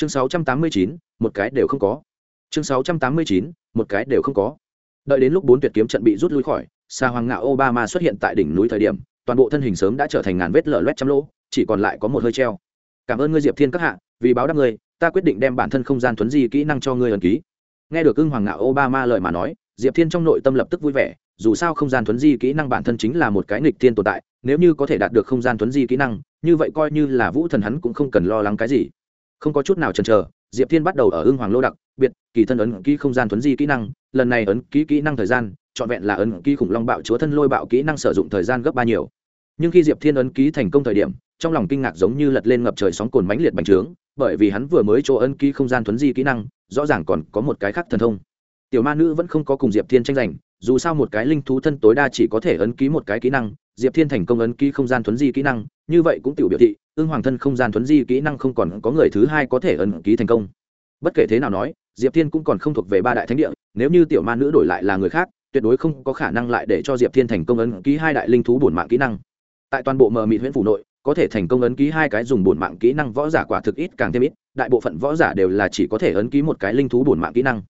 chương 689, một cái đều không có. Chương 689, một cái đều không có. Đợi đến lúc bốn tuyệt kiếm trận bị rút lui khỏi xa hoàng ngạo obama xuất hiện tại đỉnh núi thời điểm toàn bộ thân hình sớm đã trở thành ngàn vết lở loét trăm lỗ chỉ còn lại có một hơi treo. Cảm ơn ngươi diệp thiên các hạ vì báo đáp ngươi ta quyết định đem bản thân không gian thuấn di kỹ năng cho ngươi ẩn ký. Nghe được ưng hoàng ngạo obama lời mà nói diệp thiên trong nội tâm lập tức vui vẻ dù sao không gian thuấn di kỹ năng bản thân chính là một cái nghịch thiên tồn tại nếu như có thể đạt được không gian thuấn di kỹ năng như vậy coi như là vũ thần hắn cũng không cần lo lắng cái gì không có chút nào chần chờ, diệp thiên bắt đầu ở ưng hoàng lô đặc, biệt, kỳ thân ấn ký không gian thuấn di kỹ năng, lần này ấn ký kỹ năng thời gian, trọn vẹn là ấn ký khủng long bạo chúa thân lôi bạo kỹ năng sử dụng thời gian gấp ba nhiều. Nhưng khi diệp thiên ấn ký thành công thời điểm, trong lòng kinh ngạc giống như lật lên ngập trời sóng cồn mãnh liệt bành trướng, bởi vì hắn vừa mới chỗ ấn ký không gian thuấn di kỹ năng, rõ ràng còn có một cái khác thần thông. Tiểu ma nữ vẫn không có cùng diệp thiên tranh giành, dù sao một cái linh thú thân tối đa chỉ có thể ấn ký một cái kỹ năng diệp thiên thành công ấn ký không gian thuấn di kỹ năng, như vậy cũng tiểu biểu thị ương hoàng thân không gian thuấn di kỹ năng không còn có người thứ hai có thể ấn ký thành công. Bất kể thế nào nói, diệp thiên cũng còn không thuộc về ba đại thánh địa, nếu như tiểu ma nữ đổi lại là người khác, tuyệt đối không có khả năng lại để cho diệp thiên thành công ấn ký hai đại linh thú bổn mạng kỹ năng. Tại toàn bộ mờ mịt huyện phủ nội, có thể thành công ấn ký hai cái dùng bổn mạng kỹ năng võ giả quả thực ít càng thêm ít, đại bộ phận võ giả đều là chỉ có thể ấn ký một cái linh thú bổn mạng kỹ năng.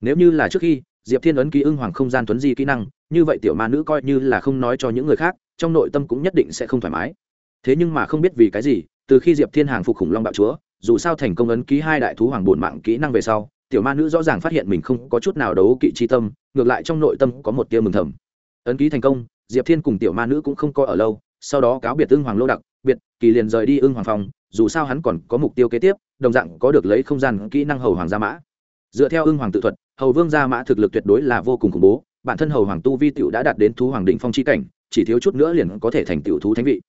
Nếu như là trước khi, diệp thiên ấn ký ưng hoàng không gian tuấn di kỹ năng, như vậy tiểu ma nữ coi như là không nói cho những người khác trong nội tâm cũng nhất định sẽ không thoải mái. Thế nhưng mà không biết vì cái gì, từ khi diệp thiên hàng phục khủng long bạo chúa, dù sao thành công ấn ký hai đại thú hoàng bổn mạng kỹ năng về sau, tiểu ma nữ rõ ràng phát hiện mình không có chút nào đấu kỵ chi tâm, ngược lại trong nội tâm có một tia mừng thầm. Ấn ký thành công, diệp thiên cùng tiểu ma nữ cũng không coi ở lâu, sau đó cáo biệt ưng hoàng lô đặc, biệt, kỳ liền rời đi ưng hoàng phòng, dù sao hắn còn có mục tiêu kế tiếp, đồng dạng có được lấy không gian kỹ năng hầu hoàng gia mã. Dựa theo ưng hoàng tự thuật, hầu vương gia mã thực lực tuyệt đối là vô cùng khủng bố, bản thân hầu hoàng tu vi tiểu đã đạt đến thú hoàng đỉnh phong chi cảnh chỉ thiếu chút nữa liền có thể thành tiểu thú thánh vị.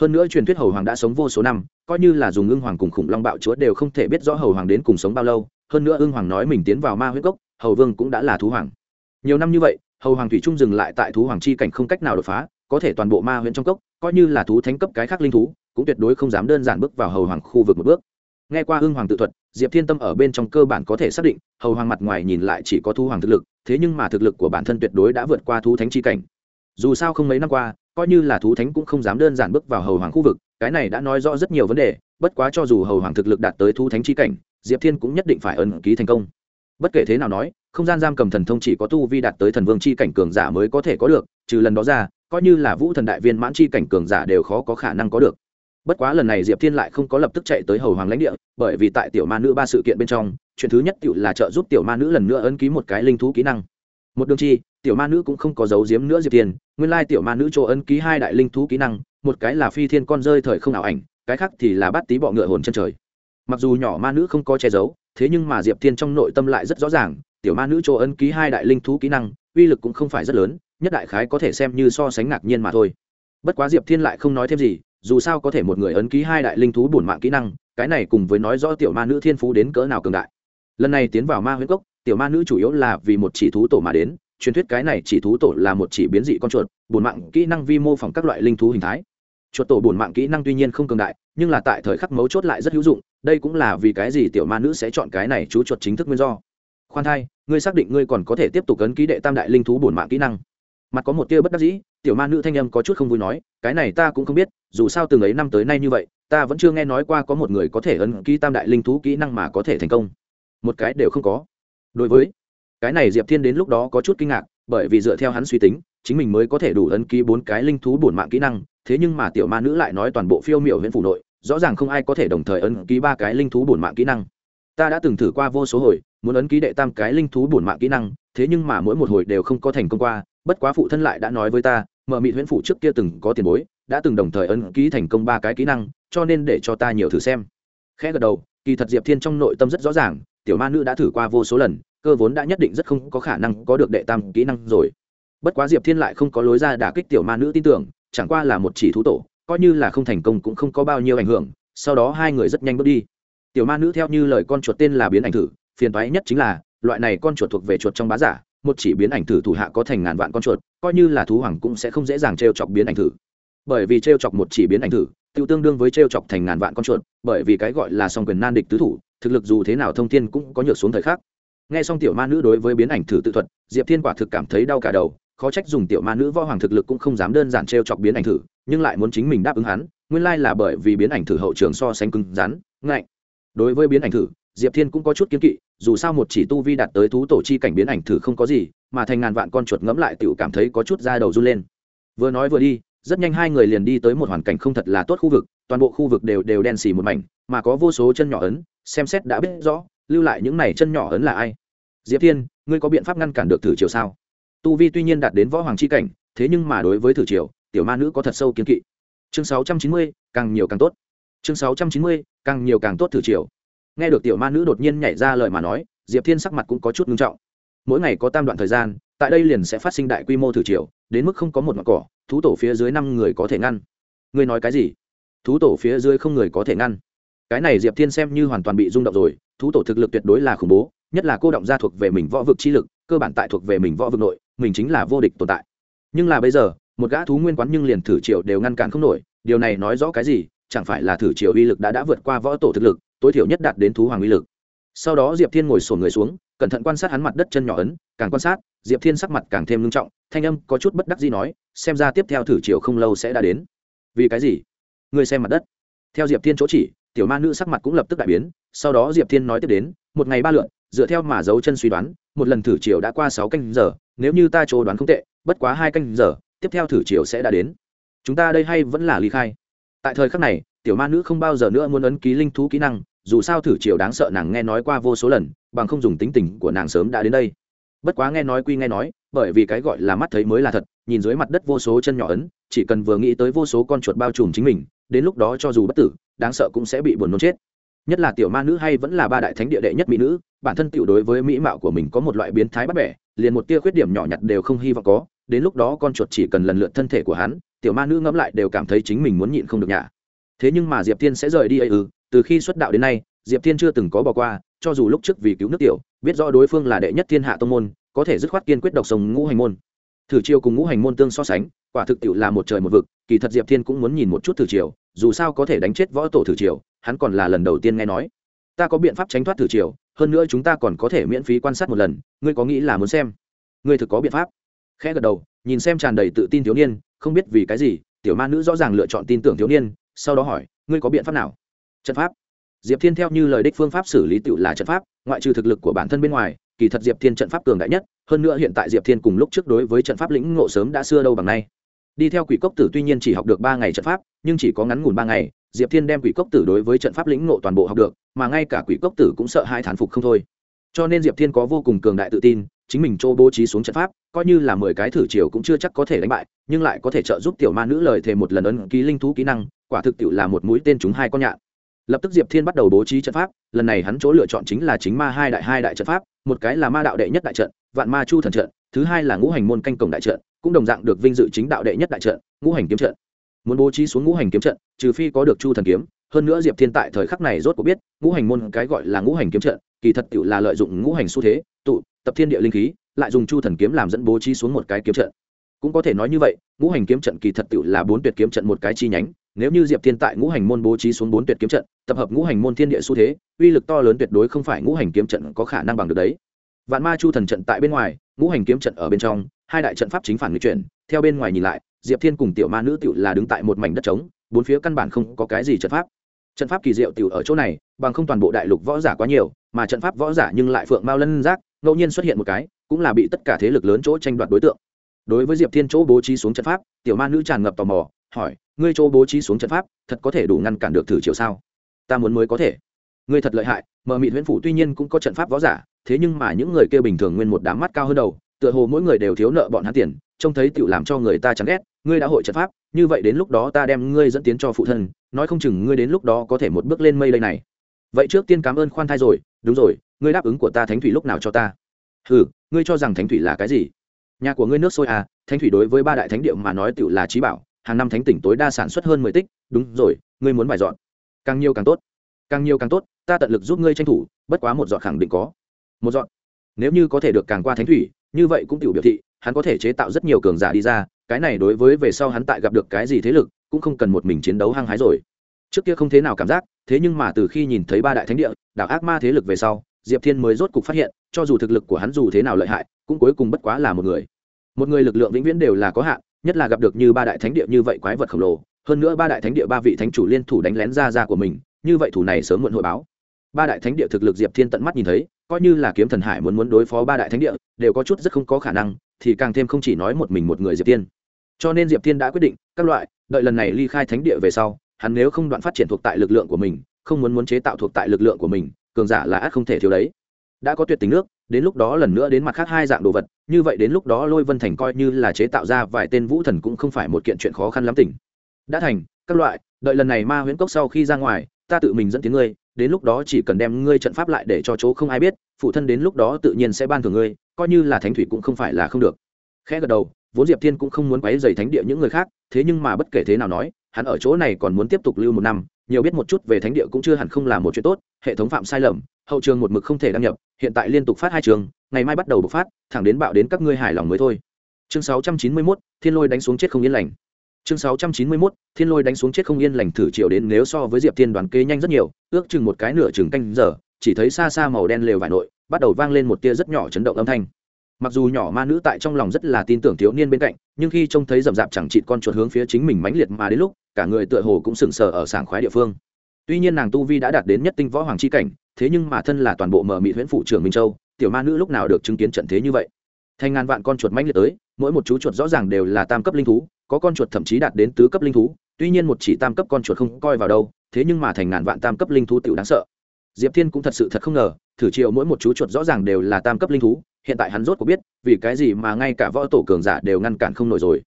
Hơn nữa truyền thuyết hầu hoàng đã sống vô số năm, coi như là dùng ưng hoàng cùng khủng long bạo chúa đều không thể biết rõ hầu hoàng đến cùng sống bao lâu. Hơn nữa ưng hoàng nói mình tiến vào ma huyết cốc, hầu vương cũng đã là thú hoàng. Nhiều năm như vậy, hầu hoàng thủy trung dừng lại tại thú hoàng chi cảnh không cách nào đột phá, có thể toàn bộ ma huyện trong cốc, coi như là thú thánh cấp cái khác linh thú, cũng tuyệt đối không dám đơn giản bước vào hầu hoàng khu vực một bước. Nghe qua ưng hoàng tự thuật, diệp thiên tâm ở bên trong cơ bản có thể xác định, hầu hoàng mặt ngoài nhìn lại chỉ có thú hoàng thực lực, thế nhưng mà thực lực của bản thân tuyệt đối đã vượt qua thú thánh chi cảnh dù sao không mấy năm qua, coi như là thú thánh cũng không dám đơn giản bước vào hầu hoàng khu vực, cái này đã nói rõ rất nhiều vấn đề, bất quá cho dù hầu hoàng thực lực đạt tới thú thánh chi cảnh, diệp thiên cũng nhất định phải ấn ký thành công. Bất kể thế nào nói, không gian giam cầm thần thông chỉ có tu vi đạt tới thần vương chi cảnh cường giả mới có thể có được, trừ lần đó ra, coi như là vũ thần đại viên mãn chi cảnh cường giả đều khó có khả năng có được. Bất quá lần này diệp thiên lại không có lập tức chạy tới hầu hoàng lãnh địa, bởi vì tại tiểu ma nữ ba sự kiện bên trong, chuyện thứ nhất tự là trợ giúp tiểu ma nữ lần nữa ấn ký một cái linh thú kỹ năng. Một đường chi tiểu ma nữ cũng không có dấu diếm nữa diệp thiên, nguyên lai tiểu ma nữ chỗ ấn ký hai đại linh thú kỹ năng, một cái là phi thiên con rơi thời không ảo ảnh, cái khác thì là bắt tí bọ ngựa hồn chân trời. Mặc dù nhỏ ma nữ không có che giấu, thế nhưng mà diệp thiên trong nội tâm lại rất rõ ràng, tiểu ma nữ chỗ ấn ký hai đại linh thú kỹ năng, uy lực cũng không phải rất lớn, nhất đại khái có thể xem như so sánh ngạc nhiên mà thôi. Bất quá diệp thiên lại không nói thêm gì, dù sao có thể một người ấn ký hai đại linh thú bổn mạng kỹ năng, cái này cùng với nói rõ tiểu ma nữ thiên phú đến cỡ nào cường đại. Lần này tiến vào ma huyết cốc, tiểu ma nữ chủ yếu là vì một chỉ thú tổ mà đến truyền thuyết cái này chỉ thú tổ là một chỉ biến dị con chuột, bổn mạng kỹ năng vi mô phỏng các loại linh thú hình thái. Chuột tổ bổn mạng kỹ năng tuy nhiên không cường đại, nhưng là tại thời khắc mấu chốt lại rất hữu dụng, đây cũng là vì cái gì tiểu ma nữ sẽ chọn cái này chú chuột chính thức nguyên do. Khoan thai, ngươi xác định ngươi còn có thể tiếp tục ấn ký đệ tam đại linh thú bổn mạng kỹ năng. Mặt có một tia bất đắc dĩ, tiểu ma nữ thanh âm có chút không vui nói, cái này ta cũng không biết, dù sao từng ấy năm tới nay như vậy, ta vẫn chưa nghe nói qua có một người có thể ấn ký tam đại linh thú kỹ năng mà có thể thành công. Một cái đều không có. Đối với cái này diệp thiên đến lúc đó có chút kinh ngạc, bởi vì dựa theo hắn suy tính, chính mình mới có thể đủ ấn ký bốn cái linh thú bổn mạng kỹ năng, thế nhưng mà tiểu ma nữ lại nói toàn bộ phiêu miểu huyện phủ nội, rõ ràng không ai có thể đồng thời ấn ký ba cái linh thú bổn mạng kỹ năng. Ta đã từng thử qua vô số hồi, muốn ấn ký đệ tam cái linh thú bổn mạng kỹ năng, thế nhưng mà mỗi một hồi đều không có thành công qua, bất quá phụ thân lại đã nói với ta, mở mị huyễn phủ trước kia từng có tiền bối, đã từng đồng thời ấn ký thành công ba cái kỹ năng, cho nên để cho ta nhiều thử xem. Khẽ gật đầu, kỳ thật diệp thiên trong nội tâm rất rõ ràng, tiểu ma nữ đã thử qua vô số lần cơ vốn đã nhất định rất không có khả năng có được đệ tam kỹ năng rồi. Bất quá diệp thiên lại không có lối ra đả kích tiểu ma nữ tin tưởng, chẳng qua là một chỉ thú tổ, coi như là không thành công cũng không có bao nhiêu ảnh hưởng, sau đó hai người rất nhanh bước đi. Tiểu ma nữ theo như lời con chuột tên là biến ảnh thử, phiền toái nhất chính là, loại này con chuột thuộc về chuột trong bá giả, một chỉ biến ảnh thử thủ hạ có thành ngàn vạn con chuột, coi như là thú hoàng cũng sẽ không dễ dàng t r e o chọc biến ảnh thử. Bởi vì t r e o chọc một chỉ biến ảnh thử tự tương đương với t r e o chọc thành ngàn vạn con chuột, bởi vì cái gọi là song quyền nan địch tứ thủ, thực lực dù thế nào thông thiên cũng có nhược xuống thời khắc nghe xong tiểu ma nữ đối với biến ảnh thử tự thuật, diệp thiên quả thực cảm thấy đau cả đầu, khó trách dùng tiểu ma nữ võ hoàng thực lực cũng không dám đơn giản t r e o chọc biến ảnh thử, nhưng lại muốn chính mình đáp ứng hắn, nguyên lai là bởi vì biến ảnh thử hậu trường so sánh cứng rắn, ngạnh. Đối với biến ảnh thử, diệp thiên cũng có chút kiến kỵ, dù sao một chỉ tu vi đạt tới thú tổ chi cảnh biến ảnh thử không có gì, mà thành ngàn vạn con chuột ngẫm lại tựu cảm thấy có chút da đầu run lên. Vừa nói vừa đi, rất nhanh hai người liền đi tới một hoàn cảnh không thật là tốt khu vực, toàn bộ khu vực đều đều đen xì một mảnh, mà có vô số chân nhỏ ấn, xem xét đã biết rõ lưu lại những này chân nhỏ ấn là ai? Diệp thiên, ngươi có biện pháp ngăn cản được thử triều sao? Tu vi tuy nhiên đạt đến võ hoàng chi cảnh, thế nhưng mà đối với thử triều, tiểu ma nữ có thật sâu kiến kỵ. Chương sáu trăm chín mươi, càng nhiều càng tốt. Chương sáu trăm chín mươi, càng nhiều càng tốt thử triều. Nghe được tiểu ma nữ đột nhiên nhảy ra lời mà nói, diệp thiên sắc mặt cũng có chút ngưng trọng. Mỗi ngày có tam đoạn thời gian, tại đây liền sẽ phát sinh đại quy mô thử triều, đến mức không có một mặt cỏ, thú tổ phía dưới năm người có thể ngăn. Ngươi nói cái gì? Thú tổ phía dưới không người có thể ngăn cái này diệp thiên xem như hoàn toàn bị rung động rồi, thú tổ thực lực tuyệt đối là khủng bố, nhất là cô động gia thuộc về mình võ vực chi lực, cơ bản tại thuộc về mình võ vực nội, mình chính là vô địch tồn tại. Nhưng là bây giờ, một gã thú nguyên quán nhưng liền thử triệu đều ngăn cản không nổi, điều này nói rõ cái gì? Chẳng phải là thử triệu uy lực đã đã vượt qua võ tổ thực lực, tối thiểu nhất đạt đến thú hoàng uy lực. Sau đó diệp thiên ngồi sổn người xuống, cẩn thận quan sát hắn mặt đất chân nhỏ ấn, càng quan sát, diệp thiên sắc mặt càng thêm ngưng trọng, thanh âm có chút bất đắc gì nói, xem ra tiếp theo thử triều không lâu sẽ đã đến. Vì cái gì? Người xem mặt đất. Theo diệp thiên chỗ chỉ tiểu ma nữ sắc mặt cũng lập tức đại biến, sau đó diệp thiên nói tiếp đến, một ngày ba lượn, dựa theo mà dấu chân suy đoán, một lần thử chiều đã qua sáu canh giờ, nếu như ta chỗ đoán không tệ, bất quá hai canh giờ, tiếp theo thử chiều sẽ đã đến. Chúng ta đây hay vẫn là ly khai. Tại thời khắc này, tiểu ma nữ không bao giờ nữa muốn ấn ký linh thú kỹ năng, dù sao thử chiều đáng sợ nàng nghe nói qua vô số lần, bằng không dùng tính tình của nàng sớm đã đến đây. Bất quá nghe nói quy nghe nói, bởi vì cái gọi là mắt thấy mới là thật, nhìn dưới mặt đất vô số chân nhỏ ấn, chỉ cần vừa nghĩ tới vô số con chuột bao trùm chính mình, đến lúc đó cho dù bất tử đáng sợ cũng sẽ bị buồn nôn chết. Nhất là tiểu ma nữ hay vẫn là ba đại thánh địa đệ nhất mỹ nữ, bản thân tiểu đối với mỹ mạo của mình có một loại biến thái bắt bẻ, liền một tia khuyết điểm nhỏ nhặt đều không hy vọng có, đến lúc đó con chuột chỉ cần lần lượt thân thể của hắn, tiểu ma nữ ngẫm lại đều cảm thấy chính mình muốn nhịn không được nhả. Thế nhưng mà diệp tiên sẽ rời đi ấy ư, từ khi xuất đạo đến nay, diệp tiên chưa từng có bỏ qua, cho dù lúc trước vì cứu nước tiểu, biết rõ đối phương là đệ nhất thiên hạ tông môn, có thể dứt khoát kiên quyết độc sông ngũ hành môn thử chiêu cùng ngũ hành môn tương so sánh, quả thực tiệu là một trời một vực, kỳ thật diệp thiên cũng muốn nhìn một chút thử chiều dù sao có thể đánh chết võ tổ thử chiều hắn còn là lần đầu tiên nghe nói. Ta có biện pháp tránh thoát thử chiều hơn nữa chúng ta còn có thể miễn phí quan sát một lần, ngươi có nghĩ là muốn xem? Ngươi thực có biện pháp. Khẽ gật đầu, nhìn xem tràn đầy tự tin thiếu niên, không biết vì cái gì, tiểu ma nữ rõ ràng lựa chọn tin tưởng thiếu niên, sau đó hỏi, ngươi có biện pháp nào? Trận pháp. Diệp thiên theo như lời đích phương pháp xử lý tựu là trận pháp, ngoại trừ thực lực của bản thân bên ngoài kỳ thật diệp thiên trận pháp cường đại nhất, hơn nữa hiện tại diệp thiên cùng lúc trước đối với trận pháp lĩnh ngộ sớm đã xưa đâu bằng nay. Đi theo quỷ cốc tử tuy nhiên chỉ học được ba ngày trận pháp, nhưng chỉ có ngắn ngủn ba ngày, diệp thiên đem quỷ cốc tử đối với trận pháp lĩnh ngộ toàn bộ học được, mà ngay cả quỷ cốc tử cũng sợ hai thán phục không thôi. Cho nên diệp thiên có vô cùng cường đại tự tin, chính mình chỗ bố trí xuống trận pháp, coi như là mười cái thử chiều cũng chưa chắc có thể đánh bại, nhưng lại có thể trợ giúp tiểu ma nữ lời thề một lần ấn ký linh thú kỹ năng, quả thực tiểu là một mũi tên chúng hai con nhạn lập tức diệp thiên bắt đầu bố trí trận pháp, lần này hắn chỗ lựa chọn chính là chính ma hai đại hai đại trận pháp, một cái là ma đạo đệ nhất đại trận, vạn ma chu thần trận, thứ hai là ngũ hành môn canh cổng đại trận, cũng đồng dạng được vinh dự chính đạo đệ nhất đại trận, ngũ hành kiếm trận. Muốn bố trí xuống ngũ hành kiếm trận, trừ phi có được chu thần kiếm, hơn nữa diệp thiên tại thời khắc này rốt cuộc biết, ngũ hành môn cái gọi là ngũ hành kiếm trận, kỳ thật tự là lợi dụng ngũ hành xu thế, tụ, tập thiên địa linh khí, lại dùng chu thần kiếm làm dẫn bố trí xuống một cái kiếm trận. Cũng có thể nói như vậy, ngũ hành kiếm trận kỳ thật tự là bốn tuyệt kiếm trận một cái chi nhánh nếu như diệp thiên tại ngũ hành môn bố trí xuống bốn tuyệt kiếm trận, tập hợp ngũ hành môn thiên địa xu thế, uy lực to lớn tuyệt đối không phải ngũ hành kiếm trận có khả năng bằng được đấy. Vạn ma chu thần trận tại bên ngoài, ngũ hành kiếm trận ở bên trong, hai đại trận pháp chính phản người chuyển, theo bên ngoài nhìn lại, diệp thiên cùng tiểu ma nữ tiểu là đứng tại một mảnh đất trống, bốn phía căn bản không có cái gì trận pháp. Trận pháp kỳ diệu tiểu ở chỗ này, bằng không toàn bộ đại lục võ giả quá nhiều, mà trận pháp võ giả nhưng lại phượng mao lân giác, ngẫu nhiên xuất hiện một cái, cũng là bị tất cả thế lực lớn chỗ tranh đoạt đối tượng. Đối với diệp thiên chỗ bố trí xuống trận pháp, tiểu ma nữ tràn ngập tò mò hỏi, ngươi chỗ bố trí xuống trận pháp, thật có thể đủ ngăn cản được thử chiều sao? Ta muốn mới có thể. Ngươi thật lợi hại, mờ mịt huyễn phủ tuy nhiên cũng có trận pháp võ giả, thế nhưng mà những người kia bình thường nguyên một đám mắt cao hơn đầu, tựa hồ mỗi người đều thiếu nợ bọn hắn tiền, trông thấy tựu làm cho người ta chán ghét, ngươi đã hội trận pháp, như vậy đến lúc đó ta đem ngươi dẫn tiến cho phụ thân, nói không chừng ngươi đến lúc đó có thể một bước lên mây đây này. Vậy trước tiên cảm ơn khoan thai rồi, đúng rồi, ngươi đáp ứng của ta thánh thủy lúc nào cho ta? Ừ ngươi cho rằng thánh thủy là cái gì? Nhà của ngươi nước sôi à thánh thủy đối với ba đại thánh địa mà nói tựu là trí bảo hàng năm thánh tỉnh tối đa sản xuất hơn mười tích, đúng rồi, ngươi muốn bài dọn. Càng nhiều càng tốt. Càng nhiều càng tốt, ta tận lực giúp ngươi tranh thủ, bất quá một dọn khẳng định có. Một dọn. Nếu như có thể được càng qua thánh thủy, như vậy cũng tiểu biểu thị, hắn có thể chế tạo rất nhiều cường giả đi ra, cái này đối với về sau hắn tại gặp được cái gì thế lực, cũng không cần một mình chiến đấu hăng hái rồi. Trước kia không thế nào cảm giác, thế nhưng mà từ khi nhìn thấy ba đại thánh địa, đảo ác ma thế lực về sau, diệp thiên mới rốt cục phát hiện, cho dù thực lực của hắn dù thế nào lợi hại, cũng cuối cùng bất quá là một người. Một người lực lượng vĩnh viễn đều là có hạn nhất là gặp được như ba đại thánh địa như vậy quái vật khổng lồ, hơn nữa ba đại thánh địa ba vị thánh chủ liên thủ đánh lén ra ra của mình, như vậy thủ này sớm muộn hội báo. Ba đại thánh địa thực lực diệp thiên tận mắt nhìn thấy, coi như là kiếm thần hải muốn muốn đối phó ba đại thánh địa, đều có chút rất không có khả năng, thì càng thêm không chỉ nói một mình một người diệp tiên cho nên diệp thiên đã quyết định, các loại, đợi lần này ly khai thánh địa về sau, hắn nếu không đoạn phát triển thuộc tại lực lượng của mình, không muốn muốn chế tạo thuộc tại lực lượng của mình, cường giả là ác không thể thiếu đấy. Đã có tuyệt tình nước đến lúc đó lần nữa đến mặt khác hai dạng đồ vật, như vậy đến lúc đó lôi vân thành coi như là chế tạo ra vài tên vũ thần cũng không phải một kiện chuyện khó khăn lắm tỉnh. Đã thành, các loại, đợi lần này ma huyễn cốc sau khi ra ngoài, ta tự mình dẫn tiếng ngươi, đến lúc đó chỉ cần đem ngươi trận pháp lại để cho chỗ không ai biết, phụ thân đến lúc đó tự nhiên sẽ ban thưởng ngươi, coi như là thánh thủy cũng không phải là không được. Khẽ gật đầu, vốn diệp thiên cũng không muốn quấy dày thánh địa những người khác, thế nhưng mà bất kể thế nào nói, hắn ở chỗ này còn muốn tiếp tục lưu một năm nhiều biết một chút về thánh địa cũng chưa hẳn không là một chuyện tốt hệ thống phạm sai lầm hậu trường một mực không thể đăng nhập hiện tại liên tục phát hai trường ngày mai bắt đầu bộc phát thẳng đến bạo đến các ngươi hài lòng mới thôi. Chương 691, thiên lôi đánh xuống chết không yên lành. Chương 691, thiên lôi đánh xuống chết không yên lành thử triệu đến nếu so với diệp thiên đoàn kê nhanh rất nhiều ước chừng một cái nửa chừng canh giờ chỉ thấy xa xa màu đen lều vải nội bắt đầu vang lên một tia rất nhỏ chấn động âm thanh mặc dù nhỏ ma nữ tại trong lòng rất là tin tưởng thiếu niên bên cạnh, nhưng khi trông thấy rậm rạp chẳng chịt con chuột hướng phía chính mình mãnh liệt mà đến lúc, cả người tựa hồ cũng sừng sờ ở sảng khoái địa phương. Tuy nhiên nàng tu vi đã đạt đến nhất tinh võ hoàng c h i cảnh, thế nhưng mà thân là toàn bộ mở mị huyễn phụ trưởng minh châu, tiểu ma nữ lúc nào được chứng kiến trận thế như vậy? Thành ngàn vạn con chuột mãnh liệt tới, mỗi một chú chuột rõ ràng đều là tam cấp linh thú, có con chuột thậm chí đạt đến tứ cấp linh thú, tuy nhiên một chỉ tam cấp con chuột không coi vào đâu, thế nhưng mà thành ngàn vạn tam cấp linh thú tiểu đáng sợ diệp thiên cũng thật sự thật không ngờ, thử triệu mỗi một chú chuột rõ ràng đều là tam cấp linh thú, hiện tại hắn rốt có biết, vì cái gì mà ngay cả võ tổ cường giả đều ngăn cản không nổi rồi.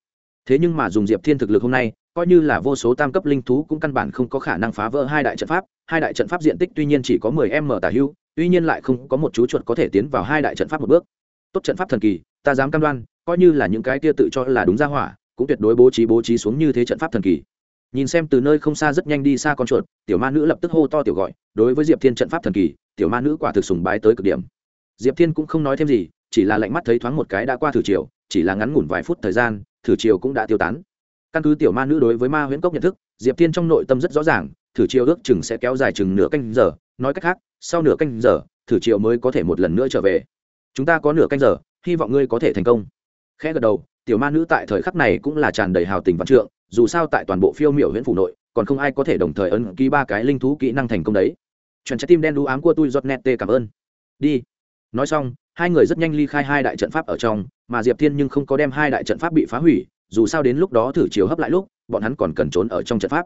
Thế nhưng mà dùng diệp thiên thực lực hôm nay, coi như là vô số tam cấp linh thú cũng căn bản không có khả năng phá vỡ hai đại trận pháp, hai đại trận pháp diện tích tuy nhiên chỉ có mười m tả hưu, tuy nhiên lại không có một chú chuột có thể tiến vào hai đại trận pháp một bước. Tốt trận pháp thần kỳ, ta dám cam đoan, coi như là những cái kia tự cho là đúng ra hỏa, cũng tuyệt đối bố trí bố trí xuống như thế trận pháp thần kỳ nhìn xem từ nơi không xa rất nhanh đi xa con chuột, tiểu ma nữ lập tức hô to tiểu gọi, đối với diệp thiên trận pháp thần kỳ, tiểu ma nữ quả thực sùng bái tới cực điểm. Diệp thiên cũng không nói thêm gì, chỉ là lạnh mắt thấy thoáng một cái đã qua thử chiều, chỉ là ngắn ngủn vài phút thời gian, thử chiều cũng đã tiêu tán. Căn cứ tiểu ma nữ đối với ma huyễn cốc nhận thức, diệp thiên trong nội tâm rất rõ ràng, thử chiều ước chừng sẽ kéo dài chừng nửa canh giờ, nói cách khác, sau nửa canh giờ, thử chiều mới có thể một lần nữa trở về. Chúng ta có nửa canh giờ, hy vọng ngươi có thể thành công. Khẽ gật đầu, tiểu ma nữ tại thời khắc này cũng là tràn đầy hào tình văn trượng dù sao tại toàn bộ phiêu miểu huyện phủ nội, còn không ai có thể đồng thời ấn ký ba cái linh thú kỹ năng thành công đấy. Chuẩn trái tim đen đu ám của tôi giọt nét tê cảm ơn. Đi. Nói xong, hai người rất nhanh ly khai hai đại trận pháp ở trong, mà diệp thiên nhưng không có đem hai đại trận pháp bị phá hủy, dù sao đến lúc đó thử chiều hấp lại lúc, bọn hắn còn cần trốn ở trong trận pháp.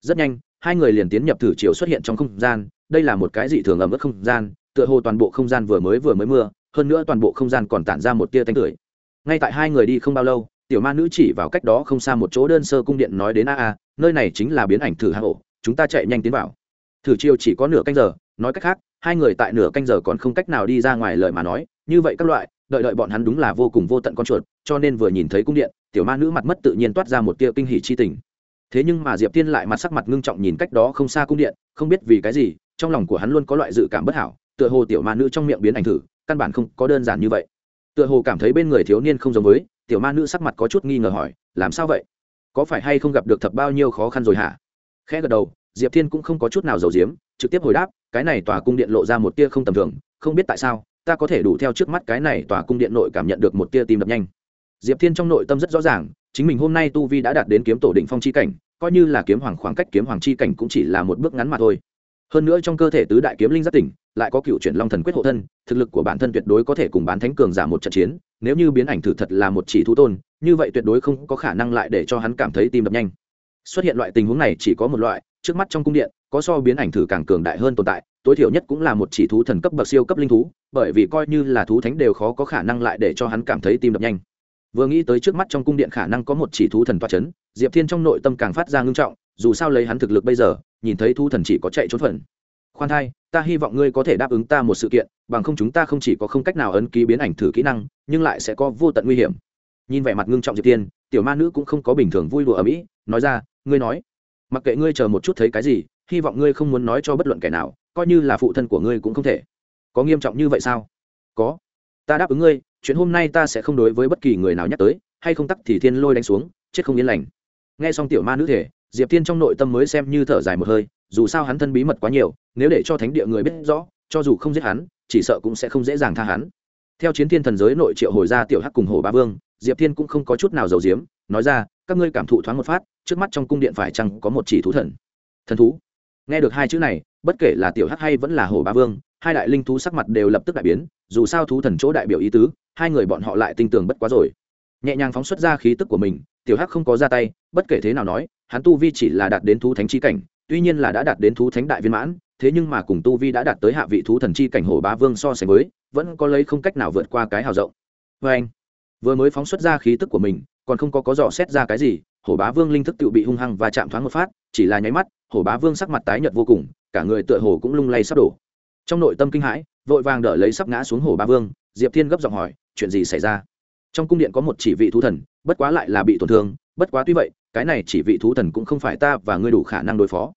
Rất nhanh, hai người liền tiến nhập thử chiều xuất hiện trong không gian, đây là một cái dị thường ẩm ướt không gian, tựa hồ toàn bộ không gian vừa mới vừa mới mưa, hơn nữa toàn bộ không gian còn tản ra một tia tanh tưởi. Ngay tại hai người đi không bao lâu tiểu ma nữ chỉ vào cách đó không xa một chỗ đơn sơ cung điện nói đến a a, nơi này chính là biến ảnh thử hạ hộ chúng ta chạy nhanh tiến vào. Thử chiều chỉ có nửa canh giờ, nói cách khác, hai người tại nửa canh giờ còn không cách nào đi ra ngoài lời mà nói, như vậy các loại, đợi đợi bọn hắn đúng là vô cùng vô tận con chuột, cho nên vừa nhìn thấy cung điện, tiểu ma nữ mặt mất tự nhiên toát ra một tia kinh hỉ chi tình. Thế nhưng mà diệp tiên lại mặt sắc mặt ngưng trọng nhìn cách đó không xa cung điện, không biết vì cái gì, trong lòng của hắn luôn có loại dự cảm bất hảo, tựa hồ tiểu ma nữ trong miệng biến ảnh thử, căn bản không có đơn giản như vậy tựa hồ cảm thấy bên người thiếu niên không giống với, tiểu ma nữ sắc mặt có chút nghi ngờ hỏi, làm sao vậy? Có phải hay không gặp được thật bao nhiêu khó khăn rồi hả? Khẽ gật đầu, diệp thiên cũng không có chút nào giàu diếm trực tiếp hồi đáp, cái này tòa cung điện lộ ra một tia không tầm thường, không biết tại sao, ta có thể đủ theo trước mắt cái này tòa cung điện nội cảm nhận được một tia tim đập nhanh. Diệp thiên trong nội tâm rất rõ ràng, chính mình hôm nay tu vi đã đạt đến kiếm tổ định phong chi cảnh, coi như là kiếm hoàng khoảng cách kiếm hoàng chi cảnh cũng chỉ là một bước ngắn mà thôi. Hơn nữa trong cơ thể tứ đại kiếm linh giác tỉnh lại có cựu chuyển long thần quyết hộ thân, thực lực của bản thân tuyệt đối có thể cùng bán thánh cường giả một trận chiến, nếu như biến ảnh thử thật là một chỉ thú tôn, như vậy tuyệt đối không có khả năng lại để cho hắn cảm thấy tim đập nhanh. Xuất hiện loại tình huống này chỉ có một loại, trước mắt trong cung điện, có so biến ảnh thử càng cường đại hơn tồn tại, tối thiểu nhất cũng là một chỉ thú thần cấp bậc siêu cấp linh thú, bởi vì coi như là thú thánh đều khó có khả năng lại để cho hắn cảm thấy tim đập nhanh. Vừa nghĩ tới trước mắt trong cung điện khả năng có một chỉ thú thần toa c h ấ n diệp thiên trong nội tâm càng phát ra ngưng trọng, dù sao lấy hắn thực lực bây giờ, nhìn thấy thú thần chỉ có chạy trốn phần khoan thai, ta hy vọng ngươi có thể đáp ứng ta một sự kiện, bằng không chúng ta không chỉ có không cách nào ấn ký biến ảnh thử kỹ năng, nhưng lại sẽ có vô tận nguy hiểm. Nhìn vẻ mặt ngưng trọng diệp tiên, tiểu ma nữ cũng không có bình thường vui đùa ở mỹ, nói ra, ngươi nói, mặc kệ ngươi chờ một chút thấy cái gì, hy vọng ngươi không muốn nói cho bất luận kẻ nào, coi như là phụ thân của ngươi cũng không thể. Có nghiêm trọng như vậy sao? Có. Ta đáp ứng ngươi, chuyện hôm nay ta sẽ không đối với bất kỳ người nào nhắc tới, hay không tắc thì thiên lôi đánh xuống, chết không yên lành. Nghe xong tiểu ma nữ thể diệp tiên trong nội tâm mới xem như thở dài một hơi, dù sao hắn thân bí mật quá nhiều, nếu để cho thánh địa người biết rõ, cho dù không giết hắn, chỉ sợ cũng sẽ không dễ dàng tha hắn. Theo chiến thiên thần giới nội triệu hồi ra tiểu hắc cùng hồ ba vương, diệp thiên cũng không có chút nào giàu diếm nói ra, các ngươi cảm thụ thoáng một phát, trước mắt trong cung điện phải chăng có một chỉ thú thần? Thần thú? Nghe được hai chữ này, bất kể là tiểu hắc hay vẫn là hồ ba vương, hai đại linh thú sắc mặt đều lập tức đại biến, dù sao thú thần chỗ đại biểu ý tứ, hai người bọn họ lại tinh tường bất quá rồi. Nhẹ nhàng phóng xuất ra khí tức của mình, tiểu hắc không có ra tay, bất kể thế nào nói hắn tu vi chỉ là đạt đến thú thánh chi cảnh, tuy nhiên là đã đạt đến thú thánh đại viên mãn, thế nhưng mà cùng tu vi đã đạt tới hạ vị thú thần chi cảnh hồ bá vương so sánh với, vẫn có lấy không cách nào vượt qua cái hào rộng. Vê anh, vừa mới phóng xuất ra khí tức của mình, còn không có có dò xét ra cái gì, hổ bá vương linh thức tự bị hung hăng và chạm thoáng một phát, chỉ là nháy mắt, hổ bá vương sắc mặt tái nhợt vô cùng, cả người tựa hồ cũng lung lay sắp đổ. Trong nội tâm kinh hãi, vội vàng đỡ lấy sắp ngã xuống hổ bá vương, diệp thiên gấp giọng hỏi, chuyện gì xảy ra? Trong cung điện có một chỉ vị thú thần, bất quá lại là bị tổn thương, bất quá tuy vậy cái này chỉ vị thú thần cũng không phải ta và ngươi đủ khả năng đối phó.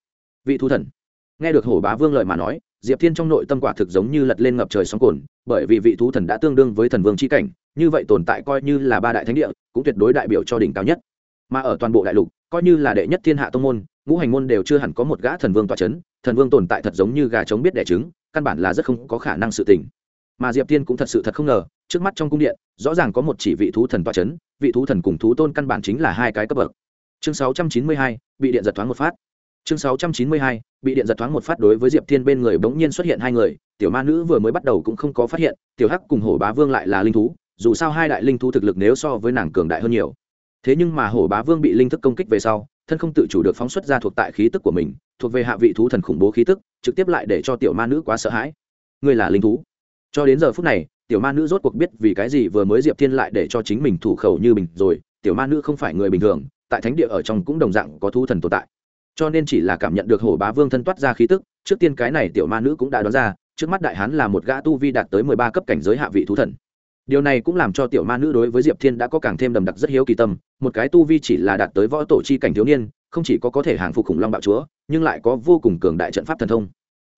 Vị thú thần. Nghe được hổ bá vương lợi mà nói, diệp thiên trong nội tâm quả thực giống như lật lên ngập trời sóng cồn, bởi vì vị thú thần đã tương đương với thần vương c h i cảnh, như vậy tồn tại coi như là ba đại thánh địa, cũng tuyệt đối đại biểu cho đỉnh cao nhất. Mà ở toàn bộ đại lục, coi như là đệ nhất thiên hạ tông môn, ngũ hành môn đều chưa hẳn có một gã thần vương tọa c h ấ n thần vương tồn tại thật giống như gà trống biết đẻ trứng, căn bản là rất không có khả năng sự tình. Mà diệp thiên cũng thật sự thật không ngờ, trước mắt trong cung điện, rõ ràng có một chỉ vị thú thần tọa c h ấ n vị thú thần cùng thú tôn căn bản chính là hai cái cấp bậc chương sáu trăm chín mươi hai bị điện giật thoáng một phát. Chương sáu trăm chín mươi hai bị điện giật thoáng một phát đối với diệp thiên bên người bỗng nhiên xuất hiện hai người tiểu ma nữ vừa mới bắt đầu cũng không có phát hiện tiểu hắc cùng hổ bá vương lại là linh thú dù sao hai đại linh thú thực lực nếu so với nàng cường đại hơn nhiều. Thế nhưng mà hổ bá vương bị linh thức công kích về sau thân không tự chủ được phóng xuất ra thuộc tại khí tức của mình thuộc về hạ vị thú thần khủng bố khí tức trực tiếp lại để cho tiểu ma nữ quá sợ hãi. Ngươi là linh thú. Cho đến giờ phút này tiểu ma nữ rốt cuộc biết vì cái gì vừa mới diệp thiên lại để cho chính mình thủ khẩu như mình, rồi tiểu ma nữ không phải người bình thường tại thánh địa ở trong cũng đồng dạng có thu thần tồn tại. Cho nên chỉ là cảm nhận được hổ bá vương thân toát ra khí tức, trước tiên cái này tiểu ma nữ cũng đã đoán ra, trước mắt đại hán là một gã tu vi đạt tới mười ba cấp cảnh giới hạ vị thú thần. Điều này cũng làm cho tiểu ma nữ đối với diệp thiên đã có càng thêm đầm đặc rất hiếu kỳ tâm, một cái tu vi chỉ là đạt tới võ tổ chi cảnh thiếu niên, không chỉ có có thể hàng phục khủng long bạo chúa, nhưng lại có vô cùng cường đại trận pháp thần thông.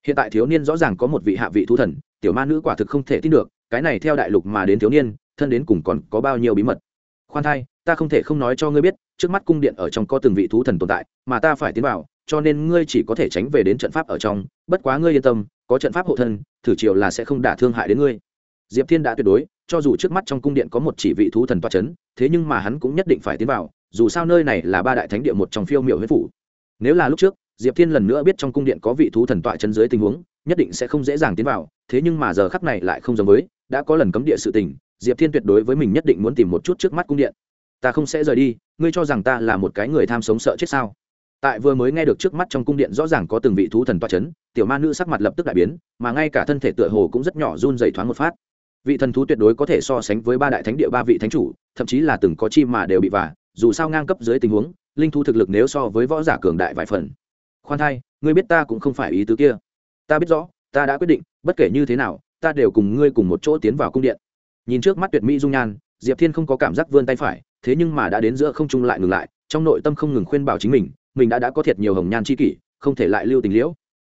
Hiện tại thiếu niên rõ ràng có một vị hạ vị thú thần, tiểu ma nữ quả thực không thể tin được, cái này theo đại lục mà đến thiếu niên, thân đến cùng còn có bao nhiêu bí mật. Khoan thai ta không thể không nói cho ngươi biết, trước mắt cung điện ở trong có từng vị thú thần tồn tại, mà ta phải tiến vào, cho nên ngươi chỉ có thể tránh về đến trận pháp ở trong. Bất quá ngươi yên tâm, có trận pháp hộ thân, thử chiều là sẽ không đả thương hại đến ngươi. Diệp thiên đã tuyệt đối, cho dù trước mắt trong cung điện có một chỉ vị thú thần toa c h ấ n thế nhưng mà hắn cũng nhất định phải tiến vào, dù sao nơi này là ba đại thánh địa một trong phiêu miểu huyết phủ. Nếu là lúc trước, diệp thiên lần nữa biết trong cung điện có vị thú thần tọa chân dưới tình huống, nhất định sẽ không dễ dàng tiến vào, thế nhưng mà giờ khắc này lại không giống với, đã có lần cấm địa sự tình, diệp thiên tuyệt đối với mình nhất định muốn tìm một chút trước mắt cung điện ta không sẽ rời đi, ngươi cho rằng ta là một cái người tham sống sợ chết sao? Tại vừa mới nghe được trước mắt trong cung điện rõ ràng có từng vị thú thần toa c h ấ n tiểu ma nữ sắc mặt lập tức đại biến, mà ngay cả thân thể tựa hồ cũng rất nhỏ run dày thoáng một phát. Vị thần thú tuyệt đối có thể so sánh với ba đại thánh địa, ba vị thánh chủ, thậm chí là từng có chi mà đều bị vả, dù sao ngang cấp dưới tình huống, linh thú thực lực nếu so với võ giả cường đại vài phần. Khoan thai, ngươi biết ta cũng không phải ý tứ kia. Ta biết rõ, ta đã quyết định, bất kể như thế nào, ta đều cùng ngươi cùng một chỗ tiến vào cung điện. Nhìn trước mắt tuyệt mỹ dung nhan, diệp thiên không có cảm giác vươn tay phải thế nhưng mà đã đến giữa không trung lại ngừng lại, trong nội tâm không ngừng khuyên bảo chính mình mình đã đã có thiệt nhiều hồng nhan c h i kỷ, không thể lại lưu tình liễu.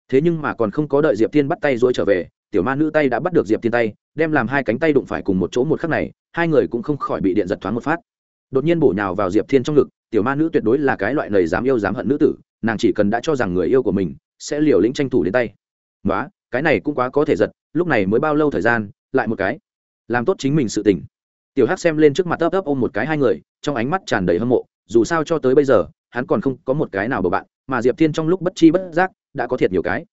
Thế nhưng mà còn không có đợi diệp thiên bắt tay dối trở về, tiểu ma nữ tay đã bắt được diệp thiên tay, đem làm hai cánh tay đụng phải cùng một chỗ một khắc này, hai người cũng không khỏi bị điện giật thoáng một phát. Đột nhiên bổ nhào vào diệp thiên trong ngực, tiểu ma nữ tuyệt đối là cái loại lời dám yêu dám hận nữ tử, nàng chỉ cần đã cho rằng người yêu của mình sẽ liều lĩnh tranh thủ đến tay. Nói cái này cũng quá có thể giật, lúc này mới bao lâu thời gian, lại một cái, làm tốt chính mình sự tỉnh tiểu hắc xem lên trước mặt ấp ấp ôm một cái hai người, trong ánh mắt tràn đầy hâm mộ, dù sao cho tới bây giờ, hắn còn không có một cái nào bầu bạn, mà diệp thiên trong lúc bất chi bất giác, đã có thiệt nhiều cái.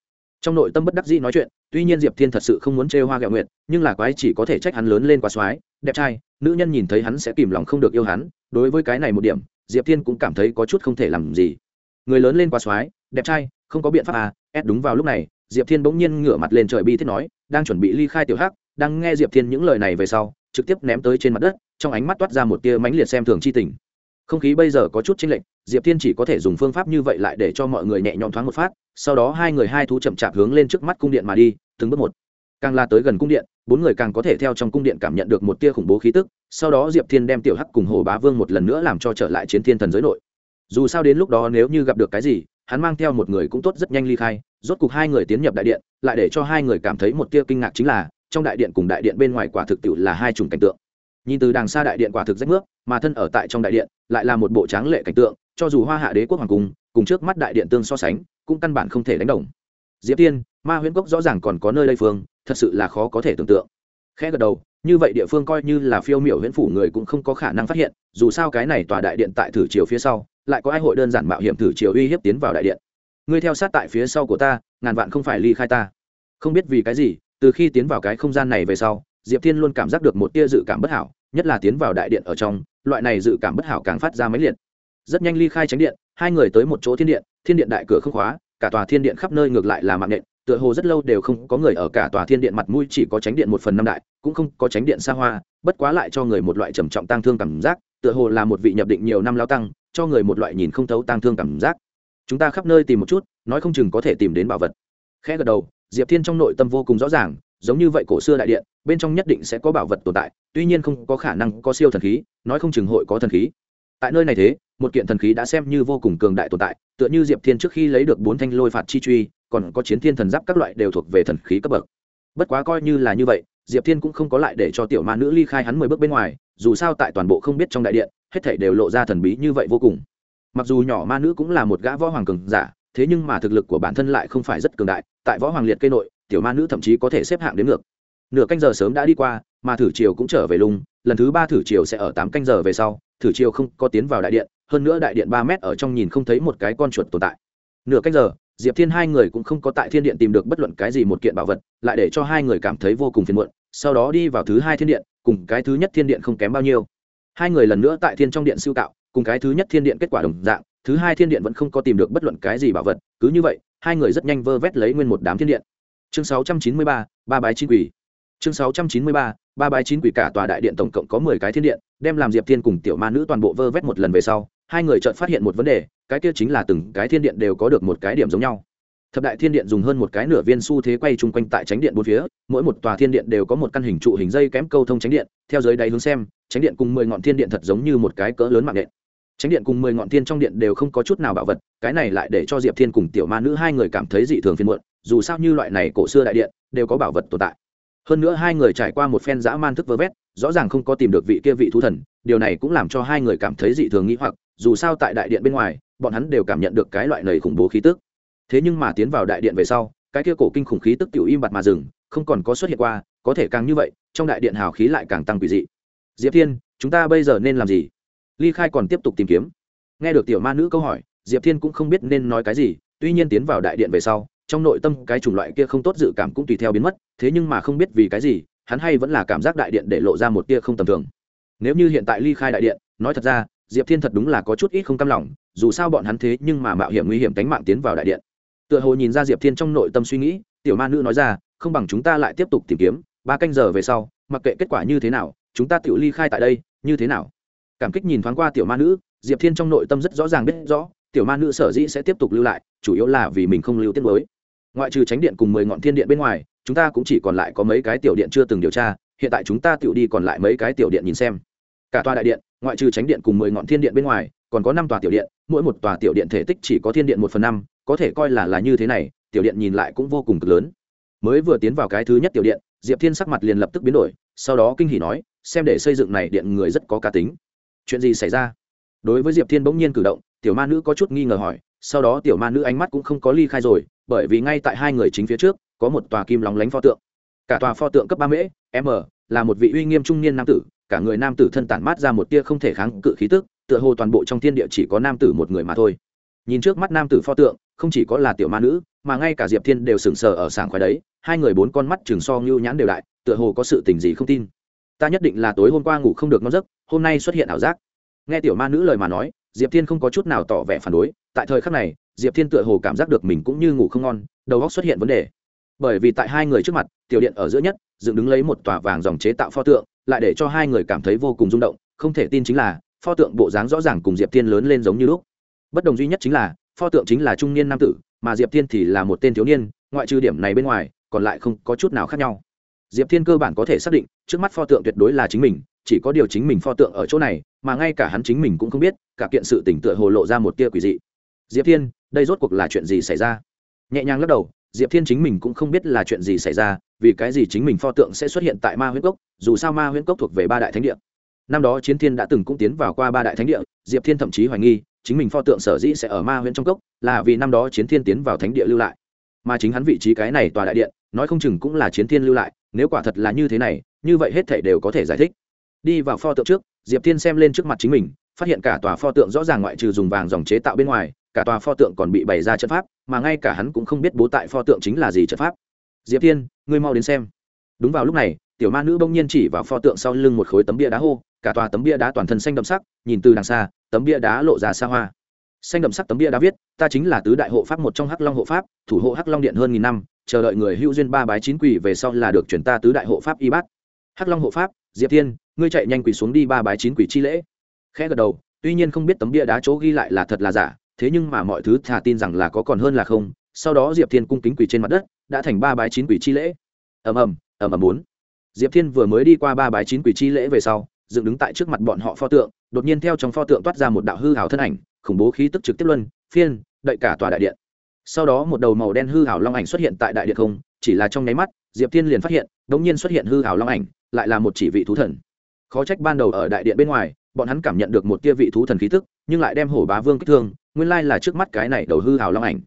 Trong nội tâm bất đắc dĩ nói chuyện, tuy nhiên diệp thiên thật sự không muốn trêu hoa gạo nguyện nhưng là quái chỉ có thể trách hắn lớn lên quá soái đẹp trai, nữ nhân nhìn thấy hắn sẽ kìm lòng không được yêu hắn, đối với cái này một điểm, diệp thiên cũng cảm thấy có chút không thể làm gì. Người lớn lên quá soái đẹp trai, không có biện pháp à ép đúng vào lúc này, diệp thiên bỗng nhiên ngửa mặt lên trời bi thiết nói, đang chuẩn bị ly khai tiểu hắc, đang nghe diệp thiên những lời này về sau trực tiếp ném tới trên mặt đất, trong ánh mắt toát ra một tia mãnh liệt xem thường chi tình. Không khí bây giờ có chút chênh lệch, diệp thiên chỉ có thể dùng phương pháp như vậy lại để cho mọi người nhẹ nhõm thoáng một phát, sau đó hai người hai thú chậm chạp hướng lên trước mắt cung điện mà đi, từng bước một. Càng la tới gần cung điện, bốn người càng có thể theo trong cung điện cảm nhận được một tia khủng bố khí tức, sau đó diệp thiên đem tiểu hắc cùng hồ bá vương một lần nữa làm cho trở lại chiến thiên thần giới nội. Dù sao đến lúc đó nếu như gặp được cái gì, hắn mang theo một người cũng tốt rất nhanh ly khai, rốt cục hai người tiến nhập đại điện, lại để cho hai người cảm thấy một tia kinh ngạc chính là trong đại điện cùng đại điện bên ngoài quả thực tiệu là hai chủng cảnh tượng. Nhìn từ đằng xa đại điện quả thực rách nước, mà thân ở tại trong đại điện, lại là một bộ tráng lệ cảnh tượng, cho dù hoa hạ đế quốc hoàng cung, cùng trước mắt đại điện tương so sánh, cũng căn bản không thể đánh đồng. Diệp tiên, ma huyễn cốc rõ ràng còn có nơi đây phương, thật sự là khó có thể tưởng tượng. Khẽ gật đầu, như vậy địa phương coi như là phiêu miểu huyễn phủ người cũng không có khả năng phát hiện, dù sao cái này tòa đại điện tại thử chiều phía sau, lại có ai hội đơn giản mạo hiểm thử chiều uy hiếp tiến vào đại điện. Ngươi theo sát tại phía sau của ta, ngàn vạn không phải ly khai ta. Không biết vì cái gì từ khi tiến vào cái không gian này về sau, diệp thiên luôn cảm giác được một tia dự cảm bất hảo, nhất là tiến vào đại điện ở trong, loại này dự cảm bất hảo càng phát ra máy liệt. Rất nhanh ly khai tránh điện, hai người tới một chỗ thiên điện thiên điện đại cửa không khóa, cả tòa thiên điện khắp nơi ngược lại là mạng nện, tựa hồ rất lâu đều không có người ở cả tòa thiên điện mặt mũi, chỉ có tránh điện một phần năm đại, cũng không có tránh điện xa hoa, bất quá lại cho người một loại trầm trọng tăng thương cảm giác, tựa hồ là một vị nhập định nhiều năm lao tăng, cho người một loại nhìn không thấu tăng thương cảm giác. Chúng ta khắp nơi tìm một chút, nói không chừng có thể tìm đến bảo vật. Khẽ gật đầu diệp thiên trong nội tâm vô cùng rõ ràng, giống như vậy cổ xưa đại điện, bên trong nhất định sẽ có bảo vật tồn tại, tuy nhiên không có khả năng có siêu thần khí, nói không chừng hội có thần khí. Tại nơi này thế, một kiện thần khí đã xem như vô cùng cường đại tồn tại, tựa như diệp thiên trước khi lấy được bốn thanh lôi phạt chi truy, còn có chiến thiên thần giáp các loại đều thuộc về thần khí cấp bậc. Bất quá coi như là như vậy, diệp thiên cũng không có lại để cho tiểu ma nữ ly khai hắn mười bước bên ngoài, dù sao tại toàn bộ không biết trong đại điện, hết thảy đều lộ ra thần bí như vậy vô cùng. Mặc dù nhỏ ma nữ cũng là một gã võ hoàng cường giả thế nhưng mà thực lực của bản thân lại không phải rất cường đại, tại võ hoàng liệt cây nội, tiểu ma nữ thậm chí có thể xếp hạng đến ngược. Nửa canh giờ sớm đã đi qua, mà thử chiều cũng trở về lung, lần thứ ba thử chiều sẽ ở tám canh giờ về sau, thử chiều không có tiến vào đại điện, hơn nữa đại điện ba mét ở trong nhìn không thấy một cái con chuột tồn tại. Nửa canh giờ, diệp thiên hai người cũng không có tại thiên điện tìm được bất luận cái gì một kiện bảo vật, lại để cho hai người cảm thấy vô cùng phiền muộn, sau đó đi vào thứ hai thiên điện, cùng cái thứ nhất thiên điện không kém bao nhiêu. Hai người lần nữa tại thiên trong điện siêu tạo, cùng cái thứ nhất thiên điện kết quả đồng dạng thứ hai thiên điện vẫn không có tìm được bất luận cái gì bảo vật cứ như vậy hai người rất nhanh vơ vét lấy nguyên một đám thiên điện. Chương 693, ba bái chín quỷ. Chương 693, ba bái chín quỷ cả tòa đại điện tổng cộng có mười cái thiên điện đem làm diệp thiên cùng tiểu ma nữ toàn bộ vơ vét một lần về sau hai người chợt phát hiện một vấn đề cái kia chính là từng cái thiên điện đều có được một cái điểm giống nhau. Thập đại thiên điện dùng hơn một cái nửa viên xu thế quay chung quanh tại tránh điện bốn phía mỗi một tòa thiên điện đều có một căn hình trụ hình dây kém câu thông tránh điện theo dưới đáy hướng xem tránh điện cùng mười ngọn thiên điện thật giống như một cái cỡ lớn mạng điện tránh điện cùng mười ngọn thiên trong điện đều không có chút nào bảo vật, cái này lại để cho diệp thiên cùng tiểu ma nữ hai người cảm thấy dị thường phiền muộn, dù sao như loại này cổ xưa đại điện, đều có bảo vật tồn tại. Hơn nữa hai người trải qua một phen dã man thức vơ vét, rõ ràng không có tìm được vị kia vị thú thần, điều này cũng làm cho hai người cảm thấy dị thường nghĩ hoặc, dù sao tại đại điện bên ngoài, bọn hắn đều cảm nhận được cái loại nầy khủng bố khí tức. Thế nhưng mà tiến vào đại điện về sau, cái kia cổ kinh khủng khí tức tiểu im bặt mà dừng, không còn có xuất hiện qua, có thể càng như vậy, trong đại điện hào khí lại càng tăng quỷ dị. Diệp thiên, chúng ta bây giờ nên làm gì? Ly khai còn tiếp tục tìm kiếm. Nghe được tiểu ma nữ câu hỏi, diệp thiên cũng không biết nên nói cái gì, tuy nhiên tiến vào đại điện về sau, trong nội tâm cái chủng loại kia không tốt dự cảm cũng tùy theo biến mất, thế nhưng mà không biết vì cái gì, hắn hay vẫn là cảm giác đại điện để lộ ra một tia không tầm thường. Nếu như hiện tại ly khai đại điện, nói thật ra, diệp thiên thật đúng là có chút ít không cam lòng, dù sao bọn hắn thế nhưng mà mạo hiểm nguy hiểm tánh mạng tiến vào đại điện. Tựa hồ nhìn ra diệp thiên trong nội tâm suy nghĩ, tiểu ma nữ nói ra, không bằng chúng ta lại tiếp tục tìm kiếm, ba canh giờ về sau, mặc kệ kết quả như thế nào, chúng ta tự ly khai tại đây, như thế nào? Cảm kích nhìn thoáng qua tiểu ma nữ, diệp thiên trong nội tâm rất rõ ràng biết rõ, tiểu ma nữ sở dĩ sẽ tiếp tục lưu lại, chủ yếu là vì mình không lưu tiết mới. Ngoại trừ tránh điện cùng mười ngọn thiên điện bên ngoài, chúng ta cũng chỉ còn lại có mấy cái tiểu điện chưa từng điều tra, hiện tại chúng ta tự đi còn lại mấy cái tiểu điện nhìn xem. Cả tòa đại điện, ngoại trừ tránh điện cùng mười ngọn thiên điện bên ngoài, còn có năm tòa tiểu điện, mỗi một tòa tiểu điện thể tích chỉ có thiên điện một phần năm, có thể coi là là như thế này, tiểu điện nhìn lại cũng vô cùng cực lớn. Mới vừa tiến vào cái thứ nhất tiểu điện, diệp thiên sắc mặt liền lập tức biến đổi, sau đó kinh hỉ nói, xem để xây dựng này điện người rất có cá tính chuyện gì xảy ra? Đối với diệp thiên bỗng nhiên cử động, tiểu ma nữ có chút nghi ngờ hỏi, sau đó tiểu ma nữ ánh mắt cũng không có ly khai rồi, bởi vì ngay tại hai người chính phía trước, có một tòa kim lóng lánh pho tượng. Cả tòa pho tượng cấp ba mễ, m, là một vị uy nghiêm trung niên nam tử, cả người nam tử thân tản mát ra một tia không thể kháng cự khí tức, tựa hồ toàn bộ trong thiên địa chỉ có nam tử một người mà thôi. Nhìn trước mắt nam tử pho tượng, không chỉ có là tiểu ma nữ, mà ngay cả diệp thiên đều sừng sờ ở sảng khoái đấy, hai người bốn con mắt chừng so ngưu nhãn đều đại, tựa hồ có sự tình gì không tin. Ta nhất định là tối hôm qua ngủ không được ngon giấc hôm nay xuất hiện ảo giác. Nghe tiểu ma nữ lời mà nói, diệp thiên không có chút nào tỏ vẻ phản đối, tại thời khắc này, diệp thiên tựa hồ cảm giác được mình cũng như ngủ không ngon, đầu óc xuất hiện vấn đề. Bởi vì tại hai người trước mặt, tiểu điện ở giữa nhất, dựng đứng lấy một tòa vàng dòng chế tạo pho tượng, lại để cho hai người cảm thấy vô cùng rung động, không thể tin chính là, pho tượng bộ dáng rõ ràng cùng diệp thiên lớn lên giống như lúc. Bất đồng duy nhất chính là, pho tượng chính là trung niên nam tử, mà diệp thiên thì là một tên thiếu niên, ngoại trừ điểm này bên ngoài, còn lại không có chút nào khác nhau. Diệp thiên cơ bản có thể xác định, trước mắt pho tượng tuyệt đối là chính mình chỉ có điều chính mình pho tượng ở chỗ này, mà ngay cả hắn chính mình cũng không biết, cả kiện sự tỉnh tựa hồ lộ ra một tia quỷ dị. Diệp thiên, đây rốt cuộc là chuyện gì xảy ra? Nhẹ nhàng lắc đầu, diệp thiên chính mình cũng không biết là chuyện gì xảy ra, vì cái gì chính mình pho tượng sẽ xuất hiện tại ma huyễn cốc, dù sao ma huyễn cốc thuộc về ba đại thánh địa. Năm đó chiến thiên đã từng cũng tiến vào qua ba đại thánh địa, diệp thiên thậm chí hoài nghi, chính mình pho tượng sở dĩ sẽ ở ma huyễn trong cốc, là vì năm đó chiến thiên tiến vào thánh địa lưu lại. Mà chính hắn vị trí cái này tòa đại điện, nói không chừng cũng là chiến thiên lưu lại, nếu quả thật là như thế này, như vậy hết thể đều có thể giải thích đi vào pho tượng trước, diệp thiên xem lên trước mặt chính mình, phát hiện cả tòa pho tượng rõ ràng ngoại trừ dùng vàng dòng chế tạo bên ngoài, cả tòa pho tượng còn bị bày ra trận pháp, mà ngay cả hắn cũng không biết bố tại pho tượng chính là gì trận pháp. Diệp thiên, ngươi mau đến xem. Đúng vào lúc này, tiểu ma nữ bỗng nhiên chỉ vào pho tượng sau lưng một khối tấm bia đá hô, cả tòa tấm bia đá toàn thân xanh đậm sắc, nhìn từ đằng xa, tấm bia đá lộ ra xa hoa. Xanh đậm sắc tấm bia đá viết, ta chính là tứ đại hộ pháp một trong hắc long hộ pháp, thủ hộ hắc long điện hơn nghìn năm, chờ đợi người hữu duyên ba bái chín quỷ về sau là được chuyển ta tứ đại hộ pháp y bát. Hắc long hộ pháp, diệp thiên ngươi chạy nhanh quỳ xuống đi ba bái chín quỷ chi lễ. Khẽ gật đầu, tuy nhiên không biết tấm bia đá chỗ ghi lại là thật là giả, thế nhưng mà mọi thứ thà tin rằng là có còn hơn là không. Sau đó diệp thiên cung kính quỷ trên mặt đất, đã thành ba bái chín quỷ chi lễ. Ầm ầm ầm ầm bốn. Diệp thiên vừa mới đi qua ba bái chín quỷ chi lễ về sau, dựng đứng tại trước mặt bọn họ pho tượng, đột nhiên theo trong pho tượng toát ra một đạo hư hào thân ảnh, khủng bố khí tức trực tiếp luân, phiên đậy cả tòa đại điện. Sau đó một đầu màu đen hư hào long ảnh xuất hiện tại đại điện không, chỉ là trong nháy mắt, diệp thiên liền phát hiện đ ỗ n g nhiên xuất hiện hư hào long ảnh, lại là một chỉ vị thú thần khó trách ban đầu ở đại điện bên ngoài, bọn hắn cảm nhận được một tia vị thú thần khí tức, nhưng lại đem hổ bá vương kích thương, nguyên lai là trước mắt cái này đầu hư hào long ảnh.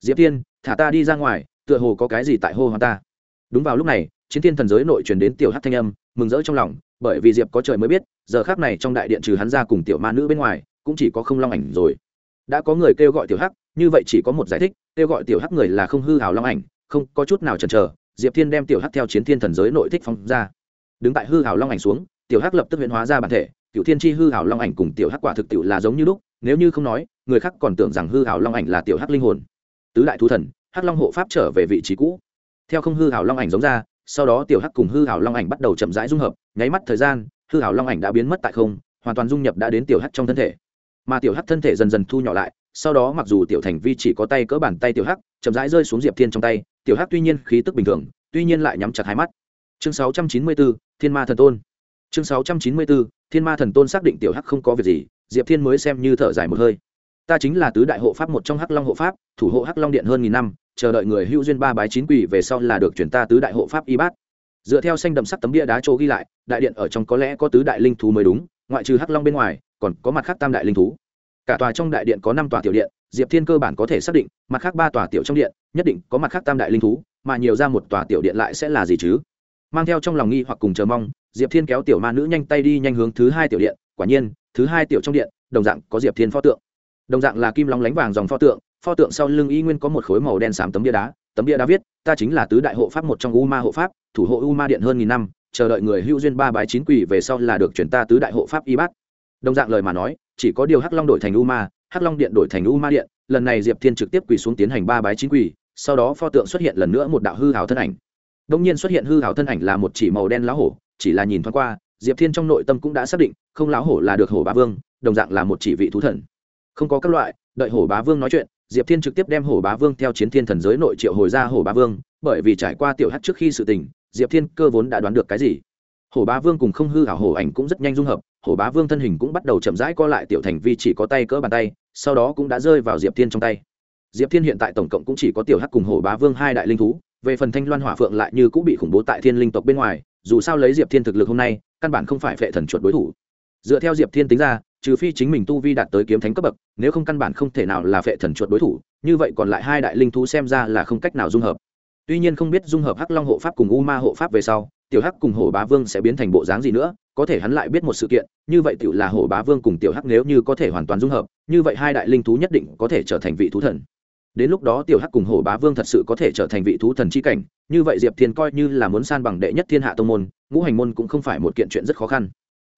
Diệp thiên, thả ta đi ra ngoài, tựa hồ có cái gì tại hô hoa ta. Đúng vào lúc này, chiến thiên thần giới nội truyền đến tiểu hát thanh âm, mừng rỡ trong lòng, bởi vì diệp có trời mới biết, giờ khác này trong đại điện trừ hắn ra cùng tiểu ma nữ bên ngoài, cũng chỉ có không long ảnh rồi. Đã có người kêu gọi tiểu hắc, như vậy chỉ có một giải thích, kêu gọi tiểu hắc người là không hư hào long ảnh, không, có chút nào chần chờ, diệp thiên đem tiểu hắc theo chiến thiên thần giới nội thích phong ra. Đứng tại hư hào long ảnh xuống tiểu hắc lập tức huyễn hóa ra bản thể cựu thiên chi hư hào long ảnh cùng tiểu hắc quả thực tiểu là giống như lúc nếu như không nói người khác còn tưởng rằng hư hào long ảnh là tiểu hắc linh hồn. Tứ đại thú thần hắc long hộ pháp trở về vị trí cũ. Theo không hư hào long ảnh giống ra sau đó tiểu hắc cùng hư hào long ảnh bắt đầu chậm rãi dung hợp nháy mắt thời gian hư hào long ảnh đã biến mất tại không hoàn toàn dung nhập đã đến tiểu hắc trong thân thể. Mà tiểu hắc thân thể dần dần thu nhỏ lại sau đó mặc dù tiểu thành vi chỉ có tay cỡ bàn tay tiểu hắc chậm rãi rơi xuống diệp thiên trong tay tiểu hắc tuy nhiên khí tức bình thường tuy nhiên lại nhắm chặt hai mắt. Chương 694, thiên ma thần tôn chương 694, thiên ma thần tôn xác định tiểu hắc không có việc gì diệp thiên mới xem như thở dài một hơi. Ta chính là tứ đại hộ pháp một trong hắc long hộ pháp thủ hộ hắc long điện hơn nghìn năm chờ đợi người hữu duyên ba bái chín quỷ về sau là được chuyển ta tứ đại hộ pháp y bát. Dựa theo xanh đậm sắc tấm bia đá chỗ ghi lại đại điện ở trong có lẽ có tứ đại linh thú mới đúng ngoại trừ hắc long bên ngoài còn có mặt khác tam đại linh thú. Cả tòa trong đại điện có năm tòa tiểu điện diệp thiên cơ bản có thể xác định mặt khác ba tòa tiểu trong điện nhất định có mặt khác tam đại linh thú mà nhiều ra một tòa tiểu điện lại sẽ là gì chứ? Mang theo trong lòng nghi hoặc cùng chờ mong diệp thiên kéo tiểu ma nữ nhanh tay đi nhanh hướng thứ hai tiểu điện, quả nhiên, thứ hai tiểu trong điện, đồng dạng có diệp thiên pho tượng. Đồng dạng là kim long lánh vàng dòng pho tượng pho tượng sau lưng y nguyên có một khối màu đen xám tấm bia đá, tấm bia đá viết, ta chính là tứ đại hộ pháp một trong u ma hộ pháp, thủ hộ u ma điện hơn nghìn năm, chờ đợi người hữu duyên ba bái chín quỷ về sau là được chuyển ta tứ đại hộ pháp y bát. Đồng dạng lời mà nói, chỉ có điều hắc long đổi thành u ma, hắc long điện đổi thành u ma điện, lần này diệp thiên trực tiếp quỳ xuống tiến hành ba bái chín quỳ sau đó pho tượng xuất hiện lần nữa một đạo hư hào thân ảnh. Đông nhiên xuất hiện hư hào thân ảnh là một chỉ màu đen lá hổ chỉ là nhìn thoáng qua, diệp thiên trong nội tâm cũng đã xác định, không lão hổ là được hổ bá vương, đồng dạng là một chỉ vị thú thần. Không có các loại, đợi hổ bá vương nói chuyện, diệp thiên trực tiếp đem hổ bá vương theo chiến thiên thần giới nội triệu hồi ra hổ bá vương, bởi vì trải qua tiểu hát trước khi sự tình, diệp thiên cơ vốn đã đoán được cái gì. Hổ bá vương cùng không hư hảo hổ ảnh cũng rất nhanh dung hợp, hổ bá vương thân hình cũng bắt đầu chậm rãi co lại tiểu thành vi chỉ có tay cỡ bàn tay, sau đó cũng đã rơi vào diệp thiên trong tay. Diệp thiên hiện tại tổng cộng cũng chỉ có tiểu hắc cùng hổ bá vương hai đại linh thú, về phần thanh loan hỏa phượng lại như cũng bị khủng bố tại thiên linh tộc bên ngoài dù sao lấy diệp thiên thực lực hôm nay, căn bản không phải phệ thần chuột đối thủ. Dựa theo diệp thiên tính ra, trừ phi chính mình tu vi đạt tới kiếm thánh cấp bậc, nếu không căn bản không thể nào là phệ thần chuột đối thủ, như vậy còn lại hai đại linh thú xem ra là không cách nào dung hợp. Tuy nhiên không biết dung hợp hắc long hộ pháp cùng u ma hộ pháp về sau, tiểu hắc cùng hổ bá vương sẽ biến thành bộ dáng gì nữa, có thể hắn lại biết một sự kiện, như vậy tiểu là hổ bá vương cùng tiểu hắc nếu như có thể hoàn toàn dung hợp, như vậy hai đại linh thú nhất định có thể trở thành vị thú thần đến lúc đó tiểu hắc cùng hổ bá vương thật sự có thể trở thành vị thú thần chi cảnh, như vậy diệp thiên coi như là muốn san bằng đệ nhất thiên hạ tông môn, ngũ hành môn cũng không phải một kiện chuyện rất khó khăn.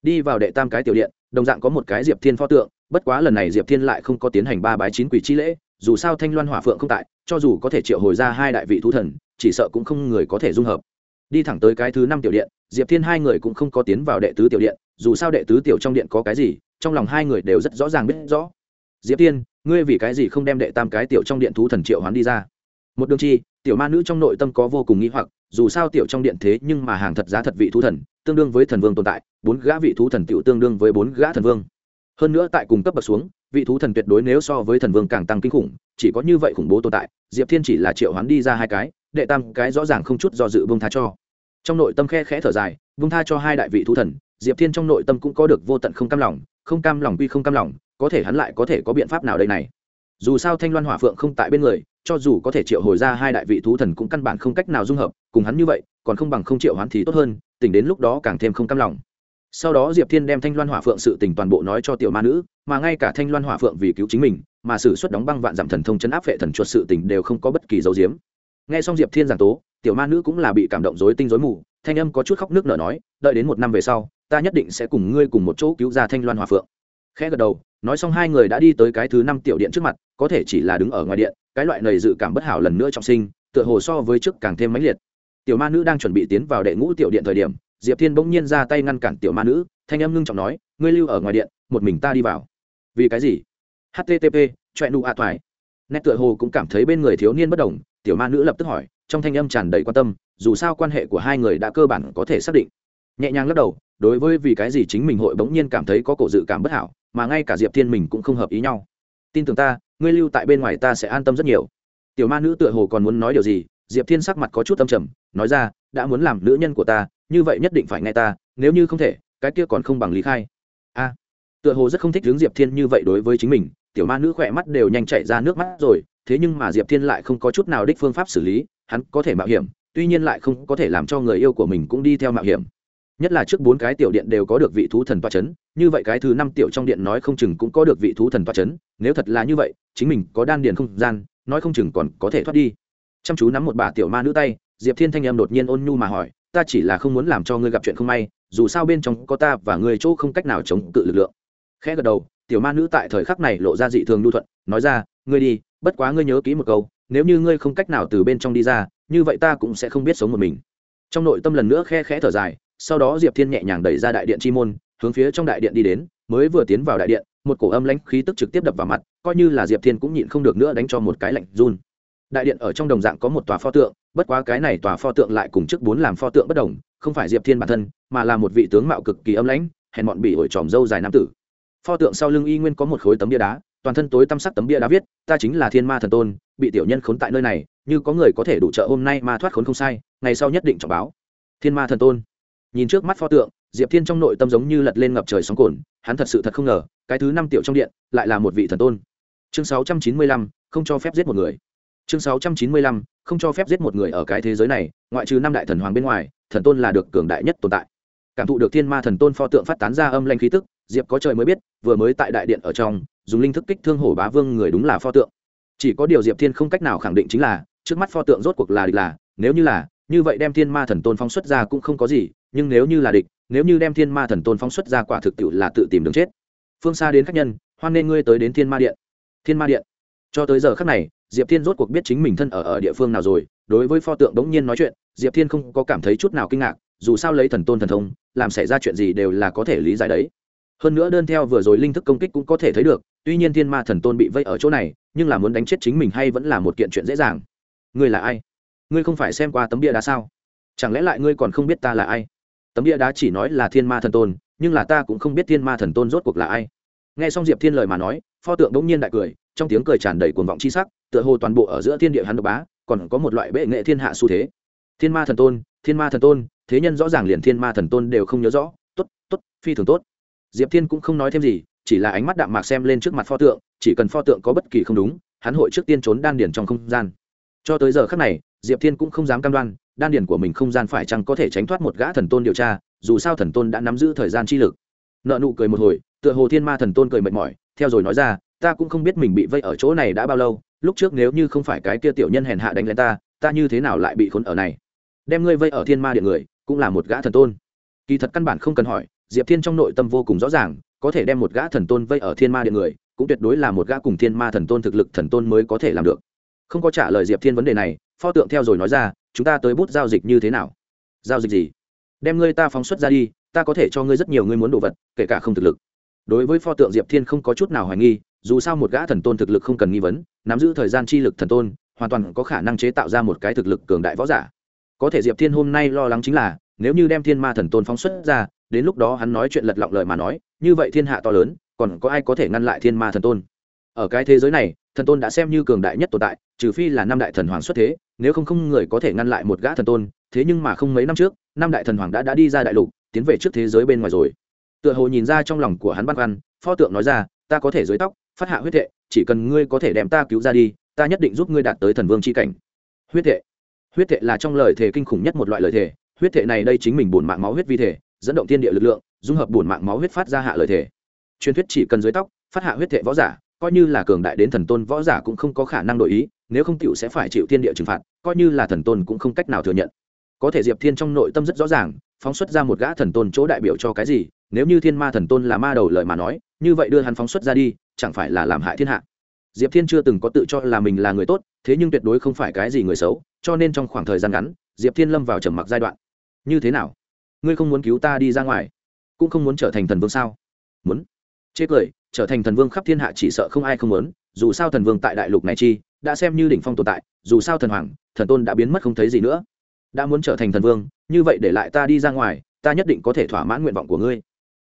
Đi vào đệ tam cái tiểu điện, đồng dạng có một cái diệp thiên pho tượng, bất quá lần này diệp thiên lại không có tiến hành ba bái chín quỷ chi lễ, dù sao thanh loan hỏa phượng không tại, cho dù có thể triệu hồi ra hai đại vị thú thần, chỉ sợ cũng không người có thể dung hợp. Đi thẳng tới cái thứ năm tiểu điện, diệp thiên hai người cũng không có tiến vào đệ tứ tiểu điện, dù sao đệ tứ tiểu trong điện có cái gì, trong lòng hai người đều rất rõ ràng biết rõ. Diệp thiên ngươi vì cái gì không đem đệ tam cái tiểu trong điện thú thần triệu hoán đi ra? Một đường chi, tiểu ma nữ trong nội tâm có vô cùng nghĩ hoặc, dù sao tiểu trong điện thế nhưng mà hàng thật giá thật vị thú thần, tương đương với thần vương tồn tại, bốn gã vị thú thần tiểu tương đương với bốn gã thần vương. Hơn nữa tại cùng cấp bậc xuống, vị thú thần tuyệt đối nếu so với thần vương càng tăng kinh khủng, chỉ có như vậy khủng bố tồn tại, diệp thiên chỉ là triệu hoán đi ra hai cái, đệ tam cái rõ ràng không chút do dự vương tha cho. Trong nội tâm khe khẽ thở dài vương tha cho hai đại vị thú thần, diệp thiên trong nội tâm cũng có được vô tận không cam lòng, không cam lòng quy không cam lòng có thể hắn lại có thể có biện pháp nào đây này? Dù sao thanh loan hỏa phượng không tại bên người, cho dù có thể triệu hồi ra hai đại vị thú thần cũng căn bản không cách nào dung hợp, cùng hắn như vậy, còn không bằng không triệu hoán thì tốt hơn, tỉnh đến lúc đó càng thêm không cam lòng. Sau đó diệp thiên đem thanh loan hỏa phượng sự tình toàn bộ nói cho tiểu ma nữ, mà ngay cả thanh loan hỏa phượng vì cứu chính mình, mà xử suất đóng băng vạn giảm thần thông chấn áp vệ thần chuột sự tình đều không có bất kỳ dấu diếm. Nghe xong diệp thiên giảng tố, tiểu ma nữ cũng là bị cảm động dối tinh dối mù, thanh âm có chút khóc nước nở nói, đợi đến một năm về sau, ta nhất định sẽ cùng ngươi cùng một chỗ cứu ra thanh loan hòa phượng khẽ gật đầu, nói xong hai người đã đi tới cái thứ năm tiểu điện trước mặt, có thể chỉ là đứng ở ngoài điện, cái loại này dự cảm bất hảo lần nữa trọng sinh, tựa hồ so với trước càng thêm mãnh liệt. Tiểu ma nữ đang chuẩn bị tiến vào đệ ngũ tiểu điện thời điểm, diệp thiên bỗng nhiên ra tay ngăn cản tiểu ma nữ, thanh âm ngưng trọng nói, ngươi lưu ở ngoài điện, một mình ta đi vào. Vì cái gì? Http choẹ nụ a toài nét tựa hồ cũng cảm thấy bên người thiếu niên bất đồng, tiểu ma nữ lập tức hỏi, trong thanh âm tràn đầy quan tâm, dù sao quan hệ của hai người đã cơ bản có thể xác định. Nhẹ nhàng lắc đầu, đối với vì cái gì chính mình hội bỗng nhiên cảm thấy có cổ dự cảm bất hảo mà ngay cả diệp thiên mình cũng không hợp ý nhau tin tưởng ta ngươi lưu tại bên ngoài ta sẽ an tâm rất nhiều tiểu ma nữ tựa hồ còn muốn nói điều gì diệp thiên sắc mặt có chút tâm trầm nói ra đã muốn làm nữ nhân của ta như vậy nhất định phải nghe ta nếu như không thể cái kia còn không bằng lý khai a tựa hồ rất không thích hướng diệp thiên như vậy đối với chính mình tiểu ma nữ khỏe mắt đều nhanh chạy ra nước mắt rồi thế nhưng mà diệp thiên lại không có chút nào đích phương pháp xử lý hắn có thể mạo hiểm tuy nhiên lại không có thể làm cho người yêu của mình cũng đi theo mạo hiểm nhất là trước bốn cái tiểu điện đều có được vị thú thần toa c h ấ n như vậy cái thứ năm tiểu trong điện nói không chừng cũng có được vị thú thần toa c h ấ n nếu thật là như vậy, chính mình có đan điền không gian, nói không chừng còn có thể thoát đi. Chăm chú nắm một bà tiểu ma nữ tay, diệp thiên thanh em đột nhiên ôn nhu mà hỏi, ta chỉ là không muốn làm cho ngươi gặp chuyện không may, dù sao bên trong có ta và ngươi chỗ không cách nào chống cự lực lượng. Khẽ gật đầu, tiểu ma nữ tại thời khắc này lộ ra dị thường lưu thuận, nói ra, ngươi đi, bất quá ngươi nhớ kỹ một câu, nếu như ngươi không cách nào từ bên trong đi ra, như vậy ta cũng sẽ không biết sống một mình. Trong nội tâm lần nữa khe khẽ thở dài sau đó diệp thiên nhẹ nhàng đẩy ra đại điện chi môn, hướng phía trong đại điện đi đến, mới vừa tiến vào đại điện, một cổ âm lãnh khí tức trực tiếp đập vào mặt, coi như là diệp thiên cũng nhịn không được nữa đánh cho một cái lạnh run. Đại điện ở trong đồng dạng có một tòa pho tượng, bất quá cái này tòa pho tượng lại cùng trước bốn làm pho tượng bất đồng, không phải diệp thiên bản thân, mà là một vị tướng mạo cực kỳ âm lãnh, hèn bọn bị ổi tròm dâu dài nam tử. Pho tượng sau lưng y nguyên có một khối tấm bia đá, toàn thân tối tăm sắc tấm bia đá viết, ta chính là thiên ma thần tôn, bị tiểu nhân khốn tại nơi này, như có người có thể đủ trợ hôm nay ma thoát khốn không sai, ngày sau nhất định trọng báo. Thiên ma thần tôn nhìn trước mắt pho tượng, diệp thiên trong nội tâm giống như lật lên ngập trời sóng cồn hắn thật sự thật không ngờ, cái thứ năm tiểu trong điện lại là một vị thần tôn. Chương sáu trăm chín mươi lăm, không cho phép giết một người. Chương sáu trăm chín mươi lăm, không cho phép giết một người ở cái thế giới này, ngoại trừ năm đại thần hoàng bên ngoài, thần tôn là được cường đại nhất tồn tại. Cảm thụ được thiên ma thần tôn pho tượng phát tán ra âm lanh khí tức, diệp có trời mới biết, vừa mới tại đại điện ở trong, dùng linh thức kích thương hổ bá vương người đúng là pho tượng. Chỉ có điều diệp thiên không cách nào khẳng định chính là, trước mắt pho tượng rốt cuộc là địch là, nếu như là như vậy đem thiên ma thần tôn phóng xuất ra cũng không có gì, nhưng nếu như là địch, nếu như đem thiên ma thần tôn phóng xuất ra quả thực tiệu là tự tìm đường chết. Phương xa đến khách nhân, hoan nên ngươi tới đến thiên ma điện. Thiên ma điện. Cho tới giờ khác này, diệp thiên rốt cuộc biết chính mình thân ở ở địa phương nào rồi, đối với pho tượng đống nhiên nói chuyện, diệp thiên không có cảm thấy chút nào kinh ngạc, dù sao lấy thần tôn thần thông, làm xảy ra chuyện gì đều là có thể lý giải đấy. Hơn nữa đơn theo vừa rồi linh thức công kích cũng có thể thấy được, tuy nhiên thiên ma thần tôn bị vây ở chỗ này, nhưng là muốn đánh chết chính mình hay vẫn là một kiện chuyện dễ dàng. Ngươi là ai? Ngươi không phải xem qua tấm bia đá sao? Chẳng lẽ lại ngươi còn không biết ta là ai? Tấm bia đá chỉ nói là thiên ma thần tôn, nhưng là ta cũng không biết thiên ma thần tôn rốt cuộc là ai. Nghe xong diệp thiên lời mà nói, pho tượng bỗng nhiên đại cười, trong tiếng cười tràn đầy cuồng vọng chi sắc, tựa hồ toàn bộ ở giữa thiên địa hắn độc bá, còn có một loại bệ nghệ thiên hạ xu thế. Thiên ma thần tôn, thiên ma thần tôn, thế nhân rõ ràng liền thiên ma thần tôn đều không nhớ rõ t ố t t ố t phi thường tốt. Diệp thiên cũng không nói thêm gì, chỉ là ánh mắt đạm mạc xem lên trước mặt pho tượng, chỉ cần pho tượng có bất kỳ không đúng, hắn hội trước tiên trốn đan điền trong không gian. Cho tới giờ khác này diệp thiên cũng không dám cam đoan, đan điển của mình không gian phải chăng có thể tránh thoát một gã thần tôn điều tra, dù sao thần tôn đã nắm giữ thời gian chi lực. Nợ nụ cười một hồi, tựa hồ thiên ma thần tôn cười mệt mỏi, theo rồi nói ra, ta cũng không biết mình bị vây ở chỗ này đã bao lâu, lúc trước nếu như không phải cái kia tiểu nhân hèn hạ đánh lên ta ta như thế nào lại bị khốn ở này? Đem ngươi vây ở thiên ma điện người, cũng là một gã thần tôn. Kỳ thật căn bản không cần hỏi, diệp thiên trong nội tâm vô cùng rõ ràng, có thể đem một gã thần tôn vây ở thiên ma điện người, cũng tuyệt đối là một gã cùng thiên ma thần tôn thực lực thần tôn mới có thể làm được. Không có trả lời diệp thiên vấn đề này pho tượng theo rồi nói ra, chúng ta tới bút giao dịch như thế nào? Giao dịch gì? Đem ngươi ta phóng xuất ra đi, ta có thể cho ngươi rất nhiều ngươi muốn đồ vật, kể cả không thực lực. Đối với pho tượng diệp thiên không có chút nào hoài nghi, dù sao một gã thần tôn thực lực không cần nghi vấn, nắm giữ thời gian chi lực thần tôn, hoàn toàn có khả năng chế tạo ra một cái thực lực cường đại võ giả. Có thể diệp thiên hôm nay lo lắng chính là, nếu như đem thiên ma thần tôn phóng xuất ra, đến lúc đó hắn nói chuyện lật lọng lời mà nói, như vậy thiên hạ to lớn, còn có ai có thể ngăn lại thiên ma thần tôn? Ở cái thế giới này thần tôn đã xem như cường đại nhất tồn tại, trừ phi là năm đại thần hoàng xuất thế, nếu không không người có thể ngăn lại một gã thần tôn, thế nhưng mà không mấy năm trước, năm đại thần hoàng đã đã đi ra đại lục, tiến về trước thế giới bên ngoài rồi. Tựa hồ nhìn ra trong lòng của hắn băn khoăn, pho tượng nói ra, ta có thể dưới tóc, phát hạ huyết thệ, chỉ cần ngươi có thể đem ta cứu ra đi, ta nhất định giúp ngươi đạt tới thần vương c h i cảnh. Huyết thệ. Huyết thệ là trong lời thề kinh khủng nhất một loại lời thề. Huyết thệ này đây chính mình bổn mạng máu huyết vi thể, dẫn động thiên địa lực lượng, dung hợp bổn mạng máu huyết phát ra hạ lời thề. truyền thuyết chỉ cần dưới tóc, phát hạ huyết thệ võ giả coi như là cường đại đến thần tôn võ giả cũng không có khả năng đổi ý, nếu không chịu sẽ phải chịu thiên địa trừng phạt, coi như là thần tôn cũng không cách nào thừa nhận. Có thể diệp thiên trong nội tâm rất rõ ràng, phóng xuất ra một gã thần tôn chỗ đại biểu cho cái gì, nếu như thiên ma thần tôn là ma đầu lời mà nói, như vậy đưa hắn phóng xuất ra đi, chẳng phải là làm hại thiên hạ. Diệp thiên chưa từng có tự cho là mình là người tốt, thế nhưng tuyệt đối không phải cái gì người xấu, cho nên trong khoảng thời gian ngắn, diệp thiên lâm vào trầm mặc giai đoạn. Như thế nào? Ngươi không muốn cứu ta đi ra ngoài? Cũng không muốn trở thành thần vương sao? Muốn? Chê cười trở thành thần vương khắp thiên hạ chỉ sợ không ai không muốn, dù sao thần vương tại đại lục này chi, đã xem như đỉnh phong tồn tại, dù sao thần hoàng, thần tôn đã biến mất không thấy gì nữa. Đã muốn trở thành thần vương, như vậy để lại ta đi ra ngoài, ta nhất định có thể thỏa mãn nguyện vọng của ngươi.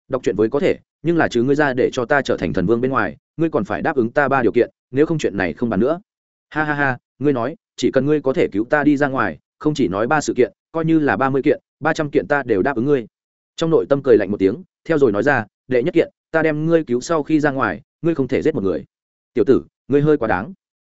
Đọc chuyện với có thể, nhưng là chứ ngươi ra để cho ta trở thành thần vương bên ngoài, ngươi còn phải đáp ứng ta ba điều kiện, nếu không chuyện này không bàn nữa. Ha ha ha, ngươi nói, chỉ cần ngươi có thể cứu ta đi ra ngoài, không chỉ nói ba sự kiện, coi như là ba mươi kiện, ba trăm kiện ta đều đáp ứng ngươi. Trong nội tâm cười lạnh một tiếng, theo rồi nói ra, đệ nhất kiện ta đem ngươi cứu sau khi ra ngoài, ngươi không thể giết một người. Tiểu tử, ngươi hơi quá đáng.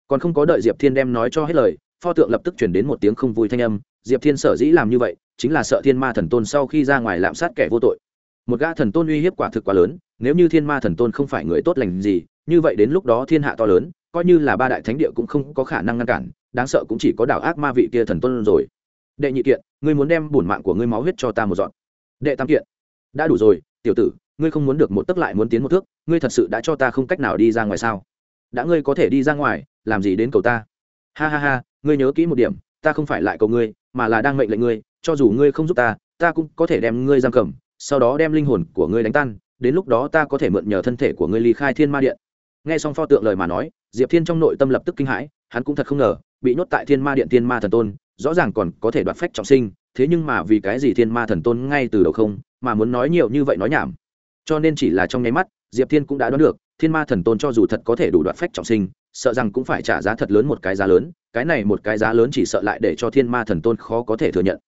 Còn không có đợi diệp thiên đem nói cho hết lời, pho tượng lập tức chuyển đến một tiếng không vui thanh âm. Diệp thiên sở dĩ làm như vậy, chính là sợ thiên ma thần tôn sau khi ra ngoài lạm sát kẻ vô tội. Một gã thần tôn uy hiếp quả thực quá lớn, nếu như thiên ma thần tôn không phải người tốt lành gì, như vậy đến lúc đó thiên hạ to lớn, coi như là ba đại thánh địa cũng không có khả năng ngăn cản, đáng sợ cũng chỉ có đảo ác ma vị kia thần tôn rồi. Đệ nhị kiện, ngươi muốn đem bổn mạng của ngươi máu huyết cho ta một dọn. Đệ tam kiện, đã đủ rồi, tiểu tử ngươi không muốn được một tấc lại muốn tiến một thước, ngươi thật sự đã cho ta không cách nào đi ra ngoài sao? Đã ngươi có thể đi ra ngoài, làm gì đến cầu ta? Ha ha ha, ngươi nhớ kỹ một điểm, ta không phải lại cầu ngươi, mà là đang mệnh lệnh ngươi, cho dù ngươi không giúp ta ta cũng có thể đem ngươi giam cầm, sau đó đem linh hồn của ngươi đánh tan, đến lúc đó ta có thể mượn nhờ thân thể của ngươi ly khai thiên ma điện. Nghe xong pho tượng lời mà nói, diệp thiên trong nội tâm lập tức kinh hãi, hắn cũng thật không ngờ, bị nhốt tại thiên ma điện thiên ma thần tôn, rõ ràng còn có thể đoạt phách trọng sinh, thế nhưng mà vì cái gì thiên ma thần tôn ngay từ đầu không, mà muốn nói nhiều như vậy nói nhảm? Cho nên chỉ là trong nháy mắt, diệp thiên cũng đã đoán được, thiên ma thần tôn cho dù thật có thể đủ đoạt phách trọng sinh, sợ rằng cũng phải trả giá thật lớn một cái giá lớn, cái này một cái giá lớn chỉ sợ lại để cho thiên ma thần tôn khó có thể thừa nhận.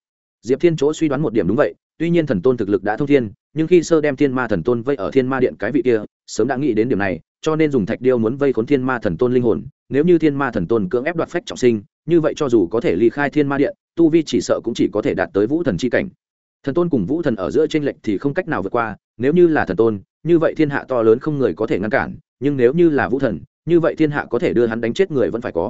Diệp thiên chỗ suy đoán một điểm đúng vậy, tuy nhiên thần tôn thực lực đã thông thiên, nhưng khi sơ đem thiên ma thần tôn vây ở thiên ma điện cái vị kia, sớm đã nghĩ đến điểm này, cho nên dùng thạch điêu muốn vây khốn thiên ma thần tôn linh hồn, nếu như thiên ma thần tôn cưỡng ép đoạt phách trọng sinh, như vậy cho dù có thể ly khai thiên ma điện, tu vi chỉ sợ cũng chỉ có thể đạt tới vũ thần c h i cảnh thần tôn cùng vũ thần ở giữa t r ê n lệch thì không cách nào vượt qua, nếu như là thần tôn, như vậy thiên hạ to lớn không người có thể ngăn cản, nhưng nếu như là vũ thần, như vậy thiên hạ có thể đưa hắn đánh chết người vẫn phải có.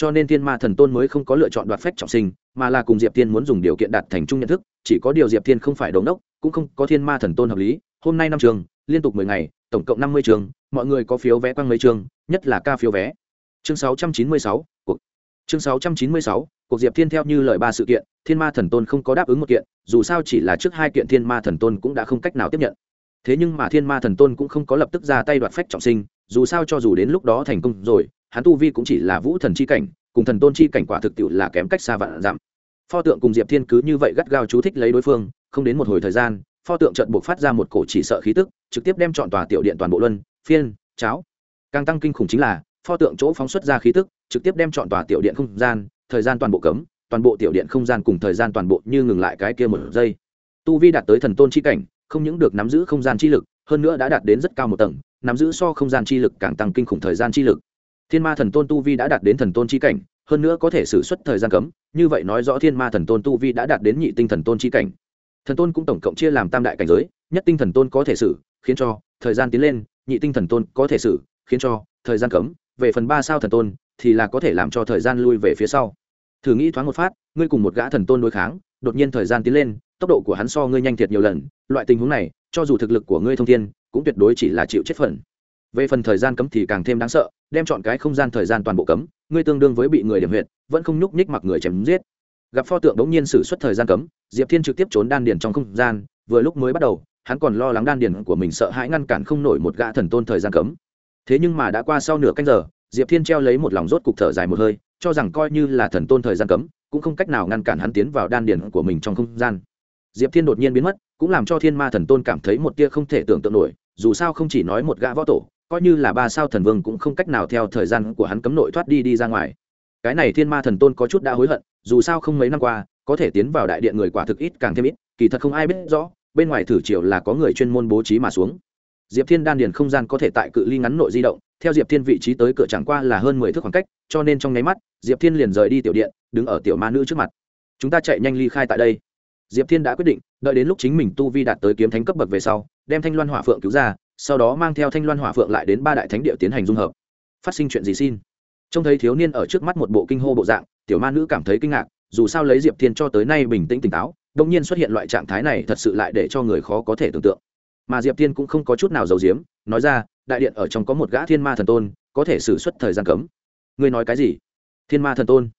Cho nên thiên ma thần tôn mới không có lựa chọn đoạt phách trọng sinh, mà là cùng diệp thiên muốn dùng điều kiện đạt thành chung nhận thức, chỉ có điều diệp thiên không phải đống đốc, cũng không có thiên ma thần tôn hợp lý. Hôm nay năm trường, liên tục mười ngày, tổng cộng năm mươi trường, mọi người có phiếu vé quăng mấy trường, nhất là ca phiếu vé. Chương sáu trăm chín mươi sáu, cuộc. Chương sáu trăm chín mươi sáu cuộc diệp thiên theo như lời ba sự kiện, thiên ma thần tôn không có đáp ứng một kiện, dù sao chỉ là trước hai kiện thiên ma thần tôn cũng đã không cách nào tiếp nhận. Thế nhưng mà thiên ma thần tôn cũng không có lập tức ra tay đoạt phách trọng sinh, dù sao cho dù đến lúc đó thành công rồi, hắn tu vi cũng chỉ là vũ thần c h i cảnh, cùng thần tôn c h i cảnh quả thực tiệu là kém cách xa vạn giảm pho tượng cùng diệp thiên cứ như vậy gắt gao chú thích lấy đối phương, không đến một hồi thời gian, pho tượng trận buộc phát ra một cổ chỉ sợ khí tức, trực tiếp đem chọn tòa tiểu điện toàn bộ luân, phiên, cháo. Càng tăng kinh khủng chính là, pho tượng chỗ phóng xuất ra khí tức, trực tiếp đem chọn tòa tiểu điện không gian thời gian toàn bộ cấm, toàn bộ tiểu điện không gian cùng thời gian toàn bộ như ngừng lại cái kia một giây. Tu vi đạt tới thần tôn chi cảnh, không những được nắm giữ không gian chi lực, hơn nữa đã đạt đến rất cao một tầng, nắm giữ so không gian chi lực càng tăng kinh khủng thời gian chi lực. Thiên ma thần tôn tu vi đã đạt đến thần tôn chi cảnh, hơn nữa có thể xử suất thời gian cấm, như vậy nói rõ thiên ma thần tôn tu vi đã đạt đến nhị tinh thần tôn chi cảnh. Thần tôn cũng tổng cộng chia làm tam đại cảnh giới, nhất tinh thần tôn có thể xử khiến cho thời gian tiến lên, nhị tinh thần tôn có thể xử khiến cho thời gian cấm. Về phần ba sao thần tôn thì là có thể làm cho thời gian lui về phía sau. Thử nghĩ thoáng một phát, ngươi cùng một gã thần tôn đối kháng, đột nhiên thời gian tiến lên, tốc độ của hắn so ngươi nhanh thiệt nhiều lần, loại tình huống này, cho dù thực lực của ngươi thông thiên, cũng tuyệt đối chỉ là chịu chết phần. Về phần thời gian cấm thì càng thêm đáng sợ, đem chọn cái không gian thời gian toàn bộ cấm, ngươi tương đương với bị người điểm huyệt, vẫn không nhúc nhích mặc người chém giết. Gặp pho tượng đống nhiên xử suất thời gian cấm, diệp thiên trực tiếp trốn đan điền trong không gian, vừa lúc mới bắt đầu, hắn còn lo lắng đan điền của mình sợ hãi ngăn cản không nổi một gã thần tôn thời gian cấm. Thế nhưng mà đã qua sau nửa canh giờ diệp thiên treo lấy một lòng rốt cục thở dài một hơi, cho rằng coi như là thần tôn thời gian cấm, cũng không cách nào ngăn cản hắn tiến vào đan điển của mình trong không gian. Diệp thiên đột nhiên biến mất, cũng làm cho thiên ma thần tôn cảm thấy một tia không thể tưởng tượng nổi, dù sao không chỉ nói một gã võ tổ, coi như là ba sao thần vương cũng không cách nào theo thời gian của hắn cấm nội thoát đi đi ra ngoài. Cái này thiên ma thần tôn có chút đã hối hận, dù sao không mấy năm qua, có thể tiến vào đại điện người quả thực ít càng thêm ít, kỳ thật không ai biết rõ, bên ngoài thử triều là có người chuyên môn bố trí mà xuống diệp thiên đan điền không gian có thể tại cự ly ngắn nội di động, theo diệp thiên vị trí tới cửa chẳng qua là hơn mười thước khoảng cách, cho nên trong nháy mắt, diệp thiên liền rời đi tiểu điện, đứng ở tiểu ma nữ trước mặt. Chúng ta chạy nhanh ly khai tại đây. Diệp thiên đã quyết định, đợi đến lúc chính mình tu vi đạt tới kiếm thánh cấp bậc về sau, đem thanh loan hỏa phượng cứu ra, sau đó mang theo thanh loan hỏa phượng lại đến ba đại thánh địa tiến hành dung hợp. Phát sinh chuyện gì xin? Trông thấy thiếu niên ở trước mắt một bộ kinh hô bộ dạng, tiểu ma nữ cảm thấy kinh ngạc, dù sao lấy diệp thiên cho tới nay bình tĩnh tỉnh táo đông nhiên xuất hiện loại trạng thái này thật sự lại để cho người khó có thể tưởng tượng mà diệp thiên cũng không có chút nào giấu giếm, nói ra, đại điện ở trong có một gã thiên ma thần tôn, có thể xử suất thời gian cấm. Ngươi nói cái gì? Thiên ma thần tôn.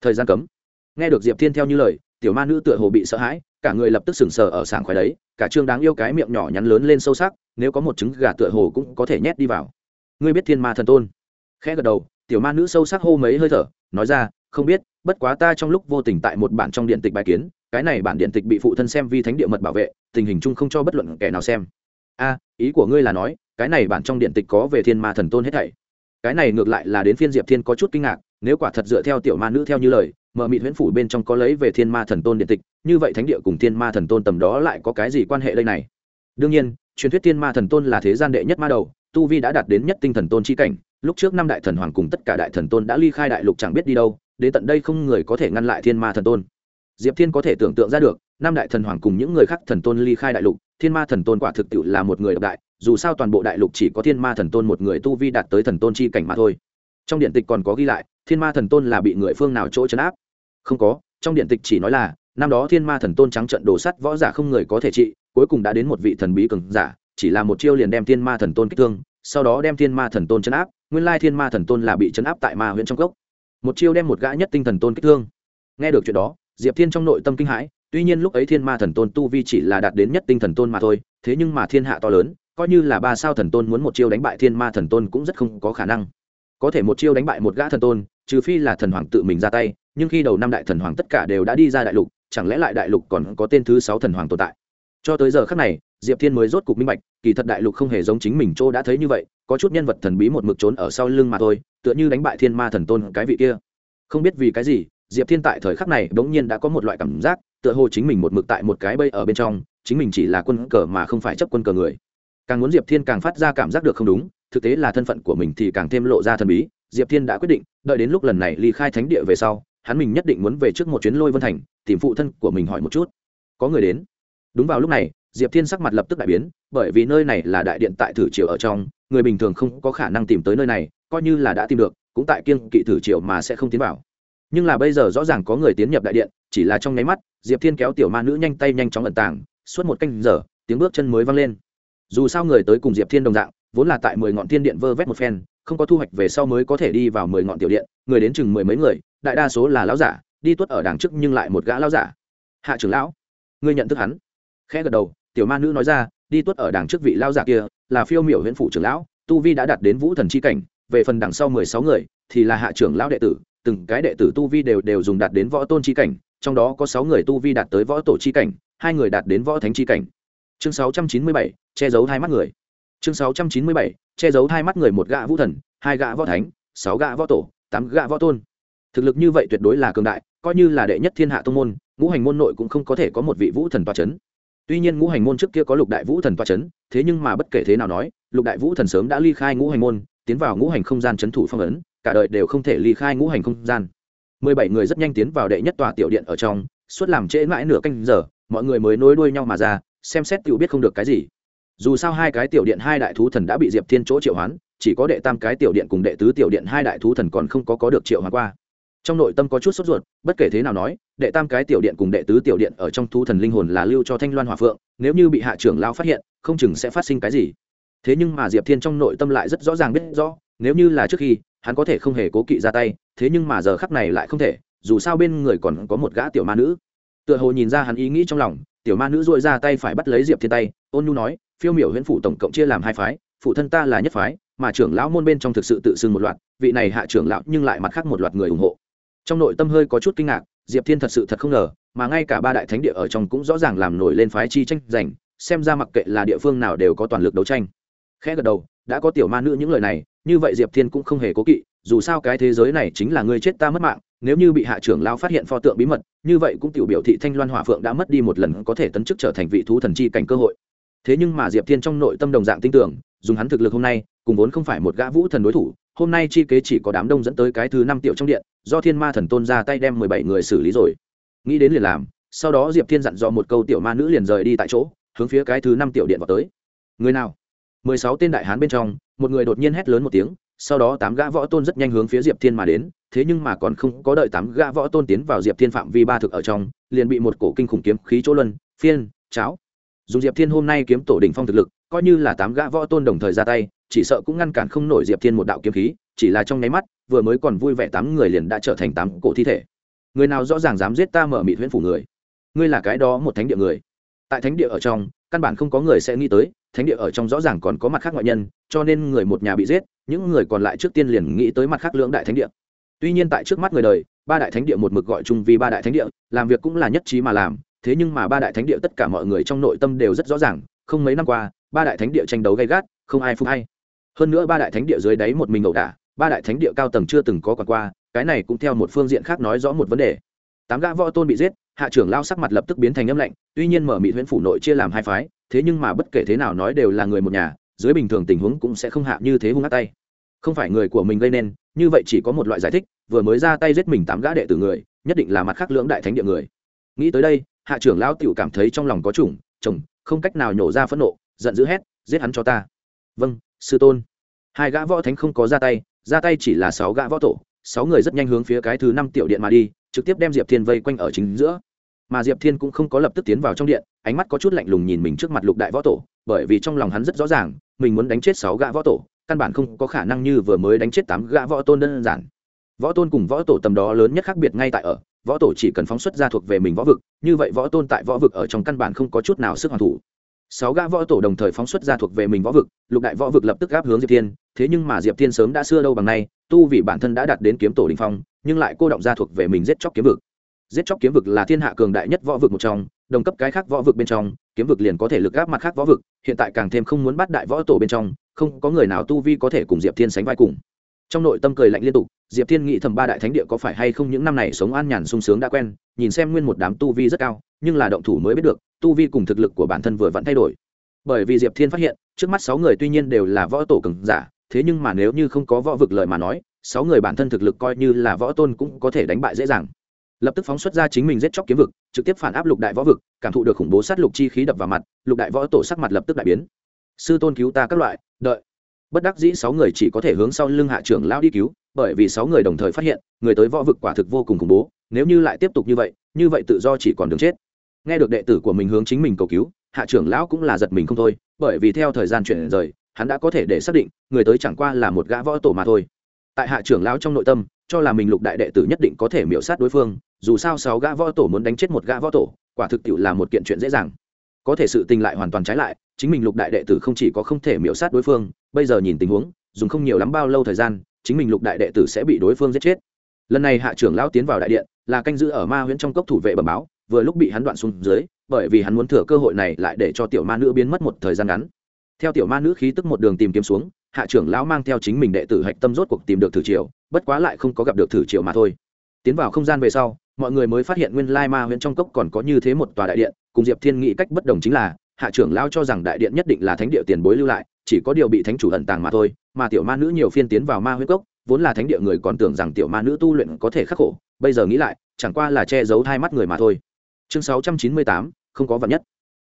Thời gian cấm? Nghe được diệp thiên theo như lời, tiểu ma nữ tựa hồ bị sợ hãi, cả người lập tức sừng sờ ở sảng khoái đấy, cả trương đáng yêu cái miệng nhỏ nhắn lớn lên sâu sắc, nếu có một trứng gà tựa hồ cũng có thể nhét đi vào. Ngươi biết thiên ma thần tôn? Khẽ gật đầu, tiểu ma nữ sâu sắc hô mấy hơi thở, nói ra, không biết, bất quá ta trong lúc vô tình tại một bản trong điện tịch bài kiến, cái này bản điện tịch bị phụ thân xem vi thánh địa mật bảo vệ, tình hình chung không cho bất luận kẻ nào xem a, ý của ngươi là nói, cái này bản trong điện tịch có về thiên ma thần tôn hết thảy. Cái này ngược lại là đến phiên diệp thiên có chút kinh ngạc, nếu quả thật dựa theo tiểu ma nữ theo như lời, mở mịt huyễn phủ bên trong có lấy về thiên ma thần tôn điện tịch, như vậy thánh địa cùng thiên ma thần tôn tầm đó lại có cái gì quan hệ đây này? Đương nhiên, truyền thuyết thiên ma thần tôn là thế gian đệ nhất ma đầu, tu vi đã đạt đến nhất tinh thần tôn chi cảnh, lúc trước năm đại thần hoàng cùng tất cả đại thần tôn đã ly khai đại lục chẳng biết đi đâu, đến tận đây không người có thể ngăn lại thiên ma thần tôn. Diệp thiên có thể tưởng tượng ra được, năm đại thần hoàng cùng những người khác thần tôn ly khai đại lục thiên ma thần tôn quả thực tiệu là một người độc đại, dù sao toàn bộ đại lục chỉ có thiên ma thần tôn một người tu vi đạt tới thần tôn chi cảnh mà thôi. Trong điện tịch còn có ghi lại, thiên ma thần tôn là bị người phương nào chỗ chấn áp? Không có, trong điện tịch chỉ nói là, năm đó thiên ma thần tôn trắng trận đổ sắt võ giả không người có thể trị, cuối cùng đã đến một vị thần bí cường giả, chỉ là một chiêu liền đem thiên ma thần tôn kích thương, sau đó đem thiên ma thần tôn chấn áp, nguyên lai thiên ma thần tôn là bị chấn áp tại ma huyện trong cốc. Một chiêu đem một gã nhất tinh thần tôn kích thương. Nghe được chuyện đó, diệp thiên trong nội tâm kinh hãi tuy nhiên lúc ấy thiên ma thần tôn tu vi chỉ là đạt đến nhất tinh thần tôn mà thôi, thế nhưng mà thiên hạ to lớn, coi như là ba sao thần tôn muốn một chiêu đánh bại thiên ma thần tôn cũng rất không có khả năng. Có thể một chiêu đánh bại một gã thần tôn, trừ phi là thần hoàng tự mình ra tay, nhưng khi đầu năm đại thần hoàng tất cả đều đã đi ra đại lục, chẳng lẽ lại đại lục còn có tên thứ sáu thần hoàng tồn tại? Cho tới giờ khác này, diệp thiên mới rốt cục minh bạch, kỳ thật đại lục không hề giống chính mình chỗ đã thấy như vậy, có chút nhân vật thần bí một mực trốn ở sau lưng mà thôi, tựa như đánh bại thiên ma thần tôn cái vị kia. Không biết vì cái gì, diệp thiên tại thời khắc này bỗng nhiên đã có một loại cảm giác tựa hồ chính mình một mực tại một cái bây ở bên trong, chính mình chỉ là quân cờ mà không phải chấp quân cờ người. Càng muốn diệp thiên càng phát ra cảm giác được không đúng, thực tế là thân phận của mình thì càng thêm lộ ra thần bí, diệp thiên đã quyết định, đợi đến lúc lần này ly khai thánh địa về sau, hắn mình nhất định muốn về trước một chuyến lôi vân thành, tìm phụ thân của mình hỏi một chút. Có người đến. Đúng vào lúc này, diệp thiên sắc mặt lập tức đại biến, bởi vì nơi này là đại điện tại thử triều ở trong, người bình thường không có khả năng tìm tới nơi này, coi như là đã tìm được, cũng tại kiêng kỵ thử triều mà sẽ không tiến vào. Nhưng là bây giờ rõ ràng có người tiến nhập đại điện chỉ là trong nháy mắt, diệp thiên kéo tiểu ma nữ nhanh tay nhanh chóng ẩn tàng, suốt một canh giờ, tiếng bước chân mới vang lên. Dù sao người tới cùng diệp thiên đồng dạng, vốn là tại mười ngọn thiên điện vơ vét một phen, không có thu hoạch về sau mới có thể đi vào mười ngọn tiểu điện, người đến chừng mười mấy người, đại đa số là lão giả, đi tuất ở đằng trước nhưng lại một gã lão giả. Hạ trưởng lão, ngươi nhận thức hắn? Khẽ gật đầu, tiểu ma nữ nói ra, đi tuất ở đằng trước vị lão giả kia, là phiêu miểu huyện phụ trưởng lão, tu vi đã đạt đến vũ thần chi cảnh, về phần đằng sau mười sáu người, thì là hạ trưởng lão đệ tử, từng cái đệ tử tu vi đều đều dùng đạt đến võ tôn chi cảnh trong đó có sáu người tu vi đạt tới võ tổ chi cảnh, hai người đạt đến võ thánh chi cảnh. Chương sáu trăm chín mươi bảy, che giấu hai mắt người. Chương sáu trăm chín mươi bảy, che giấu hai mắt người một gã vũ thần, hai gã võ thánh, sáu gã võ tổ, tám gã võ tôn. Thực lực như vậy tuyệt đối là cường đại, coi như là đệ nhất thiên hạ tông môn, ngũ hành môn nội cũng không có thể có một vị vũ thần toa c h ấ n tuy nhiên ngũ hành môn trước kia có lục đại vũ thần toa c h ấ n thế nhưng mà bất kể thế nào nói, lục đại vũ thần sớm đã ly khai ngũ hành môn, tiến vào ngũ hành không gian c h ấ n thủ phong ấn, cả đời đều không thể ly khai ngũ hành không gian mười bảy người rất nhanh tiến vào đệ nhất tòa tiểu điện ở trong, suốt làm trễ mãi nửa canh giờ, mọi người mới nối đuôi nhau mà ra, xem xét tự biết không được cái gì. Dù sao hai cái tiểu điện hai đại thú thần đã bị diệp thiên chỗ triệu hoán, chỉ có đệ tam cái tiểu điện cùng đệ tứ tiểu điện hai đại thú thần còn không có có được triệu hoán qua. Trong nội tâm có chút sốt ruột, bất kể thế nào nói, đệ tam cái tiểu điện cùng đệ tứ tiểu điện ở trong thú thần linh hồn là lưu cho thanh loan hòa phượng, nếu như bị hạ trưởng lao phát hiện, không chừng sẽ phát sinh cái gì. Thế nhưng mà diệp thiên trong nội tâm lại rất rõ ràng biết rõ nếu như là trước khi, hắn có thể không hề cố kỵ ra tay, thế nhưng mà giờ khắc này lại không thể, dù sao bên người còn có một gã tiểu ma nữ. Tựa hồ nhìn ra hắn ý nghĩ trong lòng, tiểu ma nữ dội ra tay phải bắt lấy diệp thiên tay, ôn nhu nói, phiêu miểu huyễn phủ tổng cộng chia làm hai phái, phụ thân ta là nhất phái, mà trưởng lão môn bên trong thực sự tự xưng một loạt, vị này hạ trưởng lão nhưng lại mặt khác một loạt người ủng hộ. Trong nội tâm hơi có chút kinh ngạc, diệp thiên thật sự thật không ngờ, mà ngay cả ba đại thánh địa ở trong cũng rõ ràng làm nổi lên phái chi tranh giành, xem ra mặc kệ là địa phương nào đều có toàn lực đấu tranh. Khẽ gật đầu, đã có tiểu ma nữ những lời này như vậy diệp thiên cũng không hề cố kỵ, dù sao cái thế giới này chính là người chết ta mất mạng, nếu như bị hạ trưởng lao phát hiện pho tượng bí mật, như vậy cũng tiểu biểu thị thanh loan hỏa phượng đã mất đi một lần có thể tấn chức trở thành vị thú thần chi cảnh cơ hội. Thế nhưng mà diệp thiên trong nội tâm đồng dạng tin tưởng, dùng hắn thực lực hôm nay, cùng vốn không phải một gã vũ thần đối thủ, hôm nay chi kế chỉ có đám đông dẫn tới cái thứ năm tiểu trong điện, do thiên ma thần tôn ra tay đem mười bảy người xử lý rồi. Nghĩ đến liền làm, sau đó diệp thiên dặn dò một câu tiểu ma nữ liền rời đi tại chỗ, hướng phía cái thứ năm tiểu điện vào tới. Người nào? Mười sáu tên đại hán bên trong một người đột nhiên hét lớn một tiếng, sau đó tám gã võ tôn rất nhanh hướng phía diệp thiên mà đến, thế nhưng mà còn không có đợi tám gã võ tôn tiến vào diệp thiên phạm vi ba thực ở trong, liền bị một cổ kinh khủng kiếm khí chỗ luân, phiên, cháo. Dùng diệp thiên hôm nay kiếm tổ đỉnh phong thực lực, coi như là tám gã võ tôn đồng thời ra tay, chỉ sợ cũng ngăn cản không nổi diệp thiên một đạo kiếm khí, chỉ là trong nháy mắt, vừa mới còn vui vẻ tám người liền đã trở thành tám cổ thi thể. Người nào rõ ràng dám giết ta mở mị huyễn phủ người? Ngươi là cái đó một thánh địa người. Tại thánh địa ở trong, căn bản không có người sẽ nghĩ tới thánh địa ở trong rõ ràng còn có mặt khác ngoại nhân, cho nên người một nhà bị giết, những người còn lại trước tiên liền nghĩ tới mặt khác lưỡng đại thánh địa. Tuy nhiên tại trước mắt người đời, ba đại thánh địa một mực gọi chung vì ba đại thánh địa, làm việc cũng là nhất trí mà làm, thế nhưng mà ba đại thánh địa tất cả mọi người trong nội tâm đều rất rõ ràng, không mấy năm qua, ba đại thánh địa tranh đấu gay gắt, không ai phục hay. Hơn nữa ba đại thánh địa dưới đáy một mình ẩu đả, ba đại thánh địa cao tầng chưa từng có còn qua, cái này cũng theo một phương diện khác nói rõ một vấn đề. Tám gã võ tôn bị giết, hạ trưởng lao sắc mặt lập tức biến thành âm lạnh, tuy nhiên mở mị huyễn phủ nội chia làm hai phái thế nhưng mà bất kể thế nào nói đều là người một nhà, dưới bình thường tình huống cũng sẽ không hạ như thế hung ác tay. Không phải người của mình gây nên, như vậy chỉ có một loại giải thích, vừa mới ra tay giết mình tám gã đệ tử người, nhất định là mặt khác lưỡng đại thánh địa người. Nghĩ tới đây, hạ trưởng lão tiểu cảm thấy trong lòng có chủng, chồng, không cách nào nhổ ra phẫn nộ, giận dữ hét, giết hắn cho ta. Vâng sư tôn. Hai gã võ thánh không có ra tay ra tay chỉ là sáu gã võ tổ, sáu người rất nhanh hướng phía cái thứ năm tiểu điện mà đi, trực tiếp đem diệp thiên vây quanh ở chính giữa mà diệp thiên cũng không có lập tức tiến vào trong điện, ánh mắt có chút lạnh lùng nhìn mình trước mặt lục đại võ tổ, bởi vì trong lòng hắn rất rõ ràng, mình muốn đánh chết sáu gã võ tổ, căn bản không có khả năng như vừa mới đánh chết tám gã võ tôn đơn giản. Võ tôn cùng võ tổ tầm đó lớn nhất khác biệt ngay tại ở, võ tổ chỉ cần phóng xuất ra thuộc về mình võ vực, như vậy võ tôn tại võ vực ở trong căn bản không có chút nào sức hoàn thủ. Sáu gã võ tổ đồng thời phóng xuất ra thuộc về mình võ vực, lục đại võ vực lập tức gáp hướng diệp thiên, thế nhưng mà diệp thiên sớm đã xưa đâu bằng nay, tu vì bản thân đã đạt đến kiếm tổ đình phong, nhưng lại cô động ra thuộc về mình giết chóc kiếm vực giết chóc kiếm vực là thiên hạ cường đại nhất võ vực một trong, đồng cấp cái khác võ vực bên trong, kiếm vực liền có thể lực gáp mặt khác võ vực, hiện tại càng thêm không muốn bắt đại võ tổ bên trong, không có người nào tu vi có thể cùng diệp thiên sánh vai cùng. Trong nội tâm cười lạnh liên tục, diệp thiên nghĩ thầm ba đại thánh địa có phải hay không những năm này sống an nhàn sung sướng đã quen, nhìn xem nguyên một đám tu vi rất cao, nhưng là động thủ mới biết được, tu vi cùng thực lực của bản thân vừa vẫn thay đổi. Bởi vì diệp thiên phát hiện, trước mắt sáu người tuy nhiên đều là võ tổ cường giả, thế nhưng mà nếu như không có võ vực lời mà nói, sáu người bản thân thực lực coi như là võ tôn cũng có thể đánh bại dễ dàng lập tức phóng xuất ra chính mình giết chóc kiếm vực, trực tiếp phản áp lục đại võ vực, cảm thụ được khủng bố sát lục chi khí đập vào mặt, lục đại võ tổ sắc mặt lập tức đại biến. Sư tôn cứu ta các loại, đợi. Bất đắc dĩ sáu người chỉ có thể hướng sau lưng hạ trưởng lão đi cứu, bởi vì sáu người đồng thời phát hiện, người tới võ vực quả thực vô cùng khủng bố, nếu như lại tiếp tục như vậy như vậy tự do chỉ còn đường chết. Nghe được đệ tử của mình hướng chính mình cầu cứu, hạ trưởng lão cũng là giật mình không thôi, bởi vì theo thời gian chuyển rời, hắn đã có thể để xác định, người tới chẳng qua là một gã võ tổ mà thôi. Tại hạ trưởng lão trong nội tâm, cho là mình lục đại đệ tử nhất định có thể miễu sát đối phương dù sao sáu gã võ tổ muốn đánh chết một gã võ tổ, quả thực tiệu là một kiện chuyện dễ dàng. Có thể sự tình lại hoàn toàn trái lại, chính mình lục đại đệ tử không chỉ có không thể miễu sát đối phương, bây giờ nhìn tình huống, dùng không nhiều lắm bao lâu thời gian, chính mình lục đại đệ tử sẽ bị đối phương giết chết. Lần này hạ trưởng lão tiến vào đại điện, là canh giữ ở ma huyễn trong cốc thủ vệ bẩm báo, vừa lúc bị hắn đoạn xuống dưới, bởi vì hắn muốn thừa cơ hội này lại để cho tiểu ma nữ biến mất một thời gian ngắn. Theo tiểu ma nữ khí tức một đường tìm kiếm xuống, hạ trưởng lão mang theo chính mình đệ tử hạch tâm rốt cuộc tìm được thử triều, bất quá lại không có gặp được thử triều mà thôi. Tiến vào không gian về sau mọi người mới phát hiện nguyên lai ma huyễn trong cốc còn có như thế một tòa đại điện cùng diệp thiên nghĩ cách bất đồng chính là hạ trưởng lão cho rằng đại điện nhất định là thánh địa tiền bối lưu lại chỉ có điều bị thánh chủ ẩn tàng mà thôi mà tiểu ma nữ nhiều phiên tiến vào ma huyễn cốc vốn là thánh địa người còn tưởng rằng tiểu ma nữ tu luyện có thể khắc khổ bây giờ nghĩ lại chẳng qua là che giấu hai mắt người mà thôi. Chương 698, không có vạn nhất.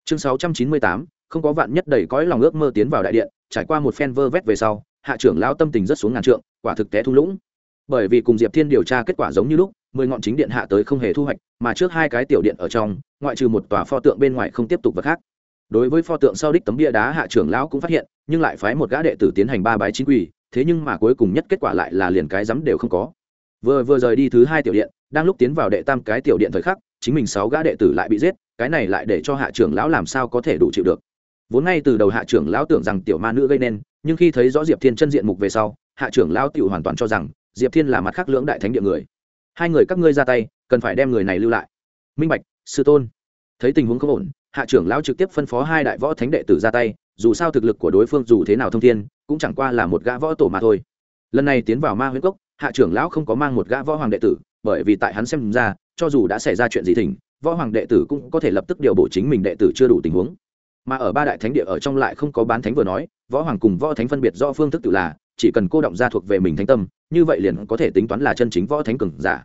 Chương 698, không có vạn nhất đầy cõi lòng ước mơ tiến vào đại điện trải qua một phen vơ vét về sau hạ trưởng lão tâm tình rất xuống ngàn trượng quả thực té thung lũng. Bởi vì cùng diệp thiên điều tra kết quả giống như lúc mười ngọn chính điện hạ tới không hề thu hoạch, mà trước hai cái tiểu điện ở trong, ngoại trừ một tòa pho tượng bên ngoài không tiếp tục vật khác. Đối với pho tượng sau đích tấm bia đá hạ trưởng lão cũng phát hiện, nhưng lại phái một gã đệ tử tiến hành ba bái chính quỳ thế nhưng mà cuối cùng nhất kết quả lại là liền cái rắm đều không có. Vừa vừa rời đi thứ hai tiểu điện, đang lúc tiến vào đệ tam cái tiểu điện thời khắc, chính mình sáu gã đệ tử lại bị giết, cái này lại để cho hạ trưởng lão làm sao có thể đủ chịu được. Vốn ngay từ đầu hạ trưởng lão tưởng rằng tiểu ma nữ gây nên, nhưng khi thấy rõ diệp thiên chân diện mục về sau, hạ trưởng lão tự hoàn toàn cho rằng, diệp thiên là mặt khác lưỡng đại thánh địa người hai người các ngươi ra tay, cần phải đem người này lưu lại. Minh bạch, sư tôn. Thấy tình huống không ổn, hạ trưởng lão trực tiếp phân phó hai đại võ thánh đệ tử ra tay, dù sao thực lực của đối phương dù thế nào thông thiên, cũng chẳng qua là một gã võ tổ mà thôi. Lần này tiến vào ma huyết cốc, hạ trưởng lão không có mang một gã võ hoàng đệ tử, bởi vì tại hắn xem ra, cho dù đã xảy ra chuyện gì thỉnh, võ hoàng đệ tử cũng có thể lập tức điều bổ chính mình đệ tử chưa đủ tình huống. Mà ở ba đại thánh địa ở trong lại không có bán thánh vừa nói, võ hoàng cùng võ thánh phân biệt do phương thức tự là chỉ cần cô động ra thuộc về mình thánh tâm, như vậy liền có thể tính toán là chân chính võ thánh cường giả.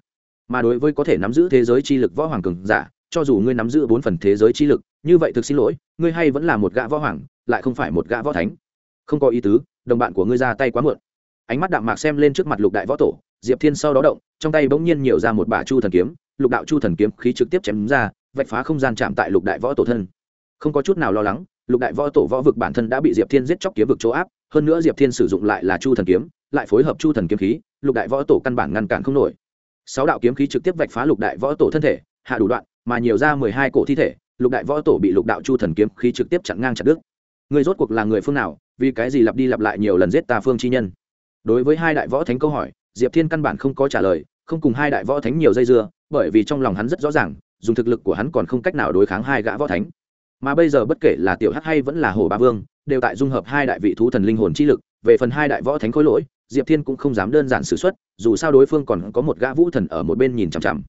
Mà đối với có thể nắm giữ thế giới chi lực võ hoàng cường giả, cho dù ngươi nắm giữ bốn phần thế giới chi lực, như vậy thực xin lỗi, ngươi hay vẫn là một gã võ hoàng, lại không phải một gã võ thánh. Không có ý tứ, đồng bạn của ngươi ra tay quá muộn. Ánh mắt đạm mạc xem lên trước mặt lục đại võ tổ, diệp thiên sau đó động, trong tay bỗng nhiên nhiều ra một bả chu thần kiếm, lục đạo chu thần kiếm khí trực tiếp chém ra, vạch phá không gian chạm tại lục đại võ tổ thân. Không có chút nào lo lắng, lục đại võ tổ võ vực bản thân đã bị diệp thiên giết chóc kiếm vực chỗ áp hơn nữa diệp thiên sử dụng lại là chu thần kiếm, lại phối hợp chu thần kiếm khí, lục đại võ tổ căn bản ngăn cản không nổi. Sáu đạo kiếm khí trực tiếp vạch phá lục đại võ tổ thân thể, hạ đủ đoạn, mà nhiều ra mười hai cổ thi thể, lục đại võ tổ bị lục đạo chu thần kiếm khí trực tiếp chặn ngang chặt đứt. Người rốt cuộc là người phương nào, vì cái gì lặp đi lặp lại nhiều lần giết ta phương chi nhân? Đối với hai đại võ thánh câu hỏi, diệp thiên căn bản không có trả lời, không cùng hai đại võ thánh nhiều dây dưa, bởi vì trong lòng hắn rất rõ ràng, dùng thực lực của hắn còn không cách nào đối kháng hai gã võ thánh. Mà bây giờ bất kể là tiểu hắc hay vẫn là hồ ba vương đều tại dung hợp hai đại vị thú thần linh hồn chi lực, về phần hai đại võ thánh khối lỗi, diệp thiên cũng không dám đơn giản xử x u ấ t dù sao đối phương còn có một gã vũ thần ở một bên nhìn chằm chằm.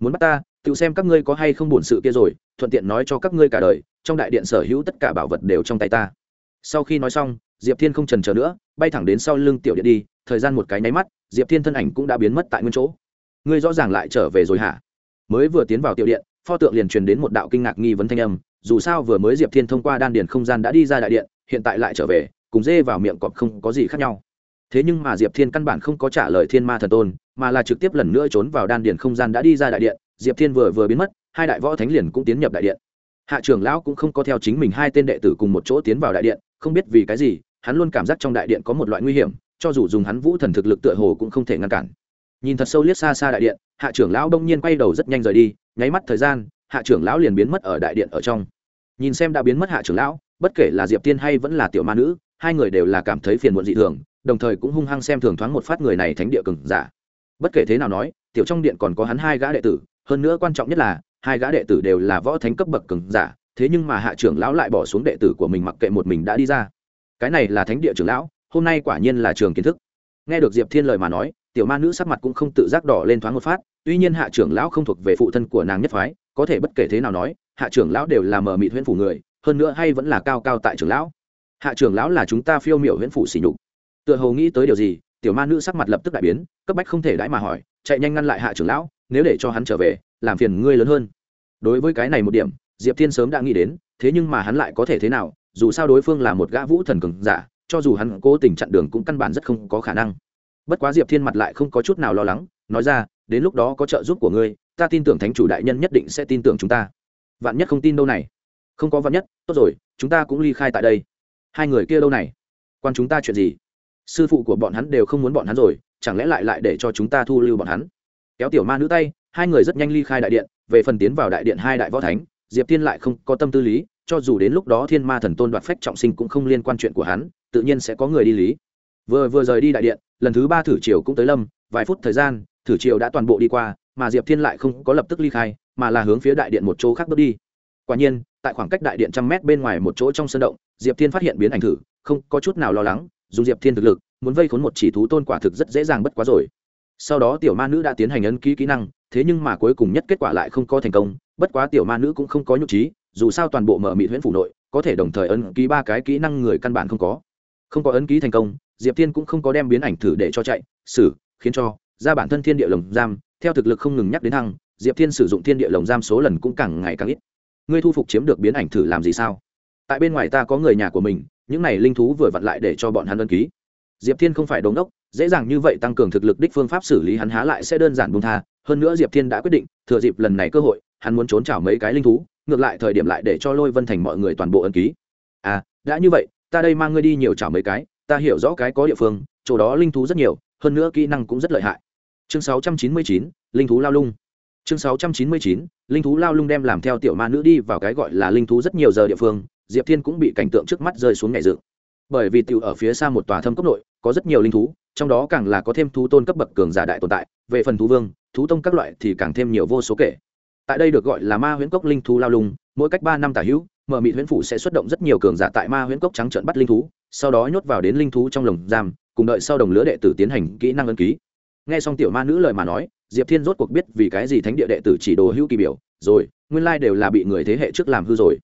Muốn bắt ta, tự xem các ngươi có hay không bổn sự kia rồi, thuận tiện nói cho các ngươi cả đời, trong đại điện sở hữu tất cả bảo vật đều trong tay ta. Sau khi nói xong, diệp thiên không trần trờ nữa, bay thẳng đến sau lưng tiểu điện đi, thời gian một cái nháy mắt, diệp thiên thân ảnh cũng đã biến mất tại nguyên chỗ. Ngươi rõ ràng lại trở về rồi hả? Mới vừa tiến vào tiểu điện, pho tượng liền truyền đến một đạo kinh ngạc nghi vấn thanh âm, dù sao vừa mới diệp thiên thông qua đan điền không gian đã đi ra đại điện hiện tại lại trở về, cùng dê vào miệng cọp không có gì khác nhau. Thế nhưng mà diệp thiên căn bản không có trả lời thiên ma thần tôn, mà là trực tiếp lần nữa trốn vào đan điền không gian đã đi ra đại điện, diệp thiên vừa vừa biến mất, hai đại võ thánh liền cũng tiến nhập đại điện. Hạ trưởng lão cũng không có theo chính mình hai tên đệ tử cùng một chỗ tiến vào đại điện, không biết vì cái gì, hắn luôn cảm giác trong đại điện có một loại nguy hiểm, cho dù dùng hắn vũ thần thực lực tựa hồ cũng không thể ngăn cản. Nhìn thật sâu liếc xa xa đại điện, hạ trưởng lão đông nhiên quay đầu rất nhanh rời đi, nháy mắt thời gian, hạ trưởng lão liền biến mất ở đại điện ở trong. Nhìn xem đã biến mất hạ trưởng lão bất kể là diệp tiên hay vẫn là tiểu ma nữ, hai người đều là cảm thấy phiền muộn dị thường, đồng thời cũng hung hăng xem thường thoáng một phát người này thánh địa cừng giả. Bất kể thế nào nói, tiểu trong điện còn có hắn hai gã đệ tử, hơn nữa quan trọng nhất là, hai gã đệ tử đều là võ thánh cấp bậc cừng giả, thế nhưng mà hạ trưởng lão lại bỏ xuống đệ tử của mình mặc kệ một mình đã đi ra. Cái này là thánh địa trưởng lão, hôm nay quả nhiên là trường kiến thức. Nghe được diệp thiên lời mà nói, tiểu ma nữ sắc mặt cũng không tự giác đỏ lên thoáng một phát, tuy nhiên hạ trưởng lão không thuộc về phụ thân của nàng nhất phái, có thể bất kể thế nào nói, hạ trưởng lão đều là mờ mịt huyễn phủ người hơn nữa hay vẫn là cao cao tại trưởng lão. Hạ trưởng lão là chúng ta phiêu miểu huyễn phủ xỉ nhục. Tựa hồ nghĩ tới điều gì, tiểu ma nữ sắc mặt lập tức đại biến, cấp bách không thể đãi mà hỏi, chạy nhanh ngăn lại hạ trưởng lão, nếu để cho hắn trở về, làm phiền ngươi lớn hơn. Đối với cái này một điểm, diệp thiên sớm đã nghĩ đến, thế nhưng mà hắn lại có thể thế nào, dù sao đối phương là một gã vũ thần cường giả, cho dù hắn cố tình chặn đường cũng căn bản rất không có khả năng. Bất quá diệp thiên mặt lại không có chút nào lo lắng, nói ra, đến lúc đó có trợ giúp của ngươi, ta tin tưởng thánh chủ đại nhân nhất định sẽ tin tưởng chúng ta. Vạn nhất không tin đâu này không có vạn nhất, tốt rồi, chúng ta cũng ly khai tại đây. Hai người kia đâu này? Quan chúng ta chuyện gì? Sư phụ của bọn hắn đều không muốn bọn hắn rồi, chẳng lẽ lại lại để cho chúng ta thu lưu bọn hắn? Kéo tiểu ma nữ tay, hai người rất nhanh ly khai đại điện, về phần tiến vào đại điện hai đại võ thánh, diệp thiên lại không có tâm tư lý, cho dù đến lúc đó thiên ma thần tôn đoạt phách trọng sinh cũng không liên quan chuyện của hắn, tự nhiên sẽ có người đi lý. Vừa vừa rời đi đại điện, lần thứ ba thử triều cũng tới lâm, vài phút thời gian, thử triều đã toàn bộ đi qua, mà diệp thiên lại không có lập tức ly khai, mà là hướng phía đại điện một chỗ khác bước đi. Quả nhiên tại khoảng cách đại điện trăm mét bên ngoài một chỗ trong sân động, diệp thiên phát hiện biến ảnh thử, không có chút nào lo lắng, dùng diệp thiên thực lực, muốn vây khốn một chỉ thú tôn quả thực rất dễ dàng bất quá rồi. Sau đó tiểu ma nữ đã tiến hành ấn ký kỹ năng, thế nhưng mà cuối cùng nhất kết quả lại không có thành công, bất quá tiểu ma nữ cũng không có nhục trí, dù sao toàn bộ mở mị huyễn phủ nội, có thể đồng thời ấn ký ba cái kỹ năng người căn bản không có. Không có ấn ký thành công, diệp thiên cũng không có đem biến ảnh thử để cho chạy, xử, khiến cho, ra bản thân thiên địa lồng giam, theo thực lực không ngừng nhắc đến thăng, diệp thiên sử dụng thiên địa lồng giam số lần cũng càng ngày càng ít ngươi thu phục chiếm được biến ảnh thử làm gì sao? Tại bên ngoài ta có người nhà của mình những này linh thú vừa vặn lại để cho bọn hắn ân ký. Diệp thiên không phải đống đốc dễ dàng như vậy tăng cường thực lực đích phương pháp xử lý hắn há lại sẽ đơn giản bung tha. Hơn nữa diệp thiên đã quyết định thừa dịp lần này cơ hội hắn muốn trốn chảo mấy cái linh thú ngược lại thời điểm lại để cho lôi vân thành mọi người toàn bộ ân ký. À đã như vậy ta đây mang ngươi đi nhiều chảo mấy cái ta hiểu rõ cái có địa phương chỗ đó linh thú rất nhiều hơn nữa kỹ năng cũng rất lợi hại. Chương 699, linh thú lao lung chương 699, linh thú lao lung đem làm theo tiểu ma nữ đi vào cái gọi là linh thú rất nhiều giờ địa phương diệp thiên cũng bị cảnh tượng trước mắt rơi xuống nhảy dựng. Bởi vì tiểu ở phía xa một tòa thâm cốc nội có rất nhiều linh thú trong đó càng là có thêm thú tôn cấp bậc cường giả đại tồn tại về phần thú vương thú tông các loại thì càng thêm nhiều vô số kể. Tại đây được gọi là ma huyễn cốc linh thú lao lung mỗi cách ba năm tả hữu mở mị huyễn phủ sẽ xuất động rất nhiều cường giả tại ma huyễn cốc trắng trận bắt linh thú sau đó nhốt vào đến linh thú trong lồng giam cùng đợi sau đồng lứa đệ tử tiến hành kỹ năng ấn ký nghe xong tiểu ma nữ lời mà nói, diệp thiên rốt cuộc biết vì cái gì thánh địa đệ tử chỉ đồ hữu kỳ biểu, rồi, nguyên lai đều là bị người thế hệ trước làm hư rồi.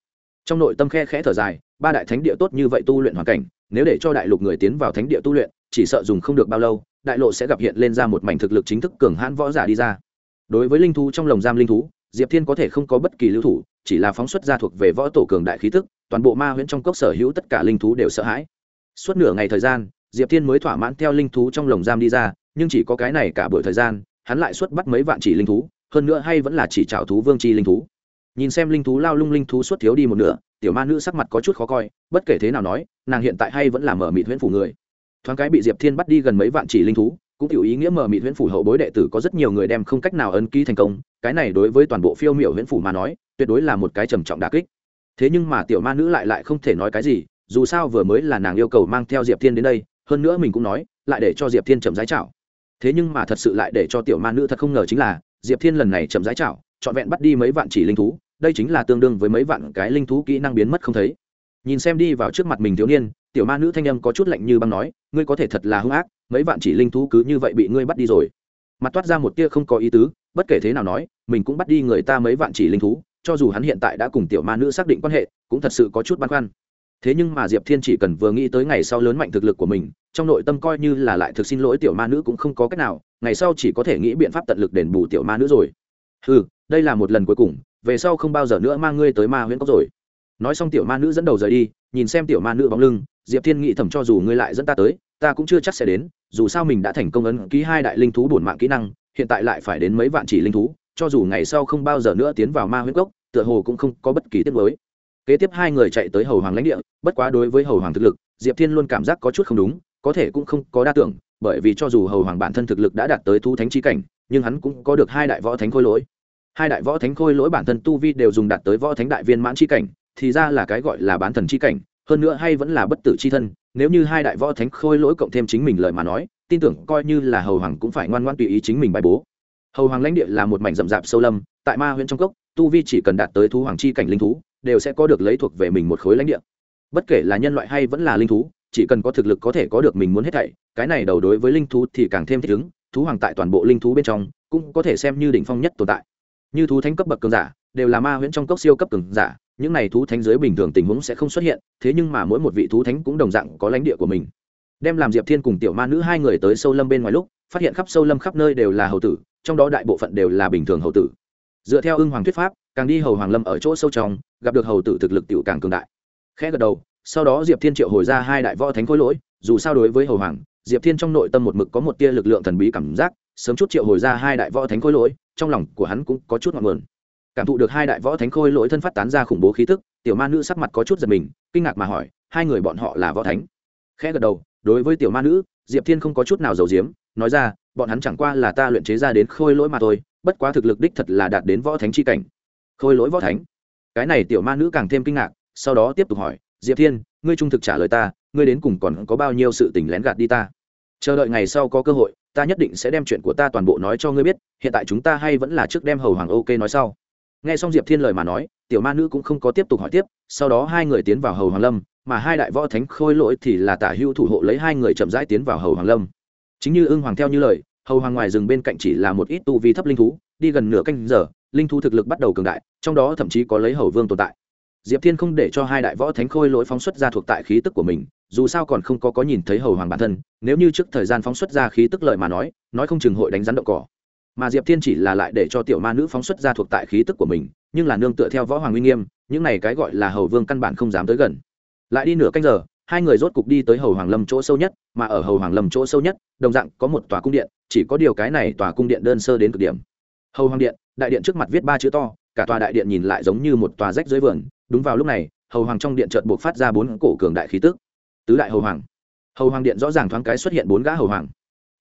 Trong nội tâm khe khẽ thở dài, ba đại thánh địa tốt như vậy tu luyện hoàn cảnh, nếu để cho đại lục người tiến vào thánh địa tu luyện, chỉ sợ dùng không được bao lâu, đại lộ sẽ gặp hiện lên ra một mảnh thực lực chính thức cường hãn võ giả đi ra. Đối với linh thú trong lồng giam linh thú, diệp thiên có thể không có bất kỳ lưu thủ, chỉ là phóng xuất ra thuộc về võ tổ cường đại khí tức, toàn bộ ma huyễn trong cốc sở hữu tất cả linh thú đều sợ hãi. Suốt nửa ngày thời gian, diệp thiên mới thỏa mãn theo linh thú trong lồng giam đi ra nhưng chỉ có cái này cả buổi thời gian, hắn lại xuất bắt mấy vạn chỉ linh thú, hơn nữa hay vẫn là chỉ trào thú vương chi linh thú. Nhìn xem linh thú lao lung linh thú xuất thiếu đi một nửa, tiểu ma nữ sắc mặt có chút khó coi, bất kể thế nào nói, nàng hiện tại hay vẫn là mở mịt huyễn phủ người. Thoáng cái bị diệp thiên bắt đi gần mấy vạn chỉ linh thú, cũng tiểu ý nghĩa mở mịt huyễn phủ hậu bối đệ tử có rất nhiều người đem không cách nào ấn ký thành công, cái này đối với toàn bộ phiêu miểu huyễn phủ mà nói, tuyệt đối là một cái trầm trọng đà kích. Thế nhưng mà tiểu ma nữ lại lại không thể nói cái gì, dù sao vừa mới là nàng yêu cầu mang theo diệp thiên đến đây, hơn nữa mình cũng nói, lại để cho diệp thiên chậm rãi chảo thế nhưng mà thật sự lại để cho tiểu ma nữ thật không ngờ chính là, diệp thiên lần này chậm rãi chảo, trọn vẹn bắt đi mấy vạn chỉ linh thú, đây chính là tương đương với mấy vạn cái linh thú kỹ năng biến mất không thấy. Nhìn xem đi vào trước mặt mình thiếu niên, tiểu ma nữ thanh âm có chút lạnh như băng nói, ngươi có thể thật là hung ác, mấy vạn chỉ linh thú cứ như vậy bị ngươi bắt đi rồi. Mặt toát ra một tia không có ý tứ, bất kể thế nào nói, mình cũng bắt đi người ta mấy vạn chỉ linh thú, cho dù hắn hiện tại đã cùng tiểu ma nữ xác định quan hệ, cũng thật sự có chút băn khoăn thế nhưng mà diệp thiên chỉ cần vừa nghĩ tới ngày sau lớn mạnh thực lực của mình, trong nội tâm coi như là lại thực xin lỗi tiểu ma nữ cũng không có cách nào, ngày sau chỉ có thể nghĩ biện pháp tận lực đền bù tiểu ma nữ rồi. Ừ đây là một lần cuối cùng, về sau không bao giờ nữa mang ngươi tới ma huyễn cốc rồi. Nói xong tiểu ma nữ dẫn đầu rời đi, nhìn xem tiểu ma nữ bóng lưng, diệp thiên nghĩ thầm cho dù ngươi lại dẫn ta tới, ta cũng chưa chắc sẽ đến, dù sao mình đã thành công ấn ký hai đại linh thú bổn mạng kỹ năng, hiện tại lại phải đến mấy vạn chỉ linh thú, cho dù ngày sau không bao giờ nữa tiến vào ma huyễn cốc, tựa hồ cũng không có bất kỳ tiết mới kế tiếp hai người chạy tới hầu hoàng lãnh địa, bất quá đối với hầu hoàng thực lực, diệp thiên luôn cảm giác có chút không đúng, có thể cũng không có đa tưởng, bởi vì cho dù hầu hoàng bản thân thực lực đã đạt tới thu thánh trí cảnh, nhưng hắn cũng có được hai đại võ thánh khôi lỗi. Hai đại võ thánh khôi lỗi bản thân tu vi đều dùng đạt tới võ thánh đại viên mãn chi cảnh, thì ra là cái gọi là bán thần chi cảnh, hơn nữa hay vẫn là bất tử chi thân, nếu như hai đại võ thánh khôi lỗi cộng thêm chính mình lời mà nói, tin tưởng coi như là hầu hoàng cũng phải ngoan ngoan tùy ý chính mình bài bố. Hầu hoàng lãnh địa là một mảnh rậm rạp sâu lâm, tại ma huyện trong cốc, tu vi chỉ cần đạt tới thú hoàng chi cảnh linh thú đều sẽ có được lấy thuộc về mình một khối lãnh địa. Bất kể là nhân loại hay vẫn là linh thú, chỉ cần có thực lực có thể có được mình muốn hết thảy, cái này đầu đối với linh thú thì càng thêm thích ứng, thú hoàng tại toàn bộ linh thú bên trong cũng có thể xem như đỉnh phong nhất tồn tại. Như thú thánh cấp bậc cường giả, đều là ma huyễn trong cốc siêu cấp cường giả, những này thú thánh dưới bình thường tình huống sẽ không xuất hiện, thế nhưng mà mỗi một vị thú thánh cũng đồng dạng có lãnh địa của mình. Đem làm diệp thiên cùng tiểu ma nữ hai người tới sâu lâm bên ngoài lúc, phát hiện khắp sâu lâm khắp nơi đều là hầu tử, trong đó đại bộ phận đều là bình thường hầu tử. Dựa theo ưng hoàng thuyết pháp càng đi hầu hoàng lâm ở chỗ sâu trong, gặp được hầu tử thực lực tiểu càng cường đại. Khẽ gật đầu, sau đó diệp thiên triệu hồi ra hai đại võ thánh khối lỗi, dù sao đối với hầu hoàng, diệp thiên trong nội tâm một mực có một tia lực lượng thần bí cảm giác, sớm chút triệu hồi ra hai đại võ thánh khối lỗi, trong lòng của hắn cũng có chút ngọn nguồn. Cảm thụ được hai đại võ thánh khôi lỗi thân phát tán ra khủng bố khí tức, tiểu ma nữ sắc mặt có chút giật mình, kinh ngạc mà hỏi, hai người bọn họ là võ thánh? Khẽ gật đầu, đối với tiểu ma nữ, diệp thiên không có chút nào giàu diếm nói ra, bọn hắn chẳng qua là ta luyện chế ra đến khôi lỗi mà thôi, bất quá thực lực đích thật là đạt đến võ thánh chi cảnh khôi lỗi võ thánh. Cái này tiểu ma nữ càng thêm kinh ngạc, sau đó tiếp tục hỏi, diệp thiên, ngươi trung thực trả lời ta, ngươi đến cùng còn có bao nhiêu sự tình lén gạt đi ta? Chờ đợi ngày sau có cơ hội, ta nhất định sẽ đem chuyện của ta toàn bộ nói cho ngươi biết, hiện tại chúng ta hay vẫn là trước đem hầu hoàng ok nói sau. Nghe xong diệp thiên lời mà nói, tiểu ma nữ cũng không có tiếp tục hỏi tiếp, sau đó hai người tiến vào hầu hoàng lâm, mà hai đại võ thánh khôi lỗi thì là tả hưu thủ hộ lấy hai người chậm rãi tiến vào hầu hoàng lâm. Chính như ưng hoàng theo như lời, hầu hoàng ngoài rừng bên cạnh chỉ là một ít tu vi thấp linh thú, đi gần nửa canh giờ linh thú thực lực bắt đầu cường đại, trong đó thậm chí có lấy hầu vương tồn tại. Diệp thiên không để cho hai đại võ thánh khôi lỗi phóng xuất ra thuộc tại khí tức của mình, dù sao còn không có có nhìn thấy hầu hoàng bản thân, nếu như trước thời gian phóng xuất ra khí tức lợi mà nói nói không chừng hội đánh rắn động cỏ. Mà diệp thiên chỉ là lại để cho tiểu ma nữ phóng xuất ra thuộc tại khí tức của mình, nhưng là nương tựa theo võ hoàng uy nghiêm, những này cái gọi là hầu vương căn bản không dám tới gần. Lại đi nửa canh giờ, hai người rốt cục đi tới hầu hoàng lâm chỗ sâu nhất, mà ở hầu hoàng lâm chỗ sâu nhất, đồng dạng có một tòa cung điện, chỉ có điều cái này tòa cung điện đơn sơ đến cực điểm hầu hoàng điện, đại điện trước mặt viết ba chữ to, cả tòa đại điện nhìn lại giống như một tòa rách dưới vườn. Đúng vào lúc này, hầu hoàng trong điện chợt buộc phát ra bốn cổ cường đại khí tức. Tứ đại hầu hoàng. Hầu hoàng điện rõ ràng thoáng cái xuất hiện bốn gã hầu hoàng.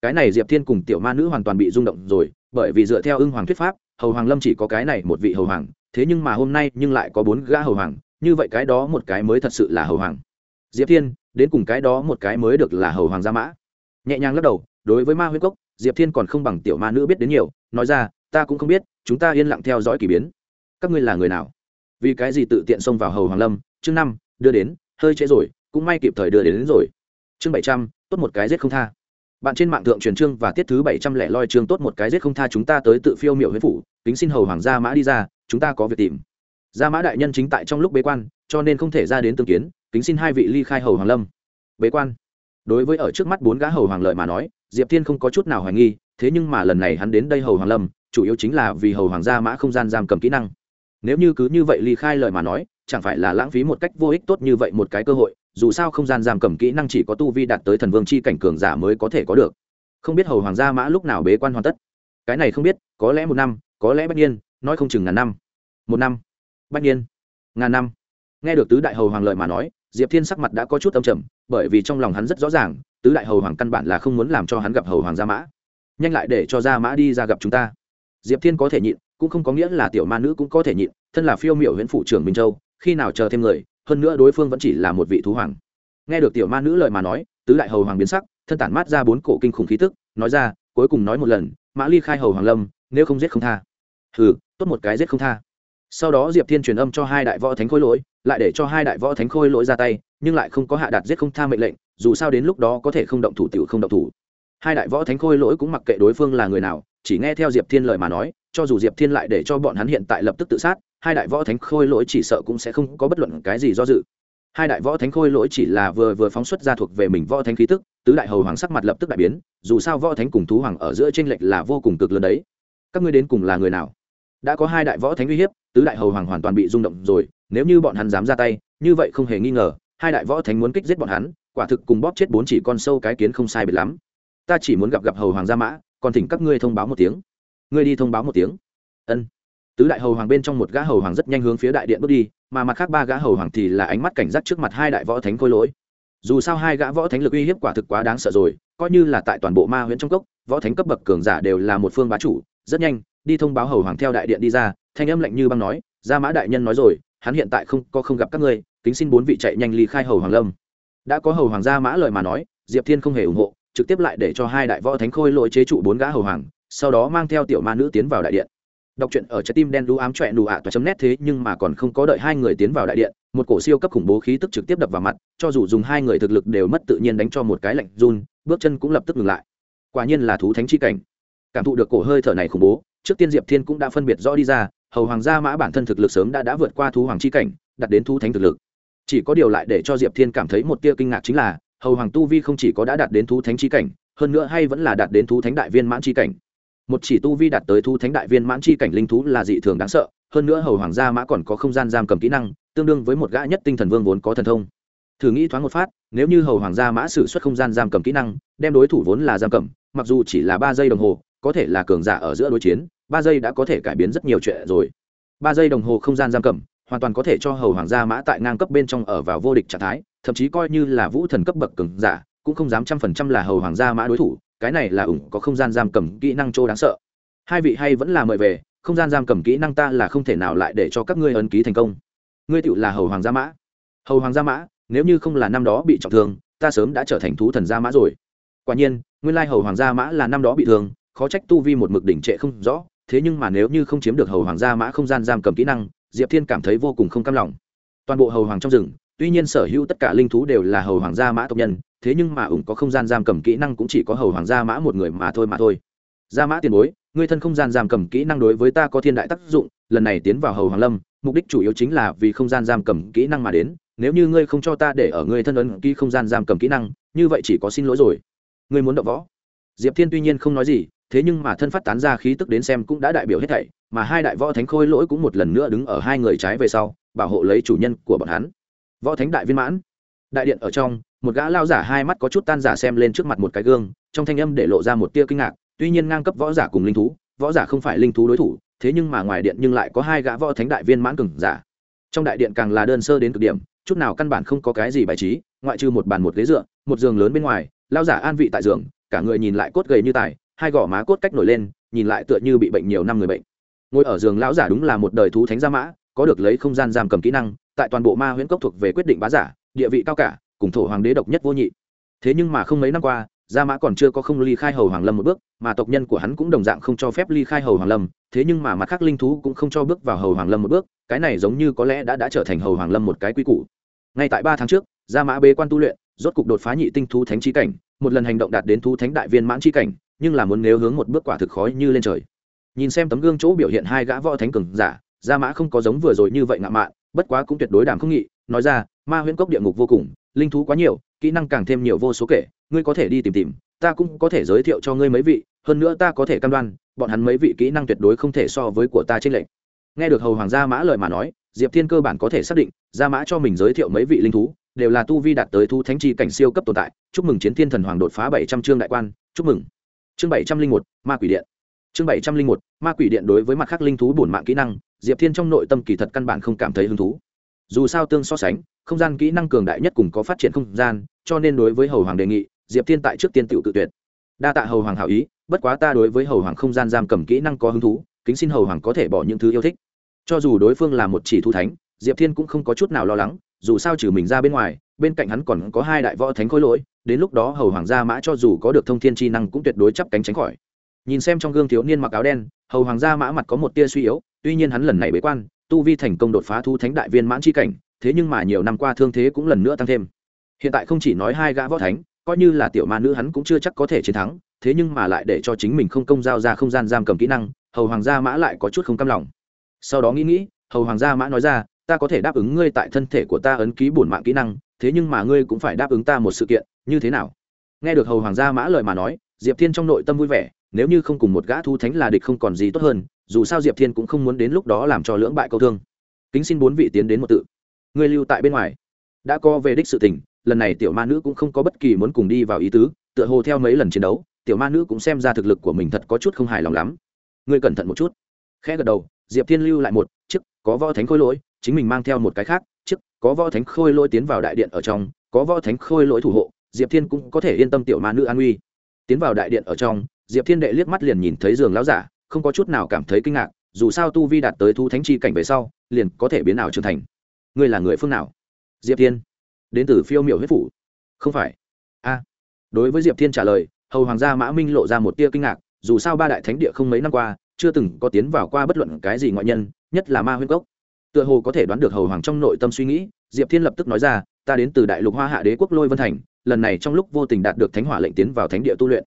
Cái này diệp thiên cùng tiểu ma nữ hoàn toàn bị rung động rồi, bởi vì dựa theo ưng hoàng thuyết pháp, hầu hoàng lâm chỉ có cái này một vị hầu hoàng, thế nhưng mà hôm nay nhưng lại có bốn gã hầu hoàng, như vậy cái đó một cái mới thật sự là hầu hoàng. Diệp thiên, đến cùng cái đó một cái mới được là hầu hoàng gia mã. Nhẹ nhàng lắc đầu, đối với ma huyết cốc, diệp thiên còn không bằng tiểu ma nữ biết đến nhiều, nói ra ta cũng không biết chúng ta yên lặng theo dõi k ỳ biến. Các ngươi là người nào? Vì cái gì tự tiện xông vào hầu hoàng lâm? Chương năm đưa đến hơi trễ rồi cũng may kịp thời đưa đến, đến rồi. Chương bảy trăm tốt một cái giết không tha. Bạn trên mạng thượng truyền chương và tiết thứ bảy trăm lẻ loi chương tốt một cái giết không tha chúng ta tới tự phiêu miệu huyết phủ kính xin hầu hoàng gia mã đi ra chúng ta có việc tìm. Gia mã đại nhân chính tại trong lúc bế quan cho nên không thể ra đến tương kiến kính xin hai vị ly khai hầu hoàng lâm. Bế quan. Đối với ở trước mắt bốn gã hầu hoàng lợi mà nói diệp thiên không có chút nào hoài nghi thế nhưng mà lần này hắn đến đây hầu hoàng lâm chủ yếu chính là vì hầu hoàng gia mã không gian giam cầm kỹ năng. Nếu như cứ như vậy ly khai lời mà nói, chẳng phải là lãng phí một cách vô ích tốt như vậy một cái cơ hội, dù sao không gian giam cầm kỹ năng chỉ có tu vi đạt tới thần vương c h i cảnh cường giả mới có thể có được. Không biết hầu hoàng gia mã lúc nào bế quan hoàn tất. Cái này không biết, có lẽ một năm, có lẽ bất nhiên, nói không chừng ngàn năm. Một năm bất nhiên, ngàn năm. Nghe được tứ đại hầu hoàng lợi mà nói, diệp thiên sắc mặt đã có chút âm trầm, bởi vì trong lòng hắn rất rõ ràng, tứ đại hầu hoàng căn bản là không muốn làm cho hắn gặp hầu hoàng gia mã. Nhanh lại để cho gia mã đi ra gặp chúng ta diệp thiên có thể nhịn, cũng không có nghĩa là tiểu ma nữ cũng có thể nhịn, thân là phiêu miểu huyện phủ trưởng minh châu, khi nào chờ thêm người, hơn nữa đối phương vẫn chỉ là một vị thú hoàng. Nghe được tiểu ma nữ lời mà nói, tứ đại hầu hoàng biến sắc, thân tản mát ra bốn cổ kinh khủng khí tức, nói ra, cuối cùng nói một lần, mã ly khai hầu hoàng lâm, nếu không giết không tha. Hừ, tốt một cái giết không tha. Sau đó diệp thiên truyền âm cho hai đại võ thánh khôi lỗi, lại để cho hai đại võ thánh khôi lỗi ra tay, nhưng lại không có hạ đạt giết không tha mệnh lệnh, dù sao đến lúc đó có thể không động thủ tiểu không động thủ hai đại võ thánh khôi lỗi cũng mặc kệ đối phương là người nào, chỉ nghe theo diệp thiên lời mà nói, cho dù diệp thiên lại để cho bọn hắn hiện tại lập tức tự sát, hai đại võ thánh khôi lỗi chỉ sợ cũng sẽ không có bất luận cái gì do dự. Hai đại võ thánh khôi lỗi chỉ là vừa vừa phóng xuất ra thuộc về mình võ thánh khí tức, tứ đại hầu hoàng sắc mặt lập tức đại biến, dù sao võ thánh cùng thú hoàng ở giữa tranh lệch là vô cùng cực lớn đấy. Các ngươi đến cùng là người nào? Đã có hai đại võ thánh uy hiếp, tứ đại hầu hoàng hoàn toàn bị rung động rồi, nếu như bọn hắn dám ra tay, như vậy không hề nghi ngờ, hai đại võ thánh muốn kích giết bọn hắn, quả thực cùng bóp chết bốn chỉ con sâu cái kiến không sai biệt lắm ta chỉ muốn gặp gặp hầu hoàng gia mã, còn thỉnh các ngươi thông báo một tiếng. Ngươi đi thông báo một tiếng. Ân. Tứ đại hầu hoàng bên trong một gã hầu hoàng rất nhanh hướng phía đại điện bước đi, mà mặt khác ba gã hầu hoàng thì là ánh mắt cảnh giác trước mặt hai đại võ thánh khôi lỗi. Dù sao hai gã võ thánh lực uy hiếp quả thực quá đáng sợ rồi, coi như là tại toàn bộ ma huyện trong cốc, võ thánh cấp bậc cường giả đều là một phương bá chủ. Rất nhanh, đi thông báo hầu hoàng theo đại điện đi ra, thanh âm lạnh như băng nói, gia mã đại nhân nói rồi, hắn hiện tại không, có không gặp các ngươi, kính xin bốn vị chạy nhanh ly khai hầu hoàng lâm. Đã có hầu hoàng gia mã lời mà nói, diệp thiên không hề ủng hộ trực tiếp lại để cho hai đại võ thánh khôi lỗi chế trụ bốn gã hầu hoàng, sau đó mang theo tiểu ma nữ tiến vào đại điện. Đọc truyện ở trái tim đen đu ám trọe nụ ạ toa chấm nét thế nhưng mà còn không có đợi hai người tiến vào đại điện, một cổ siêu cấp khủng bố khí tức trực tiếp đập vào mặt, cho dù dùng hai người thực lực đều mất tự nhiên đánh cho một cái lạnh run, bước chân cũng lập tức ngừng lại. Quả nhiên là thú thánh chi cảnh. Cảm thụ được cổ hơi thở này khủng bố, trước tiên diệp thiên cũng đã phân biệt rõ đi ra, hầu hoàng gia mã bản thân thực lực sớm đã đã vượt qua thú hoàng chi cảnh đặt đến thú thánh thực lực. Chỉ có điều lại để cho diệp thiên cảm thấy một tia kinh ngạc chính là hầu hoàng tu vi không chỉ có đã đạt đến thú thánh chi cảnh, hơn nữa hay vẫn là đạt đến thú thánh đại viên mãn chi cảnh. Một chỉ tu vi đạt tới thú thánh đại viên mãn chi cảnh linh thú là dị thường đáng sợ, hơn nữa hầu hoàng gia mã còn có không gian giam cầm kỹ năng, tương đương với một gã nhất tinh thần vương vốn có thần thông. Thử nghĩ thoáng một phát, nếu như hầu hoàng gia mã sử xuất không gian giam cầm kỹ năng, đem đối thủ vốn là giam cầm, mặc dù chỉ là ba giây đồng hồ, có thể là cường giả ở giữa đối chiến, ba giây đã có thể cải biến rất nhiều chuyện rồi. Ba giây đồng hồ không gian giam cầm, hoàn toàn có thể cho hầu hoàng gia mã tại ngang cấp bên trong ở vào vô địch trạng thái thậm chí coi như là vũ thần cấp bậc cường giả, cũng không dám trăm phần trăm là hầu hoàng gia mã đối thủ, cái này là ủng có không gian giam cầm kỹ năng chỗ đáng sợ. Hai vị hay vẫn là mời về, không gian giam cầm kỹ năng ta là không thể nào lại để cho các ngươi ấn ký thành công. Ngươi tựu là hầu hoàng gia mã. Hầu hoàng gia mã, nếu như không là năm đó bị trọng thương, ta sớm đã trở thành thú thần gia mã rồi. Quả nhiên, nguyên lai hầu hoàng gia mã là năm đó bị thương, khó trách tu vi một mực đỉnh trệ không rõ, thế nhưng mà nếu như không chiếm được hầu hoàng gia mã không gian giam cầm kỹ năng, diệp thiên cảm thấy vô cùng không cam lòng. Toàn bộ hầu hoàng trong rừng tuy nhiên sở hữu tất cả linh thú đều là hầu hoàng gia mã tộc nhân, thế nhưng mà ủng có không gian giam cầm kỹ năng cũng chỉ có hầu hoàng gia mã một người mà thôi mà thôi. Gia mã tiền bối người thân không gian giam cầm kỹ năng đối với ta có thiên đại tác dụng, lần này tiến vào hầu hoàng lâm, mục đích chủ yếu chính là vì không gian giam cầm kỹ năng mà đến, nếu như ngươi không cho ta để ở ngươi thân ấn ký không gian giam cầm kỹ năng, như vậy chỉ có xin lỗi rồi. Ngươi muốn đậu võ? Diệp thiên tuy nhiên không nói gì, thế nhưng mà thân phát tán ra khí tức đến xem cũng đã đại biểu hết thảy, mà hai đại võ thánh khôi lỗi cũng một lần nữa đứng ở hai người trái về sau, bảo hộ lấy chủ nhân của bọn hắn võ thánh đại viên mãn. Đại điện ở trong, một gã lao giả hai mắt có chút tan giả xem lên trước mặt một cái gương, trong thanh âm để lộ ra một tia kinh ngạc, tuy nhiên ngang cấp võ giả cùng linh thú, võ giả không phải linh thú đối thủ, thế nhưng mà ngoài điện nhưng lại có hai gã võ thánh đại viên mãn cừng giả. Trong đại điện càng là đơn sơ đến cực điểm, chút nào căn bản không có cái gì bài trí, ngoại trừ một bàn một ghế dựa, một giường lớn bên ngoài, lao giả an vị tại giường, cả người nhìn lại cốt gầy như tài, hai gò má cốt cách nổi lên, nhìn lại tựa như bị bệnh nhiều năm người bệnh. Ngồi ở giường lão giả đúng là một đời thú thánh gia mã, có được lấy không gian giam cầm kỹ năng tại toàn bộ ma huyễn cốc thuộc về quyết định bá giả, địa vị cao cả, cùng thổ hoàng đế độc nhất vô nhị. Thế nhưng mà không mấy năm qua, gia mã còn chưa có không ly khai hầu hoàng lâm một bước, mà tộc nhân của hắn cũng đồng dạng không cho phép ly khai hầu hoàng lâm, thế nhưng mà mặt khác linh thú cũng không cho bước vào hầu hoàng lâm một bước, cái này giống như có lẽ đã đã trở thành hầu hoàng lâm một cái quy củ. Ngay tại ba tháng trước, gia mã bế quan tu luyện, rốt cục đột phá nhị tinh thú thánh chi cảnh, một lần hành động đạt đến thú thánh đại viên mãn chi cảnh, nhưng là muốn nếu hướng một bước quả thực khói như lên trời. Nhìn xem tấm gương chỗ biểu hiện hai gã võ thánh cường giả, gia mã không có giống vừa rồi như vậy ngạo mạn bất quá cũng tuyệt đối đảm không nghị, nói ra, ma huyễn cốc địa ngục vô cùng, linh thú quá nhiều, kỹ năng càng thêm nhiều vô số kể, ngươi có thể đi tìm tìm, ta cũng có thể giới thiệu cho ngươi mấy vị, hơn nữa ta có thể cam đoan, bọn hắn mấy vị kỹ năng tuyệt đối không thể so với của ta trên lệnh nghe được hầu hoàng gia mã lời mà nói, diệp thiên cơ bản có thể xác định, gia mã cho mình giới thiệu mấy vị linh thú, đều là tu vi đạt tới thu thánh chi cảnh siêu cấp tồn tại. Chúc mừng chiến thiên thần hoàng đột phá bảy trăm chương đại quan, chúc mừng. Chương bảy trăm linh một, ma quỷ điện. Chương bảy trăm linh một, ma quỷ điện đối với mặt khác linh thú bổn mạng kỹ năng diệp thiên trong nội tâm kỳ thật căn bản không cảm thấy hứng thú. Dù sao tương so sánh, không gian kỹ năng cường đại nhất cùng có phát triển không gian, cho nên đối với hầu hoàng đề nghị, diệp thiên tại trước tiên tự tự tuyệt. Đa tạ hầu hoàng hảo ý, bất quá ta đối với hầu hoàng không gian giam cầm kỹ năng có hứng thú, kính xin hầu hoàng có thể bỏ những thứ yêu thích. Cho dù đối phương là một chỉ thu thánh, diệp thiên cũng không có chút nào lo lắng, dù sao trừ mình ra bên ngoài, bên cạnh hắn còn có hai đại võ thánh khối lỗi, đến lúc đó hầu hoàng gia mã cho dù có được thông thiên chi năng cũng tuyệt đối chắp cánh tránh khỏi nhìn xem trong gương thiếu niên mặc áo đen, hầu hoàng gia mã mặt có một tia suy yếu, tuy nhiên hắn lần này bế quan, tu vi thành công đột phá thu thánh đại viên mãn chi cảnh, thế nhưng mà nhiều năm qua thương thế cũng lần nữa tăng thêm. Hiện tại không chỉ nói hai gã võ thánh, coi như là tiểu ma nữ hắn cũng chưa chắc có thể chiến thắng, thế nhưng mà lại để cho chính mình không công giao ra không gian giam cầm kỹ năng, hầu hoàng gia mã lại có chút không cam lòng. Sau đó nghĩ nghĩ, hầu hoàng gia mã nói ra, ta có thể đáp ứng ngươi tại thân thể của ta ấn ký bổn mạng kỹ năng, thế nhưng mà ngươi cũng phải đáp ứng ta một sự kiện, như thế nào? Nghe được hầu hoàng gia mã lời mà nói, diệp thiên trong nội tâm vui vẻ nếu như không cùng một gã thu thánh là địch không còn gì tốt hơn, dù sao diệp thiên cũng không muốn đến lúc đó làm cho lưỡng bại câu thương. Kính xin bốn vị tiến đến một tự. Ngươi lưu tại bên ngoài. Đã co về đích sự tình, lần này tiểu ma nữ cũng không có bất kỳ muốn cùng đi vào ý tứ, tựa hồ theo mấy lần chiến đấu, tiểu ma nữ cũng xem ra thực lực của mình thật có chút không hài lòng lắm. Ngươi cẩn thận một chút. Khẽ gật đầu, diệp thiên lưu lại một chức có võ thánh khôi lỗi, chính mình mang theo một cái khác chức có võ thánh khôi lỗi tiến vào đại điện ở trong, có võ thánh khôi lỗi thủ hộ, diệp thiên cũng có thể yên tâm tiểu ma nữ an uy tiến vào đại điện ở trong diệp thiên đệ liếc mắt liền nhìn thấy giường lão giả, không có chút nào cảm thấy kinh ngạc, dù sao tu vi đạt tới thu thánh chi cảnh về sau, liền có thể biến ảo trưởng thành. Ngươi là người phương nào? Diệp thiên. Đến từ phiêu miểu huyết phủ. Không phải. A. Đối với diệp thiên trả lời, hầu hoàng gia mã minh lộ ra một tia kinh ngạc, dù sao ba đại thánh địa không mấy năm qua, chưa từng có tiến vào qua bất luận cái gì ngoại nhân, nhất là ma huyết cốc. Tựa hồ có thể đoán được hầu hoàng trong nội tâm suy nghĩ, diệp thiên lập tức nói ra, ta đến từ đại lục hoa hạ đế quốc lôi vân thành, lần này trong lúc vô tình đạt được thánh hỏa lệnh tiến vào thánh địa tu luyện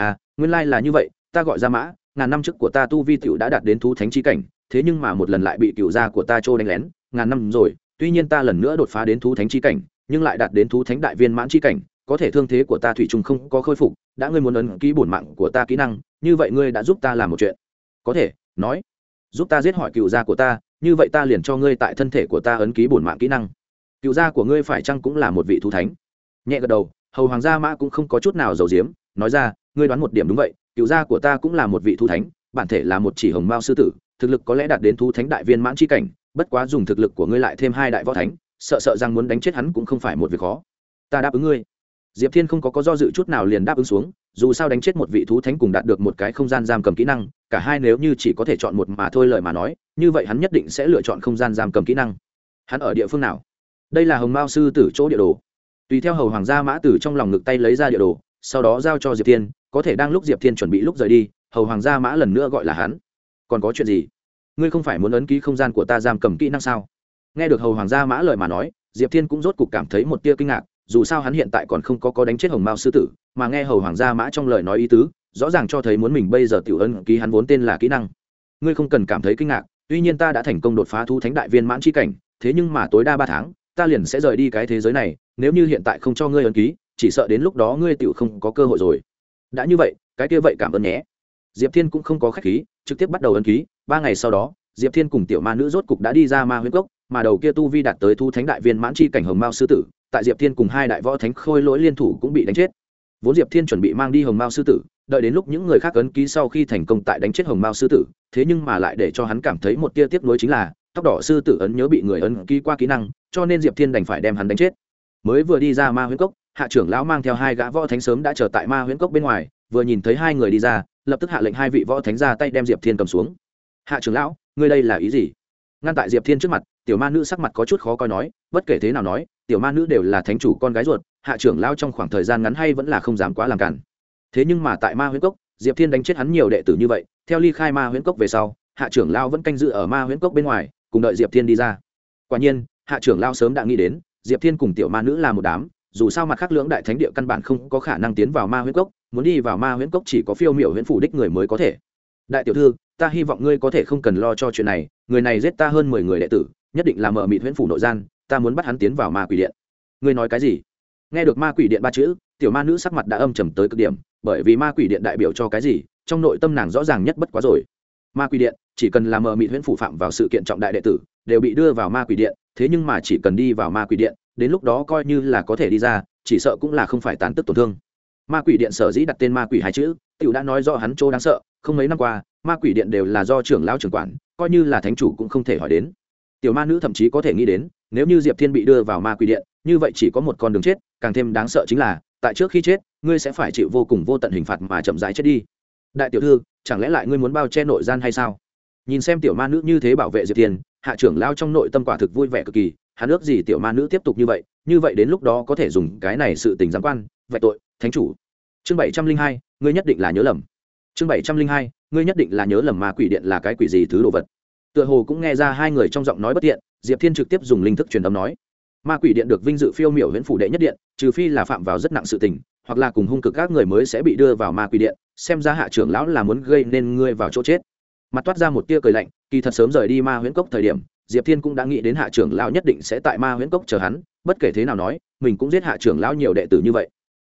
à nguyên lai là như vậy, ta gọi ra mã, ngàn năm trước của ta tu vi t đã đạt đến thú thánh chi cảnh, thế nhưng mà một lần lại bị cựu gia của ta trô đánh lén, ngàn năm rồi, tuy nhiên ta lần nữa đột phá đến thú thánh chi cảnh, nhưng lại đạt đến thú thánh đại viên mãn chi cảnh, có thể thương thế của ta thủy chung không có khôi phục, đã ngươi muốn ấn ký bổn mạng của ta kỹ năng, như vậy ngươi đã giúp ta làm một chuyện. Có thể, nói, giúp ta giết hỏi cựu gia của ta, như vậy ta liền cho ngươi tại thân thể của ta ấn ký bổn mạng kỹ năng. Cựu gia của ngươi phải chăng cũng là một vị thú thánh? Nhẹ gật đầu, hầu hoàng gia mã cũng không có chút nào giàu diếm nói ra, ngươi đoán một điểm đúng vậy, cựu gia của ta cũng là một vị thu thánh, bản thể là một chỉ hồng mao sư tử, thực lực có lẽ đạt đến thu thánh đại viên mãn chi cảnh, bất quá dùng thực lực của ngươi lại thêm hai đại võ thánh, sợ sợ rằng muốn đánh chết hắn cũng không phải một việc khó. Ta đáp ứng ngươi. Diệp thiên không có có do dự chút nào liền đáp ứng xuống, dù sao đánh chết một vị thú thánh cùng đạt được một cái không gian giam cầm kỹ năng, cả hai nếu như chỉ có thể chọn một mà thôi lời mà nói, như vậy hắn nhất định sẽ lựa chọn không gian giam cầm kỹ năng. Hắn ở địa phương nào? Đây là hồng mao sư tử chỗ địa đồ. Tùy theo hầu hoàng gia mã tử trong lòng ngực tay lấy ra địa đồ sau đó giao cho diệp thiên, có thể đang lúc diệp thiên chuẩn bị lúc rời đi, hầu hoàng gia mã lần nữa gọi là hắn. Còn có chuyện gì? Ngươi không phải muốn ấn ký không gian của ta giam cầm kỹ năng sao? Nghe được hầu hoàng gia mã lời mà nói, diệp thiên cũng rốt cục cảm thấy một tia kinh ngạc, dù sao hắn hiện tại còn không có có đánh chết hồng mao sư tử, mà nghe hầu hoàng gia mã trong lời nói ý tứ, rõ ràng cho thấy muốn mình bây giờ tiểu ân ký hắn vốn tên là kỹ năng. Ngươi không cần cảm thấy kinh ngạc, tuy nhiên ta đã thành công đột phá thu thánh đại viên mãn c h i cảnh, thế nhưng mà tối đa ba tháng, ta liền sẽ rời đi cái thế giới này, nếu như hiện tại không cho ngươi ân ký chỉ sợ đến lúc đó ngươi tiểu không có cơ hội rồi. Đã như vậy, cái kia vậy cảm ơn nhé. Diệp thiên cũng không có khách khí, trực tiếp bắt đầu ấn ký. Ba ngày sau đó, diệp thiên cùng tiểu ma nữ rốt cục đã đi ra ma huyết cốc, mà đầu kia tu vi đạt tới thu thánh đại viên mãn chi cảnh hồng mao sư tử, tại diệp thiên cùng hai đại võ thánh khôi lỗi liên thủ cũng bị đánh chết. Vốn diệp thiên chuẩn bị mang đi hồng mao sư tử, đợi đến lúc những người khác ấn ký sau khi thành công tại đánh chết hồng mao sư tử, thế nhưng mà lại để cho hắn cảm thấy một tia tiếp nối chính là, tóc đỏ sư tử ấn nhớ bị người ấn ký qua kỹ năng, cho nên diệp thiên đành phải đem hắn đánh chết. Mới vừa đi ra ma huyễn cốc hạ trưởng lão mang theo hai gã võ thánh sớm đã chờ tại ma huyễn cốc bên ngoài, vừa nhìn thấy hai người đi ra, lập tức hạ lệnh hai vị võ thánh ra tay đem diệp thiên cầm xuống. Hạ trưởng lão, ngươi đây là ý gì? Ngăn tại diệp thiên trước mặt, tiểu ma nữ sắc mặt có chút khó coi nói, bất kể thế nào nói, tiểu ma nữ đều là thánh chủ con gái ruột, hạ trưởng lao trong khoảng thời gian ngắn hay vẫn là không dám quá làm cản. Thế nhưng mà tại ma huyễn cốc, diệp thiên đánh chết hắn nhiều đệ tử như vậy, theo ly khai ma huyễn cốc về sau, hạ trưởng lao vẫn canh giữ ở ma huyễn cốc bên ngoài, cùng đợi diệp thiên đi ra. Quả nhiên, hạ trưởng lao sớm đã nghĩ đến, diệp thiên cùng tiểu ma nữ là một đám dù sao mặt khác lưỡng đại thánh địa căn bản không có khả năng tiến vào ma huyễn cốc, muốn đi vào ma huyễn cốc chỉ có phiêu miểu huyễn phủ đích người mới có thể. Đại tiểu thư, ta hy vọng ngươi có thể không cần lo cho chuyện này, người này giết ta hơn mười người đệ tử, nhất định là mở mịt huyễn phủ nội gian, ta muốn bắt hắn tiến vào ma quỷ điện. Ngươi nói cái gì? Nghe được ma quỷ điện ba chữ, tiểu ma nữ sắc mặt đã âm trầm tới cực điểm, bởi vì ma quỷ điện đại biểu cho cái gì, trong nội tâm nàng rõ ràng nhất bất quá rồi. Ma quỷ điện chỉ cần làm mờ mịt huyễn phủ phạm vào sự kiện trọng đại đệ tử đều bị đưa vào ma quỷ điện, thế nhưng mà chỉ cần đi vào ma quỷ điện, đến lúc đó coi như là có thể đi ra, chỉ sợ cũng là không phải tán tức tổn thương. Ma quỷ điện sở dĩ đặt tên ma quỷ hai chữ t i ể u đã nói do hắn chỗ đáng sợ, không mấy năm qua, ma quỷ điện đều là do trưởng lão trưởng quản, coi như là thánh chủ cũng không thể hỏi đến. Tiểu ma nữ thậm chí có thể nghĩ đến, nếu như diệp thiên bị đưa vào ma quỷ điện, như vậy chỉ có một con đường chết, càng thêm đáng sợ chính là, tại trước khi chết, ngươi sẽ phải chịu vô cùng vô tận hình phạt mà chậm rãi chết đi. Đại tiểu thư, chẳng lẽ lại ngươi muốn bao che nội gian hay sao? Nhìn xem tiểu ma nữ như thế bảo vệ diệp thiên hạ trưởng lao trong nội tâm quả thực vui vẻ cực kỳ, hắn ước gì tiểu ma nữ tiếp tục như vậy như vậy đến lúc đó có thể dùng cái này sự tình giám quan vậy tội, thánh chủ. Chương bảy trăm linh hai, ngươi nhất định là nhớ lầm. Chương bảy trăm linh hai, ngươi nhất định là nhớ lầm ma quỷ điện là cái quỷ gì thứ đồ vật. Tựa hồ cũng nghe ra hai người trong giọng nói bất tiện diệp thiên trực tiếp dùng linh thức truyền âm nói. Ma quỷ điện được vinh dự phiêu miểu huyện phủ đệ nhất điện, trừ phi là phạm vào rất nặng sự tình, hoặc là cùng hung cực các người mới sẽ bị đưa vào ma quỷ điện, xem ra hạ trưởng lão là muốn gây nên ngươi vào chỗ chết mặt toát ra một tia cười lạnh, kỳ thật sớm rời đi ma huyễn cốc thời điểm, diệp thiên cũng đã nghĩ đến hạ trưởng lão nhất định sẽ tại ma huyễn cốc chờ hắn, bất kể thế nào nói, mình cũng giết hạ trưởng lão nhiều đệ tử như vậy.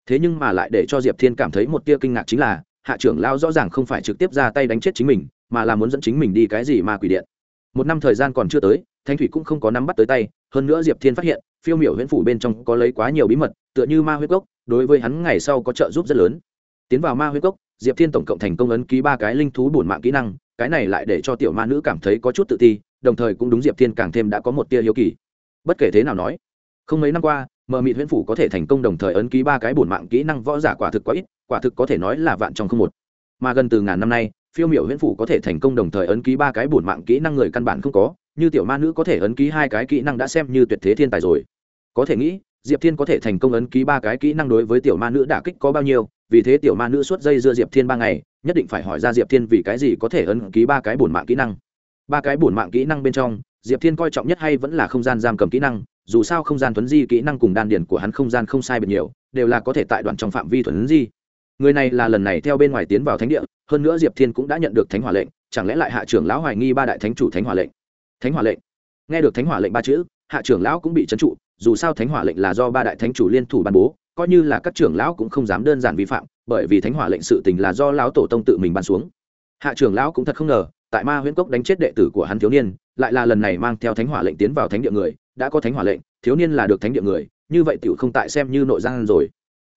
Thế nhưng mà lại để cho diệp thiên cảm thấy một tia kinh ngạc chính là, hạ trưởng lão rõ ràng không phải trực tiếp ra tay đánh chết chính mình, mà là muốn dẫn chính mình đi cái gì ma quỷ điện. Một năm thời gian còn chưa tới thanh thủy cũng không có nắm bắt tới tay, hơn nữa diệp thiên phát hiện, phiêu miểu huyễn phủ bên trong có lấy quá nhiều bí mật, tựa như ma huyết cốc, đối với hắn ngày sau có trợ giúp rất lớn tiến vào ma huyết cốc, diệp thiên tổng cộng thành công ấn ký ba cái linh thú bổn mạng kỹ năng, cái này lại để cho tiểu ma nữ cảm thấy có chút tự ti, đồng thời cũng đúng diệp thiên càng thêm đã có một tia hiếu kỳ. Bất kể thế nào nói, không mấy năm qua, mờ mịt huyễn phủ có thể thành công đồng thời ấn ký ba cái bổn mạng kỹ năng võ giả quả thực quá ít, quả thực có thể nói là vạn trong không một. Mà gần từ ngàn năm nay, phiêu miểu huyễn phủ có thể thành công đồng thời ấn ký ba cái bổn mạng kỹ năng người căn bản không có, như tiểu ma nữ có thể ấn ký hai cái kỹ năng đã xem như tuyệt thế thiên tài rồi. Có thể nghĩ, diệp thiên có thể thành công ấn ký ba cái kỹ năng đối với tiểu ma nữ đả kích có bao nhiêu vì thế tiểu ma nữ suốt dây dưa diệp thiên ba ngày, nhất định phải hỏi ra diệp thiên vì cái gì có thể ấn ký ba cái bổn mạng kỹ năng. Ba cái bổn mạng kỹ năng bên trong, diệp thiên coi trọng nhất hay vẫn là không gian giam cầm kỹ năng, dù sao không gian thuấn di kỹ năng cùng đan điển của hắn không gian không sai biệt nhiều, đều là có thể tại đoạn trong phạm vi thuấn di. Người này là lần này theo bên ngoài tiến vào thánh địa, hơn nữa diệp thiên cũng đã nhận được thánh hỏa lệnh, chẳng lẽ lại hạ trưởng lão hoài nghi ba đại thánh chủ thánh hỏa lệnh? Thánh hỏa lệnh? Nghe được thánh hỏa lệnh ba chữ, hạ trưởng lão cũng bị trấn trụ, dù sao thánh hỏa lệnh là do ba đại thánh chủ liên thủ ban bố coi như là các trưởng lão cũng không dám đơn giản vi phạm, bởi vì thánh hỏa lệnh sự tình là do lão tổ tông tự mình ban xuống. Hạ trưởng lão cũng thật không ngờ, tại ma huyễn cốc đánh chết đệ tử của hắn thiếu niên, lại là lần này mang theo thánh hỏa lệnh tiến vào thánh địa người, đã có thánh hỏa lệnh, thiếu niên là được thánh địa người, như vậy tiểu không tại xem như nội gian rồi.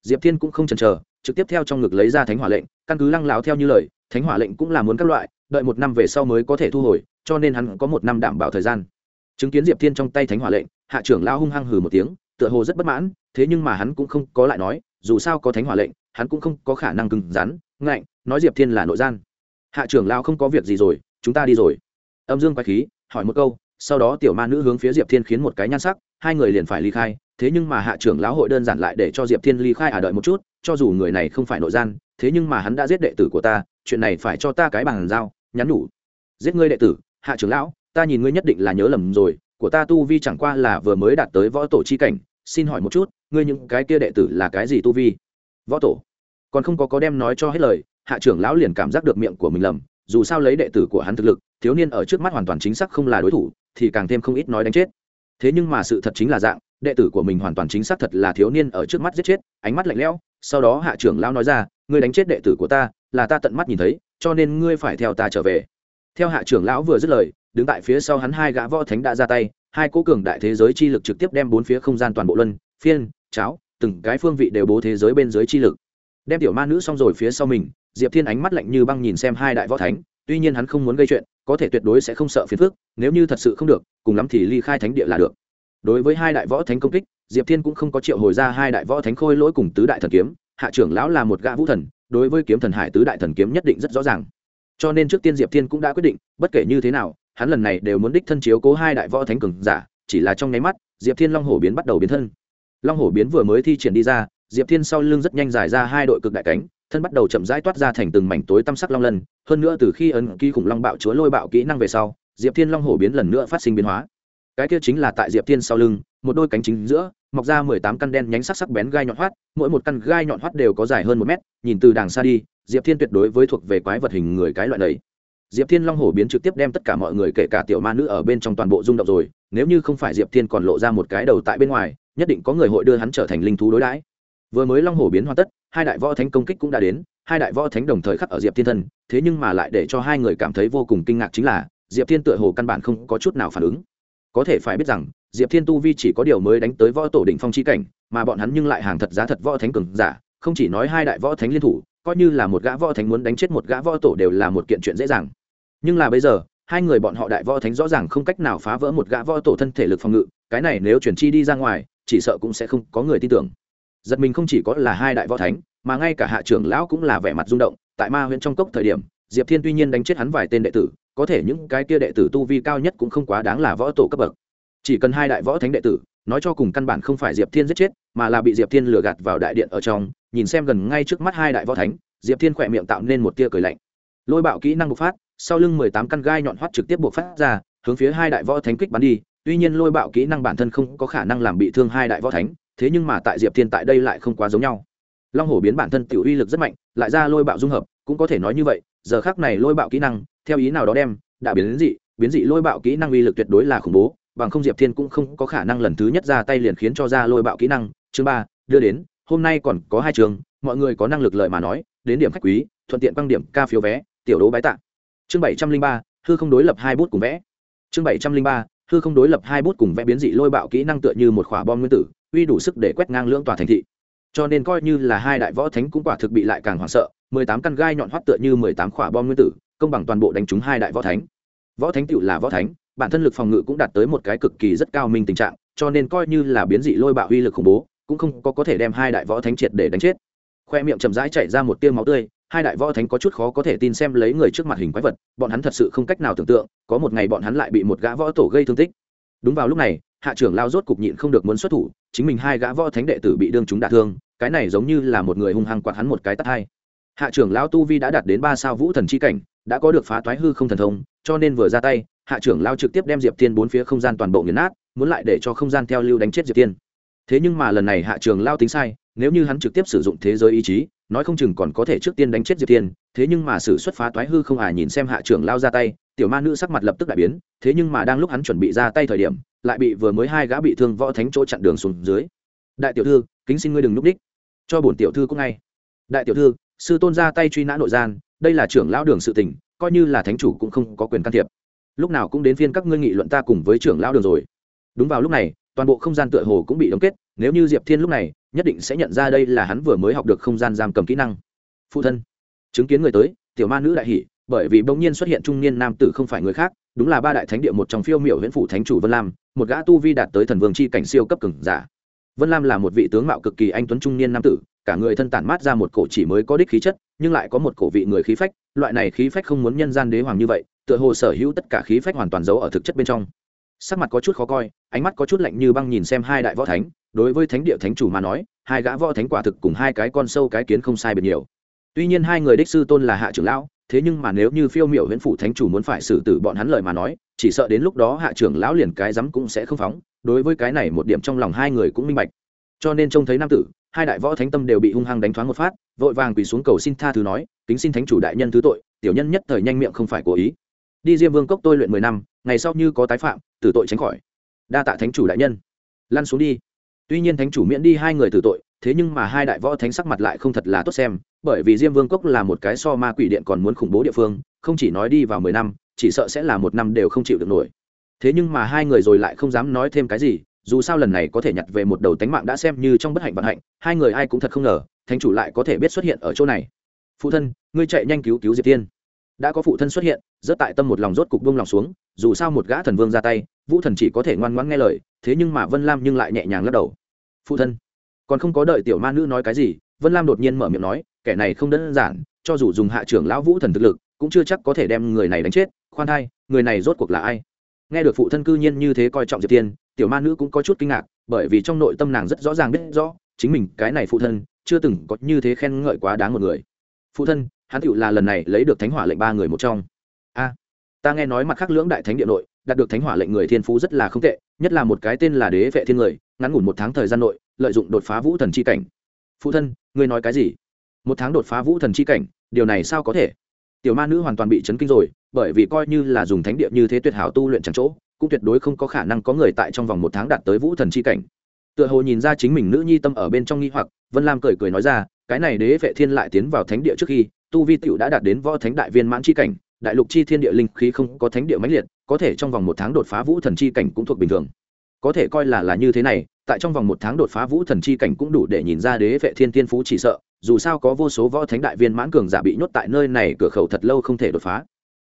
Diệp thiên cũng không chần chờ, trực tiếp theo trong ngực lấy ra thánh hỏa lệnh, căn cứ lăng láo theo như lời, thánh hỏa lệnh cũng là muốn các loại, đợi một năm về sau mới có thể thu hồi, cho nên hắn có một năm đảm bảo thời gian. Chứng kiến diệp thiên trong tay thánh hỏa lệnh, hạ trưởng lão hung hăng hừ một tiếng tựa hồ rất bất mãn, thế nhưng mà hắn cũng không có lại nói, dù sao có thánh hỏa lệnh, hắn cũng không có khả năng cứng rắn, ngạnh, nói diệp thiên là nội gian. Hạ trưởng lao không có việc gì rồi, chúng ta đi rồi. Âm dương quay khí, hỏi một câu, sau đó tiểu ma nữ hướng phía diệp thiên khiến một cái nhan sắc, hai người liền phải ly khai, thế nhưng mà hạ trưởng lão hội đơn giản lại để cho diệp thiên ly khai à đợi một chút, cho dù người này không phải nội gian, thế nhưng mà hắn đã giết đệ tử của ta, chuyện này phải cho ta cái bàn giao, nhắn nhủ. Giết ngươi đệ tử, hạ trưởng lão, ta nhìn ngươi nhất định là nhớ lầm rồi, của ta tu vi chẳng qua là vừa mới đạt tới võ tổ chi cảnh xin hỏi một chút, ngươi những cái kia đệ tử là cái gì tu vi? Võ tổ. Còn không có có đem nói cho hết lời, hạ trưởng lão liền cảm giác được miệng của mình lầm, dù sao lấy đệ tử của hắn thực lực, thiếu niên ở trước mắt hoàn toàn chính xác không là đối thủ, thì càng thêm không ít nói đánh chết. Thế nhưng mà sự thật chính là dạng, đệ tử của mình hoàn toàn chính xác thật là thiếu niên ở trước mắt giết chết, ánh mắt lạnh lẽo, sau đó hạ trưởng lão nói ra, ngươi đánh chết đệ tử của ta, là ta tận mắt nhìn thấy, cho nên ngươi phải theo ta trở về. Theo hạ trưởng lão vừa dứt lời, đứng tại phía sau hắn hai gã võ thánh đã ra tay hai cố cường đại thế giới chi lực trực tiếp đem bốn phía không gian toàn bộ luân, phiên, cháo, từng cái phương vị đều bố thế giới bên dưới chi lực. Đem tiểu ma nữ xong rồi phía sau mình, diệp thiên ánh mắt lạnh như băng nhìn xem hai đại võ thánh, tuy nhiên hắn không muốn gây chuyện, có thể tuyệt đối sẽ không sợ phiền phức, nếu như thật sự không được, cùng lắm thì ly khai thánh địa là được. Đối với hai đại võ thánh công kích, diệp thiên cũng không có triệu hồi ra hai đại võ thánh khôi lỗi cùng tứ đại thần kiếm, hạ trưởng lão là một gã vũ thần, đối với kiếm thần hải tứ đại thần kiếm nhất định rất rõ ràng. Cho nên trước tiên diệp thiên cũng đã quyết định, bất kể như thế nào hắn lần này đều muốn đích thân chiếu cố hai đại võ thánh cường giả, chỉ là trong nháy mắt, diệp thiên long hổ biến bắt đầu biến thân. Long hổ biến vừa mới thi triển đi ra, diệp thiên sau lưng rất nhanh dài ra hai đội cực đại cánh, thân bắt đầu chậm rãi toát ra thành từng mảnh tối tăm sắc long lân. Hơn nữa từ khi ấn ký khủng long bạo chúa lôi bạo kỹ năng về sau, diệp thiên long hổ biến lần nữa phát sinh biến hóa. Cái kia chính là tại diệp thiên sau lưng, một đôi cánh chính giữa, mọc ra mười tám căn đen nhánh sắc sắc bén gai nhọn hoắt, mỗi một căn gai nhọn hoắt đều có dài hơn một mét, nhìn từ đàng xa đi, diệp thiên tuyệt đối với thuộc về quái vật hình người cái loại này diệp thiên long hổ biến trực tiếp đem tất cả mọi người kể cả tiểu ma nữ ở bên trong toàn bộ rung động rồi, nếu như không phải diệp thiên còn lộ ra một cái đầu tại bên ngoài, nhất định có người hội đưa hắn trở thành linh thú đối đãi. Vừa mới long hổ biến hoàn tất, hai đại võ thánh công kích cũng đã đến, hai đại võ thánh đồng thời khắc ở diệp thiên thân, thế nhưng mà lại để cho hai người cảm thấy vô cùng kinh ngạc chính là, diệp thiên tựa hồ căn bản không có chút nào phản ứng. Có thể phải biết rằng, diệp thiên tu vi chỉ có điều mới đánh tới võ tổ đỉnh phong chi cảnh, mà bọn hắn nhưng lại hàng thật giá thật võ thánh cường giả, không chỉ nói hai đại võ thánh liên thủ, coi như là một gã võ thánh muốn đánh chết một gã võ tổ đều là một kiện chuyện dễ dàng nhưng là bây giờ, hai người bọn họ đại võ thánh rõ ràng không cách nào phá vỡ một gã võ tổ thân thể lực phòng ngự, cái này nếu chuyển chi đi ra ngoài, chỉ sợ cũng sẽ không có người tin tưởng. Giật mình không chỉ có là hai đại võ thánh, mà ngay cả hạ trưởng lão cũng là vẻ mặt rung động, tại ma huyện trong cốc thời điểm, diệp thiên tuy nhiên đánh chết hắn vài tên đệ tử, có thể những cái kia đệ tử tu vi cao nhất cũng không quá đáng là võ tổ cấp bậc. Chỉ cần hai đại võ thánh đệ tử, nói cho cùng căn bản không phải diệp thiên giết chết, mà là bị diệp thiên lừa gạt vào đại điện ở trong, nhìn xem gần ngay trước mắt hai đại võ thánh, diệp thiên khỏe miệng tạo nên một tia cười lạnh. Lôi bạo kỹ năng bộc phát sau lưng mười tám căn gai nhọn hoắt trực tiếp bộc phát ra, hướng phía hai đại võ thánh kích bắn đi. Tuy nhiên lôi bạo kỹ năng bản thân không có khả năng làm bị thương hai đại võ thánh, thế nhưng mà tại diệp thiên tại đây lại không quá giống nhau. Long hổ biến bản thân tiểu uy lực rất mạnh, lại ra lôi bạo dung hợp, cũng có thể nói như vậy, giờ khác này lôi bạo kỹ năng, theo ý nào đó đem, đã biến dị biến dị lôi bạo kỹ năng uy lực tuyệt đối là khủng bố, bằng không diệp thiên cũng không có khả năng lần thứ nhất ra tay liền khiến cho ra lôi bạo kỹ năng. Chương ba, đưa đến, hôm nay còn có hai trường, mọi người có năng lực lợi mà nói, đến điểm khách quý, thuận tiện băng điểm ca phiếu vé, tiểu đố bái tạ chương bảy trăm linh ba, hư không đối lập hai bút cùng vẽ. Chương bảy trăm linh ba, hư không đối lập hai bút cùng vẽ biến dị lôi bạo kỹ năng tựa như một khỏa bom nguyên tử, uy đủ sức để quét ngang lưỡng tòa thành thị. Cho nên coi như là hai đại võ thánh cũng quả thực bị lại càng hoảng sợ, mười tám căn gai nhọn hoắt tựa như mười tám khỏa bom nguyên tử, công bằng toàn bộ đánh trúng hai đại võ thánh. Võ thánh tựu là võ thánh, bản thân lực phòng ngự cũng đạt tới một cái cực kỳ rất cao minh tình trạng, cho nên coi như là biến dị lôi bạo uy lực khủng bố, cũng không có có thể đem hai đại võ thánh triệt để đánh chết. Khoe miệng chậm rãi chảy ra một tiêu máu tươi hai đại võ thánh có chút khó có thể tin xem lấy người trước mặt hình quái vật, bọn hắn thật sự không cách nào tưởng tượng, có một ngày bọn hắn lại bị một gã võ tổ gây thương tích. Đúng vào lúc này, hạ trưởng lao rốt cục nhịn không được muốn xuất thủ, chính mình hai gã võ thánh đệ tử bị đương chúng đả thương, cái này giống như là một người hung hăng quạt hắn một cái tắt hai. Hạ trưởng lao tu vi đã đạt đến ba sao vũ thần chi cảnh, đã có được phá toái hư không thần thông, cho nên vừa ra tay, hạ trưởng lao trực tiếp đem diệp tiên bốn phía không gian toàn bộ nghiền nát, muốn lại để cho không gian theo lưu đánh chết diệp tiên thế nhưng mà lần này hạ trường lao tính sai, nếu như hắn trực tiếp sử dụng thế giới ý chí nói không chừng còn có thể trước tiên đánh chết diệp thiên, thế nhưng mà sự xuất phá toái hư không à nhìn xem hạ trưởng lao ra tay, tiểu ma nữ sắc mặt lập tức đại biến, thế nhưng mà đang lúc hắn chuẩn bị ra tay thời điểm, lại bị vừa mới hai gã bị thương võ thánh chỗ chặn đường xuống dưới. Đại tiểu thư, kính xin ngươi đừng núp đích. Cho bổn tiểu thư cũng ngay. Đại tiểu thư, sư tôn ra tay truy nã nội gian, đây là trưởng lão đường sự tình, coi như là thánh chủ cũng không có quyền can thiệp. Lúc nào cũng đến phiên các ngươi nghị luận ta cùng với trưởng lão đường rồi. Đúng vào lúc này, toàn bộ không gian tựa hồ cũng bị đóng kết, nếu như diệp thiên lúc này nhất định sẽ nhận ra đây là hắn vừa mới học được không gian giam cầm kỹ năng. Phụ thân, chứng kiến người tới, tiểu ma nữ đại hỷ bởi vì bỗng nhiên xuất hiện trung niên nam tử không phải người khác, đúng là ba đại thánh địa một trong phiêu miểu huyện phủ thánh chủ vân lam, một gã tu vi đạt tới thần vương c h i cảnh siêu cấp cứng giả. Vân lam là một vị tướng mạo cực kỳ anh tuấn trung niên nam tử, cả người thân tản mát ra một cổ chỉ mới có đích khí chất, nhưng lại có một cổ vị người khí phách, loại này khí phách không muốn nhân gian đế hoàng như vậy, tựa hồ sở hữu tất cả khí phách hoàn toàn giấu ở thực chất bên trong. Sắc mặt có chút khó coi, ánh mắt có chút lạnh như băng nhìn xem hai đại võ thánh đối với thánh địa thánh chủ mà nói, hai gã võ thánh quả thực cùng hai cái con sâu cái kiến không sai biệt nhiều. Tuy nhiên hai người đích sư tôn là hạ trưởng lão, thế nhưng mà nếu như phiêu miểu huyện phủ thánh chủ muốn phải xử tử bọn hắn lời mà nói, chỉ sợ đến lúc đó hạ trưởng lão liền cái rắm cũng sẽ không phóng, đối với cái này một điểm trong lòng hai người cũng minh bạch. Cho nên trông thấy nam tử, hai đại võ thánh tâm đều bị hung hăng đánh thoáng một phát, vội vàng quỳ xuống cầu xin tha thứ nói, kính xin thánh chủ đại nhân thứ tội, tiểu nhân nhất thời nhanh miệng không phải cố ý. Đi diêm vương cốc tôi luyện mười năm, ngày sau như có tái phạm, tử tội tránh khỏi. Đa tạ thánh chủ đại nhân. Lăn xuống đi tuy nhiên thánh chủ miễn đi hai người tử tội, thế nhưng mà hai đại võ thánh sắc mặt lại không thật là tốt xem, bởi vì diêm vương cốc là một cái so ma quỷ điện còn muốn khủng bố địa phương, không chỉ nói đi vào mười năm, chỉ sợ sẽ là một năm đều không chịu được nổi. Thế nhưng mà hai người rồi lại không dám nói thêm cái gì, dù sao lần này có thể nhặt về một đầu tánh mạng đã xem như trong bất hạnh vận hạnh, hai người ai cũng thật không ngờ, thánh chủ lại có thể biết xuất hiện ở chỗ này. Phụ thân, ngươi chạy nhanh cứu cứu diệp tiên. Đã có phụ thân xuất hiện, rất tại tâm một lòng rốt cục buông lòng xuống, dù sao một gã thần vương ra tay, vũ thần chỉ có thể ngoan ngoãn nghe lời, thế nhưng mà vân lam nhưng lại nhẹ nhàng lắc đầu phụ thân. Còn không có đợi tiểu ma nữ nói cái gì, vân lam đột nhiên mở miệng nói, kẻ này không đơn giản, cho dù dùng hạ trưởng lão vũ thần thực lực, cũng chưa chắc có thể đem người này đánh chết. Khoan thai, người này rốt cuộc là ai? Nghe được phụ thân cư nhiên như thế coi trọng diệp tiên, tiểu ma nữ cũng có chút kinh ngạc, bởi vì trong nội tâm nàng rất rõ ràng biết rõ, chính mình, cái này phụ thân, chưa từng có như thế khen ngợi quá đáng một người. Phụ thân, hắn tựu là lần này lấy được thánh hỏa lệnh ba người một trong. A, ta nghe nói mặt khác lưỡng đại thánh địa nội, đạt được thánh hỏa lệnh người thiên phú rất là không tệ, nhất là một cái tên là đế vệ thiên người ngắn ngủn một tháng thời gian nội, lợi dụng đột phá vũ thần chi cảnh. Phụ thân, ngươi nói cái gì? Một tháng đột phá vũ thần chi cảnh, điều này sao có thể? Tiểu ma nữ hoàn toàn bị chấn kinh rồi, bởi vì coi như là dùng thánh địa như thế tuyệt hảo tu luyện chẳng chỗ, cũng tuyệt đối không có khả năng có người tại trong vòng một tháng đạt tới vũ thần chi cảnh. Tựa hồ nhìn ra chính mình nữ nhi tâm ở bên trong nghi hoặc, vân lam cười cười nói ra, cái này đế vệ thiên lại tiến vào thánh địa trước khi, tu vi tiểu đã đạt đến võ thánh đại viên mãn chi cảnh, đại lục chi thiên địa linh khí không có thánh địa mãnh liệt, có thể trong vòng một tháng đột phá vũ thần chi cảnh cũng thuộc bình thường có thể coi là là như thế này, tại trong vòng một tháng đột phá vũ thần chi cảnh cũng đủ để nhìn ra đế vệ thiên tiên phú chỉ sợ, dù sao có vô số võ thánh đại viên mãn cường giả bị nhốt tại nơi này cửa khẩu thật lâu không thể đột phá.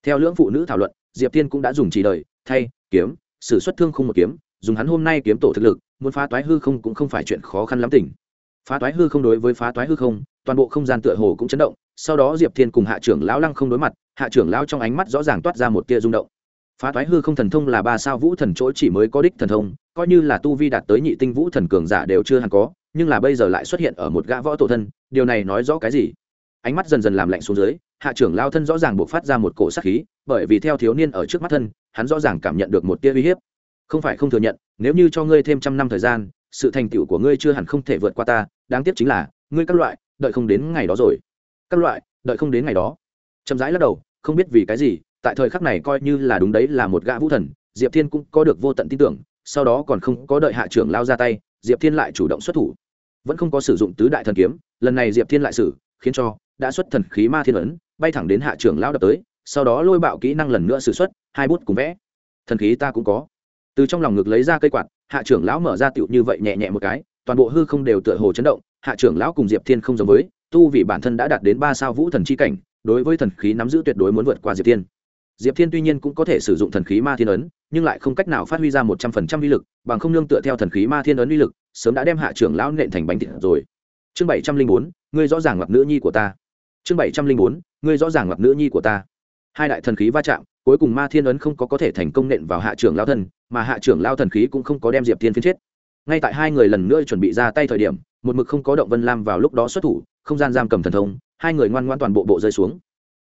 Theo lưỡng phụ nữ thảo luận, diệp tiên cũng đã dùng chỉ đời, thay, kiếm, sử xuất thương không một kiếm, dùng hắn hôm nay kiếm tổ thực lực, muốn phá toái hư không cũng không phải chuyện khó khăn lắm tỉnh. Phá toái hư không đối với phá toái hư không, toàn bộ không gian tựa hồ cũng chấn động, sau đó diệp thiên cùng hạ trưởng lão lăng không đối mặt, hạ trưởng lão trong ánh mắt rõ ràng toát ra một tia rung động phá toái hư không thần thông là ba sao vũ thần chỗ chỉ mới có đích thần thông, coi như là tu vi đạt tới nhị tinh vũ thần cường giả đều chưa hẳn có, nhưng là bây giờ lại xuất hiện ở một gã võ tổ thân, điều này nói rõ cái gì? Ánh mắt dần dần làm lạnh xuống dưới, hạ trưởng lao thân rõ ràng buộc phát ra một cổ sát khí, bởi vì theo thiếu niên ở trước mắt thân, hắn rõ ràng cảm nhận được một tia uy hiếp. Không phải không thừa nhận, nếu như cho ngươi thêm trăm năm thời gian, sự thành tựu của ngươi chưa hẳn không thể vượt qua ta, đáng tiếc chính là, ngươi các loại, đợi không đến ngày đó rồi. Các loại, đợi không đến ngày đó. Chậm rãi lắc đầu, không biết vì cái gì tại thời khắc này coi như là đúng đấy là một gã vũ thần, diệp thiên cũng có được vô tận tin tưởng, sau đó còn không có đợi hạ trưởng lao ra tay, diệp thiên lại chủ động xuất thủ. Vẫn không có sử dụng tứ đại thần kiếm, lần này diệp thiên lại xử, khiến cho đã xuất thần khí ma thiên ấn, bay thẳng đến hạ trưởng lao đập tới, sau đó lôi bạo kỹ năng lần nữa xử xuất, hai bút cùng vẽ. Thần khí ta cũng có. Từ trong lòng ngực lấy ra cây quạt, hạ trưởng lão mở ra tựu như vậy nhẹ nhẹ một cái, toàn bộ hư không đều tựa hồ chấn động, hạ trưởng lão cùng diệp thiên không giống với, tu vì bản thân đã đạt đến ba sao vũ thần chi cảnh, đối với thần khí nắm giữ tuyệt đối muốn vượt qua diệp thiên diệp thiên tuy nhiên cũng có thể sử dụng thần khí ma thiên ấn, nhưng lại không cách nào phát huy ra một trăm phần trăm uy lực, bằng không nương tựa theo thần khí ma thiên ấn uy lực, sớm đã đem hạ trưởng lão nện thành bánh thịt rồi. Chương bảy trăm linh bốn, ngươi rõ ràng ngọc nữ nhi của ta. Chương bảy trăm linh bốn, ngươi rõ ràng ngọc nữ nhi của ta. Hai đại thần khí va chạm, cuối cùng ma thiên ấn không có có thể thành công nện vào hạ trưởng lao thân, mà hạ trưởng lao thần khí cũng không có đem diệp thiên phiến chết. Ngay tại hai người lần nữa chuẩn bị ra tay thời điểm, một mực không có động vân lam vào lúc đó xuất thủ, không gian giam cầm thần thông, hai người ngoan ngoan toàn bộ bộ rơi xuống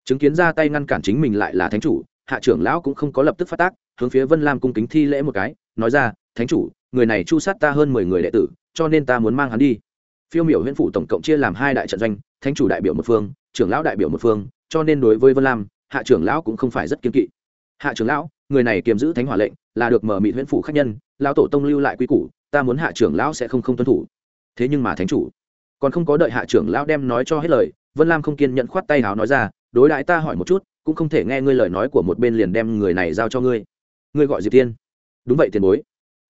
chứng kiến ra tay ngăn cản chính mình lại là thánh chủ, hạ trưởng lão cũng không có lập tức phát tác, hướng phía vân lam cung kính thi lễ một cái, nói ra, thánh chủ, người này chu sát ta hơn mười người đệ tử, cho nên ta muốn mang hắn đi. Phiêu miểu huyện phủ tổng cộng chia làm hai đại trận doanh, thánh chủ đại biểu một phương, trưởng lão đại biểu một phương, cho nên đối với vân lam, hạ trưởng lão cũng không phải rất kiên kỵ. Hạ trưởng lão, người này kiềm giữ thánh hỏa lệnh, là được mở mị huyện phủ khách nhân, lão tổ tông lưu lại quy củ, ta muốn hạ trưởng lão sẽ không không tuân thủ. Thế nhưng mà thánh chủ, còn không có đợi hạ trưởng lão đem nói cho hết lời, vân lam không kiên nhận khoát tay háo nói ra đối đãi ta hỏi một chút, cũng không thể nghe ngươi lời nói của một bên liền đem người này giao cho ngươi. Ngươi gọi diệp tiên đúng vậy, tiền bối.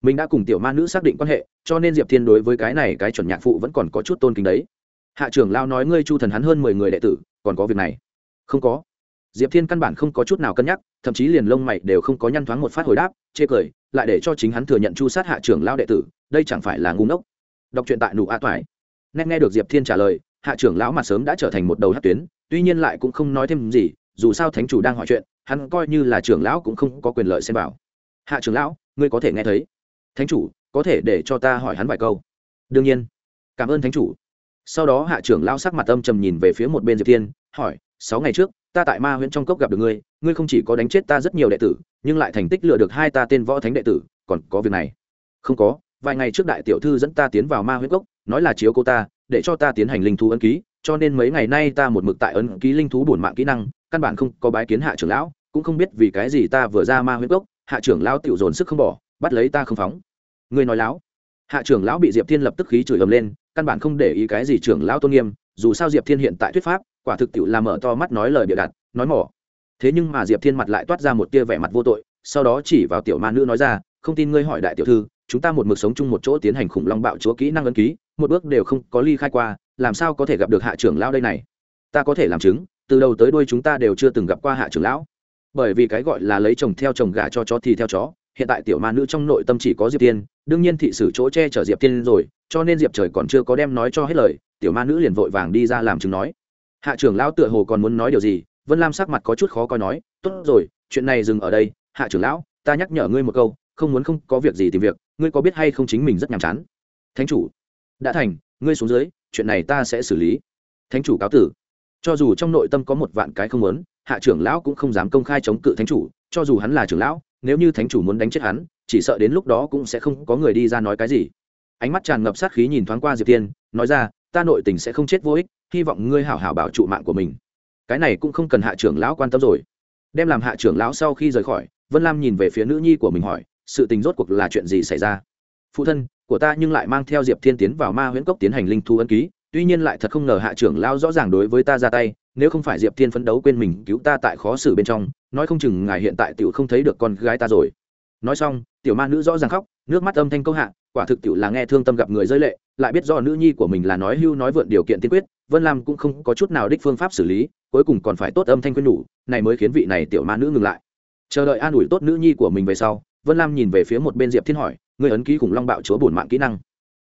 Mình đã cùng tiểu ma nữ xác định quan hệ, cho nên diệp thiên đối với cái này cái chuẩn nhạc phụ vẫn còn có chút tôn kính đấy. Hạ trưởng lao nói ngươi chu thần hắn hơn mười người đệ tử, còn có việc này? Không có. Diệp thiên căn bản không có chút nào cân nhắc, thậm chí liền lông mày đều không có nhăn thoáng một phát hồi đáp, chê cười, lại để cho chính hắn thừa nhận chu sát hạ trưởng lao đệ tử, đây chẳng phải là ngu ngốc. Đọc truyện tại nụ a toải nghe nghe được diệp thiên trả lời, hạ trưởng lão mặt sớm đã trở thành một đầu hát tuyến tuy nhiên lại cũng không nói thêm gì, dù sao thánh chủ đang hỏi chuyện, hắn coi như là trưởng lão cũng không có quyền lợi xem vào. Hạ trưởng lão, ngươi có thể nghe thấy. Thánh chủ, có thể để cho ta hỏi hắn vài câu. Đương nhiên. Cảm ơn thánh chủ. Sau đó hạ trưởng lão sắc mặt âm trầm nhìn về phía một bên diệp thiên, hỏi, sáu ngày trước, ta tại ma huyện trong cốc gặp được ngươi ngươi không chỉ có đánh chết ta rất nhiều đệ tử, nhưng lại thành tích lừa được hai ta tên võ thánh đệ tử, còn có việc này? Không có, vài ngày trước đại tiểu thư dẫn ta tiến vào ma huyết cốc, nói là chiếu cô ta, để cho ta tiến hành linh thú ấn ký cho nên mấy ngày nay ta một mực tại ấn ký linh thú bổn mạng kỹ năng, căn bản không có bái kiến hạ trưởng lão, cũng không biết vì cái gì ta vừa ra ma huyết cốc, hạ trưởng lão tiểu dồn sức không bỏ, bắt lấy ta không phóng. Ngươi nói láo. Hạ trưởng lão bị diệp thiên lập tức khí chửi ầm lên, căn bản không để ý cái gì trưởng lão tôn nghiêm, dù sao diệp thiên hiện tại thuyết pháp, quả thực tiểu là mở to mắt nói lời bịa đặt, nói mỏ. Thế nhưng mà diệp thiên mặt lại toát ra một tia vẻ mặt vô tội, sau đó chỉ vào tiểu ma nữ nói ra, không tin ngươi hỏi đại tiểu thư, chúng ta một mực sống chung một chỗ tiến hành khủng long bạo chúa kỹ năng ấn ký, một bước đều không có ly khai qua làm sao có thể gặp được hạ trưởng lão đây này? Ta có thể làm chứng, từ đầu tới đuôi chúng ta đều chưa từng gặp qua hạ trưởng lão. Bởi vì cái gọi là lấy chồng theo chồng gà cho chó thì theo chó, hiện tại tiểu ma nữ trong nội tâm chỉ có diệp tiên, đương nhiên thị sử chỗ che chở diệp tiên rồi, cho nên diệp trời còn chưa có đem nói cho hết lời, tiểu ma nữ liền vội vàng đi ra làm chứng nói. Hạ trưởng lão tựa hồ còn muốn nói điều gì, vân lam sắc mặt có chút khó coi nói, tốt rồi, chuyện này dừng ở đây, hạ trưởng lão, ta nhắc nhở ngươi một câu, không muốn không có việc gì tìm việc, ngươi có biết hay không chính mình rất nhàm chán? Thánh chủ, đã thành, ngươi xuống dưới chuyện này ta sẽ xử lý. Thánh chủ cáo tử. Cho dù trong nội tâm có một vạn cái không muốn, hạ trưởng lão cũng không dám công khai chống cự thánh chủ, cho dù hắn là trưởng lão, nếu như thánh chủ muốn đánh chết hắn, chỉ sợ đến lúc đó cũng sẽ không có người đi ra nói cái gì. Ánh mắt tràn ngập sát khí nhìn thoáng qua diệp tiên nói ra, ta nội tình sẽ không chết vô ích, hy vọng ngươi hảo hảo bảo trụ mạng của mình. Cái này cũng không cần hạ trưởng lão quan tâm rồi. Đem làm hạ trưởng lão sau khi rời khỏi, vân lam nhìn về phía nữ nhi của mình hỏi, sự tình rốt cuộc là chuyện gì xảy ra? Phụ thân của ta nhưng lại mang theo diệp thiên tiến vào ma huyễn cốc tiến hành linh thu ân ký, tuy nhiên lại thật không ngờ hạ trưởng lao rõ ràng đối với ta ra tay, nếu không phải diệp thiên phấn đấu quên mình cứu ta tại khó xử bên trong, nói không chừng ngài hiện tại tiểu không thấy được con gái ta rồi. Nói xong, tiểu ma nữ rõ ràng khóc, nước mắt âm thanh câu hạ, quả thực tiểu là nghe thương tâm gặp người rơi lệ, lại biết do nữ nhi của mình là nói hưu nói vượn điều kiện tiên quyết, vân lam cũng không có chút nào đích phương pháp xử lý, cuối cùng còn phải tốt âm thanh khuyên nhủ, này mới khiến vị này tiểu ma nữ ngừng lại. Chờ đợi an ủi tốt nữ nhi của mình về sau, vân lam nhìn về phía một bên diệp thiên hỏi người ấn ký khủng long bạo chúa bổn mạng kỹ năng.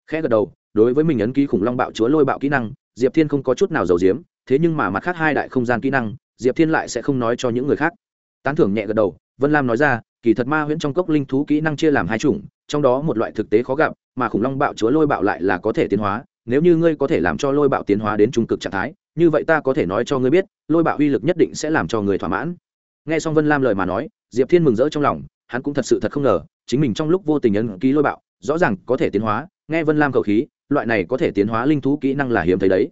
Khẽ gật đầu, đối với mình ấn ký khủng long bạo chúa lôi bạo kỹ năng, diệp thiên không có chút nào giàu diếm thế nhưng mà mặt khác hai đại không gian kỹ năng, diệp thiên lại sẽ không nói cho những người khác. Tán thưởng nhẹ gật đầu, vân lam nói ra, kỳ thật ma huyễn trong cốc linh thú kỹ năng chia làm hai chủng, trong đó một loại thực tế khó gặp, mà khủng long bạo chúa lôi bạo lại là có thể tiến hóa, nếu như ngươi có thể làm cho lôi bạo tiến hóa đến trung cực trạng thái, như vậy ta có thể nói cho ngươi biết, lôi bạo uy lực nhất định sẽ làm cho người thỏa mãn. Nghe xong vân lam lời mà nói, diệp thiên mừng rỡ trong lòng, hắn cũng thật sự thật không ngờ chính mình trong lúc vô tình ấn ký lôi bạo, rõ ràng có thể tiến hóa, nghe vân lam cầu khí, loại này có thể tiến hóa linh thú kỹ năng là hiếm thấy đấy.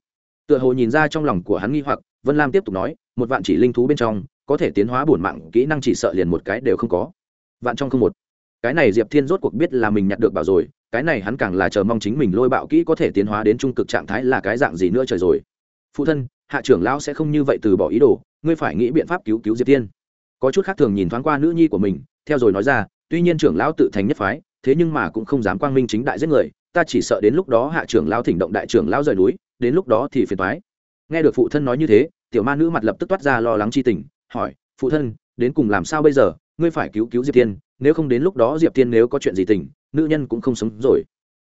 Tựa hồ nhìn ra trong lòng của hắn nghi hoặc, vân lam tiếp tục nói, một vạn chỉ linh thú bên trong, có thể tiến hóa bổn mạng kỹ năng chỉ sợ liền một cái đều không có. Vạn trong không một. Cái này diệp thiên rốt cuộc biết là mình nhặt được bảo rồi, cái này hắn càng là chờ mong chính mình lôi bạo kỹ có thể tiến hóa đến trung cực trạng thái là cái dạng gì nữa trời rồi. Phụ thân, hạ trưởng lão sẽ không như vậy từ bỏ ý đồ, ngươi phải nghĩ biện pháp cứu cứu diệp tiên có chút khác thường nhìn thoáng qua nữ nhi của mình, theo rồi nói ra tuy nhiên trưởng lão tự thành nhất phái, thế nhưng mà cũng không dám quang minh chính đại giết người, ta chỉ sợ đến lúc đó hạ trưởng lão thỉnh động đại trưởng lão rời núi, đến lúc đó thì phiền thoái nghe được phụ thân nói như thế, tiểu ma nữ mặt lập tức toát ra lo lắng chi tình, hỏi, phụ thân, đến cùng làm sao bây giờ? Ngươi phải cứu cứu diệp tiên, nếu không đến lúc đó diệp tiên nếu có chuyện gì tình, nữ nhân cũng không sống rồi.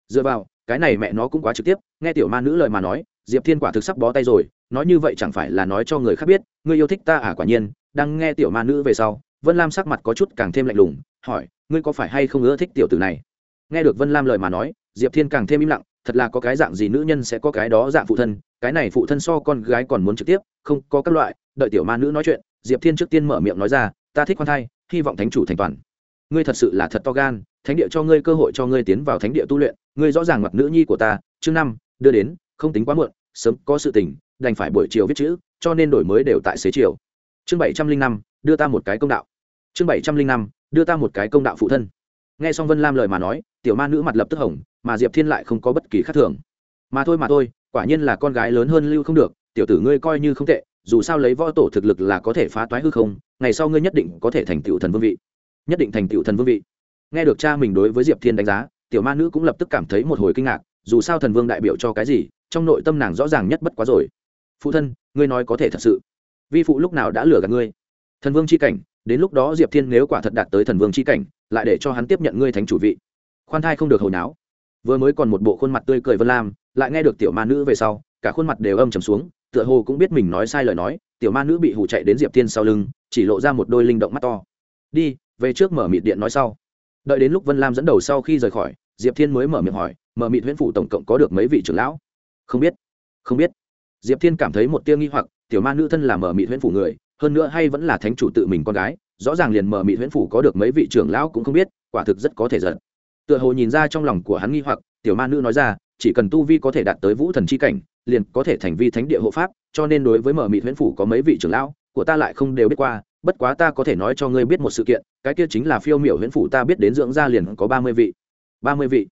Dựa vào, cái này mẹ nó cũng quá trực tiếp, nghe tiểu ma nữ lời mà nói, diệp thiên quả thực sắp bó tay rồi, nói như vậy chẳng phải là nói cho người khác biết, ngươi yêu thích ta à? Quả nhiên, đang nghe tiểu ma nữ về sau, vân lam sắc mặt có chút càng thêm lạnh lùng hỏi, ngươi có phải hay không ưa thích tiểu tử này? Nghe được vân lam lời mà nói, diệp thiên càng thêm im lặng, thật là có cái dạng gì nữ nhân sẽ có cái đó dạng phụ thân, cái này phụ thân so con gái còn muốn trực tiếp, không có các loại, đợi tiểu ma nữ nói chuyện, diệp thiên trước tiên mở miệng nói ra, ta thích con thai, hy vọng thánh chủ thành toàn. Ngươi thật sự là thật to gan, thánh địa cho ngươi cơ hội cho ngươi tiến vào thánh địa tu luyện, ngươi rõ ràng mặc nữ nhi của ta, chương năm, đưa đến, không tính quá muộn, sớm có sự tình, đành phải buổi chiều viết chữ, cho nên đổi mới đều tại xế chiều. Chương bảy trăm linh năm, đưa ta một cái công đạo. Chương bảy trăm linh năm đưa ta một cái công đạo phụ thân. Nghe xong vân lam lời mà nói, tiểu ma nữ mặt lập tức hỏng mà diệp thiên lại không có bất kỳ khác thường. Mà thôi mà thôi, quả nhiên là con gái lớn hơn lưu không được, tiểu tử ngươi coi như không tệ, dù sao lấy võ tổ thực lực là có thể phá toái hư không, ngày sau ngươi nhất định có thể thành tựu thần vương vị. Nhất định thành tựu thần vương vị. Nghe được cha mình đối với diệp thiên đánh giá, tiểu ma nữ cũng lập tức cảm thấy một hồi kinh ngạc, dù sao thần vương đại biểu cho cái gì, trong nội tâm nàng rõ ràng nhất bất quá rồi. Phụ thân, ngươi nói có thể thật sự. Vi phụ lúc nào đã lừa gạt ngươi? Thần vương c h i cảnh đến lúc đó diệp thiên nếu quả thật đạt tới thần vương c h i cảnh, lại để cho hắn tiếp nhận ngươi thánh chủ vị. Khoan thai không được hồi náo. Vừa mới còn một bộ khuôn mặt tươi cười vân lam, lại nghe được tiểu ma nữ về sau, cả khuôn mặt đều âm trầm xuống, tựa hồ cũng biết mình nói sai lời nói, tiểu ma nữ bị hù chạy đến diệp thiên sau lưng, chỉ lộ ra một đôi linh động mắt to. Đi, về trước mở mịt điện nói sau. Đợi đến lúc vân lam dẫn đầu sau khi rời khỏi, diệp thiên mới mở miệng hỏi, mở mịt huyễn phủ tổng cộng có được mấy vị trưởng lão? Không biết không biết. Diệp thiên cảm thấy một tia nghi hoặc, tiểu ma nữ thân là mở mịt huyễn phủ người hơn nữa hay vẫn là thánh chủ tự mình con gái, rõ ràng liền mở mị huyễn phủ có được mấy vị trưởng lão cũng không biết, quả thực rất có thể giận. Tựa hồ nhìn ra trong lòng của hắn nghi hoặc, tiểu ma nữ nói ra, chỉ cần tu vi có thể đạt tới vũ thần c h i cảnh, liền có thể thành vi thánh địa hộ pháp, cho nên đối với mở mị huyễn phủ có mấy vị trưởng lão, của ta lại không đều biết qua, bất quá ta có thể nói cho ngươi biết một sự kiện, cái kia chính là phiêu miểu huyễn phủ ta biết đến dưỡng gia liền có ba mươi vị. Ba mươi vị.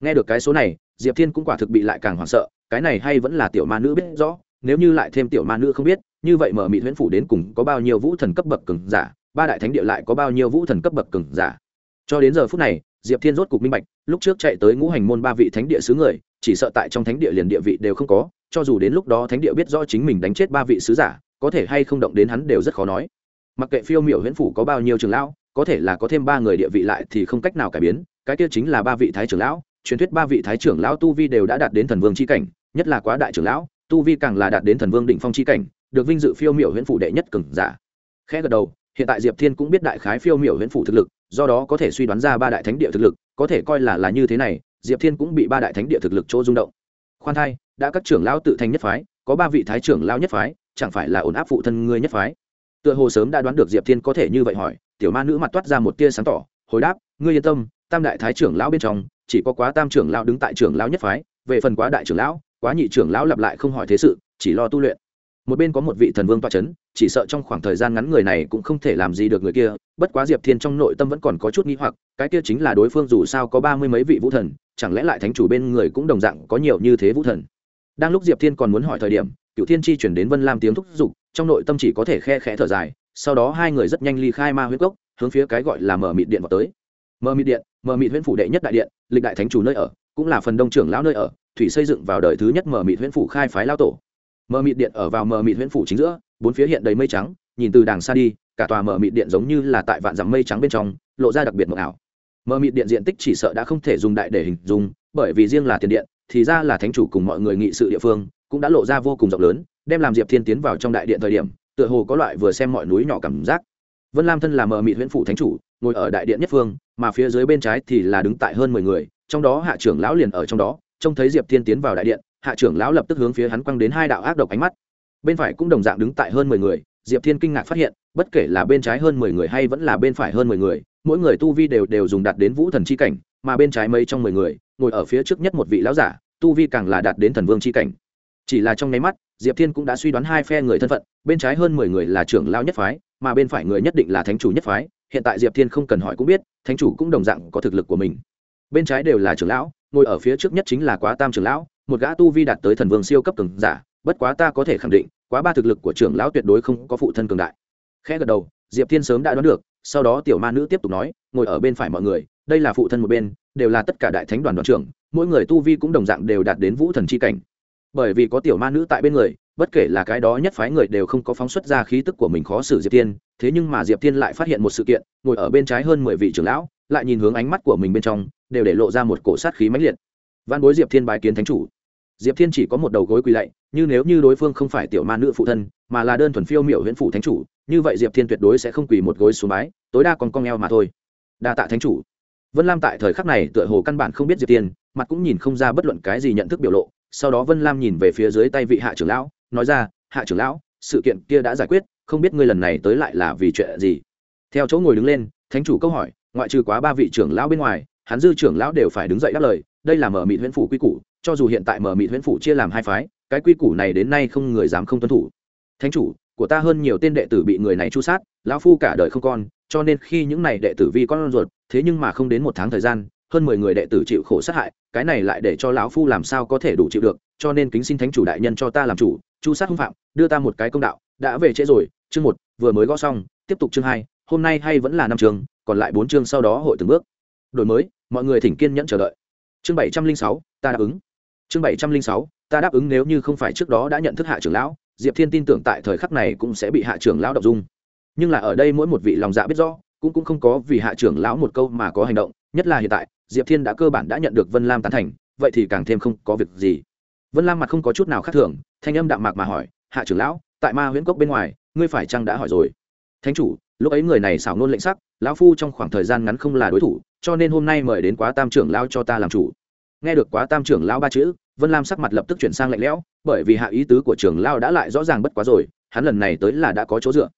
Nghe được cái số này, diệp thiên cũng quả thực bị lại càng hoảng sợ, cái này hay vẫn là tiểu ma nữ biết rõ nếu như lại thêm tiểu ma nữ không biết, như vậy mở mị huyễn phủ đến cùng có bao nhiêu vũ thần cấp bậc cường giả, ba đại thánh địa lại có bao nhiêu vũ thần cấp bậc cường giả. Cho đến giờ phút này, diệp thiên rốt cục minh bạch, lúc trước chạy tới ngũ hành môn ba vị thánh địa sứ người, chỉ sợ tại trong thánh địa liền địa vị đều không có, cho dù đến lúc đó thánh địa biết rõ chính mình đánh chết ba vị sứ giả, có thể hay không động đến hắn đều rất khó nói. Mặc kệ phiêu miểu huyễn phủ có bao nhiêu trường lão, có thể là có thêm ba người địa vị lại thì không cách nào cải biến, cái kia chính là ba vị thái trưởng lão, truyền thuyết ba vị thái trưởng lão tu vi đều đã đạt đến thần vương c h i cảnh, nhất là quá đại trưởng lão tu vi càng là đạt đến thần vương đỉnh phong chi cảnh, được vinh dự phiêu miểu huyễn phủ đệ nhất cường giả. Khẽ gật đầu, hiện tại diệp thiên cũng biết đại khái phiêu miểu huyễn phủ thực lực, do đó có thể suy đoán ra ba đại thánh địa thực lực, có thể coi là là như thế này, diệp thiên cũng bị ba đại thánh địa thực lực chỗ rung động. Khoan thai, đã các trưởng lão tự thành nhất phái, có ba vị thái trưởng lão nhất phái, chẳng phải là ổn áp phụ thân ngươi nhất phái? Tựa hồ sớm đã đoán được diệp thiên có thể như vậy hỏi, tiểu ma nữ mặt toát ra một tia sáng tỏ, hồi đáp, ngươi yên tâm, tam đại thái trưởng lão bên trong, chỉ có quá tam trưởng lão đứng tại trưởng lão nhất phái, về phần quá đại trưởng lão quá nhị trưởng lão lặp lại không hỏi thế sự, chỉ lo tu luyện. Một bên có một vị thần vương toa c h ấ n chỉ sợ trong khoảng thời gian ngắn người này cũng không thể làm gì được người kia, bất quá diệp thiên trong nội tâm vẫn còn có chút nghĩ hoặc, cái kia chính là đối phương dù sao có ba mươi mấy vị vũ thần, chẳng lẽ lại thánh chủ bên người cũng đồng dạng có nhiều như thế vũ thần? Đang lúc diệp thiên còn muốn hỏi thời điểm cựu thiên chi chuyển đến vân lam tiếng thúc giục, trong nội tâm chỉ có thể khe khẽ thở dài, sau đó hai người rất nhanh ly khai ma huyết cốc, hướng phía cái gọi là mở mịt điện vào tới. Mở mịt điện, mở mịt huyện phủ đệ nhất đại điện, lịch đại thánh chủ nơi ở, cũng là phần đông trưởng lão nơi ở thủy xây dựng vào đời thứ nhất mở mịt huyễn phủ khai phái lao tổ. Mở mịt điện ở vào mở mịt huyễn phủ chính giữa, bốn phía hiện đầy mây trắng, nhìn từ đàng xa đi, cả tòa mở mịt điện giống như là tại vạn dặm mây trắng bên trong, lộ ra đặc biệt mộng ảo. Mở mịt điện diện tích chỉ sợ đã không thể dùng đại để hình dung, bởi vì riêng là tiền điện, thì ra là thánh chủ cùng mọi người nghị sự địa phương, cũng đã lộ ra vô cùng rộng lớn, đem làm diệp thiên tiến vào trong đại điện thời điểm, tựa hồ có loại vừa xem mọi núi nhỏ cảm giác. Vân lam thân là mờ mịt huyễn phủ thánh chủ, ngồi ở đại điện nhất phương, mà phía dưới bên trái thì là đứng tại hơn mười người, trong đó hạ trưởng lão liền ở trong đó trông thấy diệp thiên tiến vào đại điện, hạ trưởng lão lập tức hướng phía hắn quăng đến hai đạo ác độc ánh mắt. Bên phải cũng đồng dạng đứng tại hơn mười người, diệp thiên kinh ngạc phát hiện, bất kể là bên trái hơn mười người hay vẫn là bên phải hơn mười người, mỗi người tu vi đều đều dùng đạt đến vũ thần chi cảnh, mà bên trái mấy trong mười người, ngồi ở phía trước nhất một vị lão giả, tu vi càng là đạt đến thần vương chi cảnh. Chỉ là trong nháy mắt, diệp thiên cũng đã suy đoán hai phe người thân phận, bên trái hơn mười người là trưởng lao nhất phái, mà bên phải người nhất định là thánh chủ nhất phái. Hiện tại diệp thiên không cần hỏi cũng biết, thánh chủ cũng đồng dạng có thực lực của mình. Bên trái đều là trưởng lão ngồi ở phía trước nhất chính là quá tam trưởng lão, một gã tu vi đạt tới thần vương siêu cấp cường giả, bất quá ta có thể khẳng định, quá ba thực lực của trưởng lão tuyệt đối không có phụ thân cường đại. Khẽ gật đầu, diệp thiên sớm đã đoán được, sau đó tiểu ma nữ tiếp tục nói, ngồi ở bên phải mọi người, đây là phụ thân một bên, đều là tất cả đại thánh đoàn đoàn trưởng, mỗi người tu vi cũng đồng dạng đều đạt đến vũ thần chi cảnh. Bởi vì có tiểu ma nữ tại bên người, bất kể là cái đó nhất phái người đều không có phóng xuất ra khí tức của mình khó xử diệp tiên thế nhưng mà diệp tiên lại phát hiện một sự kiện, ngồi ở bên trái hơn mười vị trưởng lão lại nhìn hướng ánh mắt của mình bên trong, đều để lộ ra một cổ sát khí mãnh liệt. Văn bối diệp thiên bài kiến thánh chủ. Diệp thiên chỉ có một đầu gối quỳ lạy, như nếu như đối phương không phải tiểu ma nữ phụ thân, mà là đơn thuần phiêu miểu huyện phủ thánh chủ, như vậy diệp thiên tuyệt đối sẽ không quỳ một gối xuống bái, tối đa còn cong eo mà thôi. Đa tạ thánh chủ. Vân lam tại thời khắc này tựa hồ căn bản không biết diệp thiên, mặt cũng nhìn không ra bất luận cái gì nhận thức biểu lộ, sau đó vân lam nhìn về phía dưới tay vị hạ trưởng lão, nói ra, hạ trưởng lão, sự kiện kia đã giải quyết, không biết ngươi lần này tới lại là vì chuyện gì? Theo chỗ ngồi đứng lên, thánh chủ câu hỏi ngoại trừ quá ba vị trưởng lão bên ngoài, hắn dư trưởng lão đều phải đứng dậy đáp lời, đây là mở mịt huyễn phủ quy củ, cho dù hiện tại mở mịt huyễn phủ chia làm hai phái, cái quy củ này đến nay không người dám không tuân thủ. Thánh chủ, của ta hơn nhiều tên đệ tử bị người này chu sát, lão phu cả đời không con cho nên khi những này đệ tử vi con ruột, thế nhưng mà không đến một tháng thời gian, hơn mười người đệ tử chịu khổ sát hại, cái này lại để cho lão phu làm sao có thể đủ chịu được, cho nên kính xin thánh chủ đại nhân cho ta làm chủ, chu sát hung phạm, đưa ta một cái công đạo, đã về trễ rồi, chương một, vừa mới gõ xong, tiếp tục chương hai hôm nay hay vẫn là năm chương còn lại bốn chương sau đó hội từng bước. Đổi mới, mọi người thỉnh kiên nhẫn chờ đợi. Chương bảy trăm linh sáu, ta đáp ứng. Chương bảy trăm linh sáu, ta đáp ứng nếu như không phải trước đó đã nhận thức hạ trưởng lão, diệp thiên tin tưởng tại thời khắc này cũng sẽ bị hạ trưởng lão động dung. Nhưng là ở đây mỗi một vị lòng dạ biết rõ, cũng cũng không có vì hạ trưởng lão một câu mà có hành động, nhất là hiện tại, diệp thiên đã cơ bản đã nhận được vân lam tán thành, vậy thì càng thêm không có việc gì. Vân lam mặt không có chút nào khác thường, thanh âm đạm mạc mà hỏi, hạ trưởng lão, tại ma huyễn cốc bên ngoài, ngươi phải chăng đã hỏi rồi? Thánh chủ lúc ấy người này xảo nôn lệnh sắc, lão phu trong khoảng thời gian ngắn không là đối thủ, cho nên hôm nay mời đến quá tam trưởng lao cho ta làm chủ. Nghe được quá tam trưởng lao ba chữ, vân lam sắc mặt lập tức chuyển sang lạnh lẽo, bởi vì hạ ý tứ của trưởng lao đã lại rõ ràng bất quá rồi, hắn lần này tới là đã có chỗ dựa.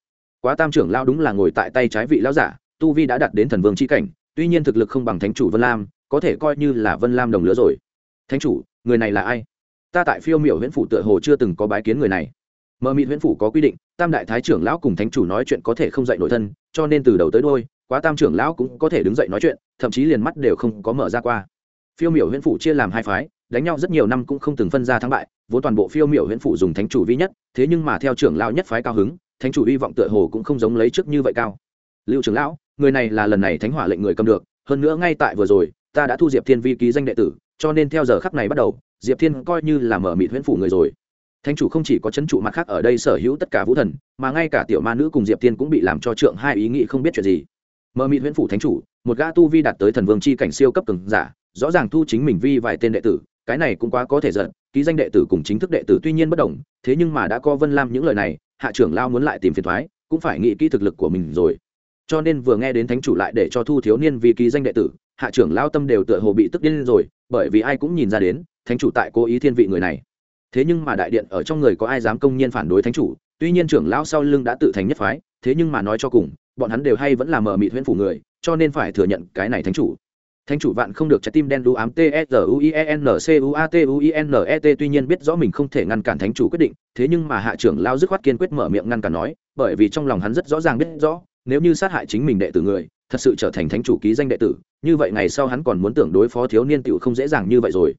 Quá tam trưởng lao đúng là ngồi tại tay trái vị lao giả, tu vi đã đạt đến thần vương c h i cảnh, tuy nhiên thực lực không bằng thánh chủ vân lam, có thể coi như là vân lam đồng lứa rồi. Thánh chủ, người này là ai? Ta tại phiêu miểu huyện phủ tựa hồ chưa từng có bái kiến người này mờ mịt huyện phủ có quy định, tam đại thái trưởng lão cùng thánh chủ nói chuyện có thể không dậy nổi thân, cho nên từ đầu tới đôi quá tam trưởng lão cũng có thể đứng dậy nói chuyện, thậm chí liền mắt đều không có mở ra qua. Phiêu miểu huyện phủ chia làm hai phái, đánh nhau rất nhiều năm cũng không từng phân ra thắng bại, vốn toàn bộ phiêu miểu huyện phủ dùng thánh chủ vi nhất, thế nhưng mà theo trưởng lão nhất phái cao hứng, thánh chủ hy vọng tựa hồ cũng không giống lấy trước như vậy cao. Lưu trưởng lão, người này là lần này thánh hỏa lệnh người cầm được, hơn nữa ngay tại vừa rồi, ta đã thu diệp thiên vi ký danh đệ tử, cho nên theo giờ khắc này bắt đầu, diệp thiên coi như là mở mịt huyễn phủ người rồi thánh chủ không chỉ có c h ấ n trụ mặt khác ở đây sở hữu tất cả vũ thần, mà ngay cả tiểu ma nữ cùng diệp Tiên cũng bị làm cho trượng hai ý nghĩ không biết chuyện gì. Mờ mịt huyễn phủ thánh chủ, một gã tu vi đạt tới thần vương c h i cảnh siêu cấp từng giả, rõ ràng thu chính mình vi vài tên đệ tử, cái này cũng quá có thể giận, ký danh đệ tử cùng chính thức đệ tử tuy nhiên bất đồng, thế nhưng mà đã co vân lam những lời này, hạ trưởng lao muốn lại tìm phiền thoái, cũng phải nghĩ kỹ thực lực của mình rồi. Cho nên vừa nghe đến thánh chủ lại để cho thu thiếu niên vì ký danh đệ tử, hạ trưởng lao tâm đều tựa hồ bị tức điên rồi, bởi vì ai cũng nhìn ra đến, thánh chủ tại cố ý thiên vị người này thế nhưng mà đại điện ở trong người có ai dám công nhiên phản đối thánh chủ? Tuy nhiên trưởng lão sau lưng đã tự thành nhất phái, thế nhưng mà nói cho cùng, bọn hắn đều hay vẫn là mờ mịt huyễn phủ người, cho nên phải thừa nhận cái này thánh chủ. Thánh chủ vạn không được trái tim đen đu ám, t s u i e n c u a t u i n e t, tuy nhiên biết rõ mình không thể ngăn cản thánh chủ quyết định, thế nhưng mà hạ trưởng lao dứt khoát kiên quyết mở miệng ngăn cản nói, bởi vì trong lòng hắn rất rõ ràng biết rõ, nếu như sát hại chính mình đệ tử người, thật sự trở thành thánh chủ ký danh đệ tử, như vậy ngày sau hắn còn muốn tưởng đối phó thiếu niên tựu không dễ dàng như vậy rồi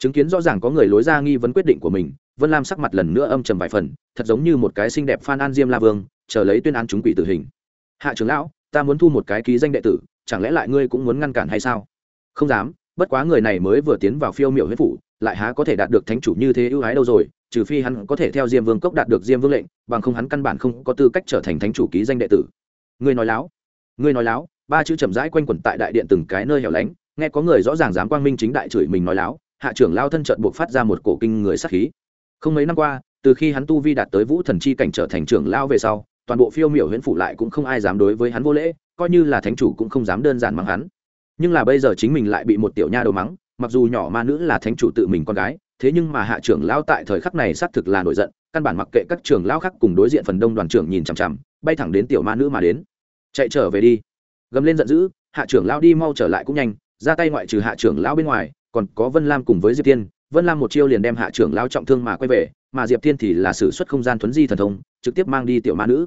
chứng kiến rõ ràng có người lối ra nghi vấn quyết định của mình, vân lam sắc mặt lần nữa âm trầm vài phần, thật giống như một cái xinh đẹp phan an diêm la vương, chờ lấy tuyên án chúng quỷ tử hình. Hạ trưởng lão, ta muốn thu một cái ký danh đệ tử, chẳng lẽ lại ngươi cũng muốn ngăn cản hay sao? Không dám, bất quá người này mới vừa tiến vào phiêu miểu huyết phủ, lại há có thể đạt được thánh chủ như thế ưu ái đâu rồi, trừ phi hắn có thể theo diêm vương cốc đạt được diêm vương lệnh, bằng không hắn căn bản không có tư cách trở thành thánh chủ ký danh đệ tử. Ngươi nói láo, ngươi nói láo, ba chữ chậm rãi quanh quẩn tại đại điện từng cái nơi hẻo lánh, nghe có người rõ ràng dám quang minh chính đại chửi mình nói láo hạ trưởng lao thân trận buộc phát ra một cổ kinh người sát khí. Không mấy năm qua, từ khi hắn tu vi đạt tới vũ thần chi cảnh trở thành trưởng lao về sau, toàn bộ phiêu miểu huyễn phủ lại cũng không ai dám đối với hắn vô lễ, coi như là thánh chủ cũng không dám đơn giản mắng hắn. Nhưng là bây giờ chính mình lại bị một tiểu nha đầu mắng, mặc dù nhỏ ma nữ là thánh chủ tự mình con gái, thế nhưng mà hạ trưởng lao tại thời khắc này xác thực là nổi giận, căn bản mặc kệ các trưởng lao khác cùng đối diện phần đông đoàn trưởng nhìn chằm chằm, bay thẳng đến tiểu ma nữ mà đến. Chạy trở về đi. Gầm lên giận dữ, hạ trưởng lao đi mau trở lại cũng nhanh, ra tay ngoại trừ hạ trưởng lao bên ngoài còn có vân lam cùng với diệp tiên vân lam một chiêu liền đem hạ trưởng lao trọng thương mà quay về, mà diệp tiên thì là sử xuất không gian thuấn di thần thông, trực tiếp mang đi tiểu ma nữ.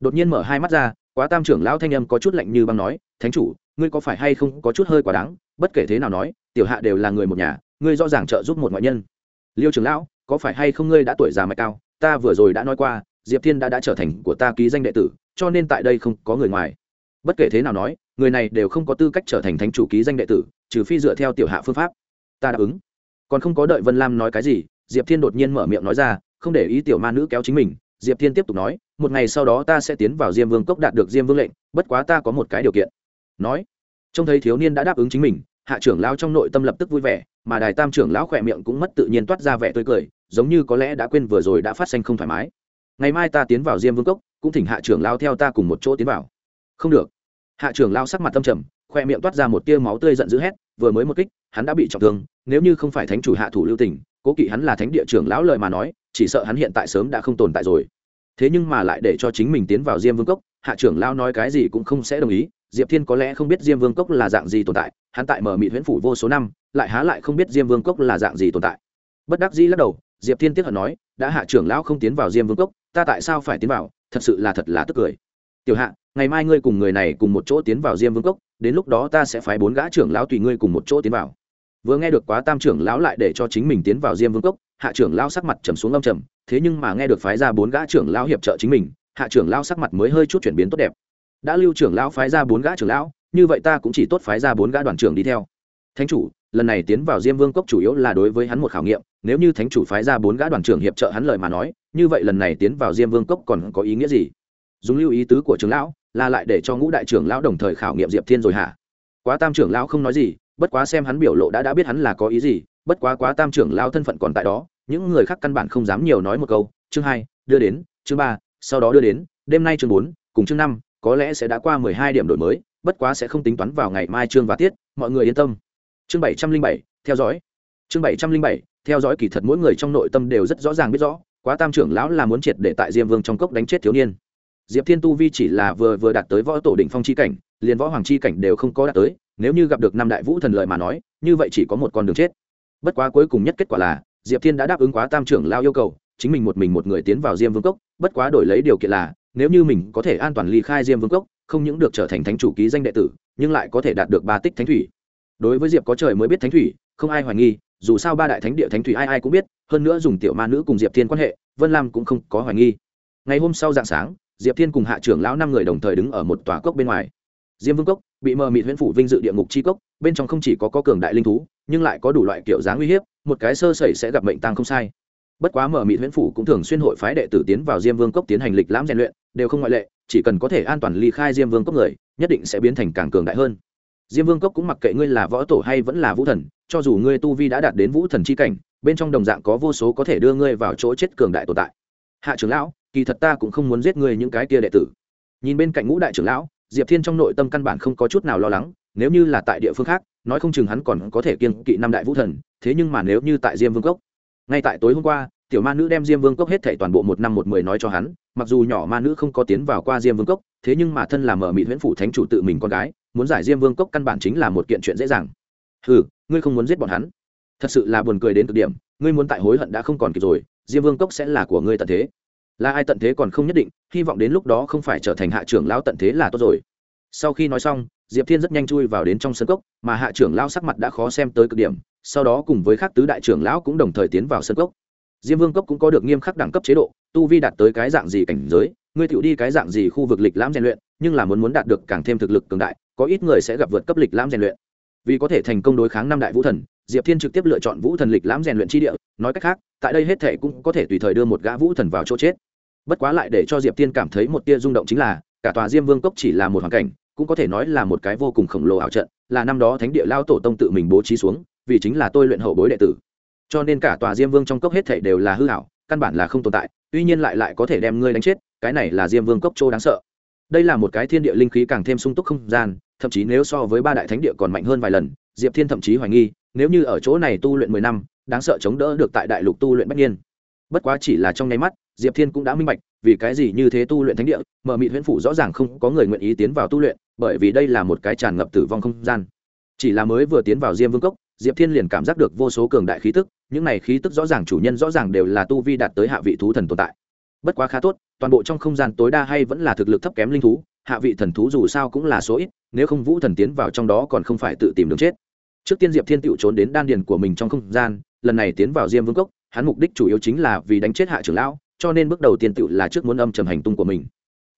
Đột nhiên mở hai mắt ra, quá tam trưởng lão thanh âm có chút lạnh như băng nói, thánh chủ, ngươi có phải hay không có chút hơi quá đáng? Bất kể thế nào nói, tiểu hạ đều là người một nhà, ngươi rõ ràng trợ giúp một ngoại nhân. Liêu trưởng lão, có phải hay không ngươi đã tuổi già mạch cao? Ta vừa rồi đã nói qua, diệp thiên đã đã trở thành của ta ký danh đệ tử, cho nên tại đây không có người ngoài. Bất kể thế nào nói, người này đều không có tư cách trở thành thánh chủ ký danh đệ tử, trừ phi dựa theo tiểu hạ phương pháp ta đáp ứng. Còn không có đợi vân lam nói cái gì, diệp thiên đột nhiên mở miệng nói ra, không để ý tiểu ma nữ kéo chính mình. Diệp thiên tiếp tục nói, một ngày sau đó ta sẽ tiến vào diêm vương cốc đạt được diêm vương lệnh, bất quá ta có một cái điều kiện. Nói, trông thấy thiếu niên đã đáp ứng chính mình, hạ trưởng lão trong nội tâm lập tức vui vẻ, mà đài tam trưởng lão khỏe miệng cũng mất tự nhiên toát ra vẻ tươi cười, giống như có lẽ đã quên vừa rồi đã phát sinh không thoải mái. Ngày mai ta tiến vào diêm vương cốc, cũng thỉnh hạ trưởng lão theo ta cùng một chỗ tiến vào. Không được. Hạ trưởng lão sắc mặt tâm trầm khoe miệng toát ra một tia máu tươi giận dữ hét, vừa mới một kích hắn đã bị trọng thương, nếu như không phải thánh chủ hạ thủ lưu tình, cố kỵ hắn là thánh địa trưởng lão lời mà nói, chỉ sợ hắn hiện tại sớm đã không tồn tại rồi. Thế nhưng mà lại để cho chính mình tiến vào diêm vương cốc, hạ trưởng lão nói cái gì cũng không sẽ đồng ý, diệp thiên có lẽ không biết diêm vương cốc là dạng gì tồn tại, hắn tại mở mị huyễn phủ vô số năm, lại há lại không biết diêm vương cốc là dạng gì tồn tại. Bất đắc dĩ lắc đầu, diệp thiên tiếp hận nói, đã hạ trưởng lão không tiến vào diêm vương cốc, ta tại sao phải tiến vào, thật sự là thật là tức cười. Tiểu hạ, ngày mai ngươi cùng người này cùng một chỗ tiến vào diêm vương cốc, đến lúc đó ta sẽ phái bốn gã trưởng lão tùy ngươi cùng một chỗ tiến vào vừa nghe được quá tam trưởng lão lại để cho chính mình tiến vào diêm vương cốc, hạ trưởng lão sắc mặt trầm xuống âm trầm, thế nhưng mà nghe được phái ra bốn gã trưởng lão hiệp trợ chính mình, hạ trưởng lão sắc mặt mới hơi chút chuyển biến tốt đẹp. Đã lưu trưởng lão phái ra bốn gã trưởng lão, như vậy ta cũng chỉ tốt phái ra bốn gã đoàn trưởng đi theo. Thánh chủ, lần này tiến vào diêm vương cốc chủ yếu là đối với hắn một khảo nghiệm, nếu như thánh chủ phái ra bốn gã đoàn trưởng hiệp trợ hắn lời mà nói, như vậy lần này tiến vào diêm vương cốc còn có ý nghĩa gì? Dùng lưu ý tứ của trưởng lão, là lại để cho ngũ đại trưởng lão đồng thời khảo nghiệm diệp thiên rồi hả? Quá tam trưởng lão không nói gì bất quá xem hắn biểu lộ đã đã biết hắn là có ý gì, bất quá quá tam trưởng lão thân phận còn tại đó, những người khác căn bản không dám nhiều nói một câu. Chương hai, đưa đến, chương ba, sau đó đưa đến, đêm nay chương bốn, cùng chương năm, có lẽ sẽ đã qua mười hai điểm đổi mới, bất quá sẽ không tính toán vào ngày mai chương và tiết, mọi người yên tâm. Chương bảy trăm linh bảy, theo dõi. Chương bảy trăm linh bảy, theo dõi kỳ thật mỗi người trong nội tâm đều rất rõ ràng biết rõ, quá tam trưởng lão là muốn triệt để tại diêm vương trong cốc đánh chết thiếu niên. Diệp thiên tu vi chỉ là vừa vừa đạt tới võ tổ đỉnh phong chi cảnh, liền võ hoàng chi cảnh đều không có đạt tới nếu như gặp được năm đại vũ thần lợi mà nói, như vậy chỉ có một con đường chết. Bất quá cuối cùng nhất kết quả là, diệp thiên đã đáp ứng quá tam trưởng lao yêu cầu, chính mình một mình một người tiến vào diêm vương cốc, bất quá đổi lấy điều kiện là, nếu như mình có thể an toàn ly khai diêm vương cốc, không những được trở thành thánh chủ ký danh đệ tử, nhưng lại có thể đạt được ba tích thánh thủy. Đối với diệp có trời mới biết thánh thủy, không ai hoài nghi, dù sao ba đại thánh địa thánh thủy ai ai cũng biết, hơn nữa dùng tiểu ma nữ cùng diệp thiên quan hệ, vân lam cũng không có hoài nghi. Ngày hôm sau dạng sáng, diệp thiên cùng hạ trưởng lão năm người đồng thời đứng ở một tòa cốc bên ngoài diêm vương cốc bị mờ mịt huyễn phủ vinh dự địa ngục chi cốc bên trong không chỉ có, có cường đại linh thú nhưng lại có đủ loại kiểu dáng uy hiếp một cái sơ sẩy sẽ gặp mệnh tăng không sai. Bất quá mờ mịt huyễn phủ cũng thường xuyên hội phái đệ tử tiến vào diêm vương cốc tiến hành lịch lãm rèn luyện đều không ngoại lệ chỉ cần có thể an toàn ly khai diêm vương cốc người nhất định sẽ biến thành càng cường đại hơn. Diêm vương cốc cũng mặc kệ ngươi là võ tổ hay vẫn là vũ thần cho dù ngươi tu vi đã đạt đến vũ thần c h i cảnh bên trong đồng dạng có vô số có thể đưa ngươi vào chỗ chết cường đại tồn tại. Hạ trưởng lão kỳ thật ta cũng không muốn giết ngươi những cái kia đệ tử. Nhìn bên cạnh ngũ đại trưởng lão diệp thiên trong nội tâm căn bản không có chút nào lo lắng, nếu như là tại địa phương khác, nói không chừng hắn còn có thể kiên kỵ năm đại vũ thần, thế nhưng mà nếu như tại diêm vương cốc, ngay tại tối hôm qua, tiểu ma nữ đem diêm vương cốc hết thảy toàn bộ một năm một mười nói cho hắn, mặc dù nhỏ ma nữ không có tiến vào qua diêm vương cốc, thế nhưng mà thân là mở mị huyễn phủ thánh chủ tự mình con gái, muốn giải diêm vương cốc căn bản chính là một kiện chuyện dễ dàng. Ừ ngươi không muốn giết bọn hắn. Thật sự là buồn cười đến cực điểm, ngươi muốn tại hối hận đã không còn kịp rồi, diêm vương cốc sẽ là của ngươi tận thế là ai tận thế còn không nhất định, hy vọng đến lúc đó không phải trở thành hạ trưởng lão tận thế là tốt rồi. Sau khi nói xong, diệp thiên rất nhanh chui vào đến trong sân cốc, mà hạ trưởng lão sắc mặt đã khó xem tới cực điểm, sau đó cùng với các tứ đại trưởng lão cũng đồng thời tiến vào sân cốc. Diêm vương cốc cũng có được nghiêm khắc đẳng cấp chế độ, tu vi đạt tới cái dạng gì cảnh giới, ngươi tựu đi cái dạng gì khu vực lịch lãm rèn luyện, nhưng là muốn muốn đạt được càng thêm thực lực cường đại, có ít người sẽ gặp vượt cấp lịch lãm rèn luyện. Vì có thể thành công đối kháng năm đại vũ thần diệp thiên trực tiếp lựa chọn vũ thần lịch lãm rèn luyện chi địa, nói cách khác, tại đây hết thể cũng có thể tùy thời đưa một gã vũ thần vào chỗ chết. Bất quá lại để cho diệp thiên cảm thấy một tia rung động chính là, cả tòa diêm vương cốc chỉ là một hoàn cảnh, cũng có thể nói là một cái vô cùng khổng lồ ảo trận, là năm đó thánh địa lao tổ tông tự mình bố trí xuống, vì chính là tôi luyện hậu bối đệ tử. Cho nên cả tòa diêm vương trong cốc hết thể đều là hư hảo căn bản là không tồn tại, tuy nhiên lại lại có thể đem ngươi đánh chết, cái này là diêm vương cốc châu đáng sợ. Đây là một cái thiên địa linh khí càng thêm sung túc không gian, thậm chí nếu so với ba đại thánh địa còn mạnh hơn vài lần, diệp thiên thậm chí hoài nghi nếu như ở chỗ này tu luyện mười năm, đáng sợ chống đỡ được tại đại lục tu luyện bất nhiên bất quá chỉ là trong nháy mắt, diệp thiên cũng đã minh bạch, vì cái gì như thế tu luyện thánh địa, mở mị huyễn phủ rõ ràng không có người nguyện ý tiến vào tu luyện, bởi vì đây là một cái tràn ngập tử vong không gian. Chỉ là mới vừa tiến vào diêm vương cốc, diệp thiên liền cảm giác được vô số cường đại khí tức, những này khí tức rõ ràng chủ nhân rõ ràng đều là tu vi đạt tới hạ vị thú thần tồn tại. Bất quá khá tốt, toàn bộ trong không gian tối đa hay vẫn là thực lực thấp kém linh thú, hạ vị thần thú dù sao cũng là số ít, nếu không vũ thần tiến vào trong đó còn không phải tự tìm đường chết trước tiên diệp thiên tựu trốn đến đan điền của mình trong không gian, lần này tiến vào diêm vương cốc, hắn mục đích chủ yếu chính là vì đánh chết hạ trưởng lão, cho nên bước đầu tiên tựu là trước muốn âm trầm hành tung của mình.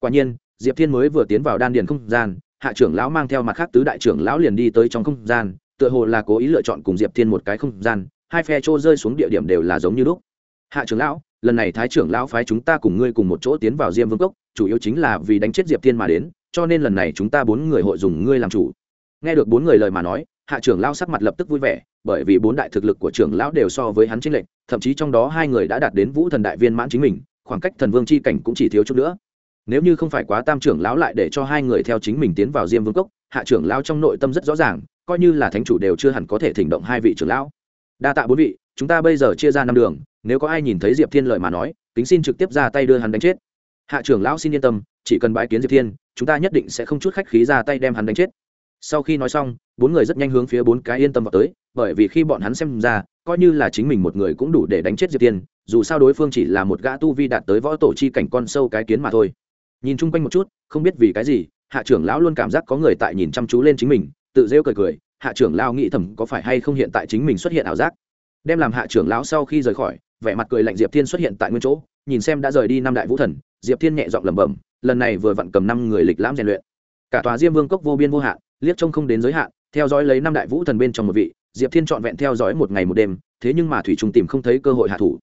Quả nhiên, diệp thiên mới vừa tiến vào đan điền không gian, hạ trưởng lão mang theo mặt khác tứ đại trưởng lão liền đi tới trong không gian, tựa hồ là cố ý lựa chọn cùng diệp thiên một cái không gian, hai phe trô rơi xuống địa điểm đều là giống như lúc. Hạ trưởng lão, lần này thái trưởng lão phái chúng ta cùng ngươi cùng một chỗ tiến vào diêm vương cốc, chủ yếu chính là vì đánh chết diệp thiên mà đến, cho nên lần này chúng ta bốn người hội dùng ngươi làm chủ. Nghe được bốn người lời mà nói hạ trưởng lão sắc mặt lập tức vui vẻ, bởi vì bốn đại thực lực của trưởng lão đều so với hắn chính lệnh thậm chí trong đó hai người đã đạt đến vũ thần đại viên mãn chính mình, khoảng cách thần vương c h i cảnh cũng chỉ thiếu chút nữa. Nếu như không phải quá tam trưởng lão lại để cho hai người theo chính mình tiến vào diêm vương cốc, hạ trưởng lão trong nội tâm rất rõ ràng, coi như là thánh chủ đều chưa hẳn có thể thỉnh động hai vị trưởng lão. Đa tạ bốn vị, chúng ta bây giờ chia ra năm đường, nếu có ai nhìn thấy diệp thiên lợi mà nói tính xin trực tiếp ra tay đưa hắn đánh chết. Hạ trưởng lão xin yên tâm, chỉ cần bãi kiến diệp thiên, chúng ta nhất định sẽ không chút khách khí ra tay đem hắn đánh chết sau khi nói xong, bốn người rất nhanh hướng phía bốn cái yên tâm vào tới, bởi vì khi bọn hắn xem ra, coi như là chính mình một người cũng đủ để đánh chết diệp thiên dù sao đối phương chỉ là một gã tu vi đạt tới võ tổ chi cảnh con sâu cái kiến mà thôi. Nhìn chung quanh một chút, không biết vì cái gì, hạ trưởng lão luôn cảm giác có người tại nhìn chăm chú lên chính mình, tự rêu cười cười, hạ trưởng lão nghĩ thầm có phải hay không hiện tại chính mình xuất hiện ảo giác? Đem làm hạ trưởng lão sau khi rời khỏi, vẻ mặt cười lạnh diệp thiên xuất hiện tại nguyên chỗ, nhìn xem đã rời đi năm đại vũ thần, diệp thiên nhẹ giọng lẩm bẩm, lần này vừa vặn cầm năm người lịch lãm rèn luyện. Cả tòa diêm vương cốc vô biên vô hạn liếc trông không đến giới hạn, theo dõi lấy năm đại vũ thần bên trong một vị, diệp thiên trọn vẹn theo dõi một ngày một đêm, thế nhưng mà thủy trung tìm không thấy cơ hội hạ thủ.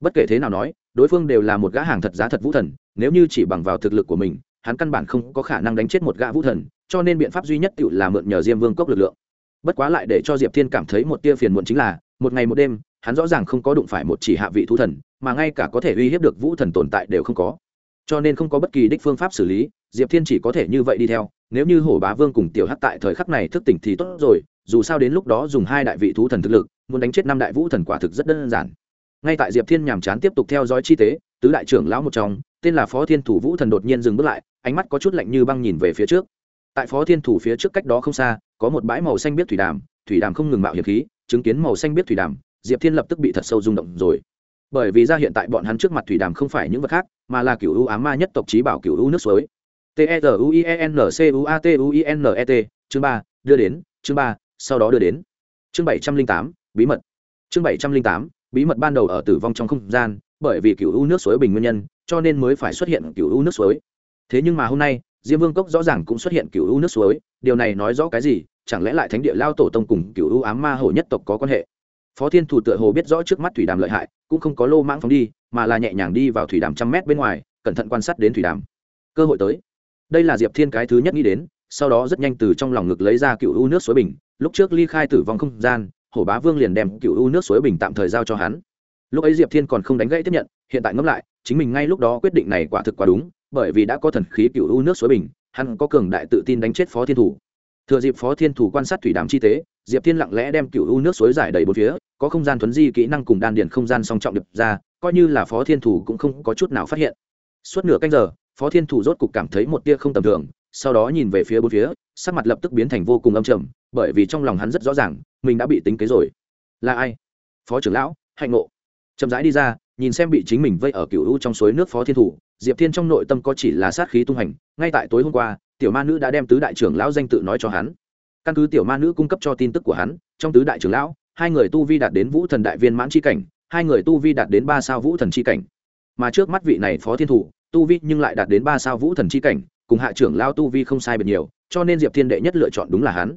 Bất kể thế nào nói, đối phương đều là một gã hàng thật giá thật vũ thần, nếu như chỉ bằng vào thực lực của mình, hắn căn bản không có khả năng đánh chết một gã vũ thần, cho nên biện pháp duy nhất tự là mượn nhờ diêm vương cốc lực lượng. Bất quá lại để cho diệp thiên cảm thấy một tia phiền muộn chính là, một ngày một đêm, hắn rõ ràng không có đụng phải một chỉ hạ vị thú thần, mà ngay cả có thể uy hiếp được vũ thần tồn tại đều không có. Cho nên không có bất kỳ đích phương pháp xử lý, diệp thiên chỉ có thể như vậy đi theo nếu như hổ bá vương cùng tiểu hắc tại thời khắc này thức tỉnh thì tốt rồi, dù sao đến lúc đó dùng hai đại vị thú thần thực lực, muốn đánh chết năm đại vũ thần quả thực rất đơn giản. Ngay tại diệp thiên nhàm chán tiếp tục theo dõi chi tế, tứ đại trưởng lão một trong, tên là phó thiên thủ vũ thần đột nhiên dừng bước lại, ánh mắt có chút lạnh như băng nhìn về phía trước. Tại phó thiên thủ phía trước cách đó không xa, có một bãi màu xanh biết thủy đàm thủy đàm không ngừng mạo hiểm khí, chứng kiến màu xanh biết thủy đàm, diệp thiên lập tức bị thật sâu rung động rồi. Bởi vì ra hiện tại bọn hắn trước mặt thủy đàm không phải những vật khác, mà là cựu u ám ma nhất tộc trí bảo cựu u nước suối t e r u i e n c u a t u i n e t, chương ba, đưa đến, chương ba, sau đó đưa đến. Chương bảy trăm linh tám, bí mật. Chương bảy trăm linh tám, bí mật ban đầu ở tử vong trong không gian, bởi vì cựu u nước suối bình nguyên nhân, cho nên mới phải xuất hiện cựu u nước suối. Thế nhưng mà hôm nay, diêm vương cốc rõ ràng cũng xuất hiện cựu u nước suối, điều này nói rõ cái gì? Chẳng lẽ lại thánh địa lao tổ tông cùng cựu u ám ma hồ nhất tộc có quan hệ? Phó thiên thủ tựa hồ biết rõ trước mắt thủy đàm lợi hại, cũng không có lô mãng phóng đi, mà là nhẹ nhàng đi vào thủy đàm trăm mét bên ngoài, cẩn thận quan sát đến thủy đàm. Cơ hội tới đây là diệp thiên cái thứ nhất nghĩ đến, sau đó rất nhanh từ trong lòng ngực lấy ra cựu u nước suối bình. Lúc trước ly khai tử vong không gian, hổ bá vương liền đem cựu u nước suối bình tạm thời giao cho hắn. Lúc ấy diệp thiên còn không đánh gãy tiếp nhận, hiện tại ngẫm lại, chính mình ngay lúc đó quyết định này quả thực quá đúng, bởi vì đã có thần khí cựu u nước suối bình, hắn có cường đại tự tin đánh chết phó thiên thủ. Thừa dịp phó thiên thủ quan sát thủy đàm chi tế, diệp thiên lặng lẽ đem cựu u nước suối giải đầy bốn phía, có không gian thuấn di kỹ năng cùng đan điền không gian song trọng điệp ra, coi như là phó thiên thủ cũng không có chút nào phát hiện. Suốt nửa canh giờ phó thiên thủ rốt cục cảm thấy một tia không tầm thường, sau đó nhìn về phía bốn phía, sắc mặt lập tức biến thành vô cùng âm trầm, bởi vì trong lòng hắn rất rõ ràng, mình đã bị tính kế rồi. Là ai? Phó trưởng lão, hạnh ngộ. Chậm rãi đi ra, nhìn xem bị chính mình vây ở cựu u trong suối nước phó thiên thủ, diệp thiên trong nội tâm có chỉ là sát khí tung hành, ngay tại tối hôm qua, tiểu ma nữ đã đem tứ đại trưởng lão danh tự nói cho hắn. Căn cứ tiểu ma nữ cung cấp cho tin tức của hắn, trong tứ đại trưởng lão, hai người tu vi đạt đến vũ thần đại viên mãn c h i cảnh, hai người tu vi đạt đến ba sao vũ thần c h i cảnh. Mà trước mắt vị này phó thiên thủ tu vi nhưng lại đạt đến ba sao vũ thần c h i cảnh, cùng hạ trưởng lao tu vi không sai biệt nhiều, cho nên diệp thiên đệ nhất lựa chọn đúng là hắn.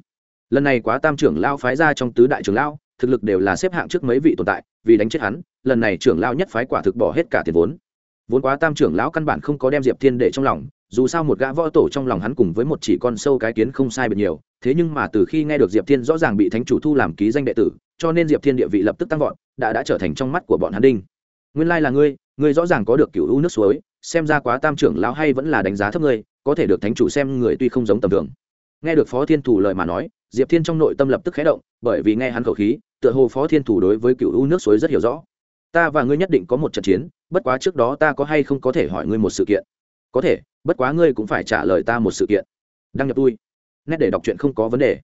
Lần này quá tam trưởng lao phái ra trong tứ đại trưởng lao thực lực đều là xếp hạng trước mấy vị tồn tại, vì đánh chết hắn, lần này trưởng lao nhất phái quả thực bỏ hết cả tiền vốn. Vốn quá tam trưởng lão căn bản không có đem diệp thiên để trong lòng, dù sao một gã võ tổ trong lòng hắn cùng với một chỉ con sâu cái kiến không sai biệt nhiều, thế nhưng mà từ khi nghe được diệp thiên rõ ràng bị thánh chủ thu làm ký danh đệ tử, cho nên diệp thiên địa vị lập tức tăng vọt, đã đã trở thành trong mắt của bọn hắn đinh. Nguyên lai là ngươi ngươi rõ ràng có được cựu u nước suối xem ra quá tam trưởng lão hay vẫn là đánh giá thấp ngươi, có thể được thánh chủ xem người tuy không giống tầm thường. Nghe được phó thiên thủ lời mà nói, diệp thiên trong nội tâm lập tức khé động, bởi vì nghe hắn khẩu khí, tựa hồ phó thiên thủ đối với cựu u nước suối rất hiểu rõ. Ta và ngươi nhất định có một trận chiến, bất quá trước đó ta có hay không có thể hỏi ngươi một sự kiện? Có thể, bất quá ngươi cũng phải trả lời ta một sự kiện. Đăng nhập tôi nét để đọc truyện không có vấn đề.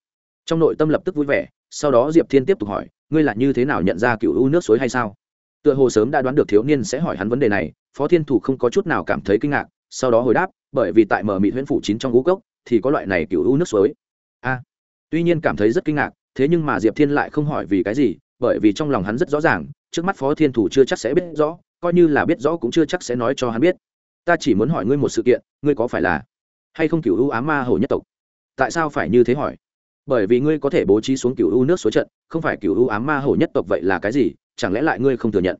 Trong nội tâm lập tức vui vẻ, sau đó diệp thiên tiếp tục hỏi, ngươi là như thế nào nhận ra cựu u nước suối hay sao? Tựa hồ sớm đã đoán được thiếu niên sẽ hỏi hắn vấn đề này phó thiên thủ không có chút nào cảm thấy kinh ngạc, sau đó hồi đáp, bởi vì tại mở mị huyễn phủ chín trong ngũ cốc thì có loại này cựu u nước suối. A. Tuy nhiên cảm thấy rất kinh ngạc, thế nhưng mà diệp thiên lại không hỏi vì cái gì, bởi vì trong lòng hắn rất rõ ràng, trước mắt phó thiên thủ chưa chắc sẽ biết rõ, coi như là biết rõ cũng chưa chắc sẽ nói cho hắn biết. Ta chỉ muốn hỏi ngươi một sự kiện, ngươi có phải là hay không cựu u ám ma hầu nhất tộc? Tại sao phải như thế hỏi? Bởi vì ngươi có thể bố trí xuống cựu u nước số trận, không phải cựu u ám ma hầu nhất tộc vậy là cái gì, chẳng lẽ lại ngươi không thừa nhận?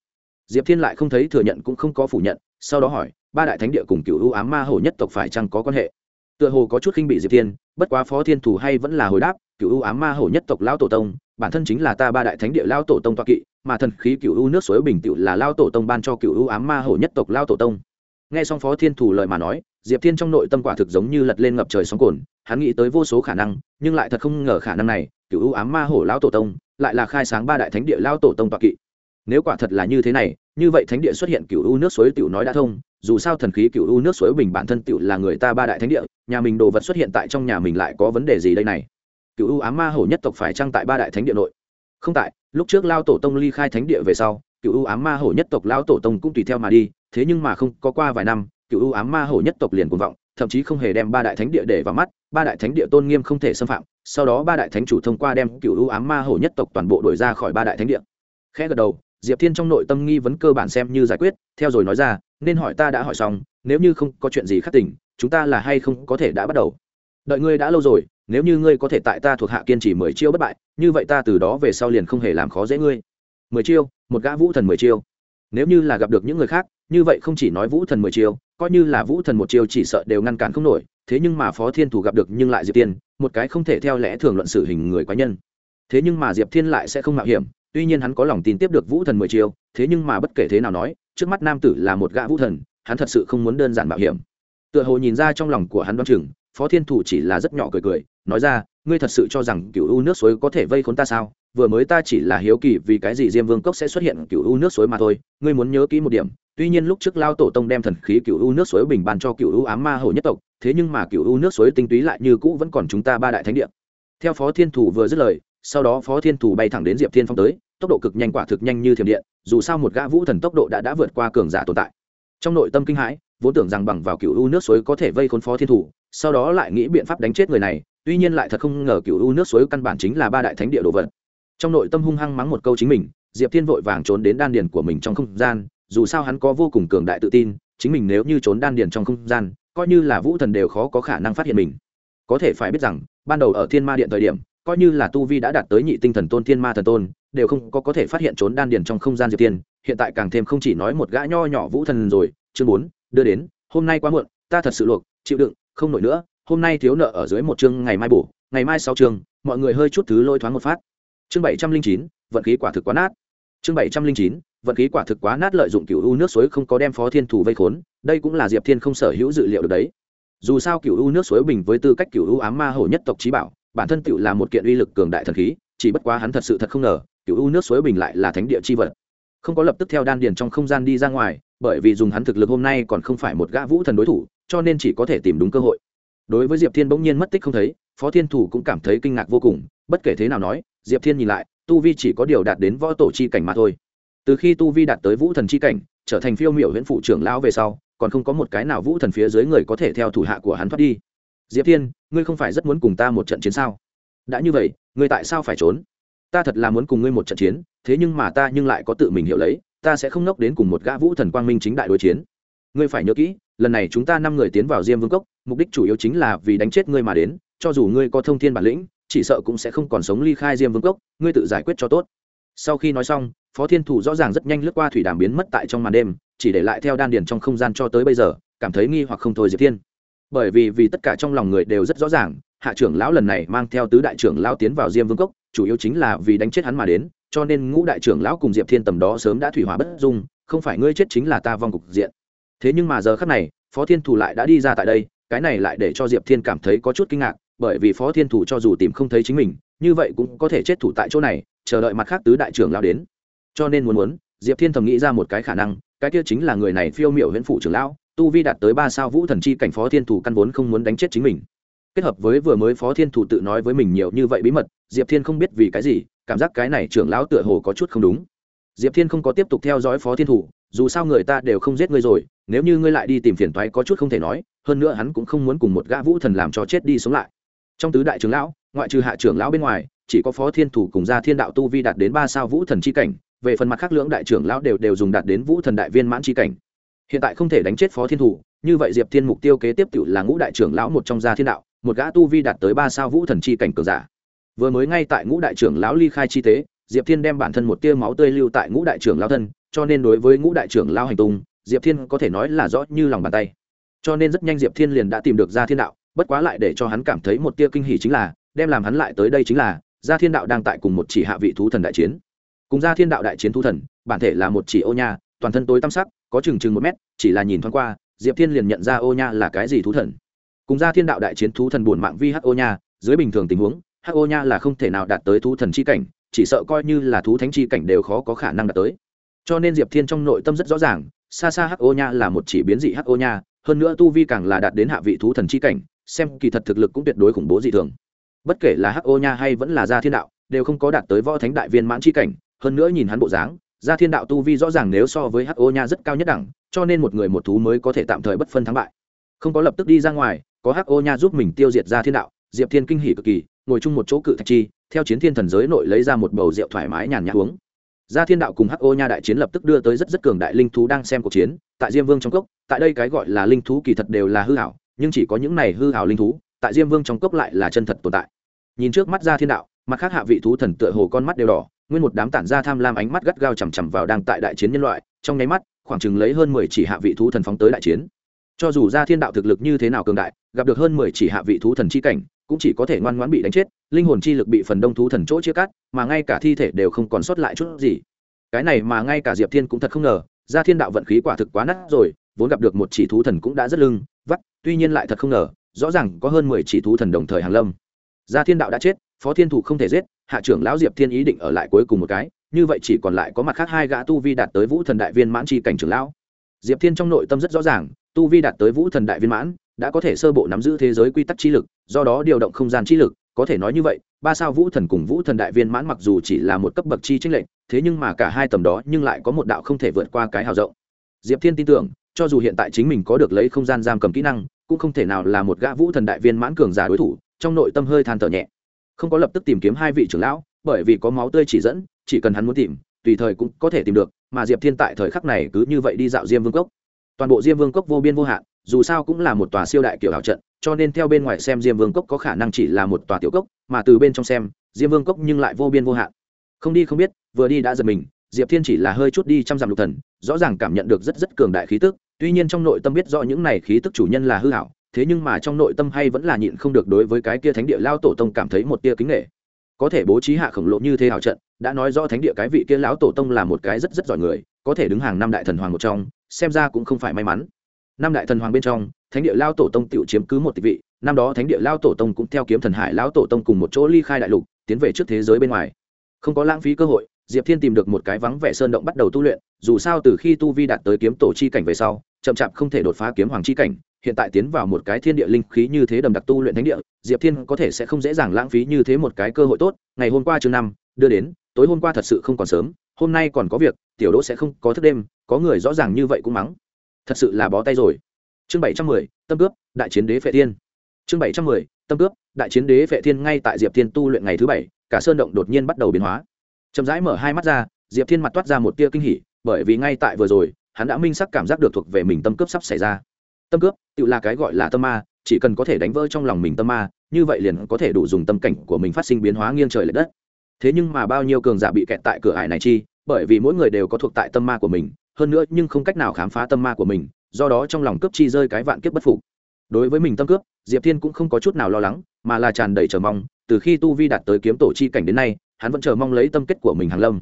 Diệp thiên lại không thấy thừa nhận cũng không có phủ nhận, sau đó hỏi, ba đại thánh địa cùng cựu ưu ám ma hổ nhất tộc phải chăng có quan hệ? Tựa hồ có chút khinh bị diệp thiên, bất quá phó thiên thủ hay vẫn là hồi đáp, cựu ưu ám ma hổ nhất tộc lão tổ tông, bản thân chính là ta ba đại thánh địa lao tổ tông toa kỵ, mà thần khí cựu ưu nước suối bình tựu là lao tổ tông ban cho cựu ưu ám ma hổ nhất tộc lao tổ tông. Nghe xong phó thiên thủ lời mà nói, diệp thiên trong nội tâm quả thực giống như lật lên ngập trời sóng cồn, hắn nghĩ tới vô số khả năng, nhưng lại thật không ngờ khả năng này, cựu ưu ám ma hổ lao tổ tông, lại là khai sáng ba đại thánh địa lao tổ tông toa kỵ nếu quả thật là như thế này, như vậy thánh địa xuất hiện cựu u nước suối tiểu nói đã thông, dù sao thần khí cựu u nước suối bình bản thân tiểu là người ta ba đại thánh địa, nhà mình đồ vật xuất hiện tại trong nhà mình lại có vấn đề gì đây này? Cựu u ám ma hổ nhất tộc phải trăng tại ba đại thánh địa nội? Không tại, lúc trước lao tổ tông ly khai thánh địa về sau cựu u ám ma hổ nhất tộc lao tổ tông cũng tùy theo mà đi, thế nhưng mà không, có qua vài năm cựu u ám ma hổ nhất tộc liền cuồng vọng, thậm chí không hề đem ba đại thánh địa để vào mắt, ba đại thánh địa tôn nghiêm không thể xâm phạm, sau đó ba đại thánh chủ thông qua đem cựu u ám ma hổ nhất tộc toàn bộ đổi ra khỏi ba đại thánh địa. Khẽ gật đầu diệp thiên trong nội tâm nghi vấn cơ bản xem như giải quyết, theo rồi nói ra, nên hỏi ta đã hỏi xong, nếu như không có chuyện gì khác tỉnh chúng ta là hay không có thể đã bắt đầu? Đợi ngươi đã lâu rồi, nếu như ngươi có thể tại ta thuộc hạ kiên trì mười chiêu bất bại, như vậy ta từ đó về sau liền không hề làm khó dễ ngươi. Mười chiêu, một gã vũ thần mười chiêu. Nếu như là gặp được những người khác, như vậy không chỉ nói vũ thần mười chiêu, coi như là vũ thần một chiêu chỉ sợ đều ngăn cản không nổi, thế nhưng mà phó thiên thủ gặp được nhưng lại diệp tiên một cái không thể theo lẽ thường luận xử hình người quái nhân. Thế nhưng mà diệp thiên lại sẽ không mạo hiểm tuy nhiên hắn có lòng tin tiếp được vũ thần mười chiêu, thế nhưng mà bất kể thế nào nói, trước mắt nam tử là một gã vũ thần, hắn thật sự không muốn đơn giản mạo hiểm. Tựa hồ nhìn ra trong lòng của hắn đoan chừng, phó thiên thủ chỉ là rất nhỏ cười cười, nói ra, ngươi thật sự cho rằng cựu u nước suối có thể vây khốn ta sao? Vừa mới ta chỉ là hiếu kỳ vì cái gì diêm vương cốc sẽ xuất hiện cựu u nước suối mà thôi, ngươi muốn nhớ kỹ một điểm, tuy nhiên lúc trước lao tổ tông đem thần khí cựu u nước suối bình bàn cho cựu u ám ma hầu nhất tộc, thế nhưng mà cựu u nước suối tinh túy lại như cũ vẫn còn chúng ta ba đại thánh địa. Theo phó thiên thủ vừa dứt lời, sau đó phó thiên thủ bay thẳng đến diệp thiên phong tới tốc độ cực nhanh quả thực nhanh như thiểm điện, dù sao một gã vũ thần tốc độ đã đã vượt qua cường giả tồn tại. Trong nội tâm kinh hãi, vốn tưởng rằng bằng vào cựu u nước suối có thể vây khốn phó thiên thủ, sau đó lại nghĩ biện pháp đánh chết người này, tuy nhiên lại thật không ngờ cựu u nước suối căn bản chính là ba đại thánh địa đồ vật. Trong nội tâm hung hăng mắng một câu chính mình, diệp thiên vội vàng trốn đến đan điền của mình trong không gian, dù sao hắn có vô cùng cường đại tự tin, chính mình nếu như trốn đan điền trong không gian, coi như là vũ thần đều khó có khả năng phát hiện mình. Có thể phải biết rằng, ban đầu ở thiên ma điện thời điểm, coi như là tu vi đã đạt tới nhị tinh thần tôn thiên ma thần tôn đều không có có thể phát hiện trốn đan điền trong không gian diệp tiên. Hiện tại càng thêm không chỉ nói một gã nho nhỏ vũ thần rồi. Chương bốn, đưa đến. Hôm nay quá muộn, ta thật sự luộc, chịu đựng, không nổi nữa. Hôm nay thiếu nợ ở dưới một chương, ngày mai bổ, ngày mai sau chương. Mọi người hơi chút thứ lôi thoáng một phát. Chương bảy trăm linh chín, vận khí quả thực quá nát. Chương bảy trăm linh chín, vận khí quả thực quá nát lợi dụng cựu u nước suối không có đem phó thiên thủ vây khốn. Đây cũng là diệp thiên không sở hữu dự liệu được đấy. Dù sao cựu u nước suối bình với tư cách cựu u ám ma hổ nhất tộc trí bảo, bản thân cựu là một kiện uy lực cường đại thần khí, chỉ bất quá hắn thật sự thật không ngờ cựu u nước suối bình lại là thánh địa chi vật. Không có lập tức theo đan điền trong không gian đi ra ngoài, bởi vì dùng hắn thực lực hôm nay còn không phải một gã vũ thần đối thủ, cho nên chỉ có thể tìm đúng cơ hội. Đối với diệp thiên bỗng nhiên mất tích không thấy, phó thiên thủ cũng cảm thấy kinh ngạc vô cùng, bất kể thế nào nói, diệp thiên nhìn lại, tu vi chỉ có điều đạt đến võ tổ chi cảnh mà thôi. Từ khi tu vi đạt tới vũ thần chi cảnh, trở thành phiêu miểu huyện phụ trưởng lão về sau, còn không có một cái nào vũ thần phía dưới người có thể theo thủ hạ của hắn thoát đi. Diệp thiên, ngươi không phải rất muốn cùng ta một trận chiến sao? Đã như vậy, ngươi tại sao phải trốn? Ta thật là muốn cùng ngươi một trận chiến, thế nhưng mà ta nhưng lại có tự mình hiểu lấy, ta sẽ không nốc đến cùng một gã vũ thần quang minh chính đại đối chiến. Ngươi phải nhớ kỹ, lần này chúng ta năm người tiến vào diêm vương cốc, mục đích chủ yếu chính là vì đánh chết ngươi mà đến, cho dù ngươi có thông thiên bản lĩnh, chỉ sợ cũng sẽ không còn sống ly khai diêm vương cốc, ngươi tự giải quyết cho tốt. Sau khi nói xong, phó thiên thủ rõ ràng rất nhanh lướt qua thủy đàm biến mất tại trong màn đêm, chỉ để lại theo đan điền trong không gian cho tới bây giờ, cảm thấy nghi hoặc không thôi diệp thiên bởi vì vì tất cả trong lòng người đều rất rõ ràng, hạ trưởng lão lần này mang theo tứ đại trưởng lão tiến vào diêm vương cốc, chủ yếu chính là vì đánh chết hắn mà đến, cho nên ngũ đại trưởng lão cùng diệp thiên tầm đó sớm đã thủy hỏa bất dung, không phải ngươi chết chính là ta vong cục diện. Thế nhưng mà giờ khắc này, phó thiên thủ lại đã đi ra tại đây, cái này lại để cho diệp thiên cảm thấy có chút kinh ngạc, bởi vì phó thiên thủ cho dù tìm không thấy chính mình, như vậy cũng có thể chết thủ tại chỗ này, chờ đợi mặt khác tứ đại trưởng lão đến. Cho nên muốn muốn, diệp thiên thầm nghĩ ra một cái khả năng, cái kia chính là người này phiêu miểu huyễn phụ trưởng lão tu vi đạt tới ba sao vũ thần chi cảnh phó thiên thủ căn vốn không muốn đánh chết chính mình. Kết hợp với vừa mới phó thiên thủ tự nói với mình nhiều như vậy bí mật, diệp thiên không biết vì cái gì, cảm giác cái này trưởng lão tựa hồ có chút không đúng. Diệp thiên không có tiếp tục theo dõi phó thiên thủ, dù sao người ta đều không giết ngươi rồi, nếu như ngươi lại đi tìm phiền toái có chút không thể nói, hơn nữa hắn cũng không muốn cùng một gã vũ thần làm cho chết đi sống lại. Trong tứ đại trưởng lão, ngoại trừ hạ trưởng lão bên ngoài, chỉ có phó thiên thủ cùng gia thiên đạo tu vi đạt đến ba sao vũ thần chi cảnh, về phần mặt khác lưỡng đại trưởng lão đều đều dùng đạt đến vũ thần đại viên mãn chi cảnh hiện tại không thể đánh chết phó thiên thủ, như vậy diệp thiên mục tiêu kế tiếp tự là ngũ đại trưởng lão một trong gia thiên đạo, một gã tu vi đạt tới ba sao vũ thần chi cảnh cường giả. Vừa mới ngay tại ngũ đại trưởng lão ly khai chi tế, diệp thiên đem bản thân một tia máu tươi lưu tại ngũ đại trưởng lão thân, cho nên đối với ngũ đại trưởng lão hành tung, diệp thiên có thể nói là rõ như lòng bàn tay. Cho nên rất nhanh diệp thiên liền đã tìm được gia thiên đạo, bất quá lại để cho hắn cảm thấy một tia kinh hỉ chính là, đem làm hắn lại tới đây chính là, gia thiên đạo đang tại cùng một chỉ hạ vị thú thần đại chiến. Cùng gia thiên đạo đại chiến thú thần, bản thể là một chỉ ô nha, toàn thân tối tăm sắc có chừng chừng một mét, chỉ là nhìn thoáng qua, diệp thiên liền nhận ra ô nha là cái gì thú thần. Cùng gia thiên đạo đại chiến thú thần buồn mạng vi hắc ô nha, dưới bình thường tình huống hắc ô nha là không thể nào đạt tới thú thần chi cảnh, chỉ sợ coi như là thú thánh chi cảnh đều khó có khả năng đạt tới. Cho nên diệp thiên trong nội tâm rất rõ ràng, xa xa hắc ô nha là một chỉ biến dị hắc ô nha, hơn nữa tu vi càng là đạt đến hạ vị thú thần chi cảnh, xem kỳ thật thực lực cũng tuyệt đối khủng bố dị thường. Bất kể là hắc ô nha hay vẫn là gia thiên đạo, đều không có đạt tới võ thánh đại viên mãn chi cảnh, hơn nữa nhìn hắn bộ dáng gia thiên đạo tu vi rõ ràng nếu so với hắc ô nha rất cao nhất đẳng, cho nên một người một thú mới có thể tạm thời bất phân thắng bại. Không có lập tức đi ra ngoài, có hắc ô nha giúp mình tiêu diệt gia thiên đạo, diệp thiên kinh hỉ cực kỳ, ngồi chung một chỗ cự thạch chi, theo chiến thiên thần giới nội lấy ra một bầu rượu thoải mái nhàn nhã uống. Gia thiên đạo cùng hắc ô nha đại chiến lập tức đưa tới rất rất cường đại linh thú đang xem cuộc chiến, tại diêm vương trong cốc, tại đây cái gọi là linh thú kỳ thật đều là hư hảo nhưng chỉ có những này hư hảo linh thú, tại diêm vương trong cốc lại là chân thật tồn tại. Nhìn trước mắt gia thiên đạo, mặt khác hạ vị thú thần tựa hồ con mắt đều đỏ nguyên một đám tản ra tham lam ánh mắt gắt gao chằm chằm vào đang tại đại chiến nhân loại, trong nháy mắt, khoảng chừng lấy hơn mười chỉ hạ vị thú thần phóng tới đại chiến. Cho dù gia thiên đạo thực lực như thế nào cường đại, gặp được hơn mười chỉ hạ vị thú thần chi cảnh, cũng chỉ có thể ngoan ngoãn bị đánh chết, linh hồn chi lực bị phần đông thú thần chỗ chia cắt, mà ngay cả thi thể đều không còn sót lại chút gì. Cái này mà ngay cả diệp thiên cũng thật không ngờ gia thiên đạo vận khí quả thực quá nát rồi, vốn gặp được một chỉ thú thần cũng đã rất lưng, vắt, tuy nhiên lại thật không ngờ, rõ ràng có hơn mười chỉ thú thần đồng thời hàng lâm. Gia thiên đạo đã chết phó thiên thủ không thể giết, hạ trưởng lão diệp thiên ý định ở lại cuối cùng một cái, như vậy chỉ còn lại có mặt khác hai gã tu vi đạt tới vũ thần đại viên mãn tri cảnh trưởng lão. Diệp thiên trong nội tâm rất rõ ràng, tu vi đạt tới vũ thần đại viên mãn, đã có thể sơ bộ nắm giữ thế giới quy tắc chi lực, do đó điều động không gian chi lực, có thể nói như vậy, ba sao vũ thần cùng vũ thần đại viên mãn mặc dù chỉ là một cấp bậc chi tranh lệch, thế nhưng mà cả hai tầm đó nhưng lại có một đạo không thể vượt qua cái hào rộng. Diệp thiên tin tưởng, cho dù hiện tại chính mình có được lấy không gian giam cầm kỹ năng, cũng không thể nào là một gã vũ thần đại viên mãn cường giả đối thủ, trong nội tâm hơi than thở nhẹ không có lập tức tìm kiếm hai vị trưởng lão, bởi vì có máu tươi chỉ dẫn, chỉ cần hắn muốn tìm, tùy thời cũng có thể tìm được, mà diệp thiên tại thời khắc này cứ như vậy đi dạo diêm vương cốc. Toàn bộ diêm vương cốc vô biên vô hạn, dù sao cũng là một tòa siêu đại kiểu đảo trận, cho nên theo bên ngoài xem diêm vương cốc có khả năng chỉ là một tòa tiểu cốc, mà từ bên trong xem, diêm vương cốc nhưng lại vô biên vô hạn. Không đi không biết, vừa đi đã giật mình, diệp thiên chỉ là hơi chút đi trăm dặm lục thần, rõ ràng cảm nhận được rất rất cường đại khí tức, tuy nhiên trong nội tâm biết rõ những này khí tức chủ nhân là hư hảo thế nhưng mà trong nội tâm hay vẫn là nhịn không được đối với cái kia thánh địa lao tổ tông cảm thấy một tia kính nghệ có thể bố trí hạ khổng lồ như thế hảo trận, đã nói rõ thánh địa cái vị kia lão tổ tông là một cái rất rất giỏi người, có thể đứng hàng năm đại thần hoàng một trong, xem ra cũng không phải may mắn. Năm đại thần hoàng bên trong, thánh địa lao tổ tông tự chiếm cứ một tịch vị, năm đó thánh địa lao tổ tông cũng theo kiếm thần hải lão tổ tông cùng một chỗ ly khai đại lục, tiến về trước thế giới bên ngoài. Không có lãng phí cơ hội, diệp thiên tìm được một cái vắng vẻ sơn động bắt đầu tu luyện, dù sao từ khi tu vi đạt tới kiếm tổ chi cảnh về sau, chậm chạp không thể đột phá kiếm hoàng chi cảnh hiện tại tiến vào một cái thiên địa linh khí như thế đầm đặc tu luyện thánh địa, diệp thiên có thể sẽ không dễ dàng lãng phí như thế một cái cơ hội tốt. Ngày hôm qua chương năm, đưa đến, tối hôm qua thật sự không còn sớm, hôm nay còn có việc, tiểu đỗ sẽ không có thức đêm, có người rõ ràng như vậy cũng mắng. Thật sự là bó tay rồi. Chương bảy trăm mười, tâm cướp, đại chiến đế phệ thiên. Chương bảy trăm mười, tâm cướp, đại chiến đế vệ thiên ngay tại diệp thiên tu luyện ngày thứ bảy, cả sơn động đột nhiên bắt đầu biến hóa. Chậm rãi mở hai mắt ra, diệp thiên mặt toát ra một tia kinh hỉ, bởi vì ngay tại vừa rồi, hắn đã minh sắc cảm giác được thuộc về mình tâm cướp sắp xảy ra tâm cướp tự là cái gọi là tâm ma, chỉ cần có thể đánh vỡ trong lòng mình tâm ma, như vậy liền có thể đủ dùng tâm cảnh của mình phát sinh biến hóa nghiêng trời l ệ đất. Thế nhưng mà bao nhiêu cường giả bị kẹt tại cửa ải này chi, bởi vì mỗi người đều có thuộc tại tâm ma của mình, hơn nữa nhưng không cách nào khám phá tâm ma của mình, do đó trong lòng cướp chi rơi cái vạn kiếp bất phục. Đối với mình tâm cướp, diệp thiên cũng không có chút nào lo lắng, mà là tràn đầy chờ mong, từ khi tu vi đạt tới kiếm tổ chi cảnh đến nay, hắn vẫn chờ mong lấy tâm kết của mình hàng lâm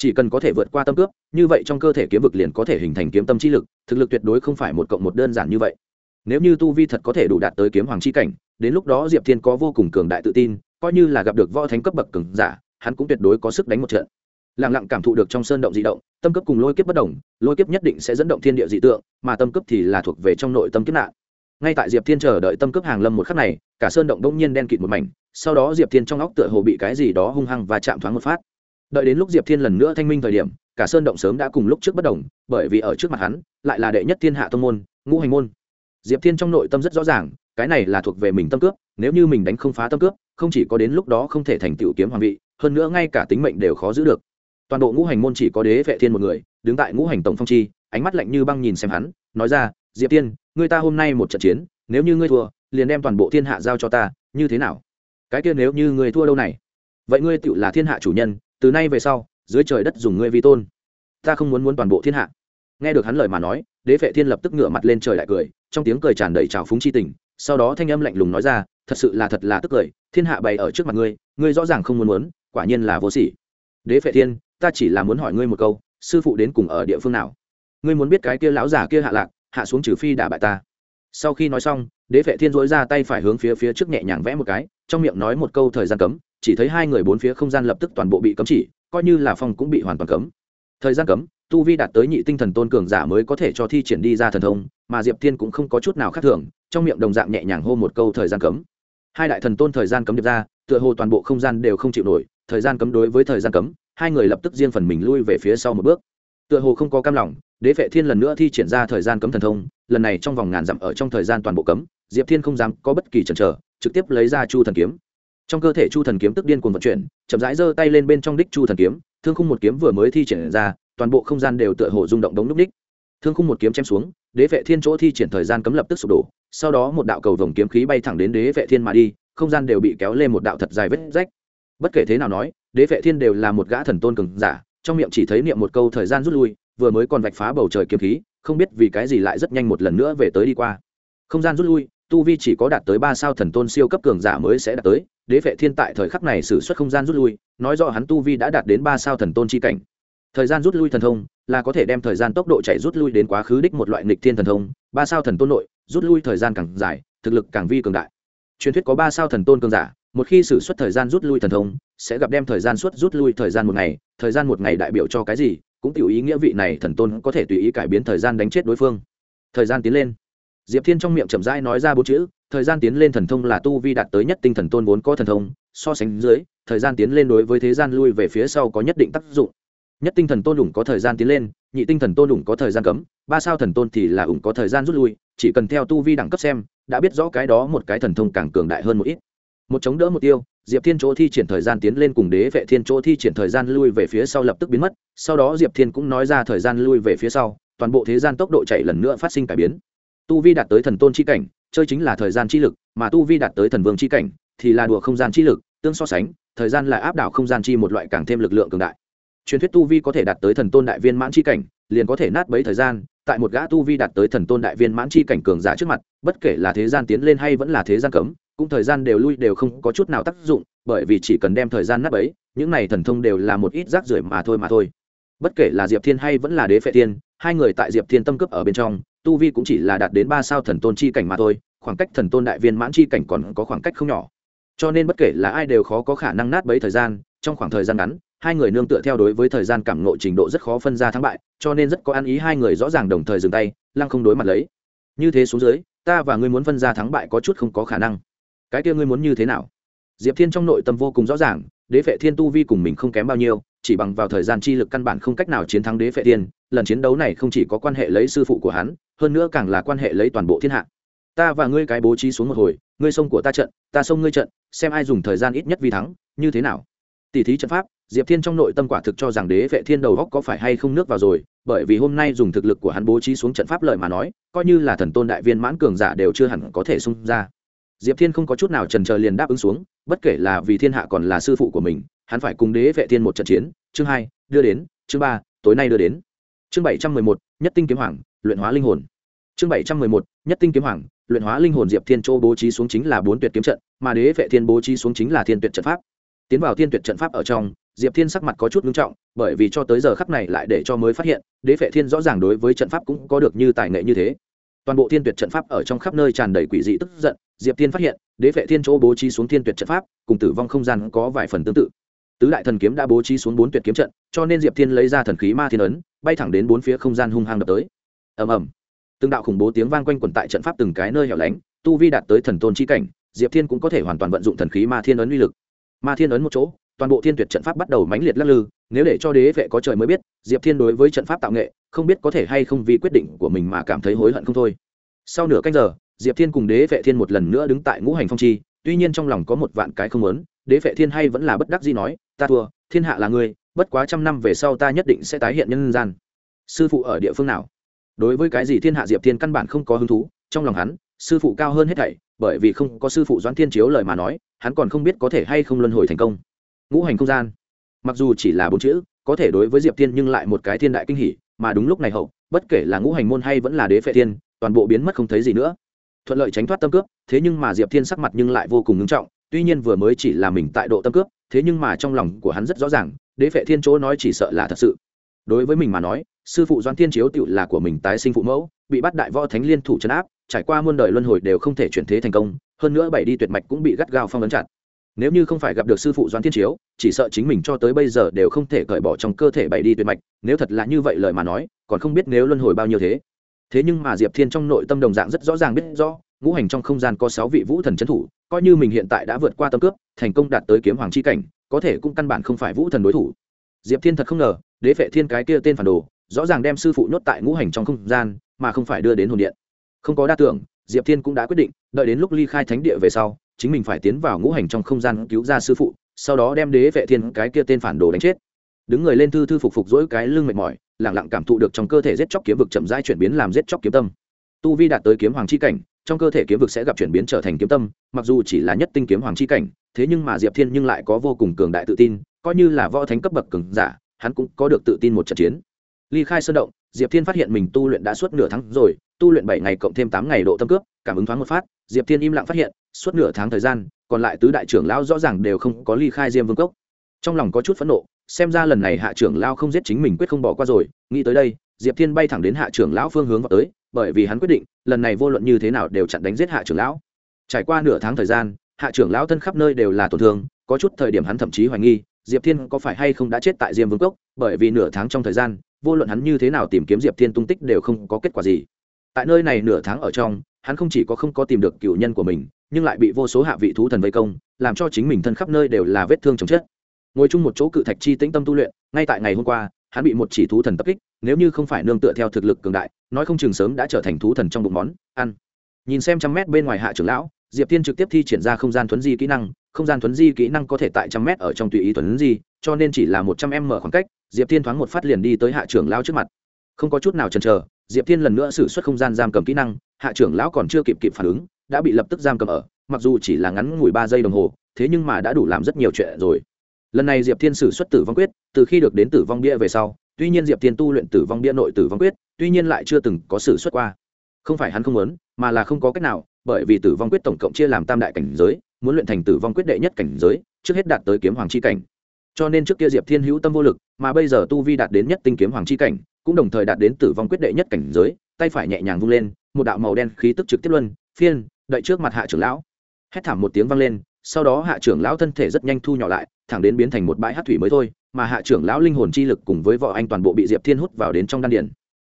chỉ cần có thể vượt qua tâm cướp, như vậy trong cơ thể kiếm vực liền có thể hình thành kiếm tâm chi lực, thực lực tuyệt đối không phải một cộng một đơn giản như vậy. Nếu như tu vi thật có thể đủ đạt tới kiếm hoàng chi cảnh, đến lúc đó diệp thiên có vô cùng cường đại tự tin, coi như là gặp được võ thánh cấp bậc cường giả, hắn cũng tuyệt đối có sức đánh một trận. Lặng lặng cảm thụ được trong sơn động dị động, tâm cấp cùng lôi kiếp bất đồng, lôi kiếp nhất định sẽ dẫn động thiên địa dị tượng, mà tâm cấp thì là thuộc về trong nội tâm kiếp nạn. Ngay tại diệp thiên chờ đợi tâm cấp hàng lâm một khắc này, cả sơn động đông nhiên đen kịt một mảnh, sau đó diệp thiên trong óc tựa hồ bị cái gì đó hung hăng và chạm thoáng một phát đợi đến lúc diệp thiên lần nữa thanh minh thời điểm, cả sơn động sớm đã cùng lúc trước bất đồng, bởi vì ở trước mặt hắn, lại là đệ nhất thiên hạ tông môn, ngũ hành môn. Diệp thiên trong nội tâm rất rõ ràng, cái này là thuộc về mình tâm cướp, nếu như mình đánh không phá tâm cướp, không chỉ có đến lúc đó không thể thành tựu kiếm hoàng vị, hơn nữa ngay cả tính mệnh đều khó giữ được. Toàn bộ ngũ hành môn chỉ có đế vệ thiên một người, đứng tại ngũ hành tổng phong chi, ánh mắt lạnh như băng nhìn xem hắn, nói ra, diệp tiên người ta hôm nay một trận chiến, nếu như ngươi thua, liền đem toàn bộ thiên hạ giao cho ta, như thế nào? Cái kia nếu như ngươi thua đâu này? Vậy ngươi tựu là thiên hạ chủ nhân từ nay về sau, dưới trời đất dùng ngươi vi tôn. Ta không muốn muốn toàn bộ thiên hạ. Nghe được hắn lời mà nói, đế vệ thiên lập tức ngửa mặt lên trời lại cười, trong tiếng cười tràn đầy trào phúng chi tình, sau đó thanh âm lạnh lùng nói ra, thật sự là thật là tức cười, thiên hạ bày ở trước mặt ngươi ngươi rõ ràng không muốn muốn, quả nhiên là vô sỉ. Đế vệ thiên, ta chỉ là muốn hỏi ngươi một câu, sư phụ đến cùng ở địa phương nào? Ngươi muốn biết cái kia lão già kia hạ lạc, hạ xuống trừ phi đả bại ta. Sau khi nói xong, đế vệ thiên dối ra tay phải hướng phía phía trước nhẹ nhàng vẽ một cái, trong miệng nói một câu thời gian cấm chỉ thấy hai người bốn phía không gian lập tức toàn bộ bị cấm chỉ, coi như là phòng cũng bị hoàn toàn cấm. Thời gian cấm, tu vi đạt tới nhị tinh thần tôn cường giả mới có thể cho thi triển đi ra thần thông, mà diệp thiên cũng không có chút nào khác thường, trong miệng đồng dạng nhẹ nhàng hô một câu thời gian cấm. Hai đại thần tôn thời gian cấm điệp ra, tựa hồ toàn bộ không gian đều không chịu nổi, thời gian cấm đối với thời gian cấm, hai người lập tức riêng phần mình lui về phía sau một bước. Tựa hồ không có cam lòng, đế vệ thiên lần nữa thi triển ra thời gian cấm thần thông, lần này trong vòng ngàn dặm ở trong thời gian toàn bộ cấm, diệp thiên không dám có bất kỳ chần chờ, trực tiếp lấy ra chu thần kiếm trong cơ thể chu thần kiếm tức điên cuồng vận chuyển, chậm rãi giơ tay lên bên trong đích chu thần kiếm, thương khung một kiếm vừa mới thi triển ra, toàn bộ không gian đều tựa hồ rung động đống núc đích. Thương khung một kiếm chém xuống, đế vệ thiên chỗ thi triển thời gian cấm lập tức sụp đổ, sau đó một đạo cầu vồng kiếm khí bay thẳng đến đế vệ thiên mà đi, không gian đều bị kéo lên một đạo thật dài vết rách. Bất kể thế nào nói, đế vệ thiên đều là một gã thần tôn cường giả, trong miệng chỉ thấy niệm một câu thời gian rút lui, vừa mới còn vạch phá bầu trời kiếm khí, không biết vì cái gì lại rất nhanh một lần nữa về tới đi qua. Không gian rút lui, tu vi chỉ có đạt tới ba sao thần tôn siêu cấp cường giả mới sẽ đạt tới đế vệ thiên tại thời khắc này xử suất không gian rút lui, nói rõ hắn tu vi đã đạt đến ba sao thần tôn chi cảnh. Thời gian rút lui thần thông, là có thể đem thời gian tốc độ chạy rút lui đến quá khứ đích một loại nghịch thiên thần thông, ba sao thần tôn nội, rút lui thời gian càng dài, thực lực càng vi cường đại. Truyền thuyết có ba sao thần tôn cường giả, một khi xử suất thời gian rút lui thần thông, sẽ gặp đem thời gian suất rút lui thời gian một ngày, thời gian một ngày đại biểu cho cái gì, cũng tiểu ý nghĩa vị này thần tôn có thể tùy ý cải biến thời gian đánh chết đối phương. Thời gian tiến lên diệp thiên trong miệng chậm rãi nói ra bốn chữ, thời gian tiến lên thần thông là tu vi đạt tới nhất tinh thần tôn vốn có thần thông, so sánh dưới, thời gian tiến lên đối với thế gian lui về phía sau có nhất định tác dụng. Nhất tinh thần tôn ủng có thời gian tiến lên, nhị tinh thần tôn ủng có thời gian cấm, ba sao thần tôn thì là ủng có thời gian rút lui, chỉ cần theo tu vi đẳng cấp xem, đã biết rõ cái đó một cái thần thông càng cường đại hơn một ít. Một chống đỡ một tiêu, diệp thiên chỗ thi triển thời gian tiến lên cùng đế vệ thiên chỗ thi triển thời gian lui về phía sau lập tức biến mất, sau đó diệp thiên cũng nói ra thời gian lui về phía sau, toàn bộ thế gian tốc độ chạy lần nữa phát sinh cải biến tu vi đạt tới thần tôn chi cảnh, chơi chính là thời gian chi lực, mà tu vi đạt tới thần vương chi cảnh thì là đùa không gian chi lực, tương so sánh, thời gian là áp đảo không gian chi một loại càng thêm lực lượng cường đại. Truyền thuyết tu vi có thể đạt tới thần tôn đại viên mãn chi cảnh, liền có thể nát bấy thời gian, tại một gã tu vi đạt tới thần tôn đại viên mãn chi cảnh cường giả trước mặt, bất kể là thế gian tiến lên hay vẫn là thế gian cấm, cũng thời gian đều lui đều không có chút nào tác dụng, bởi vì chỉ cần đem thời gian nát bấy, những này thần thông đều là một ít rác rưởi mà thôi mà thôi. Bất kể là diệp thiên hay vẫn là đế phệ thiên hai người tại diệp thiên tâm cấp ở bên trong, tu vi cũng chỉ là đạt đến ba sao thần tôn chi cảnh mà thôi, khoảng cách thần tôn đại viên mãn chi cảnh còn có khoảng cách không nhỏ. Cho nên bất kể là ai đều khó có khả năng nát bấy thời gian, trong khoảng thời gian ngắn, hai người nương tựa theo đối với thời gian cảm ngộ trình độ rất khó phân ra thắng bại, cho nên rất có ăn ý hai người rõ ràng đồng thời dừng tay, lăng không đối mặt lấy. Như thế xuống dưới, ta và ngươi muốn phân ra thắng bại có chút không có khả năng. Cái kia ngươi muốn như thế nào? Diệp thiên trong nội tâm vô cùng rõ ràng, đế Vệ thiên tu vi cùng mình không kém bao nhiêu chỉ bằng vào thời gian chi lực căn bản không cách nào chiến thắng đế phệ thiên lần chiến đấu này không chỉ có quan hệ lấy sư phụ của hắn, hơn nữa càng là quan hệ lấy toàn bộ thiên hạ. Ta và ngươi cái bố trí xuống một hồi, ngươi sông của ta trận, ta sông ngươi trận, xem ai dùng thời gian ít nhất vì thắng, như thế nào? Tỷ thí trận pháp, diệp thiên trong nội tâm quả thực cho rằng đế vệ thiên đầu góc có phải hay không nước vào rồi, bởi vì hôm nay dùng thực lực của hắn bố trí xuống trận pháp lợi mà nói, coi như là thần tôn đại viên mãn cường giả đều chưa hẳn có thể xung ra. Diệp thiên không có chút nào trần trờ liền đáp ứng xuống, bất kể là vì thiên hạ còn là sư phụ của mình hắn phải cùng đế vệ thiên một trận chiến. Chương hai, đưa đến. Chương ba, tối nay đưa đến. Chương bảy trăm mười một, nhất tinh kiếm hoàng, luyện hóa linh hồn. Chương bảy trăm mười một, nhất tinh kiếm hoàng, luyện hóa linh hồn diệp thiên châu bố trí xuống chính là bốn tuyệt kiếm trận, mà đế vệ thiên bố trí xuống chính là thiên tuyệt trận pháp. Tiến vào thiên tuyệt trận pháp ở trong, diệp thiên sắc mặt có chút ngưng trọng, bởi vì cho tới giờ khắc này lại để cho mới phát hiện, đế vệ thiên rõ ràng đối với trận pháp cũng có được như tài nghệ như thế. Toàn bộ thiên tuyệt trận pháp ở trong khắp nơi tràn đầy quỷ dị tức giận, diệp thiên phát hiện, đế vệ thiên chỗ bố trí xuống thiên tuyệt trận pháp, cùng tử vong không gian có vài phần tương tự tứ đại thần kiếm đã bố trí xuống bốn tuyệt kiếm trận, cho nên diệp thiên lấy ra thần khí ma thiên ấn, bay thẳng đến bốn phía không gian hung hăng đập tới. Ầm ầm. Từng đạo khủng bố tiếng vang quanh quẩn tại trận pháp từng cái nơi hẻo lánh, tu vi đạt tới thần tôn chi cảnh, diệp thiên cũng có thể hoàn toàn vận dụng thần khí ma thiên ấn uy lực. Ma thiên ấn một chỗ, toàn bộ thiên tuyệt trận pháp bắt đầu mãnh liệt lắc lư, nếu để cho đế vệ có trời mới biết, diệp thiên đối với trận pháp tạo nghệ, không biết có thể hay không vì quyết định của mình mà cảm thấy hối hận không thôi. Sau nửa canh giờ, diệp thiên cùng đế vệ thiên một lần nữa đứng tại ngũ hành phong chi tuy nhiên trong lòng có một vạn cái không muốn, đế vệ thiên hay vẫn là bất đắc dĩ nói, ta thua, thiên hạ là ngươi, bất quá trăm năm về sau ta nhất định sẽ tái hiện nhân gian. Sư phụ ở địa phương nào? Đối với cái gì thiên hạ diệp thiên căn bản không có hứng thú, trong lòng hắn, sư phụ cao hơn hết thảy, bởi vì không có sư phụ doãn thiên chiếu lời mà nói, hắn còn không biết có thể hay không luân hồi thành công. Ngũ hành không gian. Mặc dù chỉ là bốn chữ, có thể đối với diệp thiên nhưng lại một cái thiên đại kinh hỷ mà đúng lúc này hậu, bất kể là ngũ hành môn hay vẫn là đế phệ thiên, toàn bộ biến mất không thấy gì nữa thuận lợi tránh thoát tâm cướp, thế nhưng mà diệp thiên sắc mặt nhưng lại vô cùng ngưng trọng, tuy nhiên vừa mới chỉ là mình tại độ tâm cướp, thế nhưng mà trong lòng của hắn rất rõ ràng, đế phệ thiên chỗ nói chỉ sợ là thật sự. Đối với mình mà nói, sư phụ doan thiên chiếu tựu là của mình tái sinh phụ mẫu, bị bắt đại võ thánh liên thủ chấn áp, trải qua muôn đời luân hồi đều không thể chuyển thế thành công, hơn nữa bảy đi tuyệt mạch cũng bị gắt gao phong ấn chặt. Nếu như không phải gặp được sư phụ doan thiên chiếu, chỉ sợ chính mình cho tới bây giờ đều không thể cởi bỏ trong cơ thể bảy đi tuyệt mạch, nếu thật là như vậy lời mà nói, còn không biết nếu luân hồi bao nhiêu thế thế nhưng mà diệp thiên trong nội tâm đồng dạng rất rõ ràng biết rõ, ngũ hành trong không gian có sáu vị vũ thần trấn thủ, coi như mình hiện tại đã vượt qua tâm cướp, thành công đạt tới kiếm hoàng c h i cảnh, có thể cũng căn bản không phải vũ thần đối thủ. Diệp thiên thật không ngờ, đế vệ thiên cái kia tên phản đồ, rõ ràng đem sư phụ nhốt tại ngũ hành trong không gian, mà không phải đưa đến hồn điện. Không có đa tưởng, diệp thiên cũng đã quyết định, đợi đến lúc ly khai thánh địa về sau, chính mình phải tiến vào ngũ hành trong không gian cứu ra sư phụ, sau đó đem đế vệ thiên cái kia tên phản đồ đánh chết đứng người lên thư thư phục phục dỗi cái lưng mệt mỏi lẳng lặng cảm thụ được trong cơ thể giết chóc kiếm vực chậm rãi chuyển biến làm giết chóc kiếm tâm. Tu vi đạt tới kiếm hoàng chi cảnh, trong cơ thể kiếm vực sẽ gặp chuyển biến trở thành kiếm tâm, mặc dù chỉ là nhất tinh kiếm hoàng chi cảnh, thế nhưng mà diệp thiên nhưng lại có vô cùng cường đại tự tin, coi như là võ thánh cấp bậc cường giả, hắn cũng có được tự tin một trận chiến. Ly khai sơn động, diệp thiên phát hiện mình tu luyện đã suốt nửa tháng rồi, tu luyện bảy ngày cộng thêm tám ngày độ tâm cướp, cảm ứng thoáng một phát, diệp thiên im lặng phát hiện, suốt nửa tháng thời gian, còn lại tứ đại trưởng lão rõ ràng đều không có ly khai diêm vương cốc. Trong lòng có chút phẫn nộ xem ra lần này hạ trưởng lao không giết chính mình quyết không bỏ qua rồi, nghĩ tới đây, diệp thiên bay thẳng đến hạ trưởng lão phương hướng vào tới, bởi vì hắn quyết định, lần này vô luận như thế nào đều chặn đánh giết hạ trưởng lão. Trải qua nửa tháng thời gian, hạ trưởng lão thân khắp nơi đều là tổn thương, có chút thời điểm hắn thậm chí hoài nghi, diệp thiên có phải hay không đã chết tại diêm vương cốc, bởi vì nửa tháng trong thời gian, vô luận hắn như thế nào tìm kiếm diệp thiên tung tích đều không có kết quả gì. Tại nơi này nửa tháng ở trong, hắn không chỉ có không có tìm được cựu nhân của mình, nhưng lại bị vô số hạ vị thú thần vây công, làm cho chính mình thân khắp nơi đều là vết thương chồng chết ngồi chung một chỗ cự thạch chi tĩnh tâm tu luyện, ngay tại ngày hôm qua, hắn bị một chỉ thú thần tập kích, nếu như không phải nương tựa theo thực lực cường đại, nói không chừng sớm đã trở thành thú thần trong bụng món, ăn. Nhìn xem trăm mét bên ngoài hạ trưởng lão, diệp tiên trực tiếp thi triển ra không gian thuấn di kỹ năng, không gian thuấn di kỹ năng có thể tại trăm mét ở trong tùy ý thuấn di, cho nên chỉ là một trăm m khoảng cách, diệp tiên thoáng một phát liền đi tới hạ trưởng lão trước mặt. Không có chút nào chần chờ, diệp tiên lần nữa xử suất không gian giam cầm kỹ năng, hạ trưởng lão còn chưa kịp kịp phản ứng, đã bị lập tức giam cầm ở, mặc dù chỉ là ngắn ngủi ba giây đồng hồ, thế nhưng mà đã đủ làm rất nhiều chuyện rồi lần này diệp thiên sử xuất tử vong quyết, từ khi được đến tử vong bia về sau, tuy nhiên diệp thiên tu luyện tử vong bia nội tử vong quyết, tuy nhiên lại chưa từng có sử xuất qua. Không phải hắn không muốn, mà là không có cách nào, bởi vì tử vong quyết tổng cộng chia làm tam đại cảnh giới, muốn luyện thành tử vong quyết đệ nhất cảnh giới, trước hết đạt tới kiếm hoàng c h i cảnh. Cho nên trước kia diệp thiên hữu tâm vô lực, mà bây giờ tu vi đạt đến nhất tinh kiếm hoàng c h i cảnh, cũng đồng thời đạt đến tử vong quyết đệ nhất cảnh giới, tay phải nhẹ nhàng vung lên, một đạo màu đen khí tức trực tiếp luân, phiên đợi trước mặt hạ trưởng lão. Hét thảm một tiếng vang lên, sau đó hạ trưởng lão thân thể rất nhanh thu nhỏ lại thẳng đến biến thành một bãi hát thủy mới thôi, mà hạ trưởng lão linh hồn chi lực cùng với võ anh toàn bộ bị diệp thiên hút vào đến trong đan điền.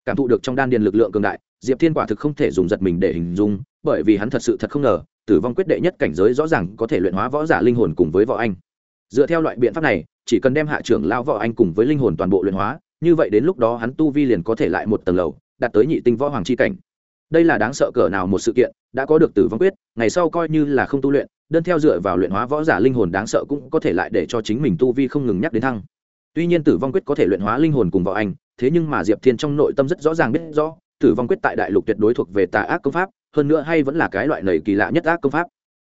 Cảm thụ được trong đan điền lực lượng cường đại, diệp thiên quả thực không thể dùng giật mình để hình dung, bởi vì hắn thật sự thật không ngờ, tử vong quyết đệ nhất cảnh giới rõ ràng có thể luyện hóa võ giả linh hồn cùng với võ anh. Dựa theo loại biện pháp này, chỉ cần đem hạ trưởng lão võ anh cùng với linh hồn toàn bộ luyện hóa, như vậy đến lúc đó hắn tu vi liền có thể lại một tầng lầu, đạt tới nhị tinh võ hoàng c h i cảnh. Đây là đáng sợ cỡ nào một sự kiện, đã có được tử vong quyết, ngày sau coi như là không tu luyện đơn theo dựa vào luyện hóa võ giả linh hồn đáng sợ cũng có thể lại để cho chính mình tu vi không ngừng nhắc đến thăng. Tuy nhiên tử vong quyết có thể luyện hóa linh hồn cùng võ anh, thế nhưng mà diệp thiên trong nội tâm rất rõ ràng biết rõ, tử vong quyết tại đại lục tuyệt đối thuộc về tà ác công pháp, hơn nữa hay vẫn là cái loại nầy kỳ lạ nhất ác công pháp.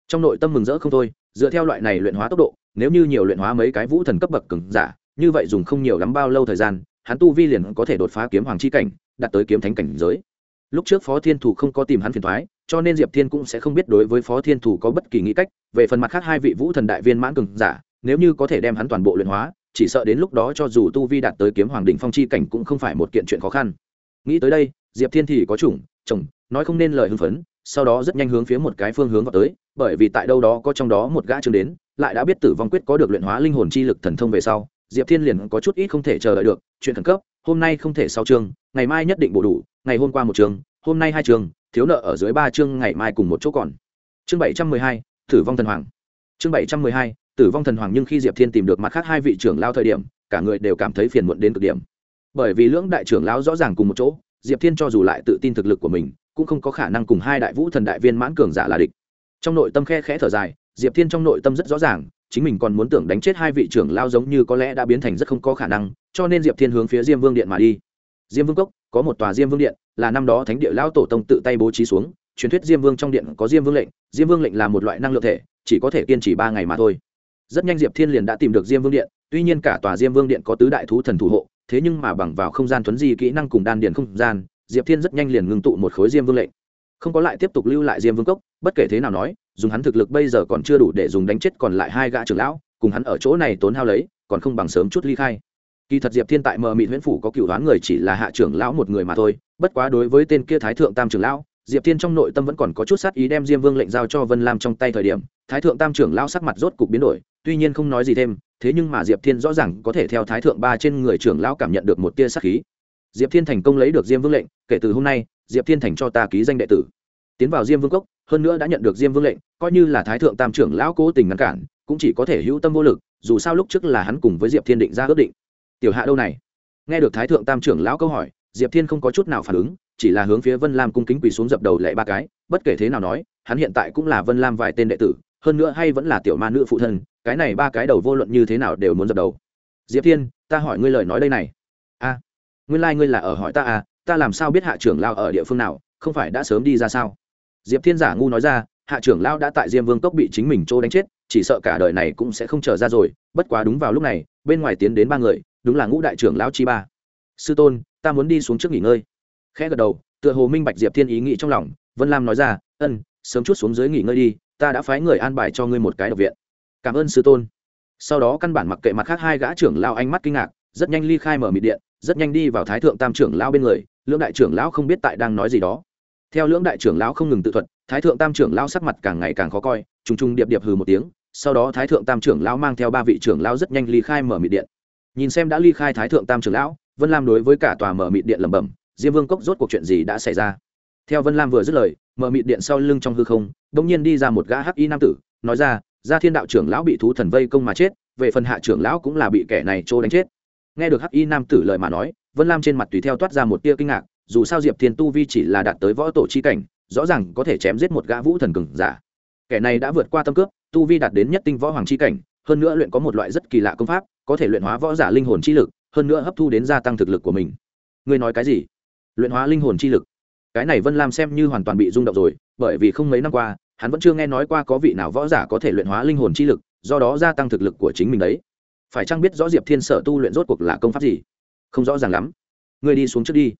Trong nội tâm mừng rỡ không thôi, dựa theo loại này luyện hóa tốc độ, nếu như nhiều luyện hóa mấy cái vũ thần cấp bậc cứng giả, như vậy dùng không nhiều lắm bao lâu thời gian, hắn tu vi liền có thể đột phá kiếm hoàng chi cảnh, đạt tới kiếm thánh cảnh giới. Lúc trước phó thiên thủ không có tìm hắn phiền thoái cho nên diệp thiên cũng sẽ không biết đối với phó thiên thủ có bất kỳ nghĩ cách. Về phần mặt khác hai vị vũ thần đại viên mãn cường giả, nếu như có thể đem hắn toàn bộ luyện hóa, chỉ sợ đến lúc đó cho dù tu vi đạt tới kiếm hoàng đỉnh phong chi cảnh cũng không phải một kiện chuyện khó khăn. Nghĩ tới đây, diệp thiên thì có chủng, chồng, nói không nên lời hưng phấn, sau đó rất nhanh hướng phía một cái phương hướng vào tới, bởi vì tại đâu đó có trong đó một gã chương đến, lại đã biết tử vong quyết có được luyện hóa linh hồn chi lực thần thông về sau, diệp thiên liền có chút ít không thể chờ đợi được, chuyện khẩn cấp, hôm nay không thể sau chương ngày mai nhất định bổ đủ, ngày hôm qua một chương hôm nay hai chương thiếu nợ ở dưới ba chương ngày mai cùng một chỗ còn. Chương bảy trăm mười hai, tử vong thần hoàng. Chương bảy trăm mười hai, tử vong thần hoàng nhưng khi diệp thiên tìm được mặt khác hai vị trưởng lao thời điểm, cả người đều cảm thấy phiền muộn đến cực điểm. Bởi vì lưỡng đại trưởng lao rõ ràng cùng một chỗ, diệp thiên cho dù lại tự tin thực lực của mình, cũng không có khả năng cùng hai đại vũ thần đại viên mãn cường giả là địch. Trong nội tâm khe khẽ thở dài, diệp thiên trong nội tâm rất rõ ràng, chính mình còn muốn tưởng đánh chết hai vị trưởng lao giống như có lẽ đã biến thành rất không có khả năng, cho nên diệp thiên hướng phía diêm vương điện mà đi. Diêm vương cốc, có một tòa diêm vương điện là năm đó thánh địa lao tổ tông tự tay bố trí xuống, truyền thuyết diêm vương trong điện có diêm vương lệnh, diêm vương lệnh là một loại năng lượng thể, chỉ có thể kiên trì ba ngày mà thôi. Rất nhanh diệp thiên liền đã tìm được diêm vương điện, tuy nhiên cả tòa diêm vương điện có tứ đại thú thần thủ hộ, thế nhưng mà bằng vào không gian thuấn di kỹ năng cùng đan điện không gian, diệp thiên rất nhanh liền ngưng tụ một khối diêm vương lệnh. Không có lại tiếp tục lưu lại diêm vương cốc, bất kể thế nào nói, dùng hắn thực lực bây giờ còn chưa đủ để dùng đánh chết còn lại hai gã trưởng lão, cùng hắn ở chỗ này tốn hao lấy, còn không bằng sớm chút ly khai kỳ thật diệp thiên tại mờ mịt huyễn phủ có cựu đoán người chỉ là hạ trưởng lão một người mà thôi, bất quá đối với tên kia thái thượng tam trưởng lão, diệp thiên trong nội tâm vẫn còn có chút sát ý đem diêm vương lệnh giao cho vân lam trong tay thời điểm, thái thượng tam trưởng lão sắc mặt rốt cục biến đổi, tuy nhiên không nói gì thêm, thế nhưng mà diệp thiên rõ ràng có thể theo thái thượng ba trên người trưởng lão cảm nhận được một tia sát khí. Diệp thiên thành công lấy được diêm vương lệnh, kể từ hôm nay, diệp thiên thành cho ta ký danh đệ tử. Tiến vào diêm vương cốc, hơn nữa đã nhận được diêm vương lệnh, coi như là thái thượng tam trưởng lão cố tình ngăn cản, cũng chỉ có thể hữu tâm vô lực, dù sao lúc trước là hắn cùng với diệp thiên định ra ước định tiểu hạ đâu này? Nghe được thái thượng tam trưởng lão câu hỏi diệp thiên không có chút nào phản ứng chỉ là hướng phía vân lam cung kính quỳ xuống dập đầu lệ ba cái bất kể thế nào nói hắn hiện tại cũng là vân lam vài tên đệ tử hơn nữa hay vẫn là tiểu ma nữ phụ thân cái này ba cái đầu vô luận như thế nào đều muốn dập đầu. Diệp thiên ta hỏi ngươi lời nói đây này. A à, nguyên lai、like、ngươi là ở hỏi ta à ta làm sao biết hạ trưởng lao ở địa phương nào không phải đã sớm đi ra sao? Diệp thiên giả ngu nói ra hạ trưởng lao đã tại diêm vương cốc bị chính mình trô đánh chết chỉ sợ cả đời này cũng sẽ không trở ra rồi bất quá đúng vào lúc này bên ngoài tiến đến ba người đúng là ngũ đại trưởng lão chi ba. Sư tôn, ta muốn đi xuống trước nghỉ ngơi. Khẽ gật đầu, tựa hồ minh bạch diệp thiên ý nghĩ trong lòng, vân lam nói ra, ân, sớm chút xuống dưới nghỉ ngơi đi, ta đã phái người an bài cho ngươi một cái độc viện. Cảm ơn sư tôn. Sau đó căn bản mặc kệ mặt khác hai gã trưởng lao ánh mắt kinh ngạc, rất nhanh ly khai mở mịt điện, rất nhanh đi vào thái thượng tam trưởng lao bên người, lưỡng đại trưởng lão không biết tại đang nói gì đó. Theo lưỡng đại trưởng lão không ngừng tự thuật, thái thượng tam trưởng lão sắc mặt càng ngày càng khó coi, trùng trùng điệp điệp hừ một tiếng, sau đó thái thượng tam trưởng lão mang theo ba vị trưởng lão rất nhanh ly khai mở mịt điện nhìn xem đã ly khai thái thượng tam trưởng lão, vân lam đối với cả tòa mở mịt điện lẩm bẩm, diêm vương cốc rốt cuộc chuyện gì đã xảy ra? Theo vân lam vừa dứt lời, mở mịt điện sau lưng trong hư không đ ỗ n g nhiên đi ra một gã hắc y nam tử, nói ra, gia thiên đạo trưởng lão bị thú thần vây công mà chết, về phần hạ trưởng lão cũng là bị kẻ này trô đánh chết. Nghe được hắc y nam tử lời mà nói, vân lam trên mặt tùy theo toát ra một tia kinh ngạc, dù sao diệp thiên tu vi chỉ là đạt tới võ tổ chi cảnh, rõ ràng có thể chém giết một gã vũ thần cừng giả. Kẻ này đã vượt qua tâm cướp tu vi đạt đến nhất tinh võ hoàng chi cảnh, hơn nữa luyện có một loại rất kỳ lạ công pháp có thể luyện hóa võ giả linh hồn chi lực, hơn nữa hấp thu đến gia tăng thực lực của mình. Ngươi nói cái gì? Luyện hóa linh hồn chi lực? Cái này vân lam xem như hoàn toàn bị rung động rồi, bởi vì không mấy năm qua, hắn vẫn chưa nghe nói qua có vị nào võ giả có thể luyện hóa linh hồn chi lực, do đó gia tăng thực lực của chính mình đấy. Phải chăng biết rõ diệp thiên sở tu luyện rốt cuộc là công pháp gì? Không rõ ràng lắm. Ngươi đi xuống trước đi.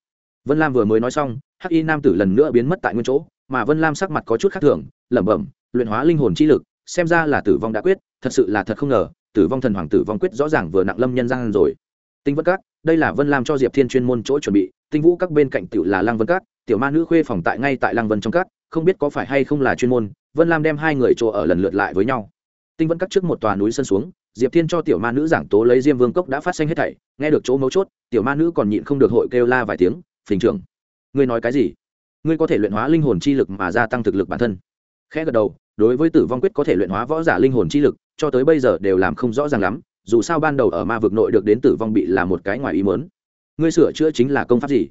Vân lam vừa mới nói xong, hắc y nam tử lần nữa biến mất tại nguyên chỗ, mà vân lam sắc mặt có chút khác thường, lẩm bẩm, luyện hóa linh hồn chi lực, xem ra là tử vong đã quyết, thật sự là thật không ngờ tử vong thần hoàng tử vong quyết rõ ràng vừa nặng lâm nhân gian rồi. Tinh vân các, đây là vân lam cho diệp thiên chuyên môn chỗ chuẩn bị. Tinh vũ các bên cạnh tiểu là lăng vân các, tiểu ma nữ khuê phòng tại ngay tại lăng vân trong các, không biết có phải hay không là chuyên môn, vân lam đem hai người chỗ ở lần lượt lại với nhau. Tinh vân các trước một tòa núi sân xuống, diệp thiên cho tiểu ma nữ giảng tố lấy diêm vương cốc đã phát sinh hết thảy, nghe được chỗ mấu chốt, tiểu ma nữ còn nhịn không được hội kêu la vài tiếng, phình trưởng, ngươi nói cái gì? Ngươi có thể luyện hóa linh hồn chi lực mà gia tăng thực lực bản thân. Khẽ gật đầu đối với tử vong quyết có thể luyện hóa võ giả linh hồn chi lực, cho tới bây giờ đều làm không rõ ràng lắm, dù sao ban đầu ở ma vực nội được đến tử vong bị là một cái ngoài ý mớn ngươi sửa chữa chính là công pháp gì?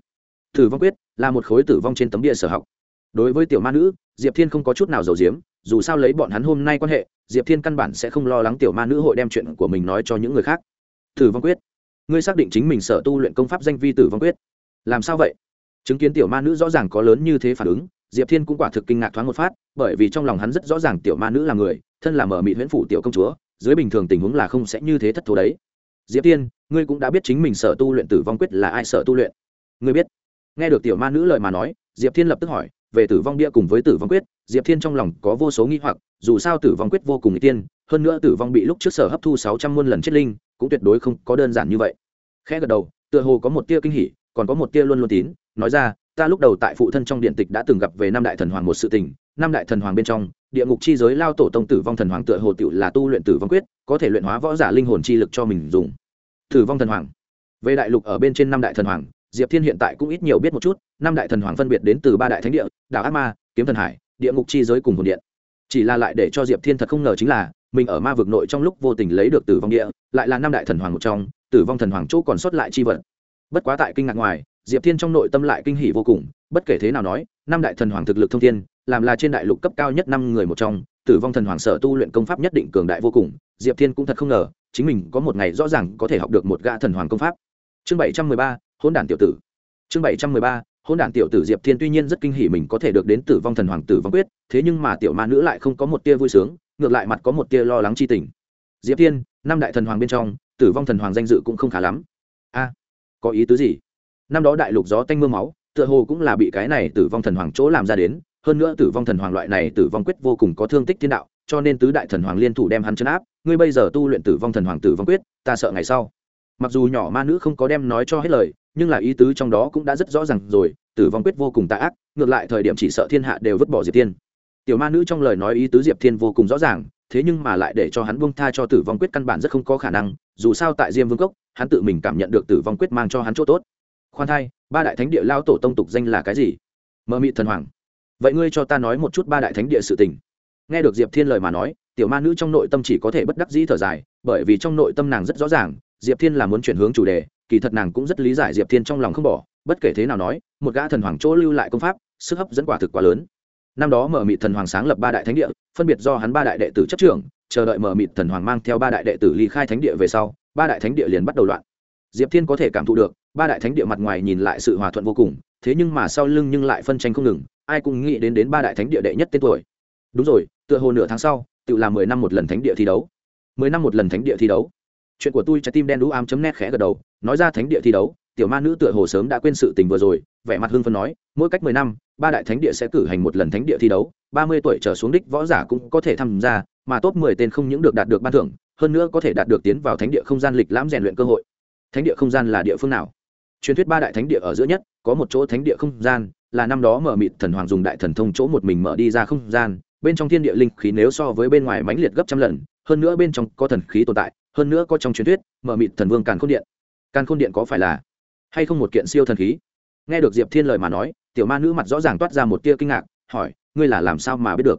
Tử vong quyết là một khối tử vong trên tấm địa sở học. Đối với tiểu ma nữ, diệp thiên không có chút nào giàu diếm dù sao lấy bọn hắn hôm nay quan hệ, diệp thiên căn bản sẽ không lo lắng tiểu ma nữ hội đem chuyện của mình nói cho những người khác. Tử vong quyết. Ngươi xác định chính mình sở tu luyện công pháp danh vi tử vong quyết. Làm sao vậy? Chứng kiến tiểu ma nữ rõ ràng có lớn như thế phản ứng diệp thiên cũng quả thực kinh ngạc thoáng một phát, bởi vì trong lòng hắn rất rõ ràng tiểu ma nữ là người, thân là mở mị huyễn phủ tiểu công chúa, dưới bình thường tình huống là không sẽ như thế thất thố đấy. Diệp thiên, ngươi cũng đã biết chính mình sở tu luyện tử vong quyết là ai sở tu luyện. Ngươi biết. Nghe được tiểu ma nữ lời mà nói, diệp thiên lập tức hỏi, về tử vong bia cùng với tử vong quyết, diệp thiên trong lòng có vô số nghi hoặc, dù sao tử vong quyết vô cùng n tiên, hơn nữa tử vong bị lúc trước sở hấp thu sáu trăm muôn lần chết linh, cũng tuyệt đối không có đơn giản như vậy. Khẽ gật đầu, tựa hồ có một tia kinh hỉ, còn có một tia luôn luôn tín, nói ra ta lúc đầu tại phụ thân trong điện tịch đã từng gặp về năm đại thần hoàng một sự tình năm đại thần hoàng bên trong, địa ngục chi giới lao tổ tông tử vong thần hoàng tựa hồ tựu là tu luyện tử vong quyết, có thể luyện hóa võ giả linh hồn chi lực cho mình dùng. Tử vong thần hoàng. Về đại lục ở bên trên năm đại thần hoàng, diệp thiên hiện tại cũng ít nhiều biết một chút năm đại thần hoàng phân biệt đến từ ba đại thánh địa, đảo ác ma, kiếm thần hải, địa ngục chi giới cùng hồn điện. Chỉ là lại để cho diệp thiên thật không ngờ chính là, mình ở ma vực nội trong lúc vô tình lấy được tử vong địa, lại là năm đại thần hoàng một trong, tử vong thần hoàng chỗ còn sót lại chi vật. Bất quá tại kinh ngạc ngoài diệp thiên trong nội tâm lại kinh hỉ vô cùng, bất kể thế nào nói, năm đại thần hoàng thực lực thông thiên, làm là trên đại lục cấp cao nhất năm người một trong, tử vong thần hoàng sở tu luyện công pháp nhất định cường đại vô cùng, diệp thiên cũng thật không ngờ, chính mình có một ngày rõ ràng có thể học được một gã thần hoàng công pháp. Chương bảy trăm mười ba hôn đản tiểu tử. Chương bảy trăm mười ba hôn đản tiểu tử diệp thiên tuy nhiên rất kinh hỉ mình có thể được đến tử vong thần hoàng tử vong quyết, thế nhưng mà tiểu ma nữ lại không có một tia vui sướng, ngược lại mặt có một tia lo lắng chi tình. Diệp thiên, năm đại thần hoàng bên trong, tử vong thần hoàng danh dự cũng không khá lắm. A, có ý tứ gì? Năm đó đại lục gió tanh m ư a máu, tựa hồ cũng là bị cái này tử vong thần hoàng chỗ làm ra đến, hơn nữa tử vong thần hoàng loại này tử vong quyết vô cùng có thương tích thiên đạo, cho nên tứ đại thần hoàng liên thủ đem hắn chấn áp, ngươi bây giờ tu luyện tử vong thần hoàng tử vong quyết, ta sợ ngày sau. Mặc dù nhỏ ma nữ không có đem nói cho hết lời, nhưng là ý tứ trong đó cũng đã rất rõ ràng rồi, tử vong quyết vô cùng tạ ác, ngược lại thời điểm chỉ sợ thiên hạ đều vứt bỏ diệp thiên. Tiểu ma nữ trong lời nói ý tứ diệp thiên vô cùng rõ ràng, thế nhưng mà lại để cho hắn buông tha cho tử vong quyết căn bản rất không có khả năng, dù sao tại diêm vương cốc, hắn tự mình cảm nhận được tử vong quyết mang cho hắn chỗ tốt khoan thai, ba đại thánh địa lao tổ tông tục danh là cái gì? Mờ mị thần hoàng. Vậy ngươi cho ta nói một chút ba đại thánh địa sự tình. Nghe được diệp thiên lời mà nói, tiểu ma nữ trong nội tâm chỉ có thể bất đắc dĩ thở dài, bởi vì trong nội tâm nàng rất rõ ràng, diệp thiên là muốn chuyển hướng chủ đề, kỳ thật nàng cũng rất lý giải diệp thiên trong lòng không bỏ, bất kể thế nào nói, một gã thần hoàng chỗ lưu lại công pháp, sức hấp dẫn quả thực quá lớn. Năm đó mở mị thần hoàng sáng lập ba đại thánh địa, phân biệt do hắn ba đại đệ tử chấp trưởng, chờ đợi mở mị thần hoàng mang theo ba đại đệ tử ly khai thánh địa về sau, ba đại thánh địa liền bắt đầu loạn diệp thiên có thể cảm thụ được, ba đại thánh địa mặt ngoài nhìn lại sự hòa thuận vô cùng, thế nhưng mà sau lưng nhưng lại phân tranh không ngừng, ai cũng nghĩ đến đến ba đại thánh địa đệ nhất tên tuổi. Đúng rồi, tựa hồ nửa tháng sau, tự làm mười năm một lần thánh địa thi đấu. Mười năm một lần thánh địa thi đấu. Chuyện của tôi trái tim đen đũ ám chấm nét khẽ gật đầu, nói ra thánh địa thi đấu, tiểu ma nữ tựa hồ sớm đã quên sự tình vừa rồi, vẻ mặt hưng phân nói, mỗi cách mười năm, ba đại thánh địa sẽ cử hành một lần thánh địa thi đấu, ba mươi tuổi trở xuống đích võ giả cũng có thể tham gia, mà top mười tên không những được đạt được ban thưởng, hơn nữa có thể đạt được tiến vào thánh địa không gian lịch lãm rèn luyện cơ hội thánh địa không gian là địa phương nào? Truyền thuyết ba đại thánh địa ở giữa nhất, có một chỗ thánh địa không gian, là năm đó mở mịt thần hoàng dùng đại thần thông chỗ một mình mở đi ra không gian. Bên trong thiên địa linh khí nếu so với bên ngoài mãnh liệt gấp trăm lần, hơn nữa bên trong có thần khí tồn tại, hơn nữa có trong truyền thuyết, mở mịt thần vương càn khôn điện. Càn khôn điện có phải là hay không một kiện siêu thần khí? Nghe được diệp thiên lời mà nói, tiểu ma nữ mặt rõ ràng toát ra một tia kinh ngạc, hỏi, ngươi là làm sao mà biết được?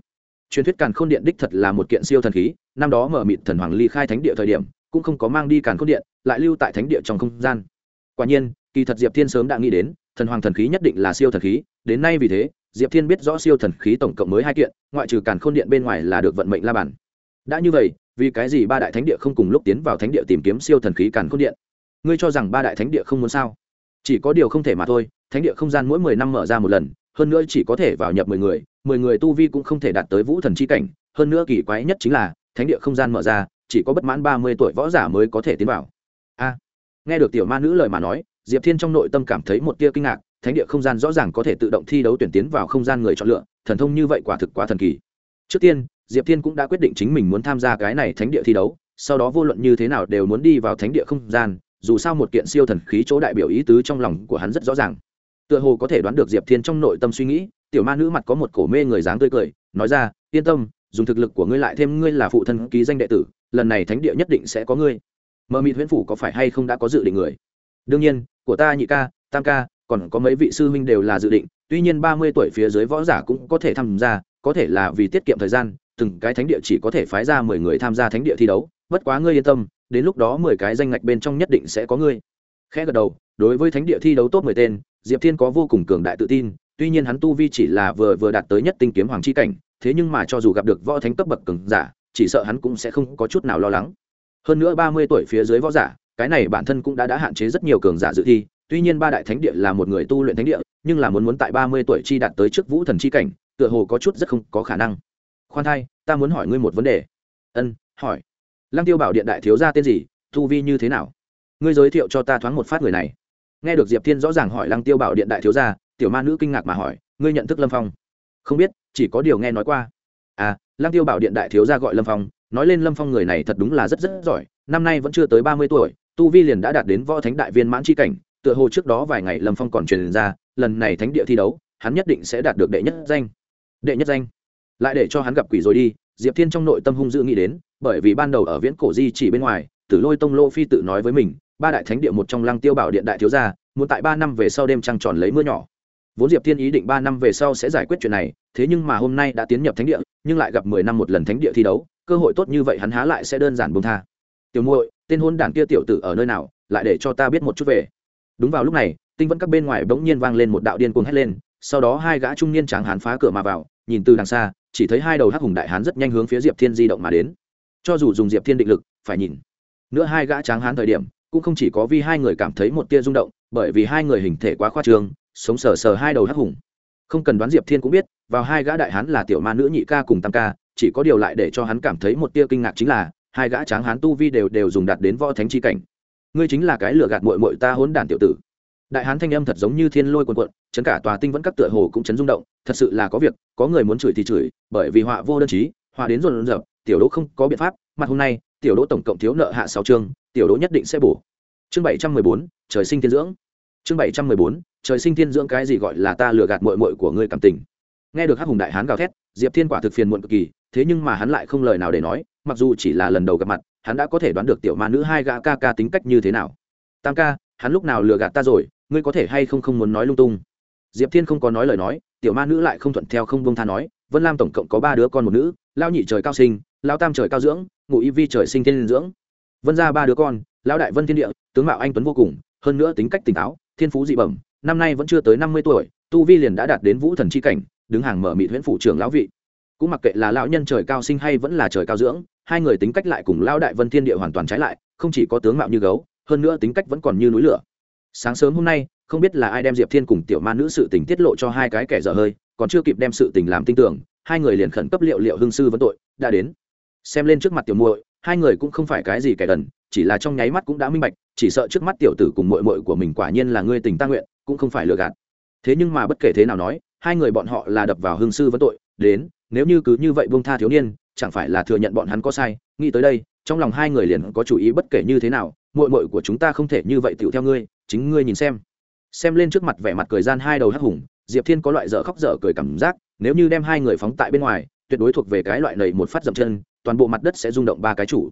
Truyền thuyết càn khôn điện đích thật là một kiện siêu thần khí, năm đó mở mịt thần hoàng ly khai thánh địa thời điểm cũng không có mang đi càn khôn điện, lại lưu tại thánh địa trong không gian. Quả nhiên, kỳ thật diệp thiên sớm đã nghĩ đến, thần hoàng thần khí nhất định là siêu thần khí, đến nay vì thế, diệp thiên biết rõ siêu thần khí tổng cộng mới hai kiện, ngoại trừ càn khôn điện bên ngoài là được vận mệnh la bản đã như vậy, vì cái gì ba đại thánh địa không cùng lúc tiến vào thánh địa tìm kiếm siêu thần khí càn khôn điện? Ngươi cho rằng ba đại thánh địa không muốn sao? Chỉ có điều không thể mà thôi, thánh địa không gian mỗi mười năm mở ra một lần, hơn nữa chỉ có thể vào nhập mười người mười người tu vi cũng không thể đạt tới vũ thần c h i cảnh, hơn nữa kỳ quái nhất chính là, thánh địa không gian mở ra chỉ có bất mãn ba mươi tuổi võ giả mới có thể tiến vào. A. Nghe được tiểu ma nữ lời mà nói, diệp thiên trong nội tâm cảm thấy một tia kinh ngạc, thánh địa không gian rõ ràng có thể tự động thi đấu tuyển tiến vào không gian người chọn lựa, thần thông như vậy quả thực quá thần kỳ. Trước tiên, diệp thiên cũng đã quyết định chính mình muốn tham gia cái này thánh địa thi đấu, sau đó vô luận như thế nào đều muốn đi vào thánh địa không gian, dù sao một kiện siêu thần khí chỗ đại biểu ý tứ trong lòng của hắn rất rõ ràng. Tựa hồ có thể đoán được diệp thiên trong nội tâm suy nghĩ, tiểu ma nữ mặt có một cổ mê người dáng tươi cười, nói ra, yên tâm, dùng thực lực của ngươi lại thêm ngươi là phụ thân ký danh đệ tử lần này thánh địa nhất định sẽ có ngươi. Mờ mịt huyễn phủ có phải hay không đã có dự định người? Đương nhiên, của ta nhị ca, tam ca, còn có mấy vị sư huynh đều là dự định. Tuy nhiên ba mươi tuổi phía dưới võ giả cũng có thể tham gia, có thể là vì tiết kiệm thời gian, từng cái thánh địa chỉ có thể phái ra mười người tham gia thánh địa thi đấu. Bất quá ngươi yên tâm, đến lúc đó mười cái danh ngạch bên trong nhất định sẽ có ngươi. Khẽ gật đầu, đối với thánh địa thi đấu tốt mười tên, diệp thiên có vô cùng cường đại tự tin. Tuy nhiên hắn tu vi chỉ là vừa vừa đạt tới nhất tinh kiếm hoàng chi cảnh, thế nhưng mà cho dù gặp được võ thánh cấp bậc cường giả chỉ sợ hắn cũng sẽ không có chút nào lo lắng. Hơn nữa ba mươi tuổi phía dưới võ giả, cái này bản thân cũng đã đã hạn chế rất nhiều cường giả dự thi. Tuy nhiên ba đại thánh địa là một người tu luyện thánh địa, nhưng là muốn muốn tại ba mươi tuổi chi đạt tới trước vũ thần chi cảnh, tựa hồ có chút rất không có khả năng. Khoan thai, ta muốn hỏi ngươi một vấn đề. Ân, hỏi. Lăng tiêu bảo điện đại thiếu gia tên gì, tu vi như thế nào? Ngươi giới thiệu cho ta thoáng một phát người này. Nghe được diệp thiên rõ ràng hỏi lăng tiêu bảo điện đại thiếu gia, tiểu ma nữ kinh ngạc mà hỏi, ngươi nhận thức lâm phong? Không biết, chỉ có điều nghe nói qua à lăng tiêu bảo điện đại thiếu gia gọi lâm phong, nói lên lâm phong người này thật đúng là rất rất giỏi, năm nay vẫn chưa tới ba mươi tuổi, tu vi liền đã đạt đến võ thánh đại viên mãn c h i cảnh, tựa hồ trước đó vài ngày lâm phong còn truyền ra, lần này thánh địa thi đấu, hắn nhất định sẽ đạt được đệ nhất danh. Đệ nhất danh. Lại để cho hắn gặp quỷ rồi đi, diệp thiên trong nội tâm hung dữ nghĩ đến, bởi vì ban đầu ở viễn cổ di chỉ bên ngoài, tử lôi tông lô phi tự nói với mình, ba đại thánh địa một trong lăng tiêu bảo điện đại thiếu gia, muốn tại ba năm về sau đêm trăng tròn lấy mưa nhỏ. Vốn diệp thiên ý định ba năm về sau sẽ giải quyết chuyện này thế nhưng mà hôm nay đã tiến nhập thánh địa, nhưng lại gặp mười năm một lần thánh địa thi đấu, cơ hội tốt như vậy hắn há lại sẽ đơn giản buông tha. Tiểu muội, tên hôn đản kia tiểu tử ở nơi nào, lại để cho ta biết một chút về. Đúng vào lúc này, tinh vẫn các bên ngoài bỗng nhiên vang lên một đạo điên cuồng hét lên, sau đó hai gã trung niên tráng hán phá cửa mà vào, nhìn từ đằng xa, chỉ thấy hai đầu hắc hùng đại hán rất nhanh hướng phía diệp thiên di động mà đến. Cho dù dùng diệp thiên định lực, phải nhìn. Nữa hai gã tráng hán thời điểm, cũng không chỉ có vì hai người cảm thấy một tia rung động, bởi vì hai người hình thể quá khoa trương, sống sờ sờ hai đầu hắc hùng không cần đoán diệp thiên cũng biết, vào hai gã đại hán là tiểu ma nữ nhị ca cùng tam ca, chỉ có điều lại để cho hắn cảm thấy một tia kinh ngạc chính là, hai gã tráng hán tu vi đều đều dùng đạt đến võ thánh chi cảnh. Ngươi chính là cái lừa gạt mội mội ta hỗn đản tiểu tử. Đại hán thanh âm thật giống như thiên lôi quần quận chấn cả tòa tinh vẫn các tựa hồ cũng chấn rung động, thật sự là có việc, có người muốn chửi thì chửi, bởi vì họa vô đơn chí, họa đến rộn rộn, tiểu đỗ không có biện pháp, mặt hôm nay, tiểu đỗ tổng cộng thiếu nợ hạ sáu chương, tiểu đỗ nhất định sẽ bổ. Chương bảy trăm mười bốn, trời sinh thiên dưỡng. Chương bảy trăm mười bốn trời sinh thiên dưỡng cái gì gọi là ta lừa gạt mội mội của ngươi cảm tình. Nghe được hắc hùng đại hán gào thét, diệp thiên quả thực phiền muộn cực kỳ, thế nhưng mà hắn lại không lời nào để nói, mặc dù chỉ là lần đầu gặp mặt, hắn đã có thể đoán được tiểu ma nữ hai gã ca ca tính cách như thế nào. Tam ca, hắn lúc nào lừa gạt ta rồi, ngươi có thể hay không không muốn nói lung tung? Diệp thiên không có nói lời nói, tiểu ma nữ lại không thuận theo không bông tha nói, vân lam tổng cộng có ba đứa con một nữ lao nhị trời cao sinh lao tam trời cao dưỡng, ngụ y vi trời sinh thiên dưỡng. Vân ra ba đứa con lao đại vân thiên địa, tướng mạo anh tuấn vô cùng, hơn nữa tính cách tỉnh táo, thiên phú dị bẩm năm nay vẫn chưa tới năm mươi tuổi, tu vi liền đã đạt đến vũ thần c h i cảnh, đứng hàng mở mị huyễn phủ trưởng lão vị. Cũng mặc kệ là lão nhân trời cao sinh hay vẫn là trời cao dưỡng, hai người tính cách lại cùng lão đại vân thiên địa hoàn toàn trái lại, không chỉ có tướng mạo như gấu, hơn nữa tính cách vẫn còn như núi lửa. Sáng sớm hôm nay, không biết là ai đem diệp thiên cùng tiểu ma nữ sự tình tiết lộ cho hai cái kẻ dở hơi, còn chưa kịp đem sự tình làm tin tưởng, hai người liền khẩn cấp liệu liệu hương sư vấn tội, đã đến. Xem lên trước mặt tiểu muội, hai người cũng không phải cái gì kẻ đần, chỉ là trong nháy mắt cũng đã minh bạch, chỉ sợ trước mắt tiểu tử cùng muội muội của mình quả nhiên là ngươi tình ta nguyện cũng không phải lừa gạt. Thế nhưng mà bất kể thế nào nói, hai người bọn họ là đập vào hương sư vấn tội, đến, nếu như cứ như vậy buông tha thiếu niên, chẳng phải là thừa nhận bọn hắn có sai. Nghĩ tới đây, trong lòng hai người liền có chủ ý bất kể như thế nào, muội muội của chúng ta không thể như vậy tựu theo ngươi, chính ngươi nhìn xem. Xem lên trước mặt vẻ mặt cười gian hai đầu hắc hùng, diệp thiên có loại dở khóc dở cười cảm giác, nếu như đem hai người phóng tại bên ngoài, tuyệt đối thuộc về cái loại nầy một phát dậm chân, toàn bộ mặt đất sẽ rung động ba cái chủ.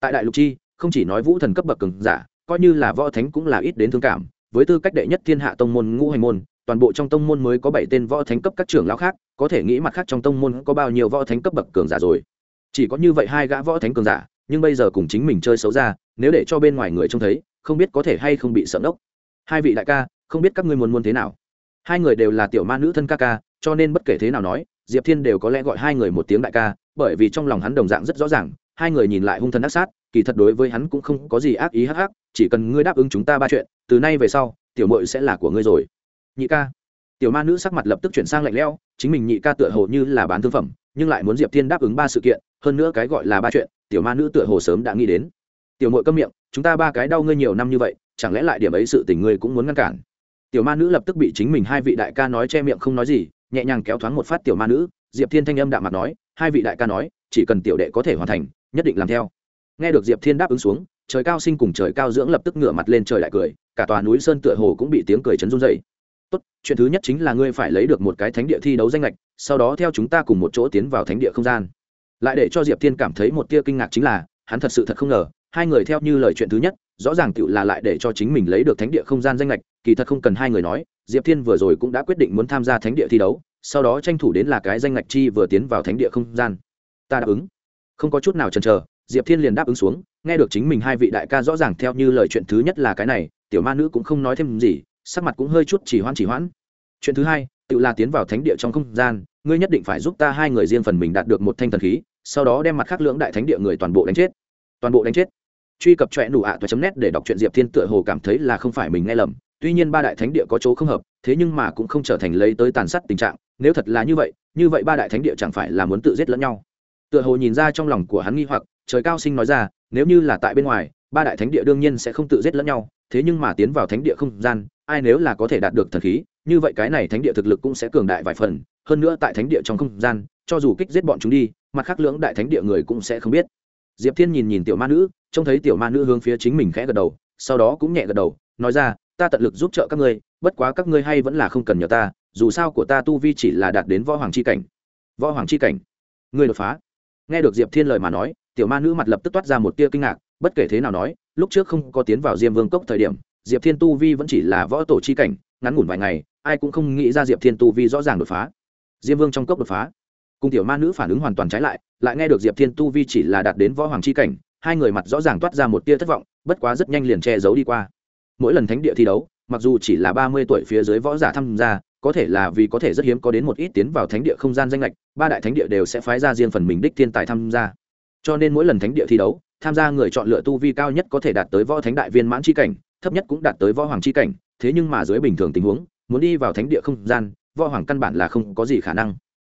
Tại đại lục chi, không chỉ nói vũ thần cấp bậc cường giả, coi như là võ thánh cũng là ít đến thương cảm với tư cách đệ nhất thiên hạ tông môn ngũ hành môn, toàn bộ trong tông môn mới có bảy tên võ thánh cấp các trưởng lão khác, có thể nghĩ mặt khác trong tông môn có bao nhiêu võ thánh cấp bậc cường giả rồi. Chỉ có như vậy hai gã võ thánh cường giả, nhưng bây giờ cùng chính mình chơi xấu ra, nếu để cho bên ngoài người trông thấy, không biết có thể hay không bị sợ đốc hai vị đại ca, không biết các ngươi muốn muốn thế nào? Hai người đều là tiểu ma nữ thân ca ca, cho nên bất kể thế nào nói, diệp thiên đều có lẽ gọi hai người một tiếng đại ca, bởi vì trong lòng hắn đồng dạng rất rõ ràng, hai người nhìn lại hung thần ác sát kỳ thật đối với hắn cũng không có gì ác ý hắc hắc, chỉ cần ngươi đáp ứng chúng ta ba chuyện, từ nay về sau, tiểu mội sẽ là của ngươi rồi. Nhị ca. Tiểu ma nữ sắc mặt lập tức chuyển sang lạnh lẽo, chính mình nhị ca tựa hồ như là bán thương phẩm, nhưng lại muốn diệp thiên đáp ứng ba sự kiện, hơn nữa cái gọi là ba chuyện, tiểu ma nữ tựa hồ sớm đã nghĩ đến. Tiểu mội câm miệng, chúng ta ba cái đau ngươi nhiều năm như vậy, chẳng lẽ lại điểm ấy sự tình ngươi cũng muốn ngăn cản? Tiểu ma nữ lập tức bị chính mình hai vị đại ca nói che miệng không nói gì, nhẹ nhàng kéo thoáng một phát tiểu ma nữ, diệp thiên thanh âm đạm mặt nói, hai vị đại ca nói, chỉ cần tiểu đệ có thể hoàn thành, nhất định làm theo nghe được diệp thiên đáp ứng xuống, trời cao sinh cùng trời cao dưỡng lập tức ngửa mặt lên trời lại cười, cả tòa núi sơn tựa hồ cũng bị tiếng cười chấn run dày tốt, chuyện thứ nhất chính là ngươi phải lấy được một cái thánh địa thi đấu danh lệch sau đó theo chúng ta cùng một chỗ tiến vào thánh địa không gian. Lại để cho diệp thiên cảm thấy một tia kinh ngạc chính là, hắn thật sự thật không ngờ, hai người theo như lời chuyện thứ nhất, rõ ràng tự là lại để cho chính mình lấy được thánh địa không gian danh lệch kỳ thật không cần hai người nói, diệp thiên vừa rồi cũng đã quyết định muốn tham gia thánh địa thi đấu, sau đó tranh thủ đến là cái danh lệch chi vừa tiến vào thánh địa không gian. Ta đáp ứng. Không có chút nào chần chờ diệp thiên liền đáp ứng xuống, nghe được chính mình hai vị đại ca rõ ràng theo như lời chuyện thứ nhất là cái này, tiểu ma nữ cũng không nói thêm gì, sắc mặt cũng hơi chút chỉ hoãn chỉ hoãn. Chuyện thứ hai, tự là tiến vào thánh địa trong không gian, ngươi nhất định phải giúp ta hai người riêng phần mình đạt được một thanh thần khí, sau đó đem mặt khác lưỡng đại thánh địa người toàn bộ đánh chết. Toàn bộ đánh chết. Truy cập trọe nụ ạ toa chấm nét để đọc truyện diệp thiên tựa hồ cảm thấy là không phải mình nghe lầm. Tuy nhiên ba đại thánh địa có chỗ không hợp, thế nhưng mà cũng không trở thành lấy tới tàn sát tình trạng. Nếu thật là như vậy như vậy ba đại thánh địa chẳng phải là muốn tự giết lẫn nhau. Tựa hồ nhìn ra trong lòng của hắn nghi hoặc trời cao sinh nói ra, nếu như là tại bên ngoài, ba đại thánh địa đương nhiên sẽ không tự giết lẫn nhau, thế nhưng mà tiến vào thánh địa không gian, ai nếu là có thể đạt được thần khí, như vậy cái này thánh địa thực lực cũng sẽ cường đại vài phần, hơn nữa tại thánh địa trong không gian, cho dù kích giết bọn chúng đi, mặt khác lưỡng đại thánh địa người cũng sẽ không biết. Diệp thiên nhìn nhìn tiểu ma nữ, trông thấy tiểu ma nữ hướng phía chính mình khẽ gật đầu, sau đó cũng nhẹ gật đầu, nói ra, ta tận lực giúp trợ các ngươi, bất quá các ngươi hay vẫn là không cần nhờ ta, dù sao của ta tu vi chỉ là đạt đến võ hoàng c h i cảnh. Võ hoàng c h i cảnh? Ngươi đột phá? Nghe được diệp thiên lời mà nói tiểu ma nữ mặt lập tức toát ra một tia kinh ngạc, bất kể thế nào nói, lúc trước không có tiến vào diêm vương cốc thời điểm, diệp thiên tu vi vẫn chỉ là võ tổ c h i cảnh, ngắn ngủn vài ngày, ai cũng không nghĩ ra diệp thiên tu vi rõ ràng đột phá. Diêm vương trong cốc đột phá. Cùng tiểu ma nữ phản ứng hoàn toàn trái lại lại nghe được diệp thiên tu vi chỉ là đạt đến võ hoàng c h i cảnh, hai người mặt rõ ràng toát ra một tia thất vọng, bất quá rất nhanh liền che giấu đi qua. Mỗi lần thánh địa thi đấu, mặc dù chỉ là ba mươi tuổi phía dưới võ giả tham gia, có thể là vì có thể rất hiếm có đến một ít tiến vào thánh địa không gian danh lệch, ba đại thánh địa đều sẽ phái ra riêng phần mình đích thiên tài tham gia cho nên mỗi lần thánh địa thi đấu, tham gia người chọn lựa tu vi cao nhất có thể đạt tới võ thánh đại viên mãn c h i cảnh, thấp nhất cũng đạt tới võ hoàng c h i cảnh. Thế nhưng mà dưới bình thường tình huống, muốn đi vào thánh địa không gian, võ hoàng căn bản là không có gì khả năng.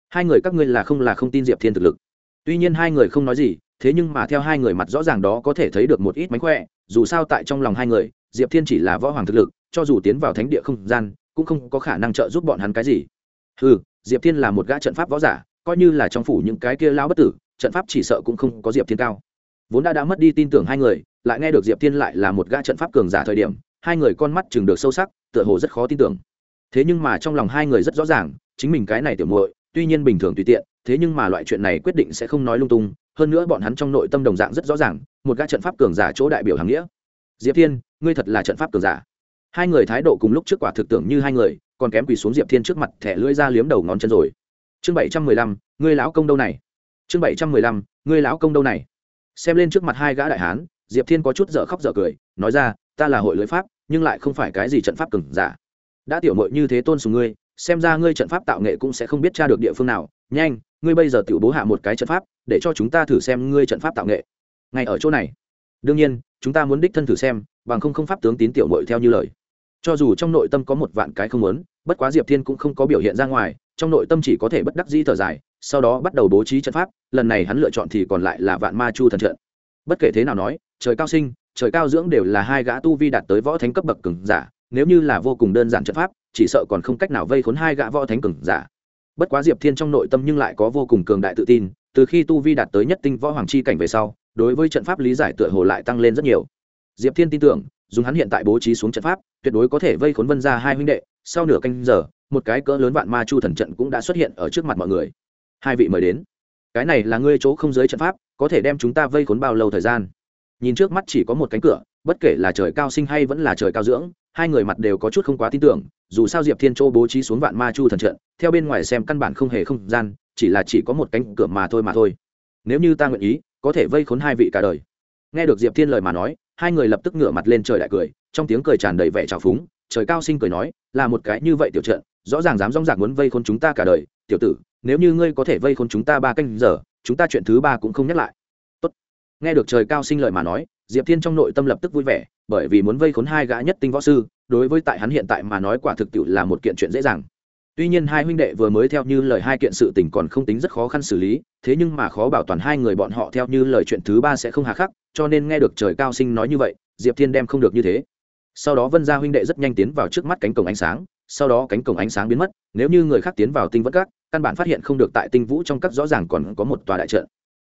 Hai người các ngươi là không là không tin diệp thiên thực lực. Tuy nhiên hai người không nói gì, thế nhưng mà theo hai người mặt rõ ràng đó có thể thấy được một ít mánh khỏe, dù sao tại trong lòng hai người, diệp thiên chỉ là võ hoàng thực lực, cho dù tiến vào thánh địa không gian, cũng không có khả năng trợ giúp bọn hắn cái gì. Ừ diệp thiên là một gã trận pháp võ giả, coi như là trong phủ những cái kia lao bất tử trận pháp chỉ sợ cũng không có diệp thiên cao. Vốn đã đã mất đi tin tưởng hai người, lại nghe được diệp thiên lại là một gã trận pháp cường giả thời điểm, hai người con mắt chừng được sâu sắc, tựa hồ rất khó tin tưởng. Thế nhưng mà trong lòng hai người rất rõ ràng, chính mình cái này tiểu muội, tuy nhiên bình thường tùy tiện, thế nhưng mà loại chuyện này quyết định sẽ không nói lung tung, hơn nữa bọn hắn trong nội tâm đồng dạng rất rõ ràng, một gã trận pháp cường giả chỗ đại biểu hàng nghĩa. Diệp thiên, ngươi thật là trận pháp cường giả. Hai người thái độ cùng lúc trước quả thực tưởng như hai người, còn kém quỳ xuống diệp thiên trước mặt thẻ lưỡi ra liếm đầu ngón chân rồi. Chương bảy trăm mười lăm, ngươi lão công đâu này? Chương bảy trăm mười lăm, ngươi lão công đâu này? Xem lên trước mặt hai gã đại hán, diệp thiên có chút dở khóc dở cười, nói ra, ta là hội lưỡi pháp, nhưng lại không phải cái gì trận pháp cừng giả. Đã tiểu mội như thế tôn sùng ngươi, xem ra ngươi trận pháp tạo nghệ cũng sẽ không biết tra được địa phương nào. Nhanh, ngươi bây giờ tiểu bố hạ một cái trận pháp, để cho chúng ta thử xem ngươi trận pháp tạo nghệ. Ngay ở chỗ này. Đương nhiên, chúng ta muốn đích thân thử xem, bằng không không pháp tướng tín tiểu mội theo như lời. Cho dù trong nội tâm có một vạn cái không muốn, bất quá diệp thiên cũng không có biểu hiện ra ngoài, trong nội tâm chỉ có thể bất đắc dĩ thở dài sau đó bắt đầu bố trí trận pháp, lần này hắn lựa chọn thì còn lại là vạn ma chu thần trận. Bất kể thế nào nói, trời cao sinh, trời cao dưỡng đều là hai gã tu vi đạt tới võ thánh cấp bậc cường giả, nếu như là vô cùng đơn giản trận pháp, chỉ sợ còn không cách nào vây khốn hai gã võ thánh cường giả. Bất quá diệp thiên trong nội tâm nhưng lại có vô cùng cường đại tự tin, từ khi tu vi đạt tới nhất tinh võ hoàng chi cảnh về sau, đối với trận pháp lý giải tựa hồ lại tăng lên rất nhiều. Diệp thiên tin tưởng dùng hắn hiện tại bố trí xuống trận pháp, tuyệt đối có thể vây khốn vân ra hai huynh đệ, sau nửa canh giờ, một cái cỡ lớn vạn ma chu thần trận cũng đã xuất hiện ở trước mặt mọi người hai vị mời đến. Cái này là ngươi chỗ không giới trận pháp, có thể đem chúng ta vây khốn bao lâu thời gian? Nhìn trước mắt chỉ có một cánh cửa, bất kể là trời cao sinh hay vẫn là trời cao dưỡng, hai người mặt đều có chút không quá tin tưởng, dù sao diệp thiên châu bố trí xuống vạn ma chu thần trận, theo bên ngoài xem căn bản không hề không gian, chỉ là chỉ có một cánh cửa mà thôi mà thôi. Nếu như ta nguyện ý, có thể vây khốn hai vị cả đời. Nghe được diệp thiên lời mà nói, hai người lập tức ngửa mặt lên trời đại cười, trong tiếng cười tràn đầy vẻ trào phúng, trời cao sinh cười nói, là một cái như vậy tiểu trận, rõ ràng dám rong rạc muốn vây khốn chúng ta cả đời, tiểu tử nếu như ngươi có thể vây khốn chúng ta ba canh giờ, chúng ta chuyện thứ ba cũng không nhắc lại. Tốt. nghe được trời cao sinh lợi mà nói, diệp thiên trong nội tâm lập tức vui vẻ, bởi vì muốn vây khốn hai gã nhất tinh võ sư, đối với tại hắn hiện tại mà nói quả thực tiệu là một kiện chuyện dễ dàng. Tuy nhiên hai huynh đệ vừa mới theo như lời hai kiện sự tình còn không tính rất khó khăn xử lý, thế nhưng mà khó bảo toàn hai người bọn họ theo như lời chuyện thứ ba sẽ không hà khắc, cho nên nghe được trời cao sinh nói như vậy, diệp thiên đem không được như thế. Sau đó vân gia huynh đệ rất nhanh tiến vào trước mắt cánh cổng ánh sáng sau đó cánh cổng ánh sáng biến mất, nếu như người khác tiến vào tinh vẫn các, căn bản phát hiện không được tại tinh vũ trong các rõ ràng còn có một tòa đại trận.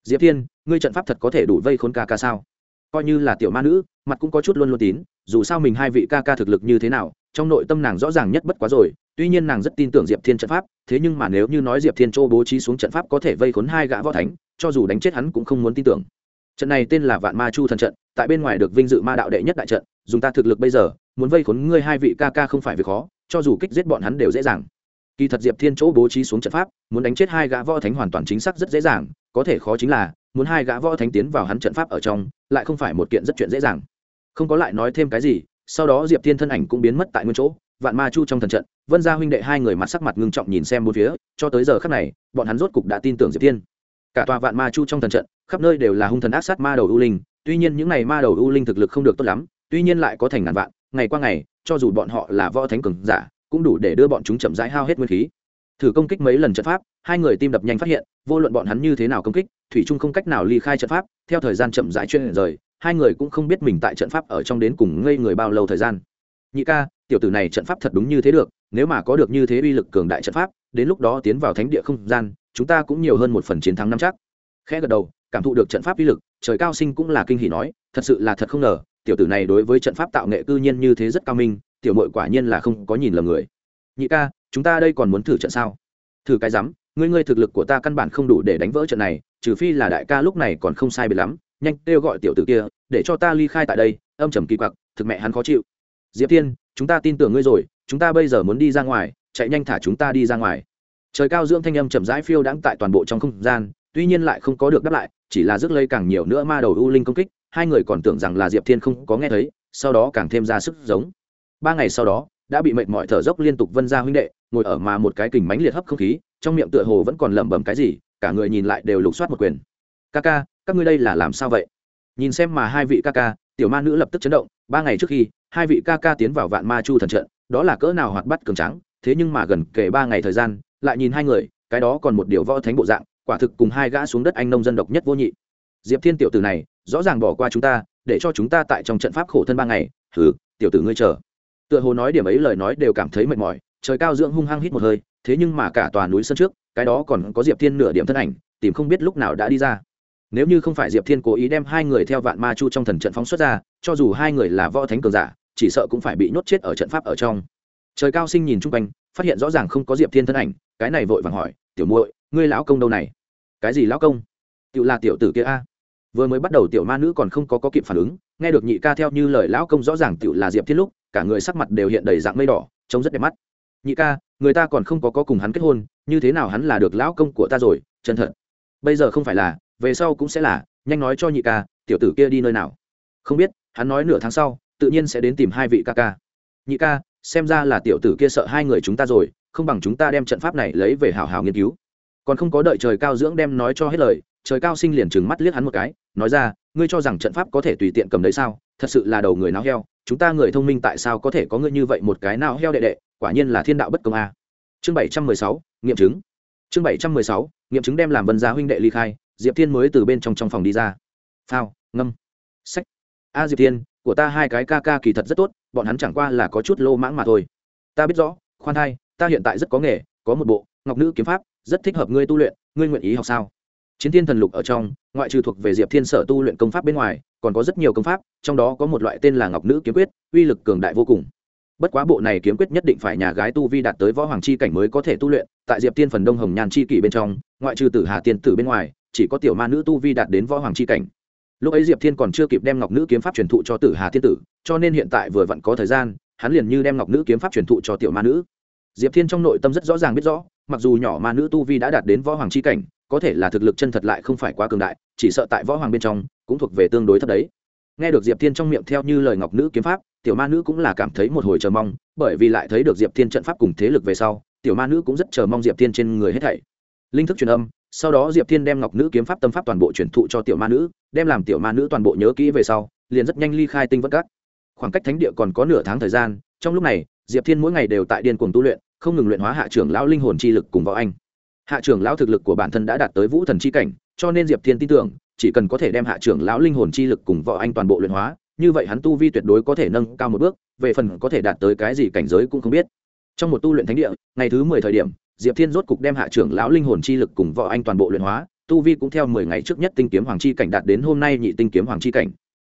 Diệp thiên, ngươi trận pháp thật có thể đủ vây khốn ca ca sao? Coi như là tiểu ma nữ, mặt cũng có chút luôn luôn tín, dù sao mình hai vị ca ca thực lực như thế nào, trong nội tâm nàng rõ ràng nhất bất quá rồi, tuy nhiên nàng rất tin tưởng diệp thiên trận pháp, thế nhưng mà nếu như nói diệp thiên châu bố trí xuống trận pháp có thể vây khốn hai gã võ thánh, cho dù đánh chết hắn cũng không muốn tin tưởng. Trận này tên là vạn ma chu thần trận, tại bên ngoài được vinh dự ma đạo đệ nhất đại trận, dùng ta thực lực bây giờ, muốn vây khốn ngươi hai vị ca ca không phải việc khó cho dù kích giết bọn hắn đều dễ dàng. Kỳ thật diệp thiên chỗ bố trí xuống trận pháp, muốn đánh chết hai gã võ thánh hoàn toàn chính xác rất dễ dàng, có thể khó chính là, muốn hai gã võ thánh tiến vào hắn trận pháp ở trong, lại không phải một kiện rất chuyện dễ dàng. Không có lại nói thêm cái gì, sau đó diệp thiên thân ảnh cũng biến mất tại nguyên chỗ, vạn ma chu trong thần trận, vân gia huynh đệ hai người mặt sắc mặt ngưng trọng nhìn xem bốn phía, cho tới giờ khắc này, bọn hắn rốt cục đã tin tưởng diệp thiên. Cả tòa vạn ma chu trong thần trận, khắp nơi đều là hung thần ác sát ma đầu u linh, tuy nhiên những n à y ma đầu u linh thực lực không được tốt lắm, tuy nhiên lại có thành ngàn vạn ngày qua ngày, cho dù bọn họ là võ thánh cường giả, cũng đủ để đưa bọn chúng chậm rãi hao hết nguyên khí. Thử công kích mấy lần trận pháp, hai người tim đập nhanh phát hiện, vô luận bọn hắn như thế nào công kích, thủy trung không cách nào ly khai trận pháp, theo thời gian chậm rãi chuyên rời, hai người cũng không biết mình tại trận pháp ở trong đến cùng ngây người bao lâu thời gian. Nhị ca, tiểu tử này trận pháp thật đúng như thế được, nếu mà có được như thế uy lực cường đại trận pháp, đến lúc đó tiến vào thánh địa không gian, chúng ta cũng nhiều hơn một phần chiến thắng năm chắc. Khẽ gật đầu, cảm thụ được trận pháp uy lực, trời cao sinh cũng là kinh hỉ nói, thật sự là thật không ngờ tiểu tử này đối với trận pháp tạo nghệ cư nhiên như thế rất cao minh, tiểu mội quả nhiên là không có nhìn lầm người. Nhị ca, chúng ta đây còn muốn thử trận sao? Thử cái rắm, ngươi ngươi thực lực của ta căn bản không đủ để đánh vỡ trận này, trừ phi là đại ca lúc này còn không sai biệt lắm, nhanh kêu gọi tiểu tử kia, để cho ta ly khai tại đây, âm trầm kỳ quặc, thực mẹ hắn khó chịu. Diệp thiên, chúng ta tin tưởng ngươi rồi, chúng ta bây giờ muốn đi ra ngoài, chạy nhanh thả chúng ta đi ra ngoài. Trời cao dưỡng thanh âm chậm rãi phiêu đãng tại toàn bộ trong không gian, tuy nhiên lại không có được đáp lại, chỉ là rước lây càng nhiều nữa ma đầu u linh công kích hai người còn tưởng rằng là diệp thiên không có nghe thấy, sau đó càng thêm ra sức giống. Ba ngày sau đó, đã bị mệt mỏi thở dốc liên tục vân ra huynh đệ, ngồi ở mà một cái kình mánh liệt hấp không khí, trong miệng tựa hồ vẫn còn lẩm bẩm cái gì, cả người nhìn lại đều lục soát một quyền. Ca ca, các ngươi đây là làm sao vậy? Nhìn xem mà hai vị ca ca, tiểu ma nữ lập tức chấn động, ba ngày trước khi, hai vị ca ca tiến vào vạn ma chu thần trận, đó là cỡ nào hoạt bắt cường trắng thế nhưng mà gần kể ba ngày thời gian, lại nhìn hai người, cái đó còn một điều võ thánh bộ dạng, quả thực cùng hai gã xuống đất anh nông dân độc nhất vô nhị diệp thiên tiểu tử này, rõ ràng bỏ qua chúng ta, để cho chúng ta tại trong trận pháp khổ thân ba ngày. Thử tiểu tử ngươi chờ. Tựa hồ nói điểm ấy lời nói đều cảm thấy mệt mỏi, trời cao dưỡng hung hăng hít một hơi, thế nhưng mà cả tòa núi sân trước, cái đó còn có diệp thiên nửa điểm thân ảnh, tìm không biết lúc nào đã đi ra. Nếu như không phải diệp thiên cố ý đem hai người theo vạn ma chu trong thần trận phóng xuất ra, cho dù hai người là võ thánh cường giả, chỉ sợ cũng phải bị nhốt chết ở trận pháp ở trong. Trời cao sinh nhìn chung quanh, phát hiện rõ ràng không có diệp thiên thân ảnh, cái này vội vàng hỏi, tiểu muội, ngươi lão công đâu này? Cái gì lão công? Tự là tiểu tử kia a vừa mới bắt đầu tiểu ma nữ còn không có, có kịp phản ứng nghe được nhị ca theo như lời lão công rõ ràng tiểu là diệp thiên lúc cả người sắc mặt đều hiện đầy dạng mây đỏ trông rất đẹp mắt. Nhị ca người ta còn không có, có cùng hắn kết hôn như thế nào hắn là được lão công của ta rồi chân thật. Bây giờ không phải là về sau cũng sẽ là nhanh nói cho nhị ca tiểu tử kia đi nơi nào. Không biết hắn nói nửa tháng sau tự nhiên sẽ đến tìm hai vị ca ca. Nhị ca xem ra là tiểu tử kia sợ hai người chúng ta rồi không bằng chúng ta đem trận pháp này lấy về hào hào nghiên cứu. Còn không có đợi trời cao dưỡng đem nói cho hết lời trời cao sinh liền trừng mắt liếc hắn một cái, nói ra, ngươi cho rằng trận pháp có thể tùy tiện cầm đấy sao? Thật sự là đầu người náo heo, chúng ta người thông minh tại sao có thể có ngươi như vậy một cái nào heo đệ đệ, quả nhiên là thiên đạo bất công a. Chương bảy trăm mười sáu, nghiệm chứng. Chương bảy trăm mười sáu, nghiệm chứng đem làm vân gia huynh đệ ly khai, diệp thiên mới từ bên trong trong phòng đi ra. Phao, ngâm. Sách. A diệp thiên, của ta hai cái ca ca kỳ thật rất tốt, bọn hắn chẳng qua là có chút lô mãng mà thôi. Ta biết rõ, khoan hai ta hiện tại rất có nghề, có một bộ, ngọc nữ kiếm pháp, rất thích hợp ngươi tu luyện, ngươi nguyện ý học sao? Chiến thiên thần lục ở trong, ngoại trừ thuộc về diệp thiên sở tu luyện công pháp bên ngoài, còn có rất nhiều công pháp, trong đó có một loại tên là ngọc nữ kiếm quyết, uy lực cường đại vô cùng. Bất quá bộ này kiếm quyết nhất định phải nhà gái tu vi đạt tới võ hoàng chi cảnh mới có thể tu luyện, tại diệp tiên phần đông hồng nhàn chi kỷ bên trong, ngoại trừ tử hà tiên tử bên ngoài, chỉ có tiểu ma nữ tu vi đạt đến võ hoàng chi cảnh. Lúc ấy diệp thiên còn chưa kịp đem ngọc nữ kiếm pháp truyền thụ cho tử hà tiên tử, cho nên hiện tại vừa vặn có thời gian, hắn liền như đem ngọc nữ kiếm pháp truyền thụ cho tiểu ma nữ. Diệp thiên trong nội tâm rất rõ ràng biết rõ, mặc dù nhỏ ma nữ tu vi đã đạt đến võ hoàng chi cảnh có thể là thực lực chân thật lại không phải quá cường đại, chỉ sợ tại võ hoàng bên trong, cũng thuộc về tương đối thấp đấy. Nghe được diệp thiên trong miệng theo như lời ngọc nữ kiếm pháp, tiểu ma nữ cũng là cảm thấy một hồi chờ mong, bởi vì lại thấy được diệp thiên trận pháp cùng thế lực về sau, tiểu ma nữ cũng rất chờ mong diệp thiên trên người hết thảy. Linh thức truyền âm, sau đó diệp thiên đem ngọc nữ kiếm pháp tâm pháp toàn bộ truyền thụ cho tiểu ma nữ, đem làm tiểu ma nữ toàn bộ nhớ kỹ về sau, liền rất nhanh ly khai tinh vất cát khoảng cách thánh địa còn có nửa tháng thời gian, trong lúc này, diệp thiên mỗi ngày đều tại điên cuồng tu luyện, không ngừng luyện hóa hạ trưởng lão linh hồn chi lực cùng võ anh hạ trưởng lão thực lực của bản thân đã đạt tới vũ thần chi cảnh, cho nên diệp thiên tin tưởng, chỉ cần có thể đem hạ trưởng lão linh hồn chi lực cùng võ anh toàn bộ luyện hóa, như vậy hắn tu vi tuyệt đối có thể nâng cao một bước, về phần có thể đạt tới cái gì cảnh giới cũng không biết. Trong một tu luyện thánh địa, ngày thứ mười thời điểm, diệp thiên rốt cục đem hạ trưởng lão linh hồn chi lực cùng võ anh toàn bộ luyện hóa, tu vi cũng theo mười ngày trước nhất tinh kiếm hoàng chi cảnh đạt đến hôm nay nhị tinh kiếm hoàng chi cảnh.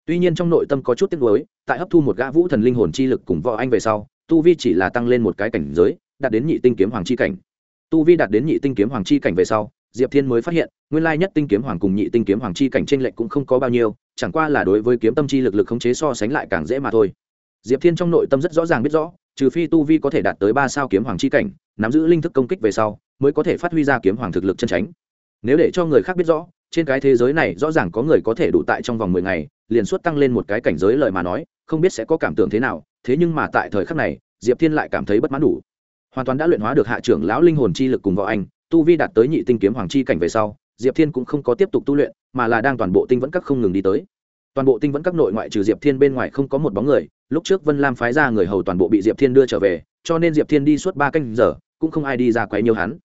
Tuy nhiên trong nội tâm có chút tiếc nuối, tại hấp thu một gã vũ thần linh hồn chi lực cùng võ anh về sau, tu vi chỉ là tăng lên một cái cảnh giới, đạt đến nhị tinh kiếm hoàng chi cảnh tu vi đạt đến nhị tinh kiếm hoàng chi cảnh về sau, diệp thiên mới phát hiện, nguyên lai nhất tinh kiếm hoàng cùng nhị tinh kiếm hoàng chi cảnh t r ê n lệch cũng không có bao nhiêu, chẳng qua là đối với kiếm tâm chi lực lực khống chế so sánh lại càng dễ mà thôi. Diệp thiên trong nội tâm rất rõ ràng biết rõ, trừ phi tu vi có thể đạt tới ba sao kiếm hoàng chi cảnh, nắm giữ linh thức công kích về sau, mới có thể phát huy ra kiếm hoàng thực lực chân tránh nếu để cho người khác biết rõ, trên cái thế giới này rõ ràng có người có thể đủ tại trong vòng mười ngày, liền suốt tăng lên một cái cảnh giới lời mà nói, không biết sẽ có cảm tưởng thế nào, thế nhưng mà tại thời khắc này, diệp thiên lại cảm thấy bất mãn đủ hoàn toàn đã luyện hóa được hạ trưởng lão linh hồn chi lực cùng võ anh, tu vi đạt tới nhị tinh kiếm hoàng chi cảnh về sau, diệp thiên cũng không có tiếp tục tu luyện, mà là đang toàn bộ tinh vẫn các không ngừng đi tới. Toàn bộ tinh vẫn các nội ngoại trừ diệp thiên bên ngoài không có một bóng người, lúc trước vân lam phái ra người hầu toàn bộ bị diệp thiên đưa trở về, cho nên diệp thiên đi suốt ba canh giờ, cũng không ai đi ra quấy nhiều hắn.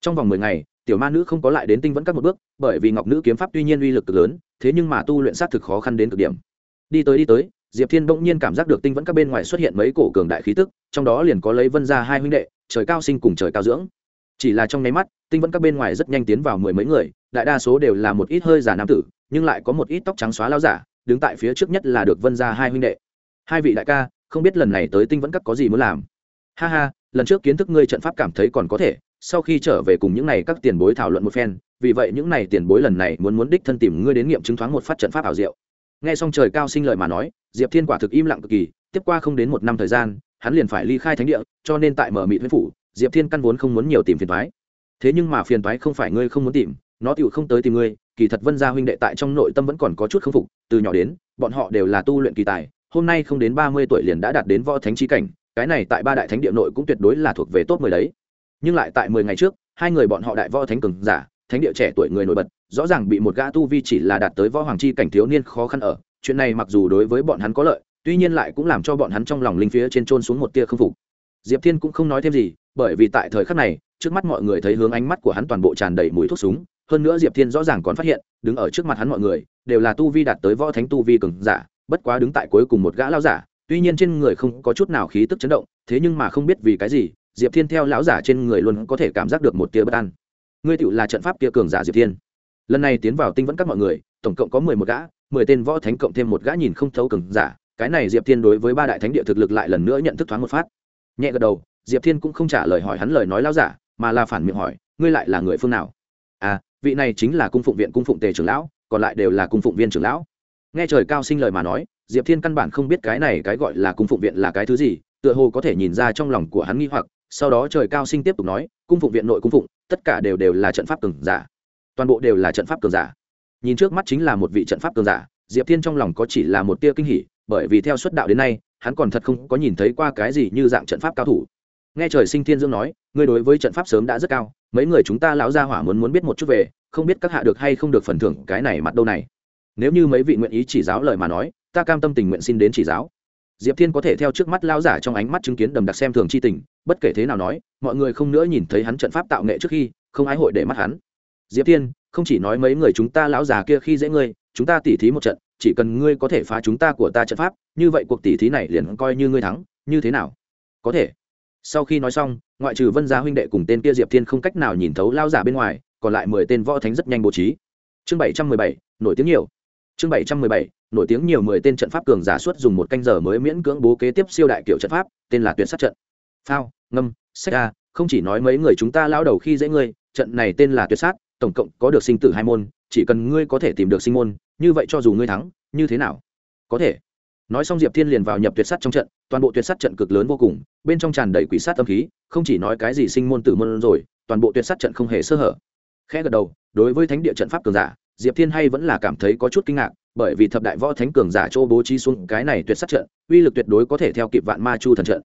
Trong vòng mười ngày, tiểu ma nữ không có lại đến tinh vẫn các một bước, bởi vì ngọc nữ kiếm pháp tuy nhiên uy lực cực lớn, thế nhưng mà tu luyện xác thực khó khăn đến cực điểm. Đi tới đi tới diệp thiên bỗng nhiên cảm giác được tinh vẫn các bên ngoài xuất hiện mấy cổ cường đại khí tức, trong đó liền có lấy vân ra hai huynh đệ, trời cao sinh cùng trời cao dưỡng. Chỉ là trong nháy mắt, tinh vẫn các bên ngoài rất nhanh tiến vào mười mấy người, đại đa số đều là một ít hơi giả nam tử, nhưng lại có một ít tóc trắng xóa lao giả, đứng tại phía trước nhất là được vân ra hai huynh đệ. Hai vị đại ca, không biết lần này tới tinh vẫn các có gì muốn làm? Ha ha, lần trước kiến thức ngươi trận pháp cảm thấy còn có thể, sau khi trở về cùng những này các tiền bối thảo luận một phen, vì vậy những này tiền bối lần này muốn muốn đích thân tìm ngươi đến nghiệm chứng thoáng một phát trận pháp ảo diệu nghe xong trời cao sinh lời mà nói, diệp thiên quả thực im lặng cực kỳ, tiếp qua không đến một năm thời gian, hắn liền phải ly khai thánh địa, cho nên tại mở mị thuyết phủ, diệp thiên căn vốn không muốn nhiều tìm phiền thoái thế nhưng mà phiền thoái không phải ngươi không muốn tìm, nó tựu không tới tìm ngươi, kỳ thật vân gia huynh đệ tại trong nội tâm vẫn còn có chút k phục, từ nhỏ đến, bọn họ đều là tu luyện kỳ tài, hôm nay không đến ba mươi tuổi liền đã đạt đến võ thánh trí cảnh, cái này tại ba đại thánh địa nội cũng tuyệt đối là thuộc về tốt mười đấy. Nhưng lại tại mười ngày trước, hai người bọn họ đại võ thánh cường giả thánh địa trẻ tuổi người nổi bật, rõ ràng bị một gã tu vi chỉ là đạt tới võ hoàng chi cảnh thiếu niên khó khăn ở. Chuyện này mặc dù đối với bọn hắn có lợi, tuy nhiên lại cũng làm cho bọn hắn trong lòng linh phía trên trôn xuống một tia không phục. Diệp thiên cũng không nói thêm gì, bởi vì tại thời khắc này, trước mắt mọi người thấy hướng ánh mắt của hắn toàn bộ tràn đầy mùi thuốc súng. Hơn nữa diệp thiên rõ ràng còn phát hiện, đứng ở trước mặt hắn mọi người, đều là tu vi đạt tới võ thánh tu vi cường giả, bất quá đứng tại cuối cùng một gã lao giả, tuy nhiên trên người không có chút nào khí tức chấn động, thế nhưng mà không biết vì cái gì, diệp thiên theo lão giả trên người luôn có thể cảm giác được một tia bất an ngươi tựu là trận pháp kia cường giả diệp thiên. Lần này tiến vào tinh vẫn các mọi người, tổng cộng có mười một gã, mười tên võ thánh cộng thêm một gã nhìn không thấu cường giả. Cái này diệp thiên đối với ba đại thánh địa thực lực lại lần nữa nhận thức thoáng một phát. Nhẹ gật đầu, diệp thiên cũng không trả lời hỏi hắn lời nói lão giả, mà là phản miệng hỏi, ngươi lại là người phương nào? À vị này chính là cung phụng viện cung phụng tề trưởng lão, còn lại đều là cung phụng viên trưởng lão. Nghe trời cao sinh lời mà nói, diệp thiên căn bản không biết cái này cái gọi là cung phụng viện là cái thứ gì tựa hồ có thể nhìn ra trong lòng của hắn nghi hoặc, sau đó trời cao sinh tiếp tục nói, cung phụng viện nội cung phụng, tất cả đều đều là trận pháp cường giả. Toàn bộ đều là trận pháp cường giả. Nhìn trước mắt chính là một vị trận pháp cường giả, diệp thiên trong lòng có chỉ là một tia kinh hỉ, bởi vì theo xuất đạo đến nay, hắn còn thật không có nhìn thấy qua cái gì như dạng trận pháp cao thủ. Nghe trời sinh thiên dương nói, ngươi đối với trận pháp sớm đã rất cao, mấy người chúng ta lão gia hỏa muốn muốn biết một chút về, không biết các hạ được hay không được phần thưởng cái này mặt đâu này. Nếu như mấy vị nguyện ý chỉ giáo lời mà nói, ta cam tâm tình nguyện xin đến chỉ giáo diệp thiên có thể theo trước mắt lão giả trong ánh mắt chứng kiến đầm đặc xem thường c h i tình, bất kể thế nào nói, mọi người không nữa nhìn thấy hắn trận pháp tạo nghệ trước khi, không ai hội để mắt hắn. Diệp thiên, không chỉ nói mấy người chúng ta lão già kia khi dễ ngươi, chúng ta tỉ thí một trận, chỉ cần ngươi có thể phá chúng ta của ta trận pháp, như vậy cuộc tỉ thí này liền coi như ngươi thắng, như thế nào? Có thể. Sau khi nói xong, ngoại trừ vân gia huynh đệ cùng tên kia diệp thiên không cách nào nhìn thấu lao giả bên ngoài, còn lại mười tên võ thánh rất nhanh bố trí. Chương bảy trăm mười bảy, nổi tiếng nhiều chương bảy trăm mười bảy, nổi tiếng nhiều mười tên trận pháp cường giả suốt dùng một canh giờ mới miễn cưỡng bố kế tiếp siêu đại kiểu trận pháp, tên là tuyệt sát trận. Phao, ngâm, sách a, không chỉ nói mấy người chúng ta lao đầu khi dễ ngươi, trận này tên là tuyệt sát, tổng cộng có được sinh tử hai môn, chỉ cần ngươi có thể tìm được sinh môn, như vậy cho dù ngươi thắng, như thế nào? Có thể. Nói xong diệp thiên liền vào nhập tuyệt sát trong trận, toàn bộ tuyệt sát trận cực lớn vô cùng, bên trong tràn đầy quỷ sát tâm khí, không chỉ nói cái gì sinh môn tử môn rồi, toàn bộ tuyệt sát trận không hề sơ hở. Khẽ gật đầu, đối với thánh địa trận pháp cường giả diệp thiên hay vẫn là cảm thấy có chút kinh ngạc, bởi vì thập đại võ thánh cường giả châu bố trí xuống cái này tuyệt sát trận, uy lực tuyệt đối có thể theo kịp vạn ma chu thần trận.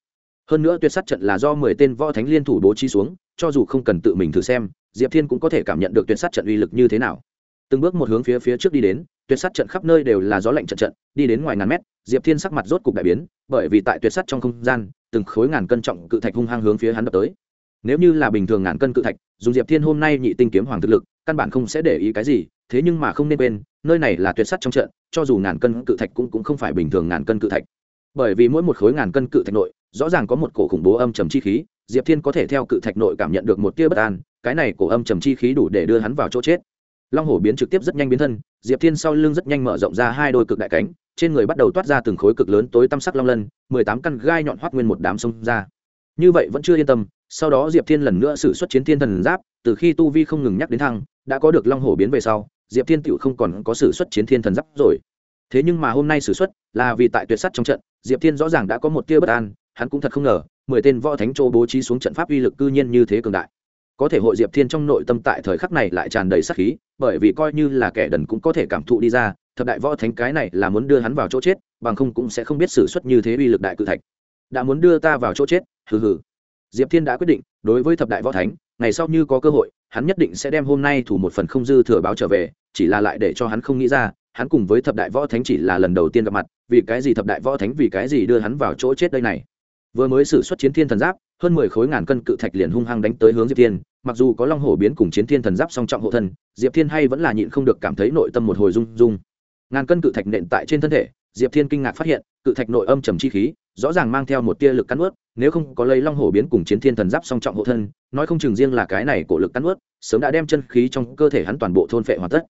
Hơn nữa tuyệt sát trận là do mười tên võ thánh liên thủ bố trí xuống, cho dù không cần tự mình thử xem, diệp thiên cũng có thể cảm nhận được tuyệt sát trận uy lực như thế nào. Từng bước một hướng phía phía trước đi đến, tuyệt sát trận khắp nơi đều là gió lạnh trận trận, đi đến ngoài ngàn mét, diệp thiên sắc mặt rốt cục đại biến, bởi vì tại tuyệt sát trong không gian, từng khối ngàn cân trọng cự thạch hung hăng hướng phía hắn đập tới. Nếu như là bình thường ngàn cân cự thạch, dùng diệp thiên hôm nay nhị tinh kiếm hoàng thực lực căn bản không sẽ để ý cái gì thế nhưng mà không nên quên nơi này là tuyệt sắt trong trận cho dù ngàn cân cự thạch cũng, cũng không phải bình thường ngàn cân cự thạch. Bởi vì mỗi một khối ngàn cân cự thạch nội rõ ràng có một cổ khủng bố âm trầm chi khí diệp thiên có thể theo cự thạch nội cảm nhận được một tia bất an cái này cổ âm trầm chi khí đủ để đưa hắn vào chỗ chết. Long hổ biến trực tiếp rất nhanh biến thân diệp thiên sau lưng rất nhanh mở rộng ra hai đôi cực đại cánh trên người bắt đầu toát ra từng khối cực lớn tối tăm sắc long lân mười tám căn gai nhọn hoắt nguyên một đám sông ra. Như vậy vẫn chưa yên tâm sau đó diệp thiên lần nữa xử xuất chiến thiên thần giáp, từ khi tu vi không ngừng nhắc đến thăng, đã có được long hổ biến về sau, diệp thiên tựu không còn có xử xuất chiến thiên thần giáp rồi. Thế nhưng mà hôm nay xử xuất là vì tại tuyệt sắt trong trận, diệp thiên rõ ràng đã có một tia bất an, hắn cũng thật không ngờ, mười tên võ thánh châu bố trí xuống trận pháp uy lực cư nhiên như thế cường đại. Có thể hội diệp thiên trong nội tâm tại thời khắc này lại tràn đầy sắc khí, bởi vì coi như là kẻ đần cũng có thể cảm thụ đi ra, thập đại võ thánh cái này là muốn đưa hắn vào chỗ chết, bằng không cũng sẽ không biết xử suất như thế uy lực đại cự thạch. Đã muốn đưa ta vào chỗ chết, hừ hừ diệp thiên đã quyết định, đối với thập đại võ thánh, ngày sau như có cơ hội, hắn nhất định sẽ đem hôm nay thủ một phần không dư thừa báo trở về, chỉ là lại để cho hắn không nghĩ ra, hắn cùng với thập đại võ thánh chỉ là lần đầu tiên gặp mặt, vì cái gì thập đại võ thánh vì cái gì đưa hắn vào chỗ chết đây này? Vừa mới xử xuất chiến thiên thần giáp, hơn mười khối ngàn cân cự thạch liền hung hăng đánh tới hướng diệp thiên, mặc dù có long hổ biến cùng chiến thiên thần giáp song trọng hộ thân, diệp thiên hay vẫn là nhịn không được cảm thấy nội tâm một hồi rung rung. Ngàn cân cự thạch nện tại trên thân thể, diệp thiên kinh ngạc phát hiện, cự thạch nội âm trầm chi khí rõ ràng mang theo một tia lực cắn ướt, nếu không có lấy long hổ biến cùng chiến thiên thần giáp song trọng hộ thân, nói không chừng riêng là cái này cổ lực cắn ướt, sớm đã đem chân khí trong cơ thể hắn toàn bộ thôn phệ hoàn tất.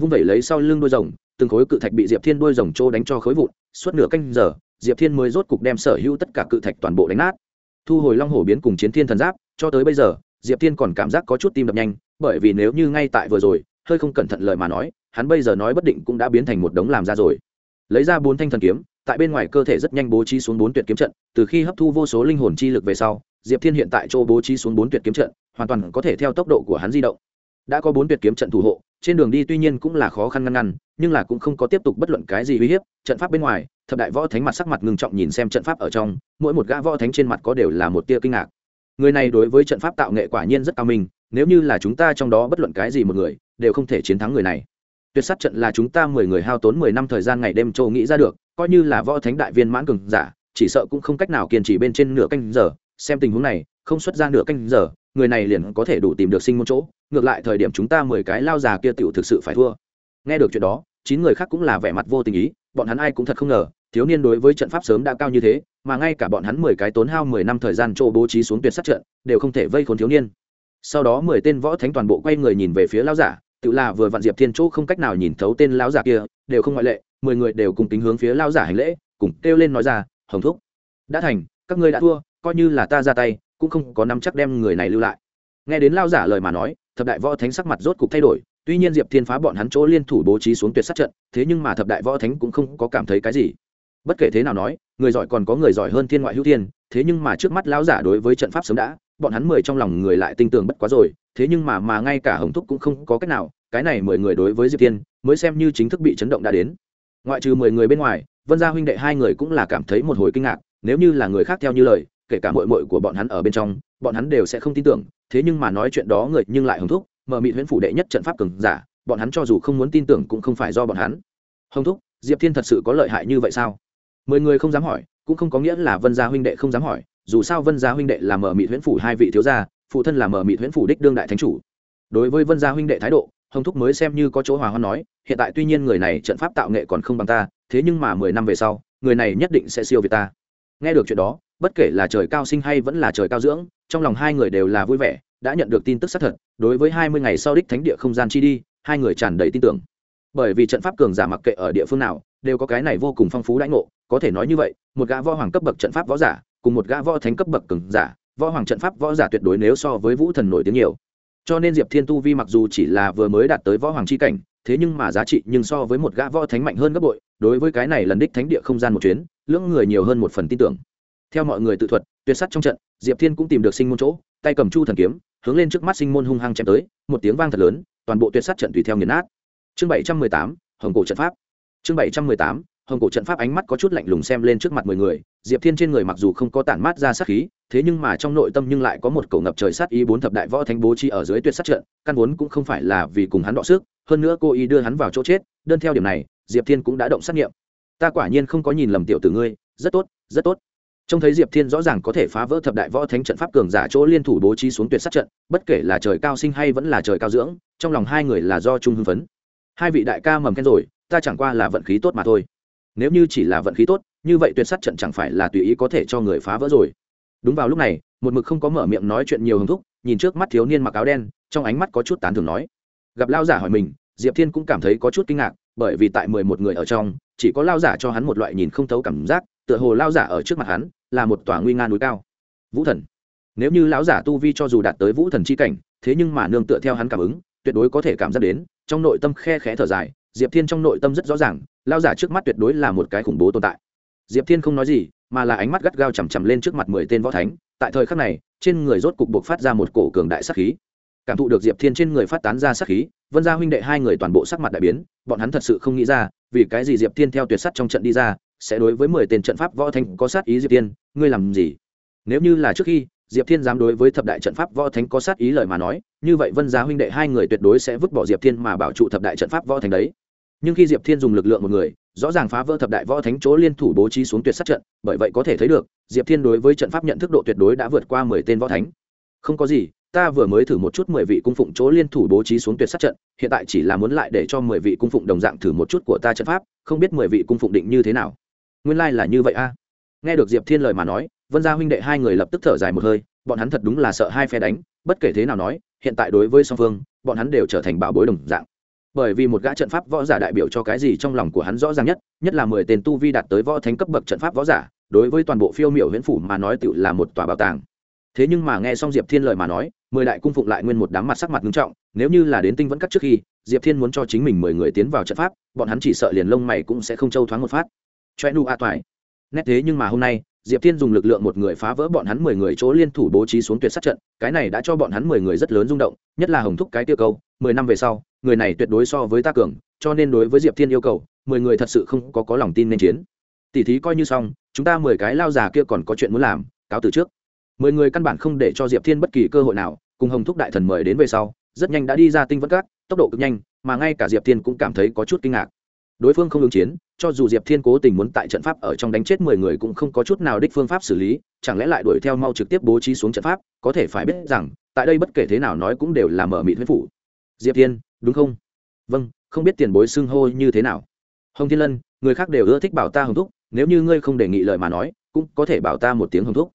Vung vẩy lấy sau lưng đuôi rồng, từng khối cự thạch bị diệp thiên đuôi rồng trô đánh cho khối vụn, suốt nửa canh giờ, diệp thiên mới rốt cục đem sở hữu tất cả cự thạch toàn bộ đánh nát. Thu hồi long hổ biến cùng chiến thiên thần giáp, cho tới bây giờ, diệp thiên còn cảm giác có chút tim đập nhanh, bởi vì nếu như ngay tại vừa rồi, hơi không cẩn thận lời mà nói, hắn bây giờ nói bất định cũng đã biến thành một đống làm ra rồi. Lấy ra bốn thanh thần kiếm tại bên ngoài cơ thể rất nhanh bố trí xuống bốn tuyệt kiếm trận, từ khi hấp thu vô số linh hồn chi lực về sau, diệp thiên hiện tại chỗ bố trí xuống bốn tuyệt kiếm trận, hoàn toàn có thể theo tốc độ của hắn di động. Đã có bốn tuyệt kiếm trận thủ hộ, trên đường đi tuy nhiên cũng là khó khăn ngăn ngăn, nhưng là cũng không có tiếp tục bất luận cái gì uy hiếp, trận pháp bên ngoài, thập đại võ thánh mặt sắc mặt ngừng trọng nhìn xem trận pháp ở trong, mỗi một gã võ thánh trên mặt có đều là một tia kinh ngạc. Người này đối với trận pháp tạo nghệ quả nhiên rất cao minh, nếu như là chúng ta trong đó bất luận cái gì một người, đều không thể chiến thắng người này tuyệt sát trận là chúng ta mười người hao tốn mười năm thời gian ngày đêm châu nghĩ ra được, coi như là võ thánh đại viên mãn cường giả, chỉ sợ cũng không cách nào kiên trì bên trên nửa canh giờ. Xem tình huống này, không xuất ra nửa canh giờ, người này liền có thể đủ tìm được sinh môn chỗ, ngược lại thời điểm chúng ta mười cái lao già kia tựu thực sự phải thua. Nghe được chuyện đó, chín người khác cũng là vẻ mặt vô tình ý, bọn hắn ai cũng thật không ngờ, thiếu niên đối với trận pháp sớm đã cao như thế, mà ngay cả bọn hắn mười cái tốn hao mười năm thời gian chỗ bố trí xuống tuyệt sát trận, đều không thể vây khốn thiếu niên. Sau đó mười tên võ thánh toàn bộ quay người nhìn về phía lão giả tự là vừa vặn diệp thiên chỗ không cách nào nhìn thấu tên lão giả kia, đều không ngoại lệ, mười người đều cùng tính hướng phía lão giả hành lễ, cùng kêu lên nói ra, hồng thúc, đã thành, các ngươi đã thua, coi như là ta ra tay, cũng không có nắm chắc đem người này lưu lại. Nghe đến lão giả lời mà nói, thập đại võ thánh sắc mặt rốt cục thay đổi, tuy nhiên diệp thiên phá bọn hắn chỗ liên thủ bố trí xuống tuyệt sát trận, thế nhưng mà thập đại võ thánh cũng không có cảm thấy cái gì. Bất kể thế nào nói, người giỏi còn có người giỏi hơn thiên ngoại hữu thiên, thế nhưng mà trước mắt lão giả đối với trận pháp sớm đã, bọn hắn mười trong lòng người lại tinh tường bất quá rồi thế nhưng mà mà ngay cả hồng thúc cũng không có cách nào, cái này mười người đối với diệp thiên mới xem như chính thức bị chấn động đã đến. Ngoại trừ mười người bên ngoài, vân gia huynh đệ hai người cũng là cảm thấy một hồi kinh ngạc, nếu như là người khác theo như lời, kể cả mội mội của bọn hắn ở bên trong, bọn hắn đều sẽ không tin tưởng, thế nhưng mà nói chuyện đó người nhưng lại hồng thúc, mở mị huyễn phủ đệ nhất trận pháp cường giả, bọn hắn cho dù không muốn tin tưởng cũng không phải do bọn hắn. Hồng thúc, diệp thiên thật sự có lợi hại như vậy sao? Mười người không dám hỏi, cũng không có nghĩa là vân gia huynh đệ không dám hỏi, dù sao vân gia huynh đệ là mở mị huyễn phủ hai vị thiếu gia phụ thân là mở mị huyễn phủ đích đương đại thánh chủ. Đối với vân gia huynh đệ thái độ, hồng thúc mới xem như có chỗ hòa hoan nói, hiện tại tuy nhiên người này trận pháp tạo nghệ còn không bằng ta, thế nhưng mà mười năm về sau, người này nhất định sẽ siêu việt ta. Nghe được chuyện đó, bất kể là trời cao sinh hay vẫn là trời cao dưỡng, trong lòng hai người đều là vui vẻ, đã nhận được tin tức xác thật, đối với hai mươi ngày sau đích thánh địa không gian chi đi, hai người tràn đầy tin tưởng. Bởi vì trận pháp cường giả mặc kệ ở địa phương nào, đều có cái này vô cùng phong phú đãi ngộ, có thể nói như vậy, một gã võ hoàng cấp bậc trận pháp võ giả, cùng một gã võ thánh cấp bậc cường giả võ hoàng trận pháp võ giả tuyệt đối nếu so với vũ thần nổi tiếng nhiều. Cho nên diệp thiên tu vi mặc dù chỉ là vừa mới đạt tới võ hoàng c h i cảnh, thế nhưng mà giá trị nhưng so với một gã võ thánh mạnh hơn gấp bội, đối với cái này lần đích thánh địa không gian một chuyến, lưỡng người nhiều hơn một phần tin tưởng. Theo mọi người tự thuật, tuyệt sắt trong trận, diệp thiên cũng tìm được sinh môn chỗ, tay cầm chu thần kiếm, hướng lên trước mắt sinh môn hung hăng chém tới, một tiếng vang thật lớn, toàn bộ tuyệt sắt trận tùy theo nghiền nát. Chương bảy trăm mười tám, hồng cổ trận pháp. Chương bảy trăm mười tám hồng cổ trận pháp ánh mắt có chút lạnh lùng xem lên trước mặt mười người, diệp thiên trên người mặc dù không có tản mát ra sát khí, thế nhưng mà trong nội tâm nhưng lại có một cầu ngập trời sát ý bốn thập đại võ thánh bố chi ở dưới tuyệt sát trận, căn vốn cũng không phải là vì cùng hắn đọ sức, hơn nữa cô ý đưa hắn vào chỗ chết, đơn theo điểm này, diệp thiên cũng đã động sát nghiệm. Ta quả nhiên không có nhìn lầm tiểu tử ngươi, rất tốt rất tốt. Trông thấy diệp thiên rõ ràng có thể phá vỡ thập đại võ thánh trận pháp cường giả chỗ liên thủ bố trí xuống tuyệt sát trận, bất kể là trời cao sinh hay vẫn là trời cao dưỡng, trong lòng hai người là do trung hưng phấn. Hai vị đại ca mầm khen rồi, ta chẳng qua là vận khí tốt mà thôi nếu như chỉ là vận khí tốt, như vậy tuyệt sát trận chẳng phải là tùy ý có thể cho người phá vỡ rồi. Đúng vào lúc này, một mực không có mở miệng nói chuyện nhiều hứng thúc, nhìn trước mắt thiếu niên mặc áo đen, trong ánh mắt có chút tán thường nói. Gặp lao giả hỏi mình, diệp thiên cũng cảm thấy có chút kinh ngạc, bởi vì tại mười một người ở trong, chỉ có lao giả cho hắn một loại nhìn không thấu cảm giác, tựa hồ lao giả ở trước mặt hắn, là một tòa nguy nga núi cao. Vũ thần. Nếu như lão giả tu vi cho dù đạt tới vũ thần c h i cảnh, thế nhưng mà nương tựa theo hắn cảm ứng, tuyệt đối có thể cảm giác đến, trong nội tâm khe khẽ thở dài diệp thiên trong nội tâm rất rõ ràng lao giả trước mắt tuyệt đối là một cái khủng bố tồn tại. Diệp thiên không nói gì, mà là ánh mắt gắt gao chằm chằm lên trước mặt mười tên võ thánh, tại thời khắc này, trên người rốt cục buộc phát ra một cổ cường đại sắc khí. Cảm thụ được diệp thiên trên người phát tán ra sắc khí, vân gia huynh đệ hai người toàn bộ sắc mặt đại biến, bọn hắn thật sự không nghĩ ra, vì cái gì diệp thiên theo tuyệt sắt trong trận đi ra, sẽ đối với mười tên trận pháp võ thánh có sát ý diệp tiên ngươi làm gì? Nếu như là trước khi, diệp thiên dám đối với thập đại trận pháp võ thánh có sát ý lời mà nói, như vậy vân Gia huynh đệ hai người tuyệt đối sẽ vứt bỏ diệp thiên mà bảo trụ thập đại trận pháp võ thánh đấy nhưng khi diệp thiên dùng lực lượng một người, rõ ràng phá vỡ thập đại võ thánh chỗ liên thủ bố trí xuống tuyệt sát trận, bởi vậy có thể thấy được, diệp thiên đối với trận pháp nhận thức độ tuyệt đối đã vượt qua mười tên võ thánh. Không có gì, ta vừa mới thử một chút mười vị cung phụng chỗ liên thủ bố trí xuống tuyệt sát trận, hiện tại chỉ là muốn lại để cho mười vị cung phụng đồng dạng thử một chút của ta trận pháp, không biết mười vị cung phụng định như thế nào. Nguyên lai、like、là như vậy a. Nghe được diệp thiên lời mà nói, vân gia huynh đệ hai người lập tức thở dài một hơi, bọn hắn thật đúng là sợ hai phe đánh, bất kể thế nào nói, hiện tại đối với song phương, bọn hắn đều trở thành bảo bối đồng dạng bởi vì một gã trận pháp võ giả đại biểu cho cái gì trong lòng của hắn rõ ràng nhất nhất là mười tên tu vi đạt tới võ thánh cấp bậc trận pháp võ giả, đối với toàn bộ phiêu miểu huyễn phủ mà nói tự là một tòa bảo tàng. Thế nhưng mà nghe xong diệp thiên lời mà nói, mười đại cung phụng lại nguyên một đám mặt sắc mặt nghiêm trọng, nếu như là đến tinh vẫn cắt trước khi, diệp thiên muốn cho chính mình mười người tiến vào trận pháp, bọn hắn chỉ sợ liền lông mày cũng sẽ không trâu thoáng một phát. Choe nu a toài. Nét thế nhưng mà hôm nay, diệp thiên dùng lực lượng một người phá vỡ bọn hắn mười người chỗ liên thủ bố trí xuống tuyệt sát trận, cái này đã cho bọn hắn mười người rất lớn rung động, nhất là hồng thúc cái tiêu câu, mười năm về sau người này tuyệt đối so với ta cường, cho nên đối với diệp thiên yêu cầu, mười người thật sự không có có lòng tin nên chiến. Tỉ thí coi như xong, chúng ta mười cái lao già kia còn có chuyện muốn làm, cáo từ trước. Mười người căn bản không để cho diệp thiên bất kỳ cơ hội nào, cùng hồng thúc đại thần mời đến về sau, rất nhanh đã đi ra tinh vẫn cát tốc độ cực nhanh, mà ngay cả diệp thiên cũng cảm thấy có chút kinh ngạc. Đối phương không ứng chiến, cho dù diệp thiên cố tình muốn tại trận pháp ở trong đánh chết mười người cũng không có chút nào đích phương pháp xử lý, chẳng lẽ lại đuổi theo mau trực tiếp bố trí xuống trận pháp, có thể phải biết rằng, tại đây bất kể thế nào nói cũng đều là mở mị huyết phủ. Diệp thiên đúng không? Vâng không biết tiền bối xưng hô như thế nào. Hồng thiên lân, người khác đều ưa thích bảo ta hồng thúc, nếu như ngươi không đề nghị lời mà nói, cũng có thể bảo ta một tiếng hồng thúc.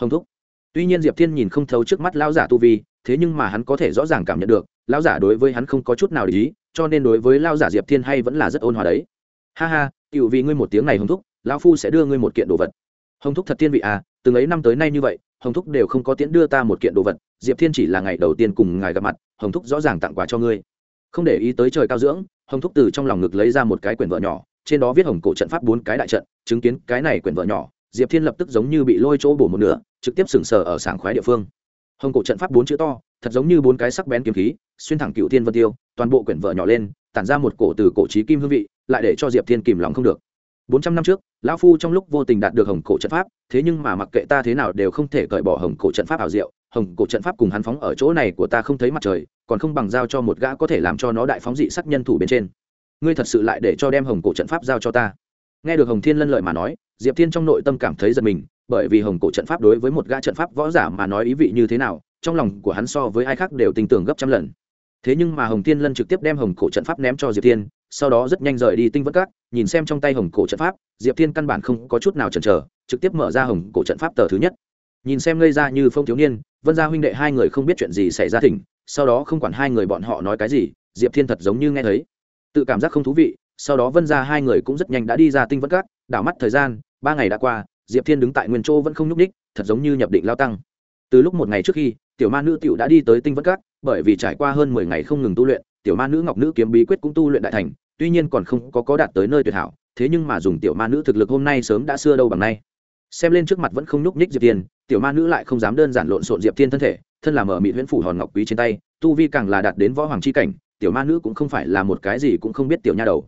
Hồng thúc. Tuy nhiên diệp thiên nhìn không thấu trước mắt lão giả tu vi, thế nhưng mà hắn có thể rõ ràng cảm nhận được, lão giả đối với hắn không có chút nào để ý, cho nên đối với lão giả diệp thiên hay vẫn là rất ôn hòa đấy. Ha ha cựu vì ngươi một tiếng này hồng thúc, lão phu sẽ đưa ngươi một kiện đồ vật. Hồng thúc thật thiên vị à từng ấy năm tới nay như vậy, hồng thúc đều không có tiễn đưa ta một kiện đồ vật, diệp thiên chỉ là ngày đầu tiên cùng ngài gặp mặt, hồng thúc rõ ràng tặng quà cho ngươi không để ý tới trời cao dưỡng, hồng thúc từ trong lòng ngực lấy ra một cái quyển vợ nhỏ, trên đó viết hồng cổ trận pháp bốn cái đại trận, chứng kiến cái này quyển vợ nhỏ, diệp thiên lập tức giống như bị lôi chỗ bổ một nửa, trực tiếp sừng sờ ở sảng khoái địa phương. Hồng cổ trận pháp bốn chữ to, thật giống như bốn cái sắc bén kiếm khí, xuyên thẳng cựu thiên vân tiêu, toàn bộ quyển vợ nhỏ lên, tản ra một cổ từ cổ trí kim hương vị, lại để cho diệp thiên kìm lòng không được. Bốn trăm năm trước, lão phu trong lúc vô tình đạt được hồng cổ trận pháp, thế nhưng mà mặc kệ ta thế nào đều không thể cởi bỏ hồng cổ trận pháp ảo diệu hồng cổ trận pháp cùng hắn phóng ở chỗ này của ta không thấy mặt trời, còn không bằng giao cho một gã có thể làm cho nó đại phóng dị sắc nhân thủ bên trên. Ngươi thật sự lại để cho đem hồng cổ trận pháp giao cho ta? Nghe được hồng thiên lân lợi mà nói, diệp thiên trong nội tâm cảm thấy giật mình, bởi vì hồng cổ trận pháp đối với một gã trận pháp võ giả mà nói ý vị như thế nào, trong lòng của hắn so với ai khác đều tin tưởng gấp trăm lần. Thế nhưng mà hồng thiên lân trực tiếp đem hồng cổ trận pháp ném cho diệp thiên, sau đó rất nhanh rời đi tinh vất cát nhìn xem trong tay hồng cổ trận pháp, diệp thiên căn bản không có chút nào chần chờ, trực tiếp mở ra hồng cổ trận pháp tờ thứ nhất nhìn xem ngây ra như phong thiếu niên, vân gia huynh đệ hai người không biết chuyện gì xảy ra thỉnh, sau đó không quản hai người bọn họ nói cái gì, diệp thiên thật giống như nghe thấy. Tự cảm giác không thú vị, sau đó vân ra hai người cũng rất nhanh đã đi ra tinh vất cát đảo mắt thời gian, ba ngày đã qua, diệp thiên đứng tại nguyên châu vẫn không nhúc ních thật giống như nhập định lao tăng. Từ lúc một ngày trước khi, tiểu ma nữ tiểu đã đi tới tinh vất cát bởi vì trải qua hơn mười ngày không ngừng tu luyện, tiểu ma nữ ngọc nữ kiếm bí quyết cũng tu luyện đại thành, tuy nhiên còn không có có đạt tới nơi tuyệt hảo, thế nhưng mà dùng tiểu ma nữ thực lực hôm nay sớm đã xưa đâu bằng nay xem lên trước mặt vẫn không nhúc nhích diệp thiên, tiểu ma nữ lại không dám đơn giản lộn xộn diệp thiên thân thể, thân là mở mị huyễn phủ hòn ngọc quý trên tay, tu vi càng là đạt đến võ hoàng c h i cảnh, tiểu ma nữ cũng không phải là một cái gì cũng không biết tiểu nha đầu.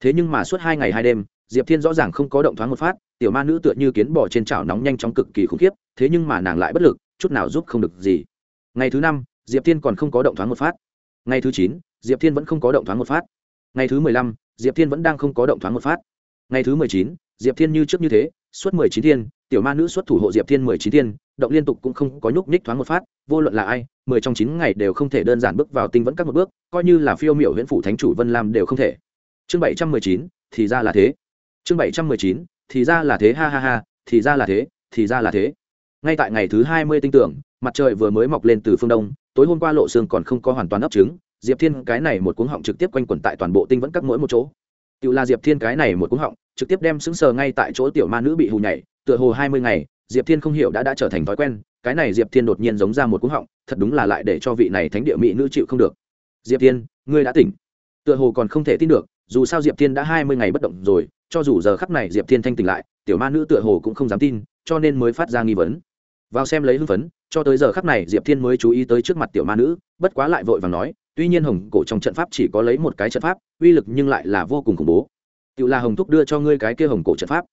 Thế nhưng mà suốt hai ngày hai đêm, diệp thiên rõ ràng không có động thoáng một phát, tiểu ma nữ tựa như kiến bỏ trên chảo nóng nhanh chóng cực kỳ khủng khiếp, thế nhưng mà nàng lại bất lực, chút nào giúp không được gì. Ngày thứ năm, diệp thiên còn không có động thoáng một phát. Ngày thứ chín, diệp thiên vẫn không có động thoáng một phát. Ngày thứ mười lăm, diệp thiên vẫn đang không có động thoáng một phát. Ngày thứ mười chín, diệp thiên như trước như thế suốt mười chín thiên, tiểu ma nữ xuất thủ hộ diệp thiên mười chín thiên, động liên tục cũng không có nhúc nhích thoáng một phát, vô luận là ai, mười trong chín ngày đều không thể đơn giản bước vào tinh vẫn các một bước, coi như là phiêu miểu huyện phủ thánh chủ vân lam đều không thể. Chương bảy trăm mười chín, thì ra là thế. Chương bảy trăm mười chín, thì ra là thế, ha ha ha, thì ra là thế, thì ra là thế. Ngay tại ngày thứ hai mươi tinh tưởng, mặt trời vừa mới mọc lên từ phương đông, tối hôm qua lộ xương còn không có hoàn toàn ấp trứng, diệp thiên cái này một cuống họng trực tiếp quanh quẩn tại toàn bộ tinh vẫn các mỗi một chỗ. Tự là diệp thiên cái này một cuống họng trực tiếp đem xứng sờ ngay tại chỗ tiểu ma nữ bị hù nhảy, tựa hồ hai mươi ngày, diệp thiên không hiểu đã đã trở thành thói quen, cái này diệp thiên đột nhiên giống ra một cú họng, thật đúng là lại để cho vị này thánh địa mỹ nữ chịu không được. Diệp thiên, ngươi đã tỉnh. Tựa hồ còn không thể tin được, dù sao diệp thiên đã hai mươi ngày bất động rồi, cho dù giờ khắp này diệp thiên thanh tỉnh lại, tiểu ma nữ tựa hồ cũng không dám tin, cho nên mới phát ra nghi vấn. Vào xem lấy hưng phấn, cho tới giờ khắc này diệp thiên mới chú ý tới trước mặt tiểu ma nữ, bất quá lại vội và nói, tuy nhiên hồng cổ trong trận pháp chỉ có lấy một cái trận pháp, uy lực nhưng lại là vô cùng khủng bố tự là hồng thúc đưa cho ngươi cái kia hồng cổ trận pháp.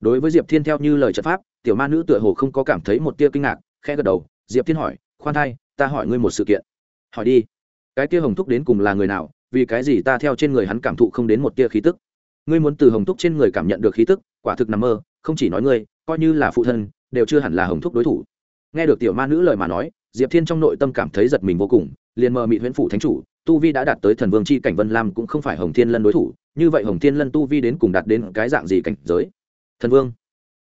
Đối với diệp thiên theo như lời trận pháp, tiểu ma nữ tựa hồ không có cảm thấy một tia kinh ngạc, khẽ gật đầu. Diệp thiên hỏi, khoan thai, ta hỏi ngươi một sự kiện. Hỏi đi. Cái kia hồng thúc đến cùng là người nào? Vì cái gì ta theo trên người hắn cảm thụ không đến một tia khí tức? Ngươi muốn từ hồng thúc trên người cảm nhận được khí tức, quả thực nằm mơ, không chỉ nói ngươi, coi như là phụ thân, đều chưa hẳn là hồng thúc đối thủ. Nghe được tiểu ma nữ lời mà nói, diệp thiên trong nội tâm cảm thấy giật mình vô cùng, liền mờ mị huyễn phủ thánh chủ tu vi đã đạt tới thần vương c h i cảnh vân lam cũng không phải hồng thiên lân đối thủ, như vậy hồng thiên lân tu vi đến cùng đạt đến cái dạng gì cảnh giới? Thần vương.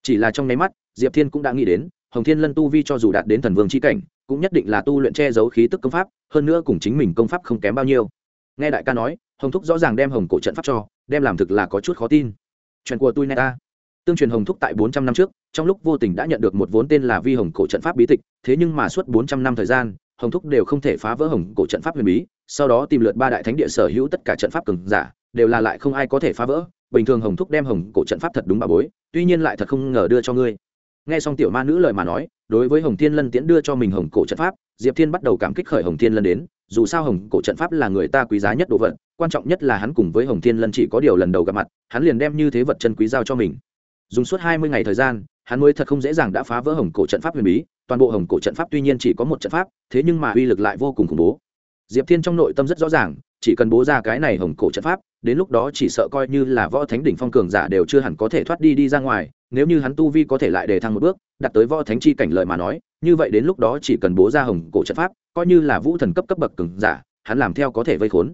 Chỉ là trong nháy mắt, diệp thiên cũng đã nghĩ đến, hồng thiên lân tu vi cho dù đạt đến thần vương c h i cảnh, cũng nhất định là tu luyện che giấu khí tức công pháp, hơn nữa cùng chính mình công pháp không kém bao nhiêu. Nghe đại ca nói, hồng thúc rõ ràng đem hồng cổ trận pháp cho, đem làm thực là có chút khó tin. Chuyện của tôi này ta. Tương truyền hồng thúc tại bốn trăm năm trước, trong lúc vô tình đã nhận được một vốn tên là vi hồng cổ trận pháp bí tịch, thế nhưng mà suốt bốn trăm năm thời gian hồng thúc đều không thể phá vỡ hồng cổ trận pháp huyền bí, sau đó tìm lượt ba đại thánh địa sở hữu tất cả trận pháp cường giả, đều là lại không ai có thể phá vỡ. Bình thường hồng thúc đem hồng cổ trận pháp thật đúng bà bối, tuy nhiên lại thật không ngờ đưa cho ngươi. Nghe xong tiểu ma nữ lời mà nói, đối với hồng thiên lân tiễn đưa cho mình hồng cổ trận pháp, diệp thiên bắt đầu cảm kích khởi hồng thiên lân đến, dù sao hồng cổ trận pháp là người ta quý giá nhất đồ vật, quan trọng nhất là hắn cùng với hồng thiên lân chỉ có điều lần đầu gặp mặt, hắn liền đem như thế vật chân quý giao cho mình. Dùng suốt hai mươi ngày thời gian, hắn mới thật không dễ dàng đã phá vỡ hồng cổ trận pháp huyền bí toàn bộ hồng cổ trận pháp tuy nhiên chỉ có một trận pháp, thế nhưng mà uy lực lại vô cùng khủng bố. Diệp thiên trong nội tâm rất rõ ràng, chỉ cần bố ra cái này hồng cổ trận pháp, đến lúc đó chỉ sợ coi như là võ thánh đỉnh phong cường giả đều chưa hẳn có thể thoát đi đi ra ngoài, nếu như hắn tu vi có thể lại đề thăng một bước đặt tới võ thánh chi cảnh lợi mà nói, như vậy đến lúc đó chỉ cần bố ra hồng cổ trận pháp, coi như là vũ thần cấp cấp bậc cường giả, hắn làm theo có thể vây khốn.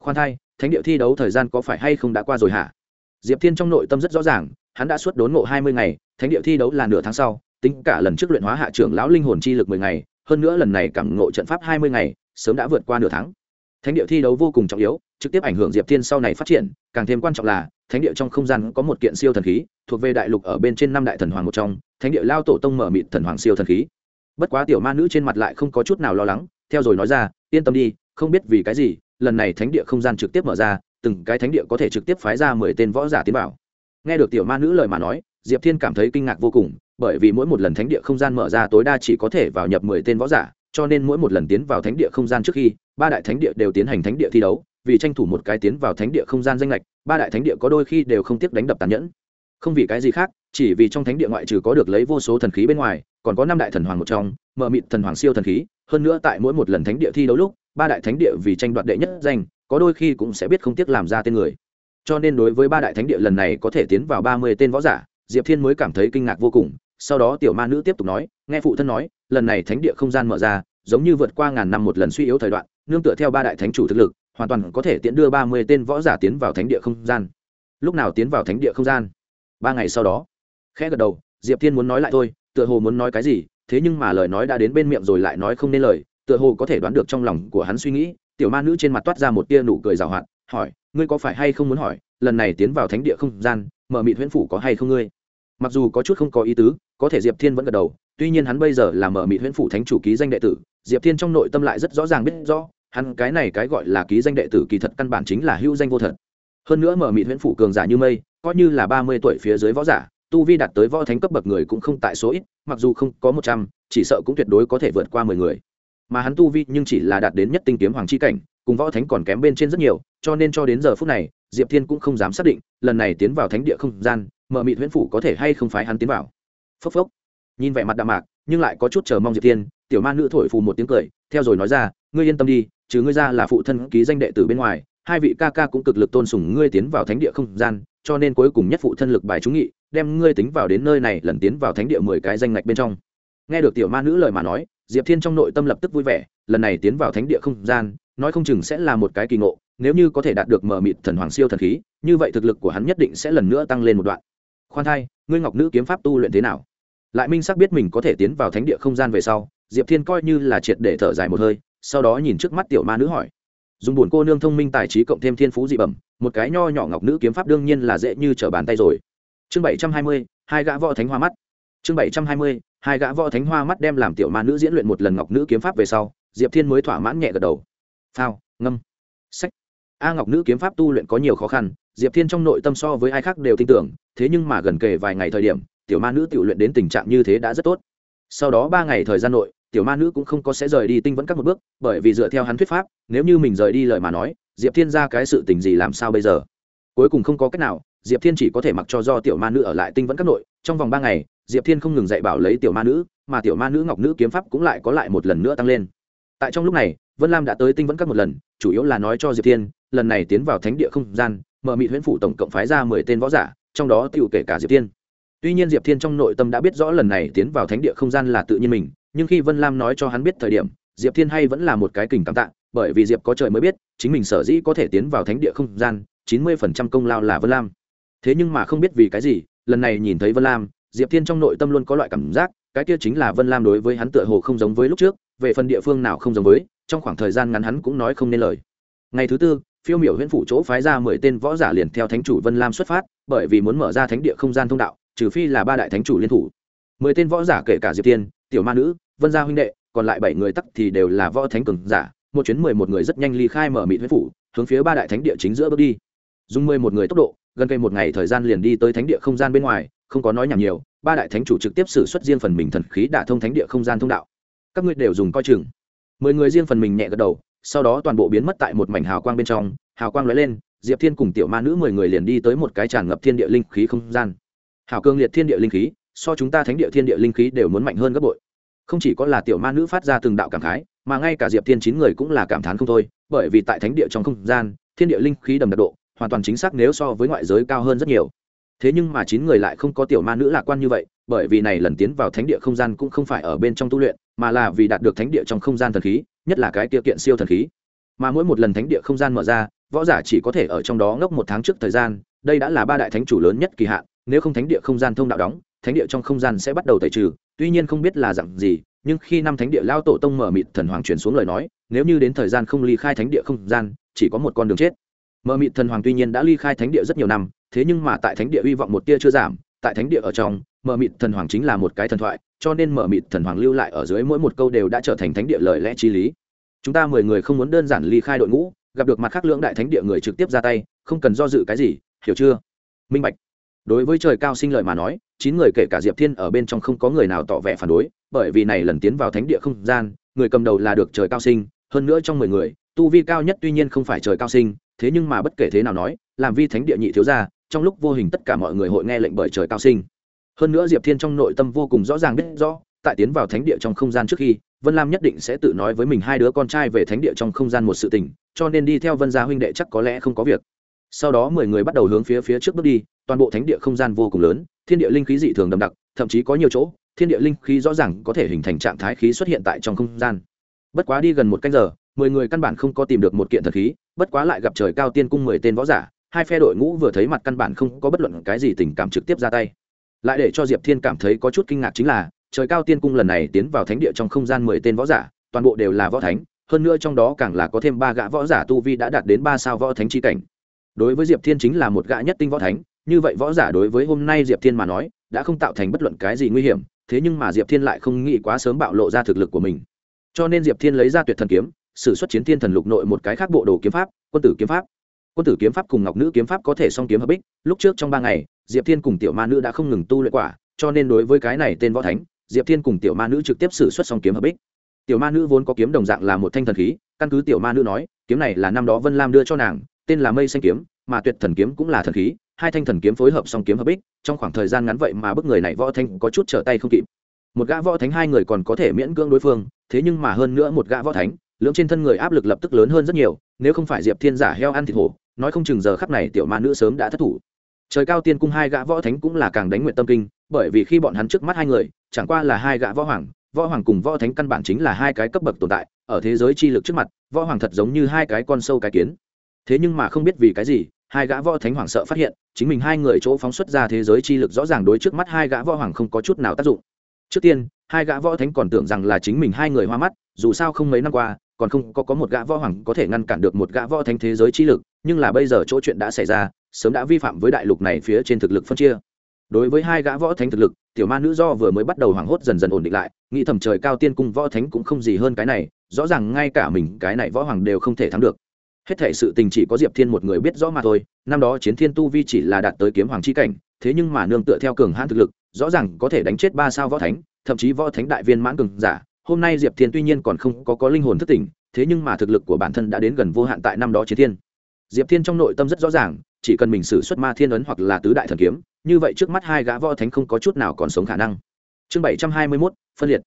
Khoan thai, thánh địa thi đấu thời gian có phải hay không đã qua rồi hả? Diệp thiên trong nội tâm rất rõ ràng, hắn đã suốt đốn ngộ hai mươi ngày, thánh địa thi đấu là nửa tháng sau tính cả lần trước luyện hóa hạ trưởng lão linh hồn chi lực mười ngày, hơn nữa lần này cảm ngộ trận pháp hai mươi ngày, sớm đã vượt qua nửa tháng thánh địa thi đấu vô cùng trọng yếu, trực tiếp ảnh hưởng diệp thiên sau này phát triển, càng thêm quan trọng là, thánh địa trong không gian có một kiện siêu thần khí, thuộc về đại lục ở bên trên năm đại thần hoàng một trong, thánh địa lao tổ tông mở mịt thần hoàng siêu thần khí bất quá tiểu ma nữ trên mặt lại không có chút nào lo lắng, theo rồi nói ra, yên tâm đi, không biết vì cái gì, lần này thánh địa không gian trực tiếp mở ra, từng cái thánh địa có thể trực tiếp phái ra mười tên võ giả tiến vào. nghe được tiểu ma nữ lời mà nói, diệp thiên cảm thấy kinh ngạc vô cùng bởi vì mỗi một lần thánh địa không gian mở ra tối đa chỉ có thể vào nhập mười tên võ giả cho nên mỗi một lần tiến vào thánh địa không gian trước khi ba đại thánh địa đều tiến hành thánh địa thi đấu vì tranh thủ một cái tiến vào thánh địa không gian danh lệch ba đại thánh địa có đôi khi đều không tiếc đánh đập tàn nhẫn không vì cái gì khác chỉ vì trong thánh địa ngoại trừ có được lấy vô số thần khí bên ngoài còn có năm đại thần hoàng một trong mở mịt thần hoàng siêu thần khí hơn nữa tại mỗi một lần thánh địa thi đấu lúc ba đại thánh địa vì tranh đoạt đệ nhất danh có đôi khi cũng sẽ biết không tiếc làm ra tên người cho nên đối với ba đại thánh địa lần này có thể tiến vào ba mươi tên võ giả diệp thiên mới cảm thấy kinh ngạc vô cùng sau đó tiểu ma nữ tiếp tục nói, nghe phụ thân nói, lần này thánh địa không gian mở ra, giống như vượt qua ngàn năm một lần suy yếu thời đoạn, nương tựa theo ba đại thánh chủ thực lực, hoàn toàn có thể tiễn đưa ba mươi tên võ giả tiến vào thánh địa không gian. Lúc nào tiến vào thánh địa không gian? Ba ngày sau đó, khẽ gật đầu, diệp thiên muốn nói lại thôi, tựa hồ muốn nói cái gì, thế nhưng mà lời nói đã đến bên miệng rồi lại nói không nên lời, tựa hồ có thể đoán được trong lòng của hắn suy nghĩ, tiểu ma nữ trên mặt toát ra một tia nụ cười rào hoạt, hỏi, ngươi có phải hay không muốn hỏi, lần này tiến vào thánh địa không gian, mở mịt huyễn phủ có hay không ngươi? Mặc dù có chút không có ý tứ, có thể diệp thiên vẫn gật đầu, tuy nhiên hắn bây giờ là mở mịt huyễn phủ thánh chủ ký danh đệ tử, diệp thiên trong nội tâm lại rất rõ ràng biết rõ, hắn cái này cái gọi là ký danh đệ tử kỳ thật căn bản chính là hữu danh vô thật. Hơn nữa mở mịt huyễn phủ cường giả như mây, coi như là ba mươi tuổi phía dưới võ giả, tu vi đạt tới võ thánh cấp bậc người cũng không tại số ít, mặc dù không có một trăm, chỉ sợ cũng tuyệt đối có thể vượt qua mười người. Mà hắn tu vi nhưng chỉ là đạt đến nhất tinh kiếm hoàng chi cảnh, cùng võ thánh còn kém bên trên rất nhiều, cho nên cho đến giờ phút này, diệp thiên cũng không dám xác định, lần này tiến vào thánh địa không gian mở mịt huyễn phủ có thể hay không phái hắn tiến vào. Phốc phốc. Nhìn vẻ mặt đạm mạc, nhưng lại có chút chờ mong diệp thiên, tiểu ma nữ thổi phù một tiếng cười, theo rồi nói ra, ngươi yên tâm đi chứ ngươi ra là phụ thân ký danh đệ tử bên ngoài, hai vị ca ca cũng cực lực tôn sùng ngươi tiến vào thánh địa không gian, cho nên cuối cùng nhất phụ thân lực bài trúng nghị, đem ngươi tính vào đến nơi này lần tiến vào thánh địa mười cái danh ngạch bên trong. Nghe được tiểu ma nữ lời mà nói, diệp thiên trong nội tâm lập tức vui vẻ, lần này tiến vào thánh địa không gian, nói không chừng sẽ là một cái kỳ ngộ, nếu như có thể đạt được mở mịt thần hoàng siêu thần khí, như vậy thực lực của hắn nhất định sẽ lần nữa tăng lên một đoạn khoan thai, ngươi ngọc nữ kiếm pháp tu luyện thế nào? Lại minh sắc biết mình có thể tiến vào thánh địa không gian về sau, diệp thiên coi như là triệt để thở dài một hơi, sau đó nhìn trước mắt tiểu ma nữ hỏi. Dùng buồn cô nương thông minh tài trí cộng thêm thiên phú dị bẩm, một cái nho nhỏ ngọc nữ kiếm pháp đương nhiên là dễ như trở bàn tay rồi. Chương bảy trăm hai mươi, hai gã võ thánh hoa mắt. Chương bảy trăm hai mươi, hai gã võ thánh hoa mắt đem làm tiểu ma nữ diễn luyện một lần ngọc nữ kiếm pháp về sau, diệp thiên mới thỏa mãn nhẹ gật đầu. Phao, ngâm. Sách. A ngọc nữ kiếm pháp tu luyện có nhiều khó khăn diệp thiên trong nội tâm so với ai khác đều tin tưởng, thế nhưng mà gần kề vài ngày thời điểm, tiểu ma nữ tự luyện đến tình trạng như thế đã rất tốt. Sau đó ba ngày thời gian nội, tiểu ma nữ cũng không có sẽ rời đi tinh vẫn các một bước, bởi vì dựa theo hắn thuyết pháp, nếu như mình rời đi lời mà nói, diệp thiên ra cái sự tình gì làm sao bây giờ? Cuối cùng không có cách nào, diệp thiên chỉ có thể mặc cho do tiểu ma nữ ở lại tinh vẫn các nội. Trong vòng ba ngày, diệp thiên không ngừng dạy bảo lấy tiểu ma nữ, mà tiểu ma nữ ngọc nữ kiếm pháp cũng lại có lại một lần nữa tăng lên. Tại trong lúc này, vân lam đã tới tinh vẫn các một lần, chủ yếu là nói cho diệp thiên, lần này tiến vào thánh địa không gian mở mị huyễn phủ tổng cộng phái ra mười tên võ giả, trong đó tựu kể cả diệp thiên. Tuy nhiên diệp thiên trong nội tâm đã biết rõ lần này tiến vào thánh địa không gian là tự nhiên mình, nhưng khi vân lam nói cho hắn biết thời điểm, diệp thiên hay vẫn là một cái kình cảm tạ, bởi vì diệp có trời mới biết, chính mình sở dĩ có thể tiến vào thánh địa không gian, chín mươi phần trăm công lao là vân lam. Thế nhưng mà không biết vì cái gì, lần này nhìn thấy vân lam, diệp thiên trong nội tâm luôn có loại cảm giác, cái kia chính là vân lam đối với hắn tựa hồ không giống với lúc trước, về phần địa phương nào không giống với, trong khoảng thời gian ngắn hắn cũng nói không nên lời. Ngày thứ tư phiêu miểu huyện phủ chỗ phái ra mười tên võ giả liền theo thánh chủ vân lam xuất phát, bởi vì muốn mở ra thánh địa không gian thông đạo, trừ phi là ba đại thánh chủ liên thủ. Mười tên võ giả kể cả diệp tiên, tiểu ma nữ, vân gia huynh đệ, còn lại bảy người tắc thì đều là võ thánh cường giả, một chuyến mười một người rất nhanh ly khai mở mịt huyết phủ, hướng phía ba đại thánh địa chính giữa bước đi. Dùng mười một người tốc độ, gần cây một ngày thời gian liền đi tới thánh địa không gian bên ngoài, không có nói nhảm nhiều, ba đại thánh chủ trực tiếp xử xuất riêng phần mình thần khí đả thông thánh địa không gian thông đạo. Các ngươi đều dùng coi chừng. Mười người riêng phần mình nhẹ gật đầu sau đó toàn bộ biến mất tại một mảnh hào quang bên trong, hào quang lóe lên, diệp thiên cùng tiểu ma nữ mười người liền đi tới một cái tràn ngập thiên địa linh khí không gian. Hào cương liệt thiên địa linh khí, so chúng ta thánh địa thiên địa linh khí đều muốn mạnh hơn gấp bội. Không chỉ có là tiểu ma nữ phát ra từng đạo cảm khái, mà ngay cả diệp thiên chín người cũng là cảm thán không thôi, bởi vì tại thánh địa trong không gian, thiên địa linh khí đầm đặc độ, hoàn toàn chính xác nếu so với ngoại giới cao hơn rất nhiều. Thế nhưng mà chín người lại không có tiểu ma nữ lạc quan như vậy, bởi vì này lần tiến vào thánh địa không gian cũng không phải ở bên trong tu luyện, mà là vì đạt được thánh địa trong không gian thần khí nhất là cái tiêu kiện siêu thần khí. Mà mỗi một lần thánh địa không gian mở ra, võ giả chỉ có thể ở trong đó ngốc một tháng trước thời gian, đây đã là ba đại thánh chủ lớn nhất kỳ hạn, nếu không thánh địa không gian thông đạo đóng, thánh địa trong không gian sẽ bắt đầu tẩy trừ, tuy nhiên không biết là dặn gì, nhưng khi năm thánh địa lao tổ tông mở mịt thần hoàng truyền xuống lời nói, nếu như đến thời gian không ly khai thánh địa không gian, chỉ có một con đường chết. Mở mịt thần hoàng tuy nhiên đã ly khai thánh địa rất nhiều năm, thế nhưng mà tại thánh địa hy vọng một tia chưa giảm, tại thánh địa ở trong, mở mịt thần hoàng chính là một cái thần thoại cho nên mở mịt thần hoàng lưu lại ở dưới mỗi một câu đều đã trở thành thánh địa lời lẽ chi lý. Chúng ta mười người không muốn đơn giản ly khai đội ngũ, gặp được mặt khác lưỡng đại thánh địa người trực tiếp ra tay, không cần do dự cái gì, hiểu chưa? Minh bạch. Đối với trời cao sinh lợi mà nói, chín người kể cả diệp thiên ở bên trong không có người nào tỏ vẻ phản đối, bởi vì này lần tiến vào thánh địa không gian, người cầm đầu là được trời cao sinh, hơn nữa trong mười người, tu vi cao nhất tuy nhiên không phải trời cao sinh, thế nhưng mà bất kể thế nào nói, làm vi thánh địa nhị thiếu gia, trong lúc vô hình tất cả mọi người hội nghe lệnh bởi trời cao sinh hơn nữa diệp thiên trong nội tâm vô cùng rõ ràng biết rõ, tại tiến vào thánh địa trong không gian trước khi, vân lam nhất định sẽ tự nói với mình hai đứa con trai về thánh địa trong không gian một sự tình, cho nên đi theo vân gia huynh đệ chắc có lẽ không có việc. Sau đó mười người bắt đầu hướng phía phía trước bước đi, toàn bộ thánh địa không gian vô cùng lớn, thiên địa linh khí dị thường đậm đặc, thậm chí có nhiều chỗ, thiên địa linh khí rõ ràng có thể hình thành trạng thái khí xuất hiện tại trong không gian. Bất quá đi gần một canh giờ, mười người căn bản không có tìm được một kiện thật khí, bất quá lại gặp trời cao tiên cung mười tên võ giả, hai phe đội ngũ vừa thấy mặt căn bản không có bất luận cái gì tình cảm trực tiếp ra tay lại để cho diệp thiên cảm thấy có chút kinh ngạc chính là, trời cao tiên cung lần này tiến vào thánh địa trong không gian mười tên võ giả, toàn bộ đều là võ thánh, hơn nữa trong đó càng là có thêm ba gã võ giả tu vi đã đạt đến ba sao võ thánh chi cảnh. Đối với diệp thiên chính là một gã nhất tinh võ thánh, như vậy võ giả đối với hôm nay diệp thiên mà nói, đã không tạo thành bất luận cái gì nguy hiểm, thế nhưng mà diệp thiên lại không nghĩ quá sớm bạo lộ ra thực lực của mình. Cho nên diệp thiên lấy ra tuyệt thần kiếm s ử suất chiến thiên thần lục nội một cái khác bộ đồ kiếm pháp, quân tử kiếm pháp. Quân tử kiếm pháp cùng ngọc nữ kiếm pháp có thể song kiếm hợp bích, lúc trước trong ba ngày diệp thiên cùng tiểu ma nữ đã không ngừng tu luyện quả, cho nên đối với cái này tên võ thánh, diệp thiên cùng tiểu ma nữ trực tiếp xử xuất song kiếm hợp bích. Tiểu ma nữ vốn có kiếm đồng dạng là một thanh thần khí, căn cứ tiểu ma nữ nói, kiếm này là năm đó vân lam đưa cho nàng, tên là mây xanh kiếm, mà tuyệt thần kiếm cũng là thần khí, hai thanh thần kiếm phối hợp song kiếm hợp bích, trong khoảng thời gian ngắn vậy mà bức người này võ thanh có chút trở tay không kịp. Một gã võ thánh hai người còn có thể miễn cưỡng đối phương, thế nhưng mà hơn nữa một gã võ thánh, lưỡng trên thân người áp lực lập tức lớn hơn rất nhiều, nếu không phải diệp thiên giả heo ăn thịt hổ, nói không chừng giờ khắp này tiểu ma nữ sớm đã thất thủ trời cao tiên cung hai gã võ thánh cũng là càng đánh nguyện tâm kinh, bởi vì khi bọn hắn trước mắt hai người, chẳng qua là hai gã võ hoàng võ hoàng cùng võ thánh căn bản chính là hai cái cấp bậc tồn tại, ở thế giới chi lực trước mặt, võ hoàng thật giống như hai cái con sâu cái kiến. Thế nhưng mà không biết vì cái gì, hai gã võ thánh hoàng sợ phát hiện, chính mình hai người chỗ phóng xuất ra thế giới chi lực rõ ràng đối trước mắt hai gã võ hoàng không có chút nào tác dụng. Trước tiên, hai gã võ thánh còn tưởng rằng là chính mình hai người hoa mắt, dù sao không mấy năm qua, còn không có có một gã võ hoàng có thể ngăn cản được một gã võ thánh thế giới chi lực, nhưng là bây giờ chỗ chuyện đã xảy ra sớm đã vi phạm với đại lục này phía trên thực lực phân chia. Đối với hai gã võ thánh thực lực, tiểu ma nữ do vừa mới bắt đầu hoảng hốt dần dần ổn định lại, nghĩ thầm trời cao tiên cung võ thánh cũng không gì hơn cái này, rõ ràng ngay cả mình, cái này võ hoàng đều không thể thắng được. Hết thể sự tình chỉ có diệp thiên một người biết rõ mà thôi, năm đó chiến thiên tu vi chỉ là đạt tới kiếm hoàng c h i cảnh, thế nhưng mà nương tựa theo cường hãn thực lực, rõ ràng có thể đánh chết ba sao võ thánh, thậm chí võ thánh đại viên mãn cường giả. Hôm nay diệp thiên tuy nhiên còn không có có linh hồn thất tỉnh, thế nhưng mà thực lực của bản thân đã đến gần vô hạn tại năm đó chiến thiên. Diệp thiên trong nội tâm rất rõ ràng chỉ cần mình xử xuất ma thiên ấn hoặc là tứ đại thần kiếm, như vậy trước mắt hai gã võ thánh không có chút nào còn sống khả năng. Chương bảy trăm hai mươi mốt, phân liệt.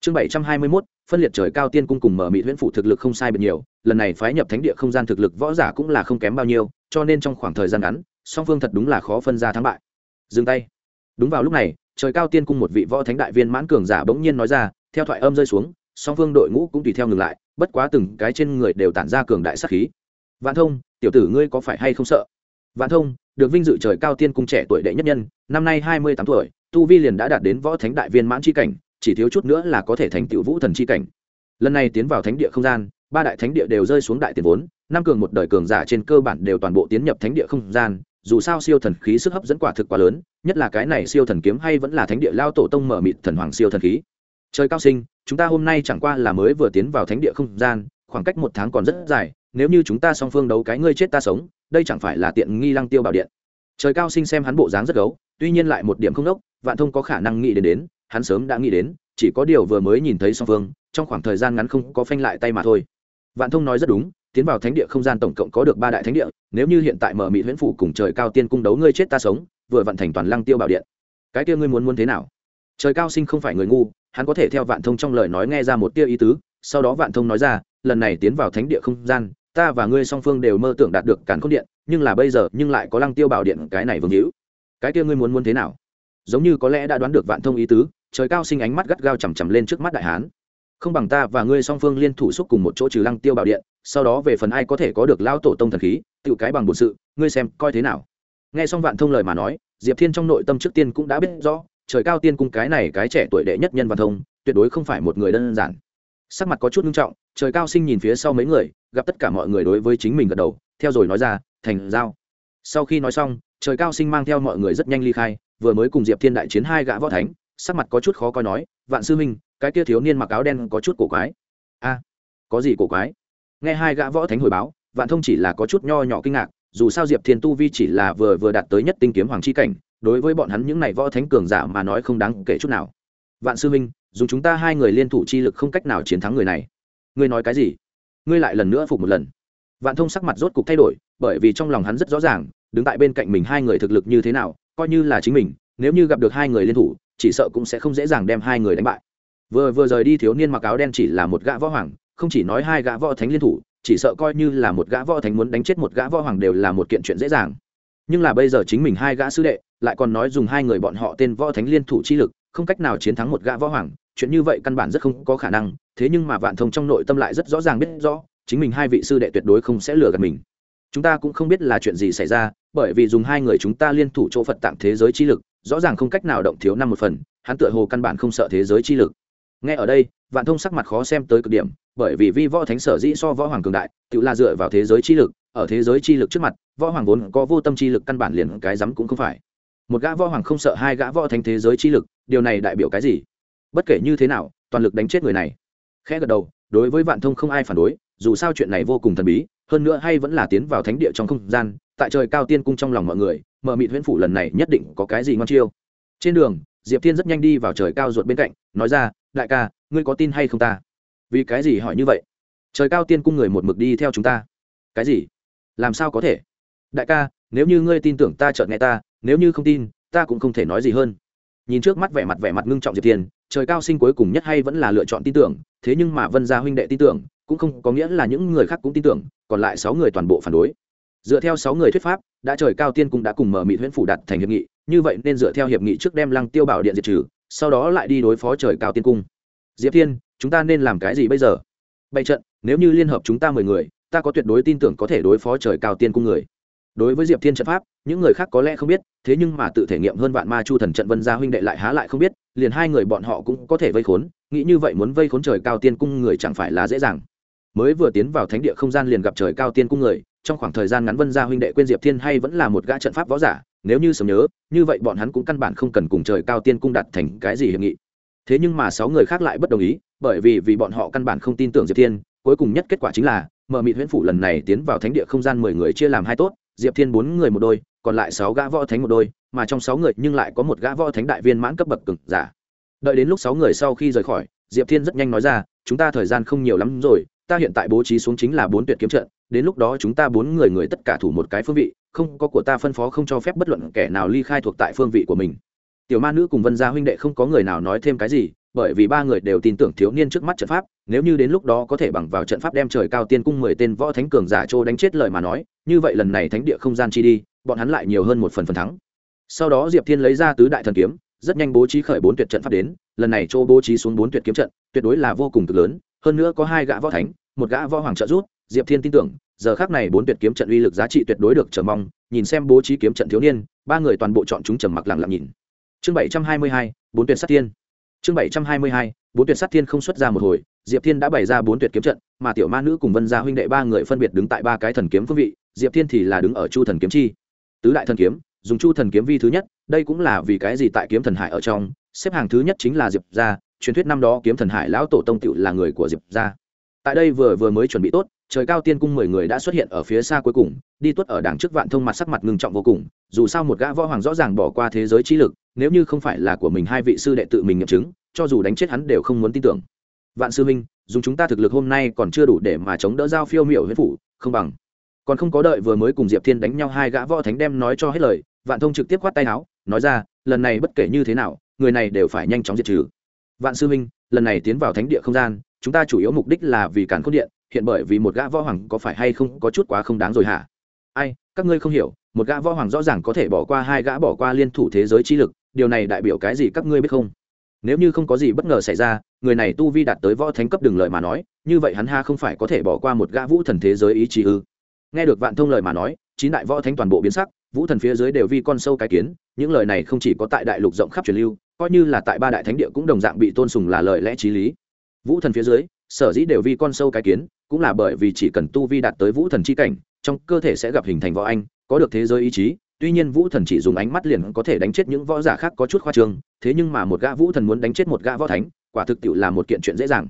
Chương bảy trăm hai mươi mốt, phân liệt trời cao tiên cung cùng mở mị huyễn phụ thực lực không sai biệt nhiều, lần này phái nhập thánh địa không gian thực lực võ giả cũng là không kém bao nhiêu, cho nên trong khoảng thời gian ngắn, song phương thật đúng là khó phân ra thắng bại. Dừng tay. Đúng vào lúc này, trời cao tiên cung một vị võ thánh đại viên mãn cường giả bỗng nhiên nói ra, theo thoại âm rơi xuống, song phương đội ngũ cũng tùy theo ngừng lại, bất quá từng cái trên người đều tản ra cường đại sát khí. Vạn thông, tiểu tử ngươi có phải hay không sợ? Vạn thông, được vinh dự trời cao tiên cung trẻ tuổi đệ nhất nhân, năm nay hai mươi tám tuổi, tu vi liền đã đạt đến võ thánh đại viên mãn c h i cảnh, chỉ thiếu chút nữa là có thể thành tựu vũ thần c h i cảnh. Lần này tiến vào thánh địa không gian, ba đại thánh địa đều rơi xuống đại tiền vốn, năm cường một đời cường giả trên cơ bản đều toàn bộ tiến nhập thánh địa không gian, dù sao siêu thần khí sức hấp dẫn quả thực quá lớn, nhất là cái này siêu thần kiếm hay vẫn là thánh địa lao tổ tông mở mịt thần hoàng siêu thần khí. Trời cao sinh, chúng ta hôm nay chẳng qua là mới vừa tiến vào thánh địa không gian, khoảng cách một tháng còn rất dài, nếu như chúng ta song phương đấu cái ngươi chết ta sống đây chẳng phải là tiện nghi lăng tiêu bảo điện. Trời cao sinh xem hắn bộ dáng rất gấu, tuy nhiên lại một điểm không đốc, vạn thông có khả năng nghĩ đến đến, hắn sớm đã nghĩ đến, chỉ có điều vừa mới nhìn thấy song phương, trong khoảng thời gian ngắn không có phanh lại tay mà thôi. Vạn thông nói rất đúng, tiến vào thánh địa không gian tổng cộng có được ba đại thánh địa, nếu như hiện tại mở mỹ huyễn phủ cùng trời cao tiên cung đấu ngươi chết ta sống, vừa vận thành toàn lăng tiêu bảo điện. Cái kia ngươi muốn muốn thế nào? Trời cao sinh không phải người ngu, hắn có thể theo vạn thông trong lời nói nghe ra một tia ý tứ, sau đó vạn thông nói ra, lần này tiến vào thánh địa không gian ta và ngươi song phương đều mơ tưởng đạt được càn khôn điện, nhưng là bây giờ, nhưng lại có lăng tiêu bảo điện, cái này vương hữu. Cái kia ngươi muốn muốn thế nào? Giống như có lẽ đã đoán được vạn thông ý tứ, trời cao sinh ánh mắt gắt gao chằm chằm lên trước mắt đại hán. Không bằng ta và ngươi song phương liên thủ xúc cùng một chỗ trừ lăng tiêu bảo điện, sau đó về phần ai có thể có được lao tổ tông thần khí, tự cái bằng bổn sự, ngươi xem, coi thế nào? Nghe xong vạn thông lời mà nói, diệp thiên trong nội tâm trước tiên cũng đã biết rõ, trời cao tiên cung cái này cái trẻ tuổi đệ nhất nhân vạn thông, tuyệt đối không phải một người đơn giản. Sắc mặt có chút nghiêm trọng, trời cao sinh nhìn phía sau mấy người gặp tất cả mọi người đối với chính mình gật đầu, theo rồi nói ra, thành giao. Sau khi nói xong, trời cao sinh mang theo mọi người rất nhanh ly khai, vừa mới cùng diệp thiên đại chiến hai gã võ thánh, sắc mặt có chút khó coi nói, vạn sư minh cái kia thiếu niên mặc áo đen có chút cổ quái. A, có gì cổ quái? Nghe hai gã võ thánh hồi báo, vạn thông chỉ là có chút nho nhỏ kinh ngạc, dù sao diệp thiên tu vi chỉ là vừa vừa đạt tới nhất tinh kiếm hoàng c h i cảnh, đối với bọn hắn những n à y võ thánh cường giả mà nói không đáng kể chút nào. Vạn sư minh dùng chúng ta hai người liên thủ chi lực không cách nào chiến thắng người này. Ngươi nói cái gì? Ngươi lại lần nữa phục một lần. Vạn thông sắc mặt rốt cục thay đổi, bởi vì trong lòng hắn rất rõ ràng, đứng tại bên cạnh mình hai người thực lực như thế nào, coi như là chính mình, nếu như gặp được hai người liên thủ, chỉ sợ cũng sẽ không dễ dàng đem hai người đánh bại. Vừa vừa rời đi thiếu niên mặc áo đen chỉ là một gã võ hoàng, không chỉ nói hai gã võ thánh liên thủ, chỉ sợ coi như là một gã võ thánh muốn đánh chết một gã võ hoàng đều là một kiện chuyện dễ dàng. Nhưng là bây giờ chính mình hai gã sư đệ, lại còn nói dùng hai người bọn họ tên võ thánh liên thủ chi lực, không cách nào chiến thắng một gã võ hoàng chuyện như vậy căn bản rất không có khả năng, thế nhưng mà vạn thông trong nội tâm lại rất rõ ràng biết rõ, chính mình hai vị sư đệ tuyệt đối không sẽ lừa gạt mình. Chúng ta cũng không biết là chuyện gì xảy ra, bởi vì dùng hai người chúng ta liên thủ chỗ phật tạng thế giới chi lực, rõ ràng không cách nào động thiếu năm một phần, hắn tựa hồ căn bản không sợ thế giới chi lực. Nghe ở đây, vạn thông sắc mặt khó xem tới cực điểm, bởi vì vi võ thánh sở dĩ so võ hoàng cường đại, tự là dựa vào thế giới chi lực, ở thế giới chi lực trước mặt, võ hoàng vốn có vô tâm chi lực căn bản liền cái rắm cũng không phải. Một gã võ hoàng không sợ hai gã võ thánh thế giới chi lực, điều này đại biểu cái gì? Bất kể như thế nào, toàn lực đánh chết người này. Khẽ gật đầu, đối với vạn thông không ai phản đối, dù sao chuyện này vô cùng thần bí, hơn nữa hay vẫn là tiến vào thánh địa trong không gian, tại trời cao tiên cung trong lòng mọi người, mở mịt huyễn phủ lần này nhất định có cái gì ngon chiêu. Trên đường, diệp thiên rất nhanh đi vào trời cao ruột bên cạnh, nói ra, đại ca, ngươi có tin hay không ta? Vì cái gì hỏi như vậy? Trời cao tiên cung người một mực đi theo chúng ta. Cái gì? Làm sao có thể? Đại ca, nếu như ngươi tin tưởng ta chợt nghe ta, nếu như không tin, ta cũng không thể nói gì hơn nhìn trước mắt vẻ mặt vẻ mặt ngưng trọng diệp thiên, trời cao sinh cuối cùng nhất hay vẫn là lựa chọn tin tưởng, thế nhưng mà vân gia huynh đệ tin tưởng, cũng không có nghĩa là những người khác cũng tin tưởng, còn lại sáu người toàn bộ phản đối. Dựa theo sáu người thuyết pháp, đã trời cao tiên cũng đã cùng mở mị huyễn phủ đặt thành hiệp nghị, như vậy nên dựa theo hiệp nghị trước đem lăng tiêu bảo điện diệt trừ, sau đó lại đi đối phó trời cao tiên cung. Diệp thiên, chúng ta nên làm cái gì bây giờ? Bày trận, nếu như liên hợp chúng ta mười người, ta có tuyệt đối tin tưởng có thể đối phó trời cao tiên cung người đối với diệp thiên trận pháp, những người khác có lẽ không biết, thế nhưng mà tự thể nghiệm hơn vạn ma chu thần trận vân gia huynh đệ lại há lại không biết, liền hai người bọn họ cũng có thể vây khốn, nghĩ như vậy muốn vây khốn trời cao tiên cung người chẳng phải là dễ dàng. Mới vừa tiến vào thánh địa không gian liền gặp trời cao tiên cung người, trong khoảng thời gian ngắn vân gia huynh đệ quên diệp thiên hay vẫn là một gã trận pháp võ giả, nếu như sớm nhớ, như vậy bọn hắn cũng căn bản không cần cùng trời cao tiên cung đặt thành cái gì hiệp nghị. Thế nhưng mà sáu người khác lại bất đồng ý, bởi vì vì bọn họ căn bản không tin tưởng diệp thiên, cuối cùng nhất kết quả chính là, Mở mịt huyễn phủ lần này tiến vào thánh địa không gian mười người chia làm hai tốt diệp thiên bốn người một đôi, còn lại sáu gã võ thánh một đôi, mà trong sáu người nhưng lại có một gã võ thánh đại viên mãn cấp bậc cực giả. Đợi đến lúc sáu người sau khi rời khỏi, diệp thiên rất nhanh nói ra, chúng ta thời gian không nhiều lắm rồi, ta hiện tại bố trí xuống chính là bốn tuyệt kiếm trận, đến lúc đó chúng ta bốn người người tất cả thủ một cái phương vị, không có của ta phân phó không cho phép bất luận kẻ nào ly khai thuộc tại phương vị của mình. Tiểu ma nữ cùng vân gia huynh đệ không có người nào nói thêm cái gì bởi vì ba người đều tin tưởng thiếu niên trước mắt trận pháp, nếu như đến lúc đó có thể bằng vào trận pháp đem trời cao tiên cung mười tên võ thánh cường giả trô đánh chết lời mà nói, như vậy lần này thánh địa không gian chi đi, bọn hắn lại nhiều hơn một phần phần thắng. Sau đó diệp thiên lấy ra tứ đại thần kiếm, rất nhanh bố trí khởi bốn tuyệt trận pháp đến, lần này châu bố trí xuống bốn tuyệt kiếm trận, tuyệt đối là vô cùng cực lớn, hơn nữa có hai gã võ thánh, một gã võ hoàng trợ rút diệp thiên tin tưởng, giờ khác này bốn tuyệt kiếm trận uy lực giá trị tuyệt đối được chờ mong, nhìn xem bố trí kiếm trận thiếu niên, ba người toàn bộ chọn chúng trầm mặc lặng lặng nhìn. Chương bảy trăm hai mươi hai, bốn tuyệt sát thiên chương bảy trăm hai mươi hai, bốn tuyệt sát thiên không xuất ra một hồi, diệp thiên đã bày ra bốn tuyệt kiếm trận, mà tiểu ma nữ cùng vân gia huynh đệ ba người phân biệt đứng tại ba cái thần kiếm phương vị, diệp thiên thì là đứng ở chu thần kiếm chi. Tứ đại thần kiếm, dùng chu thần kiếm vi thứ nhất, đây cũng là vì cái gì tại kiếm thần hải ở trong, xếp hàng thứ nhất chính là diệp gia, truyền thuyết năm đó kiếm thần hải lão tổ tông tựu là người của diệp gia. Tại đây vừa vừa mới chuẩn bị tốt trời cao tiên cung mười người đã xuất hiện ở phía xa cuối cùng, đi tuất ở đằng trước vạn thông mặt sắc mặt ngưng trọng vô cùng, dù sao một gã võ hoàng rõ ràng bỏ qua thế giới trí lực, nếu như không phải là của mình hai vị sư đệ tự mình nghiệm chứng, cho dù đánh chết hắn đều không muốn tin tưởng. Vạn sư minh dùng chúng ta thực lực hôm nay còn chưa đủ để mà chống đỡ giao phiêu miểu huyết phủ, không bằng. Còn không có đợi vừa mới cùng diệp thiên đánh nhau hai gã võ thánh đem nói cho hết lời, vạn thông trực tiếp khoát tay áo, nói ra, lần này bất kể như thế nào, người này đều phải nhanh chóng diệt trừ. Vạn sư minh lần này tiến vào thánh địa không gian, chúng ta chủ yếu mục đích là vì cản khôn điện hiện bởi vì một gã võ hoàng có phải hay không có chút quá không đáng rồi hả? Ai, các ngươi không hiểu, một gã võ hoàng rõ ràng có thể bỏ qua hai gã bỏ qua liên thủ thế giới chi lực, điều này đại biểu cái gì các ngươi biết không? Nếu như không có gì bất ngờ xảy ra, người này tu vi đạt tới võ thánh cấp đường lợi mà nói, như vậy hắn ha không phải có thể bỏ qua một gã vũ thần thế giới ý chí ư? Nghe được vạn thông lời mà nói, chín đại võ thánh toàn bộ biến sắc, vũ thần phía dưới đều vi con sâu cái kiến, những lời này không chỉ có tại đại lục rộng khắp truyền lưu, coi như là tại ba đại thánh địa cũng đồng dạng bị tôn sùng là lời lẽ t r í lý. Vũ thần phía dưới, sở dĩ đều vi con sâu cái kiến cũng là bởi vì chỉ cần tu vi đạt tới vũ thần chi cảnh, trong cơ thể sẽ gặp hình thành võ anh, có được thế giới ý chí. Tuy nhiên vũ thần chỉ dùng ánh mắt liền có thể đánh chết những võ giả khác có chút khoa trương, thế nhưng mà một gã vũ thần muốn đánh chết một gã võ thánh, quả thực tiệu là một kiện chuyện dễ dàng.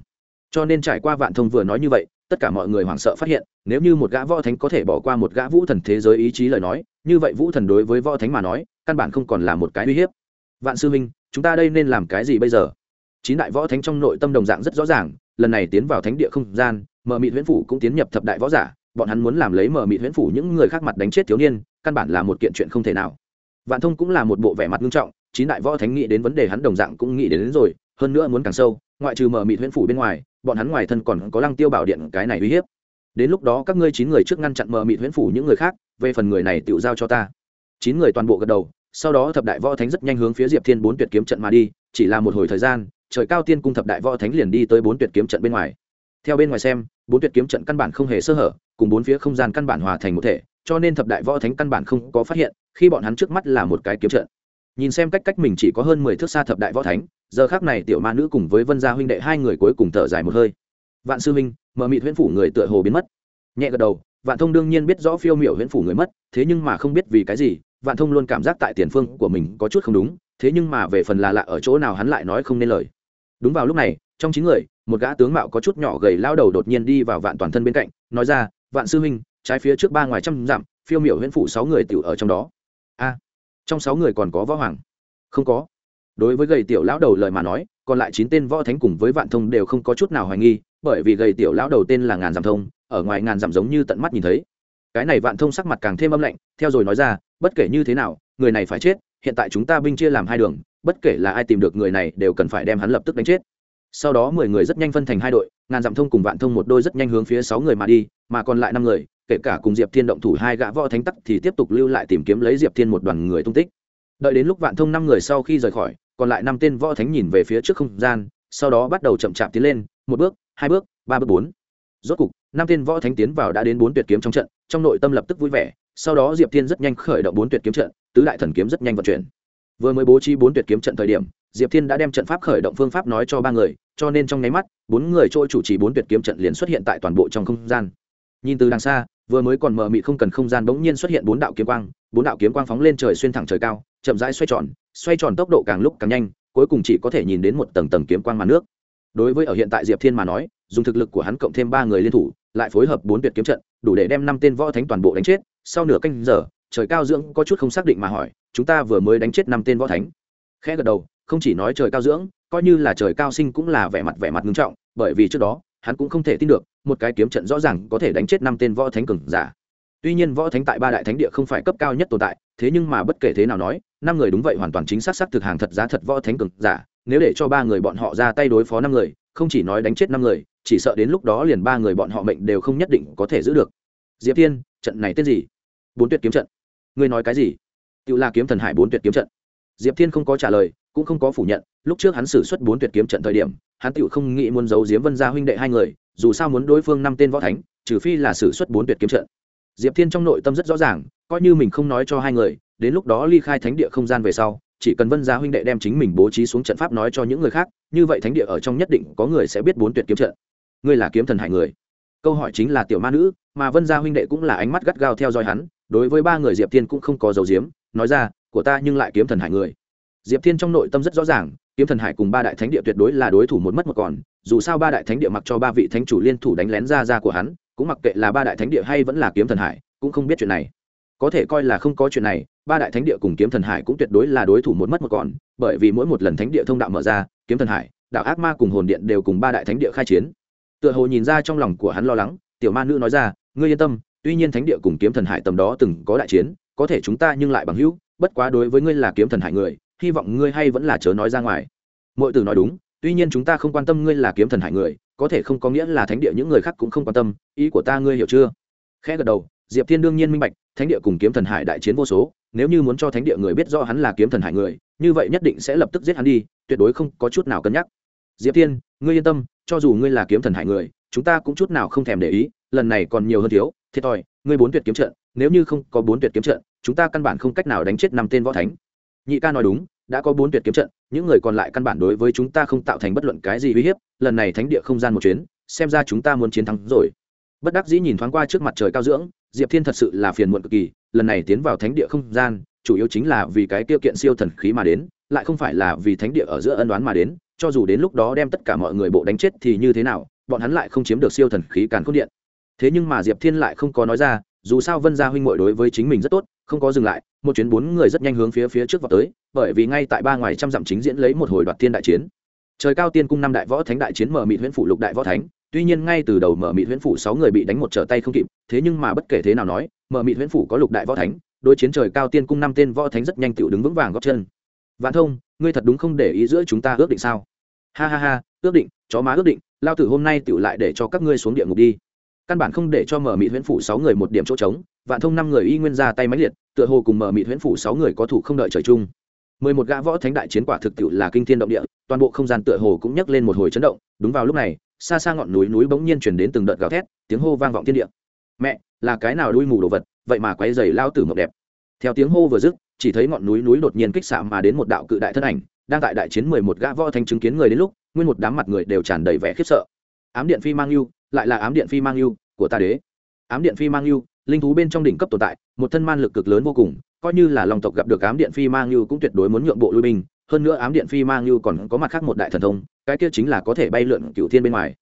Cho nên trải qua vạn thông vừa nói như vậy, tất cả mọi người hoảng sợ phát hiện, nếu như một gã võ thánh có thể bỏ qua một gã vũ thần thế giới ý chí lời nói, như vậy vũ thần đối với võ thánh mà nói, căn bản không còn là một cái uy hiếp. Vạn sư minh, chúng ta đây nên làm cái gì bây giờ? Chín đại võ thánh trong nội tâm đồng dạng rất rõ ràng, lần này tiến vào thánh địa không gian mờ mịt huyễn phủ cũng tiến nhập thập đại võ giả bọn hắn muốn làm lấy mờ mịt huyễn phủ những người khác mặt đánh chết thiếu niên căn bản là một kiện chuyện không thể nào. Vạn thông cũng là một bộ vẻ mặt nghiêm trọng chín đại võ thánh nghĩ đến vấn đề hắn đồng dạng cũng nghĩ đến, đến rồi hơn nữa muốn càng sâu ngoại trừ mờ mịt huyễn phủ bên ngoài bọn hắn ngoài thân còn có lăng tiêu bảo điện cái này uy hiếp. Đến lúc đó các ngươi chín người trước ngăn chặn mờ mịt huyễn phủ những người khác về phần người này tự giao cho ta. Chín người toàn bộ gật đầu sau đó thập đại võ thánh rất nhanh hướng phía diệp thiên bốn tuyệt kiếm trận mà đi chỉ là một hồi thời gian trời cao tiên cung thập đại võ thánh liền đi tới bốn tuyệt kiếm trận bên ngoài. Theo bên ngoài xem bốn tuyệt kiếm trận căn bản không hề sơ hở, cùng bốn phía không gian căn bản hòa thành một thể, cho nên thập đại võ thánh căn bản không có phát hiện, khi bọn hắn trước mắt là một cái kiếm trận. Nhìn xem cách cách mình chỉ có hơn mười thước xa thập đại võ thánh, giờ khác này tiểu ma nữ cùng với vân gia huynh đệ hai người cuối cùng thở dài một hơi. Vạn sư huynh mờ mịt huyễn phủ người tựa hồ biến mất. Nhẹ gật đầu, vạn thông đương nhiên biết rõ phiêu miểu huyễn phủ người mất, thế nhưng mà không biết vì cái gì, vạn thông luôn cảm giác tại tiền phương của mình có chút không đúng, thế nhưng mà về phần là lạ ở chỗ nào hắn lại nói không nên lời. Đúng vào lúc này, trong chín người một gã tướng mạo có chút nhỏ gầy lao đầu đột nhiên đi vào vạn toàn thân bên cạnh, nói ra, vạn sư huynh, trái phía trước ba ngoài trăm dặm, phiêu miểu huyễn phủ sáu người tiểu ở trong đó. A, trong sáu người còn có võ hoàng? Không có. Đối với gầy tiểu lão đầu lời mà nói, còn lại chín tên võ thánh cùng với vạn thông đều không có chút nào hoài nghi, bởi vì gầy tiểu lão đầu tên là ngàn dặm thông, ở ngoài ngàn dặm giống như tận mắt nhìn thấy. Cái này vạn thông sắc mặt càng thêm âm lạnh, theo rồi nói ra, bất kể như thế nào, người này phải chết, hiện tại chúng ta binh chia làm hai đường, bất kể là ai tìm được người này đều cần phải đem hắn lập tức đánh chết sau đó mười người rất nhanh phân thành hai đội, ngàn dặm thông cùng vạn thông một đôi rất nhanh hướng phía sáu người mà đi, mà còn lại năm người, kể cả cùng diệp thiên động thủ hai gã võ thánh tắc thì tiếp tục lưu lại tìm kiếm lấy diệp thiên một đoàn người tung tích. Đợi đến lúc vạn thông năm người sau khi rời khỏi, còn lại năm tên võ thánh nhìn về phía trước không gian, sau đó bắt đầu chậm chạp tiến lên, một bước, hai bước, ba bước, bốn. Rốt cục, năm tên võ thánh tiến vào đã đến bốn tuyệt kiếm trong trận, trong nội tâm lập tức vui vẻ, sau đó diệp thiên rất nhanh khởi động bốn tuyệt kiếm trận, tứ đại thần kiếm rất nhanh vận chuyển vừa mới bố trí bốn tuyệt kiếm trận thời điểm, diệp thiên đã đem trận pháp khởi động phương pháp nói cho ba người, cho nên trong nháy mắt, bốn người trôi chủ trì bốn tuyệt kiếm trận liền xuất hiện tại toàn bộ trong không gian. Nhìn từ đằng xa, vừa mới còn mờ mị không cần không gian bỗng nhiên xuất hiện bốn đạo kiếm quang, bốn đạo kiếm quang phóng lên trời xuyên thẳng trời cao, chậm rãi xoay tròn xoay tròn tốc độ càng lúc càng nhanh, cuối cùng chỉ có thể nhìn đến một tầng tầng kiếm quang màn nước. Đối với ở hiện tại diệp thiên mà nói, dùng thực lực của hắn cộng thêm ba người liên thủ, lại phối hợp bốn tuyệt kiếm trận, đủ để đem năm tên võ thánh toàn bộ đánh chết. Sau nửa canh giờ, trời cao dưỡng có chút không xác định mà hỏi chúng ta vừa mới đánh chết năm tên võ thánh. Khẽ gật đầu, không chỉ nói trời cao dưỡng, coi như là trời cao sinh cũng là vẻ mặt vẻ mặt nghiêm trọng, bởi vì trước đó, hắn cũng không thể tin được, một cái kiếm trận rõ ràng có thể đánh chết năm tên võ thánh cường giả. Tuy nhiên võ thánh tại ba đại thánh địa không phải cấp cao nhất tồn tại, thế nhưng mà bất kể thế nào nói, năm người đúng vậy hoàn toàn chính xác xác thực hàng thật giá thật võ thánh cường giả, nếu để cho ba người bọn họ ra tay đối phó năm người, không chỉ nói đánh chết năm người, chỉ sợ đến lúc đó liền ba người bọn họ mệnh đều không nhất định có thể giữ được. Diệp thiên, trận này tên gì? Bốn tuyệt kiếm trận. Ngươi nói cái gì? Tự là kiếm thần hải bốn tuyệt kiếm trận. Diệp thiên không có trả lời, cũng không có phủ nhận, lúc trước hắn xử suất bốn tuyệt kiếm trận thời điểm, hắn tự không nghĩ muốn giấu diếm vân gia huynh đệ hai người, dù sao muốn đối phương năm tên võ thánh, trừ phi là xử suất bốn tuyệt kiếm trận. Diệp thiên trong nội tâm rất rõ ràng, coi như mình không nói cho hai người, đến lúc đó ly khai thánh địa không gian về sau, chỉ cần vân gia huynh đệ đem chính mình bố trí xuống trận pháp nói cho những người khác, như vậy thánh địa ở trong nhất định có người sẽ biết bốn tuyệt kiếm trận. Ngươi là kiếm thần hải người. Câu hỏi chính là tiểu ma nữ, mà vân gia huynh đệ cũng là ánh mắt gắt gao theo dõi hắn, đối với ba người diệp thiên cũng không có dấu diếm nói ra, của ta nhưng lại kiếm thần hải người. Diệp thiên trong nội tâm rất rõ ràng, kiếm thần hải cùng ba đại thánh địa tuyệt đối là đối thủ một mất một còn, dù sao ba đại thánh địa mặc cho ba vị thánh chủ liên thủ đánh lén ra ra của hắn, cũng mặc kệ là ba đại thánh địa hay vẫn là kiếm thần hải, cũng không biết chuyện này. Có thể coi là không có chuyện này, ba đại thánh địa cùng kiếm thần hải cũng tuyệt đối là đối thủ một mất một còn, bởi vì mỗi một lần thánh địa thông đạo mở ra, kiếm thần hải, đạo ác ma cùng hồn điện đều cùng ba đại thánh địa khai chiến. Tựa hồ nhìn ra trong lòng của hắn lo lắng, tiểu ma nữ nói ra, ngươi yên tâm, tuy nhiên thánh địa cùng kiếm thần hải tầm đó từng có đại chiến có thể chúng ta nhưng lại bằng hữu, bất quá đối với ngươi là kiếm thần hải người, hy vọng ngươi hay vẫn là chớ nói ra ngoài. Mọi từ nói đúng, tuy nhiên chúng ta không quan tâm ngươi là kiếm thần hải người, có thể không có nghĩa là thánh địa những người khác cũng không quan tâm, ý của ta ngươi hiểu chưa? Khẽ gật đầu, diệp thiên đương nhiên minh bạch, thánh địa cùng kiếm thần hải đại chiến vô số, nếu như muốn cho thánh địa người biết rõ hắn là kiếm thần hải người, như vậy nhất định sẽ lập tức giết hắn đi, tuyệt đối không có chút nào cân nhắc. Diệp thiên, ngươi yên tâm, cho dù ngươi là kiếm thần hải người, chúng ta cũng chút nào không thèm để ý, lần này còn nhiều hơn thiếu, thiệt thòi, ngươi bốn tuyệt kiếm trận nếu như không có bốn tuyệt kiếm trận, chúng ta căn bản không cách nào đánh chết năm tên võ thánh. Nhị ca nói đúng, đã có bốn tuyệt kiếm trận, những người còn lại căn bản đối với chúng ta không tạo thành bất luận cái gì uy hiếp, lần này thánh địa không gian một chuyến, xem ra chúng ta muốn chiến thắng rồi. Bất đắc dĩ nhìn thoáng qua trước mặt trời cao dưỡng, diệp thiên thật sự là phiền muộn cực kỳ, lần này tiến vào thánh địa không gian, chủ yếu chính là vì cái tiêu kiện siêu thần khí mà đến, lại không phải là vì thánh địa ở giữa ân đoán mà đến, cho dù đến lúc đó đem tất cả mọi người bộ đánh chết thì như thế nào, bọn hắn lại không chiếm được siêu thần khí càn khôn điện. Thế nhưng mà diệp thiên lại không có nói ra dù sao vân gia huynh m đối với chính mình rất tốt, không có dừng lại, một chuyến bốn người rất nhanh hướng phía phía trước vào tới, bởi vì ngay tại ba ngoài trăm dặm chính diễn lấy một hồi đoạt thiên đại chiến. Trời cao tiên cung năm đại võ thánh đại chiến mở mịt huyễn phủ lục đại võ thánh, tuy nhiên ngay từ đầu mở mịt huyễn phủ sáu người bị đánh một trở tay không kịp, thế nhưng mà bất kể thế nào nói, mở mịt huyễn phủ có lục đại võ thánh, đối chiến trời cao tiên cung năm tên võ thánh rất nhanh tự đứng vững vàng góp chân. Vạn thông, ngươi thật đúng không để ý giữa chúng ta ước định sao? Ha ha ha, ước định, chó má ước định, lao tử hôm nay tự lại để cho các ngươi xuống địa ngục đi căn bản không để cho mở mịt huyễn phủ sáu người một điểm chỗ trống, vạn thông năm người y nguyên ra tay máy liệt, tựa hồ cùng mở mịt huyễn phủ sáu người có thủ không đợi trời chung. Mười một gã võ thánh đại chiến quả thực tiệu là kinh thiên động địa, toàn bộ không gian tựa hồ cũng nhấc lên một hồi chấn động, đúng vào lúc này, xa xa ngọn núi núi bỗng nhiên chuyển đến từng đợt gào thét, tiếng hô vang vọng thiên địa. Mẹ, là cái nào đuôi mù đồ vật, vậy mà quay dày lao tử mộng đẹp. Theo tiếng hô vừa dứt, chỉ thấy ngọn núi núi đột nhiên kích xạ mà đến một đạo cự đại thân ảnh, đang tại đại chiến mười một gã võ thánh chứng kiến người đến lúc, nguyên một đám mặt người đều tràn đầy vẻ khiếp sợ. Ám điện phi mang yêu lại là ám điện phi mang yêu của ta đế. Ám điện phi mang yêu linh thú bên trong đỉnh cấp tồn tại, một thân man lực cực lớn vô cùng, coi như là lòng tộc gặp được ám điện phi mang yêu cũng tuyệt đối muốn nhượng bộ lui binh. Hơn nữa ám điện phi mang yêu còn có mặt khác một đại thần thông, cái kia chính là có thể bay lượn cựu thiên bên ngoài.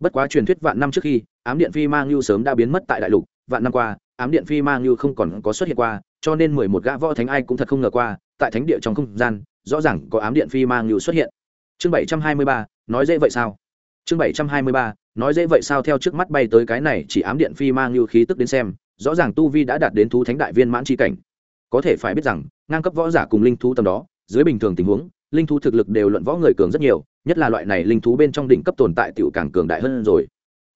Bất quá truyền thuyết vạn năm trước khi, ám điện phi mang yêu sớm đã biến mất tại đại lục, vạn năm qua, ám điện phi mang yêu không còn có xuất hiện qua, cho nên mười một gã võ thánh ai cũng thật không ngờ qua, tại thánh địa trong không gian, rõ ràng có ám điện phi mang yêu xuất hiện. Chương bảy trăm hai mươi ba, nói dễ vậy sao? Chương bảy trăm hai mươi ba, nói dễ vậy sao theo trước mắt bay tới cái này chỉ ám điện phi mang như khí tức đến xem, rõ ràng tu vi đã đạt đến thú thánh đại viên mãn c cảnh. Có thể phải biết rằng, ngang cấp võ giả cùng linh thú tầm đó, dưới bình thường tình huống, linh thú thực lực đều luận võ người cường rất nhiều, nhất là loại này linh thú bên trong đỉnh cấp tồn tại tiểu càng cường đại hơn rồi.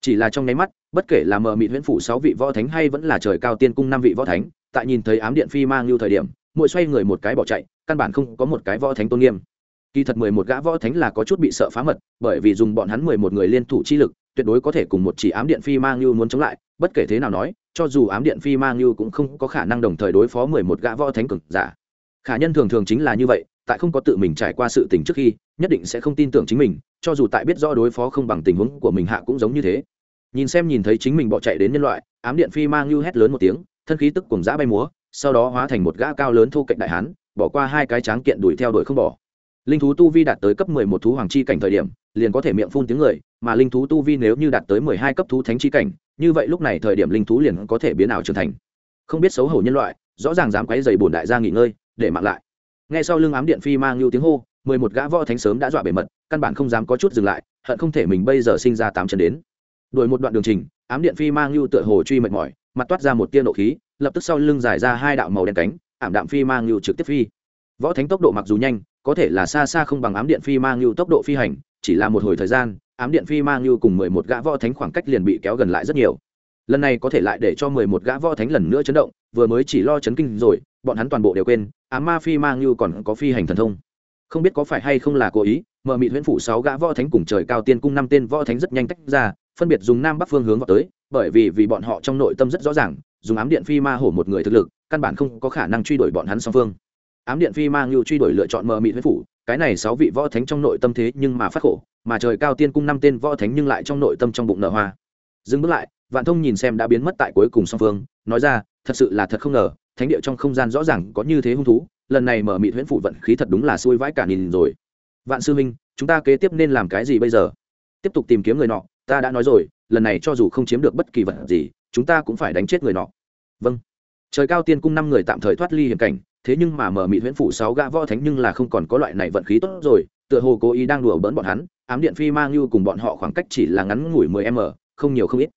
Chỉ là trong nháy mắt, bất kể là mờ mịt huyễn phủ sáu vị võ thánh hay vẫn là trời cao tiên cung năm vị võ thánh, tại nhìn thấy ám điện phi mang như thời điểm, mỗi xoay người một cái bỏ chạy, căn bản không có một cái võ thánh tôn nghiêm kỳ thật mười một gã võ thánh là có chút bị sợ phá mật, bởi vì dùng bọn hắn mười một người liên thủ chi lực, tuyệt đối có thể cùng một chỉ ám điện phi mang như muốn chống lại, bất kể thế nào nói, cho dù ám điện phi mang như cũng không có khả năng đồng thời đối phó mười một gã võ thánh cực giả. Khả nhân thường thường chính là như vậy, tại không có tự mình trải qua sự tình trước khi, nhất định sẽ không tin tưởng chính mình, cho dù tại biết rõ đối phó không bằng tình huống của mình hạ cũng giống như thế. Nhìn xem nhìn thấy chính mình bỏ chạy đến nhân loại, ám điện phi mang như hét lớn một tiếng, thân khí tức cùng giã bay múa, sau đó hóa thành một gã cao lớn thu cạnh đại hán, bỏ qua hai cái tráng kiện đuổi theo đuổi không bỏ linh thú tu vi đạt tới cấp mười một thú hoàng chi cảnh thời điểm, liền có thể miệng phun tiếng người, mà linh thú tu vi nếu như đạt tới mười hai cấp thú thánh chi cảnh, như vậy lúc này thời điểm linh thú liền có thể biến ảo trưởng thành. Không biết xấu hổ nhân loại, rõ ràng dám quấy dày bổn đại gia nghỉ ngơi, để mặc lại. Ngay sau lưng ám điện phi mang lưu tiếng hô, mười một gã võ thánh sớm đã dọa bề mật, căn bản không dám có chút dừng lại, hận không thể mình bây giờ sinh ra tám chân đến. Đuổi một đoạn đường trình, ám điện phi mang lưu tựa hồ truy mệt mỏi, mặt toát ra một tia nộ khí, lập tức sau lưng dài ra hai đạo màu đen cánh, ảm đạm phi mang lưu trực tiếp phi. Võ thánh tốc độ mặc dù nhanh có thể là xa xa không bằng ám điện phi mang lưu tốc độ phi hành, chỉ là một hồi thời gian, ám điện phi mang lưu cùng mười một gã võ thánh khoảng cách liền bị kéo gần lại rất nhiều. Lần này có thể lại để cho mười một gã võ thánh lần nữa chấn động, vừa mới chỉ lo chấn kinh rồi, bọn hắn toàn bộ đều quên, ám ma phi mang lưu còn có phi hành thần thông. Không biết có phải hay không là cố ý, mờ mịt huyễn phủ sáu gã võ thánh cùng trời cao tiên cung năm tên võ thánh rất nhanh tách ra, phân biệt dùng nam bắc phương hướng vào tới, bởi vì vì bọn họ trong nội tâm rất rõ ràng, dùng ám điện phi ma hổ một người thực lực, căn bản không có khả năng truy đuổi bọn hắn song phương ám điện phi mang lưu truy đuổi lựa chọn mờ mịt huyết phủ, cái này sáu vị võ thánh trong nội tâm thế nhưng mà phát khổ, mà trời cao tiên cung năm tên võ thánh nhưng lại trong nội tâm trong bụng nở hoa. Dừng bước lại, vạn thông nhìn xem đã biến mất tại cuối cùng song phương, nói ra, thật sự là thật không ngờ, thánh địa trong không gian rõ ràng có như thế hung thú, lần này mở Mị huyễn phủ vận khí thật đúng là xui vãi cả nhìn rồi. Vạn sư minh chúng ta kế tiếp nên làm cái gì bây giờ? Tiếp tục tìm kiếm người nọ, ta đã nói rồi, lần này cho dù không chiếm được bất kỳ vật gì, chúng ta cũng phải đánh chết người nọ. Vâng. Trời cao tiên cung năm người tạm thời thoát ly hiểm cảnh thế nhưng mà mở mị huyễn phủ sáu gã võ thánh nhưng là không còn có loại này vận khí tốt rồi, tựa hồ cố ý đang đùa bỡn bọn hắn, ám điện phi mang như cùng bọn họ khoảng cách chỉ là ngắn ngủi mười m, không nhiều không ít.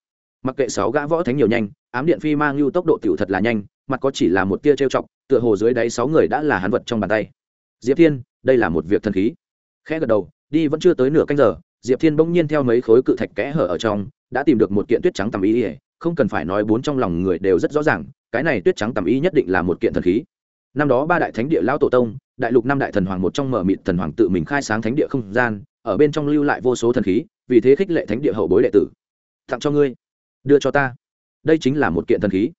Mặc kệ sáu gã võ thánh nhiều nhanh, ám điện phi mang như tốc độ tiểu thật là nhanh, mặt có chỉ là một tia trêu chọc, tựa hồ dưới đáy sáu người đã là hắn vật trong bàn tay. Diệp thiên, đây là một việc thần khí. Khẽ gật đầu, đi vẫn chưa tới nửa canh giờ, diệp thiên bỗng nhiên theo mấy khối cự thạch kẽ hở ở trong, đã tìm được một kiện tuyết trắng tầm ý ỉa không cần phải nói bốn trong lòng người đều rất rõ ràng, cái này tuyết trắng tầm ý nhất định là một kiện thần khí năm đó ba đại thánh địa lão tổ tông, đại lục năm đại thần hoàng một trong mở mịt thần hoàng tự mình khai sáng thánh địa không gian, ở bên trong lưu lại vô số thần khí, vì thế khích lệ thánh địa hậu bối đệ tử. Tặng cho ngươi. Đưa cho ta. Đây chính là một kiện thần khí.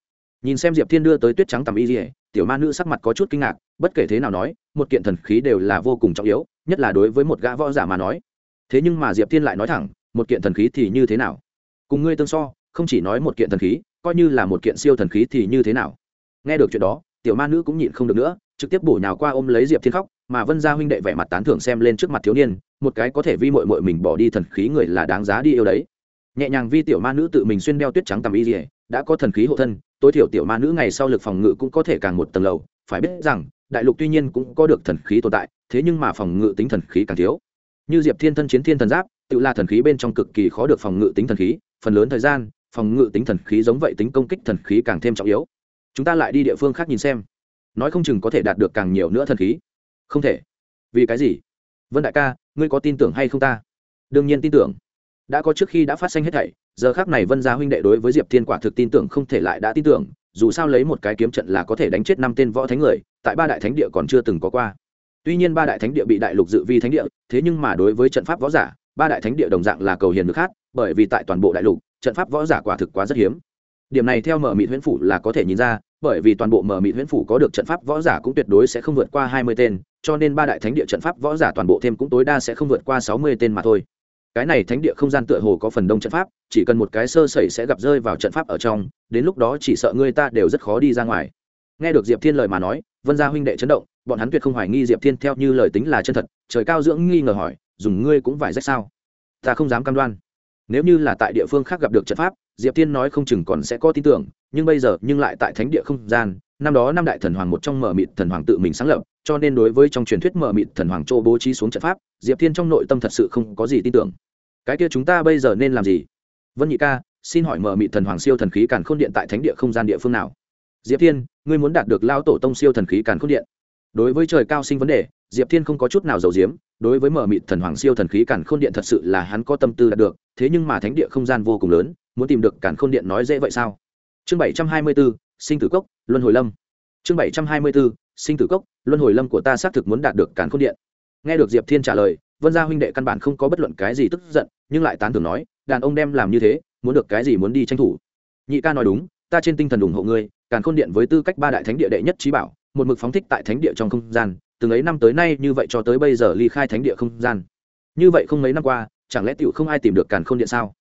Nhìn xem diệp thiên đưa tới tuyết trắng tầm y dỉa tiểu ma nữ sắc mặt có chút kinh ngạc, bất kể thế nào nói, một kiện thần khí đều là vô cùng trọng yếu, nhất là đối với một gã võ giả mà nói. Thế nhưng mà diệp thiên lại nói thẳng, một kiện thần khí thì như thế nào? Cùng ngươi tương so, không chỉ nói một kiện thần khí, coi như là một kiện siêu thần khí thì như thế nào? Nghe được chuyện đó tiểu ma nữ cũng nhịn không được nữa, trực tiếp bổ nhào qua ôm lấy diệp thiên khóc, mà vân gia huynh đệ vẻ mặt tán thưởng xem lên trước mặt thiếu niên, một cái có thể vi mội mội mình bỏ đi thần khí người là đáng giá đi yêu đấy. Nhẹ nhàng vi tiểu ma nữ tự mình xuyên đeo tuyết trắng tầm y dỉa đã có thần khí hộ thân, tối thiểu tiểu ma nữ ngày sau lực phòng ngự cũng có thể càng một tầng lầu, phải biết rằng, đại lục tuy nhiên cũng có được thần khí tồn tại, thế nhưng mà phòng ngự tính thần khí càng thiếu. Như diệp thiên thân chiến thiên thần giáp, tự là thần khí bên trong cực kỳ khó được phòng ngự tính thần khí, phần lớn thời gian, phòng ngự tính thần khí giống vậy tính công kích thần khí càng thêm trọng yếu chúng ta lại đi địa phương khác nhìn xem. Nói không chừng có thể đạt được càng nhiều nữa thần khí. Không thể. Vì cái gì? Vân đại ca ngươi có tin tưởng hay không ta? Đương nhiên tin tưởng. Đã có trước khi đã phát sinh hết thảy giờ khác này vân gia huynh đệ đối với diệp thiên quả thực tin tưởng không thể lại đã tin tưởng dù sao lấy một cái kiếm trận là có thể đánh chết năm tên võ thánh người tại ba đại thánh địa còn chưa từng có qua. Tuy nhiên ba đại thánh địa bị đại lục dự vi thánh địa thế nhưng mà đối với trận pháp võ giả ba đại thánh địa đồng dạng là cầu hiền được hát, bởi vì tại toàn bộ đại lục trận pháp võ giả quả thực quá rất hiếm. Điểm này theo mở mỹ huyễn phủ là có thể nhìn ra bởi vì toàn bộ mở mịt huyễn phủ có được trận pháp võ giả cũng tuyệt đối sẽ không vượt qua hai mươi tên, cho nên ba đại thánh địa trận pháp võ giả toàn bộ thêm cũng tối đa sẽ không vượt qua sáu mươi tên mà thôi. Cái này thánh địa không gian tựa hồ có phần đông trận pháp, chỉ cần một cái sơ sẩy sẽ gặp rơi vào trận pháp ở trong, đến lúc đó chỉ sợ người ta đều rất khó đi ra ngoài. Nghe được diệp thiên lời mà nói, vân gia huynh đệ chấn động, bọn hắn tuyệt không hoài nghi diệp thiên theo như lời tính là chân thật, trời cao dưỡng nghi ngờ hỏi, dùng ngươi cũng vải rách sao? Ta không dám cam đoan nếu như là tại địa phương khác gặp được trận pháp, diệp thiên nói không chừng còn sẽ có tin tưởng, nhưng bây giờ, nhưng lại tại thánh địa không gian, năm đó năm đại thần hoàng một trong mở mịt thần hoàng tự mình sáng lập, cho nên đối với trong truyền thuyết mở mịt thần hoàng châu bố trí xuống trận pháp, diệp thiên trong nội tâm thật sự không có gì tin tưởng. Cái kia chúng ta bây giờ nên làm gì? Vân nhị ca, xin hỏi mở mịt thần hoàng siêu thần khí càn khôn điện tại thánh địa không gian địa phương nào? Diệp thiên, ngươi muốn đạt được lao tổ tông siêu thần khí càn khôn điện. Đối với trời cao sinh vấn đề diệp thiên không có chút nào giàu diếm đối với mở mịt thần hoàng siêu thần khí càn khôn điện thật sự là hắn có tâm tư đạt được, thế nhưng mà thánh địa không gian vô cùng lớn, muốn tìm được càn khôn điện nói dễ vậy sao? Chương bảy trăm hai mươi bốn sinh tử cốc, luân hồi lâm. Chương bảy trăm hai mươi bốn sinh tử cốc, luân hồi lâm của ta xác thực muốn đạt được càn khôn điện. Nghe được diệp thiên trả lời, vân gia huynh đệ căn bản không có bất luận cái gì tức giận, nhưng lại tán thưởng nói, đàn ông đem làm như thế, muốn được cái gì muốn đi tranh thủ. Nhị ca nói đúng, ta trên tinh thần ủng hộ ngươi, càn khôn điện với tư cách ba đại thánh địa đệ nhất trí bảo, một mực phóng thích tại thánh địa trong không gian từng ấy năm tới nay như vậy cho tới bây giờ ly khai thánh địa không gian. Như vậy không mấy năm qua, chẳng lẽ tựu không ai tìm được càn khôn điện sao?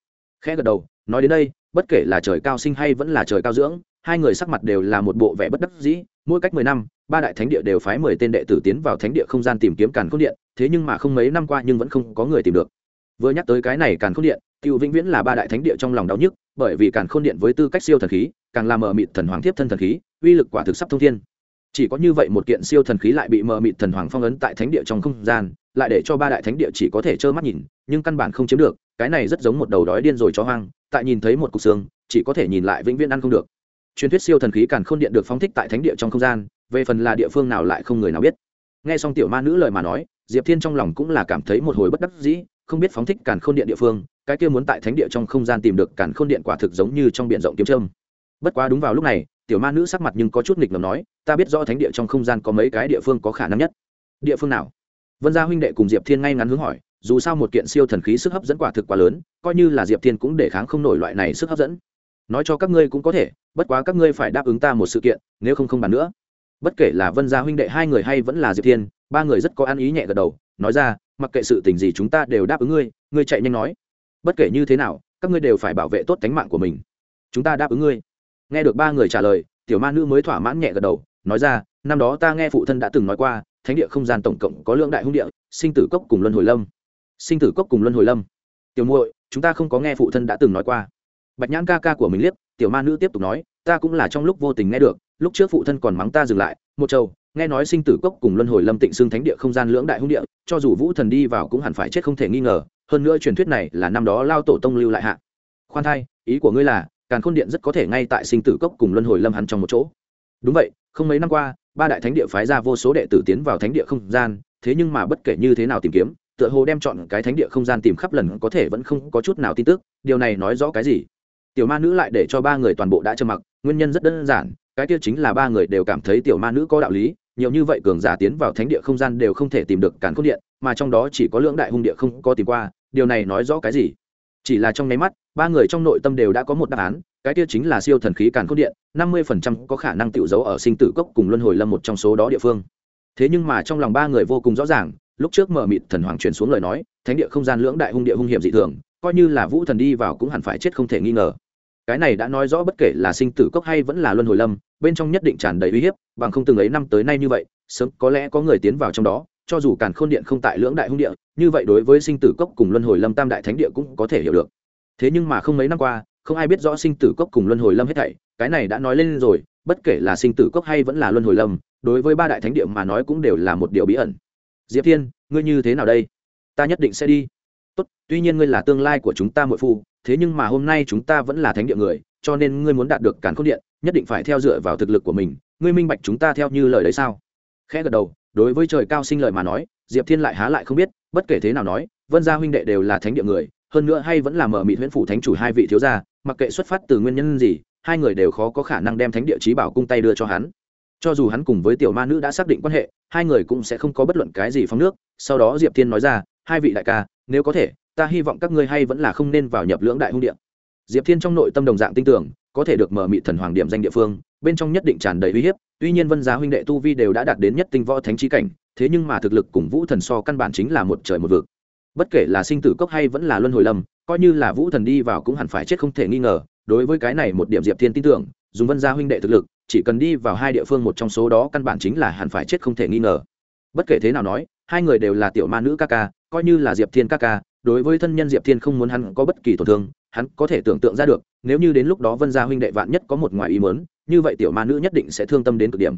Khẽ gật đầu, nói đến đây, bất kể là trời cao sinh hay vẫn là trời cao dưỡng, hai người sắc mặt đều là một bộ vẻ bất đắc dĩ, mỗi cách mười năm, ba đại thánh địa đều phái mười tên đệ tử tiến vào thánh địa không gian tìm kiếm càn khôn điện, thế nhưng mà không mấy năm qua nhưng vẫn không có người tìm được. Vừa nhắc tới cái này càn khôn điện cựu vĩnh viễn là ba đại thánh địa trong lòng đau nhức, bởi vì càn khôn điện với tư cách siêu thần khí, càng làm mờ mịt thần hoàng thiếp thân thần khí, uy lực quả thực sắp thông thiên chỉ có như vậy một kiện siêu thần khí lại bị mờ mịt thần hoàng phong ấn tại thánh địa trong không gian, lại để cho ba đại thánh địa chỉ có thể trơ mắt nhìn, nhưng căn bản không chiếm được, cái này rất giống một đầu đói điên rồi chó hoang, tại nhìn thấy một cục xương, chỉ có thể nhìn lại vĩnh viễn ăn không được. Truyền thuyết siêu thần khí càn khôn điện được phóng thích tại thánh địa trong không gian, về phần là địa phương nào lại không người nào biết. Nghe xong tiểu ma nữ lời mà nói, diệp thiên trong lòng cũng là cảm thấy một hồi bất đắc dĩ, không biết phóng thích càn khôn điện địa phương, cái kia muốn tại thánh địa trong không gian tìm được càn khôn điện quả thực giống như trong biển rộng kiếm trâm bất quá đúng vào lúc này tiểu ma nữ sắc mặt nhưng có chút nghịch ngầm nói, ta biết rõ thánh địa trong không gian có mấy cái địa phương có khả năng nhất. Địa phương nào? Vân gia huynh đệ cùng diệp thiên ngay ngắn hướng hỏi, dù sao một kiện siêu thần khí sức hấp dẫn quả thực quá lớn, coi như là diệp thiên cũng để kháng không nổi loại này sức hấp dẫn. Nói cho các ngươi cũng có thể, bất quá các ngươi phải đáp ứng ta một sự kiện, nếu không không bàn nữa. Bất kể là vân gia huynh đệ hai người hay vẫn là diệp thiên, ba người rất có ăn ý nhẹ gật đầu, nói ra, mặc kệ sự tình gì chúng ta đều đáp ứng ngươi ngươi chạy nhanh nói. Bất kể như thế nào, các ngươi đều phải bảo vệ tốt tánh mạng của mình. Chúng ta đáp ứng ngươi nghe được ba người trả lời, tiểu ma nữ mới thỏa mãn nhẹ gật đầu, nói ra, năm đó ta nghe phụ thân đã từng nói qua, thánh địa không gian tổng cộng có lượng đại hung địa, sinh tử cốc cùng luân hồi lâm. Sinh tử cốc cùng luân hồi lâm? Tiểu muội, chúng ta không có nghe phụ thân đã từng nói qua. Bạch nhãn ca ca của mình liếc, tiểu ma nữ tiếp tục nói, ta cũng là trong lúc vô tình nghe được, lúc trước phụ thân còn mắng ta dừng lại, một châu nghe nói sinh tử cốc cùng luân hồi lâm tịnh xương thánh địa không gian lưỡng đại hung địa, cho dù vũ thần đi vào cũng hẳn phải chết không thể nghi ngờ, hơn nữa truyền thuyết này là năm đó lao tổ tông lưu lại hạ. Khoan thai, ý của ngươi là càn khôn điện rất có thể ngay tại sinh tử cốc cùng luân hồi lâm hắn trong một chỗ. Đúng vậy, không mấy năm qua, ba đại thánh địa phái ra vô số đệ tử tiến vào thánh địa không gian, thế nhưng mà bất kể như thế nào tìm kiếm, tựa hồ đem chọn cái thánh địa không gian tìm khắp lần có thể vẫn không có chút nào tin tức, điều này nói rõ cái gì? Tiểu ma nữ lại để cho ba người toàn bộ đã trơ mặc, nguyên nhân rất đơn giản, cái kia chính là ba người đều cảm thấy tiểu ma nữ có đạo lý, nhiều như vậy cường giả tiến vào thánh địa không gian đều không thể tìm được càn khôn điện, mà trong đó chỉ có lưỡng đại hung địa không có tìm qua, điều này nói rõ cái gì? Chỉ là trong nháy mắt, ba người trong nội tâm đều đã có một đáp án, cái kia chính là siêu thần khí càn khôn điện, năm mươi phần trăm có khả năng tự giấu ở sinh tử cốc cùng luân hồi lâm một trong số đó địa phương. Thế nhưng mà trong lòng ba người vô cùng rõ ràng, lúc trước mở mịt thần hoàng truyền xuống lời nói, thánh địa không gian lưỡng đại hung địa hung hiểm dị thường, coi như là vũ thần đi vào cũng hẳn phải chết không thể nghi ngờ. Cái này đã nói rõ bất kể là sinh tử cốc hay vẫn là luân hồi lâm, bên trong nhất định tràn đầy uy hiếp, bằng không từng ấy năm tới nay như vậy, sớm có lẽ có người tiến vào trong đó cho dù càn khôn điện không tại lưỡng đại hung địa, như vậy đối với sinh tử cốc cùng luân hồi lâm tam đại thánh địa cũng có thể hiểu được. Thế nhưng mà không mấy năm qua, không ai biết rõ sinh tử cốc cùng luân hồi lâm hết thảy, cái này đã nói lên rồi, bất kể là sinh tử cốc hay vẫn là luân hồi lâm, đối với ba đại thánh địa mà nói cũng đều là một điều bí ẩn. Diệp thiên, ngươi như thế nào đây? Ta nhất định sẽ đi. Tốt, tuy nhiên ngươi là tương lai của chúng ta muội phu, thế nhưng mà hôm nay chúng ta vẫn là thánh địa người, cho nên ngươi muốn đạt được càn khôn điện, nhất định phải theo dựa vào thực lực của mình. Ngươi minh bạch chúng ta theo như lời đấy sao? Khẽ gật đầu đối với trời cao sinh lợi mà nói, diệp thiên lại há lại không biết, bất kể thế nào nói, vân gia huynh đệ đều là thánh địa người, hơn nữa hay vẫn là mở mị huyễn phủ thánh chủ hai vị thiếu gia, mặc kệ xuất phát từ nguyên nhân gì, hai người đều khó có khả năng đem thánh địa trí bảo cung tay đưa cho hắn. Cho dù hắn cùng với tiểu ma nữ đã xác định quan hệ, hai người cũng sẽ không có bất luận cái gì phóng nước. Sau đó diệp thiên nói ra, hai vị đại ca, nếu có thể, ta hy vọng các ngươi hay vẫn là không nên vào nhập lưỡng đại hung điện diệp thiên trong nội tâm đồng dạng tin tưởng, có thể được mở mị thần hoàng điểm danh địa phương bên trong nhất định tràn đầy uy hiếp, tuy nhiên vân giá huynh đệ tu vi đều đã đạt đến nhất tinh võ thánh trí cảnh, thế nhưng mà thực lực cùng vũ thần so căn bản chính là một trời một vực. Bất kể là sinh tử cốc hay vẫn là luân hồi lâm, coi như là vũ thần đi vào cũng hẳn phải chết không thể nghi ngờ, đối với cái này một điểm diệp thiên tin tưởng, dùng vân gia huynh đệ thực lực, chỉ cần đi vào hai địa phương một trong số đó căn bản chính là hẳn phải chết không thể nghi ngờ. Bất kể thế nào nói, hai người đều là tiểu ma nữ ca ca, coi như là diệp thiên ca ca, đối với thân nhân diệp thiên không muốn hắn có bất kỳ tổn thương, hắn có thể tưởng tượng ra được, nếu như đến lúc đó vân gia huynh đệ vạn nhất có một ngoài ý mớn như vậy tiểu ma nữ nhất định sẽ thương tâm đến cực điểm.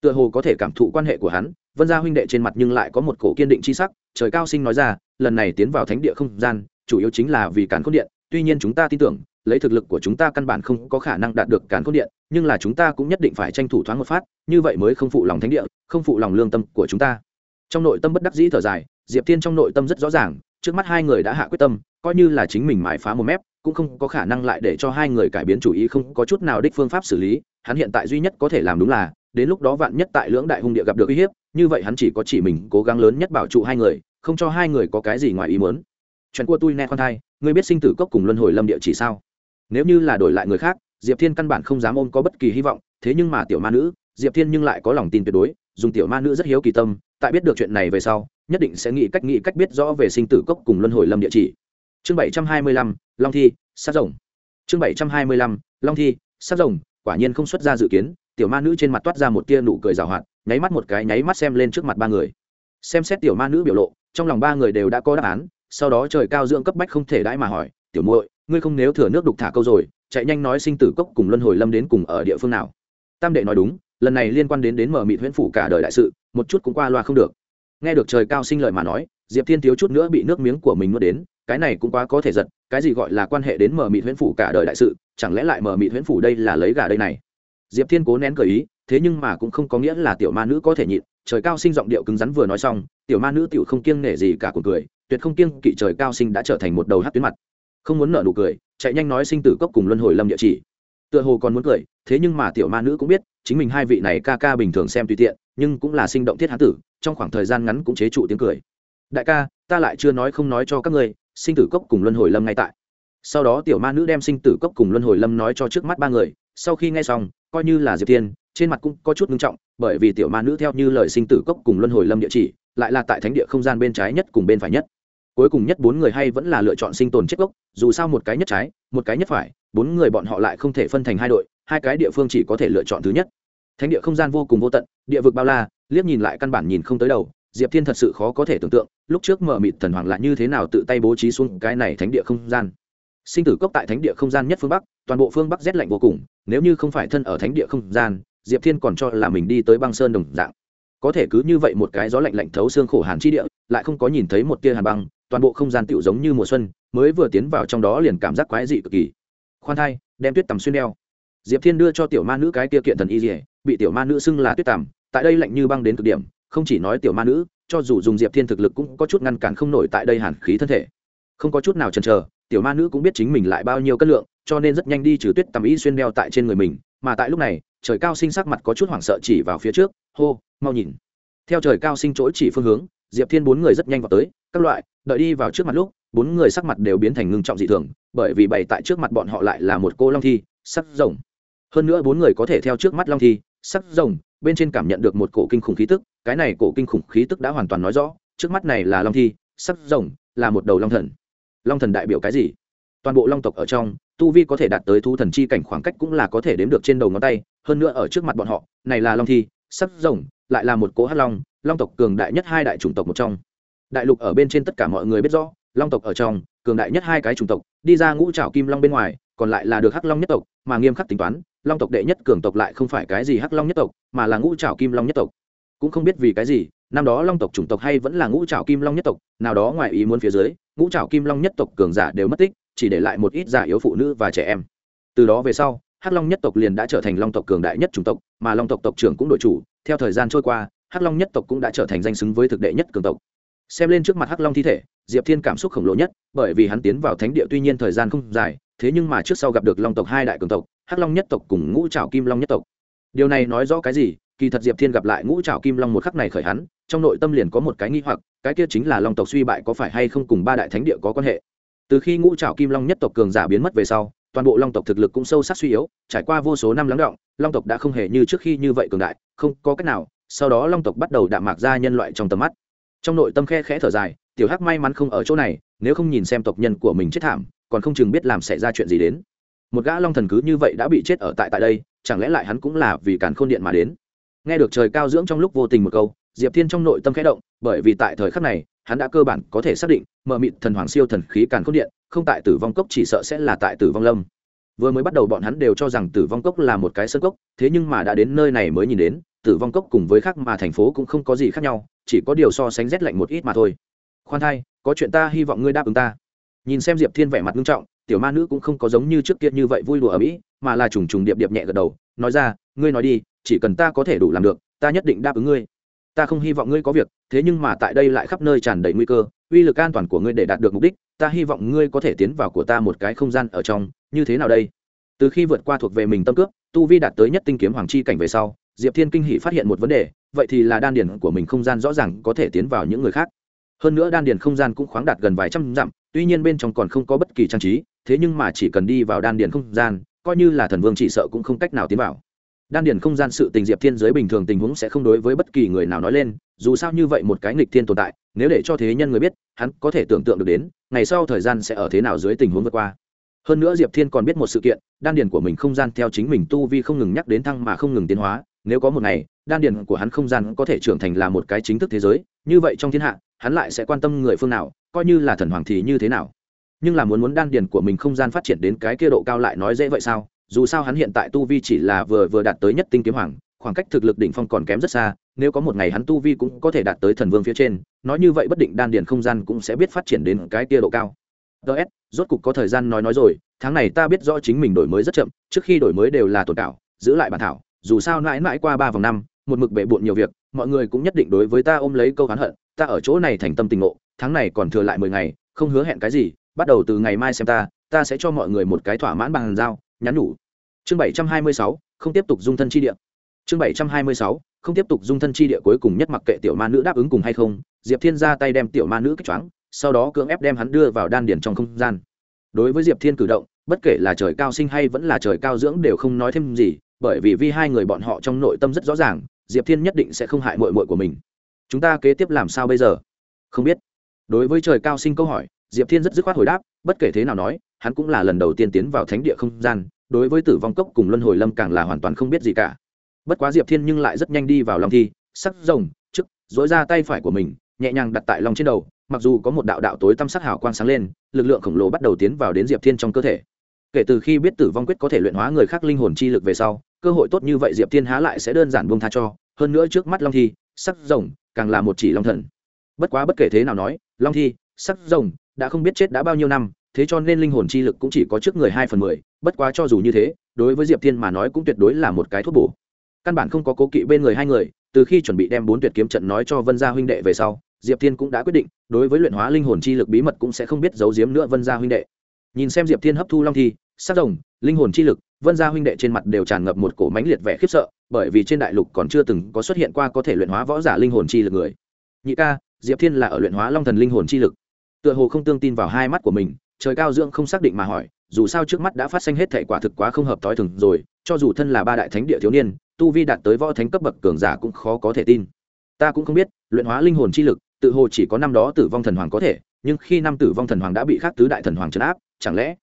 Tựa hồ có thể cảm thụ quan hệ của hắn, vân gia huynh đệ trên mặt nhưng lại có một cổ kiên định c h i sắc, trời cao sinh nói ra, lần này tiến vào thánh địa không gian, chủ yếu chính là vì càn n điện, tuy nhiên chúng ta tin tưởng, lấy thực lực của chúng ta căn bản không có khả năng đạt được càn n điện, nhưng là chúng ta cũng nhất định phải tranh thủ thoáng một phát, như vậy mới không phụ lòng thánh địa, không phụ lòng lương tâm của chúng ta. Trong nội tâm bất đắc dĩ thở dài, diệp thiên trong nội tâm rất rõ ràng, trước mắt hai người đã hạ quyết tâm, coi như là chính mình mãi phá một mép, cũng không có khả năng lại để cho hai người cải biến chủ ý, không có chút nào đích phương pháp xử lý hắn hiện tại duy nhất có thể làm đúng là, đến lúc đó vạn nhất tại lưỡng đại hung địa gặp được uy hiếp, như vậy hắn chỉ có chỉ mình cố gắng lớn nhất bảo trụ hai người, không cho hai người có cái gì ngoài ý muốn. Chuyện của tôi nghe con thai, ngươi biết sinh tử cốc cùng luân hồi lâm địa chỉ sao? Nếu như là đổi lại người khác, diệp thiên căn bản không dám ôm có bất kỳ hy vọng, thế nhưng mà tiểu ma nữ, diệp thiên nhưng lại có lòng tin tuyệt đối, dùng tiểu ma nữ rất hiếu kỳ tâm, tại biết được chuyện này về sau, nhất định sẽ nghĩ cách nghĩ cách biết rõ về sinh tử cốc cùng luân hồi lâm địa chỉ. Chương bảy trăm hai mươi lăm, long thi, sát rồng. Chương bảy trăm hai mươi lăm, long thi, sát rồng quả nhiên không xuất ra dự kiến, tiểu ma nữ trên mặt toát ra một tia nụ cười rào hoạt, nháy mắt một cái, nháy mắt xem lên trước mặt ba người. Xem xét tiểu ma nữ biểu lộ, trong lòng ba người đều đã có đáp án, sau đó trời cao dưỡng cấp bách không thể đãi mà hỏi, tiểu muội, ngươi không nếu thừa nước đục thả câu rồi, chạy nhanh nói sinh tử cốc cùng luân hồi lâm đến cùng ở địa phương nào? Tam đệ nói đúng, lần này liên quan đến đến mở mịt huyễn phủ cả đời đại sự, một chút cũng qua loa không được. Nghe được trời cao sinh lợi mà nói, diệp thiên thiếu chút nữa bị nước miếng của mình nuốt đến, cái này cũng quá có thể giật cái gì gọi là quan hệ đến mờ mịt huyễn phủ cả đời đại sự, chẳng lẽ lại mờ mịt huyễn phủ đây là lấy gà đây này? Diệp thiên cố nén cờ ý, thế nhưng mà cũng không có nghĩa là tiểu ma nữ có thể nhịn. Trời cao sinh giọng điệu cứng rắn vừa nói xong, tiểu ma nữ tiểu không kiêng nể gì cả cuộc cười, tuyệt không kiêng kỵ trời cao sinh đã trở thành một đầu hát tuyến mặt. Không muốn nở nụ cười, chạy nhanh nói sinh tử cốc cùng luân hồi lâm địa chỉ. Tựa hồ còn muốn cười, thế nhưng mà tiểu ma nữ cũng biết, chính mình hai vị này ca ca bình thường xem tùy tiện, nhưng cũng là sinh động thiết hán tử, trong khoảng thời gian ngắn cũng chế trụ tiếng cười. Đại ca, ta lại chưa nói không nói cho các ngươi sinh tử cốc cùng luân hồi lâm ngay tại. Sau đó tiểu ma nữ đem sinh tử cốc cùng luân hồi lâm nói cho trước mắt ba người, sau khi nghe xong, coi như là diệp tiên trên mặt cũng có chút nghiêm trọng, bởi vì tiểu ma nữ theo như lời sinh tử cốc cùng luân hồi lâm địa chỉ, lại là tại thánh địa không gian bên trái nhất cùng bên phải nhất. Cuối cùng nhất bốn người hay vẫn là lựa chọn sinh tồn chết gốc, dù sao một cái nhất trái, một cái nhất phải, bốn người bọn họ lại không thể phân thành hai đội, hai cái địa phương chỉ có thể lựa chọn thứ nhất. Thánh địa không gian vô cùng vô tận, địa vực bao la, liếc nhìn lại căn bản nhìn không tới đầu diệp thiên thật sự khó có thể tưởng tượng, lúc trước mở mịt thần hoàng là như thế nào tự tay bố trí xuống cái này thánh địa không gian. Sinh tử cốc tại thánh địa không gian nhất phương bắc, toàn bộ phương bắc rét lạnh vô cùng, nếu như không phải thân ở thánh địa không gian, diệp thiên còn cho là mình đi tới băng sơn đồng dạng. Có thể cứ như vậy một cái gió lạnh lạnh thấu xương khổ hàn chi địa, lại không có nhìn thấy một tia hàn băng, toàn bộ không gian tựu giống như mùa xuân, mới vừa tiến vào trong đó liền cảm giác quái dị cực kỳ. Khoan thai, đem tuyết tầm xuyên đeo. Diệp thiên đưa cho tiểu ma nữ cái kia kiện thần y dỉa bị tiểu ma nữ xưng là tuyết tầm tại đây lạnh như băng đến cực điểm không chỉ nói tiểu ma nữ, cho dù dùng diệp thiên thực lực cũng có chút ngăn cản không nổi tại đây hàn khí thân thể. Không có chút nào chần chờ, tiểu ma nữ cũng biết chính mình lại bao nhiêu cân lượng, cho nên rất nhanh đi trừ tuyết tầm y xuyên đeo tại trên người mình, mà tại lúc này, trời cao sinh sắc mặt có chút hoảng sợ chỉ vào phía trước, hô, mau nhìn. Theo trời cao sinh chỗ chỉ phương hướng, diệp thiên bốn người rất nhanh vào tới, các loại, đợi đi vào trước mặt lúc, bốn người sắc mặt đều biến thành ngưng trọng dị thường, bởi vì bày tại trước mặt bọn họ lại là một cô long thi, sắc rồng. Hơn nữa bốn người có thể theo trước mắt long thi, sắc rồng bên trên cảm nhận được một cổ kinh khủng khí tức, cái này cổ kinh khủng khí tức đã hoàn toàn nói rõ, trước mắt này là long thi sắc rồng, là một đầu long thần. Long thần đại biểu cái gì? Toàn bộ long tộc ở trong, tu vi có thể đạt tới thu thần chi cảnh khoảng cách cũng là có thể đếm được trên đầu ngón tay, hơn nữa ở trước mặt bọn họ, này là long thi sắc rồng, lại là một cỗ hắc long long tộc cường đại nhất hai đại chủng tộc một trong. Đại lục ở bên trên tất cả mọi người biết rõ, long tộc ở trong, cường đại nhất hai cái chủng tộc, đi ra ngũ trảo kim long bên ngoài, còn lại là được hắc long nhất tộc, mà nghiêm khắc tính toán long tộc đệ nhất cường tộc lại không phải cái gì hắc long nhất tộc, mà là ngũ trào kim long nhất tộc. Cũng không biết vì cái gì, năm đó long tộc chủng tộc hay vẫn là ngũ trào kim long nhất tộc, nào đó ngoài ý muốn phía dưới, ngũ trào kim long nhất tộc cường giả đều mất tích, chỉ để lại một ít giả yếu phụ nữ và trẻ em. Từ đó về sau, hắc long nhất tộc liền đã trở thành long tộc cường đại nhất chủng tộc, mà long tộc tộc trưởng cũng đổi chủ. Theo thời gian trôi qua, hắc long nhất tộc cũng đã trở thành danh xứng với thực đệ nhất cường tộc. Xem lên trước mặt hắc long thi thể, diệp thiên cảm xúc khổng lồ nhất, bởi vì hắn tiến vào thánh địa tuy nhiên thời gian không dài thế nhưng mà trước sau gặp được long tộc hai đại cường tộc, hắc long nhất tộc cùng ngũ trào kim long nhất tộc. Điều này nói rõ cái gì? Kỳ thật diệp thiên gặp lại ngũ trào kim long một khắc này khởi hắn, trong nội tâm liền có một cái nghi hoặc, cái kia chính là long tộc suy bại có phải hay không cùng ba đại thánh địa có quan hệ? Từ khi ngũ trào kim long nhất tộc cường giả biến mất về sau, toàn bộ long tộc thực lực cũng sâu sắc suy yếu, trải qua vô số năm lắng động, long tộc đã không hề như trước khi như vậy cường đại, không có cách nào, sau đó long tộc bắt đầu đạm mạc ra nhân loại trong tầm mắt. Trong nội tâm khe khẽ thở dài, tiểu hắc may mắn không ở chỗ này, nếu không nhìn xem tộc nhân của mình chết thảm còn không chừng biết làm xảy ra chuyện gì đến. Một gã long thần cứ như vậy đã bị chết ở tại tại đây, chẳng lẽ lại hắn cũng là vì càn khôn điện mà đến? Nghe được trời cao dưỡng trong lúc vô tình một câu, diệp thiên trong nội tâm khẽ động, bởi vì tại thời khắc này, hắn đã cơ bản có thể xác định, mờ mịt thần hoàng siêu thần khí càn khôn điện, không tại tử vong cốc chỉ sợ sẽ là tại tử vong lâm. Vừa mới bắt đầu bọn hắn đều cho rằng tử vong cốc là một cái sân cốc, thế nhưng mà đã đến nơi này mới nhìn đến, tử vong cốc cùng với khác mà thành phố cũng không có gì khác nhau, chỉ có điều so sánh rét lạnh một ít mà thôi. Khoan thai, có chuyện ta hy vọng ngươi đáp ứng ta nhìn xem diệp thiên vẻ mặt nghiêm trọng, tiểu ma nữ cũng không có giống như trước kia như vậy vui đùa ở mỹ, mà là trùng trùng điệp điệp nhẹ gật đầu, nói ra, ngươi nói đi, chỉ cần ta có thể đủ làm được, ta nhất định đáp ứng ngươi. Ta không hy vọng ngươi có việc, thế nhưng mà tại đây lại khắp nơi tràn đầy nguy cơ, uy lực an toàn của ngươi để đạt được mục đích, ta hy vọng ngươi có thể tiến vào của ta một cái không gian ở trong, như thế nào đây? Từ khi vượt qua thuộc về mình tâm cướp tu vi đạt tới nhất tinh kiếm hoàng chi cảnh về sau, diệp thiên kinh hỷ phát hiện một vấn đề, vậy thì là đan điển của mình không gian rõ ràng có thể tiến vào những người khác hơn nữa đan điền không gian cũng khoáng đạt gần vài trăm dặm, tuy nhiên bên trong còn không có bất kỳ trang trí, thế nhưng mà chỉ cần đi vào đan điền không gian, coi như là thần vương chỉ sợ cũng không cách nào tiến vào. Đan điền không gian sự tình diệp thiên giới bình thường tình huống sẽ không đối với bất kỳ người nào nói lên, dù sao như vậy một cái nghịch thiên tồn tại, nếu để cho thế nhân người biết, hắn có thể tưởng tượng được đến, ngày sau thời gian sẽ ở thế nào dưới tình huống vượt qua. Hơn nữa diệp thiên còn biết một sự kiện, đan điền của mình không gian theo chính mình tu vi không ngừng nhắc đến thăng mà không ngừng tiến hóa, nếu có một ngày, đan điền của hắn không gian có thể trưởng thành là một cái chính thức thế giới, như vậy trong thiên hạ hắn lại sẽ quan tâm người phương nào, coi như là thần hoàng thì như thế nào. Nhưng là muốn muốn đan điền của mình không gian phát triển đến cái kia độ cao lại nói dễ vậy sao? Dù sao hắn hiện tại tu vi chỉ là vừa vừa đạt tới nhất tinh kiếm hoàng, khoảng cách thực lực đỉnh phong còn kém rất xa, nếu có một ngày hắn tu vi cũng có thể đạt tới thần vương phía trên, nói như vậy bất định đan điền không gian cũng sẽ biết phát triển đến cái kia độ cao. Ts rốt cục có thời gian nói nói rồi, tháng này ta biết rõ chính mình đổi mới rất chậm, trước khi đổi mới đều là tồn cảo, giữ lại bản thảo, dù sao mãi mãi qua ba vòng năm, một mực bệ bộn nhiều việc, mọi người cũng nhất định đối với ta ôm lấy câu hắn hận ta ở chỗ này thành tâm tình ngộ, tháng này còn thừa lại mười ngày, không hứa hẹn cái gì, bắt đầu từ ngày mai xem ta ta sẽ cho mọi người một cái thỏa mãn bằng giao, nhắn nhủ. Chương bảy trăm hai mươi sáu, không tiếp tục dung thân chi địa. Chương bảy trăm hai mươi sáu, không tiếp tục dung thân chi địa cuối cùng nhất mặc kệ tiểu ma nữ đáp ứng cùng hay không, diệp thiên ra tay đem tiểu ma nữ kích choáng, sau đó cưỡng ép đem hắn đưa vào đan điển trong không gian. Đối với diệp thiên cử động, bất kể là trời cao sinh hay vẫn là trời cao dưỡng đều không nói thêm gì, bởi vì vi hai người bọn họ trong nội tâm rất rõ ràng, diệp thiên nhất định sẽ không hại mội mội của mình chúng ta kế tiếp làm sao bây giờ? Không biết. Đối với trời cao sinh câu hỏi, diệp thiên rất dứt khoát hồi đáp, bất kể thế nào nói, hắn cũng là lần đầu tiên tiến vào thánh địa không gian, đối với tử vong cốc cùng luân hồi lâm càng là hoàn toàn không biết gì cả. Bất quá diệp thiên nhưng lại rất nhanh đi vào lòng thi, sắc rồng chức dối ra tay phải của mình, nhẹ nhàng đặt tại lòng trên đầu, mặc dù có một đạo đạo tối tăm sắc hào quang sáng lên, lực lượng khổng lồ bắt đầu tiến vào đến diệp thiên trong cơ thể. Kể từ khi biết tử vong quyết có thể luyện hóa người khác linh hồn chi lực về sau, cơ hội tốt như vậy diệp thiên há lại sẽ đơn giản buông tha cho, hơn nữa trước mắt long thi sắc rồng, càng là một chỉ long thần. Bất quá bất kể thế nào nói, long thi, sắc rồng, đã không biết chết đã bao nhiêu năm, thế cho nên linh hồn chi lực cũng chỉ có trước người hai phần mười, bất quá cho dù như thế, đối với diệp thiên mà nói cũng tuyệt đối là một cái thuốc bổ. Căn bản không có cố kỵ bên người hai người, từ khi chuẩn bị đem bốn tuyệt kiếm trận nói cho vân gia huynh đệ về sau, diệp thiên cũng đã quyết định, đối với luyện hóa linh hồn chi lực bí mật cũng sẽ không biết giấu giếm nữa vân gia huynh đệ. Nhìn xem diệp thiên hấp thu long thi, sắc rồng, linh hồn chi lực, vân gia huynh đệ trên mặt đều tràn ngập một cổ mánh liệt vẻ khiếp sợ bởi vì trên đại lục còn chưa từng có xuất hiện qua có thể luyện hóa võ giả linh hồn chi lực người. Nhị ca, diệp thiên là ở luyện hóa long thần linh hồn chi lực. Tựa hồ không tương tin vào hai mắt của mình, trời cao dưỡng không xác định mà hỏi, dù sao trước mắt đã phát sinh hết thể quả thực quá không hợp thói thường rồi, cho dù thân là ba đại thánh địa thiếu niên, tu vi đạt tới võ thánh cấp bậc cường giả cũng khó có thể tin. Ta cũng không biết, luyện hóa linh hồn chi lực, tự hồ chỉ có năm đó tử vong thần hoàng có thể, nhưng khi năm tử vong thần hoàng đã bị khắc tứ đại thần hoàng trấn áp, chẳng lẽ?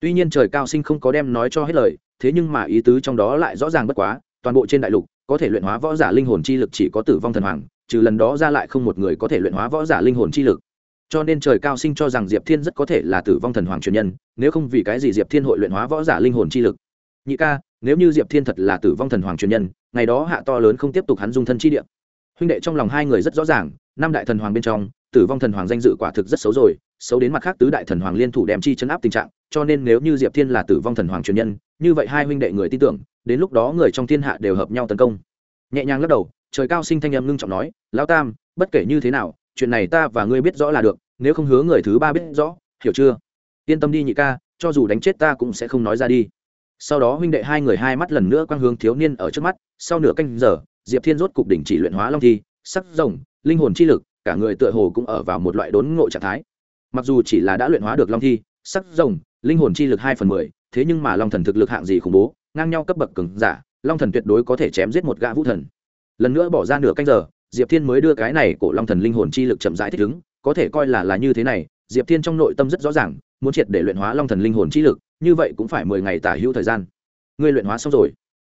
Tuy nhiên trời cao sinh không có đem nói cho hết lời, thế nhưng mà ý tứ trong đó lại rõ ràng bất quá toàn bộ trên đại lục, có thể luyện hóa võ giả linh hồn chi lực chỉ có tử vong thần hoàng, trừ lần đó ra lại không một người có thể luyện hóa võ giả linh hồn chi lực. Cho nên trời cao sinh cho rằng diệp thiên rất có thể là tử vong thần hoàng truyền nhân, nếu không vì cái gì diệp thiên hội luyện hóa võ giả linh hồn chi lực. Nhị ca, nếu như diệp thiên thật là tử vong thần hoàng truyền nhân, ngày đó hạ to lớn không tiếp tục hắn dung thân chi địa. Huynh đệ trong lòng hai người rất rõ ràng, năm đại thần hoàng bên trong, tử vong thần hoàng danh dự quả thực rất xấu rồi xấu đến mặt khác tứ đại thần hoàng liên thủ đem chi chấn áp tình trạng, cho nên nếu như diệp thiên là tử vong thần hoàng truyền nhân, như vậy hai huynh đệ người tin tưởng, đến lúc đó người trong thiên hạ đều hợp nhau tấn công. Nhẹ nhàng lắc đầu, trời cao sinh thanh âm ngưng trọng nói, lão tam, bất kể như thế nào, chuyện này ta và ngươi biết rõ là được, nếu không hứa người thứ ba biết rõ, hiểu chưa? Yên tâm đi nhị ca, cho dù đánh chết ta cũng sẽ không nói ra đi. Sau đó huynh đệ hai người hai mắt lần nữa quang hướng thiếu niên ở trước mắt, sau nửa canh giờ, diệp thiên rốt cục đỉnh chỉ luyện hóa long thi, sắc rồng, linh hồn chi lực, cả người tựa hồ cũng ở vào một loại đốn ngộ trạng thái mặc dù chỉ là đã luyện hóa được long thi, sắc, rồng, linh hồn chi lực hai phần mười, thế nhưng mà long thần thực lực hạng gì khủng bố, ngang nhau cấp bậc cứng giả, long thần tuyệt đối có thể chém giết một gã vũ thần. Lần nữa bỏ ra nửa canh giờ, diệp thiên mới đưa cái này cổ long thần linh hồn chi lực chậm rãi thích ứng, có thể coi là là như thế này, diệp thiên trong nội tâm rất rõ ràng, muốn triệt để luyện hóa long thần linh hồn chi lực, như vậy cũng phải mười ngày tả hữu thời gian. Ngươi luyện hóa xong rồi.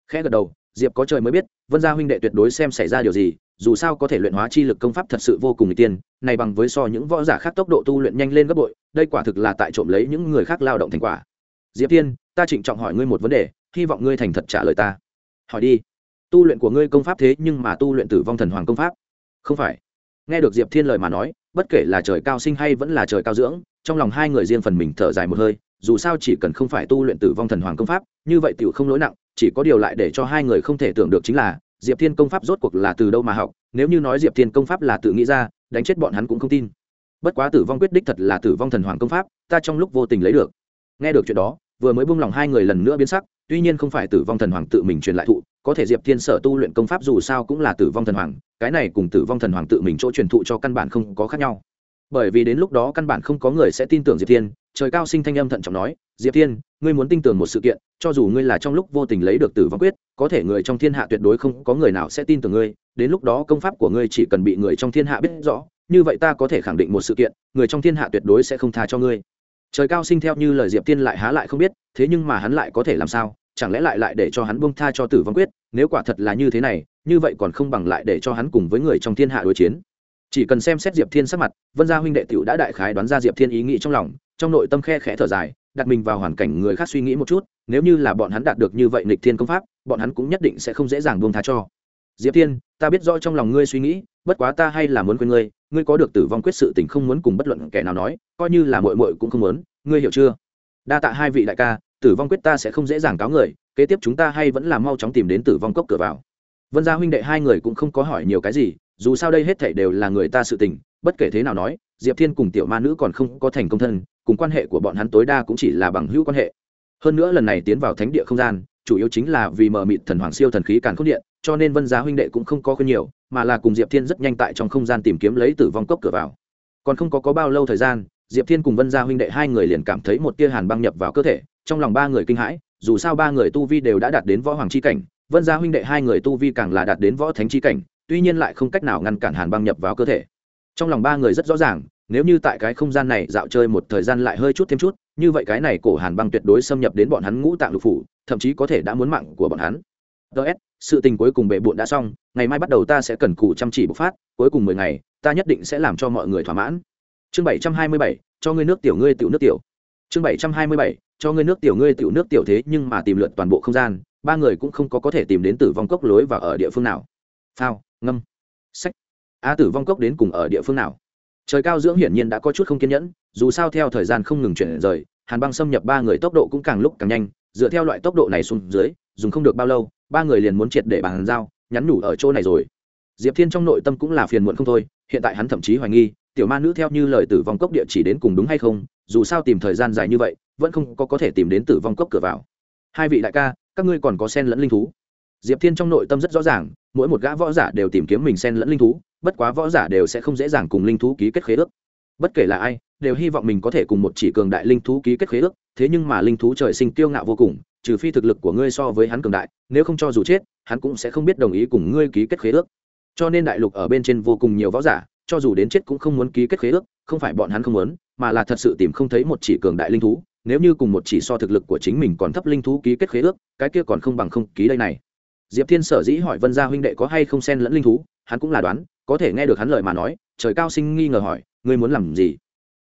Khẽ gật đầu, diệp có trời mới biết vân gia huynh đệ tuyệt đối xem xảy ra điều gì, dù sao có thể luyện hóa chi lực công pháp thật sự vô cùng tiên, này bằng với so những võ giả khác tốc độ tu luyện nhanh lên gấp bội, đây quả thực là tại trộm lấy những người khác lao động thành quả. Diệp thiên, ta trịnh trọng hỏi ngươi một vấn đề, hy vọng ngươi thành thật trả lời ta. Hỏi đi. Tu luyện của ngươi công pháp thế nhưng mà tu luyện tử vong thần hoàng công pháp. Không phải. Nghe được diệp thiên lời mà nói, bất kể là trời cao sinh hay vẫn là trời cao dưỡng, trong lòng hai người riêng phần mình thở dài một hơi, dù sao chỉ cần không phải tu luyện tử vong thần hoàng công pháp, như vậy tiểu không lỗi nặng chỉ có điều lại để cho hai người không thể tưởng được chính là, diệp thiên công pháp rốt cuộc là từ đâu mà học, nếu như nói diệp thiên công pháp là tự nghĩ ra, đánh chết bọn hắn cũng không tin. Bất quá tử vong quyết đích thật là tử vong thần hoàng công pháp, ta trong lúc vô tình lấy được. Nghe được chuyện đó, vừa mới buông lòng hai người lần nữa biến sắc, tuy nhiên không phải tử vong thần hoàng tự mình truyền lại thụ, có thể diệp thiên sở tu luyện công pháp dù sao cũng là tử vong thần hoàng, cái này cùng tử vong thần hoàng tự mình chỗ truyền thụ cho căn bản không có khác nhau. Bởi vì đến lúc đó căn bản không có người sẽ tin tưởng diệp thiên, trời cao sinh thanh âm thận trọng nói, diệp thiên, ngươi muốn tin tưởng một sự kiện cho dù ngươi là trong lúc vô tình lấy được tử vong quyết, có thể người trong thiên hạ tuyệt đối không có người nào sẽ tin tưởng ngươi, đến lúc đó công pháp của ngươi chỉ cần bị người trong thiên hạ biết rõ, như vậy ta có thể khẳng định một sự kiện, người trong thiên hạ tuyệt đối sẽ không tha cho ngươi. Trời cao sinh theo như lời diệp thiên lại há lại không biết, thế nhưng mà hắn lại có thể làm sao? Chẳng lẽ lại lại để cho hắn bông tha cho tử vong quyết? Nếu quả thật là như thế này, như vậy còn không bằng lại để cho hắn cùng với người trong thiên hạ đối chiến. Chỉ cần xem xét diệp thiên sắc mặt, vân gia huynh đệ t i ể u đã đại khái đoán ra diệp thiên ý nghĩ trong lòng, trong nội tâm khe khẽ thở dài đặt mình vào hoàn cảnh người khác suy nghĩ một chút, nếu như là bọn hắn đạt được như vậy nịch thiên công pháp, bọn hắn cũng nhất định sẽ không dễ dàng buông tha cho. Diệp thiên, ta biết rõ trong lòng ngươi suy nghĩ, bất quá ta hay là muốn quên ngươi ngươi có được tử vong quyết sự tình không muốn cùng bất luận kẻ nào nói, coi như là mội mội cũng không muốn, ngươi hiểu chưa? Đa tạ hai vị đại ca, tử vong quyết ta sẽ không dễ dàng cáo người, kế tiếp chúng ta hay vẫn là mau chóng tìm đến tử vong cốc cửa vào. Vân gia huynh đệ hai người cũng không có hỏi nhiều cái gì, dù sao đây hết thảy đều là người ta sự tình, bất kể thế nào nói diệp thiên cùng tiểu ma nữ còn không có thành công thân, cùng quan hệ của bọn hắn tối đa cũng chỉ là bằng hữu quan hệ. Hơn nữa lần này tiến vào thánh địa không gian, chủ yếu chính là vì mờ mịt thần hoàng siêu thần khí càn khôn điện, cho nên vân gia huynh đệ cũng không có khuyên nhiều, mà là cùng diệp thiên rất nhanh tại trong không gian tìm kiếm lấy tử vong cốc cửa vào. Còn không có có bao lâu thời gian, diệp thiên cùng vân gia huynh đệ hai người liền cảm thấy một tia hàn băng nhập vào cơ thể, trong lòng ba người kinh hãi, dù sao ba người tu vi đều đã đạt đến võ hoàng c h i cảnh, vân gia huynh đệ hai người tu vi càng là đạt đến võ thánh c h i cảnh, tuy nhiên lại không cách nào ngăn cản hàn băng nhập vào cơ thể trong lòng ba người rất rõ ràng, nếu như tại cái không gian này dạo chơi một thời gian lại hơi chút thêm chút, như vậy cái này cổ hàn băng tuyệt đối xâm nhập đến bọn hắn ngũ tạng lục phủ, thậm chí có thể đã muốn mạng của bọn hắn. Ts sự tình cuối cùng bệ bộn đã xong, ngày mai bắt đầu ta sẽ cần cù chăm chỉ bộc phát, cuối cùng mười ngày, ta nhất định sẽ làm cho mọi người thỏa mãn. Chương bảy trăm hai mươi bảy, cho ngươi nước tiểu, ngươi tiểu nước tiểu. Chương bảy trăm hai mươi bảy, cho ngươi nước tiểu, ngươi tiểu nước tiểu thế nhưng mà tìm lượt toàn bộ không gian, ba người cũng không có có thể tìm đến tử vong cốc lối và ở địa phương nào. Phao, ngâm. Sách a tử vong cốc đến cùng ở địa phương nào? Trời cao dưỡng hiển nhiên đã có chút không kiên nhẫn, dù sao theo thời gian không ngừng chuyển rời, hàn băng xâm nhập ba người tốc độ cũng càng lúc càng nhanh, dựa theo loại tốc độ này xuống dưới, dùng không được bao lâu, ba người liền muốn triệt để bàn giao, nhắn nhủ ở chỗ này rồi. Diệp thiên trong nội tâm cũng là phiền muộn không thôi, hiện tại hắn thậm chí hoài nghi, tiểu ma nữ theo như lời tử vong cốc địa chỉ đến cùng đúng hay không, dù sao tìm thời gian dài như vậy, vẫn không có có thể tìm đến tử vong cốc cửa vào. Hai vị đại ca, các ngươi còn có sen lẫn linh thú? Diệp thiên trong nội tâm rất rõ ràng, mỗi một gã võ giả đều tìm kiếm mình sen lẫn linh thú bất quá võ giả đều sẽ không dễ dàng cùng linh thú ký kết khế ước. Bất kể là ai, đều hy vọng mình có thể cùng một chỉ cường đại linh thú ký kết khế ước, thế nhưng mà linh thú trời sinh kiêu ngạo vô cùng, trừ phi thực lực của ngươi so với hắn cường đại, nếu không cho dù chết, hắn cũng sẽ không biết đồng ý cùng ngươi ký kết khế ước. Cho nên đại lục ở bên trên vô cùng nhiều võ giả, cho dù đến chết cũng không muốn ký kết khế ước, không phải bọn hắn không muốn, mà là thật sự tìm không thấy một chỉ cường đại linh thú, nếu như cùng một chỉ so thực lực của chính mình còn thấp linh thú ký kết khế ước, cái kia còn không bằng không ký đây này. Diệp thiên sở dĩ hỏi vân gia huynh đệ có hay không xen lẫn linh thú, hắn cũng là đoán có thể nghe được hắn lời mà nói, trời cao sinh nghi ngờ hỏi, ngươi muốn làm gì?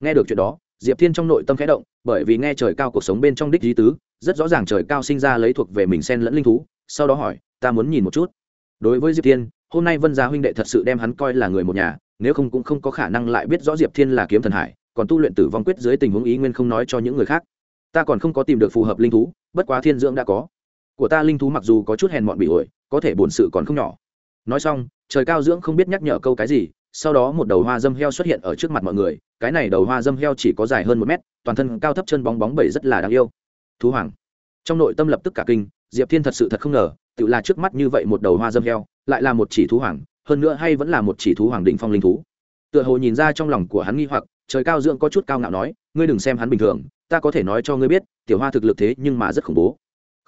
Nghe được chuyện đó, diệp thiên trong nội tâm khẽ động, bởi vì nghe trời cao cuộc sống bên trong đích di tứ, rất rõ ràng trời cao sinh ra lấy thuộc về mình xen lẫn linh thú, sau đó hỏi, ta muốn nhìn một chút. Đối với diệp thiên, hôm nay vân gia huynh đệ thật sự đem hắn coi là người một nhà, nếu không cũng không có khả năng lại biết rõ diệp thiên là kiếm thần hải, còn tu luyện tử vong quyết dưới tình huống ý nguyên không nói cho những người khác. Ta còn không có tìm được phù hợp linh thú, bất quá thiên dưỡng đã có. Của ta linh thú mặc dù có chút hèn mọn bị ổi, có thể bổn sự còn không nhỏ nói xong, trời cao dưỡng không biết nhắc nhở câu cái gì, sau đó một đầu hoa dâm heo xuất hiện ở trước mặt mọi người, cái này đầu hoa dâm heo chỉ có dài hơn một mét, toàn thân cao thấp chân bóng bóng bẩy rất là đáng yêu. Thú hoàng. Trong nội tâm lập tức cả kinh, diệp thiên thật sự thật không ngờ, tự là trước mắt như vậy một đầu hoa dâm heo, lại là một chỉ thú hoàng, hơn nữa hay vẫn là một chỉ thú hoàng định phong linh thú. Tựa hồ nhìn ra trong lòng của hắn nghi hoặc, trời cao dưỡng có chút cao ngạo nói, ngươi đừng xem hắn bình thường, ta có thể nói cho ngươi biết, tiểu hoa thực lực thế nhưng mà rất khủng bố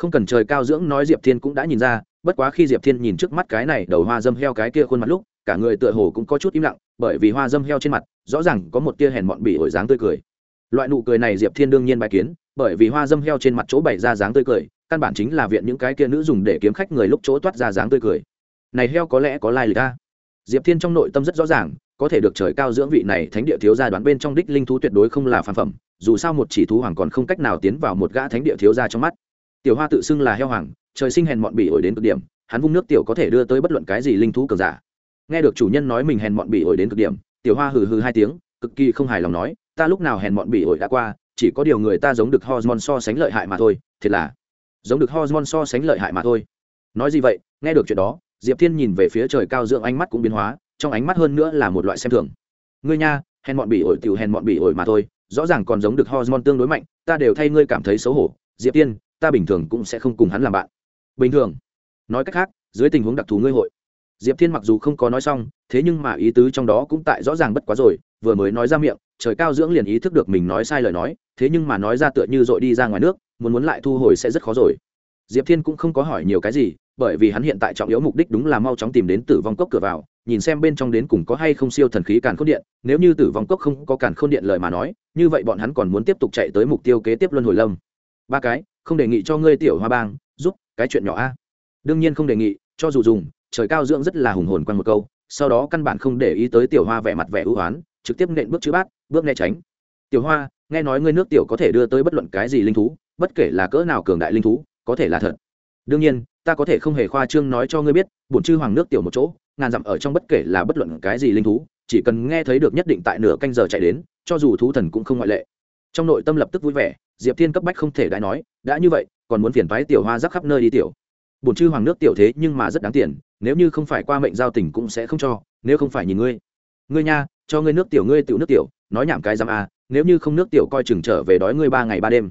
không cần trời cao dưỡng nói diệp thiên cũng đã nhìn ra, bất quá khi diệp thiên nhìn trước mắt cái này đầu hoa dâm heo cái kia khuôn mặt lúc, cả người tựa hồ cũng có chút im lặng, bởi vì hoa dâm heo trên mặt, rõ ràng có một tia hèn mọn bỉ ổi dáng tươi cười. Loại nụ cười này diệp thiên đương nhiên bài kiến, bởi vì hoa dâm heo trên mặt chỗ bày ra dáng tươi cười, căn bản chính là viện những cái kia nữ dùng để kiếm khách người lúc chỗ toát ra dáng tươi cười. Này heo có lẽ có lai lịch ta diệp thiên trong nội tâm rất rõ ràng, có thể được trời cao dưỡng vị này thánh địa thiếu gia đoán bên trong đích linh thú tuyệt đối không là phản phẩm, dù sao một chỉ thú hoàng còn không cách nào tiến vào một gã thánh địa thiếu gia trong mắt tiểu hoa tự xưng là heo hoàng, trời sinh hèn mọn bỉ ổi đến cực điểm, hắn vung nước tiểu có thể đưa tới bất luận cái gì linh thú cường giả. Nghe được chủ nhân nói mình hèn mọn bỉ ổi đến cực điểm, tiểu hoa hừ hừ hai tiếng, cực kỳ không hài lòng nói, ta lúc nào hèn mọn bỉ ổi đã qua, chỉ có điều người ta giống được hormone so sánh lợi hại mà thôi, thiệt là, giống được hormone so sánh lợi hại mà thôi. Nói gì vậy, nghe được chuyện đó, diệp thiên nhìn về phía trời cao dưỡng ánh mắt cũng biến hóa, trong ánh mắt hơn nữa là một loại xem thường. Ngươi nha, hèn mọn bỉ ổi tiểu hèn mọn bỉ ổi mà thôi, rõ ràng còn giống được hormone tương đối mạnh, ta đều thay ngươi cảm thấy xấu hổ. Diệp tiên ta bình thường cũng sẽ không cùng hắn làm bạn. Bình thường. Nói cách khác, dưới tình huống đặc thù ngươi hội, diệp thiên mặc dù không có nói xong, thế nhưng mà ý tứ trong đó cũng tại rõ ràng bất quá rồi, vừa mới nói ra miệng, trời cao dưỡng liền ý thức được mình nói sai lời nói, thế nhưng mà nói ra tựa như dội đi ra ngoài nước, muốn muốn lại thu hồi sẽ rất khó rồi. Diệp thiên cũng không có hỏi nhiều cái gì, bởi vì hắn hiện tại trọng yếu mục đích đúng là mau chóng tìm đến tử vong cốc cửa vào, nhìn xem bên trong đến cùng có hay không siêu thần khí càn khôn điện, nếu như tử vong cốc không có càn khôn điện lời mà nói, như vậy bọn hắn còn muốn tiếp tục chạy tới mục tiêu kế tiếp luân hồi lâm. Ba cái không đề nghị cho ngươi tiểu hoa bang, giúp, cái chuyện nhỏ a. Đương nhiên không đề nghị, cho dù dùng, trời cao dưỡng rất là hùng hồn quanh một câu, sau đó căn bản không để ý tới tiểu hoa vẻ mặt vẻ ưu hoán trực tiếp nện bước chữ bát, bước né tránh. Tiểu hoa, nghe nói ngươi nước tiểu có thể đưa tới bất luận cái gì linh thú, bất kể là cỡ nào cường đại linh thú, có thể là thật. Đương nhiên, ta có thể không hề khoa trương nói cho ngươi biết, bổn chư hoàng nước tiểu một chỗ, ngàn dặm ở trong bất kể là bất luận cái gì linh thú, chỉ cần nghe thấy được nhất định tại nửa canh giờ chạy đến, cho dù thú thần cũng không ngoại lệ trong nội tâm lập tức vui vẻ diệp thiên cấp bách không thể đãi nói đã như vậy còn muốn phiền phái tiểu hoa rắc khắp nơi đi tiểu. Bổn chư hoàng nước tiểu thế nhưng mà rất đáng tiền nếu như không phải qua mệnh giao tình cũng sẽ không cho nếu không phải nhìn ngươi. Ngươi nha cho ngươi nước tiểu ngươi tiểu nước tiểu nói nhảm cái giam à, nếu như không nước tiểu coi chừng trở về đói ngươi ba ngày ba đêm.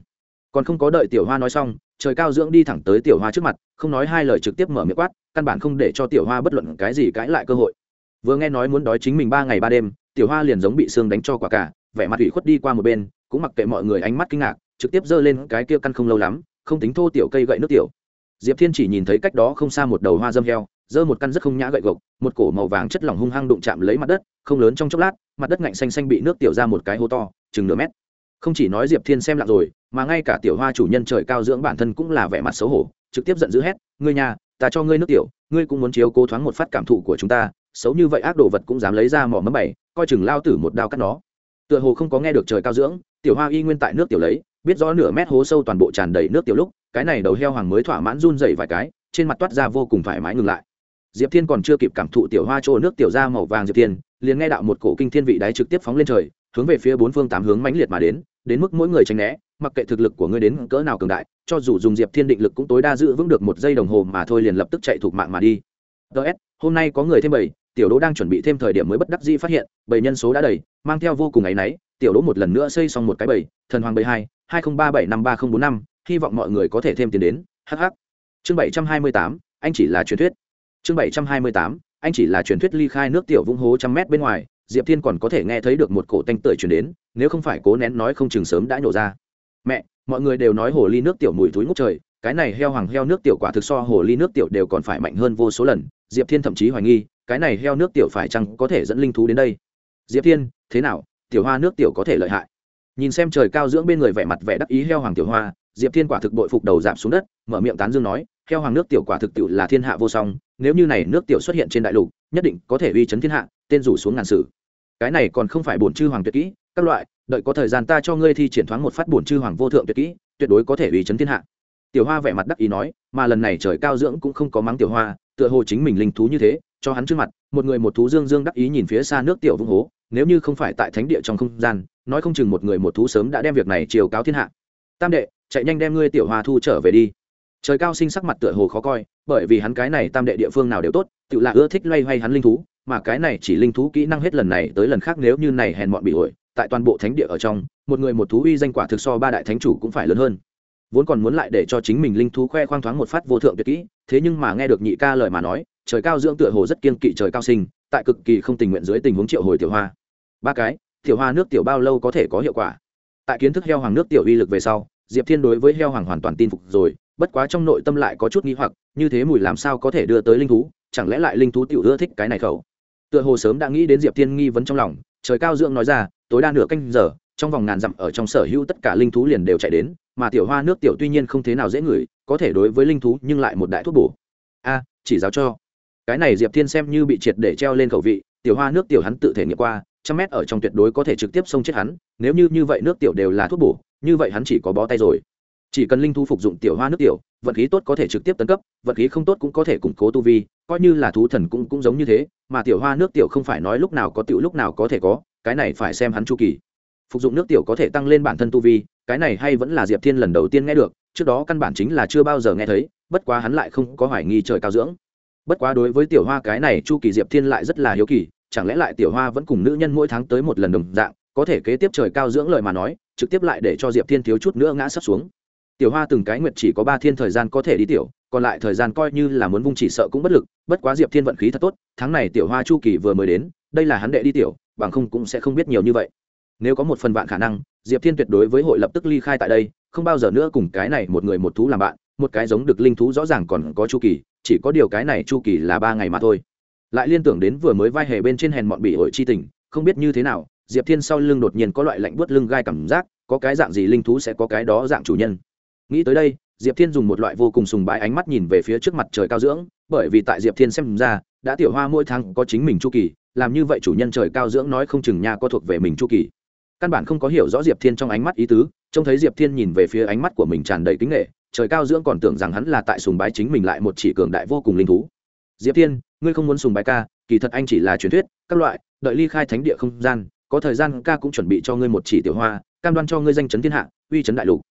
Còn không có đợi tiểu hoa nói xong trời cao dưỡng đi thẳng tới tiểu hoa trước mặt không nói hai lời trực tiếp mở miệng quát căn bản không để cho tiểu hoa bất luận cái gì cãi lại cơ hội. Vừa nghe nói muốn đói chính mình ba ngày ba đêm tiểu hoa liền giống bị xương đánh cho quả cả vẻ mặt ủy khuất đi qua một bên cũng mặc kệ mọi người ánh mắt kinh ngạc, trực tiếp giơ lên cái kia căn không lâu lắm, không tính thô tiểu cây gậy nước tiểu. Diệp thiên chỉ nhìn thấy cách đó không xa một đầu hoa dâm heo, giơ một căn rất không nhã gậy gộc, một cổ màu vàng chất lỏng hung hăng đụng chạm lấy mặt đất, không lớn trong chốc lát, mặt đất ngạnh xanh xanh bị nước tiểu ra một cái hố to, chừng nửa mét. Không chỉ nói diệp thiên xem lặng rồi, mà ngay cả tiểu hoa chủ nhân trời cao dưỡng bản thân cũng là vẻ mặt xấu hổ, trực tiếp giận dữ hét, ngươi nhà, ta cho ngươi nước tiểu, ngươi cũng muốn chiếu cố thoáng một phát cảm thụ của chúng ta, xấu như vậy ác đồ vật cũng dám lấy ra mỏ mấm bảy, coi chừng lao tử một đao cắt nó. Tựa hồ không có nghe được trời cao dưỡng tiểu hoa y nguyên tại nước tiểu lấy, biết rõ nửa mét hố sâu toàn bộ tràn đầy nước tiểu lúc, cái này đầu heo hoàng mới thỏa mãn run dày vài cái, trên mặt toát ra vô cùng thoải mái ngừng lại. Diệp thiên còn chưa kịp cảm thụ tiểu hoa trôi nước tiểu ra màu vàng diệp thiên, liền nghe đạo một cổ kinh thiên vị đáy trực tiếp phóng lên trời, hướng về phía bốn phương tám hướng mãnh liệt mà đến đến mức mỗi người tránh né, mặc kệ thực lực của ngươi đến cỡ nào cường đại, cho dù dùng diệp thiên định lực cũng tối đa giữ vững được một giây đồng hồ mà thôi liền lập tức chạy thuộc mạng mà đi. Ts hôm nay có người thêm bảy, tiểu đỗ đang chuẩn bị thêm thời điểm mới bất đắc dĩ phát hiện, bảy nhân số đã đầy, mang theo vô cùng áy náy tiểu đỗ một lần nữa xây xong một cái bầy, thần hoàng bầy hai hai nghìn ba bảy năm ba nghìn bốn năm, hy vọng mọi người có thể thêm tiền đến hh chương bảy trăm hai mươi tám, anh chỉ là truyền thuyết. Chương bảy trăm hai mươi tám, anh chỉ là truyền thuyết ly khai nước tiểu vũng hố trăm mét bên ngoài, diệp thiên còn có thể nghe thấy được một cổ tanh tưởi chuyển đến, nếu không phải cố nén nói không chừng sớm đã nhổ ra. Mẹ, mọi người đều nói hồ ly nước tiểu mùi túi ngút trời, cái này heo hoàng heo nước tiểu quả thực so hồ ly nước tiểu đều còn phải mạnh hơn vô số lần, diệp thiên thậm chí hoài nghi, cái này heo nước tiểu phải chăng có thể dẫn linh thú đến đây? Diệp thiên, thế nào? Tiểu hoa nước tiểu có thể lợi hại. Nhìn xem trời cao dưỡng bên người vẻ mặt vẻ đắc ý heo hoàng tiểu hoa, diệp thiên quả thực bội phục đầu giảm xuống đất, mở miệng tán dương nói, heo hoàng nước tiểu quả thực tiểu là thiên hạ vô song, nếu như này nước tiểu xuất hiện trên đại lục, nhất định có thể uy chấn thiên hạ, tên rủ xuống ngàn sử. Cái này còn không phải bổn chư hoàng tuyệt kỹ, các loại, đợi có thời gian ta cho ngươi thi triển thoáng một phát bổn chư hoàng vô thượng tuyệt kỹ, tuyệt đối có thể uy chấn thiên hạ. Tiểu hoa vẻ mặt đắc ý nói, mà lần này trời cao dưỡng cũng không có mắng tiểu hoa, tựa hồ chính mình linh thú như thế, cho hắn trước mặt, một người một thú dương dương đắc ý nhìn phía xa nước tiểu vung hố nếu như không phải tại thánh địa trong không gian, nói không chừng một người một thú sớm đã đem việc này chiều cáo thiên hạ. Tam đệ, chạy nhanh đem ngươi tiểu hoa thu trở về đi. Trời cao sinh sắc mặt tựa hồ khó coi, bởi vì hắn cái này tam đệ địa phương nào đều tốt, tự là ưa thích loay hoay hắn linh thú, mà cái này chỉ linh thú kỹ năng hết lần này tới lần khác nếu như này hèn mọn bị ổi tại toàn bộ thánh địa ở trong, một người một thú uy danh quả thực so ba đại thánh chủ cũng phải lớn hơn. Vốn còn muốn lại để cho chính mình linh thú khoe khoang thoáng một phát vô thượng tuyệt kỹ, thế nhưng mà nghe được nhị ca lời mà nói, trời cao dưỡng tựa hồ rất kiên kỵ trời cao sinh, tại cực kỳ không tình nguyện dưới tình huống triệu hồi tiểu hoa ba cái, tiểu hoa nước tiểu bao lâu có thể có hiệu quả? Tại kiến thức heo hoàng nước tiểu uy lực về sau, diệp thiên đối với heo hoàng hoàn toàn tin phục rồi, bất quá trong nội tâm lại có chút nghi hoặc, như thế mùi làm sao có thể đưa tới linh thú, chẳng lẽ lại linh thú tiểu ưa thích cái này khẩu? Tựa hồ sớm đã nghĩ đến diệp thiên nghi vấn trong lòng, trời cao dưỡng nói ra, tối đa nửa canh giờ, trong vòng ngàn dặm ở trong sở hữu tất cả linh thú liền đều chạy đến, mà tiểu hoa nước tiểu tuy nhiên không thế nào dễ ngửi, có thể đối với linh thú nhưng lại một đại thuốc bổ. A, chỉ giáo cho. Cái này diệp thiên xem như bị triệt để treo lên khẩu vị, tiểu hoa nước tiểu hắn tự thể nghiệm qua trăm mét ở trong tuyệt đối có thể trực tiếp xông chết hắn, nếu như như vậy nước tiểu đều là thuốc bổ, như vậy hắn chỉ có bó tay rồi. Chỉ cần linh thú phục dụng tiểu hoa nước tiểu, vận khí tốt có thể trực tiếp tấn cấp, vận khí không tốt cũng có thể củng cố tu vi, coi như là thú thần cũng cũng giống như thế, mà tiểu hoa nước tiểu không phải nói lúc nào có tiểu lúc nào có thể có, cái này phải xem hắn chu kỳ. Phục dụng nước tiểu có thể tăng lên bản thân tu vi, cái này hay vẫn là diệp thiên lần đầu tiên nghe được, trước đó căn bản chính là chưa bao giờ nghe thấy, bất quá hắn lại không có hoài nghi trời cao dưỡng. Bất quá đối với tiểu hoa cái này chu kỳ diệp thiên lại rất là hiếu kỳ chẳng lẽ lại tiểu hoa vẫn cùng nữ nhân mỗi tháng tới một lần đồng dạng, có thể kế tiếp trời cao dưỡng lời mà nói, trực tiếp lại để cho diệp thiên thiếu chút nữa ngã sắp xuống. Tiểu hoa từng cái nguyệt chỉ có ba thiên thời gian có thể đi tiểu, còn lại thời gian coi như là muốn vung chỉ sợ cũng bất lực, bất quá diệp thiên vận khí thật tốt, tháng này tiểu hoa chu kỳ vừa mới đến, đây là hắn đệ đi tiểu, bằng không cũng sẽ không biết nhiều như vậy. Nếu có một phần vạn khả năng, diệp thiên tuyệt đối với hội lập tức ly khai tại đây, không bao giờ nữa cùng cái này một người một thú làm bạn, một cái giống được linh thú rõ ràng còn có chu kỳ, chỉ có điều cái này chu kỳ là ba ngày mà thôi lại liên tưởng đến vừa mới vai hề bên trên hèn mọn bị hội chi tình, không biết như thế nào, diệp thiên sau lưng đột nhiên có loại lạnh buốt lưng gai cảm giác, có cái dạng gì linh thú sẽ có cái đó dạng chủ nhân. Nghĩ tới đây, diệp thiên dùng một loại vô cùng sùng bái ánh mắt nhìn về phía trước mặt trời cao dưỡng, bởi vì tại diệp thiên xem ra, đã tiểu hoa mỗi tháng có chính mình chu kỳ, làm như vậy chủ nhân trời cao dưỡng nói không chừng nha có thuộc về mình chu kỳ. Căn bản không có hiểu rõ diệp thiên trong ánh mắt ý tứ, trông thấy diệp thiên nhìn về phía ánh mắt của mình tràn đầy kính nghệ trời cao dưỡng còn tưởng rằng hắn là tại sùng bái chính mình lại một chỉ cường đại vô cùng linh thú. Diệp thiên ngươi không muốn sùng bái ca, kỳ thật anh chỉ là truyền thuyết, các loại, đợi ly khai thánh địa không gian, có thời gian ca cũng chuẩn bị cho ngươi một chỉ tiểu hoa, cam đoan cho ngươi danh chấn thiên hạ, uy chấn đại lục.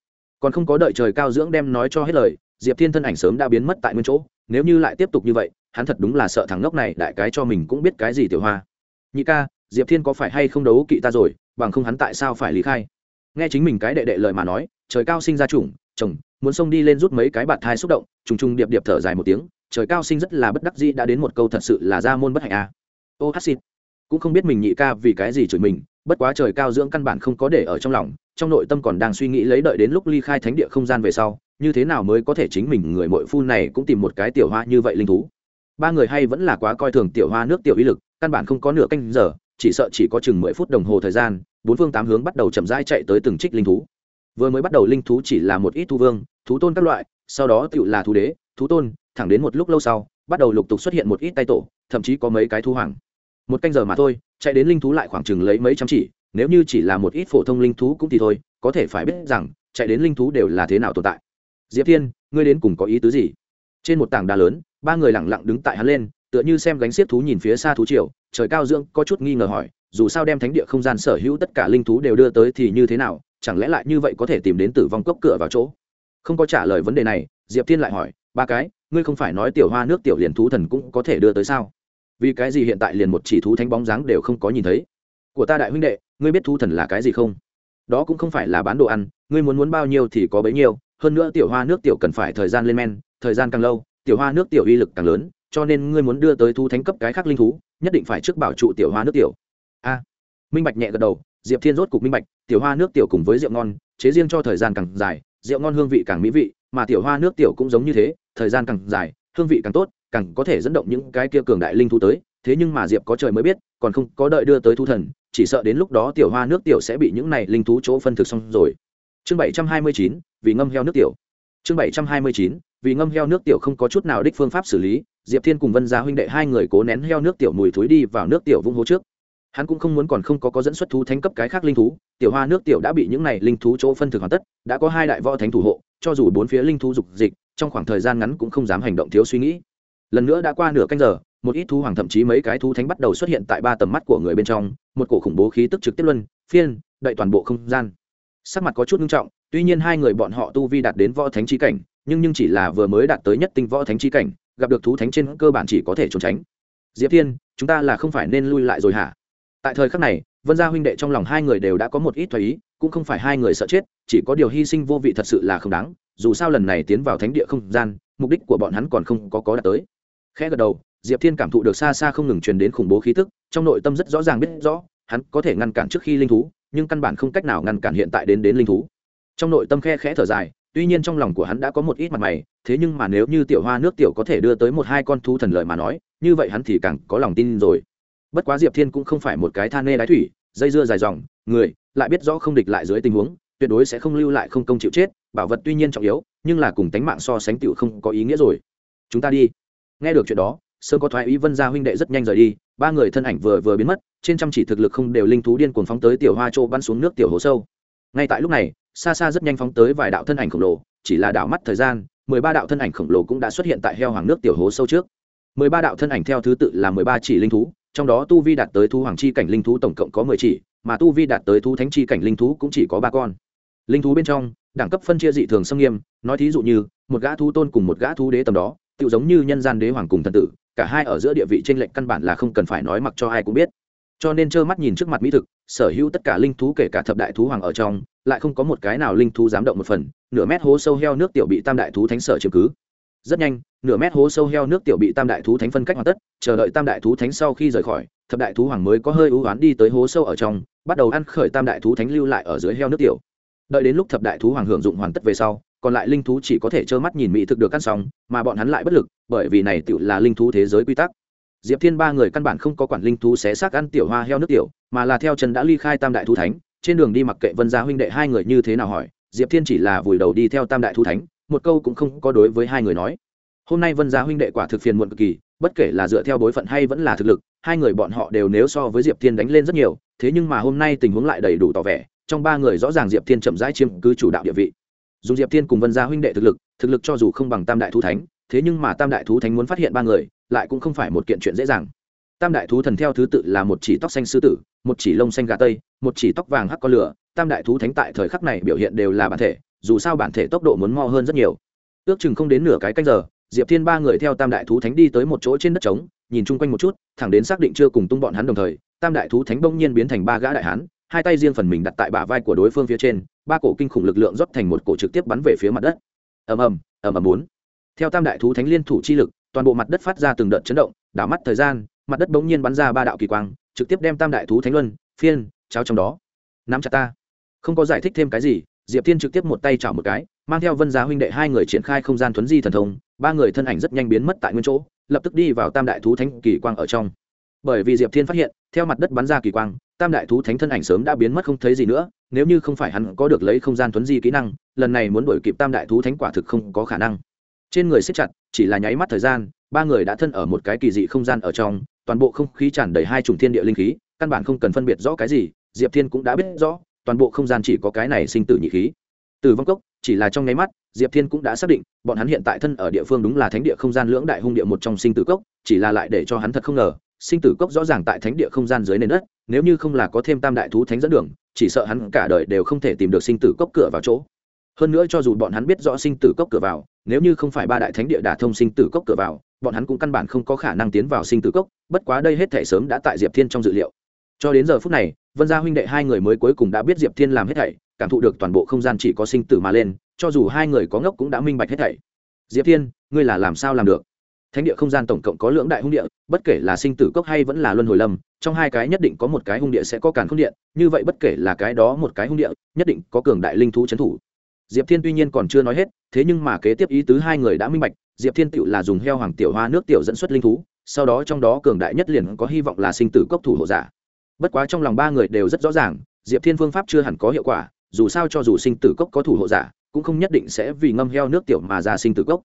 Còn không có đợi trời cao dưỡng đem nói cho hết lời, diệp thiên thân ảnh sớm đã biến mất tại nguyên chỗ, nếu như lại tiếp tục như vậy, hắn thật đúng là sợ thằng ngốc này đại cái cho mình cũng biết cái gì tiểu hoa. Nhị ca, diệp thiên có phải hay không đấu kỵ ta rồi, bằng không hắn tại sao phải lý khai? Nghe chính mình cái đệ đệ lời mà nói, trời cao sinh ra chủng, chồng, muốn xông đi lên rút mấy cái bạt thai xúc động, trùng trùng điệp điệp thở dài một tiếng trời cao sinh rất là bất đắc dĩ đã đến một câu thật sự là ra môn bất hạnh à. ô hát xịt. Cũng không biết mình nhị ca vì cái gì chửi mình, bất quá trời cao dưỡng căn bản không có để ở trong lòng, trong nội tâm còn đang suy nghĩ lấy đợi đến lúc ly khai thánh địa không gian về sau, như thế nào mới có thể chính mình người mội phu này cũng tìm một cái tiểu hoa như vậy linh thú. Ba người hay vẫn là quá coi thường tiểu hoa nước tiểu uy lực, căn bản không có nửa canh giờ, chỉ sợ chỉ có chừng mười phút đồng hồ thời gian, bốn phương tám hướng bắt đầu chậm rãi chạy tới từng trích linh thú. Vừa mới bắt đầu linh thú chỉ là một ít thu vương, thú tôn các loại, sau đó tựu là thú đế thú tôn, thẳng đến một lúc lâu sau, bắt đầu lục tục xuất hiện một ít tay tổ, thậm chí có mấy cái thu hoàng. Một canh giờ mà thôi, chạy đến linh thú lại khoảng chừng lấy mấy trăm chỉ, nếu như chỉ là một ít phổ thông linh thú cũng thì thôi, có thể phải biết rằng, chạy đến linh thú đều là thế nào tồn tại. Diệp thiên, ngươi đến cùng có ý tứ gì? Trên một tảng đá lớn, ba người lẳng lặng đứng tại hắn lên, tựa như xem gánh xiết thú nhìn phía xa thú triều, trời cao dưỡng, có chút nghi ngờ hỏi, dù sao đem thánh địa không gian sở hữu tất cả linh thú đều đưa tới thì như thế nào, chẳng lẽ lại như vậy có thể tìm đến tử vong cốc cửa vào chỗ? Không có trả lời vấn đề này, diệp thiên lại hỏi ba cái, ngươi không phải nói tiểu hoa nước tiểu liền thú thần cũng có thể đưa tới sao? Vì cái gì hiện tại liền một chỉ thú thánh bóng dáng đều không có nhìn thấy? Của ta đại huynh đệ, ngươi biết thú thần là cái gì không? Đó cũng không phải là bán đồ ăn, ngươi muốn muốn bao nhiêu thì có bấy nhiêu, hơn nữa tiểu hoa nước tiểu cần phải thời gian lên men, thời gian càng lâu, tiểu hoa nước tiểu uy lực càng lớn, cho nên ngươi muốn đưa tới thú thánh cấp cái khác linh thú, nhất định phải trước bảo trụ tiểu hoa nước tiểu. A. Minh bạch nhẹ gật đầu, diệp thiên rốt cục minh bạch, tiểu hoa nước tiểu cùng với rượu ngon, chế riêng cho thời gian càng dài, rượu ngon hương vị càng mỹ vị mà tiểu hoa nước tiểu cũng giống như thế, thời gian càng dài, hương vị càng tốt, càng có thể dẫn động những cái kia cường đại linh thú tới. Thế nhưng mà diệp có trời mới biết, còn không có đợi đưa tới thu thần, chỉ sợ đến lúc đó tiểu hoa nước tiểu sẽ bị những này linh thú chỗ phân thực xong rồi. Chương bảy trăm hai mươi chín, vì ngâm heo nước tiểu. Chương bảy trăm hai mươi chín, vì ngâm heo nước tiểu không có chút nào đích phương pháp xử lý, diệp thiên cùng vân gia huynh đệ hai người cố nén heo nước tiểu mùi thúi đi vào nước tiểu vung hố trước. Hắn cũng không muốn còn không có có dẫn xuất thú thánh cấp cái khác linh thú, tiểu hoa nước tiểu đã bị những này linh thú chỗ phân thực hoàn tất, đã có hai đại võ thánh thủ hộ cho dù bốn phía linh thú dục dịch, trong khoảng thời gian ngắn cũng không dám hành động thiếu suy nghĩ. Lần nữa đã qua nửa canh giờ, một ít thú hoàng thậm chí mấy cái thú thánh bắt đầu xuất hiện tại ba tầm mắt của người bên trong, một cổ khủng bố khí tức trực tiếp luân, phiên, đậy toàn bộ không gian. Sắc mặt có chút nghiêm trọng, tuy nhiên hai người bọn họ tu vi đạt đến võ thánh chi cảnh, nhưng nhưng chỉ là vừa mới đạt tới nhất tinh võ thánh chi cảnh, gặp được thú thánh trên cơ bản chỉ có thể trốn tránh. Diệp thiên, chúng ta là không phải nên lui lại rồi hả? Tại thời khắc này, vân gia huynh đệ trong lòng hai người đều đã có một ít thoái ý cũng không phải hai người sợ chết, chỉ có điều hy sinh vô vị thật sự là không đáng, dù sao lần này tiến vào thánh địa không gian, mục đích của bọn hắn còn không có có đạt tới. Khẽ gật đầu, diệp thiên cảm thụ được xa xa không ngừng truyền đến khủng bố khí tức, trong nội tâm rất rõ ràng biết rõ, hắn có thể ngăn cản trước khi linh thú, nhưng căn bản không cách nào ngăn cản hiện tại đến đến linh thú. Trong nội tâm khe khẽ thở dài, tuy nhiên trong lòng của hắn đã có một ít mặt mày, thế nhưng mà nếu như tiểu hoa nước tiểu có thể đưa tới một hai con thú thần lợi mà nói, như vậy hắn thì càng có lòng tin rồi. Bất quá diệp thiên cũng không phải một cái than nê đái thủy dây dưa dài dòng, người lại biết rõ không địch lại dưới tình huống, tuyệt đối sẽ không lưu lại không công chịu chết, bảo vật tuy nhiên trọng yếu, nhưng là cùng tánh mạng so sánh tiểu không có ý nghĩa rồi. Chúng ta đi. Nghe được chuyện đó, sơn có thoái ý vân gia huynh đệ rất nhanh rời đi, ba người thân ảnh vừa vừa biến mất, trên trăm chỉ thực lực không đều linh thú điên cuồng phóng tới tiểu hoa châu bắn xuống nước tiểu hồ sâu. Ngay tại lúc này, xa xa rất nhanh phóng tới vài đạo thân ảnh khổng lồ, chỉ là đảo mắt thời gian, mười ba đạo thân ảnh khổng lồ cũng đã xuất hiện tại heo hoàng nước tiểu hố sâu trước. Mười ba đạo thân ảnh theo thứ tự là mười ba chỉ linh thú trong đó tu vi đạt tới thu hoàng chi cảnh linh thú tổng cộng có mười chỉ, mà tu vi đạt tới thu thánh chi cảnh linh thú cũng chỉ có ba con. Linh thú bên trong, đẳng cấp phân chia dị thường xâm nghiêm, nói thí dụ như, một gã thú tôn cùng một gã thú đế tầm đó tự giống như nhân gian đế hoàng cùng thần tử, cả hai ở giữa địa vị chênh lệnh căn bản là không cần phải nói mặc cho ai cũng biết. Cho nên trơ mắt nhìn trước mặt mỹ thực, sở hữu tất cả linh thú kể cả thập đại thú hoàng ở trong, lại không có một cái nào linh thú dám động một phần, nửa mét hố sâu heo nước tiểu bị tam đại thú thánh sở chiếm cứ. Rất nhanh nửa mét hố sâu heo nước tiểu bị tam đại thú thánh phân cách hoàn tất, chờ đợi tam đại thú thánh sau khi rời khỏi, thập đại thú hoàng mới có hơi ưu oán đi tới hố sâu ở trong, bắt đầu ăn khởi tam đại thú thánh lưu lại ở dưới heo nước tiểu. Đợi đến lúc thập đại thú hoàng hưởng dụng hoàn tất về sau, còn lại linh thú chỉ có thể trơ mắt nhìn mỹ thực được căn sóng mà bọn hắn lại bất lực, bởi vì này tự là linh thú thế giới quy tắc. Diệp thiên ba người căn bản không có quản linh thú xé xác ăn tiểu hoa heo nước tiểu, mà là theo chân đã ly khai tam đại thú thánh, trên đường đi mặc kệ vân gia huynh đệ hai người như thế nào hỏi, diệp thiên chỉ là vùi đầu đi theo tam đại thú thánh, một câu cũng không có đối với hai người nói hôm nay vân gia huynh đệ quả thực phiền muộn cực kỳ, bất kể là dựa theo bối phận hay vẫn là thực lực, hai người bọn họ đều nếu so với diệp thiên đánh lên rất nhiều, thế nhưng mà hôm nay tình huống lại đầy đủ tỏ vẻ, trong ba người rõ ràng diệp thiên chậm rãi chiếm cứ chủ đạo địa vị. Dùng diệp thiên cùng vân gia huynh đệ thực lực thực lực cho dù không bằng tam đại thú thánh, thế nhưng mà tam đại thú thánh muốn phát hiện ba người, lại cũng không phải một kiện chuyện dễ dàng. Tam đại thú thần theo thứ tự là một chỉ tóc xanh sư tử, một chỉ lông xanh gà tây, một chỉ tóc vàng hắc con lửa. Tam đại thú thánh tại thời khắc này biểu hiện đều là bản thể, dù sao bản thể tốc độ muốn mo hơn rất nhiều. Ước chừng không đến nửa cái canh giờ diệp thiên ba người theo tam đại thú thánh đi tới một chỗ trên đất trống, nhìn chung quanh một chút, thẳng đến xác định chưa cùng tung bọn hắn đồng thời, tam đại thú thánh bỗng nhiên biến thành ba gã đại hán, hai tay riêng phần mình đặt tại bả vai của đối phương phía trên, ba cổ kinh khủng lực lượng rót thành một cổ trực tiếp bắn về phía mặt đất. Ầm ầm ầm ầm bốn. Theo tam đại thú thánh liên thủ chi lực, toàn bộ mặt đất phát ra từng đợt chấn động, đảo mắt thời gian, mặt đất bỗng nhiên bắn ra ba đạo kỳ quang, trực tiếp đem tam đại thú thánh luân, phiên, cháo trong đó. Nắm chặt ta. Không có giải thích thêm cái gì diệp thiên trực tiếp một tay chảo một cái, mang theo vân giá huynh đệ hai người triển khai không gian thuấn di thần thông, ba người thân ảnh rất nhanh biến mất tại nguyên chỗ, lập tức đi vào tam đại thú thánh kỳ quang ở trong. Bởi vì diệp thiên phát hiện, theo mặt đất bắn ra kỳ quang, tam đại thú thánh thân ảnh sớm đã biến mất không thấy gì nữa, nếu như không phải hắn có được lấy không gian thuấn di kỹ năng, lần này muốn đổi kịp tam đại thú thánh quả thực không có khả năng. Trên người xếp chặt, chỉ là nháy mắt thời gian, ba người đã thân ở một cái kỳ dị không gian ở trong, toàn bộ không khí tràn đầy hai chủng thiên địa linh khí, căn bản không cần phân biệt rõ cái gì, diệp thiên cũng đã biết rõ toàn bộ không gian chỉ có cái này sinh tử nhị khí. Từ vong cốc, chỉ là trong nháy mắt, diệp thiên cũng đã xác định, bọn hắn hiện tại thân ở địa phương đúng là thánh địa không gian lưỡng đại hung địa một trong sinh tử cốc, chỉ là lại để cho hắn thật không ngờ, sinh tử cốc rõ ràng tại thánh địa không gian dưới nền đất, nếu như không là có thêm tam đại thú thánh dẫn đường, chỉ sợ hắn cả đời đều không thể tìm được sinh tử cốc cửa vào chỗ. Hơn nữa cho dù bọn hắn biết rõ sinh tử cốc cửa vào, nếu như không phải ba đại thánh địa đả thông sinh tử cốc cửa vào, bọn hắn cũng căn bản không có khả năng tiến vào sinh tử cốc, bất quá đây hết thể sớm đã tại diệp thiên trong dự liệu cho đến giờ phút này, vân gia huynh đệ hai người mới cuối cùng đã biết diệp thiên làm hết thảy, cảm thụ được toàn bộ không gian chỉ có sinh tử mà lên, cho dù hai người có ngốc cũng đã minh bạch hết thảy. Diệp thiên, ngươi là làm sao làm được? Thánh địa không gian tổng cộng có lưỡng đại hung địa, bất kể là sinh tử cốc hay vẫn là luân hồi lâm, trong hai cái nhất định có một cái hung địa sẽ có càn không điện, như vậy bất kể là cái đó một cái hung địa, nhất định có cường đại linh thú trấn thủ. Diệp thiên tuy nhiên còn chưa nói hết, thế nhưng mà kế tiếp ý tứ hai người đã minh bạch, diệp thiên tự là dùng heo hoàng tiểu hoa nước tiểu dẫn xuất linh thú, sau đó trong đó cường đại nhất liền có hy vọng là sinh tử cốc thủ hộ giả bất quá trong lòng ba người đều rất rõ ràng, diệp thiên phương pháp chưa hẳn có hiệu quả, dù sao cho dù sinh tử cốc có thủ hộ giả, cũng không nhất định sẽ vì ngâm heo nước tiểu mà ra sinh tử cốc.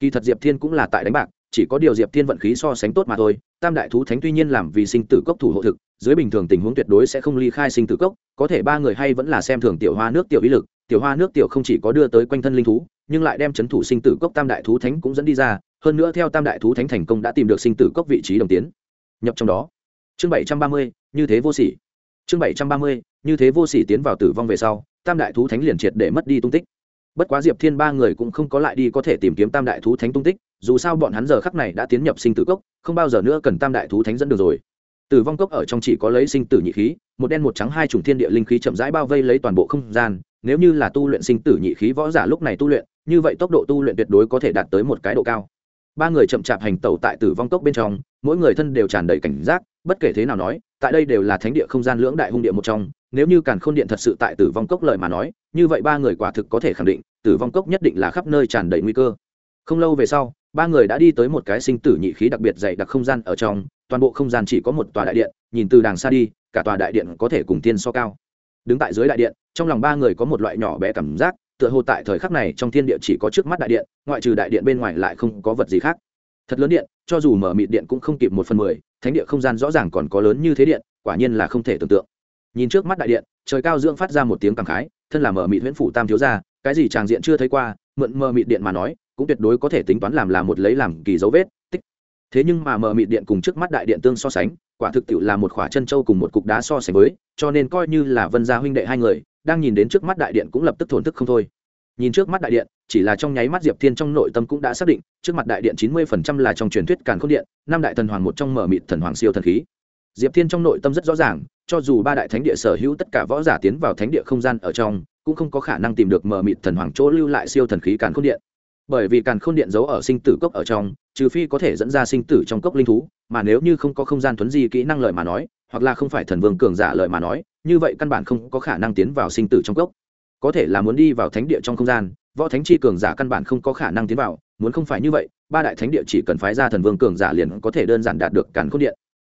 Kỳ thật diệp thiên cũng là tại đánh bạc, chỉ có điều diệp thiên vận khí so sánh tốt mà thôi, tam đại thú thánh tuy nhiên làm vì sinh tử cốc thủ hộ thực, dưới bình thường tình huống tuyệt đối sẽ không ly khai sinh tử cốc, có thể ba người hay vẫn là xem thường tiểu hoa nước tiểu ý lực, tiểu hoa nước tiểu không chỉ có đưa tới quanh thân linh thú, nhưng lại đem c h ấ n thủ sinh tử cốc tam đại thú thánh cũng dẫn đi ra, hơn nữa theo tam đại thú thánh thành công đã tìm được sinh tử cốc vị trí đồng tiến. Nhập trong đó. Chương bảy trăm ba mươi như thế vô sỉ. Chương bảy trăm ba mươi, như thế vô sỉ tiến vào tử vong về sau, tam đại thú thánh liền triệt để mất đi tung tích. Bất quá diệp thiên ba người cũng không có lại đi có thể tìm kiếm tam đại thú thánh tung tích, dù sao bọn hắn giờ khắc này đã tiến nhập sinh tử cốc, không bao giờ nữa cần tam đại thú thánh dẫn được rồi. Tử vong cốc ở trong chỉ có lấy sinh tử nhị khí, một đen một trắng hai chủng thiên địa linh khí chậm rãi bao vây lấy toàn bộ không gian, nếu như là tu luyện sinh tử nhị khí võ giả lúc này tu luyện, như vậy tốc độ tu luyện tuyệt đối có thể đạt tới một cái độ cao. Ba người chậm chạp hành tẩu tại tử vong cốc bên trong, mỗi người thân đều tràn đầy cảnh giác bất kể thế nào nói, tại đây đều là thánh địa không gian lưỡng đại hung địa một trong, nếu như càn khôn điện thật sự tại tử vong cốc lời mà nói, như vậy ba người quả thực có thể khẳng định, tử vong cốc nhất định là khắp nơi tràn đầy nguy cơ. Không lâu về sau, ba người đã đi tới một cái sinh tử nhị khí đặc biệt dày đặc không gian ở trong, toàn bộ không gian chỉ có một tòa đại điện, nhìn từ đàng xa đi, cả tòa đại điện có thể cùng tiên so cao. Đứng tại dưới đại điện, trong lòng ba người có một loại nhỏ bé cảm giác, tựa hồ tại thời khắc này trong thiên địa chỉ có trước mắt đại điện, ngoại trừ đại điện bên ngoài lại không có vật gì khác. Thật lớn điện, cho dù mở mịt điện cũng không kịp một phần mười thánh địa không gian rõ ràng còn có lớn như thế điện, quả nhiên là không thể tưởng tượng. Nhìn trước mắt đại điện, trời cao dưỡng phát ra một tiếng cảm khái, thân là mở mịt huyễn phủ tam thiếu gia, cái gì tràng diện chưa thấy qua, mượn mờ mịt điện mà nói, cũng tuyệt đối có thể tính toán làm là một lấy làm kỳ dấu vết, tích. Thế nhưng mà mờ mịt điện cùng trước mắt đại điện tương so sánh, quả thực tiệu là một khỏa chân châu cùng một cục đá so sánh với, cho nên coi như là vân gia huynh đệ hai người, đang nhìn đến trước mắt đại điện cũng lập tức thổn thức không thôi. Nhìn trước mắt đại điện chỉ là trong nháy mắt diệp thiên trong nội tâm cũng đã xác định, trước mặt đại điện chín mươi phần trăm là trong truyền thuyết càn khôn điện, năm đại thần hoàng một trong mở mịt thần hoàng siêu thần khí. Diệp thiên trong nội tâm rất rõ ràng, cho dù ba đại thánh địa sở hữu tất cả võ giả tiến vào thánh địa không gian ở trong, cũng không có khả năng tìm được mở mịt thần hoàng chỗ lưu lại siêu thần khí càn khôn điện. Bởi vì càn khôn điện giấu ở sinh tử cốc ở trong, trừ phi có thể dẫn ra sinh tử trong cốc linh thú, mà nếu như không có không gian thuấn di kỹ năng lợi mà nói, hoặc là không phải thần vương cường giả lợi mà nói, như vậy căn bản không có khả năng tiến vào sinh tử trong cốc. Có thể là muốn đi vào thánh địa trong không gian võ thánh chi cường giả căn bản không có khả năng tiến vào, muốn không phải như vậy, ba đại thánh địa chỉ cần phái ra thần vương cường giả liền có thể đơn giản đạt được càn khôn điện.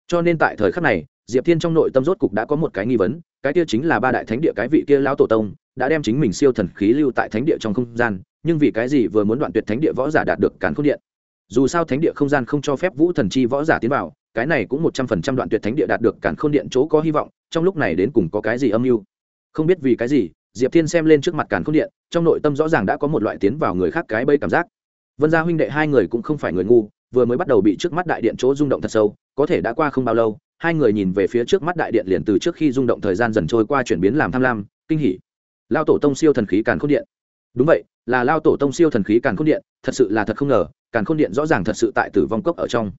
Cho nên tại thời khắc này, diệp thiên trong nội tâm rốt cục đã có một cái nghi vấn, cái kia chính là ba đại thánh địa cái vị kia lão tổ tông, đã đem chính mình siêu thần khí lưu tại thánh địa trong không gian, nhưng vì cái gì vừa muốn đoạn tuyệt thánh địa võ giả đạt được càn khôn điện? Dù sao thánh địa không gian không cho phép vũ thần chi võ giả tiến vào, cái này cũng một trăm phần trăm đoạn tuyệt thánh địa đạt được càn khôn điện chỗ có hy vọng, trong lúc này đến cùng có cái gì âm mưu? Không biết vì cái gì diệp thiên xem lên trước mặt càn khôn điện, trong nội tâm rõ ràng đã có một loại tiến vào người khác cái bây cảm giác. Vân gia huynh đệ hai người cũng không phải người ngu, vừa mới bắt đầu bị trước mắt đại điện chỗ rung động thật sâu, có thể đã qua không bao lâu, hai người nhìn về phía trước mắt đại điện liền từ trước khi rung động thời gian dần trôi qua chuyển biến làm tham lam, kinh hỉ. Lao tổ tông siêu thần khí càn khôn điện. Đúng vậy, là lao tổ tông siêu thần khí càn khôn điện, thật sự là thật không ngờ, càn khôn điện rõ ràng thật sự tại tử vong cốc ở trong.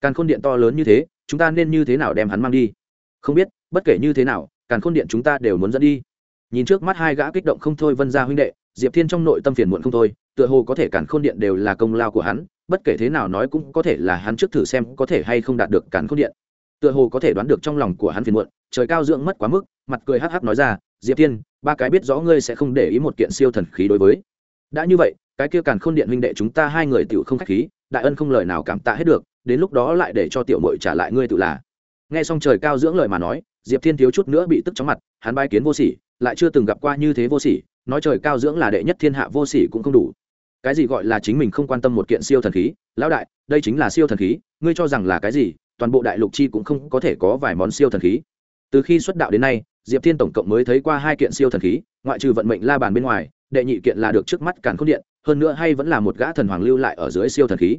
Càn khôn điện to lớn như thế, chúng ta nên như thế nào đem hắn mang đi? Không biết, bất kể như thế nào, càn khôn điện chúng ta đều muốn dẫn đi nhìn trước mắt hai gã kích động không thôi vân gia huynh đệ, diệp thiên trong nội tâm phiền muộn không thôi, tựa hồ có thể cản khôn điện đều là công lao của hắn, bất kể thế nào nói cũng có thể là hắn trước thử xem có thể hay không đạt được cản khôn điện. Tựa hồ có thể đoán được trong lòng của hắn phiền muộn, trời cao dưỡng mất quá mức, mặt cười hắc hắc nói ra, diệp thiên, ba cái biết rõ ngươi sẽ không để ý một kiện siêu thần khí đối với. Đã như vậy, cái kia càn khôn điện huynh đệ chúng ta hai người tiểu không khách khí, đại ân không lời nào cảm tạ hết được, đến lúc đó lại để cho tiểu mội trả lại ngươi tự là. Nghe xong trời cao dưỡng lời mà nói, diệp thiên thiếu chút nữa bị tức chóng mặt, hắn bai kiến vô sỉ lại chưa từng gặp qua như thế vô sỉ, nói trời cao dưỡng là đệ nhất thiên hạ vô sỉ cũng không đủ. Cái gì gọi là chính mình không quan tâm một kiện siêu thần khí? Lão đại, đây chính là siêu thần khí, ngươi cho rằng là cái gì? Toàn bộ đại lục chi cũng không có thể có vài món siêu thần khí. Từ khi xuất đạo đến nay, diệp thiên tổng cộng mới thấy qua hai kiện siêu thần khí, ngoại trừ vận mệnh la bàn bên ngoài, đệ nhị kiện là được trước mắt càn k h ô n điện, hơn nữa hay vẫn là một gã thần hoàng lưu lại ở dưới siêu thần khí.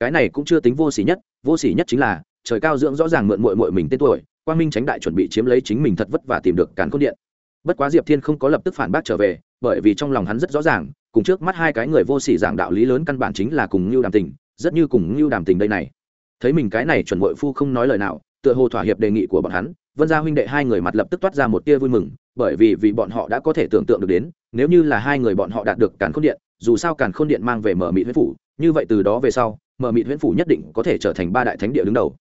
Cái này cũng chưa tính vô s ỉ nhất, vô s ỉ nhất chính là, trời cao dưỡng rõ ràng mượn mội mội mình tên tuổi, quang minh tránh đại chuẩn bị chiếm lấy chính mình thật vất vả tìm được càn k h ô n điện bất quá diệp thiên không có lập tức phản bác trở về, bởi vì trong lòng hắn rất rõ ràng, cùng trước mắt hai cái người vô s ỉ giảng đạo lý lớn căn bản chính là cùng ngưu đàm tình, rất như cùng ngưu đàm tình đây này. Thấy mình cái này chuẩn bội phu không nói lời nào, tựa hồ thỏa hiệp đề nghị của bọn hắn, vân gia huynh đệ hai người mặt lập tức toát ra một tia vui mừng, bởi vì vì bọn họ đã có thể tưởng tượng được đến, nếu như là hai người bọn họ đạt được càn khôn điện, dù sao càn khôn điện mang về mở mị huyễn phủ, như vậy từ đó về sau, mở mị huyễn phủ nhất định có thể trở thành ba đại thánh địa đứng đầu.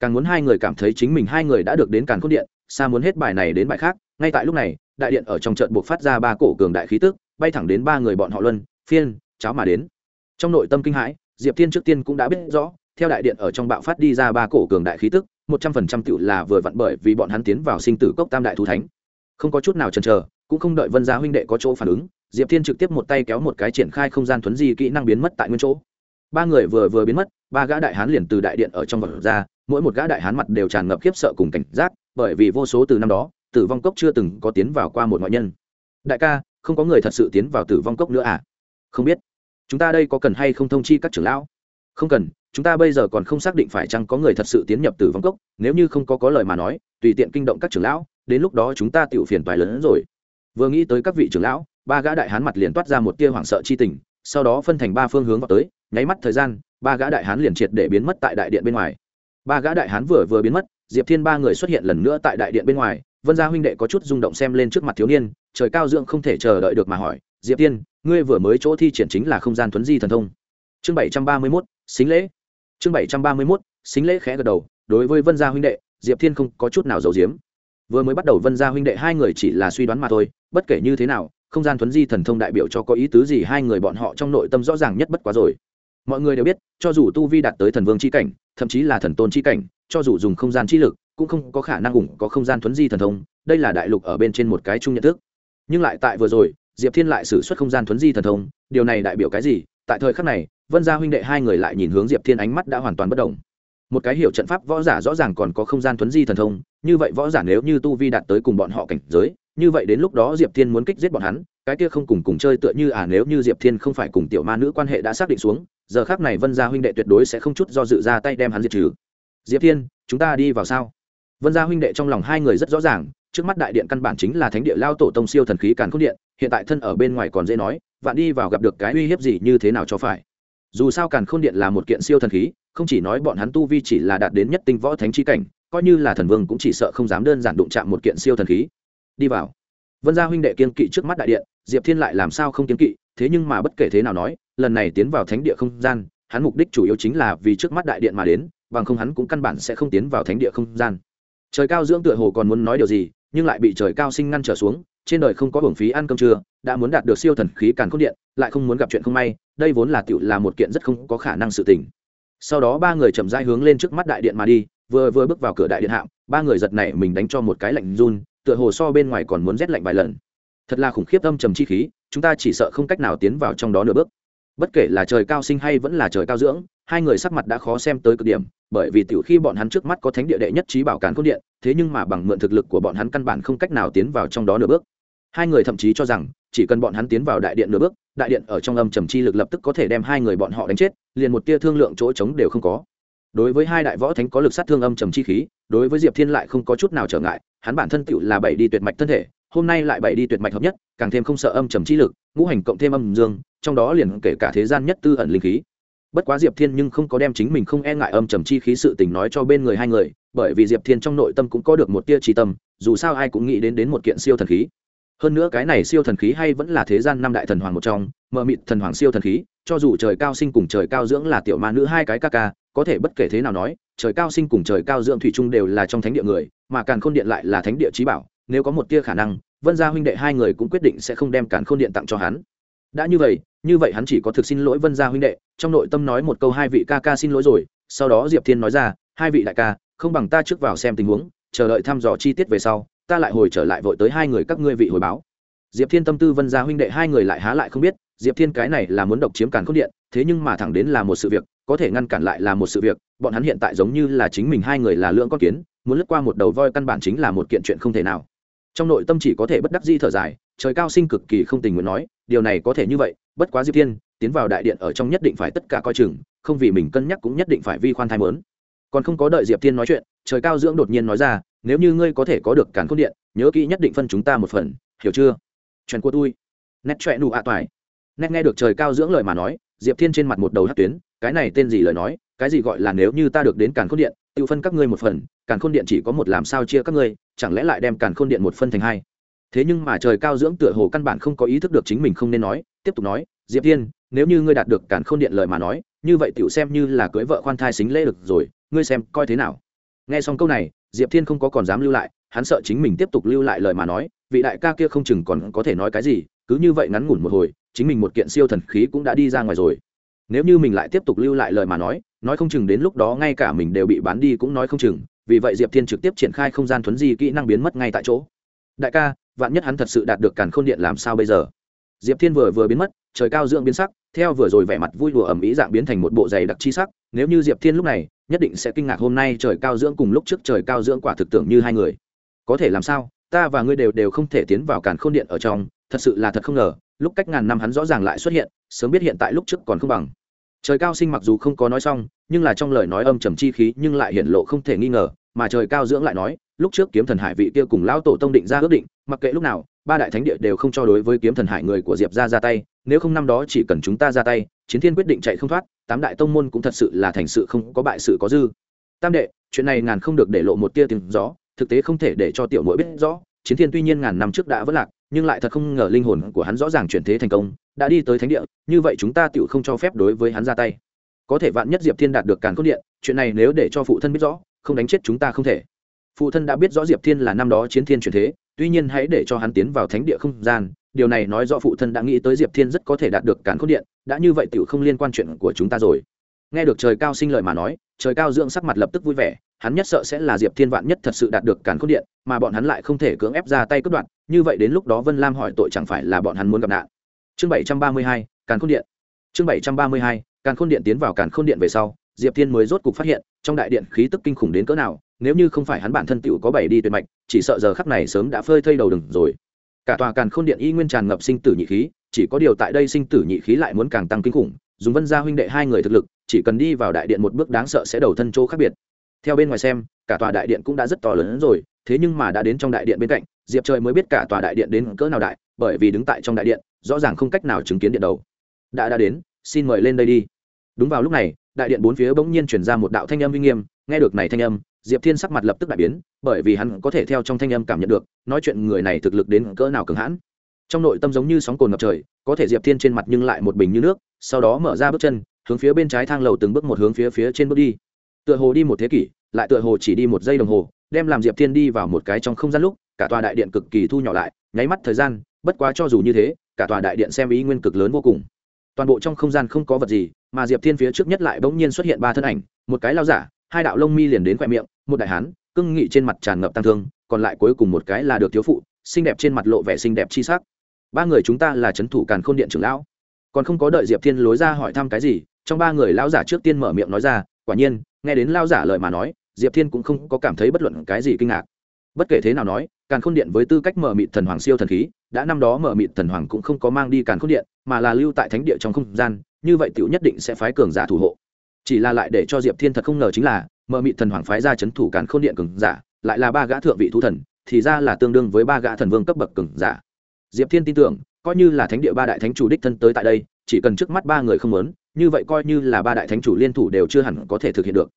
Càng muốn hai người cảm thấy chính mình hai người đã được đến càn khôn điện, xa muốn hết bài này đến bài khác, ngay tại lúc này đại điện ở trong trận buộc phát ra ba cổ cường đại khí tức, bay thẳng đến ba người bọn họ luân, phiên, cháo mà đến. Trong nội tâm kinh hãi, diệp Thiên trước tiên cũng đã biết rõ, theo đại điện ở trong bạo phát đi ra ba cổ cường đại khí tức, một trăm phần trăm tựu là vừa vặn bởi vì bọn hắn tiến vào sinh tử cốc tam đại thú thánh. Không có chút nào chần chờ, cũng không đợi vân gia huynh đệ có chỗ phản ứng, diệp thiên trực tiếp một tay kéo một cái triển khai không gian thuấn di kỹ năng biến mất tại nguyên chỗ. Ba người vừa vừa biến mất, ba gã đại hán liền từ đại điện ở trong vật ra, mỗi một gã đại hán mặt đều tràn ngập khiếp sợ cùng cảnh giác, bởi vì vô số từ năm đó tử vong cốc chưa từng có tiến vào qua một ngoại nhân. Đại ca, không có người thật sự tiến vào tử vong cốc nữa à? Không biết. Chúng ta đây có cần hay không thông chi các trưởng lão? Không cần, chúng ta bây giờ còn không xác định phải chăng có người thật sự tiến nhập tử vong cốc, nếu như không có có lời mà nói, tùy tiện kinh động các trưởng lão, đến lúc đó chúng ta tiểu phiền toái lớn hơn rồi. Vừa nghĩ tới các vị trưởng lão, ba gã đại hán mặt liền toát ra một tia hoảng sợ chi tình, sau đó phân thành ba phương hướng vào tới, nháy mắt thời gian, ba gã đại hán liền triệt để biến mất tại đại điện bên ngoài. Ba gã đại hán vừa vừa biến mất, diệp thiên ba người xuất hiện lần nữa tại đại điện bên ngoài vân gia huynh đệ có chút rung động xem lên trước mặt thiếu niên, trời cao dưỡng không thể chờ đợi được mà hỏi, diệp thiên ngươi vừa mới chỗ thi triển chính là không gian thuấn di thần thông. Chương bảy trăm ba mươi mốt, xính lễ. Chương bảy trăm ba mươi mốt, xính lễ khẽ gật đầu, đối với vân gia huynh đệ, diệp thiên không có chút nào giấu giếm. Vừa mới bắt đầu vân gia huynh đệ hai người chỉ là suy đoán mà thôi, bất kể như thế nào, không gian thuấn di thần thông đại biểu cho có ý tứ gì hai người bọn họ trong nội tâm rõ ràng nhất bất quá rồi. Mọi người đều biết, cho dù tu vi đạt tới thần vương c h i cảnh, thậm chí là thần tôn c h i cảnh, cho dù dùng không gian chi lực cũng không có khả năng ủng có không gian thuấn di thần thông, đây là đại lục ở bên trên một cái chung nhận thức. Nhưng lại tại vừa rồi, diệp thiên lại xử suất không gian thuấn di thần thông, điều này đại biểu cái gì? Tại thời khắc này, vân gia huynh đệ hai người lại nhìn hướng diệp thiên ánh mắt đã hoàn toàn bất đồng một cái hiểu trận pháp võ giả rõ ràng còn có không gian thuấn di thần thông, như vậy võ giả nếu như tu vi đạt tới cùng bọn họ cảnh giới, như vậy đến lúc đó diệp thiên muốn kích giết bọn hắn, cái kia không cùng cùng chơi tựa như à nếu như diệp thiên không phải cùng tiểu ma nữ quan hệ đã xác định xuống, giờ khác này vân gia huynh đệ tuyệt đối sẽ không chút do dự ra tay đem hắn diệt trừ. Diệp thiên, chúng ta đi vào sao? Vân gia huynh đệ trong lòng hai người rất rõ ràng, trước mắt đại điện căn bản chính là thánh địa lao tổ tông siêu thần khí càn khôn điện, hiện tại thân ở bên ngoài còn dễ nói, vạn đi vào gặp được cái uy hiếp gì như thế nào cho phải. Dù sao càn khôn điện là một kiện siêu thần khí, không chỉ nói bọn hắn tu vi chỉ là đạt đến nhất tinh võ thánh chi cảnh, coi như là thần vương cũng chỉ sợ không dám đơn giản đụng chạm một kiện siêu thần khí. Đi vào. Vân gia huynh đệ kiên kỵ trước mắt đại điện, diệp thiên lại làm sao không kiên kỵ, thế nhưng mà bất kể thế nào nói, lần này tiến vào thánh địa không gian, hắn mục đích chủ yếu chính là vì trước mắt đại điện mà đến, bằng không hắn cũng căn bản sẽ không tiến vào thánh địa không gian trời cao dưỡng tựa hồ còn muốn nói điều gì, nhưng lại bị trời cao sinh ngăn trở xuống, trên đời không có hưởng phí ăn cơm trưa, đã muốn đạt được siêu thần khí càn khôn điện, lại không muốn gặp chuyện không may, đây vốn là tựu là một kiện rất không có khả năng sự tình. Sau đó ba người chậm rãi hướng lên trước mắt đại điện mà đi, vừa vừa bước vào cửa đại điện hạm, ba người giật này mình đánh cho một cái lạnh run, tựa hồ so bên ngoài còn muốn rét lạnh vài lần. Thật là khủng khiếp âm trầm chi khí, chúng ta chỉ sợ không cách nào tiến vào trong đó nửa bước. Bất kể là trời cao sinh hay vẫn là trời cao dưỡng, hai người sắc mặt đã khó xem tới cực điểm bởi vì tiểu khi bọn hắn trước mắt có thánh địa đệ nhất trí bảo càn cốt điện, thế nhưng mà bằng mượn thực lực của bọn hắn căn bản không cách nào tiến vào trong đó nửa bước. Hai người thậm chí cho rằng, chỉ cần bọn hắn tiến vào đại điện nửa bước, đại điện ở trong âm trầm chi lực lập tức có thể đem hai người bọn họ đánh chết, liền một tia thương lượng chỗ trống đều không có. Đối với hai đại võ thánh có lực sát thương âm trầm chi khí, đối với diệp thiên lại không có chút nào trở ngại, hắn bản thân tiểu là bảy đi tuyệt mạch thân thể, hôm nay lại bảy đi tuyệt mạch hợp nhất, càng thêm không sợ âm trầm chi lực, ngũ hành cộng thêm âm dương, trong đó liền kể cả thế gian nhất tư ẩn linh khí bất quá diệp thiên nhưng không có đem chính mình không e ngại âm trầm chi khí sự tình nói cho bên người hai người, bởi vì diệp thiên trong nội tâm cũng có được một tia trí tâm, dù sao ai cũng nghĩ đến đến một kiện siêu thần khí. Hơn nữa cái này siêu thần khí hay vẫn là thế gian năm đại thần hoàng một trong, mờ mịt thần hoàng siêu thần khí, cho dù trời cao sinh cùng trời cao dưỡng là tiểu ma nữ hai cái ca ca, có thể bất kể thế nào nói, trời cao sinh cùng trời cao dưỡng thủy chung đều là trong thánh địa người, mà càn khôn điện lại là thánh địa trí bảo, nếu có một tia khả năng, vân gia huynh đệ hai người cũng quyết định sẽ không đem càn khôn điện tặng cho hắn đã như vậy như vậy hắn chỉ có thực xin lỗi vân gia huynh đệ, trong nội tâm nói một câu hai vị ca ca xin lỗi rồi, sau đó diệp thiên nói ra, hai vị đại ca, không bằng ta trước vào xem tình huống, chờ đợi thăm dò chi tiết về sau, ta lại hồi trở lại vội tới hai người các ngươi vị hồi báo. Diệp thiên tâm tư vân gia huynh đệ hai người lại há lại không biết, diệp thiên cái này là muốn độc chiếm càn khôn điện, thế nhưng mà thẳng đến là một sự việc, có thể ngăn cản lại là một sự việc, bọn hắn hiện tại giống như là chính mình hai người là lưỡng con kiến, muốn lướt qua một đầu voi căn bản chính là một kiện chuyện không thể nào. Trong nội tâm chỉ có thể bất đắc di thở dài, trời cao sinh cực kỳ không tình nguyện nói điều này có thể như vậy, bất quá diệp thiên, tiến vào đại điện ở trong nhất định phải tất cả coi chừng, không vì mình cân nhắc cũng nhất định phải vi khoan thai mớn. Còn không có đợi diệp thiên nói chuyện, trời cao dưỡng đột nhiên nói ra, nếu như ngươi có thể có được càn khôn điện, nhớ kỹ nhất định phân chúng ta một phần, hiểu chưa? Chuyện của tôi. Nét trọe nụ ạ à toài. Nét nghe được trời cao dưỡng lời mà nói, diệp thiên trên mặt một đầu hát tuyến, cái này tên gì lời nói? Cái gì gọi là nếu như ta được đến càn khôn điện, tự phân các ngươi một phần, càn khôn điện chỉ có một làm sao chia các ngươi, chẳng lẽ lại đem càn khôn điện một phân thành hai? Thế nhưng mà trời cao dưỡng tựa hồ căn bản không có ý thức được chính mình không nên nói, tiếp tục nói, diệp thiên, nếu như ngươi đạt được cản khôn điện lời mà nói, như vậy tựu xem như là cưới vợ khoan thai xính lễ được rồi, ngươi xem coi thế nào? Nghe xong câu này, diệp thiên không có còn dám lưu lại, hắn sợ chính mình tiếp tục lưu lại lời mà nói, vị đại ca kia không chừng còn có thể nói cái gì, cứ như vậy ngắn ngủn một hồi, chính mình một kiện siêu thần khí cũng đã đi ra ngoài rồi. Nếu như mình lại tiếp tục lưu lại lời mà nói nói không chừng đến lúc đó ngay cả mình đều bị bán đi cũng nói không chừng, vì vậy diệp thiên trực tiếp triển khai không gian thuấn di kỹ năng biến mất ngay tại chỗ. Đại ca vạn nhất hắn thật sự đạt được càn khôn điện làm sao bây giờ? Diệp thiên vừa vừa biến mất, trời cao dưỡng biến sắc, theo vừa rồi vẻ mặt vui đùa ẩm ý dạng biến thành một bộ giày đặc chi sắc, nếu như diệp thiên lúc này, nhất định sẽ kinh ngạc hôm nay trời cao dưỡng cùng lúc trước trời cao dưỡng quả thực tưởng như hai người. Có thể làm sao? Ta và ngươi đều đều không thể tiến vào càn khôn điện ở trong, thật sự là thật không ngờ, lúc cách ngàn năm hắn rõ ràng lại xuất hiện, sớm biết hiện tại lúc trước còn không bằng. Trời cao sinh mặc dù không có nói xong, nhưng là trong lời nói âm trầm chi khí nhưng lại hiện lộ không thể nghi ngờ, mà trời cao dưỡng lại nói lúc trước kiếm thần hải vị kia cùng lão tổ tông định ra ước định, mặc kệ lúc nào, ba đại thánh địa đều không cho đối với kiếm thần hải người của diệp ra ra tay, nếu không năm đó chỉ cần chúng ta ra tay, chiến thiên quyết định chạy không thoát, tám đại tông môn cũng thật sự là thành sự không có bại sự có dư. Tam đệ, chuyện này ngàn không được để lộ một tia tiếng rõ, thực tế không thể để cho tiểu mũi biết rõ, chiến thiên tuy nhiên ngàn năm trước đã vất lạc, nhưng lại thật không ngờ linh hồn của hắn rõ ràng chuyển thế thành công, đã đi tới thánh địa, như vậy chúng ta tự không cho phép đối với hắn ra tay. Có thể vạn nhất diệp thiên đạt được càn cốt điện, chuyện này nếu để cho phụ thân biết rõ, không đánh chết chúng ta không thể phụ thân đã biết rõ diệp thiên là năm đó chiến thiên chuyển thế, tuy nhiên hãy để cho hắn tiến vào thánh địa không gian, điều này nói rõ phụ thân đã nghĩ tới diệp thiên rất có thể đạt được càn cốt điện, đã như vậy tự không liên quan chuyện của chúng ta rồi. Nghe được trời cao sinh lời mà nói, trời cao dưỡng sắc mặt lập tức vui vẻ, hắn nhất sợ sẽ là diệp thiên vạn nhất thật sự đạt được càn cốt điện, mà bọn hắn lại không thể cưỡng ép ra tay cướp đoạt, như vậy đến lúc đó vân lam hỏi tội chẳng phải là bọn hắn muốn gặp nạn. Chương bảy trăm ba mươi hai, càn khôn điện. Chương bảy trăm ba mươi hai, càn khôn điện tiến vào càn khôn điện về sau, diệp thiên mới rốt cục phát hiện, trong đại điện khí tức kinh khủng đến cỡ nào nếu như không phải hắn bản thân tựu có bảy đi tuyệt mạch, chỉ sợ giờ khắc này sớm đã phơi thây đầu đừng rồi. Cả tòa càn khôn điện y nguyên tràn ngập sinh tử nhị khí, chỉ có điều tại đây sinh tử nhị khí lại muốn càng tăng kinh khủng, dùng vân gia huynh đệ hai người thực lực, chỉ cần đi vào đại điện một bước đáng sợ sẽ đầu thân chỗ khác biệt. Theo bên ngoài xem, cả tòa đại điện cũng đã rất to lớn rồi, thế nhưng mà đã đến trong đại điện bên cạnh, diệp trời mới biết cả tòa đại điện đến cỡ nào đại, bởi vì đứng tại trong đại điện, rõ ràng không cách nào chứng kiến điện đầu. Đã đã đến, xin mời lên đây đi. Đúng vào lúc này, đại điện bốn phía bỗng nhiên chuyển ra một đạo thanh âm uy nghiêm, nghe được này thanh âm diệp thiên sắc mặt lập tức đại biến, bởi vì hắn có thể theo trong thanh âm cảm nhận được, nói chuyện người này thực lực đến cỡ nào cường hãn. Trong nội tâm giống như sóng cồn ngập trời, có thể diệp thiên trên mặt nhưng lại một bình như nước, sau đó mở ra bước chân, hướng phía bên trái thang lầu từng bước một hướng phía phía trên bước đi. Tựa hồ đi một thế kỷ, lại tựa hồ chỉ đi một giây đồng hồ, đem làm diệp thiên đi vào một cái trong không gian lúc, cả tòa đại điện cực kỳ thu nhỏ lại, nháy mắt thời gian, bất quá cho dù như thế, cả tòa đại điện xem ý nguyên cực lớn vô cùng. Toàn bộ trong không gian không có vật gì, mà diệp thiên phía trước nhất lại bỗng nhiên xuất hiện ba thân ảnh, một cái lao giả, hai đạo lông mi liền đến khoe miệng một đại hán cưng nghị trên mặt tràn ngập tăng thương, còn lại cuối cùng một cái là được thiếu phụ, xinh đẹp trên mặt lộ vẻ xinh đẹp chi sắc. Ba người chúng ta là trấn thủ càn k h ô n điện trưởng lão. Còn không có đợi diệp thiên lối ra hỏi thăm cái gì, trong ba người lão giả trước tiên mở miệng nói ra, quả nhiên, nghe đến lao giả lời mà nói, diệp thiên cũng không có cảm thấy bất luận cái gì kinh ngạc. Bất kể thế nào nói, càn khôn điện với tư cách mở mịt thần hoàng siêu thần khí, đã năm đó mở mịt thần hoàng cũng không có mang đi càn khôn điện, mà là lưu tại thánh địa trong không gian, như vậy tiểu nhất định sẽ phái cường giả thủ hộ. Chỉ là lại để cho diệp thiên thật không ngờ chính là mở mị thần hoàng phái ra c h ấ n thủ càn khôn điện cường giả, lại là ba gã thượng vị thú thần, thì ra là tương đương với ba gã thần vương cấp bậc cường giả. Diệp thiên tin tưởng, coi như là thánh địa ba đại thánh chủ đích thân tới tại đây, chỉ cần trước mắt ba người không muốn, như vậy coi như là ba đại thánh chủ liên thủ đều chưa hẳn có thể thực hiện được.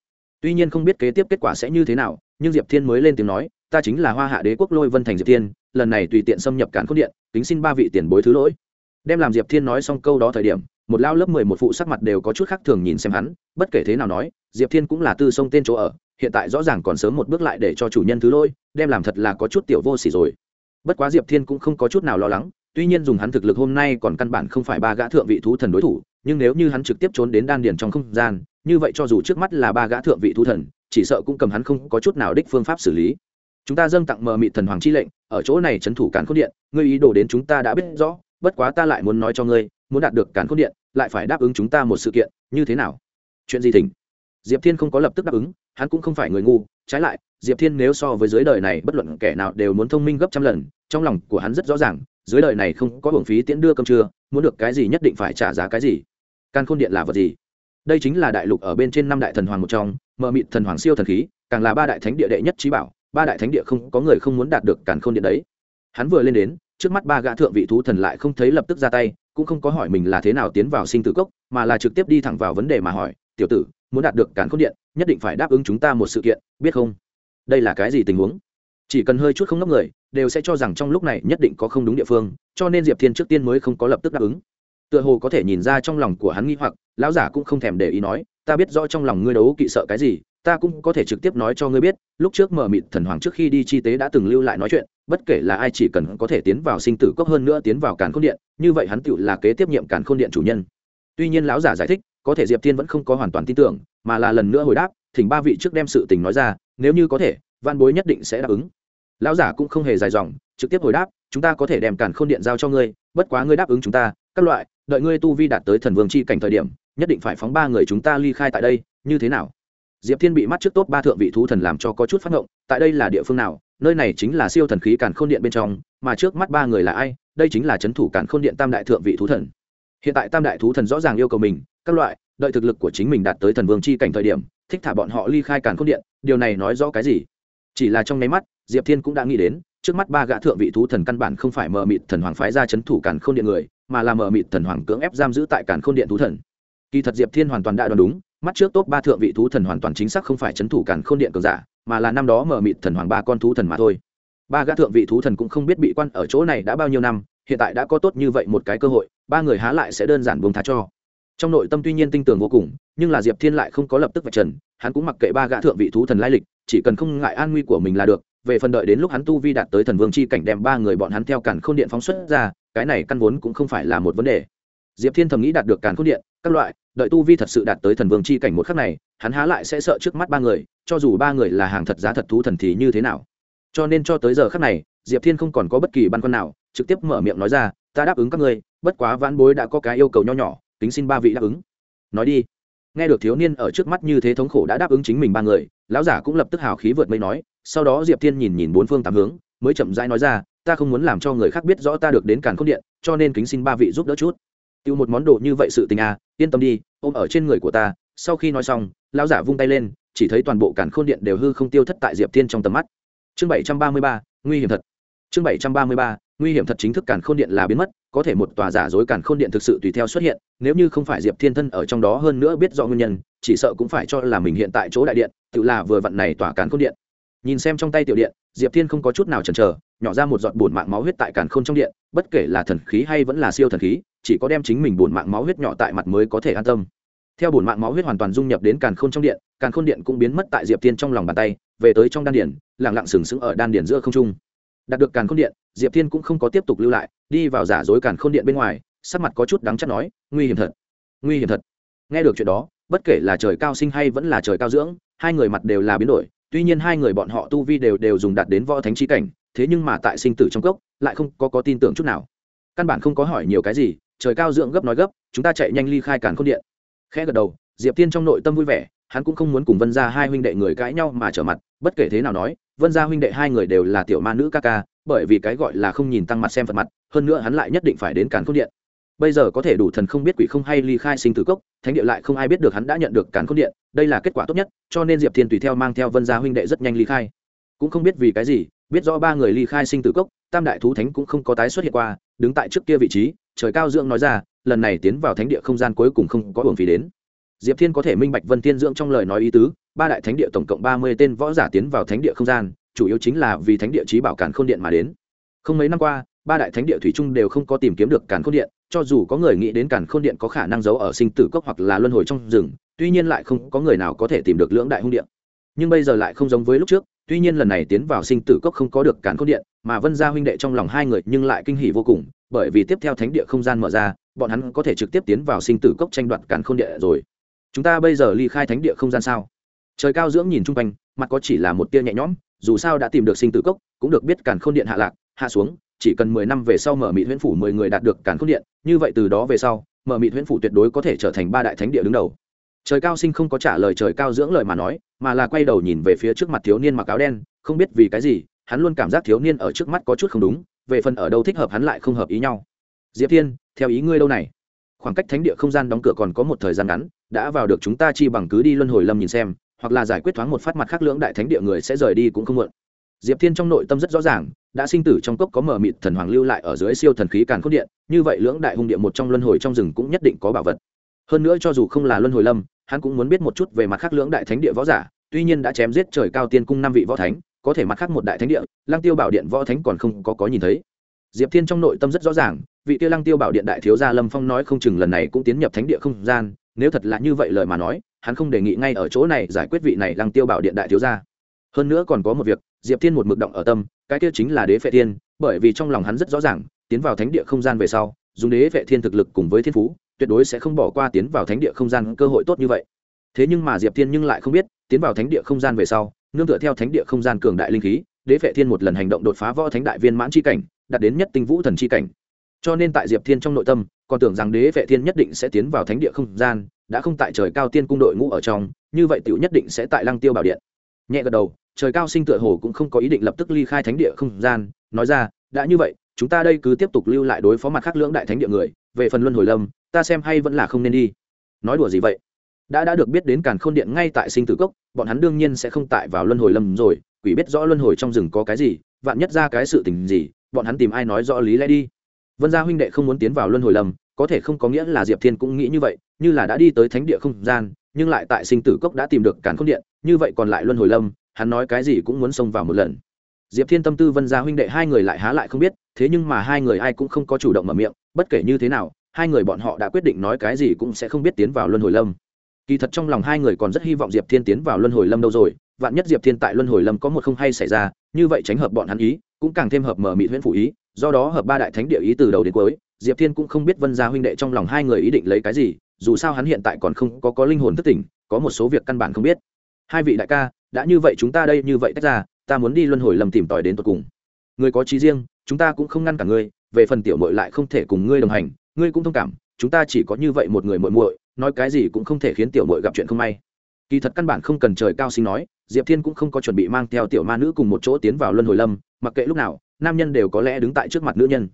Tuy nhiên không biết kế tiếp kết quả sẽ như thế nào, nhưng diệp thiên mới lên tiếng nói, ta chính là hoa hạ đế quốc lôi vân thành diệp thiên, lần này tùy tiện xâm nhập cản cốt điện, kính xin ba vị tiền bối thứ lỗi. Đem làm diệp thiên nói xong câu đó thời điểm, một lao lớp mười một phụ sắc mặt đều có chút khác thường nhìn xem hắn, bất kể thế nào nói diệp thiên cũng là tư sông tên chỗ ở hiện tại rõ ràng còn sớm một bước lại để cho chủ nhân thứ lôi, đem làm thật là có chút tiểu vô xỉ rồi. Bất quá diệp thiên cũng không có chút nào lo lắng tuy nhiên dùng hắn thực lực hôm nay còn căn bản không phải ba gã thượng vị thú thần đối thủ nhưng nếu như hắn trực tiếp trốn đến đan điền trong không gian như vậy cho dù trước mắt là ba gã thượng vị thú thần chỉ sợ cũng cầm hắn không có chút nào đích phương pháp xử lý. Chúng ta dâng tặng mờ Mị thần hoàng chi lệnh ở chỗ này trấn thủ cản khôn điện ngươi ý đồ đến chúng ta đã biết rõ bất quá ta lại muốn nói cho ngươi muốn đạt được cản khôn điện lại phải đáp ứng chúng ta một sự kiện như thế nào? Chuyện gì thỉnh? Diệp thiên không có lập tức đáp ứng, hắn cũng không phải người ngu, trái lại, diệp thiên nếu so với dưới đời này, bất luận kẻ nào đều muốn thông minh gấp trăm lần, trong lòng của hắn rất rõ ràng, dưới đời này không có hưởng phí tiễn đưa cơm trưa, muốn được cái gì nhất định phải trả giá cái gì. Can khôn điện là vật gì? Đây chính là đại lục ở bên trên năm đại thần hoàng một trong, mờ mịt thần hoàng siêu thần khí, càng là ba đại thánh địa đệ nhất trí bảo, ba đại thánh địa không có người không muốn đạt được càn khôn điện đấy. Hắn vừa lên đến, trước mắt ba gã thượng vị thú thần lại không thấy lập tức ra tay, cũng không có hỏi mình là thế nào tiến vào sinh tử cốc, mà là trực tiếp đi thẳng vào vấn đề mà hỏi tiểu tử, muốn đạt được càn khôn điện, nhất định phải đáp ứng chúng ta một sự kiện, biết không? Đây là cái gì tình huống? Chỉ cần hơi chút không ngốc người, đều sẽ cho rằng trong lúc này nhất định có không đúng địa phương, cho nên diệp thiên trước tiên mới không có lập tức đáp ứng. Tựa hồ có thể nhìn ra trong lòng của hắn nghi hoặc, lão giả cũng không thèm để ý nói, ta biết rõ trong lòng ngươi đấu kỵ sợ cái gì, ta cũng có thể trực tiếp nói cho ngươi biết, lúc trước mở mịt thần hoàng trước khi đi chi tế đã từng lưu lại nói chuyện, bất kể là ai chỉ cần có thể tiến vào sinh tử cốc hơn nữa tiến vào càn khôn điện, như vậy hắn tựu là kế tiếp nhiệm càn khôn điện chủ nhân. Tuy nhiên lão giả giải thích có thể diệp thiên vẫn không có hoàn toàn tin tưởng, mà là lần nữa hồi đáp, thỉnh ba vị trước đem sự tình nói ra, nếu như có thể, văn bối nhất định sẽ đáp ứng. Lão giả cũng không hề dài dòng, trực tiếp hồi đáp, chúng ta có thể đem càn khôn điện giao cho ngươi, bất quá ngươi đáp ứng chúng ta, các loại, đợi ngươi tu vi đạt tới thần vương chi cảnh thời điểm, nhất định phải phóng ba người chúng ta ly khai tại đây, như thế nào? Diệp thiên bị mắt trước tốt ba thượng vị thú thần làm cho có chút phát ngộng, tại đây là địa phương nào? Nơi này chính là siêu thần khí càn khôn điện bên trong, mà trước mắt ba người là ai? Đây chính là c h ấ n thủ càn khôn điện tam đại thượng vị thú thần. Hiện tại tam đại thú thần rõ ràng yêu cầu mình các loại, đợi thực lực của chính mình đạt tới thần vương chi cảnh thời điểm, thích thả bọn họ ly khai càn khôn điện, điều này nói rõ cái gì? Chỉ là trong nháy mắt, diệp thiên cũng đã nghĩ đến, trước mắt ba gã thượng vị thú thần căn bản không phải mờ mịt thần hoàng phái ra c h ấ n thủ càn khôn điện người, mà là mờ mịt thần hoàng cưỡng ép giam giữ tại càn khôn điện thú thần. Kỳ thật diệp thiên hoàn toàn đã đoán đúng, mắt trước top ba thượng vị thú thần hoàn toàn chính xác không phải c thủ cản khôn điện cường giả, mà là năm đó mở mịt thần hoàng ba con thú thần mà thôi. Ba gã thượng vị thú thần cũng không biết bị quan ở chỗ này đã bao nhiêu năm, hiện tại đã có tốt như vậy một cái cơ hội, ba người há lại sẽ đơn giản buông thá cho trong nội tâm tuy nhiên tinh tường vô cùng, nhưng là diệp thiên lại không có lập tức vạch trần, hắn cũng mặc kệ ba gã thượng vị thú thần lai lịch, chỉ cần không ngại an nguy của mình là được, về phần đợi đến lúc hắn tu vi đạt tới thần vương chi cảnh đem ba người bọn hắn theo cản n điện phóng xuất ra, cái này căn vốn cũng không phải là một vấn đề. Diệp thiên thầm nghĩ đạt được cản n điện, các loại, đợi tu vi thật sự đạt tới thần vương chi cảnh một khắc này, hắn há lại sẽ sợ trước mắt ba người, cho dù ba người là hàng thật giá thật thú thần thì như thế nào. Cho nên cho tới giờ khắc này, diệp thiên không còn có bất kỳ băn khoăn nào, trực tiếp mở miệng nói ra, ta đáp ứng các ngươi, bất quá vãn bối đã có cái yêu cầu nho nhỏ tính xin ba vị đáp ứng. Nói đi. Nghe được thiếu niên ở trước mắt như thế thống khổ đã đáp ứng chính mình ba người, lão giả cũng lập tức hào khí vượt mây nói, sau đó diệp thiên nhìn nhìn bốn phương tám hướng, mới chậm rãi nói ra, ta không muốn làm cho người khác biết rõ ta được đến càn khôn điện, cho nên kính xin ba vị giúp đỡ chút. Tiêu một món đồ như vậy sự tình à yên tâm đi, ôm ở trên người của ta. Sau khi nói xong, lão giả vung tay lên, chỉ thấy toàn bộ càn khôn điện đều hư không tiêu thất tại diệp thiên trong tầm mắt. Chương bảy trăm ba mươi ba, nguy hiểm thật. Chương bảy trăm ba mươi ba nguy hiểm thật chính thức càn khôn điện là biến mất, có thể một tòa giả dối càn khôn điện thực sự tùy theo xuất hiện, nếu như không phải diệp thiên thân ở trong đó hơn nữa biết rõ nguyên nhân, chỉ sợ cũng phải cho là mình hiện tại chỗ đại điện, tự là vừa vặn này tòa càn khôn điện. Nhìn xem trong tay tiểu điện, diệp thiên không có chút nào chần chờ, nhỏ ra một giọt bùn mạng máu huyết tại càn khôn trong điện, bất kể là thần khí hay vẫn là siêu thần khí, chỉ có đem chính mình bùn mạng máu huyết nhỏ tại mặt mới có thể an tâm. Theo bùn mạng máu huyết hoàn toàn dung nhập đến càn khôn trong điện, càn khôn điện cũng biến mất tại diệp thiên trong lòng bàn tay, về tới trong đan điển lẳng lặng sừng sững ở đan điển giữa không trung đạt được càn khôn điện, diệp thiên cũng không có tiếp tục lưu lại, đi vào giả dối càn khôn điện bên ngoài, sắc mặt có chút đắng chắc nói, nguy hiểm thật, nguy hiểm thật. Nghe được chuyện đó, bất kể là trời cao sinh hay vẫn là trời cao dưỡng, hai người mặt đều là biến đổi, tuy nhiên hai người bọn họ tu vi đều đều dùng đạt đến võ thánh chi cảnh, thế nhưng mà tại sinh tử trong cốc, lại không có có tin tưởng chút nào. Căn bản không có hỏi nhiều cái gì, trời cao dưỡng gấp nói gấp, chúng ta chạy nhanh ly khai càn khôn điện. Khẽ gật đầu, diệp tiên trong nội tâm vui vẻ, hắn cũng không muốn cùng vân gia hai huynh đệ người cãi nhau mà trở mặt, bất kể thế nào nói vân gia huynh đệ hai người đều là tiểu ma nữ ca ca, bởi vì cái gọi là không nhìn tăng mặt xem phật mặt, hơn nữa hắn lại nhất định phải đến càn khôn điện. Bây giờ có thể đủ thần không biết quỷ không hay ly khai sinh tử cốc, thánh địa lại không ai biết được hắn đã nhận được càn khôn điện, đây là kết quả tốt nhất, cho nên diệp thiên tùy theo mang theo vân gia huynh đệ rất nhanh ly khai. Cũng không biết vì cái gì, biết rõ ba người ly khai sinh tử cốc, tam đại thú thánh cũng không có tái xuất hiện qua, đứng tại trước kia vị trí, trời cao dưỡng nói ra, lần này tiến vào thánh địa không gian cuối cùng không có hưởng phí đến. Diệp thiên có thể minh bạch vân thiên dưỡng trong lời nói ý tứ ba đại thánh địa tổng cộng ba mươi tên võ giả tiến vào thánh địa không gian, chủ yếu chính là vì thánh địa trí bảo cản khôn điện mà đến. Không mấy năm qua, ba đại thánh địa thủy chung đều không có tìm kiếm được cản khôn điện, cho dù có người nghĩ đến cản khôn điện có khả năng giấu ở sinh tử cốc hoặc là luân hồi trong rừng, tuy nhiên lại không có người nào có thể tìm được lưỡng đại hung điện. Nhưng bây giờ lại không giống với lúc trước, tuy nhiên lần này tiến vào sinh tử cốc không có được cản khôn điện, mà vân gia huynh đệ trong lòng hai người nhưng lại kinh hỉ vô cùng, bởi vì tiếp theo thánh địa không gian mở ra, bọn hắn có thể trực tiếp tiến vào sinh tử cốc tranh đoạt cản khôn địa rồi. Chúng ta bây giờ ly khai thánh địa không gian sao? Trời cao dưỡng nhìn chung quanh, mặt có chỉ là một tia nhẹ nhõm, dù sao đã tìm được sinh tử cốc, cũng được biết cản khôn điện hạ lạc, hạ xuống, chỉ cần mười năm về sau mở mị huyễn phủ mười người đạt được cản khôn điện, như vậy từ đó về sau, mở mị huyễn phủ tuyệt đối có thể trở thành ba đại thánh địa đứng đầu. Trời cao sinh không có trả lời trời cao dưỡng lời mà nói, mà là quay đầu nhìn về phía trước mặt thiếu niên mặc áo đen, không biết vì cái gì, hắn luôn cảm giác thiếu niên ở trước mắt có chút không đúng, về phần ở đâu thích hợp hắn lại không hợp ý nhau. Diệp thiên, theo ý ngươi đâu này? Khoảng cách thánh địa không gian đóng cửa còn có một thời gian ngắn, đã vào được chúng ta chi bằng cứ đi luân hồi lâm nhìn xem hoặc là giải quyết thoáng một phát mặt khác lưỡng đại thánh địa người sẽ rời đi cũng không muộn. Diệp thiên trong nội tâm rất rõ ràng, đã sinh tử trong cốc có mở mịt thần hoàng lưu lại ở dưới siêu thần khí càn cốt điện, như vậy lưỡng đại hung địa một trong luân hồi trong rừng cũng nhất định có bảo vật. Hơn nữa cho dù không là luân hồi lâm, hắn cũng muốn biết một chút về mặt khác lưỡng đại thánh địa võ giả, tuy nhiên đã chém giết trời cao tiên cung năm vị võ thánh, có thể mặt khác một đại thánh địa, lăng tiêu bảo điện võ thánh còn không có có nhìn thấy. Diệp thiên trong nội tâm rất rõ ràng, vị tiêu lăng tiêu bảo điện đại thiếu gia lâm phong nói không chừng lần này cũng tiến nhập thánh địa không gian, nếu thật là như vậy lời mà nói hắn không đề nghị ngay ở chỗ này giải quyết vị này lăng tiêu bảo điện đại thiếu gia. Hơn nữa còn có một việc, diệp thiên một mực động ở tâm, cái kia chính là đế phệ thiên, bởi vì trong lòng hắn rất rõ ràng, tiến vào thánh địa không gian về sau, dùng đế phệ thiên thực lực cùng với thiên phú, tuyệt đối sẽ không bỏ qua tiến vào thánh địa không gian cơ hội tốt như vậy. Thế nhưng mà diệp thiên nhưng lại không biết, tiến vào thánh địa không gian về sau, nương tựa theo thánh địa không gian cường đại linh khí, đế phệ thiên một lần hành động đột phá võ thánh đại viên mãn c h i cảnh, đạt đến nhất tinh vũ thần c h i cảnh cho nên tại diệp thiên trong nội tâm, còn tưởng rằng đế Vệ thiên nhất định sẽ tiến vào thánh địa không gian, đã không tại trời cao tiên cung đội ngũ ở trong, như vậy t nhất định sẽ tại lăng tiêu bảo điện. Nhẹ gật đầu, trời cao sinh tựa hồ cũng không có ý định lập tức ly khai thánh địa không gian, nói ra, đã như vậy, chúng ta đây cứ tiếp tục lưu lại đối phó mặt khác lưỡng đại thánh địa người, về phần luân hồi lâm, ta xem hay vẫn là không nên đi. Nói đùa gì vậy? Đã đã được biết đến càn khôn điện ngay tại sinh tử cốc, bọn hắn đương nhiên sẽ không tại vào luân hồi lâm rồi, quỷ biết rõ luân hồi trong rừng có cái gì, vạn nhất ra cái sự tình gì, bọn hắn tìm ai nói rõ lý lẽ đi vân gia huynh đệ không muốn tiến vào luân hồi lâm có thể không có nghĩa là diệp thiên cũng nghĩ như vậy, như là đã đi tới thánh địa không gian, nhưng lại tại sinh tử cốc đã tìm được càn khôn điện, như vậy còn lại luân hồi lâm hắn nói cái gì cũng muốn xông vào một lần. Diệp thiên tâm tư vân gia huynh đệ hai người lại há lại không biết, thế nhưng mà hai người ai cũng không có chủ động mở miệng, bất kể như thế nào, hai người bọn họ đã quyết định nói cái gì cũng sẽ không biết tiến vào luân hồi lâm kỳ thật trong lòng hai người còn rất hy vọng diệp thiên tiến vào luân hồi lâm đâu rồi, vạn nhất diệp thiên tại luân hồi lâm có một không hay xảy ra, như vậy tránh hợp bọn hắn ý, cũng càng thêm hợp mở mị huyễn phủ ý do đó hợp ba đại thánh địa ý từ đầu đến cuối, diệp thiên cũng không biết vân gia huynh đệ trong lòng hai người ý định lấy cái gì, dù sao hắn hiện tại còn không có có linh hồn thất tỉnh có một số việc căn bản không biết. Hai vị đại ca, đã như vậy chúng ta đây như vậy tách ra, ta muốn đi luân hồi lâm tìm tòi đến tột cùng. Người có trí riêng, chúng ta cũng không ngăn cả ngươi, về phần tiểu mội lại không thể cùng ngươi đồng hành, ngươi cũng thông cảm, chúng ta chỉ có như vậy một người muội muội, nói cái gì cũng không thể khiến tiểu mội gặp chuyện không may. Kỳ thật căn bản không cần trời cao sinh nói, diệp thiên cũng không có chuẩn bị mang theo tiểu ma nữ cùng một chỗ tiến vào luân hồi lâm mặc kệ lúc nào nam nhân đều có lẽ đứng tại trước mặt nữ nhân.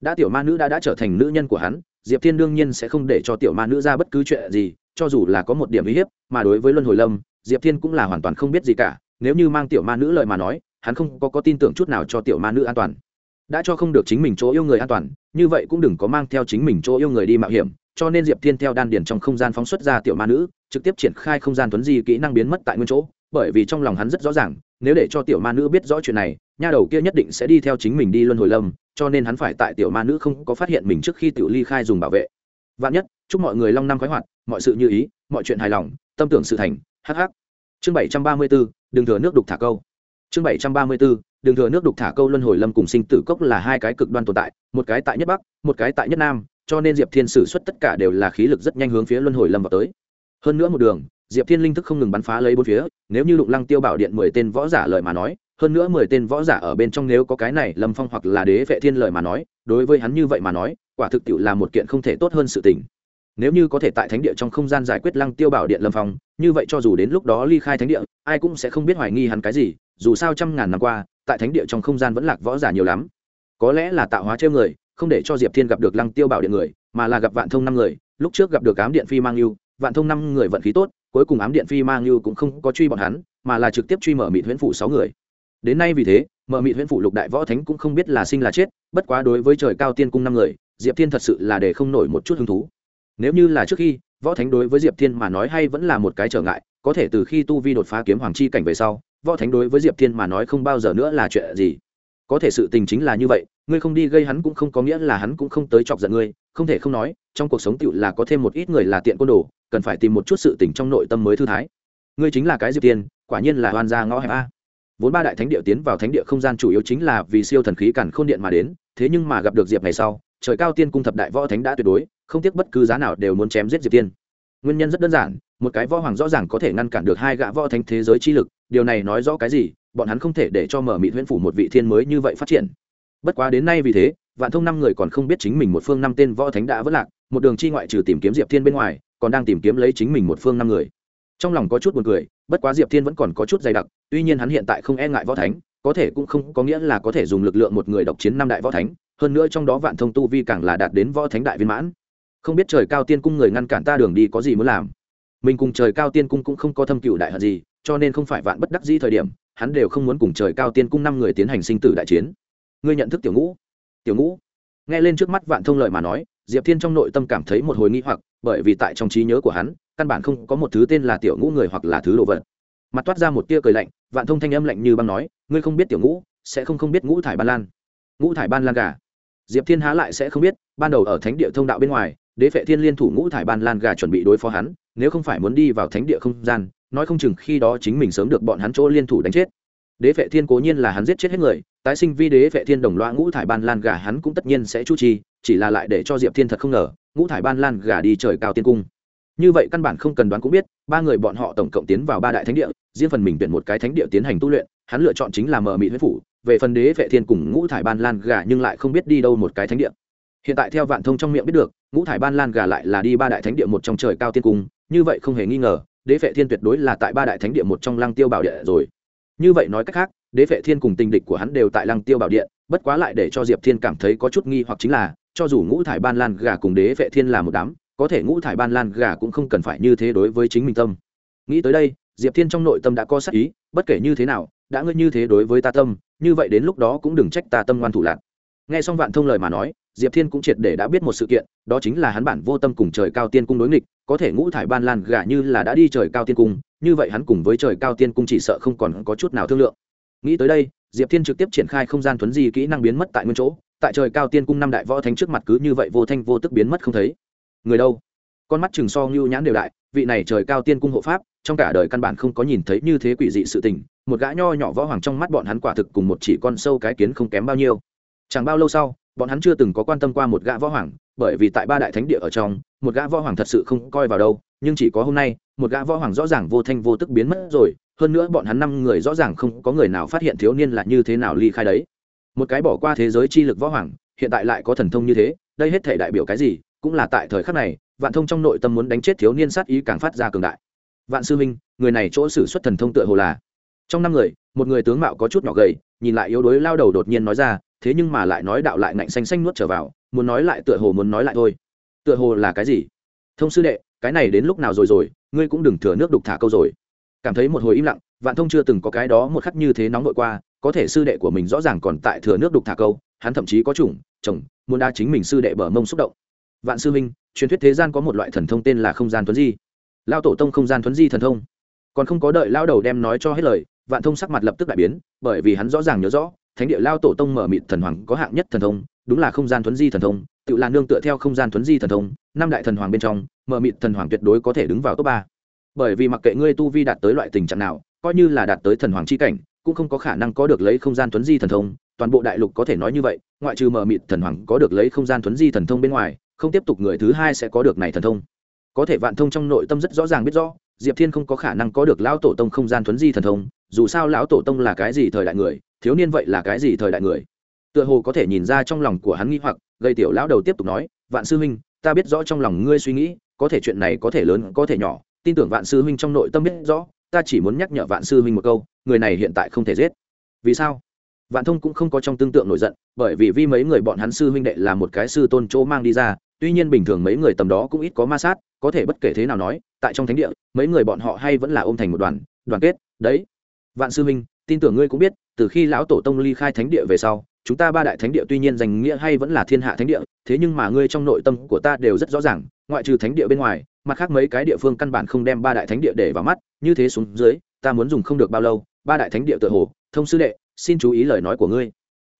Đã tiểu ma nữ đã đã trở thành nữ nhân của hắn diệp thiên đương nhiên sẽ không để cho tiểu ma nữ ra bất cứ chuyện gì cho dù là có một điểm uy hiếp mà đối với luân hồi lâm diệp thiên cũng là hoàn toàn không biết gì cả. Nếu như mang tiểu ma nữ lời mà nói hắn không có, có tin tưởng chút nào cho tiểu ma nữ an toàn. Đã cho không được chính mình chỗ yêu người an toàn như vậy cũng đừng có mang theo chính mình chỗ yêu người đi mạo hiểm cho nên diệp thiên theo đan điền trong không gian phóng xuất ra tiểu ma nữ trực tiếp triển khai không gian tuấn di kỹ năng biến mất tại nguyên chỗ bởi vì trong lòng hắn rất rõ ràng nếu để cho tiểu ma nữ biết rõ chuyện này nha đầu kia nhất định sẽ đi theo chính mình đi luân hồi lâm, cho nên hắn phải tại tiểu ma nữ không có phát hiện mình trước khi tiểu ly khai dùng bảo vệ. Vạn nhất, chúc mọi người long năm khoái hoạt, mọi sự như ý, mọi chuyện hài lòng, tâm tưởng sự thành hh chương bảy trăm ba mươi b ố đừng thừa nước đục thả câu. Chương bảy trăm ba mươi b ố đừng thừa nước đục thả câu luân hồi lâm cùng sinh tử cốc là hai cái cực đoan tồn tại, một cái tại nhất bắc, một cái tại nhất nam, cho nên diệp thiên sử xuất tất cả đều là khí lực rất nhanh hướng phía luân hồi lâm vào tới. Hơn nữa một đường diệp thiên linh thức không ngừng bắn phá lấy bốn phía, nếu như đụng lăng tiêu bảo điện mười tên võ giả lời mà nói, hơn nữa mười tên võ giả ở bên trong nếu có cái này lâm phong hoặc là đế vệ thiên lời mà nói, đối với hắn như vậy mà nói, quả thực tiệu là một kiện không thể tốt hơn sự tình. Nếu như có thể tại thánh địa trong không gian giải quyết lăng tiêu bảo điện lâm phong, như vậy cho dù đến lúc đó ly khai thánh địa, ai cũng sẽ không biết hoài nghi hắn cái gì, dù sao trăm ngàn năm qua, tại thánh địa trong không gian vẫn lạc võ giả nhiều lắm. Có lẽ là tạo hóa trêu người, không để cho diệp thiên gặp được lăng tiêu bảo điện người, mà là gặp vạn thông năm người, lúc trước gặp được cám điện phi mang yêu, vạn thông năm người vận khí tốt cuối cùng ám điện phi mang như cũng không có truy bọn hắn, mà là trực tiếp truy mở mịt huyễn phủ sáu người. Đến nay vì thế, mở mịt huyễn phủ lục đại võ thánh cũng không biết là sinh là chết, bất quá đối với trời cao tiên cung năm người, diệp thiên thật sự là để không nổi một chút hứng thú. Nếu như là trước khi, võ thánh đối với diệp thiên mà nói hay vẫn là một cái trở ngại, có thể từ khi tu vi đột phá kiếm hoàng chi cảnh về sau, võ thánh đối với diệp thiên mà nói không bao giờ nữa là chuyện gì. Có thể sự tình chính là như vậy, ngươi không đi gây hắn cũng không có nghĩa là hắn cũng không tới chọc giận ngươi, không thể không nói, trong cuộc sống tựu là có thêm một ít người là tiện côn đồ cần phải tìm một chút sự tỉnh trong nội tâm mới thư thái. Ngươi chính là cái diệp tiên, quả nhiên là Hoan gia ngõ hẹp a. Vốn ba đại thánh địa tiến vào thánh địa không gian chủ yếu chính là vì siêu thần khí cản khôn điện mà đến, thế nhưng mà gặp được diệp ngày sau, trời cao tiên cung thập đại võ thánh đã tuyệt đối, không tiếc bất cứ giá nào đều muốn chém giết diệp tiên. Nguyên nhân rất đơn giản, một cái võ hoàng rõ ràng có thể ngăn cản được hai gã võ thánh thế giới chi lực, điều này nói rõ cái gì, bọn hắn không thể để cho mở mị huyễn phủ một vị thiên mới như vậy phát triển. Bất quá đến nay vì thế, vạn thông năm người còn không biết chính mình một phương năm tên võ thánh đã vất lạc, một đường chi ngoại trừ tìm kiếm diệp thiên bên ngoài còn đang tìm kiếm lấy chính mình một phương năm người. Trong lòng có chút buồn cười, bất quá diệp thiên vẫn còn có chút dày đặc, tuy nhiên hắn hiện tại không e ngại võ thánh, có thể cũng không có nghĩa là có thể dùng lực lượng một người độc chiến năm đại võ thánh, hơn nữa trong đó vạn thông tu vi càng là đạt đến võ thánh đại viên mãn. Không biết trời cao tiên cung người ngăn cản ta đường đi có gì muốn làm. Mình cùng trời cao tiên cung cũng không có thâm cựu đại hận gì, cho nên không phải vạn bất đắc dĩ thời điểm, hắn đều không muốn cùng trời cao tiên cung năm người tiến hành sinh tử đại chiến. Ngươi nhận thức tiểu ngũ. Tiểu ngũ. Nghe lên trước mắt vạn thông lợi mà nói diệp thiên trong nội tâm cảm thấy một hồi nghi hoặc, bởi vì tại trong trí nhớ của hắn, căn bản không có một thứ tên là tiểu ngũ người hoặc là thứ đồ vật. Mặt toát ra một tia cười lạnh, vạn thông thanh âm lạnh như băng nói, ngươi không biết tiểu ngũ, sẽ không không biết ngũ thải ban lan. Ngũ thải ban lan gà? Diệp thiên há lại sẽ không biết, ban đầu ở thánh địa thông đạo bên ngoài, đế phệ thiên liên thủ ngũ thải ban lan gà chuẩn bị đối phó hắn, nếu không phải muốn đi vào thánh địa không gian, nói không chừng khi đó chính mình sớm được bọn hắn chỗ liên thủ đánh chết đế phệ thiên cố nhiên là hắn giết chết hết người, tái sinh vi đế phệ thiên đồng loa ngũ thải ban lan gà hắn cũng tất nhiên sẽ chu trì, chỉ là lại để cho diệp thiên thật không ngờ, ngũ thải ban lan gà đi trời cao tiên cung. Như vậy căn bản không cần đoán cũng biết, ba người bọn họ tổng cộng tiến vào ba đại thánh địa, riêng phần mình tuyển một cái thánh địa tiến hành tu luyện, hắn lựa chọn chính là mờ mị huyết phủ, về phần đế vệ thiên cùng ngũ thải ban lan gà nhưng lại không biết đi đâu một cái thánh địa. Hiện tại theo vạn thông trong miệng biết được, ngũ thải ban lan gà lại là đi ba đại thánh địa một trong trời cao tiên cung, như vậy không hề nghi ngờ, đế vệ thiên tuyệt đối là tại ba đại thánh địa một trong lăng tiêu bảo địa rồi như vậy nói cách khác, đế vệ thiên cùng tình địch của hắn đều tại lăng tiêu bảo điện, bất quá lại để cho diệp thiên cảm thấy có chút nghi hoặc chính là, cho dù ngũ thải ban lan gà cùng đế vệ thiên là một đám, có thể ngũ thải ban lan gà cũng không cần phải như thế đối với chính mình tâm. Nghĩ tới đây, diệp thiên trong nội tâm đã có sắc ý, bất kể như thế nào, đã ngươi như thế đối với ta tâm, như vậy đến lúc đó cũng đừng trách ta tâm ngoan thủ lạc. Nghe xong vạn thông lời mà nói, diệp thiên cũng triệt để đã biết một sự kiện, đó chính là hắn bản vô tâm cùng trời cao tiên cung đối nghịch, có thể ngũ thải ban lan gà như là đã đi trời cao tiên cung như vậy hắn cùng với trời cao tiên cung chỉ sợ không còn có chút nào thương lượng. Nghĩ tới đây, diệp thiên trực tiếp triển khai không gian thuấn di kỹ năng biến mất tại nguyên chỗ. Tại trời cao tiên cung năm đại võ thánh trước mặt cứ như vậy vô thanh vô tức biến mất không thấy. Người đâu? Con mắt chừng so ngưu nhãn đều đại, vị này trời cao tiên cung hộ pháp, trong cả đời căn bản không có nhìn thấy như thế quỷ dị sự tình. Một gã nho nhỏ võ hoàng trong mắt bọn hắn quả thực cùng một chỉ con sâu cái kiến không kém bao nhiêu. Chẳng bao lâu sau, bọn hắn chưa từng có quan tâm qua một gã võ hoàng, bởi vì tại ba đại thánh địa ở trong, một gã võ hoàng thật sự không coi vào đâu nhưng chỉ có hôm nay, một gã võ hoàng rõ ràng vô thanh vô tức biến mất rồi, hơn nữa bọn hắn năm người rõ ràng không có người nào phát hiện thiếu niên là như thế nào ly khai đấy. Một cái bỏ qua thế giới chi lực võ hoàng, hiện tại lại có thần thông như thế, đây hết thể đại biểu cái gì, cũng là tại thời khắc này, vạn thông trong nội tâm muốn đánh chết thiếu niên sát ý càng phát ra cường đại. Vạn sư minh người này chỗ xử xuất thần thông tựa hồ là. Trong năm người, một người tướng mạo có chút nhỏ gầy, nhìn lại yếu đuối lao đầu đột nhiên nói ra, thế nhưng mà lại nói đạo lại ngạnh xanh xanh nuốt trở vào, muốn nói lại tựa hồ muốn nói lại thôi. Tựa hồ là cái gì? Thông sư đệ cái này đến lúc nào rồi rồi, ngươi cũng đừng thừa nước đục thả câu rồi. Cảm thấy một hồi im lặng, vạn thông chưa từng có cái đó một khắc như thế nóng vội qua, có thể sư đệ của mình rõ ràng còn tại thừa nước đục thả câu, hắn thậm chí có chủng, chồng, muốn đa chính mình sư đệ bờ mông xúc động. Vạn sư minh, truyền thuyết thế gian có một loại thần thông tên là không gian thuấn di. Lao tổ tông không gian thuấn di thần thông. Còn không có đợi lao đầu đem nói cho hết lời, vạn thông sắc mặt lập tức đại biến, bởi vì hắn rõ ràng nhớ rõ, thánh địa lao tổ tông mở mịt thần hoàng có hạng nhất thần thông đúng là không gian thuấn di thần thông, tự là nương tựa theo không gian thuấn di thần thông, năm đại thần hoàng bên trong, mở mịt thần hoàng tuyệt đối có thể đứng vào top ba. Bởi vì mặc kệ ngươi tu vi đạt tới loại tình trạng nào, coi như là đạt tới thần hoàng c h i cảnh, cũng không có khả năng có được lấy không gian thuấn di thần thông, toàn bộ đại lục có thể nói như vậy, ngoại trừ mở mịt thần hoàng có được lấy không gian thuấn di thần thông bên ngoài, không tiếp tục người thứ hai sẽ có được này thần thông. Có thể vạn thông trong nội tâm rất rõ ràng biết rõ, diệp thiên không có khả năng có được lão tổ tông không gian thuấn di thần thông, dù sao lão tổ tông là cái gì thời đại người, thiếu niên vậy là cái gì thời đại người? Tựa hồ có thể nhìn ra trong lòng của hắn nghi hoặc gây tiểu lão đầu tiếp tục nói vạn sư huynh ta biết rõ trong lòng ngươi suy nghĩ có thể chuyện này có thể lớn có thể nhỏ tin tưởng vạn sư huynh trong nội tâm biết rõ ta chỉ muốn nhắc nhở vạn sư huynh một câu người này hiện tại không thể giết. Vì sao? Vạn thông cũng không có trong tương tượng nổi giận bởi vì vì mấy người bọn hắn sư huynh đệ là một cái sư tôn chỗ mang đi ra tuy nhiên bình thường mấy người tầm đó cũng ít có ma sát có thể bất kể thế nào nói tại trong thánh địa mấy người bọn họ hay vẫn là ôm thành một đoàn đoàn kết đấy. Vạn sư huynh, tin tưởng ngươi cũng biết từ khi lão tổ tông ly khai thánh địa về sau chúng ta ba đại thánh địa tuy nhiên danh nghĩa hay vẫn là thiên hạ thánh địa, thế nhưng mà ngươi trong nội tâm của ta đều rất rõ ràng, ngoại trừ thánh địa bên ngoài, mặt khác mấy cái địa phương căn bản không đem ba đại thánh địa để vào mắt, như thế xuống dưới, ta muốn dùng không được bao lâu, ba đại thánh địa tự hồ, thông sư đệ, xin chú ý lời nói của ngươi.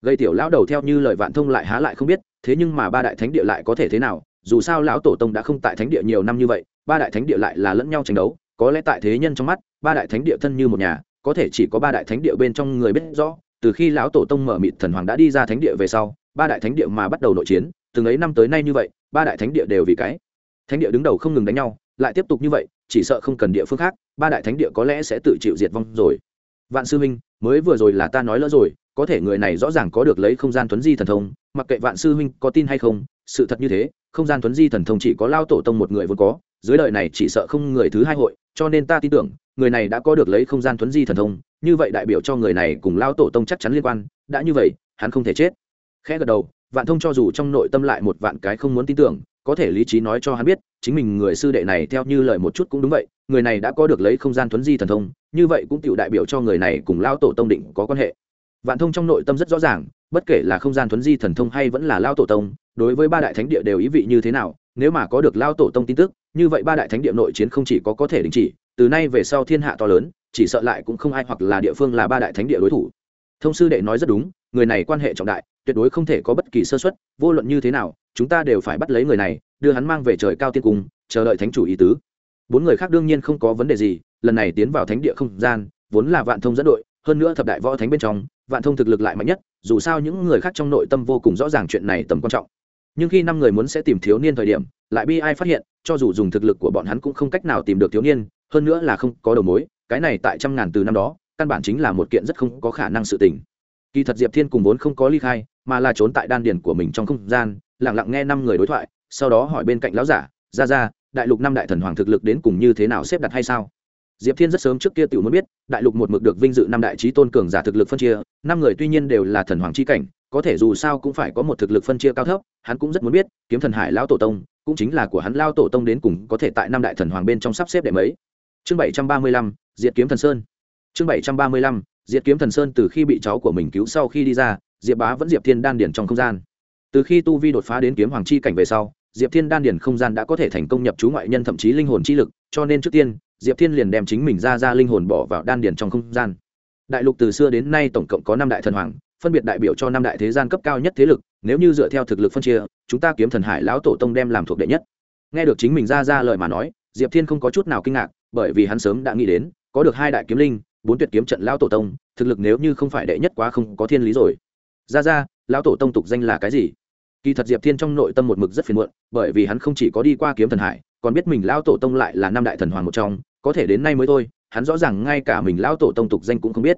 Gây tiểu lão đầu theo như lời vạn thông lại há lại không biết, thế nhưng mà ba đại thánh địa lại có thể thế nào, dù sao lão tổ tông đã không tại thánh địa nhiều năm như vậy, ba đại thánh địa lại là lẫn nhau tranh đấu, có lẽ tại thế nhân trong mắt, ba đại thánh địa thân như một nhà, có thể chỉ có ba đại thánh địa bên trong người biết rõ từ khi lão tổ tông mở mịt thần hoàng đã đi ra thánh địa về sau, ba đại thánh địa mà bắt đầu nội chiến, từng ấy năm tới nay như vậy, ba đại thánh địa đều vì cái thánh địa đứng đầu không ngừng đánh nhau, lại tiếp tục như vậy, chỉ sợ không cần địa phương khác, ba đại thánh địa có lẽ sẽ tự chịu diệt vong rồi. Vạn sư huynh, mới vừa rồi là ta nói lỡ rồi, có thể người này rõ ràng có được lấy không gian tuấn di thần thông, mặc kệ vạn sư huynh có tin hay không, sự thật như thế, không gian tuấn di thần thông chỉ có lao tổ tông một người vốn có, dưới đời này chỉ sợ không người thứ hai hội, cho nên ta tin tưởng, người này đã có được lấy không gian tuấn di thần thông như vậy đại biểu cho người này cùng lao tổ tông chắc chắn liên quan, đã như vậy, hắn không thể chết. Khẽ gật đầu, vạn thông cho dù trong nội tâm lại một vạn cái không muốn tin tưởng, có thể lý trí nói cho hắn biết, chính mình người sư đệ này theo như lời một chút cũng đúng vậy, người này đã có được lấy không gian tuấn di thần thông, như vậy cũng tự đại biểu cho người này cùng lao tổ tông định có quan hệ. Vạn thông trong nội tâm rất rõ ràng, bất kể là không gian tuấn di thần thông hay vẫn là lao tổ tông, đối với ba đại thánh địa đều ý vị như thế nào, nếu mà có được lao tổ tông tin tức, như vậy ba đại thánh địa nội chiến không chỉ có có thể đình chỉ, từ nay về sau thiên hạ to lớn chỉ sợ lại cũng không ai hoặc là địa phương là ba đại thánh địa đối thủ. Thông sư đệ nói rất đúng, người này quan hệ trọng đại, tuyệt đối không thể có bất kỳ sơ xuất vô luận như thế nào, chúng ta đều phải bắt lấy người này, đưa hắn mang về trời cao tiên cung, chờ đợi thánh chủ ý tứ. Bốn người khác đương nhiên không có vấn đề gì, lần này tiến vào thánh địa không gian, vốn là vạn thông dẫn đội, hơn nữa thập đại võ thánh bên trong, vạn thông thực lực lại mạnh nhất, dù sao những người khác trong nội tâm vô cùng rõ ràng chuyện này tầm quan trọng. Nhưng khi năm người muốn sẽ tìm thiếu niên thời điểm, lại bi ai phát hiện, cho dù dùng thực lực của bọn hắn cũng không cách nào tìm được thiếu niên, hơn nữa là không có đầu mối cái này tại trăm ngàn từ năm đó, căn bản chính là một kiện rất không có khả năng sự tình. Kỳ thật diệp thiên cùng vốn không có ly khai, mà là trốn tại đan điền của mình trong không gian lẳng lặng nghe năm người đối thoại, sau đó hỏi bên cạnh lão giả, ra ra, đại lục năm đại thần hoàng thực lực đến cùng như thế nào xếp đặt hay sao? Diệp thiên rất sớm trước kia tự muốn biết, đại lục một mực được vinh dự năm đại trí tôn cường giả thực lực phân chia, năm người tuy nhiên đều là thần hoàng c h i cảnh, có thể dù sao cũng phải có một thực lực phân chia cao thấp, hắn cũng rất muốn biết, kiếm thần hải lão tổ tông, cũng chính là của hắn lao tổ tông đến cùng có thể tại năm đại thần hoàng bên trong sắp xếp để mấy? Chương bảy trăm ba mươi lăm diệt kiếm thần sơn. Chương bảy trăm ba mươi lăm, diệt kiếm thần sơn từ khi bị cháu của mình cứu sau khi đi ra, diệp bá vẫn diệp thiên đan điển trong không gian. Từ khi tu vi đột phá đến kiếm hoàng chi cảnh về sau, diệp thiên đan điển không gian đã có thể thành công nhập chú ngoại nhân thậm chí linh hồn chi lực, cho nên trước tiên, diệp thiên liền đem chính mình ra ra linh hồn bỏ vào đan điển trong không gian. Đại lục từ xưa đến nay tổng cộng có năm đại thần hoàng, phân biệt đại biểu cho năm đại thế gian cấp cao nhất thế lực, nếu như dựa theo thực lực phân chia, chúng ta kiếm thần hải lão tổ tông đem làm thuộc đệ nhất. Nghe được chính mình ra ra lời mà nói, diệp thiên không có chút nào kinh ngạc, bởi vì hắn sớm đã nghĩ đến có được hai đại kiếm linh, bốn tuyệt kiếm trận lão tổ tông, thực lực nếu như không phải đệ nhất quá không có thiên lý rồi. Ra ra, lão tổ tông tục danh là cái gì? Kỳ thật diệp thiên trong nội tâm một mực rất phiền muộn, bởi vì hắn không chỉ có đi qua kiếm thần hải, còn biết mình lão tổ tông lại là năm đại thần hoàng một trong, có thể đến nay mới thôi, hắn rõ ràng ngay cả mình lão tổ tông tục danh cũng không biết.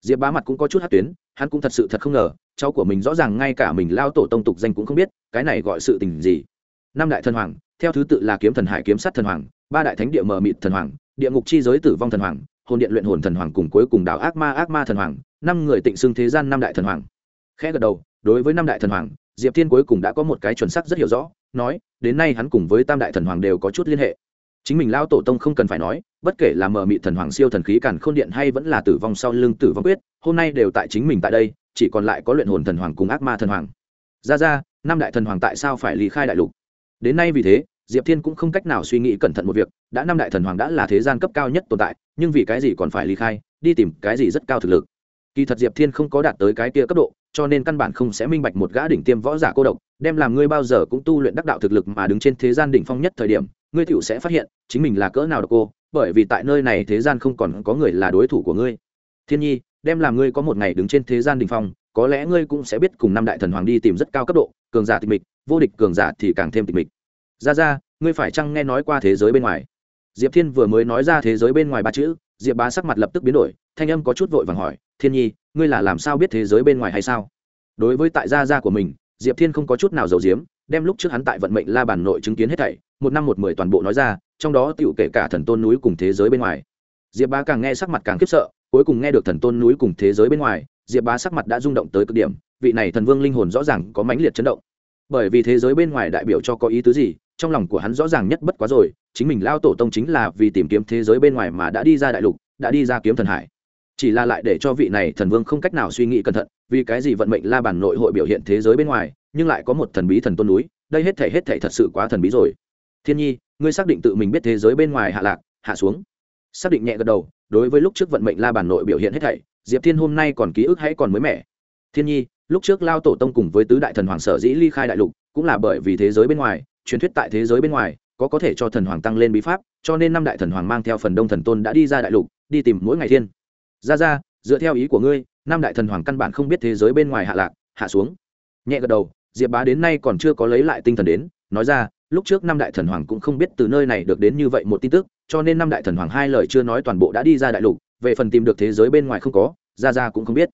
Diệp bá mặt cũng có chút hát tuyến, hắn cũng thật sự thật không ngờ, cháu của mình rõ ràng ngay cả mình lao tổ tông tục danh cũng không biết, cái này gọi sự tình gì? Năm đại thần hoàng, theo thứ tự là kiếm thần hải, kiếm sát thần hoàng, ba đại thánh địa mờ mịt thần hoàng địa ngục chi giới tử vong thần hoàng, hồn điện luyện hồn thần hoàng cùng cuối cùng đảo ác ma ác ma thần hoàng, năm người tịnh xưng thế gian năm đại thần hoàng. Khẽ gật đầu, đối với năm đại thần hoàng, diệp thiên cuối cùng đã có một cái chuẩn sắc rất hiểu rõ, nói, đến nay hắn cùng với tam đại thần hoàng đều có chút liên hệ. Chính mình lao tổ tông không cần phải nói, bất kể là mờ mị thần hoàng siêu thần khí càn khôn điện hay vẫn là tử vong sau lưng tử vong quyết, hôm nay đều tại chính mình tại đây, chỉ còn lại có luyện hồn thần hoàng cùng ác ma thần hoàng. Ra ra, năm đại thần hoàng tại sao phải lý khai đại lục? Đến nay vì thế diệp thiên cũng không cách nào suy nghĩ cẩn thận một việc, đã năm đại thần hoàng đã là thế gian cấp cao nhất tồn tại, nhưng vì cái gì còn phải ly khai, đi tìm cái gì rất cao thực lực. Kỳ thật diệp thiên không có đạt tới cái kia cấp độ, cho nên căn bản không sẽ minh bạch một gã đỉnh tiêm võ giả cô độc, đem làm ngươi bao giờ cũng tu luyện đắc đạo thực lực mà đứng trên thế gian đỉnh phong nhất thời điểm, ngươi tiểu sẽ phát hiện, chính mình là cỡ nào độc cô, bởi vì tại nơi này thế gian không còn có người là đối thủ của ngươi. Thiên nhi, đem làm ngươi có một ngày đứng trên thế gian đỉnh phong, có lẽ ngươi cũng sẽ biết cùng năm đại thần hoàng đi tìm rất cao cấp độ, cường giả tịch mịch, vô địch cường giả thì càng thêm tịch mịch ra ra, ngươi phải chăng nghe nói qua thế giới bên ngoài? Diệp thiên vừa mới nói ra thế giới bên ngoài ba chữ, diệp bá sắc mặt lập tức biến đổi, thanh âm có chút vội vàng hỏi, thiên nhi, ngươi là làm sao biết thế giới bên ngoài hay sao? Đối với tại gia gia của mình, diệp thiên không có chút nào giàu diếm đem lúc trước hắn tại vận mệnh la bàn nội chứng kiến hết thảy, một năm một mười toàn bộ nói ra, trong đó tựu kể cả thần tôn núi cùng thế giới bên ngoài. Diệp bá càng nghe sắc mặt càng khiếp sợ, cuối cùng nghe được thần tôn núi cùng thế giới bên ngoài, diệp bá sắc mặt đã rung động tới cực điểm, vị này thần vương linh hồn rõ ràng có mãnh liệt chấn động. Bởi vì thế giới bên ngoài đại biểu cho có ý tứ gì trong lòng của hắn rõ ràng nhất bất quá rồi, chính mình lao tổ tông chính là vì tìm kiếm thế giới bên ngoài mà đã đi ra đại lục, đã đi ra kiếm thần hải. Chỉ là lại để cho vị này thần vương không cách nào suy nghĩ cẩn thận, vì cái gì vận mệnh la bản nội hội biểu hiện thế giới bên ngoài, nhưng lại có một thần bí thần tôn núi, đây hết thể hết thể thật sự quá thần bí rồi. Thiên nhi, ngươi xác định tự mình biết thế giới bên ngoài hạ lạc, hạ xuống. Xác định nhẹ gật đầu, đối với lúc trước vận mệnh la bản nội biểu hiện hết thảy, diệp thiên hôm nay còn ký ức hay còn mới mẻ. Thiên nhi, lúc trước lao tổ tông cùng với tứ đại thần hoàng sở dĩ ly khai đại lục, cũng là bởi vì thế giới bên ngoài truyền thuyết tại thế giới bên ngoài, có có thể cho thần hoàng tăng lên bí pháp, cho nên năm đại thần hoàng mang theo phần đông thần tôn đã đi ra đại lục, đi tìm mỗi ngày thiên. Ra ra, dựa theo ý của ngươi, năm đại thần hoàng căn bản không biết thế giới bên ngoài hạ lạc, hạ xuống. Nhẹ gật đầu, diệp bá đến nay còn chưa có lấy lại tinh thần đến, nói ra, lúc trước năm đại thần hoàng cũng không biết từ nơi này được đến như vậy một tin tức, cho nên năm đại thần hoàng hai lời chưa nói toàn bộ đã đi ra đại lục, về phần tìm được thế giới bên ngoài không có, ra ra cũng không biết.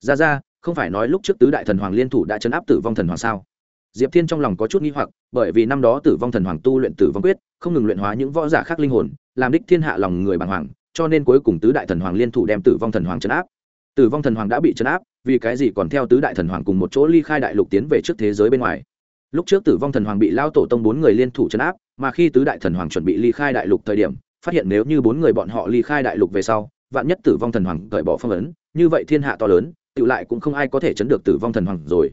Ra ra, không phải nói lúc trước tứ đại thần hoàng liên thủ đã chấn áp tử vong thần hoàng sao? Diệp thiên trong lòng có chút nghi hoặc, bởi vì năm đó tử vong thần hoàng tu luyện tử vong quyết, không ngừng luyện hóa những võ giả khác linh hồn, làm đích thiên hạ lòng người bàng hoàng, cho nên cuối cùng tứ đại thần hoàng liên thủ đem tử vong thần hoàng chấn áp. Tử vong thần hoàng đã bị chấn áp, vì cái gì còn theo tứ đại thần hoàng cùng một chỗ ly khai đại lục tiến về trước thế giới bên ngoài? Lúc trước tử vong thần hoàng bị lao tổ tông bốn người liên thủ chấn áp, mà khi tứ đại thần hoàng chuẩn bị ly khai đại lục thời điểm, phát hiện nếu như bốn người bọn họ ly khai đại lục về sau, vạn nhất tử vong thần hoàng cởi bỏ phong ấn, như vậy thiên hạ to lớn tự lại cũng không ai có thể chấn được tử vong thần hoàng rồi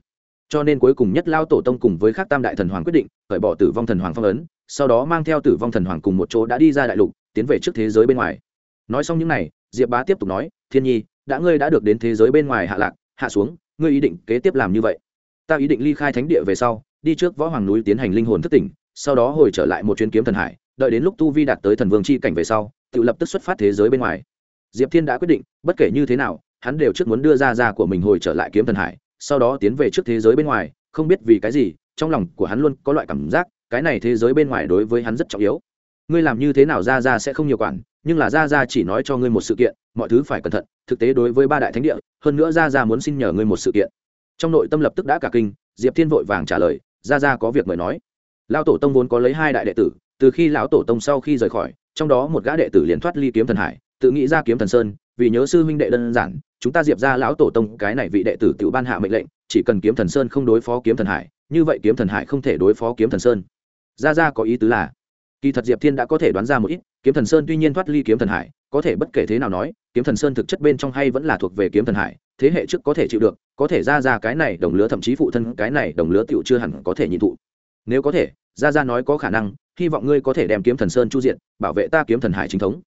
cho nên cuối cùng nhất lao tổ tông cùng với các tam đại thần hoàng quyết định khởi bỏ tử vong thần hoàng phong ấn, sau đó mang theo tử vong thần hoàng cùng một chỗ đã đi ra đại lục, tiến về trước thế giới bên ngoài. Nói xong những n à y diệp bá tiếp tục nói, thiên nhi, đã ngươi đã được đến thế giới bên ngoài hạ lạc, hạ xuống, ngươi ý định kế tiếp làm như vậy? Ta ý định ly khai thánh địa về sau, đi trước võ hoàng núi tiến hành linh hồn thất tỉnh, sau đó hồi trở lại một chuyến kiếm thần hải, đợi đến lúc tu vi đạt tới thần vương c h i cảnh về sau, tự lập tức xuất phát thế giới bên ngoài. Diệp thiên đã quyết định, bất kể như thế nào, hắn đều trước muốn đưa ra ra của mình hồi trở lại kiếm thần hải sau đó tiến về trước thế giới bên ngoài, không biết vì cái gì, trong lòng của hắn luôn có loại cảm giác, cái này thế giới bên ngoài đối với hắn rất trọng yếu. Ngươi làm như thế nào ra ra sẽ không nhiều quản, nhưng là ra ra chỉ nói cho ngươi một sự kiện, mọi thứ phải cẩn thận, thực tế đối với ba đại thánh địa, hơn nữa ra ra muốn xin nhờ ngươi một sự kiện. Trong nội tâm lập tức đã cả kinh, diệp thiên vội vàng trả lời, ra ra có việc mời nói. Lão tổ tông vốn có lấy hai đại đệ tử, từ khi lão tổ tông sau khi rời khỏi, trong đó một gã đệ tử liền thoát ly kiếm thần hải, tự nghĩ ra kiếm thần sơn vì nhớ sư huynh đệ đơn giản chúng ta diệp ra lão tổ tông cái này vị đệ tử tự ban hạ mệnh lệnh chỉ cần kiếm thần sơn không đối phó kiếm thần hải như vậy kiếm thần hải không thể đối phó kiếm thần sơn ra ra có ý tứ là kỳ thật diệp thiên đã có thể đoán ra một ít kiếm thần sơn tuy nhiên thoát ly kiếm thần hải có thể bất kể thế nào nói kiếm thần sơn thực chất bên trong hay vẫn là thuộc về kiếm thần hải thế hệ trước có thể chịu được có thể ra ra cái này đồng lứa thậm chí phụ thân cái này đồng lứa tựu chưa hẳn có thể nhịn thụ nếu có thể ra ra nói có khả năng hy vọng ngươi có thể đem kiếm thần sơn chu diện bảo vệ ta kiếm thần hải chính thống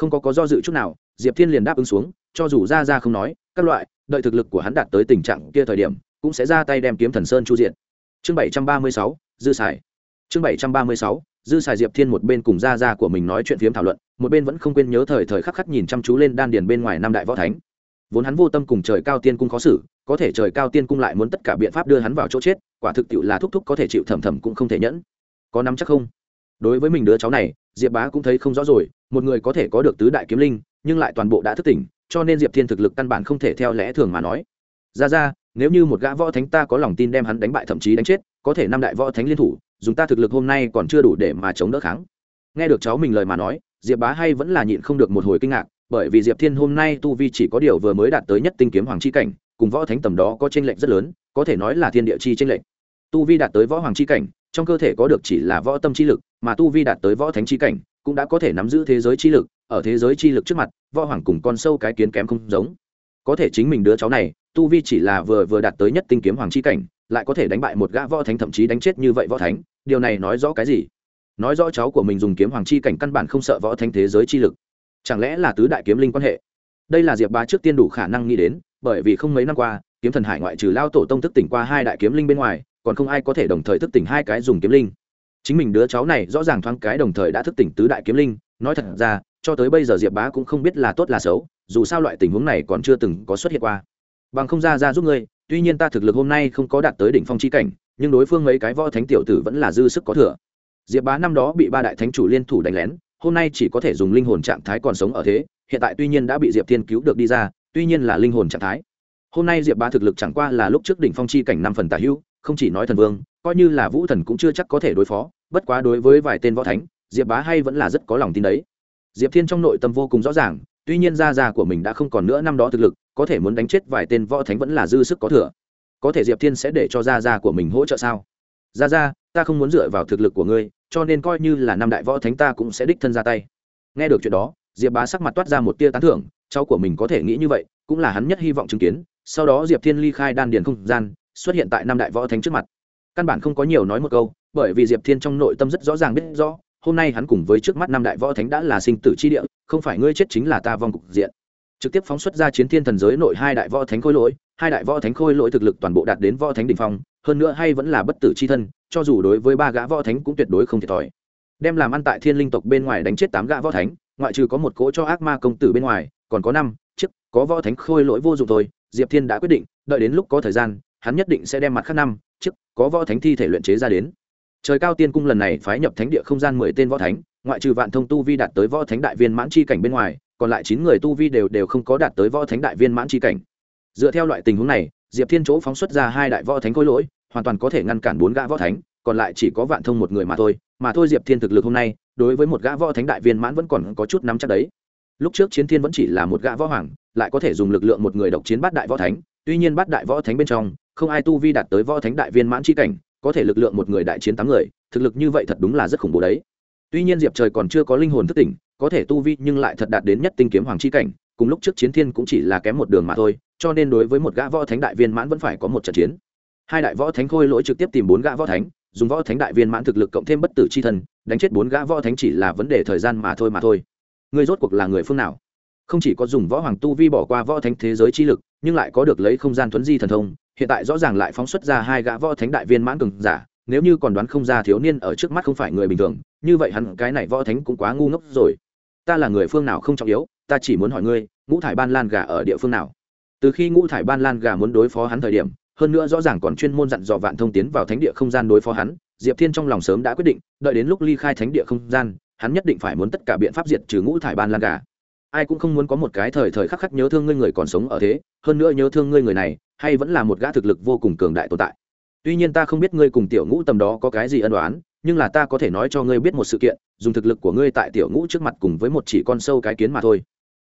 không có có do dự chút nào, diệp thiên liền đáp ứng xuống, cho dù ra ra không nói, các loại, đợi thực lực của hắn đạt tới tình trạng kia thời điểm, cũng sẽ ra tay đem kiếm thần sơn chu diện. Chương bảy trăm ba mươi sáu, dư xài. chương bảy trăm ba mươi sáu, dư xài diệp thiên một bên cùng Ra Ra của mình nói chuyện phiếm thảo luận, một bên vẫn không quên nhớ thời thời khắc khắc nhìn chăm chú lên đan điền bên ngoài năm đại võ thánh. Vốn hắn vô tâm cùng trời cao tiên cung khó xử, có thể trời cao tiên cung lại muốn tất cả biện pháp đưa hắn vào chỗ chết, quả thực tiệu là thúc thúc có thể chịu thầm thầm cũng không thể nhẫn. Có nắm chắc không? Đối với mình đứa cháu này, diệp bá cũng thấy không rõ rồi, một người có thể có được tứ đại kiếm linh, nhưng lại toàn bộ đã thức tỉnh, cho nên diệp thiên thực lực căn bản không thể theo lẽ thường mà nói. Ra ra, nếu như một gã võ thánh ta có lòng tin đem hắn đánh bại thậm chí đánh chết, có thể năm đại võ thánh liên thủ, dùng ta thực lực hôm nay còn chưa đủ để mà chống đỡ kháng. Nghe được cháu mình lời mà nói, diệp bá hay vẫn là nhịn không được một hồi kinh ngạc, bởi vì diệp thiên hôm nay tu vi chỉ có điều vừa mới đạt tới nhất tinh kiếm hoàng chi cảnh, cùng võ thánh tầm đó có tranh lệch rất lớn, có thể nói là thiên địa chi tranh lệch. Tu vi đạt tới võ hoàng chi cảnh, trong cơ thể có được chỉ là võ tâm chi lực mà tu vi đạt tới võ thánh chi cảnh, cũng đã có thể nắm giữ thế giới chi lực, ở thế giới chi lực trước mặt, võ hoàng cùng con sâu cái kiến kém không giống. Có thể chính mình đứa cháu này, tu vi chỉ là vừa vừa đạt tới nhất tinh kiếm hoàng chi cảnh, lại có thể đánh bại một gã võ thánh thậm chí đánh chết như vậy võ thánh, điều này nói rõ cái gì? Nói rõ cháu của mình dùng kiếm hoàng chi cảnh căn bản không sợ võ thánh thế giới chi lực. Chẳng lẽ là tứ đại kiếm linh quan hệ? Đây là diệp bá trước tiên đủ khả năng nghĩ đến, bởi vì không mấy năm qua, kiếm thần hải ngoại trừ lao tổ tông thức tỉnh qua hai đại kiếm linh bên ngoài, còn không ai có thể đồng thời thức tỉnh hai cái dùng kiếm linh chính mình đứa cháu này rõ ràng thoáng cái đồng thời đã thức tỉnh tứ đại kiếm linh, nói thật ra, cho tới bây giờ diệp bá cũng không biết là tốt là xấu, dù sao loại tình huống này còn chưa từng có xuất hiện qua. Bằng không ra ra giúp ngươi, tuy nhiên ta thực lực hôm nay không có đạt tới đỉnh phong chi cảnh, nhưng đối phương mấy cái võ thánh tiểu tử vẫn là dư sức có thừa. Diệp bá năm đó bị ba đại thánh chủ liên thủ đánh lén, hôm nay chỉ có thể dùng linh hồn trạng thái còn sống ở thế, hiện tại tuy nhiên đã bị diệp thiên cứu được đi ra, tuy nhiên là linh hồn trạng thái. Hôm nay diệp bá thực lực chẳng qua là lúc trước đỉnh phong chi cảnh năm phần tả hữu, không chỉ nói thần vương coi như là vũ thần cũng chưa chắc có thể đối phó, bất quá đối với vài tên võ thánh, diệp bá hay vẫn là rất có lòng tin đấy. Diệp thiên trong nội tâm vô cùng rõ ràng, tuy nhiên gia già của mình đã không còn nữa năm đó thực lực, có thể muốn đánh chết vài tên võ thánh vẫn là dư sức có thừa. Có thể diệp thiên sẽ để cho gia gia của mình hỗ trợ sao? Gia gia, ta không muốn dựa vào thực lực của ngươi, cho nên coi như là năm đại võ thánh ta cũng sẽ đích thân ra tay. Nghe được chuyện đó, diệp bá sắc mặt toát ra một tia tán thưởng, cháu của mình có thể nghĩ như vậy, cũng là hắn nhất hy vọng chứng kiến. Sau đó diệp thiên ly khai đan điền không gian, xuất hiện tại năm đại võ thánh trước mặt căn bản không có nhiều nói một câu, bởi vì diệp thiên trong nội tâm rất rõ ràng biết rõ, hôm nay hắn cùng với trước mắt năm đại võ thánh đã là sinh tử chi địa, không phải ngươi chết chính là ta vong cục diện. Trực tiếp phóng xuất ra chiến thiên thần giới nội hai đại võ thánh khôi lỗi, hai đại võ thánh khôi lỗi thực lực toàn bộ đạt đến võ thánh đ ỉ n h phong, hơn nữa hay vẫn là bất tử c h i thân, cho dù đối với ba gã võ thánh cũng tuyệt đối không thiệt thòi. Đem làm ăn tại thiên linh tộc bên ngoài đánh chết tám gã võ thánh, ngoại trừ có một cỗ cho ác ma công tử bên ngoài, còn có năm chiếc có võ thánh khôi lỗi vô dụng thôi, diệp thiên đã quyết định, đợi đến lúc có thời gian hắn nhất định sẽ đem mặt khác năm, chức, có võ thánh thi thể luyện chế ra đến. Trời cao tiên cung lần này phái nhập thánh địa không gian mười tên võ thánh, ngoại trừ vạn thông tu vi đạt tới võ thánh đại viên mãn chi cảnh bên ngoài, còn lại chín người tu vi đều đều không có đạt tới võ thánh đại viên mãn chi cảnh. Dựa theo loại tình huống này, diệp thiên chỗ phóng xuất ra hai đại võ thánh khối lỗi, hoàn toàn có thể ngăn cản bốn gã võ thánh, còn lại chỉ có vạn thông một người mà thôi. Mà thôi diệp thiên thực lực hôm nay, đối với một gã võ thánh đại viên mãn vẫn còn có chút nắm chắc đấy. Lúc trước chiến thiên vẫn chỉ là một gã võ hoàng, lại có thể dùng lực lượng một người độc chiến bắt đại võ thánh. Tuy nhiên bắt đại võ thánh bên trong không ai tu vi đạt tới võ thánh đại viên mãn chi cảnh, có thể lực lượng một người đại chiến tám người, thực lực như vậy thật đúng là rất khủng bố đấy. Tuy nhiên diệp trời còn chưa có linh hồn thức tỉnh, có thể tu vi nhưng lại thật đạt đến nhất tinh kiếm hoàng chi cảnh, cùng lúc trước chiến thiên cũng chỉ là kém một đường mà thôi, cho nên đối với một gã võ thánh đại viên mãn vẫn phải có một trận chiến. Hai đại võ thánh khôi lỗi trực tiếp tìm bốn gã võ thánh, dùng võ thánh đại viên mãn thực lực cộng thêm bất tử c h i thân, đánh chết bốn gã võ thánh chỉ là vấn đề thời gian mà thôi mà thôi. Người rốt cuộc là người phương nào? Không chỉ có dùng võ hoàng tu vi bỏ qua võ thánh thế giới chi lực, nhưng lại có được lấy không gian thuấn di thần thông hiện tại rõ ràng lại phóng xuất ra hai gã võ thánh đại viên mãn cường giả, nếu như còn đoán không ra thiếu niên ở trước mắt không phải người bình thường, như vậy hắn cái này võ thánh cũng quá ngu ngốc rồi. Ta là người phương nào không trọng yếu, ta chỉ muốn hỏi ngươi, ngũ thải ban lan gà ở địa phương nào? Từ khi ngũ thải ban lan gà muốn đối phó hắn thời điểm, hơn nữa rõ ràng còn chuyên môn dặn dò vạn thông tiến vào thánh địa không gian đối phó hắn, diệp thiên trong lòng sớm đã quyết định, đợi đến lúc ly khai thánh địa không gian, hắn nhất định phải muốn tất cả biện pháp diệt trừ ngũ thải ban lan gà ai cũng không muốn có một cái thời thời khắc khắc nhớ thương ngươi người còn sống ở thế, hơn nữa nhớ thương ngươi người này, hay vẫn là một gã thực lực vô cùng cường đại tồn tại. Tuy nhiên ta không biết ngươi cùng tiểu ngũ tầm đó có cái gì ân đoán nhưng là ta có thể nói cho ngươi biết một sự kiện, dùng thực lực của ngươi tại tiểu ngũ trước mặt cùng với một chỉ con sâu cái kiến mà thôi.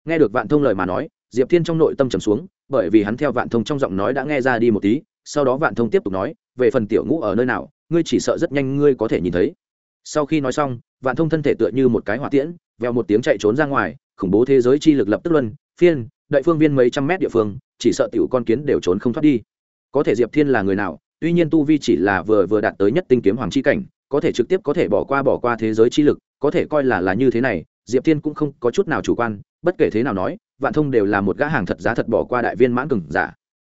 Nghe được vạn thông lời mà nói, diệp thiên trong nội tâm trầm xuống, bởi vì hắn theo vạn thông trong giọng nói đã nghe ra đi một tí, sau đó vạn thông tiếp tục nói, về phần tiểu ngũ ở nơi nào, ngươi chỉ sợ rất nhanh ngươi có thể nhìn thấy. Sau khi nói xong, vạn thông thân thể tựa như một cái hỏa tiễn vèo một tiếng chạy trốn ra ngoài, khủng bố thế giới chi lực lập tức luân phiên, đợi phương viên mấy trăm mét địa phương, chỉ sợ tiểu con kiến đều trốn không thoát đi. Có thể diệp thiên là người nào, tuy nhiên tu vi chỉ là vừa vừa đạt tới nhất tinh kiếm hoàng chi cảnh, có thể trực tiếp có thể bỏ qua bỏ qua thế giới chi lực, có thể coi là là như thế này, diệp thiên cũng không có chút nào chủ quan, bất kể thế nào nói, vạn thông đều là một gã hàng thật giá thật bỏ qua đại viên mãn cừng giả.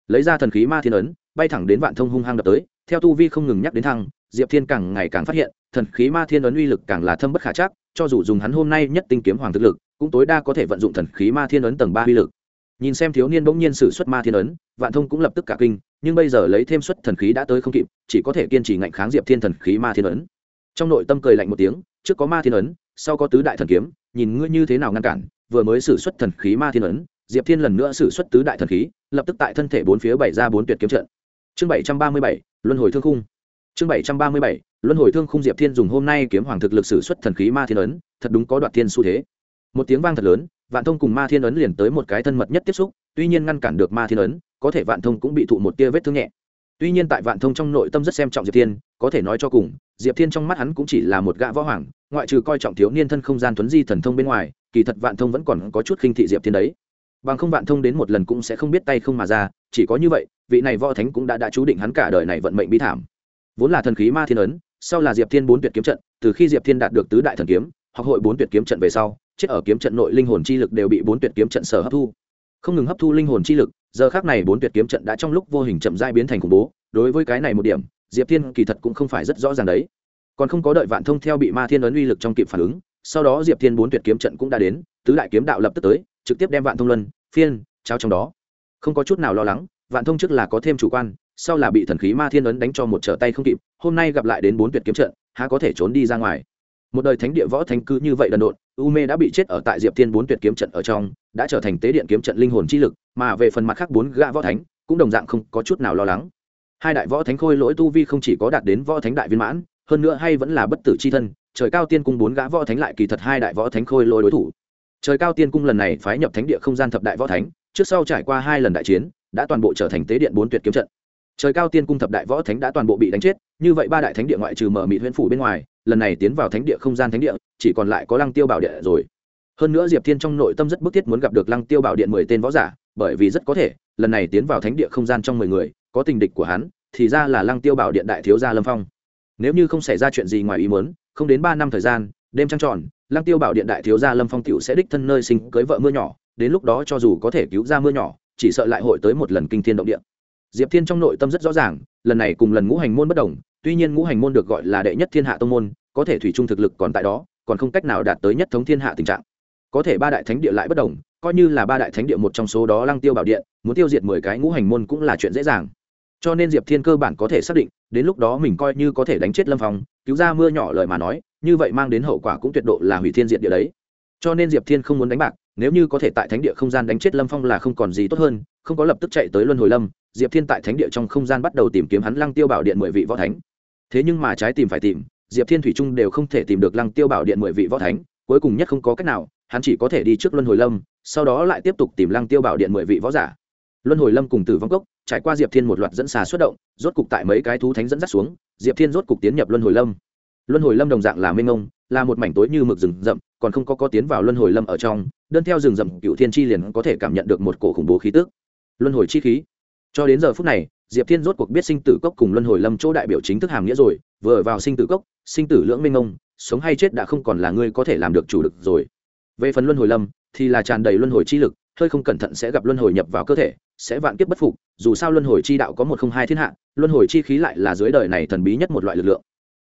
Lấy ra thần khí ma thiên ấn, bay thẳng đến vạn thông hung hăng đập tới, theo tu vi không ngừng nhắc đến thăng, diệp thiên càng ngày càng phát hiện, thần khí ma thiên ấn uy lực càng là thâm bất khả chắc cho dù dùng hắn hôm nay nhất tinh kiếm hoàng thực lực, cũng tối đa có thể vận dụng thần khí ma thiên ấn tầng ba uy lực. Nhìn xem thiếu niên bỗng nhiên sử xuất ma thiên ấn, vạn thông cũng lập tức cả kinh, nhưng bây giờ lấy thêm xuất thần khí đã tới không kịp, chỉ có thể kiên trì ngạnh kháng diệp thiên thần khí ma thiên ấn. Trong nội tâm cười lạnh một tiếng, trước có ma thiên ấn, sau có tứ đại thần kiếm, nhìn ngươi như thế nào ngăn cản, vừa mới sử xuất thần khí ma thiên ấn, diệp thiên lần nữa sử xuất tứ đại thần khí, lập tức tại thân thể bốn phía bảy ra bốn tuyệt kiếm trận. Chương bảy trăm ba mươi bảy, luân hồi thương khung chương bảy trăm ba mươi bảy, luân hồi thương khung diệp thiên dùng hôm nay kiếm hoàng thực lực sử xuất thần khí ma thiên ấn, thật đúng có đoạt thiên xu thế. Một tiếng vang thật lớn, vạn thông cùng ma thiên ấn liền tới một cái thân mật nhất tiếp xúc, tuy nhiên ngăn cản được ma thiên ấn, có thể vạn thông cũng bị thụ một tia vết thương nhẹ. Tuy nhiên tại vạn thông trong nội tâm rất xem trọng diệp thiên, có thể nói cho cùng, diệp thiên trong mắt hắn cũng chỉ là một gã võ hoàng, ngoại trừ coi trọng thiếu niên thân không gian tuấn di thần thông bên ngoài, kỳ thật vạn thông vẫn còn có chút khinh thị diệp thiên đấy. Bằng không vạn thông đến một lần cũng sẽ không biết tay không mà ra, chỉ có như vậy, vị này võ thánh cũng đã đã chú định hắn cả đời này vận mệnh bi thảm vốn là thần khí ma thiên ấn, sau là diệp thiên bốn tuyệt kiếm trận, từ khi diệp thiên đạt được tứ đại thần kiếm, học hội bốn tuyệt kiếm trận về sau, chết ở kiếm trận nội linh hồn chi lực đều bị bốn tuyệt kiếm trận sở hấp thu. Không ngừng hấp thu linh hồn chi lực, giờ khác này bốn tuyệt kiếm trận đã trong lúc vô hình chậm dai biến thành khủng bố, đối với cái này một điểm, diệp thiên kỳ thật cũng không phải rất rõ ràng đấy. Còn không có đợi vạn thông theo bị ma thiên ấn uy lực trong kịp phản ứng, sau đó diệp thiên bốn tuyệt kiếm trận cũng đã đến, tứ đại kiếm đạo lập tức tới, trực tiếp đem vạn thông luân, phiên, trao trong đó. Không có chút nào lo lắng, vạn thông trước là có thêm chủ quan sau là bị thần khí ma thiên ấn đánh cho một trở tay không kịp, hôm nay gặp lại đến bốn tuyệt kiếm trận, há có thể trốn đi ra ngoài. Một đời thánh địa võ thánh cứ như vậy đần độn, u mê đã bị chết ở tại diệp thiên bốn tuyệt kiếm trận ở trong, đã trở thành tế điện kiếm trận linh hồn chi lực, mà về phần mặt khác bốn gã võ thánh, cũng đồng dạng không có chút nào lo lắng. Hai đại võ thánh khôi lỗi tu vi không chỉ có đạt đến võ thánh đại viên mãn, hơn nữa hay vẫn là bất tử c h i thân, trời cao tiên cung bốn gã võ thánh lại kỳ thật hai đại võ thánh khôi lỗi đối thủ. Trời cao tiên cung lần này phái nhập thánh địa không gian thập đại võ thánh, trước sau trải qua hai lần đại chiến, đã toàn bộ trở thành tế điện bốn tuyệt kiếm trận trời cao tiên cung thập đại võ thánh đã toàn bộ bị đánh chết, như vậy ba đại thánh địa ngoại trừ mở mị huyễn phủ bên ngoài, lần này tiến vào thánh địa không gian thánh địa, chỉ còn lại có lăng tiêu bảo điện rồi. Hơn nữa diệp thiên trong nội tâm rất bức thiết muốn gặp được lăng tiêu bảo điện mười tên võ giả, bởi vì rất có thể, lần này tiến vào thánh địa không gian trong mười người, có tình địch của hắn, thì ra là lăng tiêu bảo điện đại thiếu gia lâm phong. Nếu như không xảy ra chuyện gì ngoài ý muốn, không đến ba năm thời gian, đêm trăng tròn, lăng tiêu bảo điện đại thiếu gia lâm phong t sẽ đích thân nơi sinh cưới vợ mưa nhỏ, đến lúc đó cho dù có thể cứu ra mưa nhỏ, chỉ sợ lại hội tới một lần kinh thiên động địa diệp thiên trong nội tâm rất rõ ràng, lần này cùng lần ngũ hành môn bất đồng, tuy nhiên ngũ hành môn được gọi là đệ nhất thiên hạ tông môn, có thể thủy chung thực lực còn tại đó, còn không cách nào đạt tới nhất thống thiên hạ tình trạng. Có thể ba đại thánh địa lại bất đồng, coi như là ba đại thánh địa một trong số đó lăng tiêu bảo điện, muốn tiêu diệt mười cái ngũ hành môn cũng là chuyện dễ dàng. Cho nên diệp thiên cơ bản có thể xác định, đến lúc đó mình coi như có thể đánh chết lâm phong, cứu ra mưa nhỏ lời mà nói, như vậy mang đến hậu quả cũng tuyệt độ là hủy thiên diệt địa đấy. Cho nên diệp thiên không muốn đánh bạc nếu như có thể tại thánh địa không gian đánh chết lâm phong là không còn gì tốt hơn, không có lập tức chạy tới luân hồi lâm, diệp thiên tại thánh địa trong không gian bắt đầu tìm kiếm hắn lăng tiêu bảo điện mười vị võ thánh. Thế nhưng mà trái tìm phải tìm, diệp thiên thủy trung đều không thể tìm được lăng tiêu bảo điện mười vị võ thánh, cuối cùng nhất không có cách nào, hắn chỉ có thể đi trước luân hồi lâm, sau đó lại tiếp tục tìm lăng tiêu bảo điện mười vị võ giả. Luân hồi lâm cùng tử vong cốc, trải qua diệp thiên một loạt dẫn xà xuất động, rốt cục tại mấy cái thú thánh dẫn dắt xuống, diệp thiên rốt cục tiến nhập luân hồi lâm. Luân hồi lâm đồng dạng là minh ông là một mảnh tối như mực rừng rậm còn không có có tiến vào luân hồi lâm ở trong, đơn theo rừng rậm cựu thiên chi liền có thể cảm nhận được một cổ khủng bố khí tức. Luân hồi chi khí. Cho đến giờ phút này, diệp thiên rốt cuộc biết sinh tử cốc cùng luân hồi lâm chỗ đại biểu chính thức hàm nghĩa rồi, vừa vào sinh tử cốc, sinh tử lưỡng minh ông, sống hay chết đã không còn là ngươi có thể làm được chủ lực rồi. Về phần luân hồi lâm, thì là tràn đầy luân hồi chi lực, hơi không cẩn thận sẽ gặp luân hồi nhập vào cơ thể, sẽ vạn kiếp bất phục, dù sao luân hồi chi đạo có một không hai thiên hạ, luân hồi chi khí lại là dưới đời này thần bí nhất một loại lực lượng.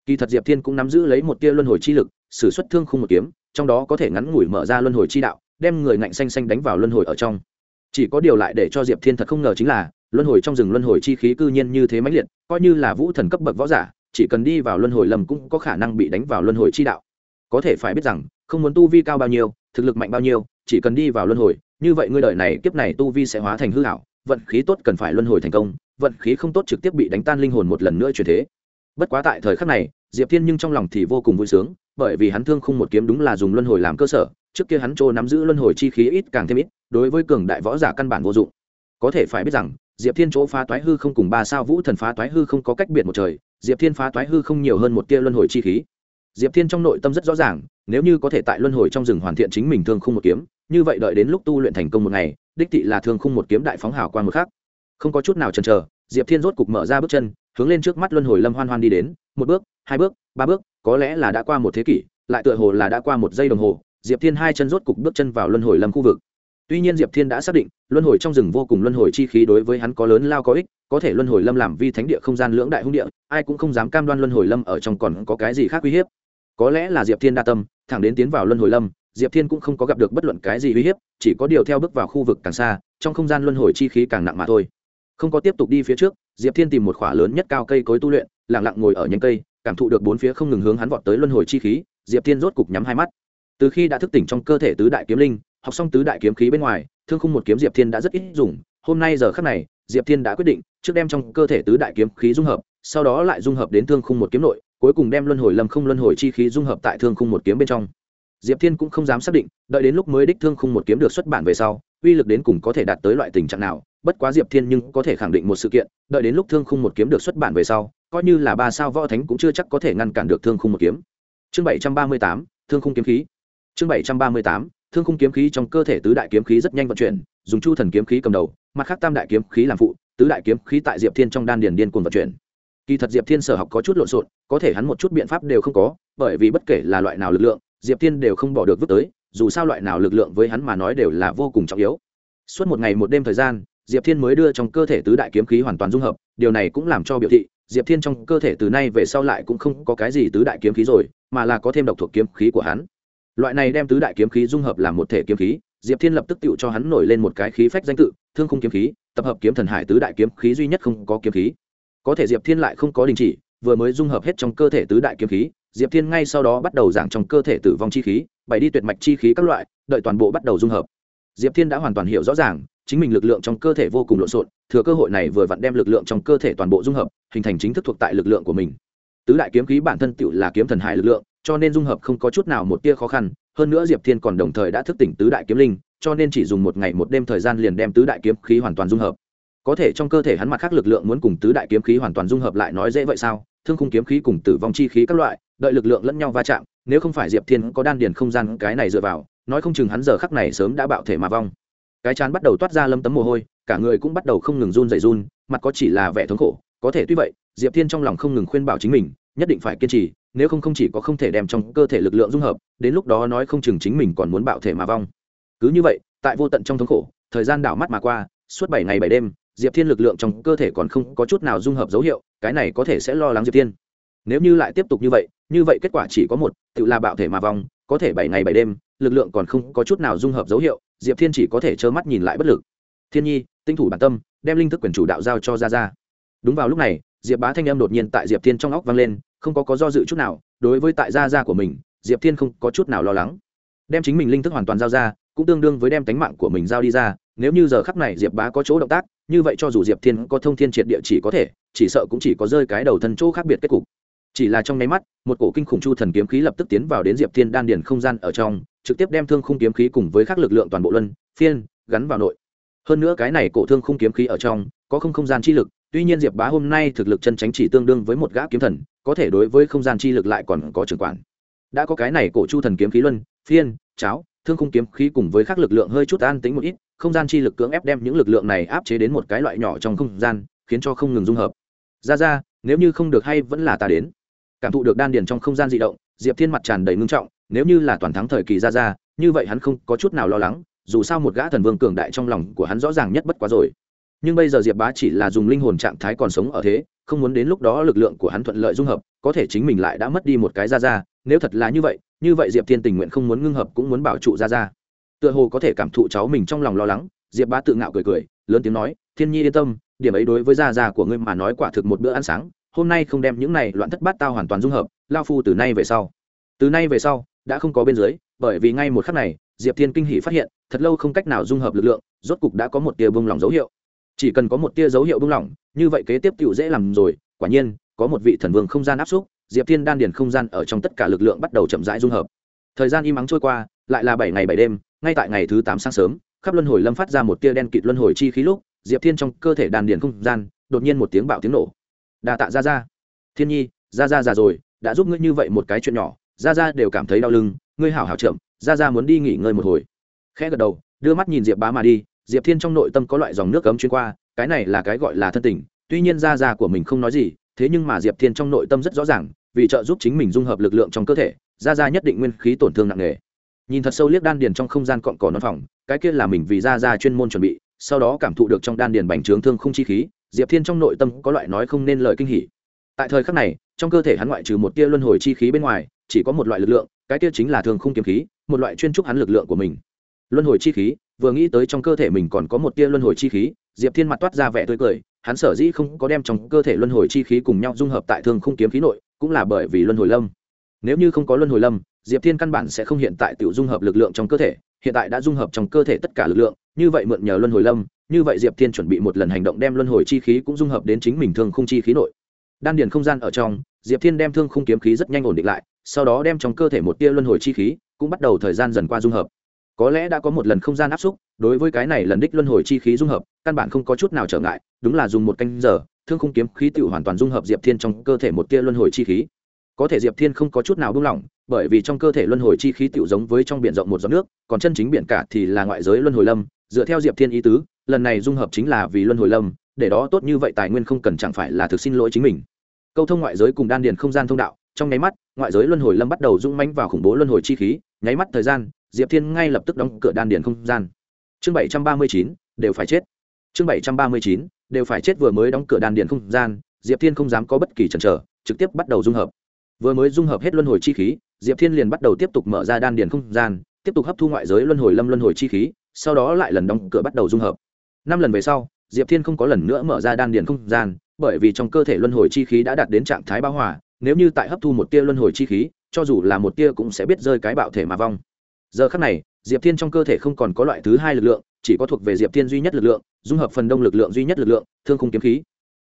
Kỳ thật diệp thiên cũng nắm giữ lấy một tia luân hồi chi lực s ử suất thương không một kiếm trong đó có thể ngắn ngủi mở ra luân hồi chi đạo, đem người ngạnh xanh xanh đánh vào luân hồi ở trong. Chỉ có điều lại để cho diệp thiên thật không ngờ chính là, luân hồi trong rừng luân hồi chi khí cư nhiên như thế mãnh liệt, coi như là vũ thần cấp bậc võ giả, chỉ cần đi vào luân hồi lầm cũng có khả năng bị đánh vào luân hồi chi đạo. Có thể phải biết rằng, không muốn tu vi cao bao nhiêu, thực lực mạnh bao nhiêu, chỉ cần đi vào luân hồi, như vậy ngươi đời này kiếp này tu vi sẽ hóa thành hư hảo vận khí tốt cần phải luân hồi thành công, vận khí không tốt trực tiếp bị đánh tan linh hồn một lần nữa chuyển thế. Bất quá tại thời khắc này, diệp thiên nhưng trong lòng thì vô cùng vui sướng bởi vì hắn thương khung một kiếm đúng là dùng luân hồi làm cơ sở, trước kia hắn trô nắm giữ luân hồi chi khí ít càng thêm ít, đối với cường đại võ giả căn bản vô dụng. Có thể phải biết rằng, diệp thiên chỗ phá toái hư không cùng ba sao vũ thần phá toái hư không có cách biệt một trời, diệp thiên phá toái hư không nhiều hơn một tia luân hồi chi khí. Diệp thiên trong nội tâm rất rõ ràng, nếu như có thể tại luân hồi trong rừng hoàn thiện chính mình thương khung một kiếm, như vậy đợi đến lúc tu luyện thành công một ngày, đích thị là thương khung một kiếm đại phóng hào quan một khác không có chút nào chần chờ, diệp thiên rốt cục mở ra bước chân, hướng lên trước mắt luân hồi lâm hoan hoan đi đến, một bước, hai bước, ba bước có lẽ là đã qua một thế kỷ, lại tựa hồ là đã qua một giây đồng hồ, diệp thiên hai chân rốt cục bước chân vào luân hồi lâm khu vực. Tuy nhiên diệp thiên đã xác định, luân hồi trong rừng vô cùng luân hồi chi khí đối với hắn có lớn lao có ích, có thể luân hồi lâm làm vi thánh địa không gian lưỡng đại hung địa, ai cũng không dám cam đoan luân hồi lâm ở trong còn có cái gì khác uy hiếp. Có lẽ là diệp thiên đa tâm, thẳng đến tiến vào luân hồi lâm, diệp thiên cũng không có gặp được bất luận cái gì uy hiếp, chỉ có điều theo bước vào khu vực càng xa, trong không gian luân hồi chi khí càng nặng mà thôi. Không có tiếp tục đi phía trước, diệp thiên tìm một khỏa lớn nhất cao cây cối tu luyện lẳng lặng ngồi ở nhánh cây cảm thụ được bốn phía không ngừng hướng hắn vọt tới luân hồi chi khí, diệp thiên rốt cục nhắm hai mắt. Từ khi đã thức tỉnh trong cơ thể tứ đại kiếm linh, học xong tứ đại kiếm khí bên ngoài, thương khung một kiếm diệp thiên đã rất ít dùng. Hôm nay giờ khắc này, diệp thiên đã quyết định, trước đem trong cơ thể tứ đại kiếm khí dung hợp, sau đó lại dung hợp đến thương khung một kiếm nội, cuối cùng đem luân hồi lâm không luân hồi chi khí dung hợp tại thương khung một kiếm bên trong. Diệp thiên cũng không dám xác định, đợi đến lúc mới đích thương khung một kiếm được xuất bản về sau, uy lực đến cùng có thể đạt tới loại tình trạng nào, bất quá diệp thiên nhưng có thể khẳng định một sự kiện, đợi đến lúc thương khung một kiếm được xuất bản về sau coi như là ba sao võ thánh cũng chưa chắc có thể ngăn cản được thương khung một kiếm. Chương bảy trăm ba mươi tám, thương khung kiếm khí. Chương bảy trăm ba mươi tám, thương khung kiếm khí trong cơ thể tứ đại kiếm khí rất nhanh vận chuyển, dùng chu thần kiếm khí cầm đầu, mặt khác tam đại kiếm khí làm phụ, tứ đại kiếm khí tại diệp thiên trong đan điền điên cuồng vận chuyển. Kỳ thật diệp thiên sở học có chút lộn xộn, có thể hắn một chút biện pháp đều không có, bởi vì bất kể là loại nào lực lượng, diệp thiên đều không bỏ được vứt tới, dù sao loại nào lực lượng với hắn mà nói đều là vô cùng trọng yếu. Suốt một ngày một đêm thời gian, diệp thiên mới đưa trong cơ thể tứ đại kiếm khí hoàn toàn dung hợp, điều này cũng làm cho biểu thị diệp thiên trong cơ thể từ nay về sau lại cũng không có cái gì tứ đại kiếm khí rồi, mà là có thêm độc thuộc kiếm khí của hắn. Loại này đem tứ đại kiếm khí dung hợp làm một thể kiếm khí, diệp thiên lập tức tựu cho hắn nổi lên một cái khí phách danh tự, thương khung kiếm khí, tập hợp kiếm thần hải tứ đại kiếm khí duy nhất không có kiếm khí. Có thể diệp thiên lại không có đình chỉ, vừa mới dung hợp hết trong cơ thể tứ đại kiếm khí, diệp thiên ngay sau đó bắt đầu giảng trong cơ thể tử vong chi khí bày đi tuyệt mạch chi khí các loại, đợi toàn bộ bắt đầu dung hợp. Diệp thiên đã hoàn toàn hiểu rõ ràng chính mình lực lượng trong cơ thể vô cùng lộn xộn, thừa cơ hội này vừa vặn đem lực lượng trong cơ thể toàn bộ dung hợp, hình thành chính thức thuộc tại lực lượng của mình. Tứ đại kiếm khí bản thân tựu là kiếm thần hải lực lượng, cho nên dung hợp không có chút nào một tia khó khăn, hơn nữa diệp thiên còn đồng thời đã thức tỉnh tứ đại kiếm linh, cho nên chỉ dùng một ngày một đêm thời gian liền đem tứ đại kiếm khí hoàn toàn dung hợp. Có thể trong cơ thể hắn mặt khác lực lượng muốn cùng tứ đại kiếm khí hoàn toàn dung hợp lại nói dễ vậy sao? Thương khung kiếm khí cùng tử vong chi khí các loại, đợi lực lượng lẫn nhau va chạm, nếu không phải diệp thiên có đan điền không gian cái này dựa vào, nói không chừng hắn giờ khắc này sớm đã bạo thể mà vong cái chán bắt đầu toát ra lâm tấm mồ hôi, cả người cũng bắt đầu không ngừng run dày run, mặt có chỉ là vẻ thống khổ. Có thể tuy vậy, diệp thiên trong lòng không ngừng khuyên bảo chính mình, nhất định phải kiên trì, nếu không không chỉ có không thể đem trong cơ thể lực lượng dung hợp, đến lúc đó nói không chừng chính mình còn muốn bạo thể mà vong. Cứ như vậy, tại vô tận trong thống khổ, thời gian đảo mắt mà qua, suốt bảy ngày bảy đêm, diệp thiên lực lượng trong cơ thể còn không có chút nào dung hợp dấu hiệu, cái này có thể sẽ lo lắng diệp thiên. Nếu như lại tiếp tục như vậy như vậy kết quả chỉ có một, tự là bạo thể mà vong, có thể bảy ngày bảy đêm, lực lượng còn không có chút nào dung hợp dấu hiệu diệp thiên chỉ có thể trơ mắt nhìn lại bất lực. Thiên nhi, tinh thủ bản tâm, đem linh thức quyền chủ đạo giao cho ra ra đúng vào lúc này, diệp bá thanh âm đột nhiên tại diệp thiên trong óc vang lên, không có có do dự chút nào, đối với tại gia gia của mình, diệp thiên không có chút nào lo lắng. Đem chính mình linh thức hoàn toàn giao ra, cũng tương đương với đem tánh mạng của mình giao đi ra, nếu như giờ khắc này diệp bá có chỗ động tác, như vậy cho dù diệp thiên có thông thiên triệt địa chỉ có thể, chỉ sợ cũng chỉ có rơi cái đầu thân chỗ khác biệt kết cục. Chỉ là trong nháy mắt, một cổ kinh khủng chu thần kiếm khí lập tức tiến vào đến diệp thiên đan điền không gian ở trong trực tiếp đem thương khung kiếm khí cùng với các lực lượng toàn bộ luân, phiên, gắn vào nội. Hơn nữa cái này cổ thương khung kiếm khí ở trong, có không không gian chi lực, tuy nhiên diệp bá hôm nay thực lực chân tránh chỉ tương đương với một gã kiếm thần, có thể đối với không gian chi lực lại còn có trưởng quản. Đã có cái này cổ chu thần kiếm khí luân, phiên, cháo, thương khung kiếm khí cùng với các lực lượng hơi chút an tính một ít, không gian chi lực cưỡng ép đem những lực lượng này áp chế đến một cái loại nhỏ trong không gian, khiến cho không ngừng dung hợp. Ra ra, nếu như không được hay vẫn là ta đến. Cảm thụ được đan điền trong không gian di động, diệp thiên mặt tràn đầy ngưng trọng nếu như là toàn thắng thời kỳ ra ra, như vậy hắn không có chút nào lo lắng, dù sao một gã thần vương cường đại trong lòng của hắn rõ ràng nhất bất quá rồi. Nhưng bây giờ diệp bá chỉ là dùng linh hồn trạng thái còn sống ở thế, không muốn đến lúc đó lực lượng của hắn thuận lợi dung hợp, có thể chính mình lại đã mất đi một cái ra ra, nếu thật là như vậy như vậy diệp thiên tình nguyện không muốn ngưng hợp cũng muốn bảo trụ ra ra. Tựa hồ có thể cảm thụ cháu mình trong lòng lo lắng, diệp bá tự ngạo cười cười, lớn tiếng nói, thiên nhi yên tâm, điểm ấy đối với gia Ra của ngươi mà nói quả thực một bữa ăn sáng, hôm nay không đem những này loạn thất bát tao hoàn toàn dung hợp, lao phu từ nay về sau. Từ nay về sau đã không có bên dưới, bởi vì ngay một khắc này, diệp thiên kinh hỷ phát hiện, thật lâu không cách nào dung hợp lực lượng, rốt cục đã có một tia bông lỏng dấu hiệu. Chỉ cần có một tia dấu hiệu bông lỏng như vậy kế tiếp tựu dễ làm rồi, quả nhiên, có một vị thần vương không gian áp xúc, diệp thiên đan điền không gian ở trong tất cả lực lượng bắt đầu chậm rãi dung hợp. Thời gian im ắng trôi qua, lại là bảy ngày bảy đêm, ngay tại ngày thứ tám sáng sớm, khắp luân hồi lâm phát ra một tia đen kịt luân hồi chi khí lúc, diệp thiên trong cơ thể đan điền không gian, đột nhiên một tiếng bạo tiếng nổ. Đà tạ ra ra thiên nhi ra ra già rồi, đã giúp ngươi như vậy một cái chuyện nhỏ ra ra đều cảm thấy đau lưng, ngươi hảo hảo chậm ra ra muốn đi nghỉ ngơi một hồi. Khẽ gật đầu, đưa mắt nhìn diệp bá mà đi. Diệp thiên trong nội tâm có loại dòng nước cấm chuyên qua, cái này là cái gọi là thân tình. Tuy nhiên ra ra của mình không nói gì, thế nhưng mà diệp thiên trong nội tâm rất rõ ràng, vì trợ giúp chính mình dung hợp lực lượng trong cơ thể ra ra nhất định nguyên khí tổn thương nặng nề. Nhìn thật sâu liếc đan điền trong không gian cọn cỏ non phòng cái kia là mình vì ra ra chuyên môn chuẩn bị, sau đó cảm thụ được trong đan điền bành trướng thương không chi khí, diệp thiên trong nội tâm có loại nói không nên lời kinh hỉ. Tại thời khắc này, trong cơ thể hắn ngoại trừ một tia luân hồi chi khí bên ngoài chỉ có một loại lực lượng, cái tia chính là thường không kiếm khí, một loại chuyên trúc hắn lực lượng của mình. Luân hồi chi khí, vừa nghĩ tới trong cơ thể mình còn có một tia luân hồi chi khí, diệp thiên mặt toát ra vẻ tươi cười, hắn sở dĩ không có đem trong cơ thể luân hồi chi khí cùng nhau dung hợp tại thương không kiếm khí nội, cũng là bởi vì luân hồi lâm. Nếu như không có luân hồi lâm, diệp thiên căn bản sẽ không hiện tại tự dung hợp lực lượng trong cơ thể, hiện tại đã dung hợp trong cơ thể tất cả lực lượng, như vậy mượn nhờ luân hồi lâm, như vậy diệp thiên chuẩn bị một lần hành động đem luân hồi chi khí cũng dung hợp đến chính mình thương không chi khí nội. Đan điền không gian ở trong, diệp thiên đem thương không kiếm khí rất nhanh ổn định lại sau đó đem trong cơ thể một tia luân hồi chi khí, cũng bắt đầu thời gian dần qua dung hợp. Có lẽ đã có một lần không gian áp xúc, đối với cái này lần đích luân hồi chi khí dung hợp, căn bản không có chút nào trở ngại, đúng là dùng một canh giờ, thương không kiếm khí tự hoàn toàn dung hợp diệp thiên trong cơ thể một tia luân hồi chi khí. Có thể diệp thiên không có chút nào buông lỏng, bởi vì trong cơ thể luân hồi chi khí tự giống với trong biển rộng một giọt nước, còn chân chính biển cả thì là ngoại giới luân hồi lâm, dựa theo diệp thiên ý tứ, lần này dung hợp chính là vì luân hồi lâm, để đó tốt như vậy tài nguyên không cần chẳng phải là thực xin lỗi chính mình. Câu thông ngoại giới cùng đan điền không gian thông đạo trong nháy mắt, ngoại giới luân hồi lâm bắt đầu rung mánh vào khủng bố luân hồi chi khí, nháy mắt thời gian, diệp thiên ngay lập tức đóng cửa đan điền không gian. Chương bảy trăm ba mươi chín, đều phải chết. Chương bảy trăm ba mươi chín, đều phải chết vừa mới đóng cửa đan điền không gian, diệp thiên không dám có bất kỳ chần chờ, trực tiếp bắt đầu dung hợp. Vừa mới dung hợp hết luân hồi chi khí, diệp thiên liền bắt đầu tiếp tục mở ra đan điền không gian, tiếp tục hấp thu ngoại giới luân hồi lâm luân hồi chi khí, sau đó lại lần đóng cửa bắt đầu dung hợp. Năm lần về sau, diệp thiên không có lần nữa mở ra đan điền không gian, bởi vì trong cơ thể luân hồi chi khí đã đạt đến trạng thái bão hòa nếu như tại hấp thu một tia luân hồi chi khí, cho dù là một tia cũng sẽ biết rơi cái bạo thể mà vong. Giờ khắc này, diệp thiên trong cơ thể không còn có loại thứ hai lực lượng, chỉ có thuộc về diệp thiên duy nhất lực lượng, dung hợp phần đông lực lượng duy nhất lực lượng, thương khung kiếm khí.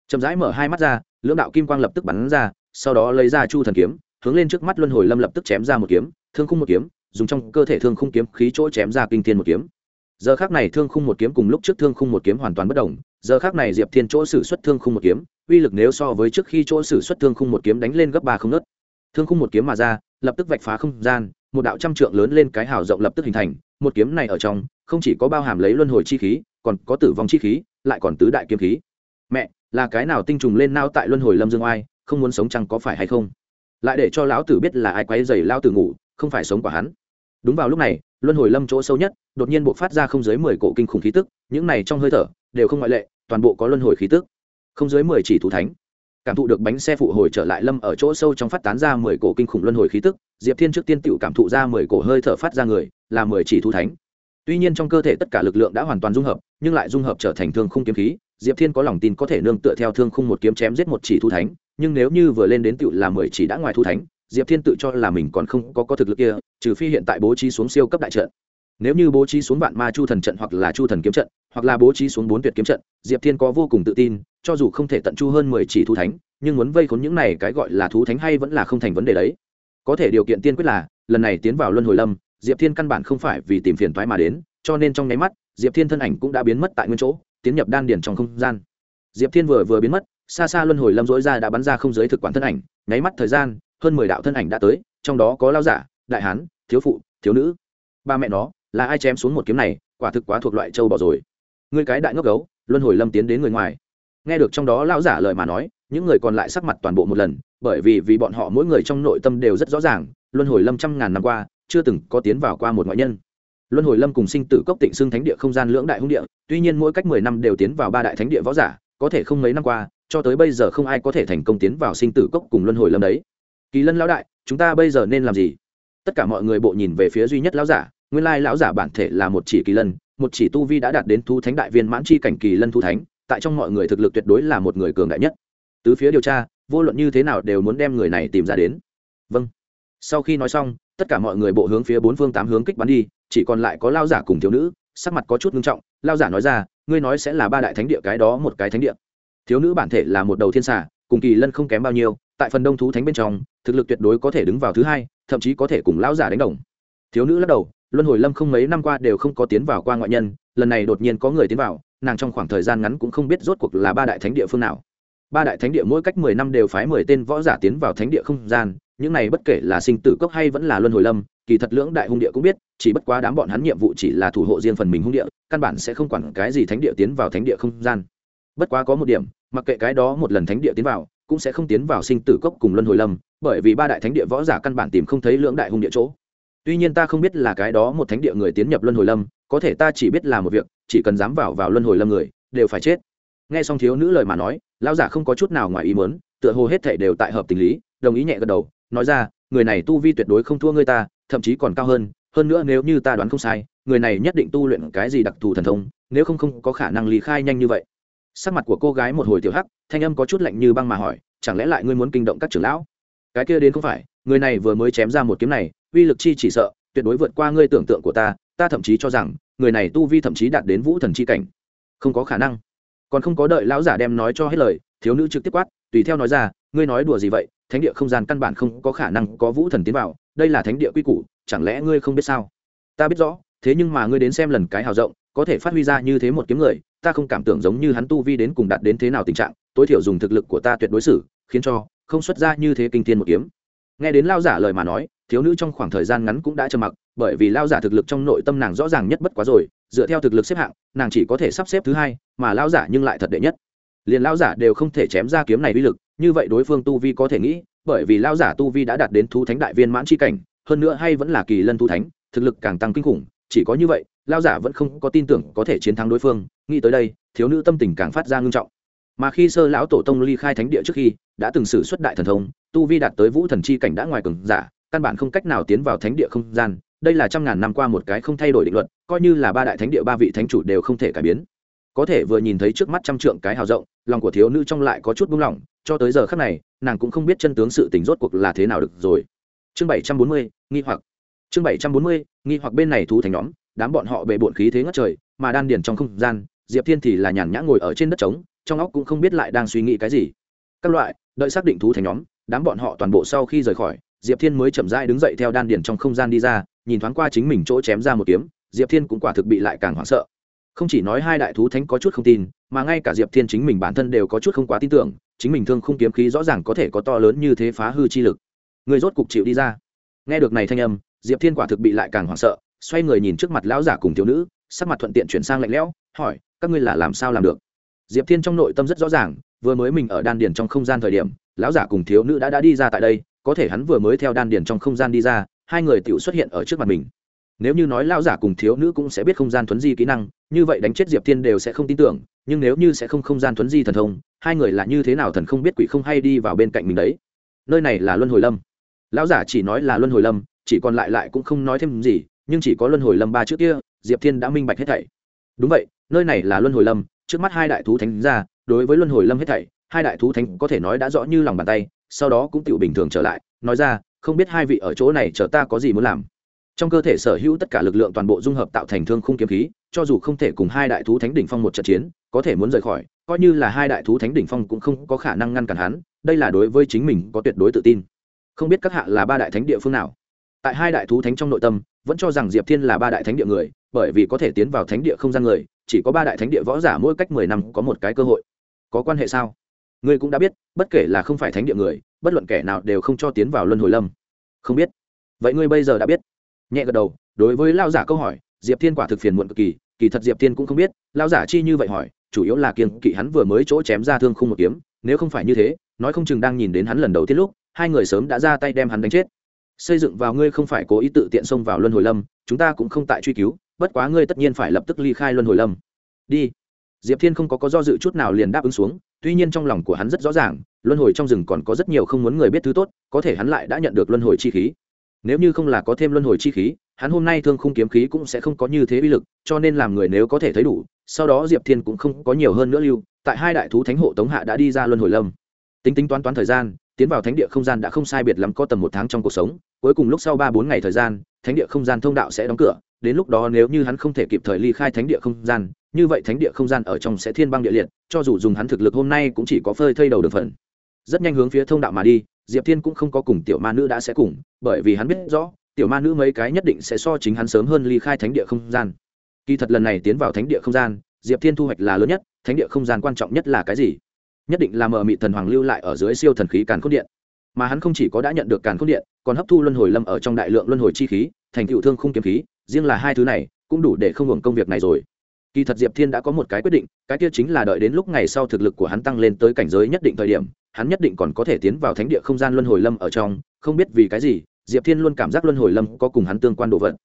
Chậm rãi mở hai mắt ra, lưỡng đạo kim quang lập tức bắn ra, sau đó lấy ra chu thần kiếm, hướng lên trước mắt luân hồi lâm lập tức chém ra một kiếm, thương khung một kiếm, dùng trong cơ thể thương khung kiếm khí chỗ chém ra kinh thiên một kiếm. Giờ khác này thương khung một kiếm cùng lúc trước thương khung một kiếm hoàn toàn bất đồng, giờ khác này diệp thiên chỗ xử xuất thương khung một kiếm uy lực nếu so với trước khi chỗ xử xuất thương khung một kiếm đánh lên gấp ba không nớt. Thương khung một kiếm mà ra, lập tức vạch phá không gian, một đạo trăm trượng lớn lên cái hào rộng lập tức hình thành, một kiếm này ở trong, không chỉ có bao hàm lấy luân hồi chi khí, còn có tử vong chi khí, lại còn tứ đại kiếm khí. Mẹ, là cái nào tinh trùng lên nao tại luân hồi lâm dương oai, không muốn sống chăng có phải hay không? Lại để cho lão tử biết là ai quấy dày lao tử ngủ, không phải sống của hắn. Đúng vào lúc này, luân hồi lâm chỗ sâu nhất, đột nhiên bộ phát ra không dưới mười cổ kinh khủng khí tức, những này trong hơi thở đều không ngoại lệ, toàn bộ có luân hồi khí tức không dưới mười chỉ thủ thánh. Cảm thụ được bánh xe phụ hồi trở lại lâm ở chỗ sâu trong phát tán ra mười cổ kinh khủng luân hồi khí tức, diệp thiên trước tiên tiểu cảm thụ ra mười cổ hơi thở phát ra người, là mười chỉ thủ thánh. Tuy nhiên trong cơ thể tất cả lực lượng đã hoàn toàn dung hợp, nhưng lại dung hợp trở thành thương khung kiếm khí, diệp thiên có lòng tin có thể nương tựa theo thương khung một kiếm chém giết một chỉ thú thánh, nhưng nếu như vừa lên đến tựu là mười chỉ đã ngoài thú thánh, diệp thiên tự cho là mình còn không có có thực lực kia, trừ phi hiện tại bố trí xuống siêu cấp đại trận nếu như bố trí xuống vạn ma chu thần trận hoặc là chu thần kiếm trận, hoặc là bố trí xuống bốn tuyệt kiếm trận, diệp thiên có vô cùng tự tin, cho dù không thể tận chu hơn mười chỉ thú thánh, nhưng muốn vây khốn những này cái gọi là thú thánh hay vẫn là không thành vấn đề đấy. Có thể điều kiện tiên quyết là, lần này tiến vào luân hồi lâm, diệp thiên căn bản không phải vì tìm phiền thoái mà đến, cho nên trong nháy mắt, diệp thiên thân ảnh cũng đã biến mất tại nguyên chỗ, tiến nhập đan điền trong không gian. Diệp thiên vừa vừa biến mất, xa xa luân hồi lâm dỗi ra đã bắn ra không giới thực quản thân ảnh, nháy mắt thời gian, hơn mười đạo thân ảnh đã tới, trong đó có lao giả, đại hán, thiếu phụ, thiếu nữ. Ba mẹ nó là ai chém xuống một kiếm này, quả thực quá thuộc loại châu bò rồi. Người cái đại ngốc gấu, luân hồi lâm tiến đến người ngoài. Nghe được trong đó lão giả lời mà nói, những người còn lại sắc mặt toàn bộ một lần, bởi vì vì bọn họ mỗi người trong nội tâm đều rất rõ ràng, luân hồi lâm trăm ngàn năm qua, chưa từng có tiến vào qua một ngoại nhân. Luân hồi lâm cùng sinh tử cốc tịnh xương thánh địa không gian lưỡng đại hung địa, tuy nhiên mỗi cách mười năm đều tiến vào ba đại thánh địa võ giả, có thể không mấy năm qua, cho tới bây giờ không ai có thể thành công tiến vào sinh tử cốc cùng luân hồi lâm đấy. Kỳ lân lão đại, chúng ta bây giờ nên làm gì? Tất cả mọi người bộ nhìn về phía duy nhất lão giả nguyên lai lão giả bản thể là một chỉ kỳ lân, một chỉ tu vi đã đạt đến thu thánh đại viên mãn chi cảnh kỳ lân thu thánh, tại trong mọi người thực lực tuyệt đối là một người cường đại nhất. Tứ phía điều tra, vô luận như thế nào đều muốn đem người này tìm ra đến. Vâng. Sau khi nói xong, tất cả mọi người bộ hướng phía bốn phương tám hướng kích bắn đi, chỉ còn lại có lao giả cùng thiếu nữ, sắc mặt có chút nghiêm trọng lao giả nói ra, ngươi nói sẽ là ba đại thánh địa, cái đó một cái thánh địa. Thiếu nữ bản thể là một đầu thiên xà, cùng kỳ lân không kém bao nhiêu, tại phần đông thú thánh bên trong, thực lực tuyệt đối có thể đứng vào thứ hai, thậm chí có thể cùng lao giả đánh đồng. Thiếu nữ lắc đầu luân hồi lâm không mấy năm qua đều không có tiến vào qua ngoại nhân, lần này đột nhiên có người tiến vào, nàng trong khoảng thời gian ngắn cũng không biết rốt cuộc là ba đại thánh địa phương nào. Ba đại thánh địa mỗi cách mười năm đều phái mười tên võ giả tiến vào thánh địa không gian, những này bất kể là sinh tử cốc hay vẫn là luân hồi lâm, kỳ thật lưỡng đại hung địa cũng biết, chỉ bất quá đám bọn hắn nhiệm vụ chỉ là thủ hộ riêng phần mình hung địa, căn bản sẽ không quản cái gì thánh địa tiến vào thánh địa không gian. Bất quá có một điểm, mặc kệ cái đó một lần thánh địa tiến vào, cũng sẽ không tiến vào sinh tử cốc cùng luân hồi lâm, bởi vì ba đại thánh địa võ giả căn bản tìm không thấy lưỡng đại hung địa chỗ tuy nhiên ta không biết là cái đó một thánh địa người tiến nhập luân hồi lâm, có thể ta chỉ biết là một việc, chỉ cần dám vào vào luân hồi lâm người, đều phải chết. Nghe xong thiếu nữ lời mà nói, lão giả không có chút nào ngoài ý muốn, tựa hồ hết thể đều tại hợp tình lý, đồng ý nhẹ gật đầu, nói ra, người này tu vi tuyệt đối không thua ngươi ta, thậm chí còn cao hơn hơn nữa nếu như ta đoán không sai, người này nhất định tu luyện cái gì đặc thù thần thông, nếu không không có khả năng lý khai nhanh như vậy. Sắc mặt của cô gái một hồi tiểu hắc, thanh âm có chút lạnh như băng mà hỏi, chẳng lẽ lại ngươi muốn kinh động các trưởng lão? Cái kia đến không phải, người này vừa mới chém ra một kiếm này uy lực chi chỉ sợ, tuyệt đối vượt qua ngươi tưởng tượng của ta ta thậm chí cho rằng, người này tu vi thậm chí đạt đến vũ thần chi cảnh. Không có khả năng. Còn không có đợi lão giả đem nói cho hết lời, thiếu nữ trực tiếp quát, tùy theo nói ra, ngươi nói đùa gì vậy, thánh địa không gian căn bản không có khả năng có vũ thần tiến vào, đây là thánh địa quy củ, chẳng lẽ ngươi không biết sao? Ta biết rõ, thế nhưng mà ngươi đến xem lần cái hào rộng, có thể phát huy ra như thế một kiếm người, ta không cảm tưởng giống như hắn tu vi đến cùng đạt đến thế nào tình trạng, tối thiểu dùng thực lực của ta tuyệt đối xử, khiến cho không xuất ra như thế kinh thiên một kiếm. Nghe đến lao giả lời mà nói thiếu nữ trong khoảng thời gian ngắn cũng đã trầm mặc, bởi vì lao giả thực lực trong nội tâm nàng rõ ràng nhất bất quá rồi, dựa theo thực lực xếp hạng, nàng chỉ có thể sắp xếp thứ hai, mà lao giả nhưng lại thật đệ nhất. Liền lao giả đều không thể chém ra kiếm này uy lực, như vậy đối phương tu vi có thể nghĩ, bởi vì lao giả tu vi đã đạt đến thú thánh đại viên mãn c h i cảnh, hơn nữa hay vẫn là kỳ lân thú thánh, thực lực càng tăng kinh khủng, chỉ có như vậy lao giả vẫn không có tin tưởng có thể chiến thắng đối phương, nghĩ tới đây, thiếu nữ tâm tình càng phát ra ngưng trọng. Mà khi sơ lão tổ tông ly khai thánh địa trước khi, đã từng xử xuất đại thần thông, tu vi đạt tới vũ thần chi cảnh đã ngoài cường giả căn bản không cách nào tiến vào thánh địa không gian, đây là trăm ngàn năm qua một cái không thay đổi định luật, coi như là ba đại thánh địa, ba vị thánh chủ đều không thể cải biến. Có thể vừa nhìn thấy trước mắt trăm trượng cái hào rộng, lòng của thiếu nữ trong lại có chút buông lỏng, cho tới giờ khắc này, nàng cũng không biết chân tướng sự tình rốt cuộc là thế nào được rồi. Chương bảy trăm bốn mươi, nghi hoặc. Chương bảy trăm bốn mươi, nghi hoặc bên này thú thành nhóm, đám bọn họ bề bộn khí thế ngất trời, mà đan điền trong không gian, diệp thiên thì là nhàn nhã ngồi ở trên đất trống, trong óc cũng không biết lại đang suy nghĩ cái gì. Các loại, đợi xác định thú thành nhóm, đám bọn họ toàn bộ sau khi rời khỏi diệp thiên mới chậm rãi đứng dậy theo đan điền trong không gian đi ra, nhìn thoáng qua chính mình chỗ chém ra một kiếm, diệp thiên cũng quả thực bị lại càng hoảng sợ. Không chỉ nói hai đại thú thánh có chút không tin, mà ngay cả diệp thiên chính mình bản thân đều có chút không quá tin tưởng, chính mình thương không kiếm khí rõ ràng có thể có to lớn như thế phá hư chi lực. Người rốt cục chịu đi ra. Nghe được này thanh âm, diệp thiên quả thực bị lại càng hoảng sợ, xoay người nhìn trước mặt lão giả cùng thiếu nữ, sắc mặt thuận tiện chuyển sang lạnh lẽo, hỏi, các ngươi là làm sao làm được? Diệp thiên trong nội tâm rất rõ ràng, vừa mới mình ở đan điền trong không gian thời điểm, lão giả cùng thiếu nữ đã đã đi ra tại đây có thể hắn vừa mới theo đan điền trong không gian đi ra, hai người tự xuất hiện ở trước mặt mình. Nếu như nói lão giả cùng thiếu nữ cũng sẽ biết không gian thuấn di kỹ năng, như vậy đánh chết diệp thiên đều sẽ không tin tưởng, nhưng nếu như sẽ không không gian thuấn di thần thông, hai người là như thế nào thần không biết quỷ không hay đi vào bên cạnh mình đấy. Nơi này là luân hồi lâm. Lão giả chỉ nói là luân hồi lâm, chỉ còn lại lại cũng không nói thêm gì, nhưng chỉ có luân hồi lâm ba trước kia, diệp thiên đã minh bạch hết thảy. Đúng vậy, nơi này là luân hồi lâm, trước mắt hai đại thú thánh ra, đối với luân hồi lâm hết thảy, hai đại thú thánh có thể nói đã rõ như lòng bàn tay sau đó cũng tựu bình thường trở lại, nói ra, không biết hai vị ở chỗ này chờ ta có gì muốn làm. Trong cơ thể sở hữu tất cả lực lượng toàn bộ dung hợp tạo thành thương khung kiếm khí, cho dù không thể cùng hai đại thú thánh đỉnh phong một trận chiến, có thể muốn rời khỏi, coi như là hai đại thú thánh đỉnh phong cũng không có khả năng ngăn cản hắn, đây là đối với chính mình có tuyệt đối tự tin. Không biết các hạ là ba đại thánh địa phương nào. Tại hai đại thú thánh trong nội tâm, vẫn cho rằng diệp thiên là ba đại thánh địa người, bởi vì có thể tiến vào thánh địa không gian người, chỉ có ba đại thánh địa võ giả mỗi cách mười năm có một cái cơ hội. Có quan hệ sao? Ngươi cũng đã biết, bất kể là không phải thánh địa người, bất luận kẻ nào đều không cho tiến vào luân hồi lâm. Không biết. Vậy ngươi bây giờ đã biết. Nhẹ gật đầu, đối với lao giả câu hỏi, diệp thiên quả thực phiền muộn cực kỳ kỳ thật diệp thiên cũng không biết lao giả chi như vậy hỏi, chủ yếu là kiêng. kỵ hắn vừa mới chỗ chém ra thương không một kiếm, nếu không phải như thế, nói không chừng đang nhìn đến hắn lần đầu tiên lúc, hai người sớm đã ra tay đem hắn đánh chết. Xây dựng vào ngươi không phải cố ý tự tiện xông vào luân hồi lâm, chúng ta cũng không tại truy cứu, bất quá ngươi tất nhiên phải lập tức ly khai luân hồi lâm. Đi diệp thiên không có có do dự chút nào liền đáp ứng xuống, tuy nhiên trong lòng của hắn rất rõ ràng, luân hồi trong rừng còn có rất nhiều không muốn người biết thứ tốt, có thể hắn lại đã nhận được luân hồi chi khí. Nếu như không là có thêm luân hồi chi khí, hắn hôm nay thương khung kiếm khí cũng sẽ không có như thế uy lực, cho nên làm người nếu có thể thấy đủ, sau đó diệp thiên cũng không có nhiều hơn nữa lưu, tại hai đại thú thánh hộ tống hạ đã đi ra luân hồi lâm. Tính tính toán toán thời gian, tiến vào thánh địa không gian đã không sai biệt lắm có tầm một tháng trong cuộc sống, cuối cùng lúc sau ba bốn ngày thời gian thánh địa không gian thông đạo sẽ đóng cửa, đến lúc đó nếu như hắn không thể kịp thời ly khai thánh địa không gian, như vậy thánh địa không gian ở trong sẽ thiên băng địa liệt, cho dù dùng hắn thực lực hôm nay cũng chỉ có phơi thây đầu được phần. Rất nhanh hướng phía thông đạo mà đi, diệp thiên cũng không có cùng tiểu ma nữ đã sẽ cùng, bởi vì hắn biết rõ, tiểu ma nữ mấy cái nhất định sẽ so chính hắn sớm hơn ly khai thánh địa không gian. Kỳ thật lần này tiến vào thánh địa không gian, diệp thiên thu hoạch là lớn nhất, thánh địa không gian quan trọng nhất là cái gì? Nhất định là mờ mị thần hoàng lưu lại ở dưới siêu thần khí càn khôn điện. Mà hắn không chỉ có đã nhận được càn khôn điện còn hấp thu luân hồi lâm ở trong đại lượng luân hồi chi khí, thành tựu thương không kiếm khí, riêng là hai thứ này, cũng đủ để không hưởng công việc này rồi. Kỳ thật diệp thiên đã có một cái quyết định, cái kia chính là đợi đến lúc ngày sau thực lực của hắn tăng lên tới cảnh giới nhất định thời điểm, hắn nhất định còn có thể tiến vào thánh địa không gian luân hồi lâm ở trong, không biết vì cái gì, diệp thiên luôn cảm giác luân hồi lâm có cùng hắn tương quan đồ vật.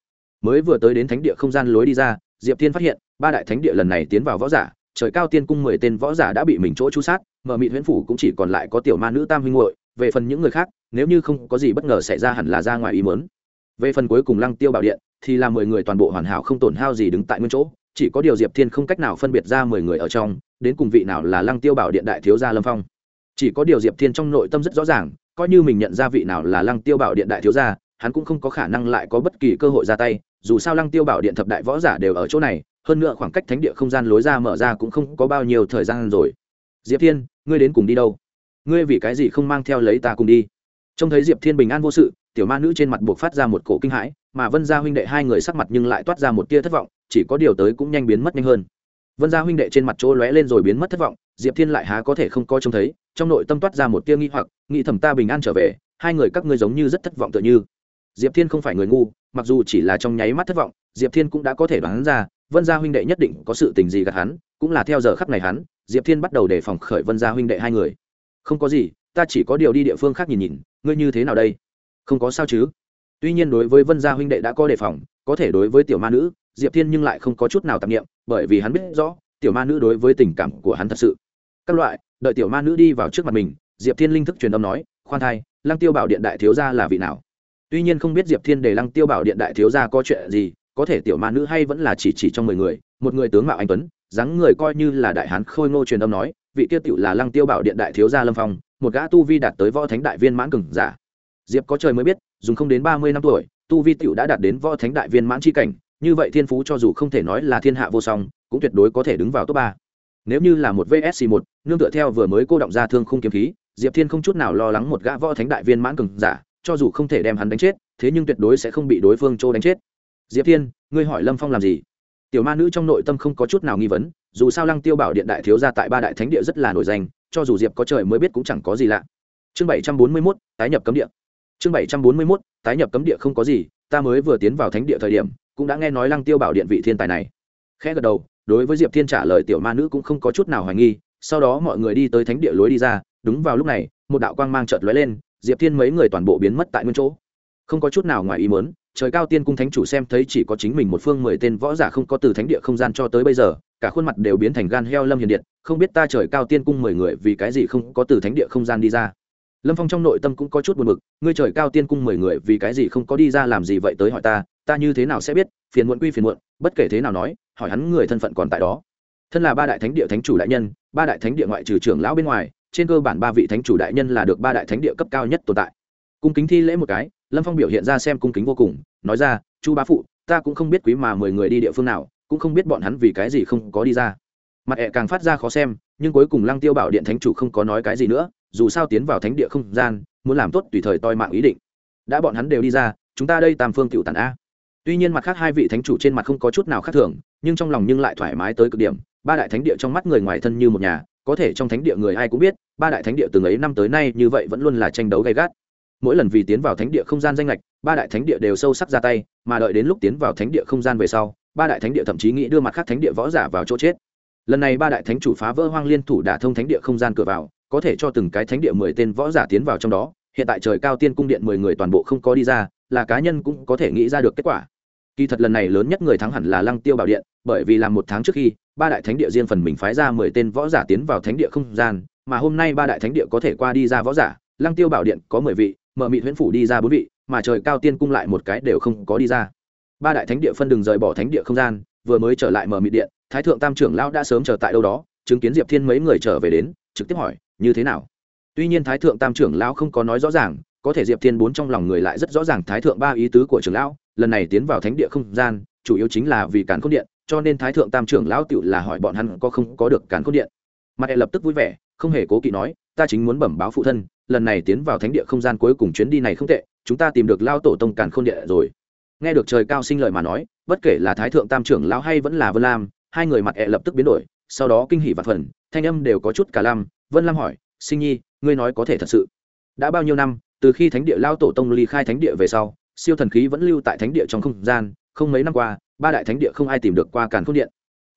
Mới vừa tới đến thánh địa không gian lối đi ra, diệp thiên phát hiện, ba đại thánh địa lần này tiến vào võ giả, trời cao tiên cung mười tên võ giả đã bị mình chỗ chú sát, mở mịt huyễn phủ cũng chỉ còn lại có tiểu ma nữ tam huynh hội về phần những người khác, nếu như không có gì bất ngờ xảy ra hẳn là ra ngoài ý mớn về phần cuối cùng lăng tiêu bảo điện, thì là mười người toàn bộ hoàn hảo không tổn hao gì đứng tại nguyên chỗ, chỉ có điều diệp thiên không cách nào phân biệt ra mười người ở trong, đến cùng vị nào là lăng tiêu bảo điện đại thiếu gia lâm phong. Chỉ có điều diệp thiên trong nội tâm rất rõ ràng, coi như mình nhận ra vị nào là lăng tiêu bảo điện đại thiếu gia, hắn cũng không có khả năng lại có bất kỳ cơ hội ra tay, dù sao lăng tiêu bảo điện thập đại võ giả đều ở chỗ này, hơn nữa khoảng cách thánh địa không gian lối ra mở ra cũng không có bao nhiêu thời gian rồi. Diệp thiên, ngươi đến cùng đi đâu? Ngươi vì cái gì không mang theo lấy ta cùng đi? Trông thấy diệp thiên bình an vô sự, tiểu ma nữ trên mặt buộc phát ra một cổ kinh hãi, mà vân gia huynh đệ hai người sắc mặt nhưng lại toát ra một tia thất vọng, chỉ có điều tới cũng nhanh biến mất nhanh hơn. Vân gia huynh đệ trên mặt chỗ lóe lên rồi biến mất thất vọng, diệp thiên lại há có thể không coi trông thấy, trong nội tâm toát ra một tia nghi hoặc, nghĩ thầm ta bình an trở về, hai người các ngươi giống như rất thất vọng tựa như. Diệp thiên không phải người ngu, mặc dù chỉ là trong nháy mắt thất vọng, diệp thiên cũng đã có thể đoán ra, vân gia huynh đệ nhất định có sự tình gì gạt hắn, cũng là theo giờ khắp này hắn, diệp thiên bắt đầu đề phòng khởi vân gia huynh đệ hai người không có gì, ta chỉ có điều đi địa phương khác nhìn nhìn, ngươi như thế nào đây? Không có sao chứ? Tuy nhiên đối với vân gia huynh đệ đã có đề phòng, có thể đối với tiểu ma nữ, diệp thiên nhưng lại không có chút nào tạp nghiệm bởi vì hắn biết rõ, tiểu ma nữ đối với tình cảm của hắn thật sự. Các loại, đợi tiểu ma nữ đi vào trước mặt mình, diệp thiên linh thức truyền âm nói, khoan thai, lăng tiêu bảo điện đại thiếu gia là vị nào? Tuy nhiên không biết diệp thiên để lăng tiêu bảo điện đại thiếu gia có chuyện gì, có thể tiểu ma nữ hay vẫn là chỉ chỉ trong mười người, một người tướng mạo anh tuấn, dáng người coi như là đại hán khôi ngô truyền âm nói vị tiêu tiểu là lăng tiêu bảo điện đại thiếu gia lâm phong, một gã tu vi đạt tới võ thánh đại viên mãn cường giả. Diệp có trời mới biết, dùng không đến ba mươi năm tuổi, tu vi tiểu đã đạt đến võ thánh đại viên mãn chi cảnh, như vậy thiên phú cho dù không thể nói là thiên hạ vô song, cũng tuyệt đối có thể đứng vào top ba. Nếu như là một vsc một, nương tựa theo vừa mới cô động ra thương khung kiếm khí, diệp thiên không chút nào lo lắng một gã võ thánh đại viên mãn cường giả, cho dù không thể đem hắn đánh chết, thế nhưng tuyệt đối sẽ không bị đối phương trô đánh chết. Diệp thiên, ngươi hỏi lâm phong làm gì? Tiểu ma nữ trong nội tâm không có chút nào nghi vấn dù sao lăng tiêu bảo điện đại thiếu gia tại ba đại thánh địa rất là nổi danh, cho dù diệp có trời mới biết cũng chẳng có gì lạ. Chương bảy trăm bốn mươi mốt, tái nhập cấm địa. Chương bảy trăm bốn mươi mốt, tái nhập cấm địa không có gì, ta mới vừa tiến vào thánh địa thời điểm, cũng đã nghe nói lăng tiêu bảo điện vị thiên tài này. Khẽ gật đầu, đối với diệp thiên trả lời tiểu ma nữ cũng không có chút nào hoài nghi, sau đó mọi người đi tới thánh địa lối đi ra, đúng vào lúc này, một đạo quang mang chợt lóe lên, diệp thiên mấy người toàn bộ biến mất tại nguyên chỗ. Không có chút nào ngoài ý muốn trời cao tiên cung thánh chủ xem thấy chỉ có chính mình một phương mười tên võ giả không có từ thánh địa không gian cho tới bây giờ, cả khuôn mặt đều biến thành gan heo lâm hiền điện không biết ta trời cao tiên cung mười người vì cái gì không có từ thánh địa không gian đi ra. Lâm phong trong nội tâm cũng có chút buồn b ự c ngươi trời cao tiên cung mười người vì cái gì không có đi ra làm gì vậy tới hỏi ta ta như thế nào sẽ biết, phiền muộn quy phiền muộn, bất kể thế nào nói, hỏi hắn người thân phận còn tại đó. Thân là ba đại thánh địa thánh chủ đại nhân, ba đại thánh địa ngoại trừ trưởng lão bên ngoài, trên cơ bản ba vị thánh chủ đại nhân là được ba đại thánh địa cấp cao nhất tồn tại. Cung kính thi lễ một cái lâm phong biểu hiện ra xem cung kính vô cùng, nói ra, chu bá phụ, ta cũng không biết quý mà mười người đi địa phương nào, cũng không biết bọn hắn vì cái gì không có đi ra. Mặt ẹ càng phát ra khó xem, nhưng cuối cùng lăng tiêu bảo điện thánh chủ không có nói cái gì nữa, dù sao tiến vào thánh địa không gian, muốn làm tốt tùy thời toi mạng ý định. Đã bọn hắn đều đi ra, chúng ta đây tam phương cựu tàn a. Tuy nhiên mặt khác hai vị thánh chủ trên mặt không có chút nào khác thường, nhưng trong lòng nhưng lại thoải mái tới cực điểm. Ba đại thánh địa trong mắt người ngoài thân như một nhà, có thể trong thánh địa người ai cũng biết, ba đại thánh địa từng ấy năm tới nay như vậy vẫn luôn là tranh đấu gay gắt mỗi lần vì tiến vào thánh địa không gian danh lệch ba đại thánh địa đều sâu sắc ra tay mà đợi đến lúc tiến vào thánh địa không gian về sau ba đại thánh địa thậm chí nghĩ đưa mặt khác thánh địa võ giả vào chỗ chết lần này ba đại thánh chủ phá vỡ hoang liên thủ đả thông thánh địa không gian cửa vào có thể cho từng cái thánh địa mười tên võ giả tiến vào trong đó hiện tại trời cao tiên cung điện mười người toàn bộ không có đi ra là cá nhân cũng có thể nghĩ ra được kết quả kỳ thật lần này lớn nhất người thắng hẳn là lăng tiêu bảo điện bởi vì làm một tháng trước khi ba đại thánh địa riêng phần mình phái ra mười tên võ giả tiến vào thánh địa không gian mà hôm nay ba đại thánh địa có thể qua đi ra võ giả lăng tiêu bảo điện có mười vị mở mị huyễn phủ đi ra bốn vị, mà trời cao tiên cung lại một cái đều không có đi ra. Ba đại thánh địa phân đừng rời bỏ thánh địa không gian, vừa mới trở lại mở mị điện, thái thượng tam trưởng lão đã sớm chờ tại đâu đó, chứng kiến diệp thiên mấy người trở về đến, trực tiếp hỏi, như thế nào? Tuy nhiên thái thượng tam trưởng lão không có nói rõ ràng, có thể diệp thiên bốn trong lòng người lại rất rõ ràng thái thượng ba ý tứ của trưởng lão, lần này tiến vào thánh địa không gian, chủ yếu chính là vì cản khôn điện, cho nên thái thượng tam trưởng lão tựu là hỏi bọn hắn có không có được cản khôn điện. Mặt hệ lập tức vui vẻ, không hề cố kỵ nói, ta chính muốn bẩm báo phụ thân lần này tiến vào thánh địa không gian cuối cùng chuyến đi này không tệ, chúng ta tìm được lao tổ tông càn khôn địa rồi. Nghe được trời cao sinh lời mà nói, bất kể là thái thượng tam trưởng lão hay vẫn là vân lam, hai người mặt ẹ lập tức biến đổi, sau đó kinh hỉ và phần, thanh âm đều có chút cả lam. Vân lam hỏi, sinh nhi, ngươi nói có thể thật sự? Đã bao nhiêu năm, từ khi thánh địa lao tổ tông ly khai thánh địa về sau, siêu thần khí vẫn lưu tại thánh địa trong không gian, không mấy năm qua, ba đại thánh địa không ai tìm được qua càn khôn điện.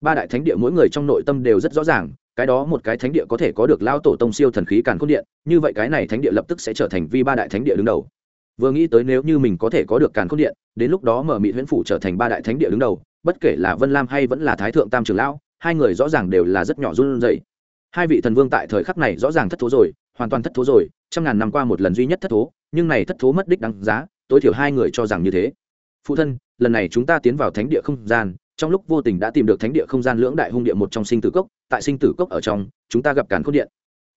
Ba đại thánh địa mỗi người trong nội tâm đều rất rõ ràng cái đó một cái thánh địa có thể có được lao tổ tông siêu thần khí càn khôn điện, như vậy cái này thánh địa lập tức sẽ trở thành vi ba đại thánh địa đứng đầu. Vừa nghĩ tới nếu như mình có thể có được càn khôn điện, đến lúc đó mở mị huyễn phủ trở thành ba đại thánh địa đứng đầu, bất kể là vân lam hay vẫn là thái thượng tam trường lão, hai người rõ ràng đều là rất nhỏ run rẩy. Hai vị thần vương tại thời khắc này rõ ràng thất thố rồi, hoàn toàn thất thố rồi, trăm ngàn năm qua một lần duy nhất thất thố, nhưng này thất thố mất đích đáng giá, tối thiểu hai người cho rằng như thế. Phụ thân, lần này chúng ta tiến vào thánh địa không gian trong lúc vô tình đã tìm được thánh địa không gian lưỡng đại hung địa một trong sinh tử cốc, tại sinh tử cốc ở trong, chúng ta gặp càn khôn điện.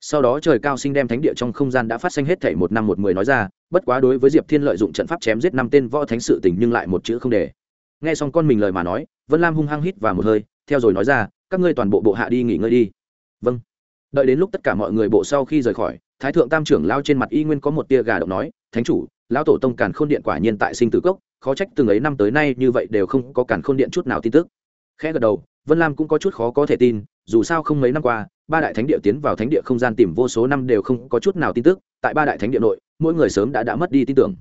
Sau đó trời cao sinh đem thánh địa trong không gian đã phát sinh hết thảy một năm một mười nói ra, bất quá đối với diệp thiên lợi dụng trận pháp chém giết năm tên võ thánh sự tình nhưng lại một chữ không để. Nghe xong con mình lời mà nói, vân lam hung hăng hít vào một hơi, theo rồi nói ra, các ngươi toàn bộ bộ hạ đi nghỉ ngơi đi. Vâng. Đợi đến lúc tất cả mọi người bộ sau khi rời khỏi, thái thượng tam trưởng lao trên mặt y nguyên có một tia gà động nói, thánh chủ, lão tổ tông càn khôn điện quả nhiên tại sinh tử cốc khó trách từng ấy năm tới nay như vậy đều không có càn khôn điện chút nào tin tức. Khẽ gật đầu, vân lam cũng có chút khó có thể tin, dù sao không mấy năm qua, ba đại thánh địa tiến vào thánh địa không gian tìm vô số năm đều không có chút nào tin tức, tại ba đại thánh địa nội, mỗi người sớm đã đã mất đi tin tưởng.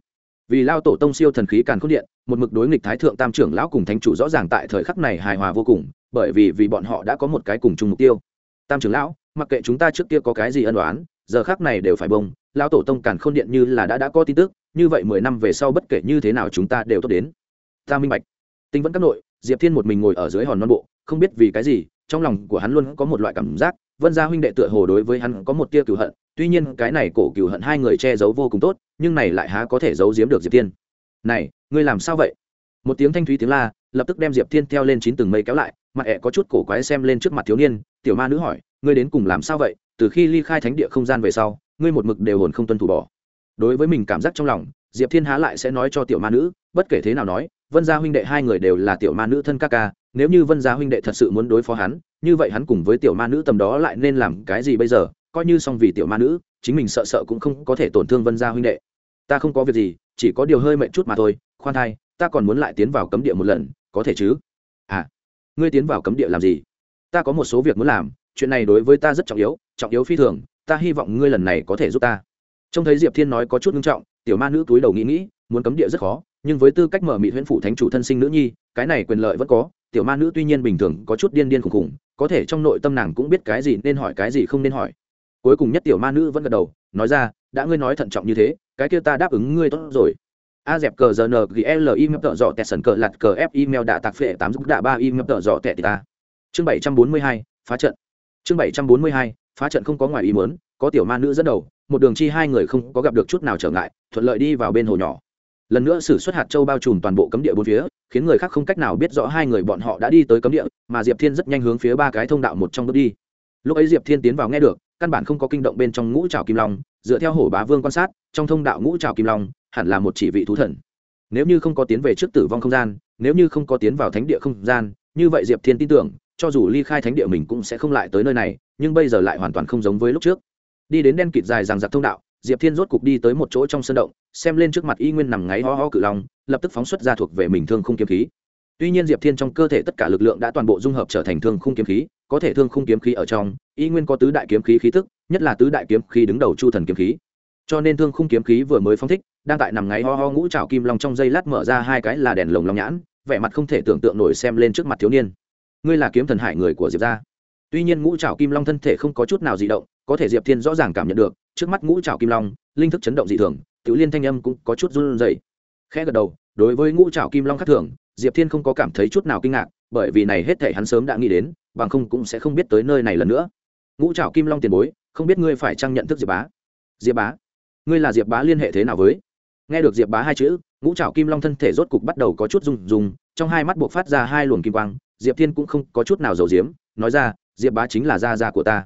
Vì lao tổ tông siêu thần khí càn khôn điện, một mực đối nghịch thái thượng tam trưởng lão cùng thánh chủ rõ ràng tại thời khắc này hài hòa vô cùng, bởi vì vì bọn họ đã có một cái cùng chung mục tiêu. Tam trưởng lão, mặc kệ chúng ta trước kia có cái gì ân đoán giờ khác này đều phải bông, lao tổ tông càn khôn điện như là đã đã có tin tức như vậy mười năm về sau bất kể như thế nào chúng ta đều tốt đến. Ta minh bạch. Tinh vẫn các nội, diệp thiên một mình ngồi ở dưới hòn non bộ, không biết vì cái gì, trong lòng của hắn luôn có một loại cảm giác, vân gia huynh đệ tựa hồ đối với hắn có một tia cựu hận, tuy nhiên cái này cổ cựu hận hai người che giấu vô cùng tốt, nhưng này lại há có thể giấu giếm được diệp thiên. Này, ngươi làm sao vậy? Một tiếng thanh thúy tiếng la, lập tức đem diệp thiên theo lên chín từng mây kéo lại, mặt ẹ có chút cổ quái xem lên trước mặt thiếu niên, tiểu ma nữ hỏi, ngươi đến cùng làm sao vậy? Từ khi ly khai thánh địa không gian về sau, ngươi một mực đều hồn không tuân thủ bỏ đối với mình cảm giác trong lòng, diệp thiên há lại sẽ nói cho tiểu ma nữ, bất kể thế nào nói, vân gia huynh đệ hai người đều là tiểu ma nữ thân ca ca, nếu như vân gia huynh đệ thật sự muốn đối phó hắn, như vậy hắn cùng với tiểu ma nữ tầm đó lại nên làm cái gì bây giờ? Coi như xong vì tiểu ma nữ, chính mình sợ sợ cũng không có thể tổn thương vân gia huynh đệ. Ta không có việc gì, chỉ có điều hơi mệt chút mà thôi, khoan thai, ta còn muốn lại tiến vào cấm địa một lần, có thể chứ? À ngươi tiến vào cấm địa làm gì? Ta có một số việc muốn làm, chuyện này đối với ta rất trọng yếu trọng yếu phi thường, ta hy vọng ngươi lần này có thể giúp ta trông thấy diệp thiên nói có chút nghiêm trọng, tiểu ma nữ túi đầu nghĩ nghĩ, muốn cấm địa rất khó, nhưng với tư cách mở mị huyễn phủ thánh chủ thân sinh nữ nhi, cái này quyền lợi vẫn có, tiểu ma nữ tuy nhiên bình thường có chút điên điên khùng khùng có thể trong nội tâm nàng cũng biết cái gì nên hỏi cái gì không nên hỏi. Cuối cùng nhất tiểu ma nữ vẫn gật đầu, nói ra, đã ngươi nói thận trọng như thế, cái kia ta đáp ứng ngươi tốt rồi. A dẹp cờ giờ n g l email tợ dọ tẹt sần cờ lặt cờ f email đạ tạc phệ tám giúp đạ ba email tợ dọ tẹt ta chương bảy trăm bốn mươi hai, phá trận. Chương bảy trăm bốn mươi hai, phá trận không có ngoài ý muốn có tiểu ma nữ dẫn đầu, một đường chi hai người không có gặp được chút nào trở ngại, thuận lợi đi vào bên hồ nhỏ. Lần nữa sử xuất hạt châu bao trùm toàn bộ cấm địa bốn phía, khiến người khác không cách nào biết rõ hai người bọn họ đã đi tới cấm địa, mà diệp thiên rất nhanh hướng phía ba cái thông đạo một trong bước đi. Lúc ấy diệp thiên tiến vào nghe được, căn bản không có kinh động bên trong ngũ trào kim long, dựa theo hổ bá vương quan sát, trong thông đạo ngũ trào kim long, hẳn là một chỉ vị thú thần. Nếu như không có tiến về trước tử vong không gian, nếu như không có tiến vào thánh địa không gian, như vậy diệp thiên tin tưởng, cho dù ly khai thánh địa mình cũng sẽ không lại tới nơi này, nhưng bây giờ lại hoàn toàn không giống với lúc trước đi đến đen kịt dài rằng giặc thông đạo, diệp thiên rốt cục đi tới một chỗ trong sân động, xem lên trước mặt y nguyên nằm ngáy ho ho cự long, lập tức phóng xuất ra thuộc về mình thương khung kiếm khí. Tuy nhiên diệp thiên trong cơ thể tất cả lực lượng đã toàn bộ dung hợp trở thành thương khung kiếm khí, có thể thương khung kiếm khí ở trong, y nguyên có tứ đại kiếm khí khí tức, nhất là tứ đại kiếm khí đứng đầu chu thần kiếm khí. Cho nên thương khung kiếm khí vừa mới phóng thích, đang tại nằm ngáy ho ho ngũ trào kim long trong dây lát mở ra hai cái là đèn lồng long nhãn, vẻ mặt không thể tưởng tượng nổi xem lên trước mặt thiếu niên. Ngươi là kiếm thần hải người của diệp gia tuy nhiên ngũ trào kim long thân thể không có chút nào di động, có thể diệp thiên rõ ràng cảm nhận được, trước mắt ngũ trào kim long, linh thức chấn động dị thường, tiểu liên thanh âm cũng có chút run rẩy. Khẽ gật đầu, đối với ngũ trào kim long khác thường, diệp thiên không có cảm thấy chút nào kinh ngạc, bởi vì này hết thể hắn sớm đã nghĩ đến, bằng không cũng sẽ không biết tới nơi này lần nữa. Ngũ trào kim long tiền bối, không biết ngươi phải trang nhận thức diệp bá? Diệp bá? Ngươi là diệp bá liên hệ thế nào với? Nghe được diệp bá hai chữ, ngũ trào kim long thân thể rốt cục bắt đầu có chút rung rung, trong hai mắt buộc phát ra hai luồng kim quang, diệp thiên cũng không có chút nào giàu diếm nói ra diệp bá chính là gia gia của ta.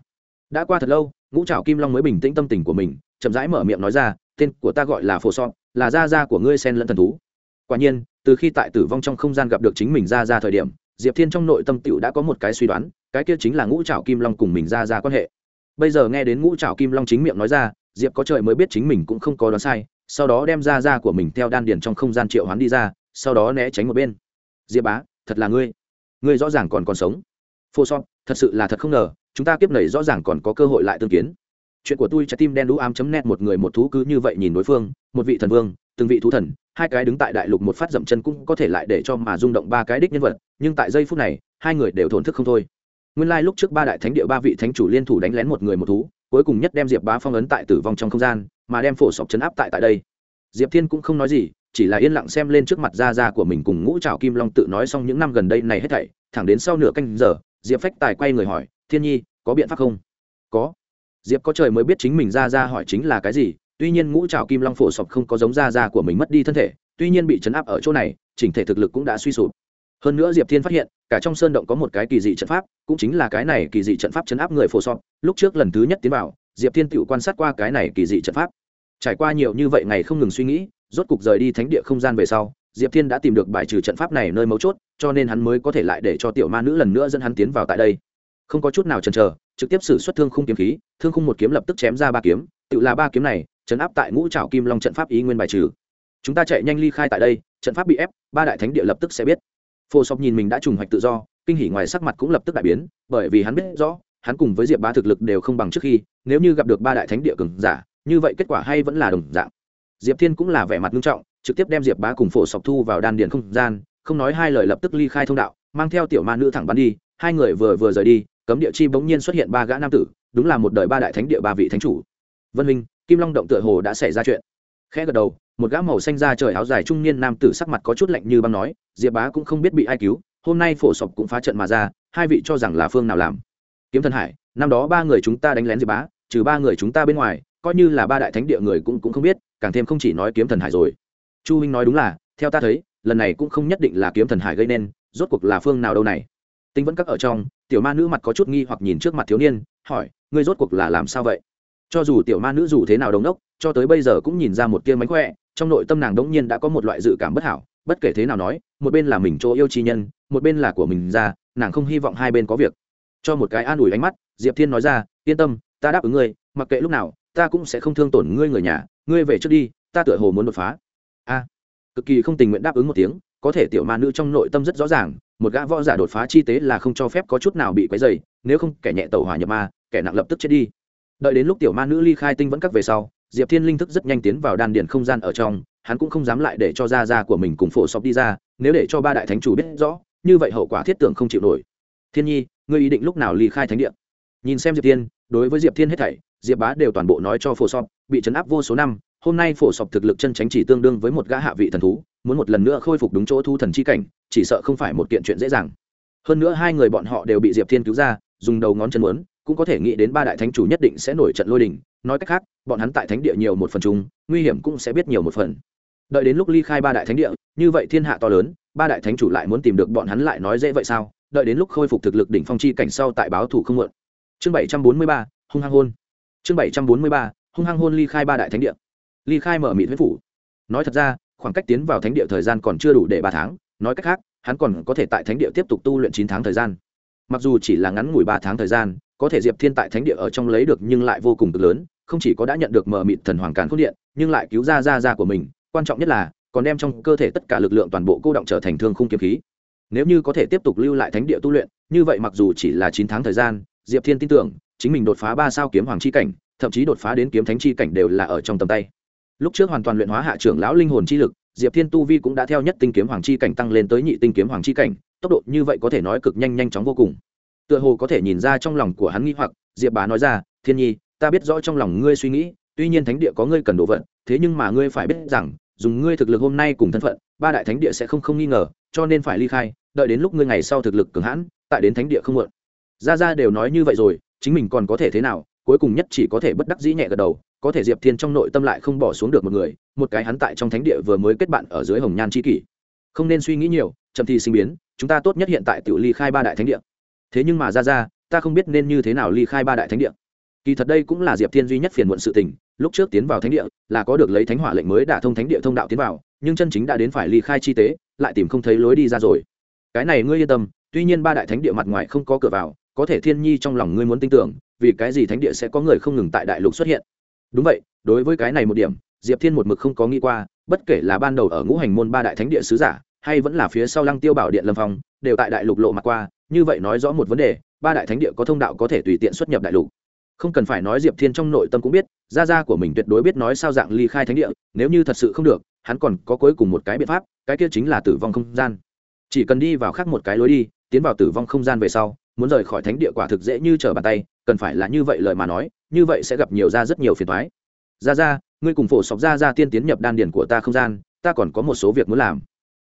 Đã qua thật lâu, ngũ trảo kim long mới bình tĩnh tâm tình của mình, chậm rãi mở miệng nói ra, tên của ta gọi là phổ sọn là gia gia của ngươi sen lẫn thần thú. Quả nhiên, từ khi tại tử vong trong không gian gặp được chính mình ra ra thời điểm, diệp thiên trong nội tâm tựu đã có một cái suy đoán, cái kia chính là ngũ trảo kim long cùng mình ra ra quan hệ. Bây giờ nghe đến ngũ trảo kim long chính miệng nói ra, diệp có trời mới biết chính mình cũng không có đoán sai, sau đó đem ra ra của mình theo đan điền trong không gian triệu hoán đi ra, sau đó né tránh một bên. Diệp bá, thật là ngươi. Ngươi rõ ràng còn còn sống phô son thật sự là thật không ngờ, chúng ta kiếp nảy rõ ràng còn có cơ hội lại tương kiến. Chuyện của tôi trái tim đen đũ ám chấm nét một người một thú cứ như vậy nhìn đối phương, một vị thần vương, từng vị thú thần, hai cái đứng tại đại lục một phát dậm chân cũng có thể lại để cho mà rung động ba cái đích nhân vật, nhưng tại giây phút này, hai người đều thổn thức không thôi. Nguyên lai、like、lúc trước ba đại thánh địa, ba vị thánh chủ liên thủ đánh lén một người một thú, cuối cùng nhất đem diệp bá phong ấn tại tử vong trong không gian, mà đem phổ sọc chấn áp tại tại đây. Diệp thiên cũng không nói gì, chỉ là yên lặng xem lên trước mặt ra ra của mình cùng ngũ trào kim long tự nói xong những năm gần đây này hết thảy, thẳng đến sau nửa canh giờ diệp phách tài quay người hỏi, thiên nhi, có biện pháp không? Có. Diệp có trời mới biết chính mình ra ra hỏi chính là cái gì, tuy nhiên ngũ trào kim long phổ sọc không có giống ra ra của mình mất đi thân thể, tuy nhiên bị chấn áp ở chỗ này, chỉnh thể thực lực cũng đã suy sụp. Hơn nữa diệp thiên phát hiện, cả trong sơn động có một cái kỳ dị trận pháp, cũng chính là cái này kỳ dị trận pháp chấn áp người phổ sọc. Lúc trước lần thứ nhất tiến vào, diệp thiên tự quan sát qua cái này kỳ dị trận pháp. Trải qua nhiều như vậy ngày không ngừng suy nghĩ, rốt cục rời đi thánh địa không gian về sau diệp thiên đã tìm được bài trừ trận pháp này nơi mấu chốt, cho nên hắn mới có thể lại để cho tiểu ma nữ lần nữa dẫn hắn tiến vào tại đây. Không có chút nào chần chờ, trực tiếp xử xuất thương khung kiếm khí, thương khung một kiếm lập tức chém ra ba kiếm, tự là ba kiếm này chấn áp tại ngũ trào kim long trận pháp ý nguyên bài trừ. Chúng ta chạy nhanh ly khai tại đây, trận pháp bị ép, ba đại thánh địa lập tức sẽ biết. Phô sọc nhìn mình đã trùng hoạch tự do, kinh hỉ ngoài sắc mặt cũng lập tức đại biến, bởi vì hắn biết rõ, hắn cùng với diệp bá thực lực đều không bằng trước khi, nếu như gặp được ba đại thánh địa cường giả, như vậy kết quả hay vẫn là đồng dạng. Diệp thiên cũng là vẻ mặt nghiêm trọng trực tiếp đem diệp bá cùng phổ sọc thu vào đan điền không gian, không nói hai lời lập tức ly khai thông đạo, mang theo tiểu ma nữ thẳng bắn đi, hai người vừa vừa rời đi, cấm địa chi bỗng nhiên xuất hiện ba gã nam tử, đúng là một đời ba đại thánh địa ba vị thánh chủ. Vân minh, kim long động tựa hồ đã xảy ra chuyện. Khẽ gật đầu, một gã màu xanh da trời áo dài trung niên nam tử sắc mặt có chút lạnh như băng nói, diệp bá cũng không biết bị ai cứu, hôm nay phổ sọc cũng phá trận mà ra, hai vị cho rằng là phương nào làm? Kiếm thần hải, năm đó ba người chúng ta đánh lén diệp bá, trừ ba người chúng ta bên ngoài, coi như là ba đại thánh địa người cũng cũng không biết, càng thêm không chỉ nói kiếm thần hải rồi chu huynh nói đúng là, theo ta thấy, lần này cũng không nhất định là kiếm thần hải gây nên, rốt cuộc là phương nào đâu này. Tinh vẫn các ở trong, tiểu ma nữ mặt có chút nghi hoặc nhìn trước mặt thiếu niên, hỏi, ngươi rốt cuộc là làm sao vậy? Cho dù tiểu ma nữ dù thế nào đống đốc, cho tới bây giờ cũng nhìn ra một tia mánh khỏe, trong nội tâm nàng đống nhiên đã có một loại dự cảm bất hảo, bất kể thế nào nói, một bên là mình chỗ yêu chi nhân, một bên là của mình ra, nàng không hy vọng hai bên có việc. Cho một cái an ủi ánh mắt, diệp thiên nói ra, yên tâm, ta đáp ứng ngươi, mặc kệ lúc nào, ta cũng sẽ không thương tổn ngươi người nhà, ngươi về trước đi, ta tựa hồ muốn đột phá a, cực kỳ không tình nguyện đáp ứng một tiếng, có thể tiểu ma nữ trong nội tâm rất rõ ràng, một gã võ giả đột phá chi tế là không cho phép có chút nào bị quấy dày nếu không kẻ nhẹ tàu hỏa nhập ma, kẻ nặng lập tức chết đi. Đợi đến lúc tiểu ma nữ ly khai tinh vẫn các về sau, diệp thiên linh thức rất nhanh tiến vào đan điền không gian ở trong, hắn cũng không dám lại để cho gia gia của mình cùng phổ sọc đi ra, nếu để cho ba đại thánh chủ biết rõ, như vậy hậu quả thiết tưởng không chịu nổi. Thiên nhi, ngươi ý định lúc nào ly khai thánh địa? Nhìn xem diệp thiên, đối với diệp thiên hết thảy, diệp bá đều toàn bộ nói cho phổ sọc bị chấn áp vô số năm hôm nay phổ sọc thực lực chân tránh chỉ tương đương với một gã hạ vị thần thú, muốn một lần nữa khôi phục đúng chỗ thu thần chi cảnh, chỉ sợ không phải một kiện chuyện dễ dàng. Hơn nữa hai người bọn họ đều bị diệp thiên cứu ra, dùng đầu ngón chân muốn, cũng có thể nghĩ đến ba đại thánh chủ nhất định sẽ nổi trận lôi đình. Nói cách khác, bọn hắn tại thánh địa nhiều một phần chung, nguy hiểm cũng sẽ biết nhiều một phần. Đợi đến lúc ly khai ba đại thánh địa, như vậy thiên hạ to lớn, ba đại thánh chủ lại muốn tìm được bọn hắn lại nói dễ vậy sao? Đợi đến lúc khôi phục thực lực đỉnh phong chi cảnh sau tại báo thủ không mượn chương bảy trăm bốn mươi ba, hung hăng hôn. Chương bảy trăm bốn mươi ba, hung hăng hôn ly khai ba đại thánh địa ly khai mở mịt huyết phủ. Nói thật ra, khoảng cách tiến vào thánh địa thời gian còn chưa đủ để ba tháng, nói cách khác, hắn còn có thể tại thánh địa tiếp tục tu luyện chín tháng thời gian. Mặc dù chỉ là ngắn ngủi ba tháng thời gian, có thể diệp thiên tại thánh địa ở trong lấy được nhưng lại vô cùng cực lớn, không chỉ có đã nhận được mờ mịt thần hoàng càn khôn điện, nhưng lại cứu ra ra ra của mình, quan trọng nhất là, còn đem trong cơ thể tất cả lực lượng toàn bộ cô động trở thành thương khung kiếm khí. Nếu như có thể tiếp tục lưu lại thánh địa tu luyện, như vậy mặc dù chỉ là chín tháng thời gian, diệp thiên tin tưởng, chính mình đột phá ba sao kiếm hoàng chi cảnh, thậm chí đột phá đến kiếm thánh chi cảnh đều là ở trong tầm tay lúc trước hoàn toàn luyện hóa hạ trưởng lão linh hồn chi lực, diệp thiên tu vi cũng đã theo nhất tinh kiếm hoàng chi cảnh tăng lên tới nhị tinh kiếm hoàng chi cảnh, tốc độ như vậy có thể nói cực nhanh nhanh chóng vô cùng. Tựa hồ có thể nhìn ra trong lòng của hắn nghi hoặc, diệp bá nói ra, thiên nhi, ta biết rõ trong lòng ngươi suy nghĩ, tuy nhiên thánh địa có ngươi cần đồ vật, thế nhưng mà ngươi phải biết rằng, dùng ngươi thực lực hôm nay cùng thân phận, ba đại thánh địa sẽ không không nghi ngờ, cho nên phải ly khai, đợi đến lúc ngươi ngày sau thực lực cường hãn, tại đến thánh địa không muộn. Ra ra đều nói như vậy rồi, chính mình còn có thể thế nào cuối cùng nhất chỉ có thể bất đắc dĩ nhẹ gật đầu, có thể diệp thiên trong nội tâm lại không bỏ xuống được một người, một cái hắn tại trong thánh địa vừa mới kết bạn ở dưới hồng nhan c kỷ. Không nên suy nghĩ nhiều, chậm thì sinh biến, chúng ta tốt nhất hiện tại tự ly khai ba đại thánh địa. Thế nhưng mà ra ra, ta không biết nên như thế nào ly khai ba đại thánh địa. Kỳ thật đây cũng là diệp thiên duy nhất phiền muộn sự tình, lúc trước tiến vào thánh địa, là có được lấy thánh hỏa lệnh mới đả thông thánh địa thông đạo tiến vào, nhưng chân chính đã đến phải ly khai chi tế, lại tìm không thấy lối đi ra rồi. Cái này ngươi yên tâm, tuy nhiên ba đại thánh địa mặt ngoài không có cửa vào, có thể thiên nhi trong lòng ngươi muốn tin tưởng vì cái gì thánh địa sẽ có người không ngừng tại đại lục xuất hiện? Đúng vậy, đối với cái này một điểm, diệp thiên một mực không có nghĩ qua, bất kể là ban đầu ở ngũ hành môn ba đại thánh địa sứ giả, hay vẫn là phía sau lăng tiêu bảo điện lâm phong, đều tại đại lục lộ mặt qua, như vậy nói rõ một vấn đề, ba đại thánh địa có thông đạo có thể tùy tiện xuất nhập đại lục. Không cần phải nói diệp thiên trong nội tâm cũng biết, gia gia của mình tuyệt đối biết nói sao dạng ly khai thánh địa, nếu như thật sự không được, hắn còn có cuối cùng một cái biện pháp, cái kia chính là tử vong không gian. Chỉ cần đi vào khác một cái lối đi, tiến vào tử vong không gian về sau, muốn rời khỏi thánh địa quả thực dễ như trở bàn tay cần phải là như vậy lời mà nói, như vậy sẽ gặp nhiều ra rất nhiều phiền thoái ra ra ngươi cùng phổ sọc ra ra tiên tiến nhập đan điển của ta không gian, ta còn có một số việc muốn làm.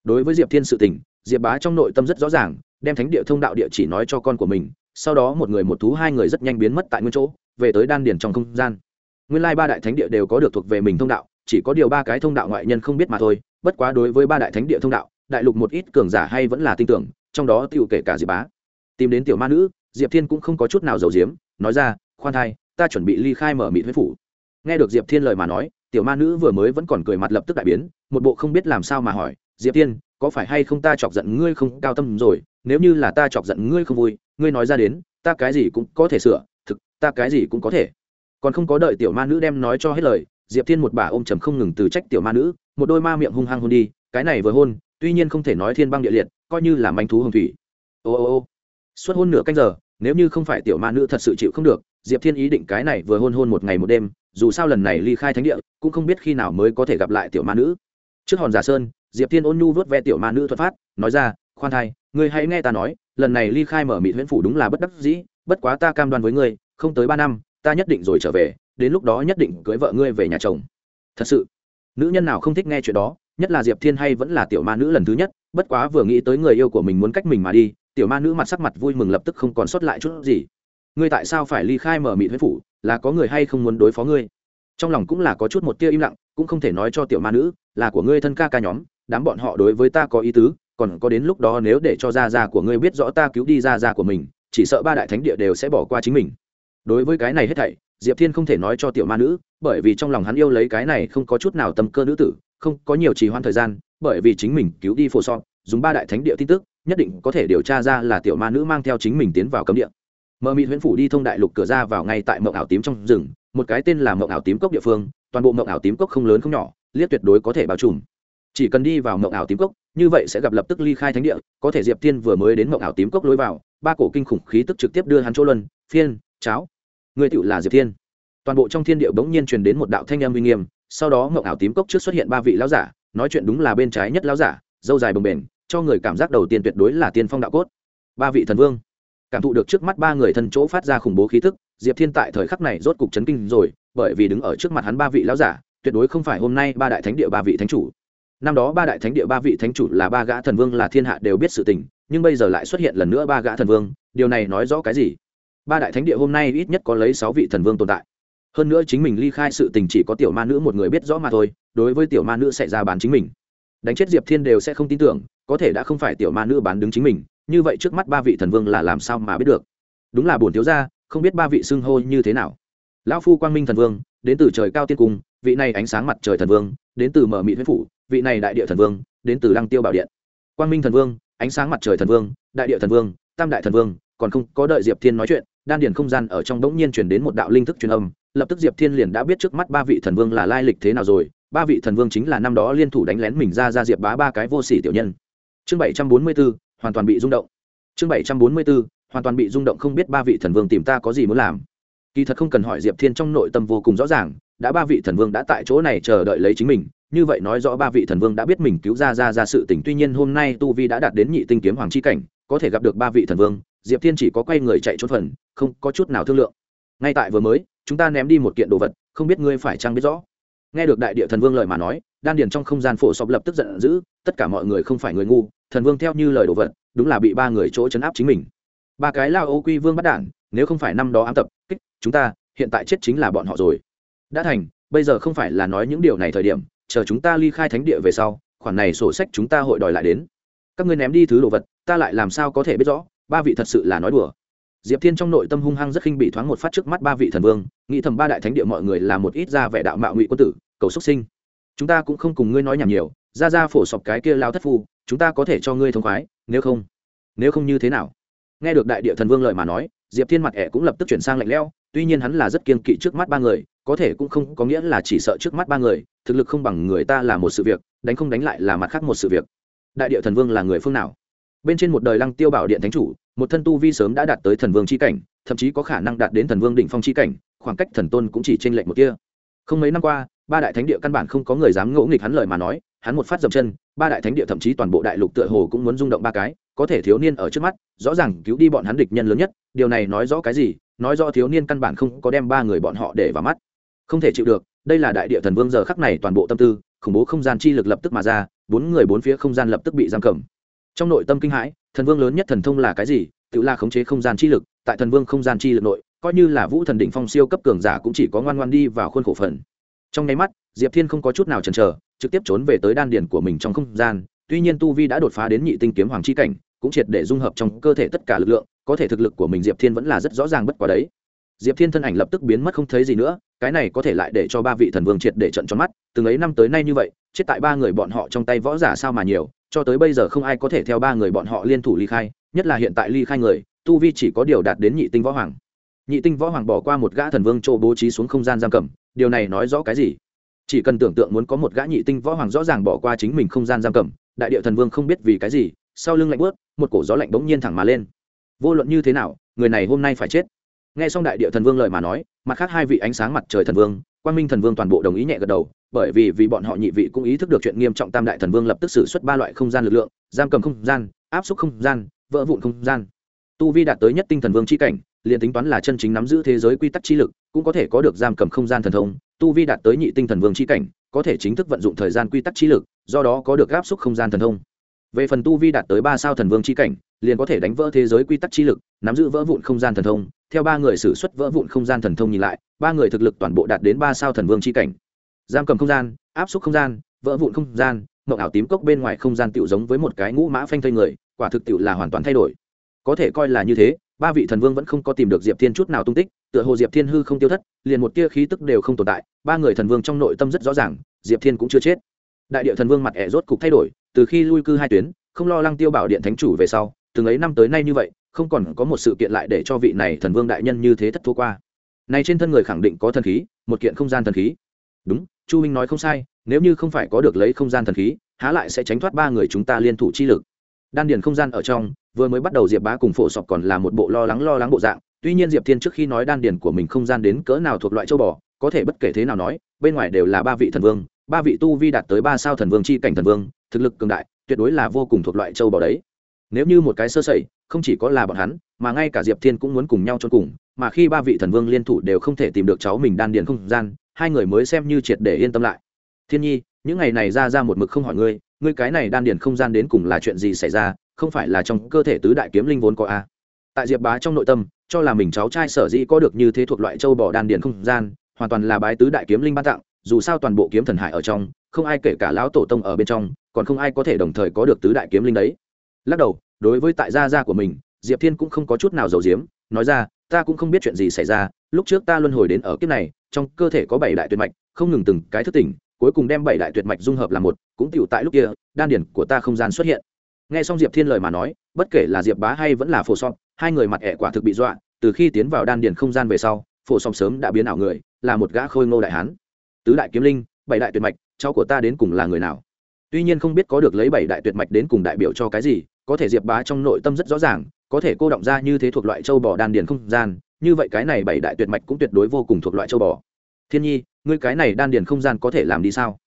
Đối với diệp thiên sự tình, diệp bá trong nội tâm rất rõ ràng, đem thánh địa thông đạo địa chỉ nói cho con của mình, sau đó một người một thú, hai người rất nhanh biến mất tại nguyên chỗ, về tới đan điển trong không gian. Nguyên lai ba đại thánh địa đều có được thuộc về mình thông đạo, chỉ có điều ba cái thông đạo ngoại nhân không biết mà thôi, bất quá đối với ba đại thánh địa thông đạo, đại lục một ít cường giả hay vẫn là tin tưởng, trong đó tựu kể cả diệp bá. Tìm đến tiểu ma nữ, diệp thiên cũng không có chút nào giàu diếm nói ra, khoan thai, ta chuẩn bị ly khai mở mị huyết phủ. Nghe được diệp thiên lời mà nói, tiểu ma nữ vừa mới vẫn còn cười mặt lập tức đại biến, một bộ không biết làm sao mà hỏi, diệp thiên, có phải hay không ta chọc giận ngươi không cao tâm rồi? Nếu như là ta chọc giận ngươi không vui, ngươi nói ra đến, ta cái gì cũng có thể sửa, thực, ta cái gì cũng có thể. Còn không có đợi tiểu ma nữ đem nói cho hết lời, diệp thiên một bà ôm trầm không ngừng từ trách tiểu ma nữ, một đôi ma miệng hung hăng hôn đi, cái này vừa hôn, tuy nhiên không thể nói thiên băng địa liệt, coi như là manh thú hồng thủy. Ô ô ô, suốt hôn nửa canh giờ nếu như không phải tiểu ma nữ thật sự chịu không được, diệp thiên ý định cái này vừa hôn hôn một ngày một đêm, dù sao lần này ly khai thánh địa, cũng không biết khi nào mới có thể gặp lại tiểu ma nữ. Trước hòn giả sơn, diệp thiên ôn nhu vớt ve tiểu ma nữ thuật phát nói ra, khoan thai, ngươi hãy nghe ta nói, lần này ly khai mở mị huyễn phủ đúng là bất đắc dĩ, bất quá ta cam đoan với ngươi, không tới ba năm, ta nhất định rồi trở về, đến lúc đó nhất định cưới vợ ngươi về nhà chồng. Thật sự, nữ nhân nào không thích nghe chuyện đó? Nhất là diệp thiên hay vẫn là tiểu ma nữ lần thứ nhất, bất quá vừa nghĩ tới người yêu của mình muốn cách mình mà đi, tiểu ma nữ mặt sắc mặt vui mừng lập tức không còn sót lại chút gì. Ngươi tại sao phải ly khai mở mị huyết phủ, là có người hay không muốn đối phó ngươi? Trong lòng cũng là có chút một tia im lặng, cũng không thể nói cho tiểu ma nữ, là của ngươi thân ca ca nhóm, đám bọn họ đối với ta có ý tứ, còn có đến lúc đó nếu để cho gia gia của ngươi biết rõ ta cứu đi gia gia của mình, chỉ sợ ba đại thánh địa đều sẽ bỏ qua chính mình. Đối với cái này hết thảy, diệp thiên không thể nói cho tiểu ma nữ, bởi vì trong lòng hắn yêu lấy cái này không có chút nào tâm cơ nữ tử không có nhiều trì hoãn thời gian bởi vì chính mình cứu đi phổ son, dùng ba đại thánh địa tin tức nhất định có thể điều tra ra là tiểu ma nữ mang theo chính mình tiến vào cấm địa. Mờ mịt huyễn phủ đi thông đại lục cửa ra vào ngay tại mộng ảo tím trong rừng một cái tên là mộng ảo tím cốc địa phương toàn bộ mộng ảo tím cốc không lớn không nhỏ liếc tuyệt đối có thể bao trùm. Chỉ cần đi vào mộng ảo tím cốc như vậy sẽ gặp lập tức ly khai thánh địa có thể diệp tiên vừa mới đến mộng ảo tím cốc lối vào ba cổ kinh khủng khí tức trực tiếp đưa hắn chỗ luân phiên cháo. Người tựu là diệp thiên. Toàn bộ trong thiên địa bỗng nhiên truyền đến một đạo thanh âm uy nghiêm sau đó ngộng ảo tím cốc trước xuất hiện ba vị lão giả, nói chuyện đúng là bên trái nhất lão giả, dâu dài bồng bềnh, cho người cảm giác đầu tiên tuyệt đối là tiên phong đạo cốt. Ba vị thần vương, cảm thụ được trước mắt ba người thân chỗ phát ra khủng bố khí tức, diệp thiên tại thời khắc này rốt cục chấn kinh rồi, bởi vì đứng ở trước mặt hắn ba vị lão giả, tuyệt đối không phải hôm nay ba đại thánh địa ba vị thánh chủ. Năm đó ba đại thánh địa ba vị thánh chủ là ba gã thần vương là thiên hạ đều biết sự tình, nhưng bây giờ lại xuất hiện lần nữa ba gã thần vương, điều này nói rõ cái gì? Ba đại thánh địa hôm nay ít nhất có lấy sáu vị thần vương tồn tại hơn nữa chính mình ly khai sự tình chỉ có tiểu ma nữ một người biết rõ mà thôi, đối với tiểu ma nữ sẽ ra bán chính mình. Đánh chết diệp thiên đều sẽ không tin tưởng, có thể đã không phải tiểu ma nữ bán đứng chính mình, như vậy trước mắt ba vị thần vương là làm sao mà biết được? Đúng là bổn thiếu gia, không biết ba vị xưng hô như thế nào. Lão phu quang minh thần vương, đến từ trời cao tiên cung, vị này ánh sáng mặt trời thần vương, đến từ mở mị huyết phủ, vị này đại địa thần vương, đến từ lăng tiêu bảo điện. Quang minh thần vương, ánh sáng mặt trời thần vương, đại địa thần vương, tam đại thần vương, còn không có đợi diệp thiên nói chuyện, đan điền không gian ở trong bỗng nhiên chuyển đến một đạo linh thức truyền âm lập tức diệp thiên liền đã biết trước mắt ba vị thần vương là lai lịch thế nào rồi. Ba vị thần vương chính là năm đó liên thủ đánh lén mình ra ra diệp bá ba cái vô sỉ tiểu nhân. Chương bảy trăm bốn mươi b hoàn toàn bị rung động. Chương bảy trăm bốn mươi b hoàn toàn bị rung động không biết ba vị thần vương tìm ta có gì muốn làm. Kỳ thật không cần hỏi diệp thiên trong nội tâm vô cùng rõ ràng, đã ba vị thần vương đã tại chỗ này chờ đợi lấy chính mình, như vậy nói rõ ba vị thần vương đã biết mình cứu ra ra ra sự tình. Tuy nhiên hôm nay tu vi đã đạt đến nhị tinh kiếm hoàng chi cảnh, có thể gặp được ba vị thần vương, diệp thiên chỉ có quay người chạy trốn phần, không có chút nào thương lượng. Ngay tại vừa mới chúng ta ném đi một kiện đồ vật, không biết ngươi phải chăng biết rõ. Nghe được đại địa thần vương lời mà nói, đan điền trong không gian phổ sọc lập tức giận dữ, tất cả mọi người không phải người ngu, thần vương theo như lời đồ vật, đúng là bị ba người chỗ chấn áp chính mình. Ba cái lao ô quy vương bắt đản nếu không phải năm đó ám tập, kích chúng ta, hiện tại chết chính là bọn họ rồi. Đã thành, bây giờ không phải là nói những điều này thời điểm, chờ chúng ta ly khai thánh địa về sau, khoản này sổ sách chúng ta hội đòi lại đến. Các ngươi ném đi thứ đồ vật, ta lại làm sao có thể biết rõ, ba vị thật sự là nói đùa diệp thiên trong nội tâm hung hăng rất khinh bị thoáng một phát trước mắt ba vị thần vương, nghĩ thầm ba đại thánh địa mọi người là một ít ra vẻ đạo mạo ngụy quân tử, cầu xuất sinh. Chúng ta cũng không cùng ngươi nói nhảm nhiều, ra ra phổ sọc cái kia lao thất phu, chúng ta có thể cho ngươi thông khoái, nếu không nếu không như thế nào? Nghe được đại địa thần vương lời mà nói, diệp thiên mặt ẻ cũng lập tức chuyển sang lạnh lẽo, tuy nhiên hắn là rất kiên kỵ trước mắt ba người, có thể cũng không có nghĩa là chỉ sợ trước mắt ba người, thực lực không bằng người ta là một sự việc, đánh không đánh lại là mặt khác một sự việc. Đại địa thần vương là người phương nào? Bên trên một đời lăng tiêu bảo điện thánh chủ một thân tu vi sớm đã đạt tới thần vương c h i cảnh, thậm chí có khả năng đạt đến thần vương đỉnh phong c h i cảnh, khoảng cách thần tôn cũng chỉ t r ê n lệch một kia không mấy năm qua, ba đại thánh địa căn bản không có người dám ngỗ nghịch hắn lời mà nói, hắn một phát dầm chân, ba đại thánh địa thậm chí toàn bộ đại lục tựa hồ cũng muốn rung động ba cái, có thể thiếu niên ở trước mắt, rõ ràng cứu đi bọn hắn địch nhân lớn nhất, điều này nói rõ cái gì? Nói rõ thiếu niên căn bản không có đem ba người bọn họ để vào mắt. Không thể chịu được, đây là đại địa thần vương giờ khắc này toàn bộ tâm tư, khủng bố không gian chi lực lập tức mà ra, bốn người bốn phía không gian lập tức bị giam cầm. Trong nội tâm kinh hãi thần vương lớn nhất thần thông là cái gì? Tự là khống chế không gian chi lực, tại thần vương không gian chi lực nội, coi như là vũ thần đỉnh phong siêu cấp cường giả cũng chỉ có ngoan ngoan đi vào khuôn khổ phần. Trong nháy mắt, diệp thiên không có chút nào chần chờ, trực tiếp trốn về tới đan điển của mình trong không gian. Tuy nhiên tu vi đã đột phá đến nhị tinh kiếm hoàng chi cảnh, cũng triệt để dung hợp trong cơ thể tất cả lực lượng, có thể thực lực của mình diệp thiên vẫn là rất rõ ràng bất quá đấy. Diệp thiên thân ảnh lập tức biến mất không thấy gì nữa, cái này có thể lại để cho ba vị thần vương triệt để trận tròn mắt. Từng ấy năm tới nay như vậy, chết tại ba người bọn họ trong tay võ giả sao mà nhiều cho tới bây giờ không ai có thể theo ba người bọn họ liên thủ ly khai, nhất là hiện tại ly khai người, tu vi chỉ có điều đạt đến nhị tinh võ hoàng. Nhị tinh võ hoàng bỏ qua một gã thần vương chỗ bố trí xuống không gian giam cầm, điều này nói rõ cái gì? Chỉ cần tưởng tượng muốn có một gã nhị tinh võ hoàng rõ ràng bỏ qua chính mình không gian giam cầm, đại địa thần vương không biết vì cái gì, sau lưng lạnh bớt một cổ gió lạnh bỗng nhiên thẳng mà lên. Vô luận như thế nào, người này hôm nay phải chết. Nghe xong đại địa thần vương lời mà nói, mặt khác hai vị ánh sáng mặt trời thần vương quan minh thần vương toàn bộ đồng ý nhẹ gật đầu bởi vì vì bọn họ nhị vị cũng ý thức được chuyện nghiêm trọng tam đại thần vương lập tức xử xuất ba loại không gian lực lượng, giam cầm không gian, áp suất không gian, vỡ vụn không gian. Tu vi đạt tới nhất tinh thần vương chi cảnh, liền tính toán là chân chính nắm giữ thế giới quy tắc chi lực, cũng có thể có được giam cầm không gian thần thông. Tu vi đạt tới nhị tinh thần vương chi cảnh, có thể chính thức vận dụng thời gian quy tắc chi lực, do đó có được áp suất không gian thần thông. Về phần tu vi đạt tới ba sao thần vương chi cảnh, liền có thể đánh vỡ thế giới quy tắc chi lực, nắm giữ vỡ vụn không gian thần thông. Theo ba người xử suất vỡ vụn không gian thần thông nhìn lại, ba người thực lực toàn bộ đạt đến ba sao thần vương chi cảnh giam cầm không gian, áp suất không gian, vỡ vụn không gian, mộng ảo tím cốc bên ngoài không gian tựu giống với một cái ngũ mã phanh thây người, quả thực tựu là hoàn toàn thay đổi. Có thể coi là như thế, ba vị thần vương vẫn không có tìm được diệp thiên chút nào tung tích, tựa hồ diệp thiên hư không tiêu thất, liền một tia khí tức đều không tồn tại, ba người thần vương trong nội tâm rất rõ ràng, diệp thiên cũng chưa chết. Đại địa thần vương mặt ẻ rốt cục thay đổi, từ khi lui cư hai tuyến, không lo lăng tiêu bảo điện thánh chủ về sau, từng ấy năm tới nay như vậy, không còn có một sự kiện lại để cho vị này thần vương đại nhân như thế thất thua qua. Này trên thân người khẳng định có thần khí, một kiện không gian thần khí. Đúng chu minh nói không sai, nếu như không phải có được lấy không gian thần khí, há lại sẽ tránh thoát ba người chúng ta liên thủ chi lực. Đan điền không gian ở trong, vừa mới bắt đầu diệp bá cùng phổ sọc còn là một bộ lo lắng lo lắng bộ dạng. Tuy nhiên diệp thiên trước khi nói đan điền của mình không gian đến cỡ nào thuộc loại châu bò, có thể bất kể thế nào nói, bên ngoài đều là ba vị thần vương, ba vị tu vi đạt tới ba sao thần vương chi cảnh thần vương, thực lực cường đại, tuyệt đối là vô cùng thuộc loại châu bò đấy. Nếu như một cái sơ sẩy, không chỉ có là bọn hắn, mà ngay cả diệp thiên cũng muốn cùng nhau cho cùng, mà khi ba vị thần vương liên thủ đều không thể tìm được cháu mình đan điền không gian hai người mới xem như triệt để yên tâm lại thiên nhi, những ngày này ra ra một mực không hỏi ngươi ngươi cái này đan điền không gian đến cùng là chuyện gì xảy ra, không phải là trong cơ thể tứ đại kiếm linh vốn có a à. tại diệp bá trong nội tâm, cho là mình cháu trai sở dĩ có được như thế thuộc loại châu bỏ đan điền không gian, hoàn toàn là bái tứ đại kiếm linh ban tặng, dù sao toàn bộ kiếm thần hải ở trong, không ai kể cả lão tổ tông ở bên trong, còn không ai có thể đồng thời có được tứ đại kiếm linh đấy lắc đầu, đối với tại gia gia của mình, diệp thiên cũng không có chút nào giàu diếm nói ra ta cũng không biết chuyện gì xảy ra, lúc trước ta luân hồi đến ở kiếp này, trong cơ thể có bảy đại tuyệt mạch, không ngừng từng cái thức tỉnh, cuối cùng đem bảy đại tuyệt mạch dung hợp làm một, cũng tựu tại lúc kia, đan điển của ta không gian xuất hiện. Nghe xong diệp thiên lời mà nói, bất kể là diệp bá hay vẫn là phổ song hai người mặt ẻ quả thực bị dọa, từ khi tiến vào đan điển không gian về sau, phổ song sớm đã biến ảo người, là một gã khôi ngô đại hán. Tứ đại kiếm linh, bảy đại tuyệt mạch, cháu của ta đến cùng là người nào? Tuy nhiên không biết có được lấy bảy đại tuyệt mạch đến cùng đại biểu cho cái gì, có thể diệp bá trong nội tâm rất rõ ràng có thể cô động ra như thế thuộc loại châu bò đan điền không gian, như vậy cái này bảy đại tuyệt mạch cũng tuyệt đối vô cùng thuộc loại châu bò. Thiên nhi, ngươi cái này đan điền không gian có thể làm đi sao?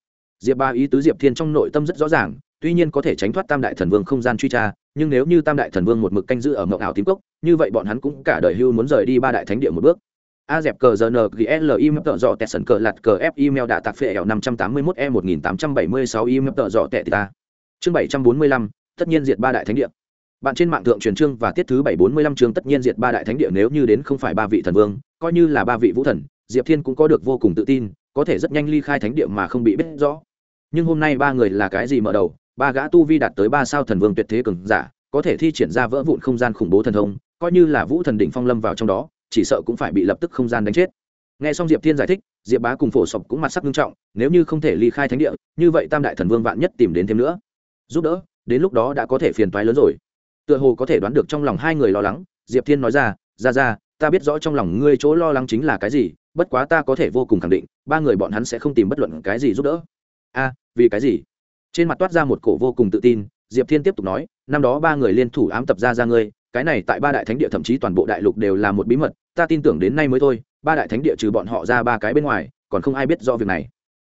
Diệp ba ý tứ diệp thiên trong nội tâm rất rõ ràng, tuy nhiên có thể tránh thoát tam đại thần vương không gian truy tra, nhưng nếu như tam đại thần vương một mực canh giữ ở mộng ảo tím cốc, như vậy bọn hắn cũng cả đời hưu muốn rời đi ba đại thánh địa một bước. A dẹp cờ giờ n g l im tợ dọ tẹt sần cờ lặt cờ f email đã tạc phệ ẻo năm trăm tám mươi mốt e một nghìn tám trăm bảy mươi sáu email tợ dọ tẹt ta. Chương bảy trăm bốn mươi lăm, tất nhiên diệt ba đại thánh địa bạn trên mạng thượng truyền chương và tiết thứ bảy bốn mươi lăm chương tất nhiên diệt ba đại thánh địa nếu như đến không phải ba vị thần vương, coi như là ba vị vũ thần, diệp thiên cũng có được vô cùng tự tin, có thể rất nhanh ly khai thánh địa mà không bị biết rõ. Nhưng hôm nay ba người là cái gì mở đầu? Ba gã tu vi đạt tới ba sao thần vương tuyệt thế cường giả, có thể thi triển ra vỡ vụn không gian khủng bố thần thông, coi như là vũ thần đỉnh phong lâm vào trong đó, chỉ sợ cũng phải bị lập tức không gian đánh chết. Nghe xong diệp thiên giải thích, diệp bá cùng phổ sọc cũng mặt sắc nghiêm trọng, nếu như không thể ly khai thánh địa, như vậy tam đại thần vương vạn nhất tìm đến thêm nữa. Giúp đỡ, đến lúc đó đã có thể phiền toái lớn rồi tựa hồ có thể đoán được trong lòng hai người lo lắng, diệp thiên nói ra ra ra, ta biết rõ trong lòng ngươi chỗ lo lắng chính là cái gì, bất quá ta có thể vô cùng khẳng định, ba người bọn hắn sẽ không tìm bất luận cái gì giúp đỡ. A, vì cái gì? Trên mặt toát ra một cổ vô cùng tự tin, diệp thiên tiếp tục nói, năm đó ba người liên thủ ám tập ra ra ngươi, cái này tại ba đại thánh địa thậm chí toàn bộ đại lục đều là một bí mật, ta tin tưởng đến nay mới thôi, ba đại thánh địa trừ bọn họ ra ba cái bên ngoài, còn không ai biết rõ việc này.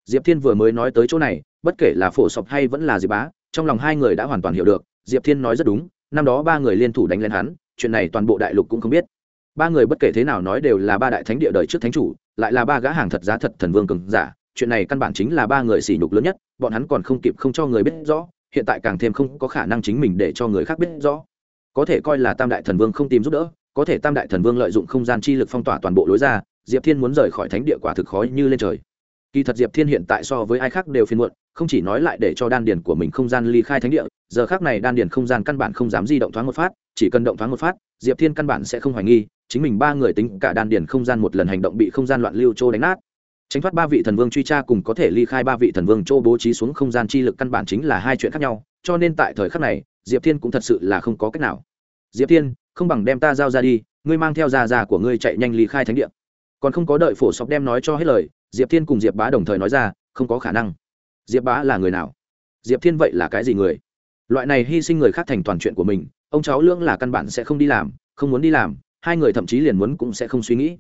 Diệp thiên vừa mới nói tới chỗ này, bất kể là phổ sọc hay vẫn là diệp bá, trong lòng hai người đã hoàn toàn hiểu được, diệp thiên nói rất đúng năm đó ba người liên thủ đánh lên hắn, chuyện này toàn bộ đại lục cũng không biết. Ba người bất kể thế nào nói đều là ba đại thánh địa đời trước thánh chủ, lại là ba gã hàng thật giá thật thần vương cường giả. Chuyện này căn bản chính là ba người sỉ nhục lớn nhất, bọn hắn còn không kịp không cho người biết rõ, hiện tại càng thêm không có khả năng chính mình để cho người khác biết rõ. Có thể coi là tam đại thần vương không tìm giúp đỡ, có thể tam đại thần vương lợi dụng không gian chi lực phong tỏa toàn bộ lối ra, diệp thiên muốn rời khỏi thánh địa quả thực khó như lên trời. Kỳ thật diệp thiên hiện tại so với ai khác đều phiền muộn, không chỉ nói lại để cho đan điền của mình không gian ly khai thánh địa giờ khác này đan điền không gian căn bản không dám di động thoáng một phát, chỉ cần động thoáng một phát, diệp thiên căn bản sẽ không hoài nghi, chính mình ba người tính cả đan điền không gian một lần hành động bị không gian loạn lưu trô đánh nát. Tránh thoát ba vị thần vương truy tra cùng có thể ly khai ba vị thần vương trô bố trí xuống không gian chi lực căn bản chính là hai chuyện khác nhau, cho nên tại thời khắc này, diệp thiên cũng thật sự là không có cách nào. Diệp thiên, không bằng đem ta giao ra đi, ngươi mang theo già già của ngươi chạy nhanh ly khai thánh địa. Còn không có đợi phổ sóc đem nói cho hết lời, diệp thiên cùng diệp bá đồng thời nói ra, không có khả năng. Diệp bá là người nào? Diệp thiên vậy là cái gì người? Loại này hy sinh người khác thành toàn chuyện của mình ông cháu lưỡng là căn bản sẽ không đi làm không muốn đi làm hai người thậm chí liền muốn cũng sẽ không suy nghĩ.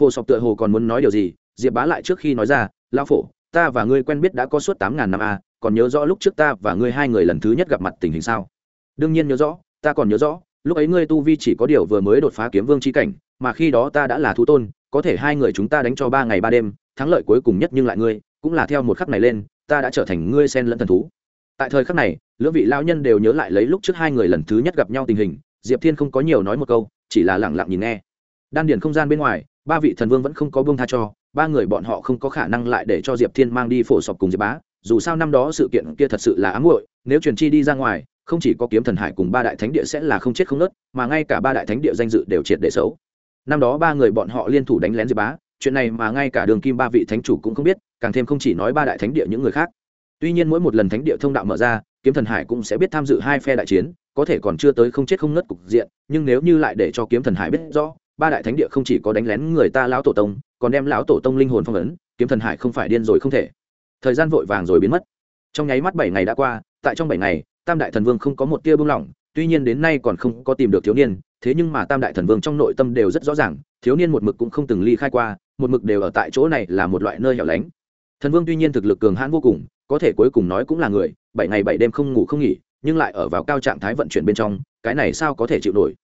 Phổ sọc tựa hồ còn muốn nói điều gì diệp bá lại trước khi nói ra lão phổ ta và ngươi quen biết đã có suốt tám ngàn năm a à, còn nhớ rõ lúc trước ta và ngươi hai người lần thứ nhất gặp mặt tình hình sao? Đương nhiên nhớ rõ ta còn nhớ rõ lúc ấy ngươi tu vi chỉ có điều vừa mới đột phá kiếm vương c h i cảnh mà khi đó ta đã là thú tôn có thể hai người chúng ta đánh cho ba ngày ba đêm thắng lợi cuối cùng nhất nhưng lại ngươi cũng là theo một khắc này lên ta đã trở thành ngươi sen lẫn thần thú tại thời khắc này lưỡng vị lao nhân đều nhớ lại lấy lúc trước hai người lần thứ nhất gặp nhau tình hình, diệp thiên không có nhiều nói một câu, chỉ là lẳng lặng nhìn nghe. Đan điền không gian bên ngoài, ba vị thần vương vẫn không có bông tha cho, ba người bọn họ không có khả năng lại để cho diệp thiên mang đi phổ sọc cùng diệp bá, dù sao năm đó sự kiện kia thật sự là ám hội nếu truyền chi đi ra ngoài, không chỉ có kiếm thần hải cùng ba đại thánh địa sẽ là không chết không nớt, mà ngay cả ba đại thánh địa danh dự đều triệt để xấu. Năm đó ba người bọn họ liên thủ đánh lén diệp bá, chuyện này mà ngay cả đường kim ba vị thánh chủ cũng không biết, càng thêm không chỉ nói ba đại thánh địa những người khác tuy nhiên mỗi một lần thánh địa thông đạo mở ra, kiếm thần hải cũng sẽ biết tham dự hai phe đại chiến, có thể còn chưa tới không chết không ngất cục diện, nhưng nếu như lại để cho kiếm thần hải biết rõ, ba đại thánh địa không chỉ có đánh lén người ta lão tổ tông, còn đem lão tổ tông linh hồn phong ấn, kiếm thần hải không phải điên rồi không thể. Thời gian vội vàng rồi biến mất. Trong nháy mắt bảy ngày đã qua, tại trong bảy ngày, tam đại thần vương không có một tia buông lỏng, tuy nhiên đến nay còn không có tìm được thiếu niên, thế nhưng mà tam đại thần vương trong nội tâm đều rất rõ ràng, thiếu niên một mực cũng không từng ly khai qua, một mực đều ở tại chỗ này là một loại nơi hẻo lánh thần vương tuy nhiên thực lực cường hãn vô cùng, có thể cuối cùng nói cũng là người, bảy ngày bảy đêm không ngủ không nghỉ, nhưng lại ở vào cao trạng thái vận chuyển bên trong, cái này sao có thể chịu nổi?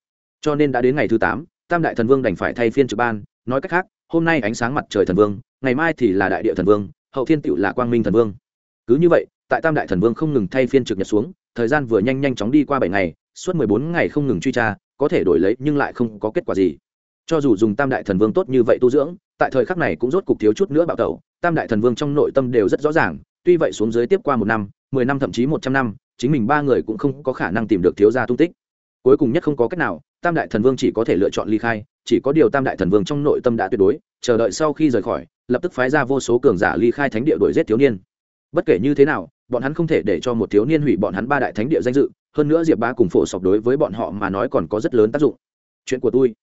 Cho nên đã đến ngày thứ tám, tam đại thần vương đành phải thay phiên trực ban, nói cách khác, hôm nay ánh sáng mặt trời thần vương, ngày mai thì là đại địa thần vương, hậu thiên tựu là quang minh thần vương. Cứ như vậy, tại tam đại thần vương không ngừng thay phiên trực nhật xuống, thời gian vừa nhanh nhanh chóng đi qua bảy ngày, suốt mười bốn ngày không ngừng truy tra, có thể đổi lấy nhưng lại không có kết quả gì. Cho dù dùng tam đại thần vương tốt như vậy tu dưỡng, tại thời khắc này cũng rốt cục thiếu chút nữa bạo tẩu tam đại thần vương trong nội tâm đều rất rõ ràng, tuy vậy xuống dưới tiếp qua một năm, mười năm thậm chí một trăm năm, chính mình ba người cũng không có khả năng tìm được thiếu gia tung tích. Cuối cùng nhất không có cách nào, tam đại thần vương chỉ có thể lựa chọn ly khai, chỉ có điều tam đại thần vương trong nội tâm đã tuyệt đối, chờ đợi sau khi rời khỏi, lập tức phái ra vô số cường giả ly khai thánh địa đuổi giết thiếu niên. Bất kể như thế nào, bọn hắn không thể để cho một thiếu niên hủy bọn hắn ba đại thánh địa danh dự, hơn nữa diệp ba cùng phổ sọc đối với bọn họ mà nói còn có rất lớn tác dụng. Chuyện của tôi.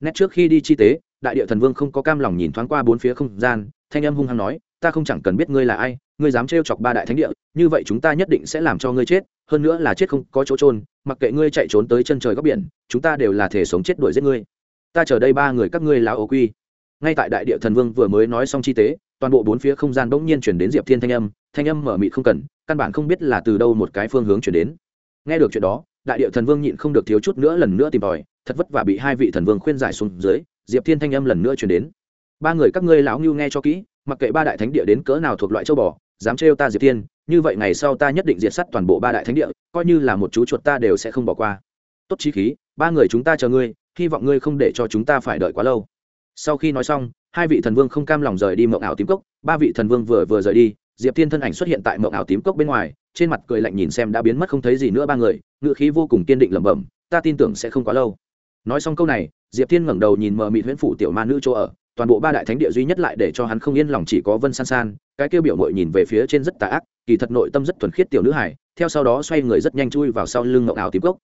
Nét trước khi đi chi tế, đại địa thần vương không có cam lòng nhìn thoáng qua bốn phía không gian thanh âm hung hăng nói, ta không chẳng cần biết ngươi là ai, ngươi dám trêu chọc ba đại thánh địa, như vậy chúng ta nhất định sẽ làm cho ngươi chết, hơn nữa là chết không có chỗ trôn mặc kệ ngươi chạy trốn tới chân trời góc biển, chúng ta đều là thể sống chết đuổi giết ngươi. Ta chờ đây ba người các ngươi là ô quy. Ngay tại đại địa thần vương vừa mới nói xong chi tế, toàn bộ bốn phía không gian bỗng nhiên chuyển đến diệp thiên thanh âm thanh âm mở mịt không cần, căn bản không biết là từ đâu một cái phương hướng chuyển đến. Nghe được chuyện đó, đại địa thần vương nhịn không được thiếu chút nữa lần nữa tìm tòi, thật vất vả bị hai vị thần vương khuyên giải xuống dưới, diệp thiên thanh âm lần nữa chuyển đến ba người các ngươi lão ngưu nghe cho kỹ, mặc kệ ba đại thánh địa đến cỡ nào thuộc loại châu bò, dám trêu ta diệp thiên, như vậy ngày sau ta nhất định diệt sát toàn bộ ba đại thánh địa, coi như là một chú chuột ta đều sẽ không bỏ qua. Tốt chí khí, ba người chúng ta chờ ngươi, hy vọng ngươi không để cho chúng ta phải đợi quá lâu. Sau khi nói xong, hai vị thần vương không cam lòng rời đi mộng ảo tím cốc, ba vị thần vương vừa vừa rời đi, diệp thiên thân ảnh xuất hiện tại mộng ảo tím cốc bên ngoài, trên mặt cười lạnh nhìn xem đã biến mất không thấy gì nữa ba người ngự khí vô cùng kiên định lẩm bẩm, ta tin tưởng sẽ không quá lâu. Nói xong câu này, diệp thiên ngẩng đầu nhìn mờ mịt huyễn phủ tiểu ma nữ chỗ ở toàn bộ ba đại thánh địa duy nhất lại để cho hắn không yên lòng chỉ có vân san san, cái kêu biểu mội nhìn về phía trên rất tà ác, kỳ thật nội tâm rất thuần khiết tiểu nữ hải theo sau đó xoay người rất nhanh chui vào sau lưng ngậu ảo tím cốc.